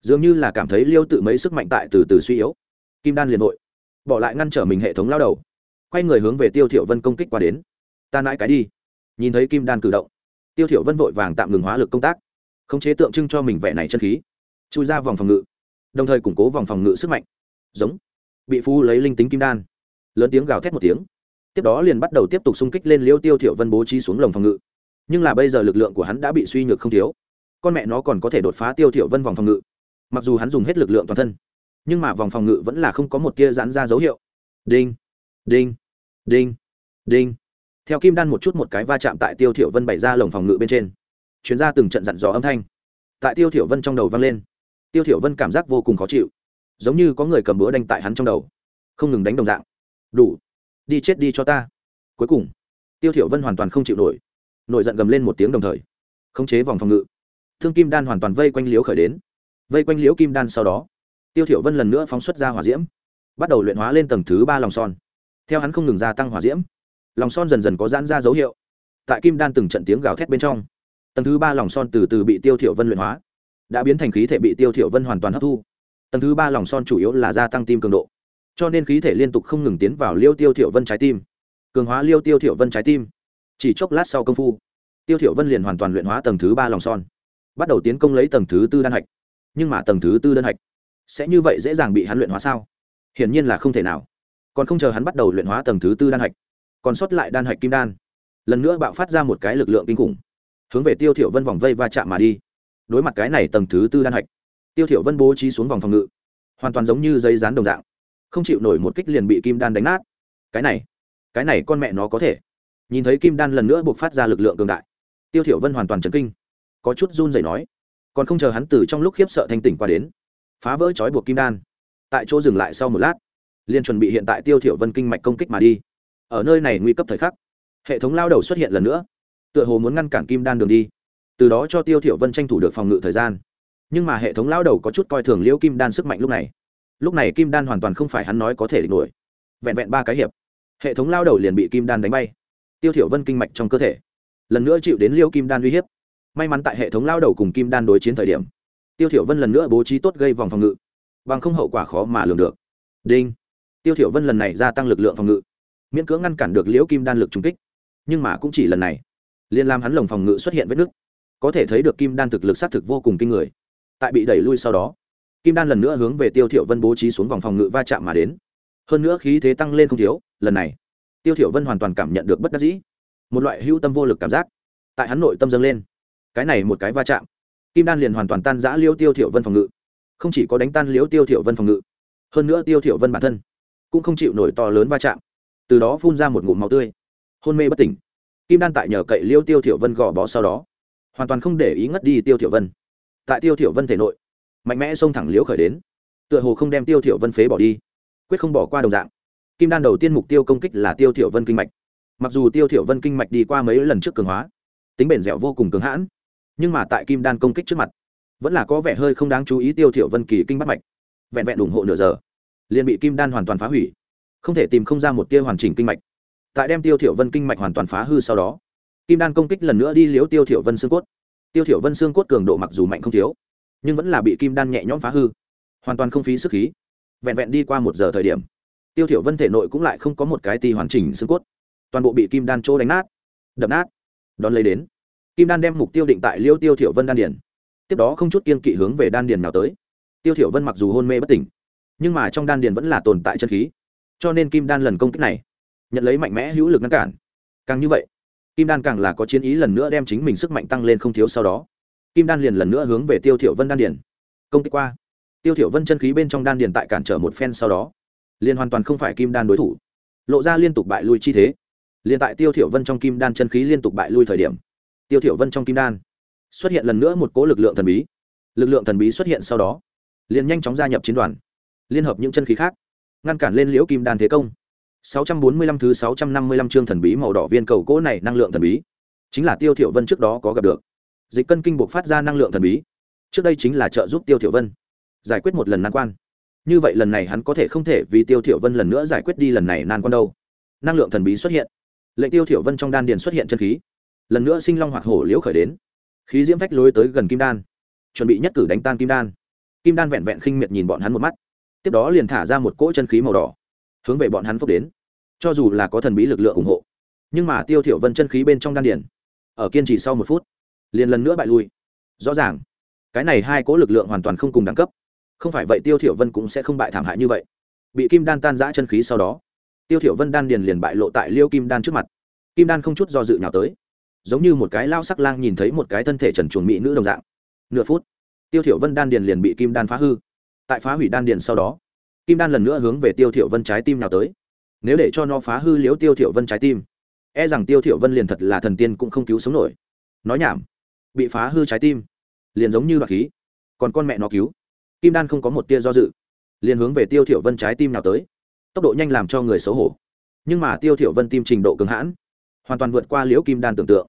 Dường như là cảm thấy liêu tự mấy sức mạnh tại từ từ suy yếu. Kim đan liền vội, bỏ lại ngăn trở mình hệ thống lao đầu. Quay người hướng về tiêu thiểu vân công kích qua đến. Ta nãi cái đi. Nhìn thấy kim đan cử động, tiêu thiểu vân vội vàng tạm ngừng hóa lực công tác, khống chế tượng trưng cho mình vẻ này chân khí, chui ra vòng phòng ngự, đồng thời củng cố vòng phòng ngự sức mạnh. Giống. Bị phu lấy linh tính kim đan, lớn tiếng gào thét một tiếng tiếp đó liền bắt đầu tiếp tục xung kích lên liêu tiêu thiểu vân bố trí xuống lồng phòng ngự. Nhưng là bây giờ lực lượng của hắn đã bị suy nhược không thiếu. Con mẹ nó còn có thể đột phá tiêu thiểu vân vòng phòng ngự. Mặc dù hắn dùng hết lực lượng toàn thân, nhưng mà vòng phòng ngự vẫn là không có một tia giãn ra dấu hiệu. Đinh đinh đinh đinh. Theo kim đan một chút một cái va chạm tại tiêu thiểu vân bày ra lồng phòng ngự bên trên chuyến ra từng trận dặn dò âm thanh. Tại tiêu thiểu vân trong đầu vang lên, tiêu thiểu vân cảm giác vô cùng khó chịu, giống như có người cầm búa đánh tại hắn trong đầu, không ngừng đánh đồng dạng. Đủ đi chết đi cho ta. Cuối cùng, tiêu thiểu vân hoàn toàn không chịu nổi nổi giận gầm lên một tiếng đồng thời, khống chế vòng phòng ngự. Thương kim đan hoàn toàn vây quanh liễu khởi đến, vây quanh liễu kim đan sau đó, tiêu thiểu vân lần nữa phóng xuất ra hỏa diễm, bắt đầu luyện hóa lên tầng thứ ba lòng son. Theo hắn không ngừng gia tăng hỏa diễm lòng son dần dần có giãn ra dấu hiệu. Tại kim đan từng trận tiếng gào thét bên trong, tầng thứ ba lòng son từ từ bị tiêu thiểu vân luyện hóa, đã biến thành khí thể bị tiêu thiểu vân hoàn toàn hấp thu. Tầng thứ ba lòng son chủ yếu là gia tăng tim cường độ cho nên khí thể liên tục không ngừng tiến vào liêu tiêu thiểu vân trái tim. Cường hóa liêu tiêu thiểu vân trái tim. Chỉ chốc lát sau công phu, tiêu thiểu vân liền hoàn toàn luyện hóa tầng thứ ba lòng son. Bắt đầu tiến công lấy tầng thứ tư đan hạch. Nhưng mà tầng thứ tư đơn hạch sẽ như vậy dễ dàng bị hắn luyện hóa sao? Hiển nhiên là không thể nào. Còn không chờ hắn bắt đầu luyện hóa tầng thứ tư đan hạch, còn sót lại đan hạch kim đan. Lần nữa bạo phát ra một cái lực lượng kinh khủng, hướng về tiêu thiểu vân vòng vây va chạm mà đi. Đối mặt cái này tầng thứ tư đan hạch, tiêu thiểu vân bố trí xuống vòng phòng ngự, hoàn toàn giống như dây dán đồng dạng không chịu nổi một kích liền bị kim đan đánh nát. Cái này cái này con mẹ nó có thể. Nhìn thấy kim đan lần nữa buộc phát ra lực lượng cường đại, tiêu thiểu vân hoàn toàn chấn kinh. Có chút run rẩy nói, còn không chờ hắn từ trong lúc khiếp sợ thanh tỉnh qua đến, phá vỡ chói buộc kim đan. Tại chỗ dừng lại sau một lát, liền chuẩn bị hiện tại tiêu thiểu vân kinh mạch công kích mà đi. Ở nơi này nguy cấp thời khắc, hệ thống lao đầu xuất hiện lần nữa, tựa hồ muốn ngăn cản kim đan đường đi. Từ đó cho tiêu thiểu vân tranh thủ được phòng ngự thời gian. Nhưng mà hệ thống lao đầu có chút coi thường liễu kim đan sức mạnh lúc này lúc này kim đan hoàn toàn không phải hắn nói có thể địch nổi. Vẹn vẹn ba cái hiệp, hệ thống lao đầu liền bị kim đan đánh bay. Tiêu thiểu vân kinh mạch trong cơ thể, lần nữa chịu đến liêu kim đan uy hiếp. May mắn tại hệ thống lao đầu cùng kim đan đối chiến thời điểm, tiêu thiểu vân lần nữa bố trí tốt gây vòng phòng ngự, bằng không hậu quả khó mà lường được. Đinh. Tiêu thiểu vân lần này gia tăng lực lượng phòng ngự, miễn cưỡng ngăn cản được liễu kim đan lực trúng kích. Nhưng mà cũng chỉ lần này, liền làm hắn lồng phòng ngự xuất hiện vết nứt. Có thể thấy được kim đan thực lực sát thực vô cùng kinh người. Tại bị đẩy lui sau đó kim đan lần nữa hướng về tiêu thiểu vân bố trí xuống vòng phòng ngự va chạm mà đến. Hơn nữa khí thế tăng lên không thiếu, lần này, tiêu thiểu vân hoàn toàn cảm nhận được bất đắc dĩ. Một loại hưu tâm vô lực cảm giác tại hắn nội tâm dâng lên. Cái này một cái va chạm, kim đan liền hoàn toàn tan rã liêu tiêu thiểu vân phòng ngự. Không chỉ có đánh tan liêu tiêu thiểu vân phòng ngự, hơn nữa tiêu thiểu vân bản thân cũng không chịu nổi to lớn va chạm. Từ đó phun ra một ngụm máu tươi, hôn mê bất tỉnh. Kim đan tại nhờ cậy liêu tiêu thiểu vân gò bó sau đó, hoàn toàn không để ý ngất đi tiêu thiểu vân. Tại tiêu thiểu vân thể nội mạnh mẽ xông thẳng liễu khởi đến. Tựa hồ không đem tiêu thiểu vân phế bỏ đi, quyết không bỏ qua đồng dạng. Kim đan đầu tiên mục tiêu công kích là tiêu thiểu vân kinh mạch. Mặc dù tiêu thiểu vân kinh mạch đi qua mấy lần trước cường hóa, tính bền dẻo vô cùng cứng hãn, nhưng mà tại kim đan công kích trước mặt, vẫn là có vẻ hơi không đáng chú ý tiêu thiểu vân kỳ kinh bắt mạch. Vẹn vẹn ủng hộ nửa giờ, liền bị kim đan hoàn toàn phá hủy, không thể tìm không ra một tia hoàn chỉnh kinh mạch. Tại đem tiêu thiểu vân kinh mạch hoàn toàn phá hư sau đó, kim đan công kích lần nữa đi liếu tiêu thiểu vân xương cốt. Tiêu thiểu vân xương cốt cường độ mặc dù mạnh không thiếu nhưng vẫn là bị kim đan nhẹ nhõm phá hư. Hoàn toàn không phí sức khí. Vẹn vẹn đi qua một giờ thời điểm, tiêu thiểu vân thể nội cũng lại không có một cái ti hoàn chỉnh xương cốt. Toàn bộ bị kim đan trô đánh nát, đập nát, đón lấy đến. Kim đan đem mục tiêu định tại liêu tiêu thiểu vân đan điền. Tiếp đó không chút kiên kỵ hướng về đan điền nào tới. Tiêu thiểu vân mặc dù hôn mê bất tỉnh, nhưng mà trong đan điền vẫn là tồn tại chân khí. Cho nên kim đan lần công kích này, nhận lấy mạnh mẽ hữu lực ngăn cản. Càng như vậy, kim đan càng là có chiến ý lần nữa đem chính mình sức mạnh tăng lên không thiếu sau đó kim đan liền lần nữa hướng về tiêu thiểu vân đan điền. Công kích qua. Tiêu thiểu vân chân khí bên trong đan điền tại cản trở một phen sau đó, liền hoàn toàn không phải kim đan đối thủ. Lộ ra liên tục bại lui chi thế. Liền tại tiêu thiểu vân trong kim đan chân khí liên tục bại lui thời điểm, tiêu thiểu vân trong kim đan xuất hiện lần nữa một cỗ lực lượng thần bí. Lực lượng thần bí xuất hiện sau đó, liền nhanh chóng gia nhập chiến đoàn, liên hợp những chân khí khác, ngăn cản lên liễu kim đan thế công. 645 thứ 655 chương thần bí màu đỏ viên cầu cỗ này năng lượng thần bí, chính là tiêu thiểu vân trước đó có gặp được dịch cân kinh buộc phát ra năng lượng thần bí. Trước đây chính là trợ giúp tiêu thiểu vân. Giải quyết một lần nan quan. Như vậy lần này hắn có thể không thể vì tiêu thiểu vân lần nữa giải quyết đi lần này nan quan đâu. Năng lượng thần bí xuất hiện. Lệnh tiêu thiểu vân trong đan điền xuất hiện chân khí. Lần nữa sinh long hoặc hổ liễu khởi đến. Khí diễm phách lối tới gần kim đan. Chuẩn bị nhất cử đánh tan kim đan. Kim đan vẹn vẹn khinh miệt nhìn bọn hắn một mắt. Tiếp đó liền thả ra một cỗ chân khí màu đỏ, hướng về bọn hắn phúc đến. Cho dù là có thần bí lực lượng ủng hộ, nhưng mà tiêu thiểu vân chân khí bên trong đan điền, ở kiên trì sau một phút liền lần nữa bại lui. Rõ ràng, cái này hai cố lực lượng hoàn toàn không cùng đẳng cấp. Không phải vậy tiêu thiểu vân cũng sẽ không bại thảm hại như vậy. Bị kim đan tan rã chân khí sau đó, tiêu thiểu vân đan điền liền bại lộ tại liêu kim đan trước mặt. Kim đan không chút do dự nhào tới, giống như một cái lao sắc lang nhìn thấy một cái thân thể trần chuồng mỹ nữ đồng dạng. Nửa phút, tiêu thiểu vân đan điền liền bị kim đan phá hư. Tại phá hủy đan điền sau đó, kim đan lần nữa hướng về tiêu thiểu vân trái tim nào tới. Nếu để cho nó phá hư liếu tiêu thiểu vân trái tim e rằng tiêu thiểu vân liền thật là thần tiên cũng không cứu sống nổi. Nói nhảm bị phá hư trái tim, liền giống như đoạt khí. Còn con mẹ nó cứu. Kim đan không có một tia do dự, liền hướng về tiêu thiểu vân trái tim nào tới. Tốc độ nhanh làm cho người xấu hổ. Nhưng mà tiêu thiểu vân tim trình độ cứng hãn, hoàn toàn vượt qua liễu kim đan tưởng tượng.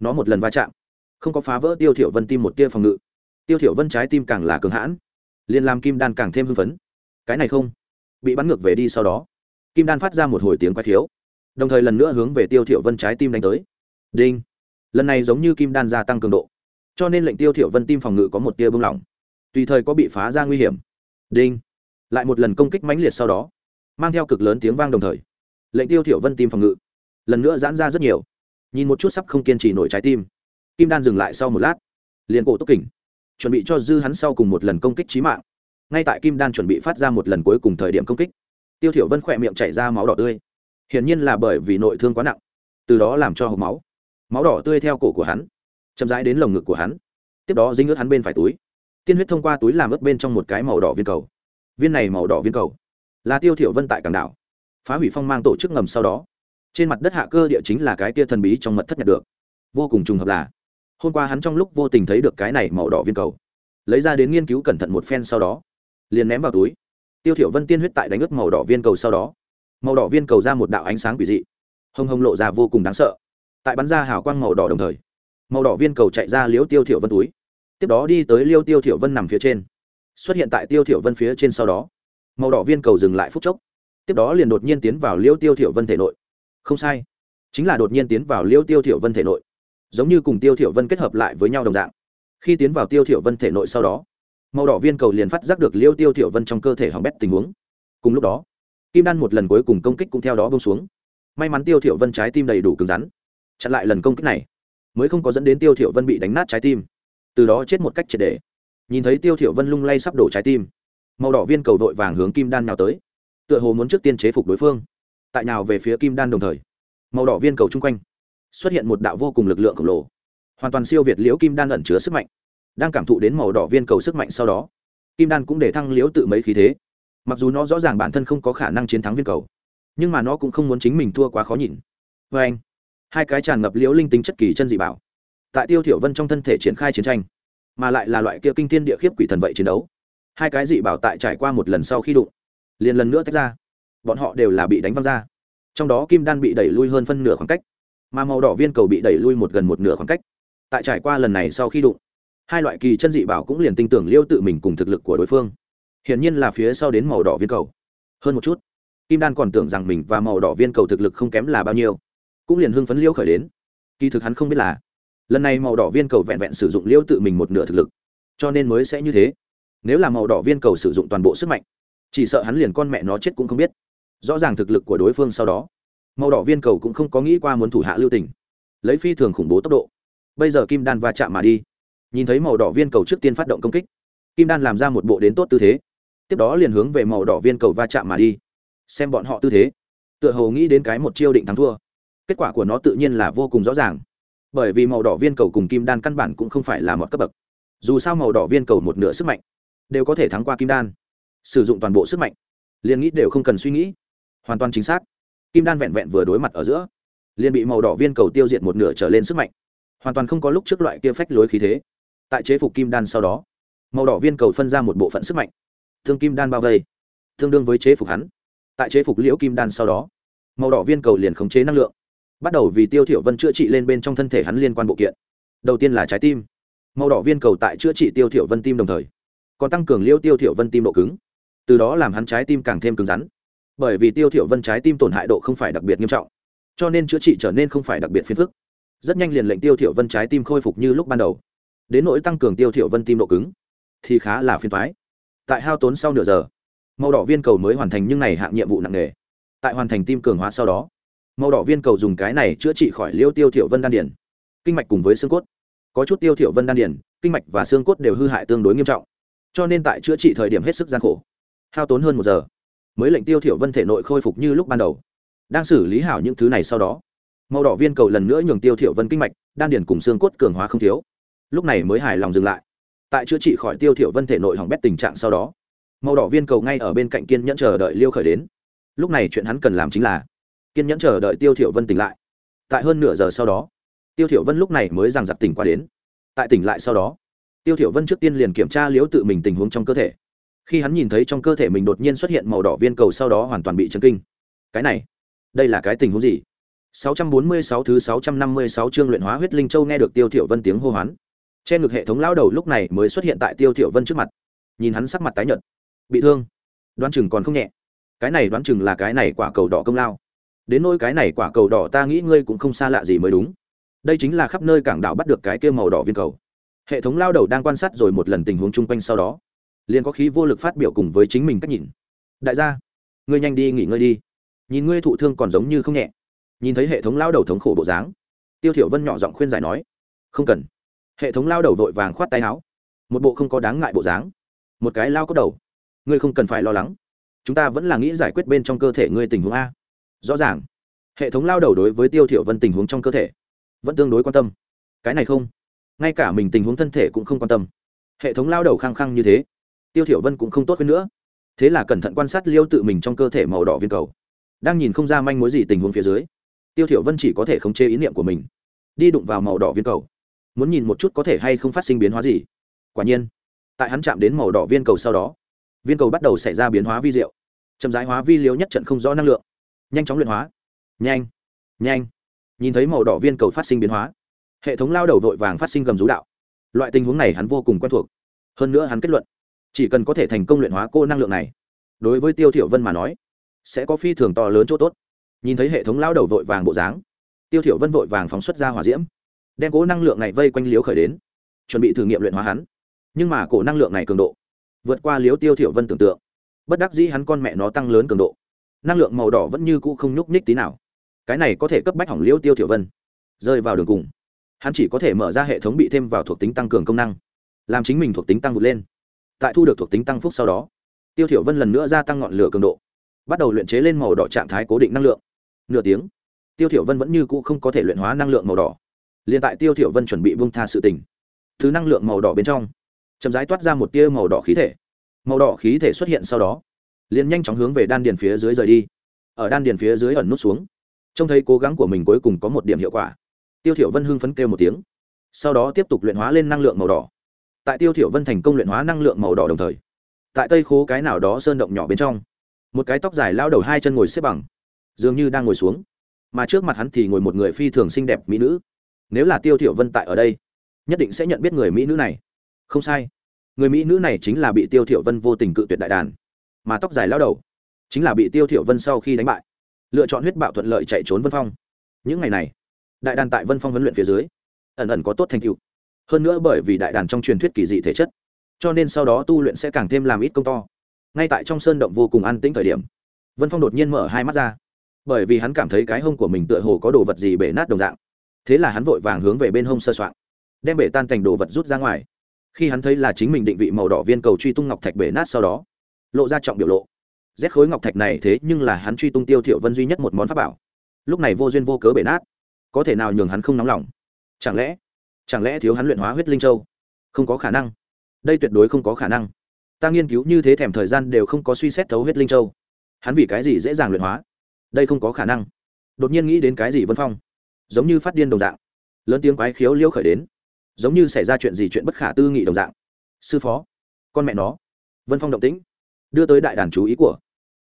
Nó một lần va chạm, không có phá vỡ tiêu thiểu vân tim một tia phòng ngự. Tiêu thiểu vân trái tim càng là cứng hãn, liền làm kim đan càng thêm hưng phấn. Cái này không, bị bắn ngược về đi sau đó, kim đan phát ra một hồi tiếng quái thiếu đồng thời lần nữa hướng về tiêu thiểu vân trái tim đánh tới. Đinh! Lần này giống như kim đan gia tăng cường độ, cho nên lệnh tiêu thiểu vân tim phòng ngự có một tia bung lỏng, tùy thời có bị phá ra nguy hiểm. Đinh. Lại một lần công kích mãnh liệt sau đó, mang theo cực lớn tiếng vang đồng thời, lệnh tiêu thiểu vân tim phòng ngự lần nữa giãn ra rất nhiều. Nhìn một chút sắp không kiên trì nổi trái tim, kim đan dừng lại sau một lát, liền cổ tốc kỉnh chuẩn bị cho dư hắn sau cùng một lần công kích chí mạng. Ngay tại kim đan chuẩn bị phát ra một lần cuối cùng thời điểm công kích, tiêu thiểu vân khỏe miệng chảy ra máu đỏ tươi. Hiển nhiên là bởi vì nội thương quá nặng, từ đó làm cho hộc máu máu đỏ tươi theo cổ của hắn, chậm rãi đến lồng ngực của hắn. Tiếp đó dính ướt hắn bên phải túi. Tiên huyết thông qua túi làm ướt bên trong một cái màu đỏ viên cầu. Viên này màu đỏ viên cầu là tiêu thiểu vân tại cảng đảo. Phá hủy phong mang tổ chức ngầm sau đó, trên mặt đất hạ cơ địa chính là cái kia thần bí trong mật thất nhặt được. Vô cùng trùng hợp là, hôm qua hắn trong lúc vô tình thấy được cái này màu đỏ viên cầu. Lấy ra đến nghiên cứu cẩn thận một phen sau đó, liền ném vào túi. Tiêu thiểu vân tiên huyết tại đánh ướt màu đỏ viên cầu sau đó, màu đỏ viên cầu ra một đạo ánh sáng quỷ dị hông hông lộ ra vô cùng đáng sợ tại bắn ra hào quang màu đỏ đồng thời, màu đỏ viên cầu chạy ra liếu tiêu thiểu vân túi. Tiếp đó đi tới liêu tiêu thiểu vân nằm phía trên. Xuất hiện tại tiêu thiểu vân phía trên sau đó, màu đỏ viên cầu dừng lại phút chốc. Tiếp đó liền đột nhiên tiến vào liêu tiêu thiểu vân thể nội. Không sai, chính là đột nhiên tiến vào liêu tiêu thiểu vân thể nội, giống như cùng tiêu thiểu vân kết hợp lại với nhau đồng dạng. Khi tiến vào tiêu thiểu vân thể nội sau đó, màu đỏ viên cầu liền phát giác được liêu tiêu thiểu vân trong cơ thể hỏng bét tình huống. Cùng lúc đó, kim đan một lần cuối cùng công kích cũng theo đó bông xuống. May mắn tiêu thiểu vân trái tim đầy đủ cứng rắn chặn lại lần công kích này, mới không có dẫn đến tiêu thiểu vân bị đánh nát trái tim. Từ đó chết một cách triệt để. Nhìn thấy tiêu thiểu vân lung lay sắp đổ trái tim, màu đỏ viên cầu vội vàng hướng kim đan nào tới, tựa hồ muốn trước tiên chế phục đối phương. Tại nào về phía kim đan đồng thời, màu đỏ viên cầu chung quanh xuất hiện một đạo vô cùng lực lượng khổng lồ. Hoàn toàn siêu việt liễu kim đan ẩn chứa sức mạnh, đang cảm thụ đến màu đỏ viên cầu sức mạnh sau đó, kim đan cũng để thăng liễu tự mấy khí thế. Mặc dù nó rõ ràng bản thân không có khả năng chiến thắng viên cầu, nhưng mà nó cũng không muốn chính mình thua quá khó nhìn. Vê anh hai cái tràn ngập liễu linh tính chất kỳ chân dị bảo. Tại tiêu thiểu vân trong thân thể triển khai chiến tranh, mà lại là loại kia kinh thiên địa khiếp quỷ thần vậy chiến đấu. Hai cái dị bảo tại trải qua một lần sau khi đụng, liền lần nữa tách ra. Bọn họ đều là bị đánh văng ra. Trong đó kim đan bị đẩy lui hơn phân nửa khoảng cách, mà màu đỏ viên cầu bị đẩy lui một gần một nửa khoảng cách. Tại trải qua lần này sau khi đụng, hai loại kỳ chân dị bảo cũng liền tin tưởng liêu tự mình cùng thực lực của đối phương. Hiển nhiên là phía sau đến màu đỏ viên cầu. Hơn một chút, kim đan còn tưởng rằng mình và màu đỏ viên cầu thực lực không kém là bao nhiêu cũng liền hưng phấn liêu khởi đến. Kỳ thực hắn không biết là, lần này màu đỏ viên cầu vẹn vẹn sử dụng liêu tự mình một nửa thực lực, cho nên mới sẽ như thế. Nếu là màu đỏ viên cầu sử dụng toàn bộ sức mạnh, chỉ sợ hắn liền con mẹ nó chết cũng không biết. Rõ ràng thực lực của đối phương sau đó, màu đỏ viên cầu cũng không có nghĩ qua muốn thủ hạ lưu tình, lấy phi thường khủng bố tốc độ. Bây giờ kim đan va chạm mà đi, nhìn thấy màu đỏ viên cầu trước tiên phát động công kích, kim đan làm ra một bộ đến tốt tư thế, tiếp đó liền hướng về màu đỏ viên cầu va chạm mà đi, xem bọn họ tư thế. Tựa hồ nghĩ đến cái một chiêu định thắng thua kết quả của nó tự nhiên là vô cùng rõ ràng. Bởi vì màu đỏ viên cầu cùng kim đan căn bản cũng không phải là một cấp bậc. Dù sao màu đỏ viên cầu một nửa sức mạnh đều có thể thắng qua kim đan. Sử dụng toàn bộ sức mạnh, liền nghĩ đều không cần suy nghĩ. Hoàn toàn chính xác. Kim đan vẹn vẹn vừa đối mặt ở giữa, liền bị màu đỏ viên cầu tiêu diệt một nửa trở lên sức mạnh. Hoàn toàn không có lúc trước loại kia phách lối khí thế. Tại chế phục kim đan sau đó, màu đỏ viên cầu phân ra một bộ phận sức mạnh. Thương kim đan bao vây, tương đương với chế phục hắn. Tại chế phục liễu kim đan sau đó, màu đỏ viên cầu liền khống chế năng lượng bắt đầu vì tiêu thiểu vân chữa trị lên bên trong thân thể hắn liên quan bộ kiện. Đầu tiên là trái tim. Màu đỏ viên cầu tại chữa trị tiêu thiểu vân tim đồng thời, còn tăng cường liêu tiêu thiểu vân tim độ cứng. Từ đó làm hắn trái tim càng thêm cứng rắn. Bởi vì tiêu thiểu vân trái tim tổn hại độ không phải đặc biệt nghiêm trọng, cho nên chữa trị trở nên không phải đặc biệt phiền phức. Rất nhanh liền lệnh tiêu thiểu vân trái tim khôi phục như lúc ban đầu. Đến nỗi tăng cường tiêu thiểu vân tim độ cứng, thì khá là phiền toái. Tại hao tốn sau nửa giờ, màu đỏ viên cầu mới hoàn thành nhưng này hạng nhiệm vụ nặng nề. Tại hoàn thành tim cường hóa sau đó màu đỏ viên cầu dùng cái này chữa trị khỏi liêu tiêu thiểu vân đan điển kinh mạch cùng với xương cốt. Có chút tiêu thiểu vân đan điển kinh mạch và xương cốt đều hư hại tương đối nghiêm trọng. Cho nên tại chữa trị thời điểm hết sức gian khổ. Hao tốn hơn một giờ, mới lệnh tiêu thiểu vân thể nội khôi phục như lúc ban đầu. Đang xử lý hảo những thứ này sau đó, màu đỏ viên cầu lần nữa nhường tiêu thiểu vân kinh mạch, đan điển cùng xương cốt cường hóa không thiếu. Lúc này mới hài lòng dừng lại. Tại chữa trị khỏi tiêu thiểu vân thể nội hỏng bét tình trạng sau đó, màu đỏ viên cầu ngay ở bên cạnh kiên nhẫn chờ đợi liêu khởi đến. Lúc này chuyện hắn cần làm chính là kiên nhẫn chờ đợi tiêu thiểu vân tỉnh lại. Tại hơn nửa giờ sau đó, tiêu thiểu vân lúc này mới rằng giật tỉnh qua đến. Tại tỉnh lại sau đó, tiêu thiểu vân trước tiên liền kiểm tra liễu tự mình tình huống trong cơ thể. Khi hắn nhìn thấy trong cơ thể mình đột nhiên xuất hiện màu đỏ viên cầu sau đó hoàn toàn bị chấn kinh. Cái này, đây là cái tình huống gì? 646 thứ 656 chương luyện hóa huyết linh châu nghe được tiêu thiểu vân tiếng hô hoán. Trên ngực hệ thống lão đầu lúc này mới xuất hiện tại tiêu thiểu vân trước mặt. Nhìn hắn sắc mặt tái nhợt, bị thương, đoán chừng còn không nhẹ. Cái này đoán chừng là cái này quả cầu đỏ công lao đến nôi cái này quả cầu đỏ ta nghĩ ngươi cũng không xa lạ gì mới đúng. Đây chính là khắp nơi cảng đảo bắt được cái kia màu đỏ viên cầu. Hệ thống lao đầu đang quan sát rồi một lần tình huống chung quanh sau đó, liền có khí vô lực phát biểu cùng với chính mình cách nhìn. Đại gia, ngươi nhanh đi nghỉ ngơi đi. Nhìn ngươi thụ thương còn giống như không nhẹ. Nhìn thấy hệ thống lao đầu thống khổ bộ dáng, tiêu thiểu vân nhỏ giọng khuyên giải nói, không cần. Hệ thống lao đầu vội vàng khoát tay áo, một bộ không có đáng ngại bộ dáng. Một cái lao có đầu, ngươi không cần phải lo lắng. Chúng ta vẫn là nghĩ giải quyết bên trong cơ thể ngươi tình huống a rõ ràng. Hệ thống lao đầu đối với tiêu thiểu vân tình huống trong cơ thể vẫn tương đối quan tâm. Cái này không, ngay cả mình tình huống thân thể cũng không quan tâm. Hệ thống lao đầu khăng khăng như thế, tiêu thiểu vân cũng không tốt hơn nữa. Thế là cẩn thận quan sát liêu tự mình trong cơ thể màu đỏ viên cầu. Đang nhìn không ra manh mối gì tình huống phía dưới, tiêu thiểu vân chỉ có thể khống chế ý niệm của mình, đi đụng vào màu đỏ viên cầu. Muốn nhìn một chút có thể hay không phát sinh biến hóa gì. Quả nhiên, tại hắn chạm đến màu đỏ viên cầu sau đó, viên cầu bắt đầu xảy ra biến hóa vi diệu. Chậm rãi hóa vi liếu nhất trận không rõ năng lượng nhanh chóng luyện hóa. Nhanh nhanh. Nhìn thấy màu đỏ viên cầu phát sinh biến hóa, hệ thống lao đầu vội vàng phát sinh gầm rú đạo. Loại tình huống này hắn vô cùng quen thuộc. Hơn nữa hắn kết luận, chỉ cần có thể thành công luyện hóa cô năng lượng này, đối với tiêu thiểu vân mà nói, sẽ có phi thường to lớn chỗ tốt. Nhìn thấy hệ thống lao đầu vội vàng bộ dáng, tiêu thiểu vân vội vàng phóng xuất ra hỏa diễm, đem cố năng lượng này vây quanh liếu khởi đến, chuẩn bị thử nghiệm luyện hóa hắn. Nhưng mà cổ năng lượng này cường độ vượt qua liếu tiêu thiểu vân tưởng tượng. Bất đắc dĩ hắn con mẹ nó tăng lớn cường độ năng lượng màu đỏ vẫn như cũ không nhúc nhích tí nào. Cái này có thể cấp bách hỏng liêu tiêu thiểu vân. Rơi vào đường cùng. Hắn chỉ có thể mở ra hệ thống bị thêm vào thuộc tính tăng cường công năng, làm chính mình thuộc tính tăng vượt lên. Tại thu được thuộc tính tăng phúc sau đó, tiêu thiểu vân lần nữa gia tăng ngọn lửa cường độ, bắt đầu luyện chế lên màu đỏ trạng thái cố định năng lượng. Nửa tiếng, tiêu thiểu vân vẫn như cũ không có thể luyện hóa năng lượng màu đỏ. Liền tại tiêu thiểu vân chuẩn bị vung tha sự tình, thứ năng lượng màu đỏ bên trong chậm rãi toát ra một tia màu đỏ khí thể. Màu đỏ khí thể xuất hiện sau đó liền nhanh chóng hướng về đan điền phía dưới rời đi. Ở đan điền phía dưới ẩn nút xuống, trông thấy cố gắng của mình cuối cùng có một điểm hiệu quả. Tiêu thiểu vân hưng phấn kêu một tiếng, sau đó tiếp tục luyện hóa lên năng lượng màu đỏ. Tại tiêu thiểu vân thành công luyện hóa năng lượng màu đỏ đồng thời, tại tây khố cái nào đó sơn động nhỏ bên trong, một cái tóc dài lao đầu hai chân ngồi xếp bằng, dường như đang ngồi xuống. Mà trước mặt hắn thì ngồi một người phi thường xinh đẹp mỹ nữ. Nếu là tiêu thiểu vân tại ở đây, nhất định sẽ nhận biết người mỹ nữ này. Không sai, người mỹ nữ này chính là bị tiêu thiểu vân vô tình cự tuyệt đại đàn mà tóc dài lao đầu chính là bị tiêu thiểu vân sau khi đánh bại lựa chọn huyết bạo thuận lợi chạy trốn vân phong những ngày này đại đàn tại vân phong huấn luyện phía dưới ẩn ẩn có tốt thành tựu hơn nữa bởi vì đại đàn trong truyền thuyết kỳ dị thể chất cho nên sau đó tu luyện sẽ càng thêm làm ít công to ngay tại trong sơn động vô cùng an tĩnh thời điểm vân phong đột nhiên mở hai mắt ra bởi vì hắn cảm thấy cái hông của mình tựa hồ có đồ vật gì bể nát đồng dạng thế là hắn vội vàng hướng về bên hông sơ soạn đem bể tan thành đồ vật rút ra ngoài khi hắn thấy là chính mình định vị màu đỏ viên cầu truy tung ngọc thạch bể nát sau đó lộ ra trọng biểu lộ. Rét khối ngọc thạch này thế nhưng là hắn truy tung tiêu thiệu vân duy nhất một món pháp bảo. Lúc này vô duyên vô cớ bể nát. Có thể nào nhường hắn không nóng lòng? Chẳng lẽ chẳng lẽ thiếu hắn luyện hóa huyết linh châu? Không có khả năng. Đây tuyệt đối không có khả năng. Ta nghiên cứu như thế thèm thời gian đều không có suy xét thấu huyết linh châu. Hắn vì cái gì dễ dàng luyện hóa? Đây không có khả năng. Đột nhiên nghĩ đến cái gì vân phong? Giống như phát điên đồng dạng. Lớn tiếng quái khiếu liễu khởi đến. Giống như xảy ra chuyện gì chuyện bất khả tư nghị đồng dạng. Sư phó, con mẹ nó. Vân phong động tĩnh đưa tới đại đàn chú ý của.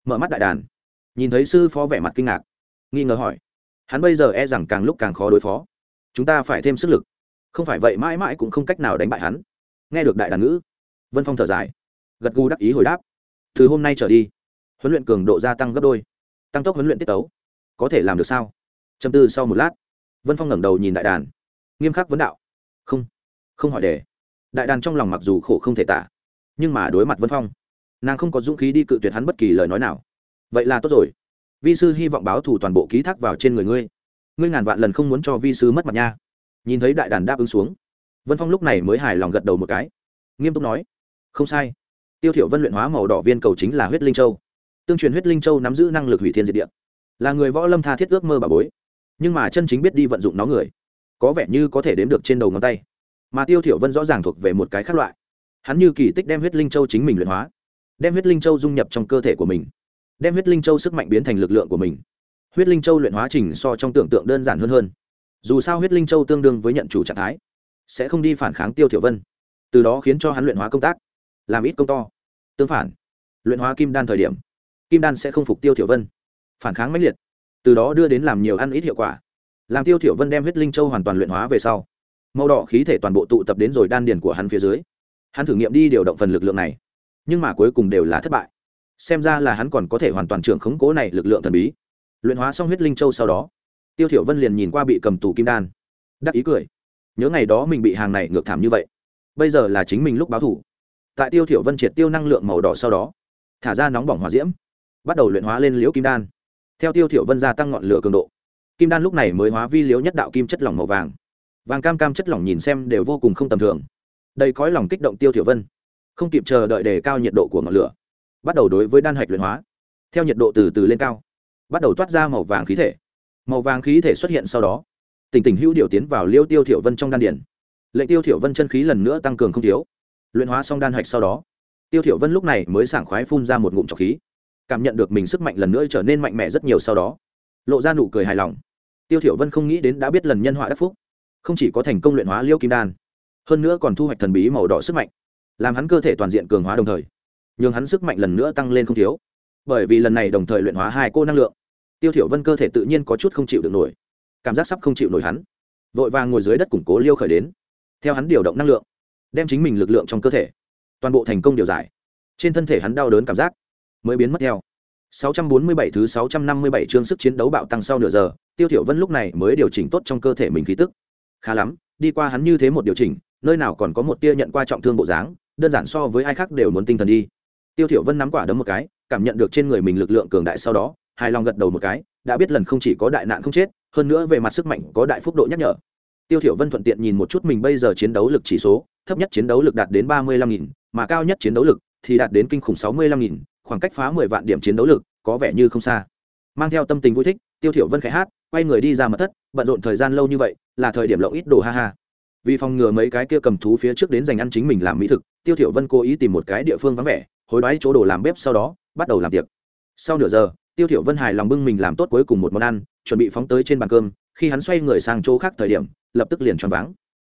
Mở mắt đại đàn. Nhìn thấy sư phó vẻ mặt kinh ngạc. Nghi ngờ hỏi. Hắn bây giờ e rằng càng lúc càng khó đối phó. Chúng ta phải thêm sức lực. Không phải vậy mãi mãi cũng không cách nào đánh bại hắn. Nghe được đại đàn ngữ, vân phong thở dài. Gật gù đắc ý hồi đáp. Từ hôm nay trở đi, huấn luyện cường độ gia tăng gấp đôi. Tăng tốc huấn luyện tiết tấu. Có thể làm được sao? Châm tư sau một lát, vân phong ngẩng đầu nhìn đại đàn. Nghiêm khắc vấn đạo. Không. Không hỏi đề. Đại đàn trong lòng mặc dù khổ không thể tả, nhưng mà đối mặt vân phong nàng không có dũng khí đi cự tuyệt hắn bất kỳ lời nói nào. Vậy là tốt rồi. Vi sư hy vọng báo thù toàn bộ ký thác vào trên người ngươi. Ngươi ngàn vạn lần không muốn cho vi sư mất mặt nha. Nhìn thấy đại đàn đáp ứng xuống, vân phong lúc này mới hài lòng gật đầu một cái. Nghiêm túc nói, không sai. Tiêu thiểu vân luyện hóa màu đỏ viên cầu chính là huyết linh châu. Tương truyền huyết linh châu nắm giữ năng lực hủy thiên diệt địa. Là người võ lâm tha thiết ước mơ bà bối. Nhưng mà chân chính biết đi vận dụng nó người, có vẻ như có thể đếm được trên đầu ngón tay. Mà tiêu thiểu vân rõ ràng thuộc về một cái khác loại. Hắn như kỳ tích đem huyết linh châu chính mình luyện hóa đem huyết linh châu dung nhập trong cơ thể của mình, đem huyết linh châu sức mạnh biến thành lực lượng của mình. Huyết linh châu luyện hóa trình so trong tưởng tượng đơn giản hơn hơn. Dù sao huyết linh châu tương đương với nhận chủ trạng thái, sẽ không đi phản kháng tiêu thiểu vân. Từ đó khiến cho hắn luyện hóa công tác, làm ít công to. Tương phản, luyện hóa kim đan thời điểm, kim đan sẽ không phục tiêu thiểu vân. Phản kháng mãnh liệt, từ đó đưa đến làm nhiều ăn ít hiệu quả. Làm tiêu thiểu vân đem huyết linh châu hoàn toàn luyện hóa về sau, màu đỏ khí thể toàn bộ tụ tập đến rồi đan điền của hắn phía dưới. Hắn thử nghiệm đi điều động phần lực lượng này nhưng mà cuối cùng đều là thất bại. Xem ra là hắn còn có thể hoàn toàn trưởng khống cố này lực lượng thần bí. Luyện hóa xong huyết linh châu sau đó, tiêu thiểu vân liền nhìn qua bị cầm tù kim đan, đắc ý cười. Nhớ ngày đó mình bị hàng này ngược thảm như vậy, bây giờ là chính mình lúc báo thù tại tiêu thiểu vân triệt tiêu năng lượng màu đỏ sau đó, thả ra nóng bỏng hỏa diễm, bắt đầu luyện hóa lên liễu kim đan. Theo tiêu thiểu vân gia tăng ngọn lửa cường độ, kim đan lúc này mới hóa vi liễu nhất đạo kim chất lỏng màu vàng. Vàng cam cam chất lỏng nhìn xem đều vô cùng không tầm thường. Đầy cõi lòng kích động tiêu thiểu vân không kịp chờ đợi đề cao nhiệt độ của ngọn lửa, bắt đầu đối với đan hạch luyện hóa. Theo nhiệt độ từ từ lên cao, bắt đầu toát ra màu vàng khí thể. Màu vàng khí thể xuất hiện sau đó, tình tình hữu điều tiến vào liêu tiêu thiểu vân trong đan điển lệnh tiêu thiểu vân chân khí lần nữa tăng cường không thiếu. Luyện hóa xong đan hạch sau đó, tiêu thiểu vân lúc này mới sảng khoái phun ra một ngụm trọc khí, cảm nhận được mình sức mạnh lần nữa trở nên mạnh mẽ rất nhiều sau đó, lộ ra nụ cười hài lòng. Tiêu thiểu vân không nghĩ đến đã biết lần nhân họa đắc phúc, không chỉ có thành công luyện hóa liêu kim đan, hơn nữa còn thu hoạch thần bí màu đỏ sức mạnh làm hắn cơ thể toàn diện cường hóa đồng thời nhường hắn sức mạnh lần nữa tăng lên không thiếu. Bởi vì lần này đồng thời luyện hóa hai cô năng lượng tiêu thiểu vân cơ thể tự nhiên có chút không chịu được nổi cảm giác sắp không chịu nổi hắn. Vội vàng ngồi dưới đất củng cố liêu khởi đến theo hắn điều động năng lượng đem chính mình lực lượng trong cơ thể toàn bộ thành công điều giải. Trên thân thể hắn đau đớn cảm giác mới biến mất theo. 647 thứ 657 chương sức chiến đấu bạo tăng sau nửa giờ, Tiêu Thiểu Vân lúc này mới điều chỉnh tốt trong cơ thể mình khí tức. Khá lắm, đi qua hắn như thế một điều chỉnh, nơi nào còn có một tia nhận qua trọng thương bộ dáng, đơn giản so với ai khác đều muốn tinh thần đi. Tiêu Thiểu Vân nắm quả đấm một cái, cảm nhận được trên người mình lực lượng cường đại sau đó, hài lòng gật đầu một cái, đã biết lần không chỉ có đại nạn không chết, hơn nữa về mặt sức mạnh có đại phúc độ nhắc nhở. Tiêu Thiểu Vân thuận tiện nhìn một chút mình bây giờ chiến đấu lực chỉ số, thấp nhất chiến đấu lực đạt đến 35.000, mà cao nhất chiến đấu lực thì đạt đến kinh khủng 65.000, khoảng cách phá 10 vạn điểm chiến đấu lực, có vẻ như không xa mang theo tâm tình vui thích tiêu thiểu vân khẽ hát quay người đi ra mật thất bận rộn thời gian lâu như vậy là thời điểm lộng ít đồ ha ha vì phòng ngừa mấy cái kia cầm thú phía trước đến dành ăn chính mình làm mỹ thực, tiêu thiểu vân cố ý tìm một cái địa phương vắng vẻ, hối đoái chỗ đồ làm bếp sau đó, bắt đầu làm tiệc. Sau nửa giờ, tiêu thiểu vân hài lòng bưng mình làm tốt cuối cùng một món ăn, chuẩn bị phóng tới trên bàn cơm, khi hắn xoay người sang chỗ khác thời điểm, lập tức liền choáng váng.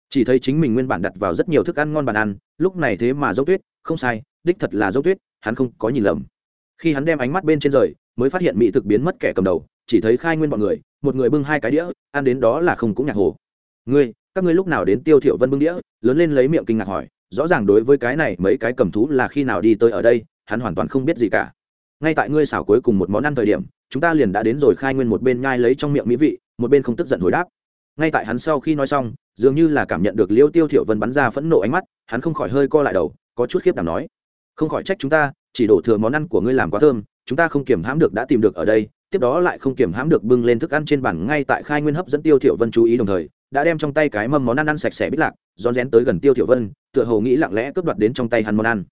Chỉ thấy chính mình nguyên bản đặt vào rất nhiều thức ăn ngon bàn ăn, lúc này thế mà dốc tuyết, không sai, đích thật là dốc tuyết, hắn không có nhìn lầm. Khi hắn đem ánh mắt bên trên rời, mới phát hiện mỹ thực biến mất kẻ cầm đầu, chỉ thấy khai nguyên bọn người, một người bưng hai cái đĩa, ăn đến đó là không cũng nhạc hồ. Ngươi các ngươi lúc nào đến tiêu thiểu vân bưng đĩa, lớn lên lấy miệng kinh ngạc hỏi, rõ ràng đối với cái này mấy cái cầm thú là khi nào đi tới ở đây, hắn hoàn toàn không biết gì cả. Ngay tại ngươi xảo cuối cùng một món ăn thời điểm, chúng ta liền đã đến rồi khai nguyên một bên nhai lấy trong miệng mỹ vị, một bên không tức giận hồi đáp. Ngay tại hắn sau khi nói xong, dường như là cảm nhận được liêu tiêu thiểu vân bắn ra phẫn nộ ánh mắt, hắn không khỏi hơi co lại đầu, có chút khiếp đảm nói, không khỏi trách chúng ta, chỉ đổ thừa món ăn của ngươi làm quá thơm, chúng ta không kiểm hãm được đã tìm được ở đây, tiếp đó lại không kiểm hãm được bưng lên thức ăn trên bàn ngay tại khai nguyên hấp dẫn tiêu thiểu vân chú ý đồng thời đã đem trong tay cái mâm món ăn ăn sạch sẽ bít lạc, rón rén tới gần tiêu thiểu vân, tựa hồ nghĩ lặng lẽ cướp đoạt đến trong tay hắn món ăn.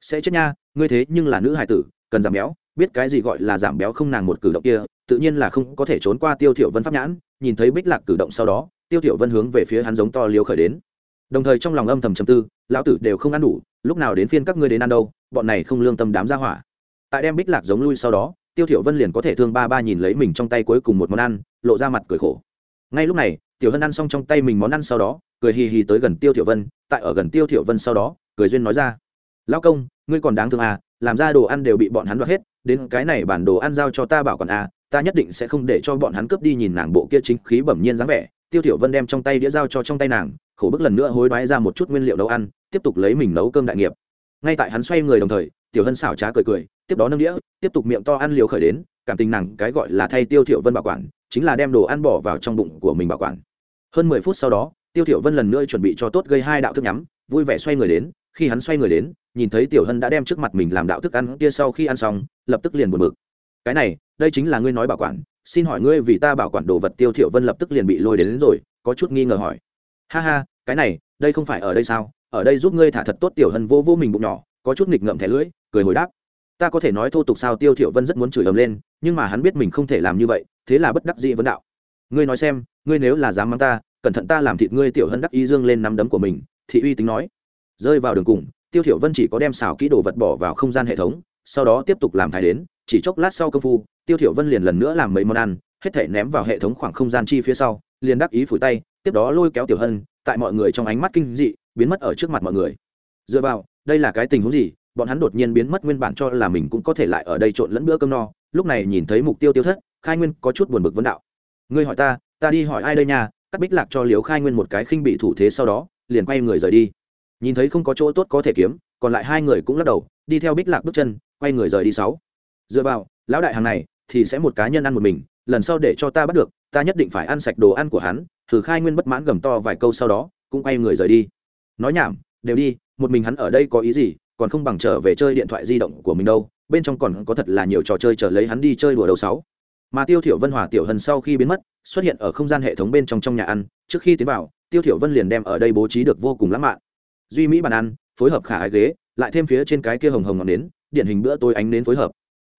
Sẽ chết nha, ngươi thế nhưng là nữ hài tử, cần giảm béo, biết cái gì gọi là giảm béo không nàng một cử động kia, tự nhiên là không có thể trốn qua tiêu thiểu vân pháp nhãn, nhìn thấy bích lạc cử động sau đó, tiêu thiểu vân hướng về phía hắn giống to liều khởi đến. Đồng thời trong lòng âm thầm trầm tư, lão tử đều không ăn đủ, lúc nào đến phiên các ngươi đến ăn đâu, bọn này không lương tâm đám ra hỏa. Tại đem bích lạc giống lui sau đó, tiêu thiểu vân liền có thể thương ba ba nhìn lấy mình trong tay cuối cùng một món ăn, lộ ra mặt cười khổ. Ngay lúc này tiểu hân ăn xong trong tay mình món ăn sau đó, cười hì hì tới gần tiêu thiểu vân, tại ở gần tiêu thiểu vân sau đó, cười duyên nói ra. Lão công, ngươi còn đáng thương à làm ra đồ ăn đều bị bọn hắn đoạt hết, đến cái này bản đồ ăn giao cho ta bảo còn à ta nhất định sẽ không để cho bọn hắn cướp đi nhìn nàng bộ kia chính khí bẩm nhiên dáng vẻ. Tiêu thiểu vân đem trong tay đĩa giao cho trong tay nàng, khổ bức lần nữa hối đoái ra một chút nguyên liệu nấu ăn, tiếp tục lấy mình nấu cơm đại nghiệp. Ngay tại hắn xoay người đồng thời, tiểu hân xảo trá cười cười, tiếp đó nâng đĩa, tiếp tục miệng to ăn liều khởi đến, cảm tình nàng cái gọi là thay tiêu thiểu vân bảo quản, chính là đem đồ ăn bỏ vào trong bụng của mình bảo quản hơn mười phút sau đó tiêu thiểu vân lần nữa chuẩn bị cho tốt gây hai đạo thức nhắm vui vẻ xoay người đến khi hắn xoay người đến nhìn thấy tiểu hân đã đem trước mặt mình làm đạo thức ăn kia sau khi ăn xong lập tức liền buồn bực. Cái này đây chính là ngươi nói bảo quản xin hỏi ngươi vì ta bảo quản đồ vật tiêu thiểu vân lập tức liền bị lôi đến, đến rồi có chút nghi ngờ hỏi. Ha ha cái này đây không phải ở đây sao? Ở đây giúp ngươi thả thật tốt tiểu hân vô vô mình bụng nhỏ có chút nghịch ngợm thẻ lưỡi cười hồi đáp. Ta có thể nói thô tục sao tiêu thiểu vân rất muốn chửi ầm lên nhưng mà hắn biết mình không thể làm như vậy thế là bất đắc dĩ vấn đạo. Ngươi nói xem ngươi nếu là dám mang ta, cẩn thận ta làm thịt ngươi tiểu hân đắc ý dương lên nắm đấm của mình, thị uy tính nói. Rơi vào đường cùng, tiêu thiểu vân chỉ có đem xào kỹ đồ vật bỏ vào không gian hệ thống, sau đó tiếp tục làm thái đến, chỉ chốc lát sau công phu, tiêu thiểu vân liền lần nữa làm mấy món ăn, hết thể ném vào hệ thống khoảng không gian chi phía sau, liền đắc ý phủi tay, tiếp đó lôi kéo tiểu hân, tại mọi người trong ánh mắt kinh dị, biến mất ở trước mặt mọi người. Dựa vào, đây là cái tình huống gì? Bọn hắn đột nhiên biến mất nguyên bản cho là mình cũng có thể lại ở đây trộn lẫn bữa cơm no, lúc này nhìn thấy mục tiêu tiêu thất, khai nguyên có chút buồn bực vấn đạo. Ngươi hỏi ta ta đi hỏi ai đây nha, cắt bích lạc cho liều khai nguyên một cái khinh bị thủ thế sau đó, liền quay người rời đi. Nhìn thấy không có chỗ tốt có thể kiếm, còn lại hai người cũng lắc đầu, đi theo bích lạc bước chân, quay người rời đi sáu. Dựa vào, lão đại hàng này, thì sẽ một cá nhân ăn một mình, lần sau để cho ta bắt được, ta nhất định phải ăn sạch đồ ăn của hắn, thử khai nguyên bất mãn gầm to vài câu sau đó, cũng quay người rời đi. Nói nhảm, đều đi, một mình hắn ở đây có ý gì, còn không bằng trở về chơi điện thoại di động của mình đâu, bên trong còn có thật là nhiều trò chơi chờ lấy hắn đi chơi đùa đầu sáu mà tiêu thiểu vân hòa tiểu hân sau khi biến mất, xuất hiện ở không gian hệ thống bên trong trong nhà ăn, trước khi tiến vào, tiêu thiểu vân liền đem ở đây bố trí được vô cùng lãng mạn. Duy mỹ bàn ăn, phối hợp khả ái ghế, lại thêm phía trên cái kia hồng hồng ngọn nến, điển hình bữa tối ánh nến phối hợp.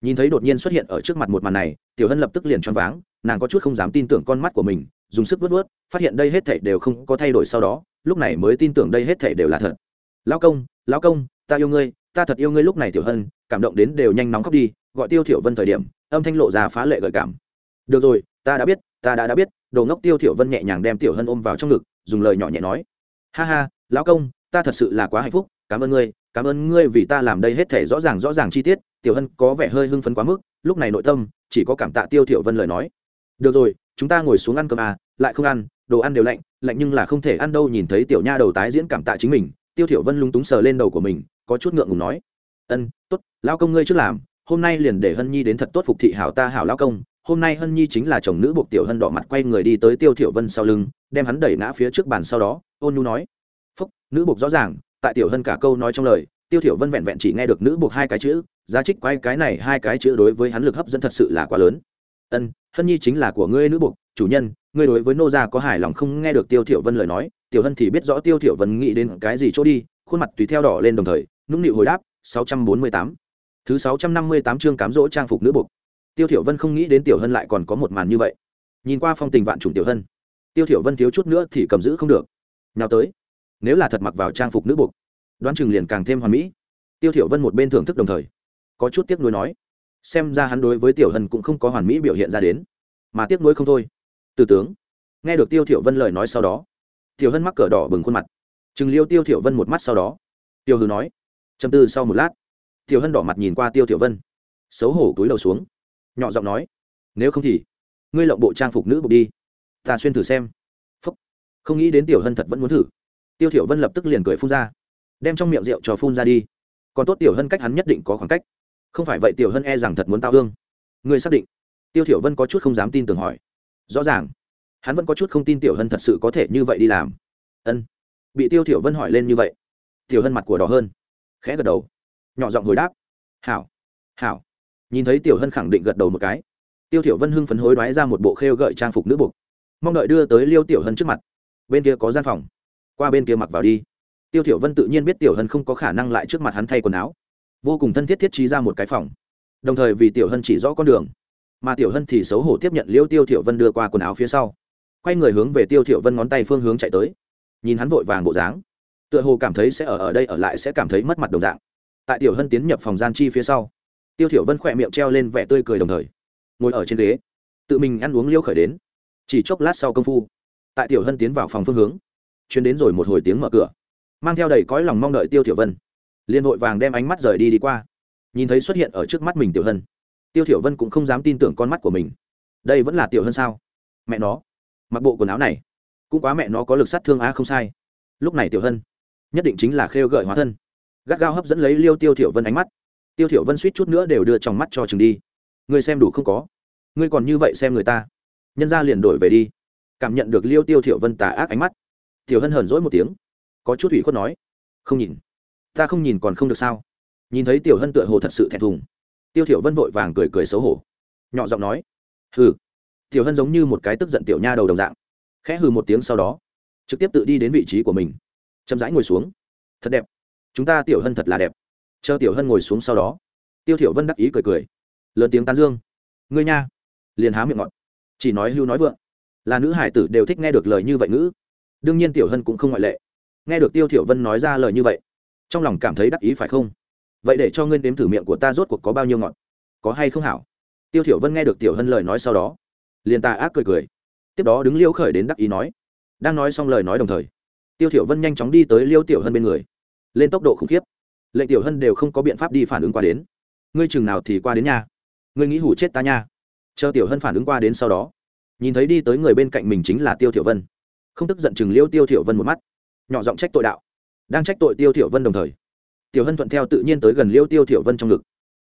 Nhìn thấy đột nhiên xuất hiện ở trước mặt một màn này, tiểu hân lập tức liền choáng váng, nàng có chút không dám tin tưởng con mắt của mình, dùng sức vớt vớt phát hiện đây hết thảy đều không có thay đổi sau đó, lúc này mới tin tưởng đây hết thảy đều là thật. Lão công lão công, ta yêu ngươi, ta thật yêu ngươi. Lúc này tiểu hân, cảm động đến đều nhanh nóng khóc đi, gọi tiêu thiểu vân thời điểm âm thanh lộ ra phá lệ gợi cảm. Được rồi, ta đã biết, ta đã đã biết, đồ ngốc tiêu thiểu vân nhẹ nhàng đem tiểu hân ôm vào trong ngực, dùng lời nhỏ nhẹ nói. Ha ha, lão công, ta thật sự là quá hạnh phúc, cảm ơn ngươi, cảm ơn ngươi vì ta làm đây hết thể rõ ràng rõ ràng chi tiết, tiểu hân có vẻ hơi hưng phấn quá mức, lúc này nội tâm chỉ có cảm tạ tiêu thiểu vân lời nói. Được rồi, chúng ta ngồi xuống ăn cơm à lại không ăn, đồ ăn đều lạnh lạnh nhưng là không thể ăn đâu, nhìn thấy tiểu nha đầu tái diễn cảm tạ chính mình, tiêu thiểu vân lúng túng sờ lên đầu của mình, có chút ngượng ngùng nói. Ân, tốt, lão công ngươi trước làm hôm nay liền để hân nhi đến thật tốt phục thị hảo ta hảo lão công, hôm nay hân nhi chính là chồng nữ buộc tiểu hân đỏ mặt quay người đi tới tiêu thiểu vân sau lưng, đem hắn đẩy ngã phía trước bàn sau đó, ôn nhu nói. Phúc, nữ buộc rõ ràng, tại tiểu hân cả câu nói trong lời, tiêu thiểu vân vẹn vẹn chỉ nghe được nữ buộc hai cái chữ, giá trích quay cái này hai cái chữ đối với hắn lực hấp dẫn thật sự là quá lớn. Ân, hân nhi chính là của ngươi nữ buộc, chủ nhân, ngươi đối với nô gia có hài lòng không? Nghe được tiêu thiểu vân lời nói, tiểu hân thì biết rõ tiêu thiểu vân nghĩ đến cái gì chỗ đi, khuôn mặt tùy theo đỏ lên đồng thời, nũng nịu hồi đáp 648 thứ 658 chương cám dỗ trang phục nữ buộc. Tiêu thiểu vân không nghĩ đến tiểu hân lại còn có một màn như vậy. Nhìn qua phong tình vạn trùng tiểu hân, tiêu thiểu vân thiếu chút nữa thì cầm giữ không được. Nào tới, nếu là thật mặc vào trang phục nữ buộc, đoán chừng liền càng thêm hoàn mỹ. Tiêu thiểu vân một bên thưởng thức đồng thời, có chút tiếc nuối nói, xem ra hắn đối với tiểu hân cũng không có hoàn mỹ biểu hiện ra đến, mà tiếc nuối không thôi. Từ tướng, nghe được tiêu thiểu vân lời nói sau đó, tiểu hân mắc cỡ đỏ bừng khuôn mặt. Chừng liêu tiêu thiểu vân một mắt sau đó. Tiêu hư nói, trầm tư sau một lát tiểu hân đỏ mặt nhìn qua tiêu Tiểu vân, xấu hổ túi đầu xuống, nhỏ giọng nói, nếu không thì, ngươi lộng bộ trang phục nữ buộc đi, ta xuyên thử xem. Phúc. không nghĩ đến tiểu hân thật vẫn muốn thử. Tiêu Tiểu vân lập tức liền cười phun ra, đem trong miệng rượu cho phun ra đi. Còn tốt tiểu hân cách hắn nhất định có khoảng cách. Không phải vậy tiểu hân e rằng thật muốn tao hương. Ngươi xác định? Tiêu Tiểu vân có chút không dám tin tưởng hỏi. Rõ ràng, hắn vẫn có chút không tin tiểu hân thật sự có thể như vậy đi làm. Ân. Bị tiêu Tiểu vân hỏi lên như vậy, tiểu hân mặt của đỏ hơn, khẽ gật đầu nhỏ giọng hồi đáp. Hảo hảo. Nhìn thấy tiểu hân khẳng định gật đầu một cái. Tiêu thiểu vân hưng phấn hối đoái ra một bộ khêu gợi trang phục nữ buộc mong đợi đưa tới liêu tiểu hân trước mặt. Bên kia có gian phòng. Qua bên kia mặc vào đi. Tiêu thiểu vân tự nhiên biết tiểu hân không có khả năng lại trước mặt hắn thay quần áo. Vô cùng thân thiết thiết trí ra một cái phòng. Đồng thời vì tiểu hân chỉ rõ con đường. Mà tiểu hân thì xấu hổ tiếp nhận liêu tiêu thiểu vân đưa qua quần áo phía sau. Quay người hướng về tiêu thiểu vân ngón tay phương hướng chạy tới. Nhìn hắn vội vàng bộ dáng, tựa hồ cảm thấy sẽ ở ở đây ở lại sẽ cảm thấy mất mặt đồng dạng tại tiểu hân tiến nhập phòng gian chi phía sau, tiêu thiểu vân khỏe miệng treo lên vẻ tươi cười đồng thời, ngồi ở trên ghế, tự mình ăn uống liêu khởi đến. Chỉ chốc lát sau công phu, tại tiểu hân tiến vào phòng phương hướng, chuyến đến rồi một hồi tiếng mở cửa, mang theo đầy cõi lòng mong đợi tiêu thiểu vân. Liên hội vàng đem ánh mắt rời đi đi qua, nhìn thấy xuất hiện ở trước mắt mình tiểu hân. Tiêu thiểu vân cũng không dám tin tưởng con mắt của mình. Đây vẫn là tiểu hân sao? Mẹ nó, mặc bộ quần áo này, cũng quá mẹ nó có lực sát thương á không sai. Lúc này tiểu hân nhất định chính là khêu gợi hóa thân gắt gao hấp dẫn lấy liêu tiêu thiểu vân ánh mắt. Tiêu thiểu vân suýt chút nữa đều đưa trong mắt cho chừng đi. Ngươi xem đủ không có. Ngươi còn như vậy xem người ta. Nhân gia liền đổi về đi. Cảm nhận được liêu tiêu thiểu vân tà ác ánh mắt, tiểu hân hờn dỗi một tiếng. Có chút ủy khuất nói, không nhìn. Ta không nhìn còn không được sao? Nhìn thấy tiểu hân tựa hồ thật sự thẹn thùng, tiêu thiểu vân vội vàng cười cười xấu hổ. Nhỏ giọng nói, hừ. Tiểu hân giống như một cái tức giận tiểu nha đầu đồng dạng, khẽ hừ một tiếng sau đó, trực tiếp tự đi đến vị trí của mình. Chậm rãi ngồi xuống. Thật đẹp chúng ta tiểu hân thật là đẹp. Chờ tiểu hân ngồi xuống sau đó, tiêu thiểu vân đắc ý cười cười. Lớn tiếng tán dương. Ngươi nha. Liền há miệng ngọt. Chỉ nói hưu nói vượng. Là nữ hải tử đều thích nghe được lời như vậy ngữ. Đương nhiên tiểu hân cũng không ngoại lệ. Nghe được tiêu thiểu vân nói ra lời như vậy, trong lòng cảm thấy đắc ý phải không? Vậy để cho ngươi đếm thử miệng của ta rốt cuộc có bao nhiêu ngọt? Có hay không hảo? Tiêu thiểu vân nghe được tiểu hân lời nói sau đó, liền ta ác cười cười. Tiếp đó đứng liêu khởi đến đắc ý nói. Đang nói xong lời nói đồng thời, tiêu thiểu vân nhanh chóng đi tới liêu tiểu hân bên người lên tốc độ khủng khiếp. Lệnh tiểu hân đều không có biện pháp đi phản ứng qua đến. Ngươi chừng nào thì qua đến nhà? Ngươi nghĩ hủ chết ta nha. Chờ tiểu hân phản ứng qua đến sau đó, nhìn thấy đi tới người bên cạnh mình chính là tiêu thiểu vân. Không tức giận chừng liêu tiêu thiểu vân một mắt. Nhỏ giọng trách tội đạo. Đang trách tội tiêu thiểu vân đồng thời, tiểu hân thuận theo tự nhiên tới gần liêu tiêu thiểu vân trong ngực.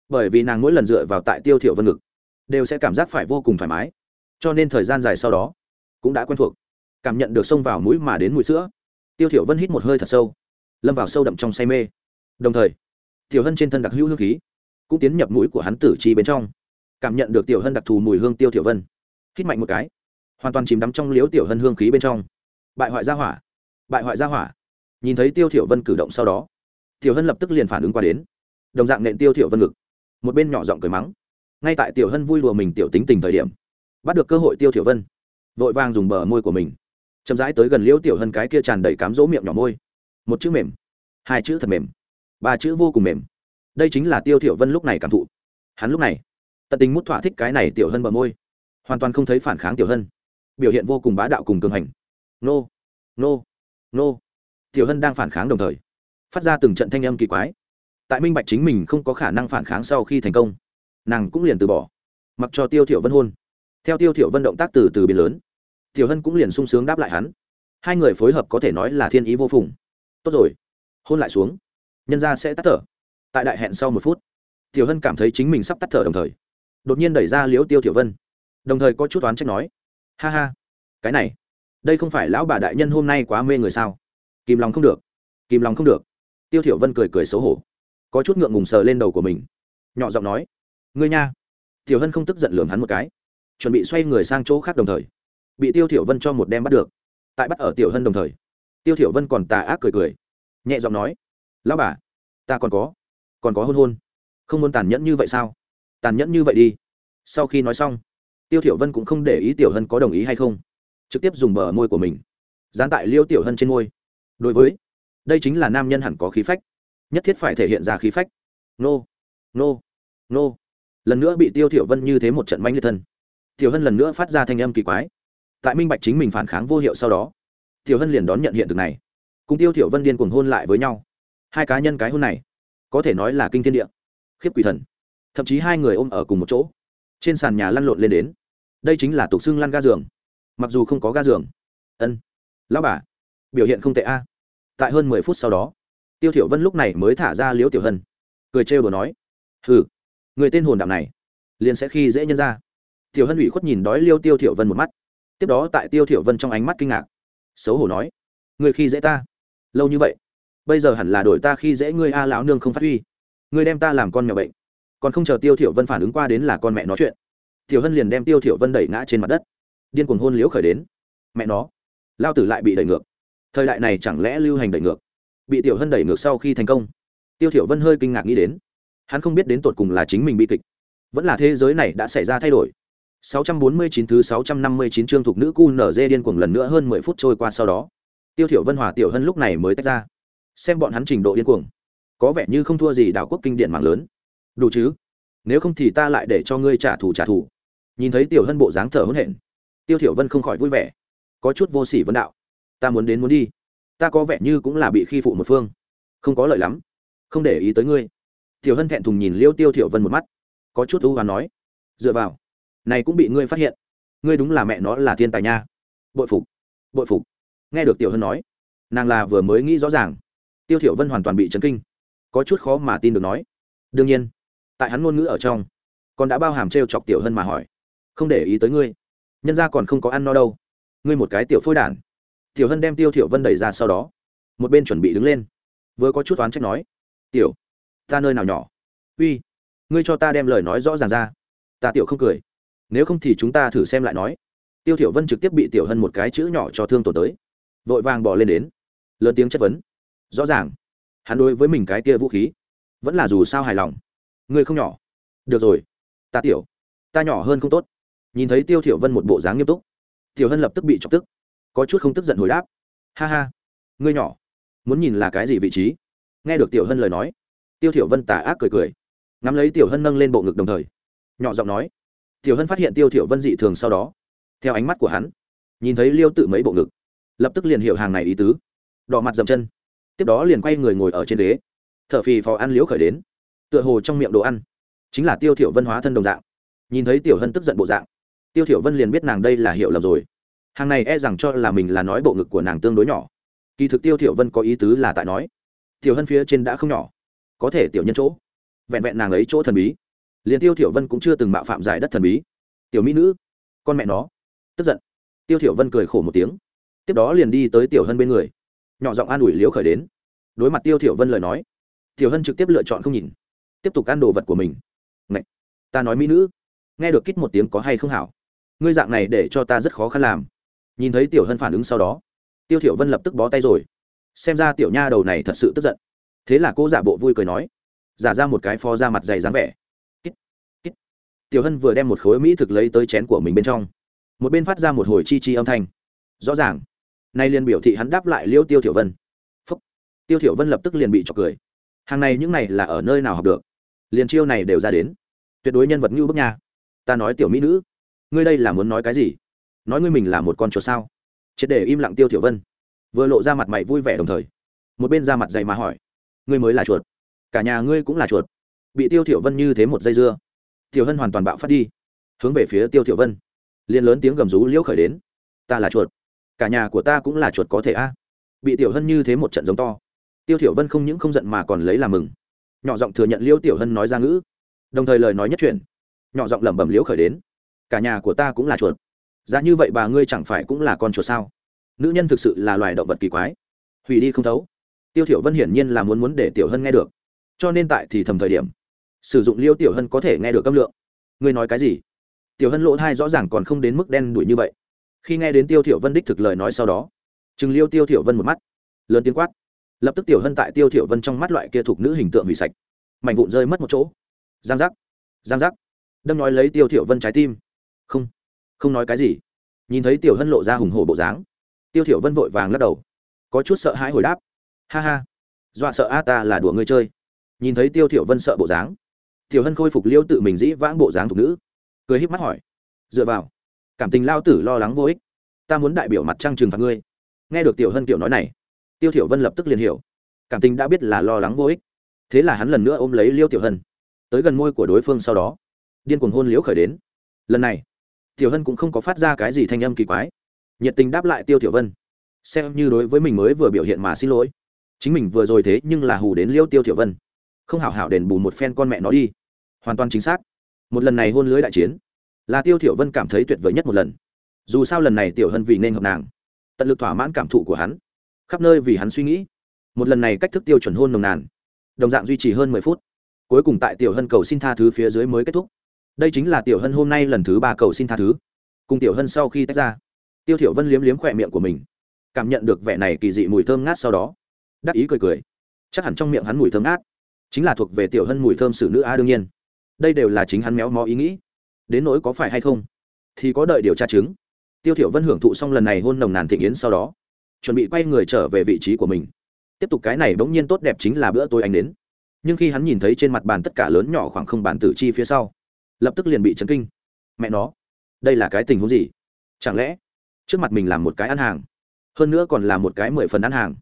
Bởi vì nàng mỗi lần dựa vào tại tiêu thiểu vân ngực, đều sẽ cảm giác phải vô cùng thoải mái. Cho nên thời gian dài sau đó, cũng đã quen thuộc. Cảm nhận được xông vào mũi mà đến mùi sữa. Tiêu thiểu vân hít một hơi thật sâu lâm vào sâu đậm trong say mê. Đồng thời, tiểu hân trên thân đặc hữu hương khí cũng tiến nhập mũi của hắn tử chi bên trong, cảm nhận được tiểu hân đặc thù mùi hương tiêu tiểu vân. Hít mạnh một cái, hoàn toàn chìm đắm trong liếu tiểu hân hương khí bên trong. Bại hoại gia hỏa, bại hoại gia hỏa. Nhìn thấy tiêu tiểu vân cử động sau đó, tiểu hân lập tức liền phản ứng qua đến. Đồng dạng nện tiêu tiểu vân ngực, một bên nhỏ giọng cười mắng. Ngay tại tiểu hân vui đùa mình tiểu tính tình thời điểm, bắt được cơ hội tiêu tiểu vân, vội vàng dùng bờ môi của mình, chậm rãi tới gần liễu tiểu hân cái kia tràn đầy cám dỗ miệng nhỏ môi một chữ mềm, hai chữ thật mềm, ba chữ vô cùng mềm. Đây chính là tiêu thiểu vân lúc này cảm thụ. Hắn lúc này, tận tình mút thỏa thích cái này tiểu hân bờ môi, hoàn toàn không thấy phản kháng tiểu hân. Biểu hiện vô cùng bá đạo cùng cường hành. Nô nô nô. Tiểu hân đang phản kháng đồng thời, phát ra từng trận thanh âm kỳ quái. Tại minh bạch chính mình không có khả năng phản kháng sau khi thành công, nàng cũng liền từ bỏ, mặc cho tiêu thiểu vân hôn. Theo tiêu thiểu vân động tác từ từ biến lớn, tiểu hân cũng liền sung sướng đáp lại hắn. Hai người phối hợp có thể nói là thiên ý vô phùng tốt rồi. Hôn lại xuống. Nhân ra sẽ tắt thở. Tại đại hẹn sau một phút, tiểu hân cảm thấy chính mình sắp tắt thở đồng thời, đột nhiên đẩy ra liễu tiêu tiểu vân. Đồng thời có chút oán trách nói, ha ha, cái này, đây không phải lão bà đại nhân hôm nay quá mê người sao? Kìm lòng không được, kìm lòng không được. Tiêu Tiểu vân cười cười xấu hổ, có chút ngượng ngùng sờ lên đầu của mình, nhỏ giọng nói, ngươi nha. Tiểu hân không tức giận lườm hắn một cái, chuẩn bị xoay người sang chỗ khác đồng thời, bị tiêu Tiểu vân cho một đem bắt được. Tại bắt ở tiểu hân đồng thời tiêu thiểu vân còn tà ác cười cười. Nhẹ giọng nói, lão bà, ta còn có còn có hôn hôn. Không muốn tàn nhẫn như vậy sao? Tàn nhẫn như vậy đi. Sau khi nói xong, tiêu thiểu vân cũng không để ý tiểu hân có đồng ý hay không, trực tiếp dùng bờ môi của mình, dán tại liêu tiểu hân trên môi. Đối với, đây chính là nam nhân hẳn có khí phách, nhất thiết phải thể hiện ra khí phách. Nô nô nô. Lần nữa bị tiêu thiểu vân như thế một trận manh liệt thân. Tiểu hân lần nữa phát ra thanh âm kỳ quái. Tại minh bạch chính mình phản kháng vô hiệu sau đó tiểu hân liền đón nhận hiện thực này. Cùng tiêu tiểu vân điên cuồng hôn lại với nhau. Hai cá nhân cái hôn này, có thể nói là kinh thiên địa, khiếp quỷ thần. Thậm chí hai người ôm ở cùng một chỗ. Trên sàn nhà lăn lộn lên đến. Đây chính là tục xưng lăn ga giường. Mặc dù không có ga giường. Ân, lão bà, biểu hiện không tệ a. Tại hơn mười phút sau đó, tiêu thiểu vân lúc này mới thả ra liễu tiểu hân, cười trêu đùa nói, hừ, người tên hồn đạo này, liền sẽ khi dễ nhân ra. Tiểu hân ủy khuất nhìn đói liêu tiêu thiểu vân một mắt. Tiếp đó tại tiêu thiểu vân trong ánh mắt kinh ngạc xấu hổ nói, ngươi khi dễ ta, lâu như vậy, bây giờ hẳn là đổi ta khi dễ ngươi a, lão nương không phát huy. Ngươi đem ta làm con mèo bệnh, còn không chờ tiêu thiểu vân phản ứng qua đến là con mẹ nói chuyện. Tiểu hân liền đem tiêu thiểu vân đẩy ngã trên mặt đất. Điên cuồng hôn liễu khởi đến. Mẹ nó, lao tử lại bị đẩy ngược. Thời đại này chẳng lẽ lưu hành đẩy ngược? Bị tiểu hân đẩy ngược sau khi thành công, tiêu thiểu vân hơi kinh ngạc nghĩ đến. Hắn không biết đến tột cùng là chính mình bị kịch, vẫn là thế giới này đã xảy ra thay đổi. 649 thứ 659 chương thuộc nữ cu nở dê điên cuồng lần nữa hơn 10 phút trôi qua sau đó. Tiêu thiểu vân hòa, tiểu hân lúc này mới tách ra. Xem bọn hắn trình độ điên cuồng. Có vẻ như không thua gì đảo quốc kinh điển mạng lớn. Đủ chứ? Nếu không thì ta lại để cho ngươi trả thù trả thù. Nhìn thấy tiểu hân bộ dáng thở hổn hển, tiêu thiểu vân không khỏi vui vẻ. Có chút vô sỉ vấn đạo. Ta muốn đến muốn đi. Ta có vẻ như cũng là bị khi phụ một phương. Không có lợi lắm. Không để ý tới ngươi. Tiểu hân thẹn thùng nhìn liêu tiêu thiểu vân một mắt. Có chút u hoán nói. Dựa vào này cũng bị ngươi phát hiện. Ngươi đúng là mẹ nó là thiên tài nha. Bội phục bội phục. Nghe được tiểu hân nói, nàng là vừa mới nghĩ rõ ràng. Tiêu thiểu vân hoàn toàn bị chấn kinh, có chút khó mà tin được nói, đương nhiên, tại hắn ngôn ngữ ở trong, còn đã bao hàm treo chọc tiểu hân mà hỏi, không để ý tới ngươi. Nhân gia còn không có ăn no đâu. Ngươi một cái tiểu phôi đản. Tiểu hân đem tiêu thiểu vân đẩy ra sau đó, một bên chuẩn bị đứng lên, vừa có chút oán trách nói, tiểu, ta nơi nào nhỏ? Uy, ngươi cho ta đem lời nói rõ ràng ra. Ta tiểu không cười nếu không thì chúng ta thử xem lại nói. Tiêu thiểu vân trực tiếp bị tiểu hân một cái chữ nhỏ cho thương tổn tới. Vội vàng bỏ lên đến. Lớn tiếng chất vấn. Rõ ràng, hắn đối với mình cái kia vũ khí, vẫn là dù sao hài lòng. Ngươi không nhỏ. Được rồi. Ta tiểu, ta nhỏ hơn không tốt. Nhìn thấy tiêu thiểu vân một bộ dáng nghiêm túc, tiểu hân lập tức bị chọc tức, có chút không tức giận hồi đáp. Ha ha, ngươi nhỏ, muốn nhìn là cái gì vị trí? Nghe được tiểu hân lời nói, tiêu thiểu vân tà ác cười cười, ngắm lấy tiểu hân nâng lên bộ ngực đồng thời, nhỏ giọng nói tiểu hân phát hiện tiêu thiểu vân dị thường sau đó. Theo ánh mắt của hắn, nhìn thấy liêu tự mấy bộ ngực, lập tức liền hiểu hàng này ý tứ. Đỏ mặt dầm chân. Tiếp đó liền quay người ngồi ở trên ghế. Thở phì phò ăn liễu khởi đến. Tựa hồ trong miệng đồ ăn, chính là tiêu thiểu vân hóa thân đồng dạng. Nhìn thấy tiểu hân tức giận bộ dạng, tiêu thiểu vân liền biết nàng đây là hiểu lầm rồi. Hàng này e rằng cho là mình là nói bộ ngực của nàng tương đối nhỏ. Kỳ thực tiêu thiểu vân có ý tứ là tại nói, tiểu hân phía trên đã không nhỏ, có thể tiểu nhân chỗ, vẹn vẹn nàng ấy chỗ thần bí liền tiêu thiểu vân cũng chưa từng mạo phạm giải đất thần bí. Tiểu mỹ nữ, con mẹ nó. Tức giận. Tiêu thiểu vân cười khổ một tiếng. Tiếp đó liền đi tới tiểu hân bên người. Nhỏ giọng an ủi liễu khởi đến. Đối mặt tiêu thiểu vân lời nói, tiểu hân trực tiếp lựa chọn không nhìn, tiếp tục ăn đồ vật của mình. Ngậy! ta nói mỹ nữ. Nghe được kít một tiếng có hay không hảo? Ngươi dạng này để cho ta rất khó khăn làm. Nhìn thấy tiểu hân phản ứng sau đó, tiêu thiểu vân lập tức bó tay rồi. Xem ra tiểu nha đầu này thật sự tức giận. Thế là cô giả bộ vui cười nói, giả ra một cái pho ra mặt dày dáng vẻ tiểu hân vừa đem một khối mỹ thực lấy tới chén của mình bên trong. Một bên phát ra một hồi chi chi âm thanh. Rõ ràng. Nay liền biểu thị hắn đáp lại liêu tiêu thiểu vân. Phúc. tiêu thiểu vân lập tức liền bị chọc cười. Hàng này những này là ở nơi nào học được? Liền chiêu này đều ra đến. Tuyệt đối nhân vật như bức nha. Ta nói tiểu mỹ nữ. Ngươi đây là muốn nói cái gì? Nói ngươi mình là một con chuột sao? Triệt để im lặng tiêu thiểu vân. Vừa lộ ra mặt mày vui vẻ đồng thời, một bên ra mặt dày mà hỏi, ngươi mới là chuột? Cả nhà ngươi cũng là chuột? Bị tiêu thiểu vân như thế một dây dưa tiểu hân hoàn toàn bạo phát đi. Hướng về phía tiêu thiểu vân. Liền lớn tiếng gầm rú liễu khởi đến. Ta là chuột. Cả nhà của ta cũng là chuột có thể a. Bị tiểu hân như thế một trận giống to. Tiêu thiểu vân không những không giận mà còn lấy làm mừng. Nhỏ giọng thừa nhận liễu tiểu hân nói ra ngữ. Đồng thời lời nói nhất truyền, nhỏ giọng lẩm bẩm liễu khởi đến. Cả nhà của ta cũng là chuột. Ra như vậy bà ngươi chẳng phải cũng là con chuột sao? Nữ nhân thực sự là loài động vật kỳ quái. Hủy đi không thấu. Tiêu thiểu vân hiển nhiên là muốn muốn để tiểu hân nghe được. Cho nên tại thì thầm thời điểm sử dụng liêu tiểu hân có thể nghe được âm lượng. Ngươi nói cái gì? Tiểu hân lỗ thai rõ ràng còn không đến mức đen đuổi như vậy. Khi nghe đến tiêu thiểu vân đích thực lời nói sau đó chừng liêu tiêu thiểu vân một mắt, lớn tiếng quát. Lập tức tiểu hân tại tiêu thiểu vân trong mắt loại kia thuộc nữ hình tượng hủy sạch. Mảnh vụn rơi mất một chỗ. Giang giác giang giác. Đâm nói lấy tiêu thiểu vân trái tim. Không không nói cái gì. Nhìn thấy tiểu hân lộ ra hùng hổ bộ dáng, tiêu thiểu vân vội vàng lắc đầu. Có chút sợ hãi hồi đáp. Ha ha. Dọa sợ a ta là đùa ngươi chơi. Nhìn thấy tiêu thiểu vân sợ bộ dáng tiểu hân khôi phục liêu tự mình dĩ vãng bộ dáng thục nữ. Cười híp mắt hỏi. Dựa vào. Cảm tình lao tử lo lắng vô ích. Ta muốn đại biểu mặt trăng trừng phạt ngươi. Nghe được tiểu hân tiểu nói này, tiêu thiểu vân lập tức liền hiểu. Cảm tình đã biết là lo lắng vô ích. Thế là hắn lần nữa ôm lấy liêu tiểu hân. Tới gần môi của đối phương sau đó, điên cuồng hôn liễu khởi đến. Lần này, tiểu hân cũng không có phát ra cái gì thanh âm kỳ quái. Nhiệt tình đáp lại tiêu tiểu vân. Xem như đối với mình mới vừa biểu hiện mà xin lỗi. Chính mình vừa rồi thế nhưng là hù đến liêu tiêu tiểu vân. Không hảo hảo đền bù một phen con mẹ nó đi hoàn toàn chính xác. Một lần này hôn lưới đại chiến, là tiêu thiểu vân cảm thấy tuyệt vời nhất một lần. Dù sao lần này tiểu hân vì nên hợp nàng, tận lực thỏa mãn cảm thụ của hắn, khắp nơi vì hắn suy nghĩ. Một lần này cách thức tiêu chuẩn hôn nồng nàn, đồng dạng duy trì hơn mười phút. Cuối cùng tại tiểu hân cầu xin tha thứ phía dưới mới kết thúc. Đây chính là tiểu hân hôm nay lần thứ ba cầu xin tha thứ. Cùng tiểu hân sau khi tách ra, tiêu thiểu vân liếm liếm khỏe miệng của mình, cảm nhận được vẻ này kỳ dị mùi thơm ngát sau đó, đắc ý cười cười. Chắc hẳn trong miệng hắn mùi thơm ngát, chính là thuộc về tiểu hân mùi thơm xử nữ a đương nhiên đây đều là chính hắn méo mó ý nghĩ. Đến nỗi có phải hay không, thì có đợi điều tra chứng. Tiêu thiểu vân hưởng thụ xong lần này hôn nồng nàn thịnh yến sau đó, chuẩn bị quay người trở về vị trí của mình. Tiếp tục cái này bỗng nhiên tốt đẹp chính là bữa tối anh đến. Nhưng khi hắn nhìn thấy trên mặt bàn tất cả lớn nhỏ khoảng không bàn tử chi phía sau, lập tức liền bị chấn kinh. Mẹ nó, đây là cái tình huống gì? Chẳng lẽ trước mặt mình làm một cái ăn hàng, hơn nữa còn là một cái mười phần ăn hàng?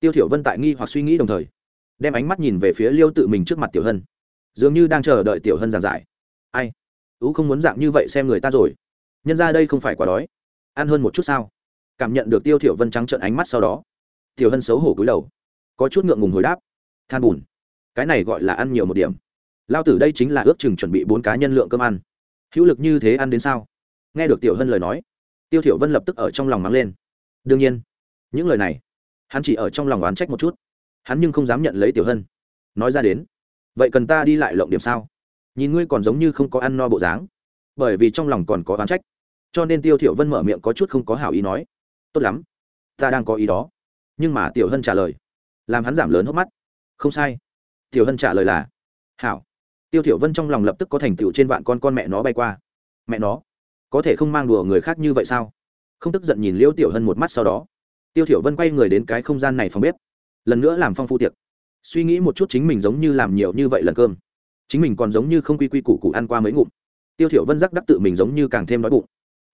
Tiêu thiểu vân tại nghi hoặc suy nghĩ đồng thời, đem ánh mắt nhìn về phía liêu tự mình trước mặt tiểu hân dường như đang chờ đợi tiểu hân giảng giải. Ai? Ú không muốn dạng như vậy xem người ta rồi. Nhân ra đây không phải quá đói. Ăn hơn một chút sao? Cảm nhận được tiêu thiểu vân trắng trợn ánh mắt sau đó, tiểu hân xấu hổ cúi đầu, có chút ngượng ngùng hồi đáp. Than bùn, cái này gọi là ăn nhiều một điểm. Lao tử đây chính là ước chừng chuẩn bị bốn cá nhân lượng cơm ăn. Hữu lực như thế ăn đến sao? Nghe được tiểu hân lời nói, tiêu thiểu vân lập tức ở trong lòng mắng lên. Đương nhiên, những lời này, hắn chỉ ở trong lòng oán trách một chút. Hắn nhưng không dám nhận lấy tiểu hân. Nói ra đến vậy cần ta đi lại lộng điểm sao? Nhìn ngươi còn giống như không có ăn no bộ dáng. Bởi vì trong lòng còn có oán trách. Cho nên tiêu thiểu vân mở miệng có chút không có hảo ý nói. Tốt lắm. Ta đang có ý đó. Nhưng mà tiểu hân trả lời. Làm hắn giảm lớn hốc mắt. Không sai. Tiểu hân trả lời là, hảo. Tiêu thiểu vân trong lòng lập tức có thành tựu trên vạn con con mẹ nó bay qua. Mẹ nó, có thể không mang đùa người khác như vậy sao? Không tức giận nhìn liễu tiểu hân một mắt sau đó. Tiêu thiểu vân quay người đến cái không gian này phòng bếp. Lần nữa làm phong phu tiệc suy nghĩ một chút chính mình giống như làm nhiều như vậy lần cơm chính mình còn giống như không quy quy củ cụ ăn qua mấy ngụm tiêu thiểu vân giác đắc tự mình giống như càng thêm đói bụng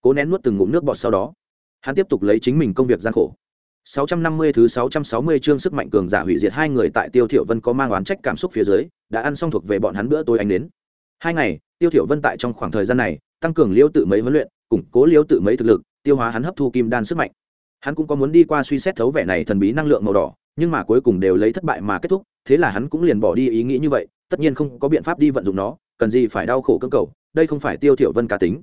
cố nén nuốt từng ngụm nước bọt sau đó hắn tiếp tục lấy chính mình công việc gian khổ 650 thứ 660 chương sức mạnh cường giả hủy diệt hai người tại Tiêu Thiểu Vân có mang oán trách cảm xúc phía dưới, đã ăn xong thuộc về bọn hắn bữa tối ánh đến. Hai ngày, Tiêu Thiểu Vân tại trong khoảng thời gian này, tăng cường liêu tự mấy huấn luyện, củng cố liêu tự mấy thực lực, tiêu hóa hắn hấp thu kim đan sức mạnh. Hắn cũng có muốn đi qua suy xét thấu vẻ này thần bí năng lượng màu đỏ, nhưng mà cuối cùng đều lấy thất bại mà kết thúc, thế là hắn cũng liền bỏ đi ý nghĩ như vậy, tất nhiên không có biện pháp đi vận dụng nó, cần gì phải đau khổ cưỡng cầu, đây không phải Tiêu Thiểu Vân cá tính.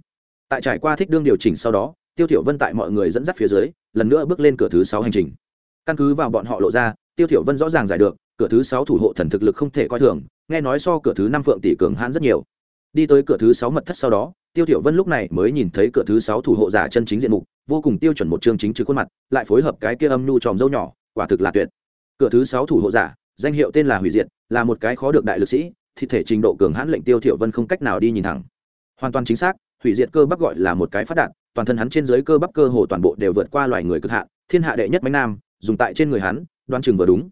Tại trải qua thích đương điều chỉnh sau đó, Tiêu Thiểu Vân tại mọi người dẫn dắt phía dưới, lần nữa bước lên cửa thứ 6 hành trình. Căn cứ vào bọn họ lộ ra tiêu thiểu vân rõ ràng giải được cửa thứ sáu thủ hộ thần thực lực không thể coi thường nghe nói so cửa thứ năm phượng tỷ cường hãn rất nhiều. Đi tới cửa thứ sáu mật thất sau đó tiêu thiểu vân lúc này mới nhìn thấy cửa thứ sáu thủ hộ giả chân chính diện mục vô cùng tiêu chuẩn một chương chính trừ khuôn mặt lại phối hợp cái kia âm nhu tròn dâu nhỏ quả thực là tuyệt cửa thứ sáu thủ hộ giả, danh hiệu tên là hủy diệt, là một cái khó được đại lực sĩ thịt thể trình độ cường hãn lệnh tiêu thiểu vân không cách nào đi nhìn thẳng. Hoàn toàn chính xác, hủy diệt cơ bắp gọi là một cái phát đạn, toàn thân hắn trên dưới cơ bắp cơ hồ toàn bộ đều vượt qua loài người cực hạn, thiên hạ đệ nhất mấy nam, dùng tại trên người hắn đoan chừng vừa đúng.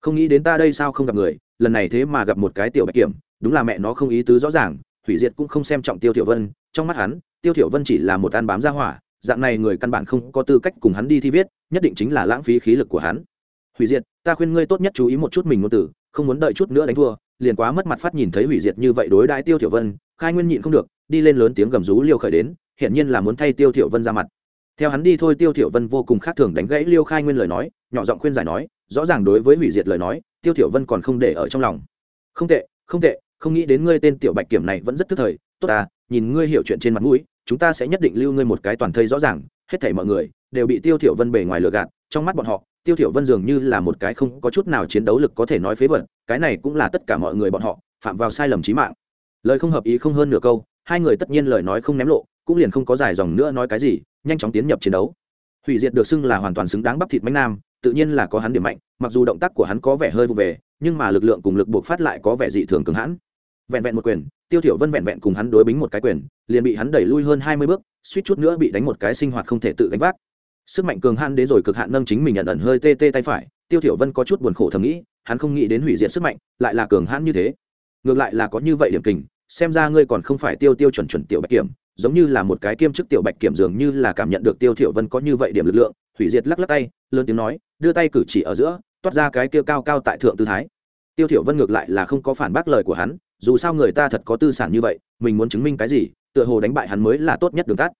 Không nghĩ đến ta đây sao không gặp người, lần này thế mà gặp một cái tiểu bạch kiểm, đúng là mẹ nó không ý tứ rõ ràng, hủy diệt cũng không xem trọng tiêu thiểu vân, trong mắt hắn, tiêu thiểu vân chỉ là một ăn bám gia hỏa, dạng này người căn bản không có tư cách cùng hắn đi thi viết, nhất định chính là lãng phí khí lực của hắn hủy diệt, ta khuyên ngươi tốt nhất chú ý một chút mình ngôn tử không muốn đợi chút nữa đánh thua, liền quá mất mặt phát nhìn thấy hủy diệt như vậy đối đãi tiêu tiểu vân, khai nguyên nhịn không được, đi lên lớn tiếng gầm rú liêu khởi đến hiện nhiên là muốn thay tiêu tiểu vân ra mặt. Theo hắn đi thôi, tiêu tiểu vân vô cùng khác thường đánh gãy liêu khai nguyên lời nói, nhỏ giọng khuyên giải nói, rõ ràng đối với hủy diệt lời nói, tiêu tiểu vân còn không để ở trong lòng. Không tệ không tệ, không nghĩ đến ngươi tên tiểu bạch kiểm này vẫn rất thức thời, tốt ta, nhìn ngươi hiểu chuyện trên mặt mũi, chúng ta sẽ nhất định lưu ngươi một cái toàn thây rõ ràng, hết thảy mọi người đều bị tiêu tiểu vân bề ngoài lừa gạt, trong mắt bọn họ tiêu thiểu vân dường như là một cái không có chút nào chiến đấu lực có thể nói phế vật, cái này cũng là tất cả mọi người bọn họ, phạm vào sai lầm chí mạng. Lời không hợp ý không hơn nửa câu, hai người tất nhiên lời nói không ném lộ, cũng liền không có dài dòng nữa nói cái gì, nhanh chóng tiến nhập chiến đấu. Hủy diệt được xưng là hoàn toàn xứng đáng bắp thịt mánh nam, tự nhiên là có hắn điểm mạnh, mặc dù động tác của hắn có vẻ hơi vụ về, nhưng mà lực lượng cùng lực buộc phát lại có vẻ dị thường cứng hãn. Vẹn vẹn một quyền, tiêu thiểu vân vẹn vẹn cùng hắn đối bính một cái quyền, liền bị hắn đẩy lui hơn hai mươi bước, suýt chút nữa bị đánh một cái sinh hoạt không thể tự gánh vác sức mạnh cường hãn đến rồi cực hạn nâng chính mình nhận ẩn hơi tê tê tay phải, tiêu thiểu vân có chút buồn khổ thầm nghĩ, hắn không nghĩ đến hủy diệt sức mạnh, lại là cường hãn như thế. Ngược lại là có như vậy điểm kình, xem ra ngươi còn không phải tiêu tiêu chuẩn chuẩn tiểu bạch kiểm, giống như là một cái kiêm chức tiểu bạch kiểm dường như là cảm nhận được tiêu thiểu vân có như vậy điểm lực lượng, hủy diệt lắc lắc tay, lớn tiếng nói, đưa tay cử chỉ ở giữa, toát ra cái kia cao cao tại thượng tư thái. Tiêu thiểu vân ngược lại là không có phản bác lời của hắn, dù sao người ta thật có tư sản như vậy, mình muốn chứng minh cái gì, tựa hồ đánh bại hắn mới là tốt nhất đường tắt.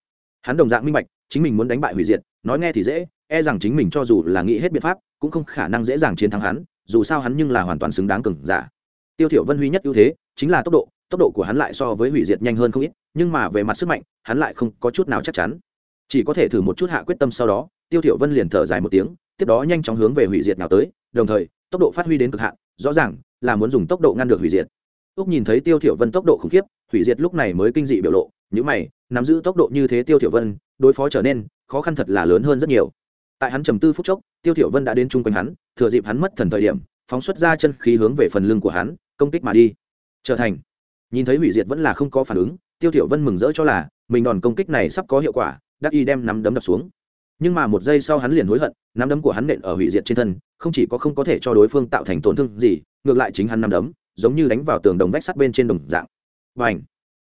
Hắn đồng dạng minh bạch, chính mình muốn đánh bại hủy diệt nói nghe thì dễ e rằng chính mình cho dù là nghĩ hết biện pháp, cũng không khả năng dễ dàng chiến thắng hắn, dù sao hắn nhưng là hoàn toàn xứng đáng cường giả. Tiêu thiểu vân huy nhất ưu thế, chính là tốc độ tốc độ của hắn lại so với hủy diệt nhanh hơn không ít, nhưng mà về mặt sức mạnh, hắn lại không có chút nào chắc chắn. Chỉ có thể thử một chút hạ quyết tâm sau đó, tiêu thiểu vân liền thở dài một tiếng, tiếp đó nhanh chóng hướng về hủy diệt nào tới, đồng thời, tốc độ phát huy đến cực hạn, rõ ràng là muốn dùng tốc độ ngăn được hủy diệt. Úc nhìn thấy tiêu thiểu vân tốc độ khủng khiếp, hủy diệt lúc này mới kinh dị biểu lộ những mày, nắm giữ tốc độ như thế tiêu thiểu vân, đối phó trở nên khó khăn thật là lớn hơn rất nhiều. Tại hắn trầm tư phút chốc, tiêu thiểu vân đã đến trung quanh hắn, thừa dịp hắn mất thần thời điểm, phóng xuất ra chân khí hướng về phần lưng của hắn, công kích mà đi. Trở thành. Nhìn thấy hủy diệt vẫn là không có phản ứng, tiêu thiểu vân mừng rỡ cho là, mình đòn công kích này sắp có hiệu quả, đắc y đem nắm đấm đập xuống. Nhưng mà một giây sau hắn liền hối hận, nắm đấm của hắn nện ở hủy diệt trên thân, không chỉ có không có thể cho đối phương tạo thành tổn thương gì, ngược lại chính hắn nắm đấm, giống như đánh vào tường đồng vách sắt bên trên đồng dạng. Và ảnh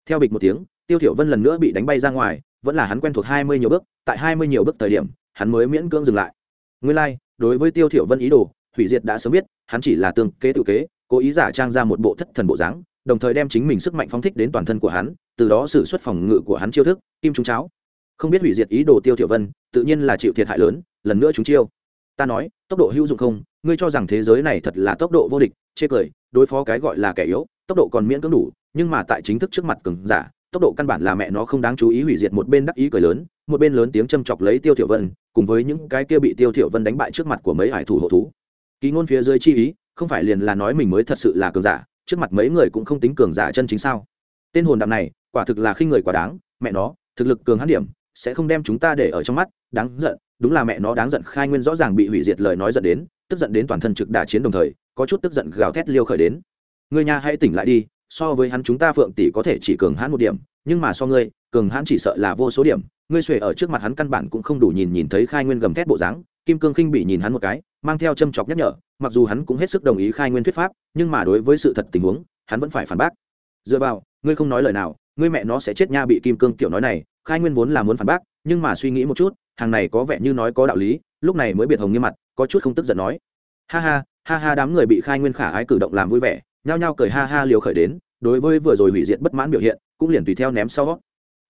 theo bịch một tiếng, tiêu thiểu vân lần nữa bị đánh bay ra ngoài vẫn là hắn quen thuộc hai mươi nhiều bước tại hai mươi nhiều bước thời điểm hắn mới miễn cưỡng dừng lại. Nguyên lai like, đối với tiêu thiểu vân ý đồ hủy diệt đã sớm biết hắn chỉ là tương kế tự kế cố ý giả trang ra một bộ thất thần bộ dáng đồng thời đem chính mình sức mạnh phóng thích đến toàn thân của hắn từ đó sử xuất phòng ngự của hắn chiêu thức kim trung cháo. Không biết hủy diệt ý đồ tiêu thiểu vân tự nhiên là chịu thiệt hại lớn lần nữa chúng chiêu. Ta nói tốc độ hữu dụng không ngươi cho rằng thế giới này thật là tốc độ vô địch chê cười đối phó cái gọi là kẻ yếu tốc độ còn miễn cưỡng đủ nhưng mà tại chính thức trước mặt cường giả tốc độ căn bản là mẹ nó không đáng chú ý hủy diệt một bên đắc ý cười lớn, một bên lớn tiếng châm chọc lấy tiêu thiểu vân, cùng với những cái kia bị tiêu thiểu vân đánh bại trước mặt của mấy hải thủ hộ thú. Ký ngôn phía dưới chi ý, không phải liền là nói mình mới thật sự là cường giả, trước mặt mấy người cũng không tính cường giả chân chính sao? Tên hồn đạm này, quả thực là khi người quá đáng, mẹ nó, thực lực cường hãn điểm, sẽ không đem chúng ta để ở trong mắt, đáng giận, đúng là mẹ nó đáng giận khai nguyên rõ ràng bị hủy diệt lời nói giận đến, tức giận đến toàn thân trực đả chiến đồng thời, có chút tức giận gào thét liêu khởi đến. Ngươi nha, hãy tỉnh lại đi so với hắn chúng ta phượng tỷ có thể chỉ cường hãn một điểm, nhưng mà so ngươi, cường hãn chỉ sợ là vô số điểm. Ngươi xuề ở trước mặt hắn căn bản cũng không đủ nhìn nhìn thấy khai nguyên gầm thét bộ dáng, kim cương khinh bị nhìn hắn một cái, mang theo châm chọc nhắc nhở, mặc dù hắn cũng hết sức đồng ý khai nguyên thuyết pháp, nhưng mà đối với sự thật tình huống, hắn vẫn phải phản bác. Dựa vào, ngươi không nói lời nào, ngươi mẹ nó sẽ chết nha bị kim cương kiểu nói này, khai nguyên vốn là muốn phản bác, nhưng mà suy nghĩ một chút, hàng này có vẻ như nói có đạo lý, lúc này mới biệt hồng như mặt, có chút không tức giận nói. Ha ha ha ha, đám người bị khai nguyên khả ái cử động làm vui vẻ nhao nhao cười ha ha liều khởi đến, đối với vừa rồi hủy diệt bất mãn biểu hiện, cũng liền tùy theo ném sau.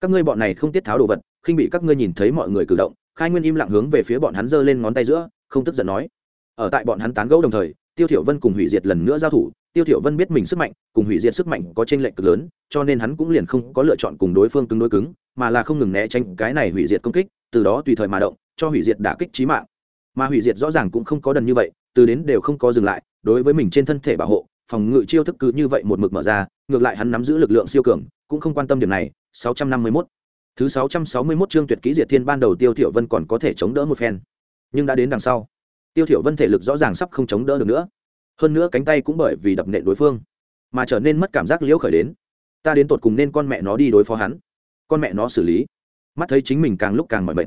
Các ngươi bọn này không tiết tháo đồ vật, khinh bị các ngươi nhìn thấy mọi người cử động, khai nguyên im lặng hướng về phía bọn hắn giơ lên ngón tay giữa, không tức giận nói. Ở tại bọn hắn tán gẫu đồng thời, tiêu thiểu vân cùng hủy diệt lần nữa giao thủ, tiêu thiểu vân biết mình sức mạnh, cùng hủy diệt sức mạnh có trên lệnh cực lớn, cho nên hắn cũng liền không có lựa chọn cùng đối phương cứng đối cứng, mà là không ngừng né tránh cái này hủy diệt công kích, từ đó tùy thời mà động, cho hủy diệt đả kích chí mạng. Mà hủy diệt rõ ràng cũng không có đần như vậy, từ đến đều không có dừng lại, đối với mình trên thân thể bảo hộ phòng ngự chiêu thức cứ như vậy một mực mở ra, ngược lại hắn nắm giữ lực lượng siêu cường, cũng không quan tâm điểm này. 651 thứ 661 chương tuyệt kỹ diệt thiên ban đầu tiêu thiểu vân còn có thể chống đỡ một phen. Nhưng đã đến đằng sau, tiêu thiểu vân thể lực rõ ràng sắp không chống đỡ được nữa. Hơn nữa cánh tay cũng bởi vì đập nện đối phương, mà trở nên mất cảm giác liễu khởi đến. Ta đến tột cùng nên con mẹ nó đi đối phó hắn, con mẹ nó xử lý. Mắt thấy chính mình càng lúc càng mỏi mệt,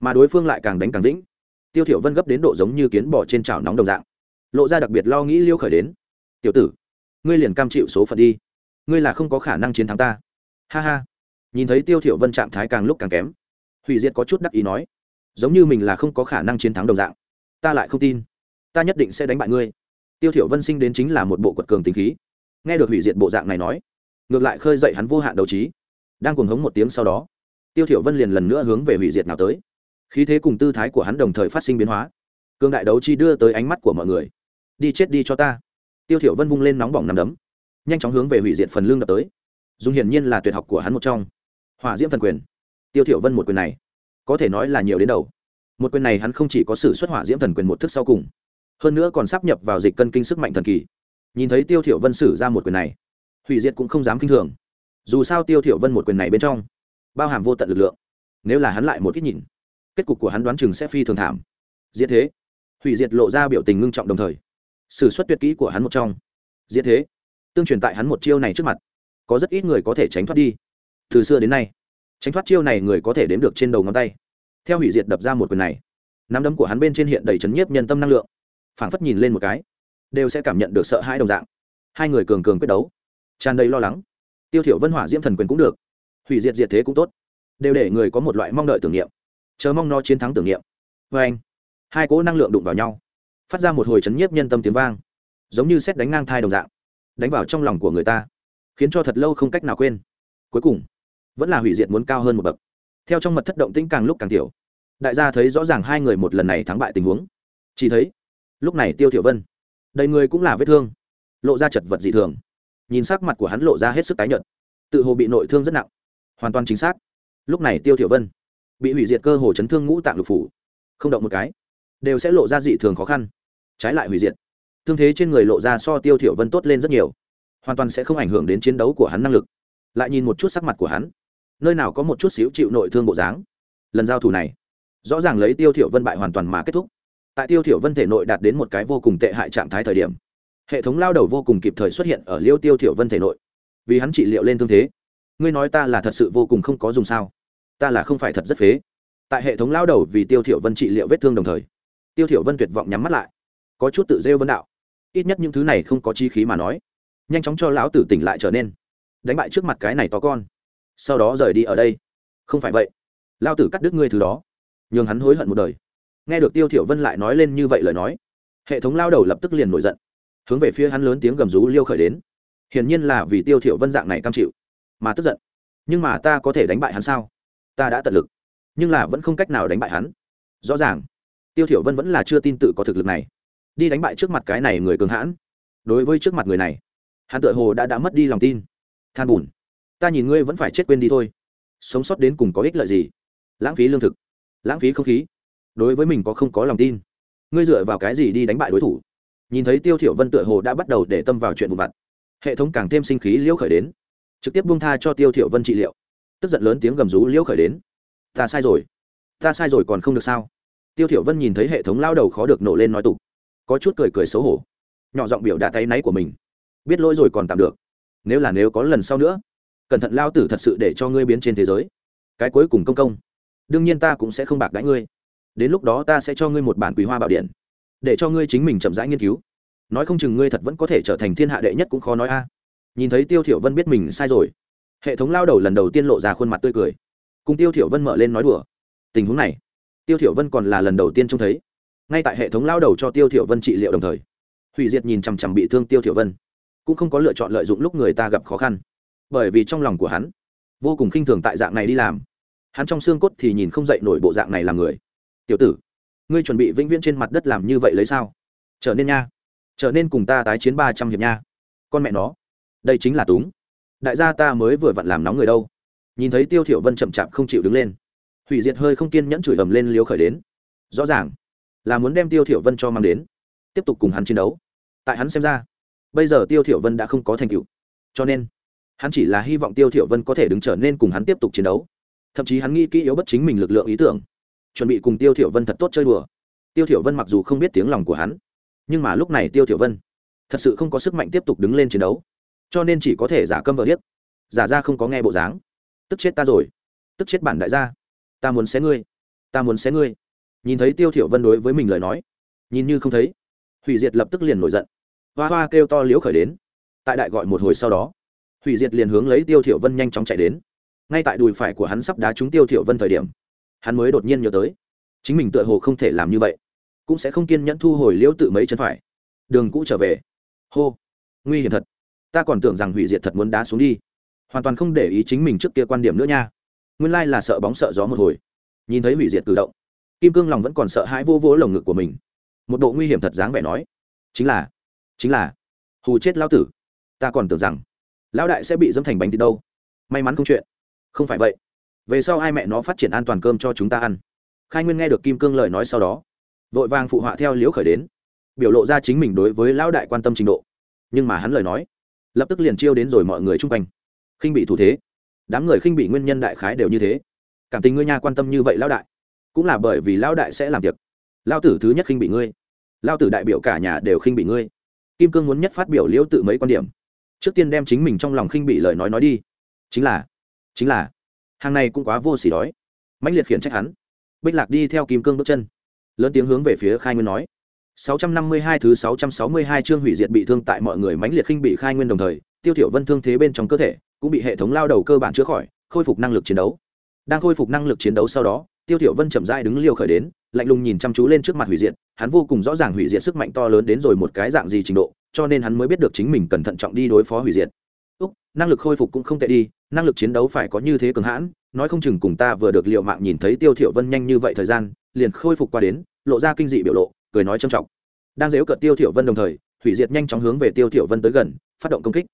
mà đối phương lại càng đánh càng vĩnh. Tiêu thiểu vân gấp đến độ giống như kiến bò trên chảo nóng đồng dạng, lộ ra đặc biệt lo nghĩ liêu khởi đến tiểu tử, ngươi liền cam chịu số phận đi. Ngươi là không có khả năng chiến thắng ta. Ha ha. Nhìn thấy tiêu thiểu vân trạng thái càng lúc càng kém, hủy diệt có chút đắc ý nói, giống như mình là không có khả năng chiến thắng đồng dạng. Ta lại không tin. Ta nhất định sẽ đánh bại ngươi. Tiêu thiểu vân sinh đến chính là một bộ quật cường tính khí. Nghe được hủy diệt bộ dạng này nói, ngược lại khơi dậy hắn vô hạn đấu trí. Đang cuồng hống một tiếng sau đó, tiêu thiểu vân liền lần nữa hướng về hủy diệt nào tới. Khí thế cùng tư thái của hắn đồng thời phát sinh biến hóa cương đại đấu chi đưa tới ánh mắt của mọi người. Đi chết đi cho ta tiêu thiểu vân vung lên nóng bỏng nằm đấm, nhanh chóng hướng về hủy diệt phần lưng đập tới. Dùng hiển nhiên là tuyệt học của hắn một trong. Hỏa diễm thần quyền. Tiêu thiểu vân một quyền này, có thể nói là nhiều đến đầu. Một quyền này hắn không chỉ có sử xuất hỏa diễm thần quyền một thức sau cùng, hơn nữa còn sắp nhập vào dịch cân kinh sức mạnh thần kỳ. Nhìn thấy tiêu thiểu vân sử ra một quyền này, hủy diệt cũng không dám kinh thường. Dù sao tiêu thiểu vân một quyền này bên trong, bao hàm vô tận lực lượng, nếu là hắn lại một ít nhìn, kết cục của hắn đoán chừng sẽ phi thường thảm. Diệt thế. Hủy diệt lộ ra biểu tình ngưng trọng đồng thời sử xuất tuyệt kỹ của hắn một trong. Diệt thế, tương truyền tại hắn một chiêu này trước mặt, có rất ít người có thể tránh thoát đi. Từ xưa đến nay, tránh thoát chiêu này người có thể đếm được trên đầu ngón tay. Theo hủy diệt đập ra một quyền này, nắm đấm của hắn bên trên hiện đầy chấn nhiếp nhân tâm năng lượng. Phảng phất nhìn lên một cái, đều sẽ cảm nhận được sợ hãi đồng dạng. Hai người cường cường quyết đấu, tràn đầy lo lắng. Tiêu thiểu vân hỏa diễm thần quyền cũng được, hủy diệt diệt thế cũng tốt. Đều để người có một loại mong đợi tưởng niệm, chờ mong nó chiến thắng tưởng niệm. Với anh hai cỗ năng lượng đụng vào nhau phát ra một hồi chấn nhiếp nhân tâm tiếng vang, giống như xét đánh ngang thai đồng dạng, đánh vào trong lòng của người ta, khiến cho thật lâu không cách nào quên. Cuối cùng, vẫn là hủy diệt muốn cao hơn một bậc. Theo trong mật thất động tĩnh càng lúc càng tiểu, đại gia thấy rõ ràng hai người một lần này thắng bại tình huống. Chỉ thấy, lúc này tiêu thiểu vân, đầy người cũng là vết thương, lộ ra chật vật dị thường. Nhìn sắc mặt của hắn lộ ra hết sức tái nhợt, tự hồ bị nội thương rất nặng. Hoàn toàn chính xác, lúc này tiêu thiểu vân bị hủy diệt cơ hồ chấn thương ngũ tạng lục phủ. Không động một cái, đều sẽ lộ ra dị thường khó khăn trái lại hủy diệt. Thương thế trên người lộ ra so tiêu thiểu vân tốt lên rất nhiều. Hoàn toàn sẽ không ảnh hưởng đến chiến đấu của hắn năng lực. Lại nhìn một chút sắc mặt của hắn. Nơi nào có một chút xíu chịu nội thương bộ dáng. Lần giao thủ này, rõ ràng lấy tiêu thiểu vân bại hoàn toàn mà kết thúc. Tại tiêu thiểu vân thể nội đạt đến một cái vô cùng tệ hại trạng thái thời điểm, hệ thống lao đầu vô cùng kịp thời xuất hiện ở liêu tiêu thiểu vân thể nội. Vì hắn trị liệu lên thương thế. Ngươi nói ta là thật sự vô cùng không có dùng sao? Ta là không phải thật rất phế. Tại hệ thống lao đầu vì tiêu thiểu vân trị liệu vết thương đồng thời, tiêu thiểu vân tuyệt vọng nhắm mắt lại có chút tự rêu vấn đạo. Ít nhất những thứ này không có chi khí mà nói. Nhanh chóng cho lão tử tỉnh lại trở nên. Đánh bại trước mặt cái này to con. Sau đó rời đi ở đây. Không phải vậy. Lao tử cắt đứt ngươi thứ đó. Nhường hắn hối hận một đời. Nghe được tiêu thiểu vân lại nói lên như vậy lời nói, hệ thống lao đầu lập tức liền nổi giận. Hướng về phía hắn lớn tiếng gầm rú liêu khởi đến. Hiển nhiên là vì tiêu thiểu vân dạng này cam chịu, mà tức giận. Nhưng mà ta có thể đánh bại hắn sao? Ta đã tận lực, nhưng là vẫn không cách nào đánh bại hắn. Rõ ràng, tiêu thiểu vân vẫn là chưa tin tự có thực lực này đi đánh bại trước mặt cái này người cường hãn. Đối với trước mặt người này, hắn tựa hồ đã đã mất đi lòng tin. Than bùn, ta nhìn ngươi vẫn phải chết quên đi thôi. Sống sót đến cùng có ích lợi gì? Lãng phí lương thực, lãng phí không khí. Đối với mình có không có lòng tin? Ngươi dựa vào cái gì đi đánh bại đối thủ? Nhìn thấy tiêu thiểu vân tựa hồ đã bắt đầu để tâm vào chuyện vụn vặt, hệ thống càng thêm sinh khí liễu khởi đến. Trực tiếp buông tha cho tiêu thiểu vân trị liệu. Tức giận lớn tiếng gầm rú liễu khởi đến. Ta sai rồi. Ta sai rồi còn không được sao? Tiêu thiểu vân nhìn thấy hệ thống lao đầu khó được nổ lên nói tục có chút cười cười xấu hổ. Nhỏ giọng biểu đã tay náy của mình. Biết lỗi rồi còn tạm được. Nếu là nếu có lần sau nữa, cẩn thận lao tử thật sự để cho ngươi biến trên thế giới. Cái cuối cùng công công. Đương nhiên ta cũng sẽ không bạc đãi ngươi. Đến lúc đó ta sẽ cho ngươi một bản quý hoa bảo điện. Để cho ngươi chính mình chậm rãi nghiên cứu. Nói không chừng ngươi thật vẫn có thể trở thành thiên hạ đệ nhất cũng khó nói a. Nhìn thấy tiêu thiểu vân biết mình sai rồi, hệ thống lao đầu lần đầu tiên lộ ra khuôn mặt tươi cười. Cùng tiêu thiểu vân mở lên nói đùa. Tình huống này, tiêu thiểu vân còn là lần đầu tiên trông thấy ngay tại hệ thống lao đầu cho tiêu thiểu vân trị liệu đồng thời. Hủy diệt nhìn chằm chằm bị thương tiêu thiểu vân. Cũng không có lựa chọn lợi dụng lúc người ta gặp khó khăn. Bởi vì trong lòng của hắn, vô cùng khinh thường tại dạng này đi làm. Hắn trong xương cốt thì nhìn không dậy nổi bộ dạng này làm người. Tiểu tử, ngươi chuẩn bị vĩnh viễn trên mặt đất làm như vậy lấy sao? Trở nên nha, trở nên cùng ta tái chiến ba trăm hiệp nha. Con mẹ nó, đây chính là túng. Đại gia ta mới vừa vặn làm nóng người đâu. Nhìn thấy tiêu thiểu vân chậm chạp không chịu đứng lên, hủy diệt hơi không kiên nhẫn chửi ầm lên liếu khởi đến. Rõ ràng là muốn đem tiêu thiểu vân cho mang đến, tiếp tục cùng hắn chiến đấu. Tại hắn xem ra, bây giờ tiêu thiểu vân đã không có thành tựu. Cho nên, hắn chỉ là hy vọng tiêu thiểu vân có thể đứng trở nên cùng hắn tiếp tục chiến đấu. Thậm chí hắn nghĩ kỹ yếu bất chính mình lực lượng ý tưởng, chuẩn bị cùng tiêu thiểu vân thật tốt chơi đùa. Tiêu thiểu vân mặc dù không biết tiếng lòng của hắn, nhưng mà lúc này tiêu thiểu vân thật sự không có sức mạnh tiếp tục đứng lên chiến đấu, cho nên chỉ có thể giả câm vờ điếc. Giả ra không có nghe bộ dáng. Tức chết ta rồi. Tức chết bản đại gia. Ta muốn xé ngươi. Ta muốn xé ngươi nhìn thấy tiêu thiểu vân đối với mình lời nói, nhìn như không thấy, hủy diệt lập tức liền nổi giận. Hoa hoa kêu to liễu khởi đến. Tại đại gọi một hồi sau đó, hủy diệt liền hướng lấy tiêu thiểu vân nhanh chóng chạy đến. Ngay tại đùi phải của hắn sắp đá trúng tiêu thiểu vân thời điểm, hắn mới đột nhiên nhớ tới, chính mình tựa hồ không thể làm như vậy, cũng sẽ không kiên nhẫn thu hồi liễu tự mấy chân phải. Đường cũ trở về. Hô, nguy hiểm thật. Ta còn tưởng rằng hủy diệt thật muốn đá xuống đi. Hoàn toàn không để ý chính mình trước kia quan điểm nữa nha. Nguyên lai là sợ bóng sợ gió một hồi. Nhìn thấy hủy diệt cử động kim cương lòng vẫn còn sợ hãi vô vỗ lồng ngực của mình. Một độ nguy hiểm thật dáng vẻ nói, chính là chính là, hù chết lao tử. Ta còn tưởng rằng, lão đại sẽ bị dâm thành bánh thì đâu. May mắn không chuyện. Không phải vậy. Về sau ai mẹ nó phát triển an toàn cơm cho chúng ta ăn. Khai nguyên nghe được kim cương lời nói sau đó, vội vàng phụ họa theo liễu khởi đến, biểu lộ ra chính mình đối với lão đại quan tâm trình độ. Nhưng mà hắn lời nói, lập tức liền chiêu đến rồi mọi người chung quanh. Khinh bị thủ thế. Đám người khinh bị nguyên nhân đại khái đều như thế. Cảm tình ngươi nha quan tâm như vậy lão đại cũng là bởi vì lão đại sẽ làm việc lao tử thứ nhất khinh bị ngươi. Lao tử đại biểu cả nhà đều khinh bị ngươi. Kim cương muốn nhất phát biểu liễu tự mấy quan điểm. Trước tiên đem chính mình trong lòng khinh bị lời nói nói đi. Chính là chính là, hàng này cũng quá vô s ỉ đói. Mạnh liệt khiển trách hắn. Bích lạc đi theo kim cương bước chân. Lớn tiếng hướng về phía khai nguyên nói. 652 thứ 662 chương hủy diệt bị thương tại mọi người mãnh liệt khinh bị khai nguyên đồng thời, tiêu thiểu vân thương thế bên trong cơ thể cũng bị hệ thống lao đầu cơ bản chữa khỏi, khôi phục năng lực chiến đấu. Đang khôi phục năng lực chiến đấu sau đó tiêu tiểu vân chậm rãi đứng liều khởi đến, lạnh lùng nhìn chăm chú lên trước mặt hủy diệt, hắn vô cùng rõ ràng hủy diệt sức mạnh to lớn đến rồi một cái dạng gì trình độ, cho nên hắn mới biết được chính mình cần thận trọng đi đối phó hủy diệt. Úc, năng lực khôi phục cũng không tệ đi, năng lực chiến đấu phải có như thế cường hãn, nói không chừng cùng ta vừa được liệu mạng nhìn thấy tiêu thiểu vân nhanh như vậy thời gian, liền khôi phục qua đến, lộ ra kinh dị biểu lộ, cười nói trầm trọng. Đang dếu cợt tiêu thiểu vân đồng thời, hủy diệt nhanh chóng hướng về tiêu thiểu vân tới gần, phát động công kích.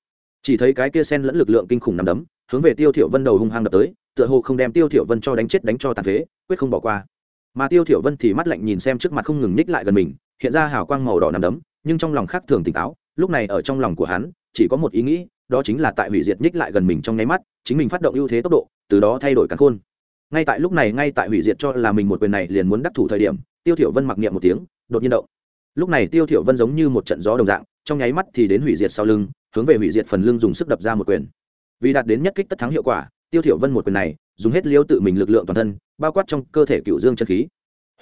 Chỉ thấy cái kia sen lẫn lực lượng kinh khủng nằm đấm, hướng về tiêu thiểu vân đầu hung hăng đập tới, tựa hồ không đem tiêu thiểu vân cho đánh chết đánh cho tàn phế quyết không bỏ qua. Mà tiêu thiểu vân thì mắt lạnh nhìn xem trước mặt không ngừng ních lại gần mình, hiện ra hào quang màu đỏ nằm đấm, nhưng trong lòng khác thường tỉnh táo, lúc này ở trong lòng của hắn, chỉ có một ý nghĩ, đó chính là tại hủy diệt ních lại gần mình trong nháy mắt, chính mình phát động ưu thế tốc độ, từ đó thay đổi cắn khôn. Ngay tại lúc này, ngay tại hủy diệt cho là mình một quyền này liền muốn đắc thủ thời điểm, tiêu thiểu vân mặc niệm một tiếng, đột nhiên động. Lúc này tiêu thiểu vân giống như một trận gió đồng dạng, trong nháy mắt thì đến hủy diệt sau lưng, hướng về hủy diệt phần lưng dùng sức đập ra một quyền. Vì đạt đến nhất kích tất thắng hiệu quả, tiêu thiểu vân một quyền này, dùng hết liêu tự mình lực lượng toàn thân bao quát trong cơ thể cựu dương chân khí.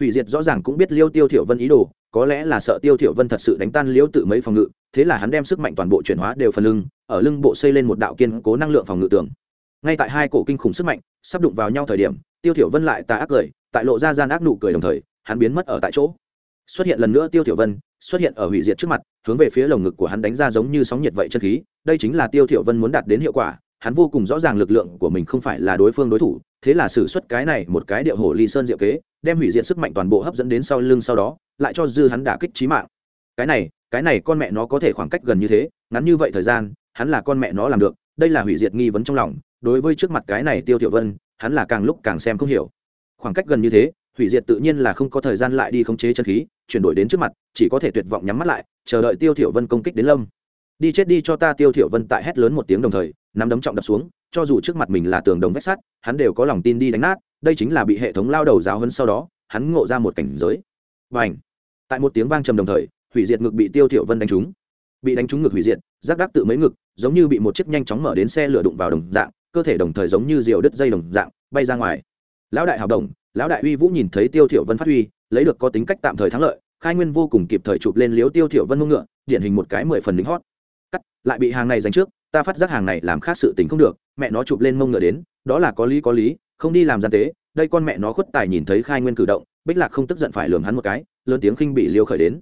Hủy diệt rõ ràng cũng biết liêu tiêu thiểu vân ý đồ, có lẽ là sợ tiêu thiểu vân thật sự đánh tan liêu tự mấy phòng ngự, thế là hắn đem sức mạnh toàn bộ chuyển hóa đều phần lưng, ở lưng bộ xây lên một đạo kiên cố năng lượng phòng ngự tường. Ngay tại hai cổ kinh khủng sức mạnh sắp đụng vào nhau thời điểm, tiêu thiểu vân lại tà ác cười, tại lộ ra gian ác nụ cười đồng thời, hắn biến mất ở tại chỗ. Xuất hiện lần nữa tiêu thiểu vân, xuất hiện ở hủy diệt trước mặt, hướng về phía lồng ngực của hắn đánh ra giống như sóng nhiệt vậy chân khí, đây chính là tiêu thiểu vân muốn đạt đến hiệu quả hắn vô cùng rõ ràng lực lượng của mình không phải là đối phương đối thủ, thế là sử xuất cái này một cái điệu hổ ly sơn diệu kế, đem hủy diệt sức mạnh toàn bộ hấp dẫn đến sau lưng sau đó, lại cho dư hắn đả kích trí mạng. Cái này cái này con mẹ nó có thể khoảng cách gần như thế, ngắn như vậy thời gian, hắn là con mẹ nó làm được, đây là hủy diệt nghi vấn trong lòng, đối với trước mặt cái này tiêu tiểu vân, hắn là càng lúc càng xem không hiểu. Khoảng cách gần như thế, hủy diệt tự nhiên là không có thời gian lại đi khống chế chân khí, chuyển đổi đến trước mặt, chỉ có thể tuyệt vọng nhắm mắt lại, chờ đợi tiêu tiểu vân công kích đến lâm. Đi chết đi cho ta, tiêu tiểu vân tại hét lớn một tiếng đồng thời nắm đấm trọng đập xuống, cho dù trước mặt mình là tường đồng vách sắt, hắn đều có lòng tin đi đánh nát, đây chính là bị hệ thống lao đầu giáo hơn sau đó, hắn ngộ ra một cảnh giới. Và ảnh tại một tiếng vang trầm đồng thời, hủy diệt ngực bị tiêu thiểu vân đánh trúng. Bị đánh trúng ngực hủy diệt giáp đắc tự mấy ngực, giống như bị một chiếc nhanh chóng mở đến xe lửa đụng vào đồng dạng, cơ thể đồng thời giống như diều đứt dây đồng dạng, bay ra ngoài. Lão đại hào đồng, lão đại uy vũ nhìn thấy tiêu thiểu vân phát huy, lấy được có tính cách tạm thời thắng lợi, khai nguyên vô cùng kịp thời chụp lên liếu tiêu thiểu vân mông ngựa, điển hình một cái mười phần lính hót. Cắt, lại bị hàng này giành trước ta phát giác hàng này làm khác sự tình không được, mẹ nó chụp lên mông ngựa đến, đó là có lý có lý, không đi làm gian tế, đây con mẹ nó khuất tài nhìn thấy khai nguyên cử động, bích lạc không tức giận phải lườm hắn một cái, lớn tiếng khinh bị liêu khởi đến.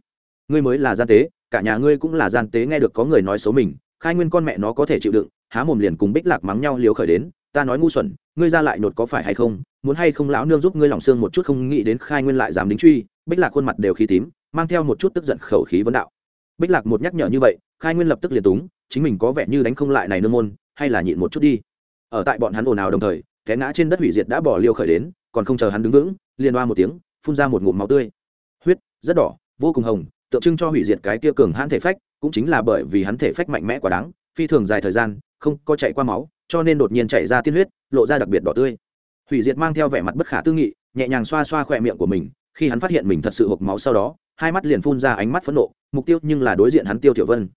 Ngươi mới là gian tế, cả nhà ngươi cũng là gian tế nghe được có người nói xấu mình, khai nguyên con mẹ nó có thể chịu đựng, há mồm liền cùng bích lạc mắng nhau liêu khởi đến, ta nói ngu xuẩn, ngươi ra lại nhột có phải hay không, muốn hay không lão nương giúp ngươi lòng xương một chút không nghĩ đến khai nguyên lại dám đính truy, bích lạc khuôn mặt đều khí tím, mang theo một chút tức giận khẩu khí vấn đạo. Bích lạc một nhắc nhở như vậy, khai nguyên lập tức liền túng chính mình có vẻ như đánh không lại này nương môn, hay là nhịn một chút đi. Ở tại bọn hắn ồn ào đồng thời, té ngã trên đất hủy diệt đã bỏ liêu khởi đến, còn không chờ hắn đứng vững, liền oa một tiếng, phun ra một ngụm máu tươi. Huyết, rất đỏ, vô cùng hồng, tượng trưng cho hủy diệt cái kia cường hãn thể phách, cũng chính là bởi vì hắn thể phách mạnh mẽ quá đáng, phi thường dài thời gian, không có chạy qua máu, cho nên đột nhiên chạy ra tiên huyết, lộ ra đặc biệt đỏ tươi. Hủy diệt mang theo vẻ mặt bất khả tư nghị, nhẹ nhàng xoa xoa khỏe miệng của mình, khi hắn phát hiện mình thật sự hộp máu sau đó, hai mắt liền phun ra ánh mắt phẫn nộ, mục tiêu nhưng là đối diện hắn tiêu tiểu vân.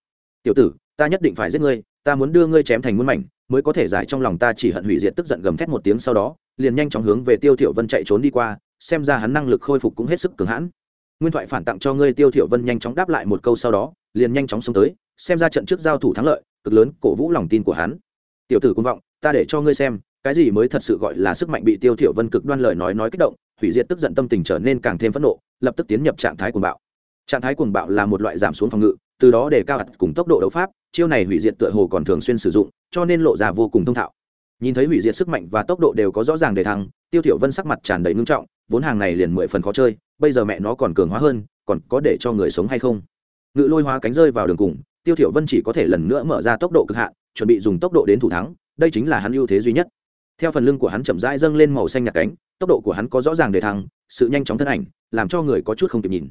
Tiểu tử ta nhất định phải giết ngươi, ta muốn đưa ngươi chém thành muôn mảnh, mới có thể giải trong lòng ta chỉ hận hủy diệt tức giận gầm thét một tiếng sau đó, liền nhanh chóng hướng về tiêu tiểu vân chạy trốn đi qua, xem ra hắn năng lực khôi phục cũng hết sức cường hãn. Nguyên thoại phản tặng cho ngươi, tiêu tiểu vân nhanh chóng đáp lại một câu sau đó, liền nhanh chóng xông tới, xem ra trận trước giao thủ thắng lợi, cực lớn, cổ vũ lòng tin của hắn. Tiểu tử cũng vọng, ta để cho ngươi xem, cái gì mới thật sự gọi là sức mạnh bị tiêu thiểu vân cực đoan lời nói nói kích động, hủy diệt tức giận tâm tình trở nên càng thêm phẫn nộ, lập tức tiến nhập trạng thái cuồng bạo. Trạng thái cuồng bạo là một loại giảm xuống phòng ngự từ đó để cao ạt cùng tốc độ đấu pháp, chiêu này hủy diệt tựa hồ còn thường xuyên sử dụng, cho nên lộ ra vô cùng thông thạo. Nhìn thấy hủy diệt sức mạnh và tốc độ đều có rõ ràng để thăng, tiêu thiểu vân sắc mặt tràn đầy ngưng trọng, vốn hàng này liền mười phần khó chơi, bây giờ mẹ nó còn cường hóa hơn, còn có để cho người sống hay không? Ngự lôi hóa cánh rơi vào đường cùng, tiêu thiểu vân chỉ có thể lần nữa mở ra tốc độ cực hạn, chuẩn bị dùng tốc độ đến thủ thắng, đây chính là hắn ưu thế duy nhất. Theo phần lưng của hắn chậm rãi dâng lên màu xanh nhạt cánh, tốc độ của hắn có rõ ràng để thăng, sự nhanh chóng thân ảnh, làm cho người có chút không kịp nhìn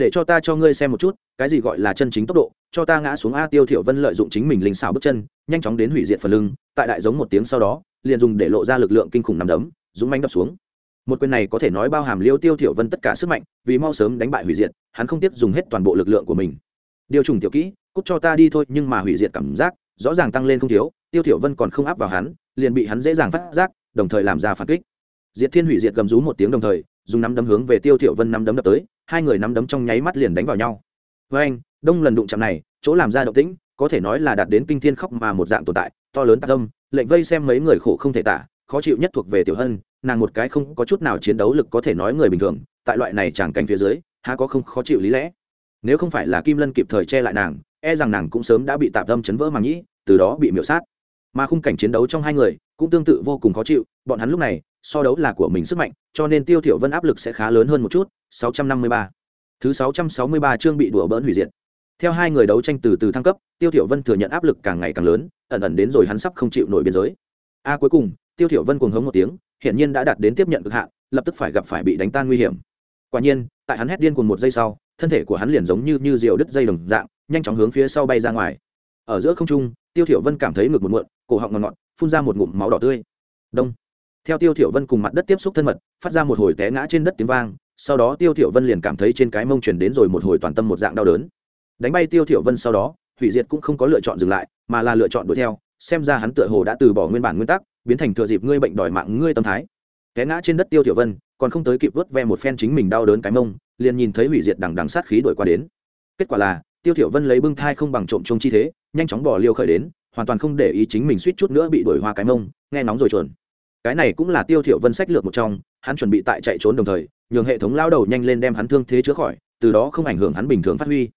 để cho ta cho ngươi xem một chút, cái gì gọi là chân chính tốc độ, cho ta ngã xuống a tiêu thiểu vân lợi dụng chính mình linh xảo bước chân, nhanh chóng đến hủy diệt phần lưng, tại đại giống một tiếng sau đó, liền dùng để lộ ra lực lượng kinh khủng nằm đấm, dũng mãnh đập xuống. Một quyền này có thể nói bao hàm liêu tiêu thiểu vân tất cả sức mạnh, vì mau sớm đánh bại hủy diệt, hắn không tiếp dùng hết toàn bộ lực lượng của mình. Điều trùng tiểu kỹ, cút cho ta đi thôi, nhưng mà hủy diệt cảm giác, rõ ràng tăng lên không thiếu, tiêu thiểu vân còn không áp vào hắn, liền bị hắn dễ dàng phát giác, đồng thời làm ra phản kích. Diệt thiên hủy diệt gầm rú một tiếng đồng thời, dùng nắm đấm hướng về tiêu thiểu vân nắm đấm đập tới hai người nắm đấm trong nháy mắt liền đánh vào nhau. Với anh, đông lần đụng chạm này, chỗ làm ra động tĩnh, có thể nói là đạt đến kinh thiên khóc mà một dạng tồn tại, to lớn tạc âm, lệnh vây xem mấy người khổ không thể tả, khó chịu nhất thuộc về tiểu hân, nàng một cái không có chút nào chiến đấu lực có thể nói người bình thường, tại loại này chẳng cảnh phía dưới, há có không khó chịu lý lẽ. Nếu không phải là kim lân kịp thời che lại nàng e rằng nàng cũng sớm đã bị tạm tâm chấn vỡ màng nhĩ, từ đó bị miểu sát. Mà khung cảnh chiến đấu trong hai người cũng tương tự vô cùng khó chịu, bọn hắn lúc này so đấu là của mình sức mạnh, cho nên tiêu thiểu vân áp lực sẽ khá lớn hơn một chút 653. thứ 663 chương bị đùa bỡn hủy diệt. Theo hai người đấu tranh từ từ thăng cấp, tiêu thiểu vân thừa nhận áp lực càng ngày càng lớn, ẩn ẩn đến rồi hắn sắp không chịu nổi biên giới. A à, cuối cùng, tiêu thiểu vân cuồng hống một tiếng hiện nhiên đã đạt đến tiếp nhận cực hạn, lập tức phải gặp phải bị đánh tan nguy hiểm. Quả nhiên, tại hắn hét điên cuồng một giây sau, thân thể của hắn liền giống như như diều đứt dây đồng dạng, nhanh chóng hướng phía sau bay ra ngoài. Ở giữa không trung, tiêu thiểu vân cảm thấy ngực một muộn, cổ họng ngọt ngọt, phun ra một ngụm máu đỏ tươi. Đông theo tiêu thiểu vân cùng mặt đất tiếp xúc thân mật, phát ra một hồi té ngã trên đất tiếng vang, sau đó tiêu thiểu vân liền cảm thấy trên cái mông truyền đến rồi một hồi toàn tâm một dạng đau đớn. Đánh bay tiêu thiểu vân sau đó, hủy diệt cũng không có lựa chọn dừng lại, mà là lựa chọn đuổi theo, xem ra hắn tựa hồ đã từ bỏ nguyên bản nguyên tắc, biến thành thừa dịp ngươi bệnh đòi mạng ngươi tâm thái. Té ngã trên đất tiêu thiểu vân, còn không tới kịp vớt ve một phen chính mình đau đớn cái mông, liền nhìn thấy hủy diệt đằng đằng sát khí đuổi qua đến. Kết quả là, tiêu thiểu vân lấy bưng thai không bằng trộm trông chi thế, nhanh chóng bỏ liều khởi đến, hoàn toàn không để ý chính mình suýt chút nữa bị đuổi hoa cái mông, nghe nóng rồi chuẩn cái này cũng là tiêu thiểu vân sách lược một trong, hắn chuẩn bị tại chạy trốn đồng thời, nhường hệ thống lao đầu nhanh lên đem hắn thương thế chữa khỏi, từ đó không ảnh hưởng hắn bình thường phát huy.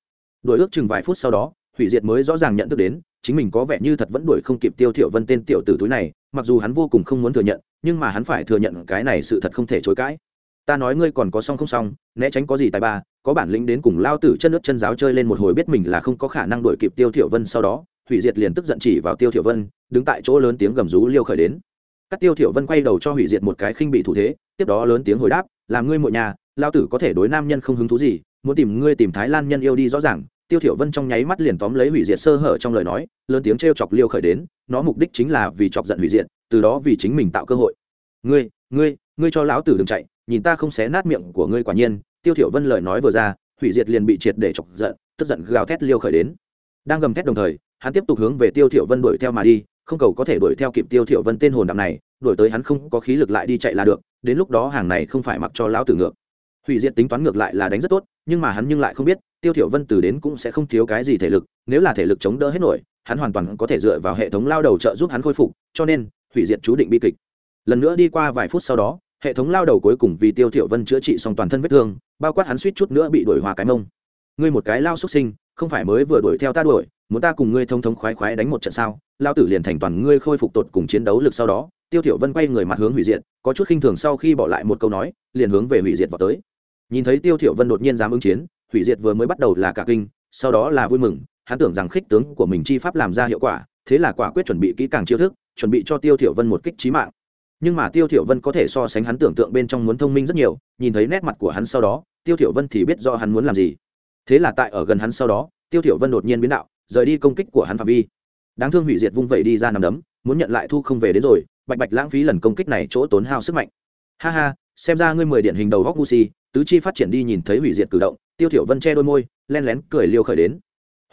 Đuổi ước chừng vài phút sau đó, hủy diệt mới rõ ràng nhận thức đến, chính mình có vẻ như thật vẫn đuổi không kịp tiêu thiểu vân tên tiểu tử túi này, mặc dù hắn vô cùng không muốn thừa nhận, nhưng mà hắn phải thừa nhận cái này sự thật không thể chối cãi. Ta nói ngươi còn có song không song né tránh có gì tài ba, có bản lĩnh đến cùng lao tử chân nước chân giáo chơi lên một hồi biết mình là không có khả năng đuổi kịp tiêu thiểu vân sau đó, hủy diệt liền tức giận chỉ vào tiêu thiểu vân, đứng tại chỗ lớn tiếng gầm rú liêu khởi đến các tiêu thiểu vân quay đầu cho hủy diệt một cái khinh bị thủ thế, tiếp đó lớn tiếng hồi đáp làm ngươi muội nhà lao tử có thể đối nam nhân không hứng thú gì, muốn tìm ngươi tìm thái lan nhân yêu đi rõ ràng. Tiêu thiểu vân trong nháy mắt liền tóm lấy hủy diệt sơ hở trong lời nói, lớn tiếng treo chọc liêu khởi đến, nó mục đích chính là vì chọc giận hủy diệt, từ đó vì chính mình tạo cơ hội. Ngươi ngươi ngươi cho lão tử đừng chạy, nhìn ta không xé nát miệng của ngươi quả nhiên. Tiêu thiểu vân lời nói vừa ra, hủy diệt liền bị triệt để chọc giận, tức giận gào thét liêu khởi đến. Đang gầm thét đồng thời, hắn tiếp tục hướng về tiêu thiểu vân đuổi theo mà đi không cầu có thể đuổi theo kịp tiêu thiểu vân tên hồn đạm này, đuổi tới hắn không có khí lực lại đi chạy là được, đến lúc đó hàng này không phải mặc cho lão tử ngược. Hủy diệt tính toán ngược lại là đánh rất tốt, nhưng mà hắn nhưng lại không biết, tiêu thiểu vân từ đến cũng sẽ không thiếu cái gì thể lực, nếu là thể lực chống đỡ hết nổi, hắn hoàn toàn có thể dựa vào hệ thống lao đầu trợ giúp hắn khôi phục, cho nên, hủy diệt chú định bi kịch. Lần nữa đi qua vài phút sau đó, hệ thống lao đầu cuối cùng vì tiêu thiểu vân chữa trị xong toàn thân vết thương, bao quát hắn suýt chút nữa bị đuổi hòa cái mông. Ngươi một cái lao xuất sinh, không phải mới vừa đuổi theo ta đuổi muốn ta cùng ngươi thông thống khoái khoái đánh một trận sao? Lao tử liền thành toàn ngươi khôi phục tột cùng chiến đấu lực sau đó. Tiêu thiểu vân quay người mặt hướng hủy diệt, có chút khinh thường sau khi bỏ lại một câu nói, liền hướng về hủy diệt vào tới. Nhìn thấy tiêu thiểu vân đột nhiên dám ứng chiến, hủy diệt vừa mới bắt đầu là cả kinh, sau đó là vui mừng. Hắn tưởng rằng khích tướng của mình chi pháp làm ra hiệu quả, thế là quả quyết chuẩn bị kỹ càng chiêu thức, chuẩn bị cho tiêu thiểu vân một kích chí mạng. Nhưng mà tiêu thiểu vân có thể so sánh hắn tưởng tượng bên trong muốn thông minh rất nhiều, nhìn thấy nét mặt của hắn sau đó, tiêu thiểu vân thì biết rõ hắn muốn làm gì. Thế là tại ở gần hắn sau đó, tiêu thiểu vân đột nhiên biến đạo rời đi công kích của hắn phạm vi. Đáng thương hủy diệt vung vẩy đi ra nằm đấm, muốn nhận lại thu không về đến rồi, bạch bạch lãng phí lần công kích này chỗ tốn hao sức mạnh. Ha ha, xem ra ngươi mười điển hình đầu góc ngu si, tứ chi phát triển đi nhìn thấy hủy diệt cử động, tiêu thiểu vân che đôi môi, len lén cười liêu khởi đến.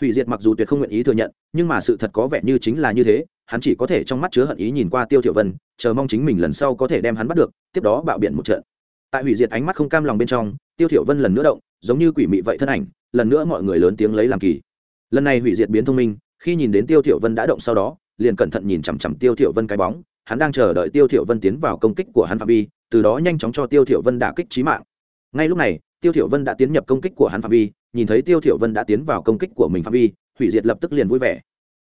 Hủy diệt mặc dù tuyệt không nguyện ý thừa nhận, nhưng mà sự thật có vẻ như chính là như thế, hắn chỉ có thể trong mắt chứa hận ý nhìn qua tiêu thiểu vân, chờ mong chính mình lần sau có thể đem hắn bắt được, tiếp đó bạo biện một trận. Tại hủy diệt ánh mắt không cam lòng bên trong, tiêu thiểu vân lần nữa động, giống như quỷ mị vậy thân ảnh, lần nữa mọi người lớn tiếng lấy làm kỳ lần này hủy diệt biến thông minh, khi nhìn đến tiêu thiểu vân đã động sau đó, liền cẩn thận nhìn chằm chằm tiêu thiểu vân cái bóng. Hắn đang chờ đợi tiêu thiểu vân tiến vào công kích của hắn phạm vi, từ đó nhanh chóng cho tiêu thiểu vân đả kích chí mạng. Ngay lúc này, tiêu thiểu vân đã tiến nhập công kích của hắn phạm vi, nhìn thấy tiêu thiểu vân đã tiến vào công kích của mình phạm vi, hủy diệt lập tức liền vui vẻ.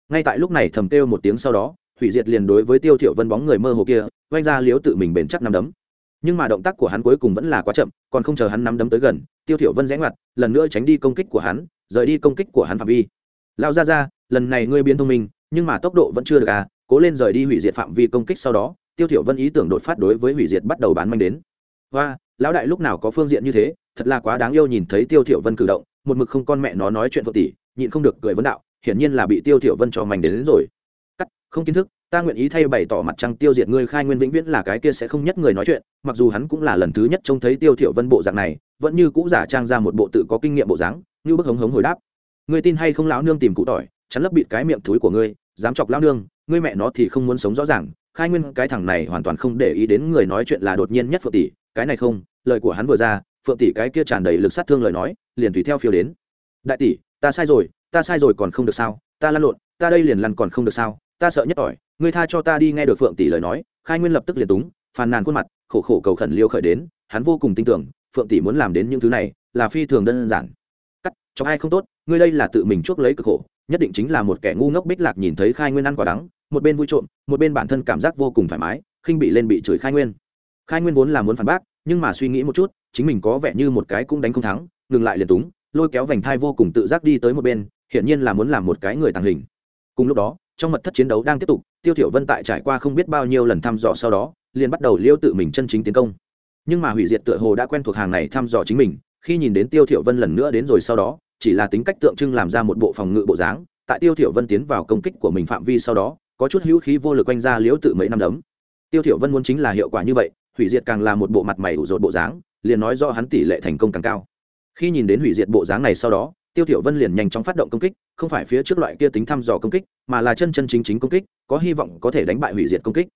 Ngay tại lúc này thầm tiêu một tiếng sau đó, hủy diệt liền đối với tiêu thiểu vân bóng người mơ hồ kia vay ra liếu tự mình bền chắc nắm đấm. Nhưng mà động tác của hắn cuối cùng vẫn là quá chậm, còn không chờ hắn nắm đấm tới gần, tiêu thiểu vân rẽ ngoặt, lần nữa tránh đi công kích của hắn, rời đi công kích của hắn phạm vi lao ra ra lần này ngươi biến thông minh nhưng mà tốc độ vẫn chưa được à cố lên rời đi hủy diệt phạm vi công kích sau đó tiêu thiểu vân ý tưởng đột phát đối với hủy diệt bắt đầu bán manh đến. Và lão đại lúc nào có phương diện như thế thật là quá đáng yêu nhìn thấy tiêu thiểu vân cử động một mực không con mẹ nó nói chuyện phượng tỷ nhịn không được cười vấn đạo hiển nhiên là bị tiêu thiểu vân cho manh đến, đến rồi. Cắt không kiến thức ta nguyện ý thay bày tỏ mặt trăng tiêu diệt ngươi khai nguyên vĩnh viễn là cái kia sẽ không nhất người nói chuyện mặc dù hắn cũng là lần thứ nhất trông thấy tiêu thiểu vân bộ dạng này vẫn như cũ giả trang ra một bộ tự có kinh nghiệm bộ dáng như bức hống hống hồi đáp ngươi tin hay không lão nương tìm cụ tỏi, chắn lấp bịt cái miệng thúi của ngươi, dám chọc lão nương, ngươi mẹ nó thì không muốn sống rõ ràng. Khai nguyên, cái thằng này hoàn toàn không để ý đến người nói chuyện là đột nhiên nhất phượng tỷ, cái này không, lời của hắn vừa ra, phượng tỷ cái kia tràn đầy lực sát thương lời nói, liền tùy theo phiêu đến. Đại tỷ, ta sai rồi, ta sai rồi còn không được sao, ta lăn lộn, ta đây liền lăn còn không được sao, ta sợ nhất ỏi ngươi tha cho ta đi nghe được phượng tỷ lời nói. Khai nguyên lập tức liền túng, phàn nàn khuôn mặt, khổ khổ cầu khẩn liêu khởi đến, hắn vô cùng tin tưởng, phượng tỷ muốn làm đến những thứ này là phi thường đơn giản. Cắt cho ai không tốt ngươi đây là tự mình chuốc lấy cực khổ, nhất định chính là một kẻ ngu ngốc bích lạc nhìn thấy khai nguyên ăn quả đắng, một bên vui trộm, một bên bản thân cảm giác vô cùng thoải mái, khinh bị lên bị chửi khai nguyên. Khai nguyên vốn là muốn phản bác, nhưng mà suy nghĩ một chút, chính mình có vẻ như một cái cũng đánh không thắng, ngừng lại liền túng, lôi kéo vành thai vô cùng tự giác đi tới một bên, hiển nhiên là muốn làm một cái người tàng hình. Cùng lúc đó, trong mật thất chiến đấu đang tiếp tục, tiêu thiểu vân tại trải qua không biết bao nhiêu lần thăm dò sau đó, liền bắt đầu liêu tự mình chân chính tiến công. Nhưng mà hủy diệt tựa hồ đã quen thuộc hàng này thăm dò chính mình, khi nhìn đến tiêu thiểu vân lần nữa đến rồi sau đó chỉ là tính cách tượng trưng làm ra một bộ phòng ngự bộ dáng, tại tiêu thiểu vân tiến vào công kích của mình phạm vi sau đó, có chút hữu khí vô lực quanh ra liễu tự mấy năm đấm. Tiêu thiểu vân muốn chính là hiệu quả như vậy, hủy diệt càng là một bộ mặt mày ủ rột bộ dáng, liền nói do hắn tỷ lệ thành công càng cao. Khi nhìn đến hủy diệt bộ dáng này sau đó, tiêu thiểu vân liền nhanh chóng phát động công kích, không phải phía trước loại kia tính thăm dò công kích, mà là chân chân chính chính công kích, có hy vọng có thể đánh bại hủy diệt công kích.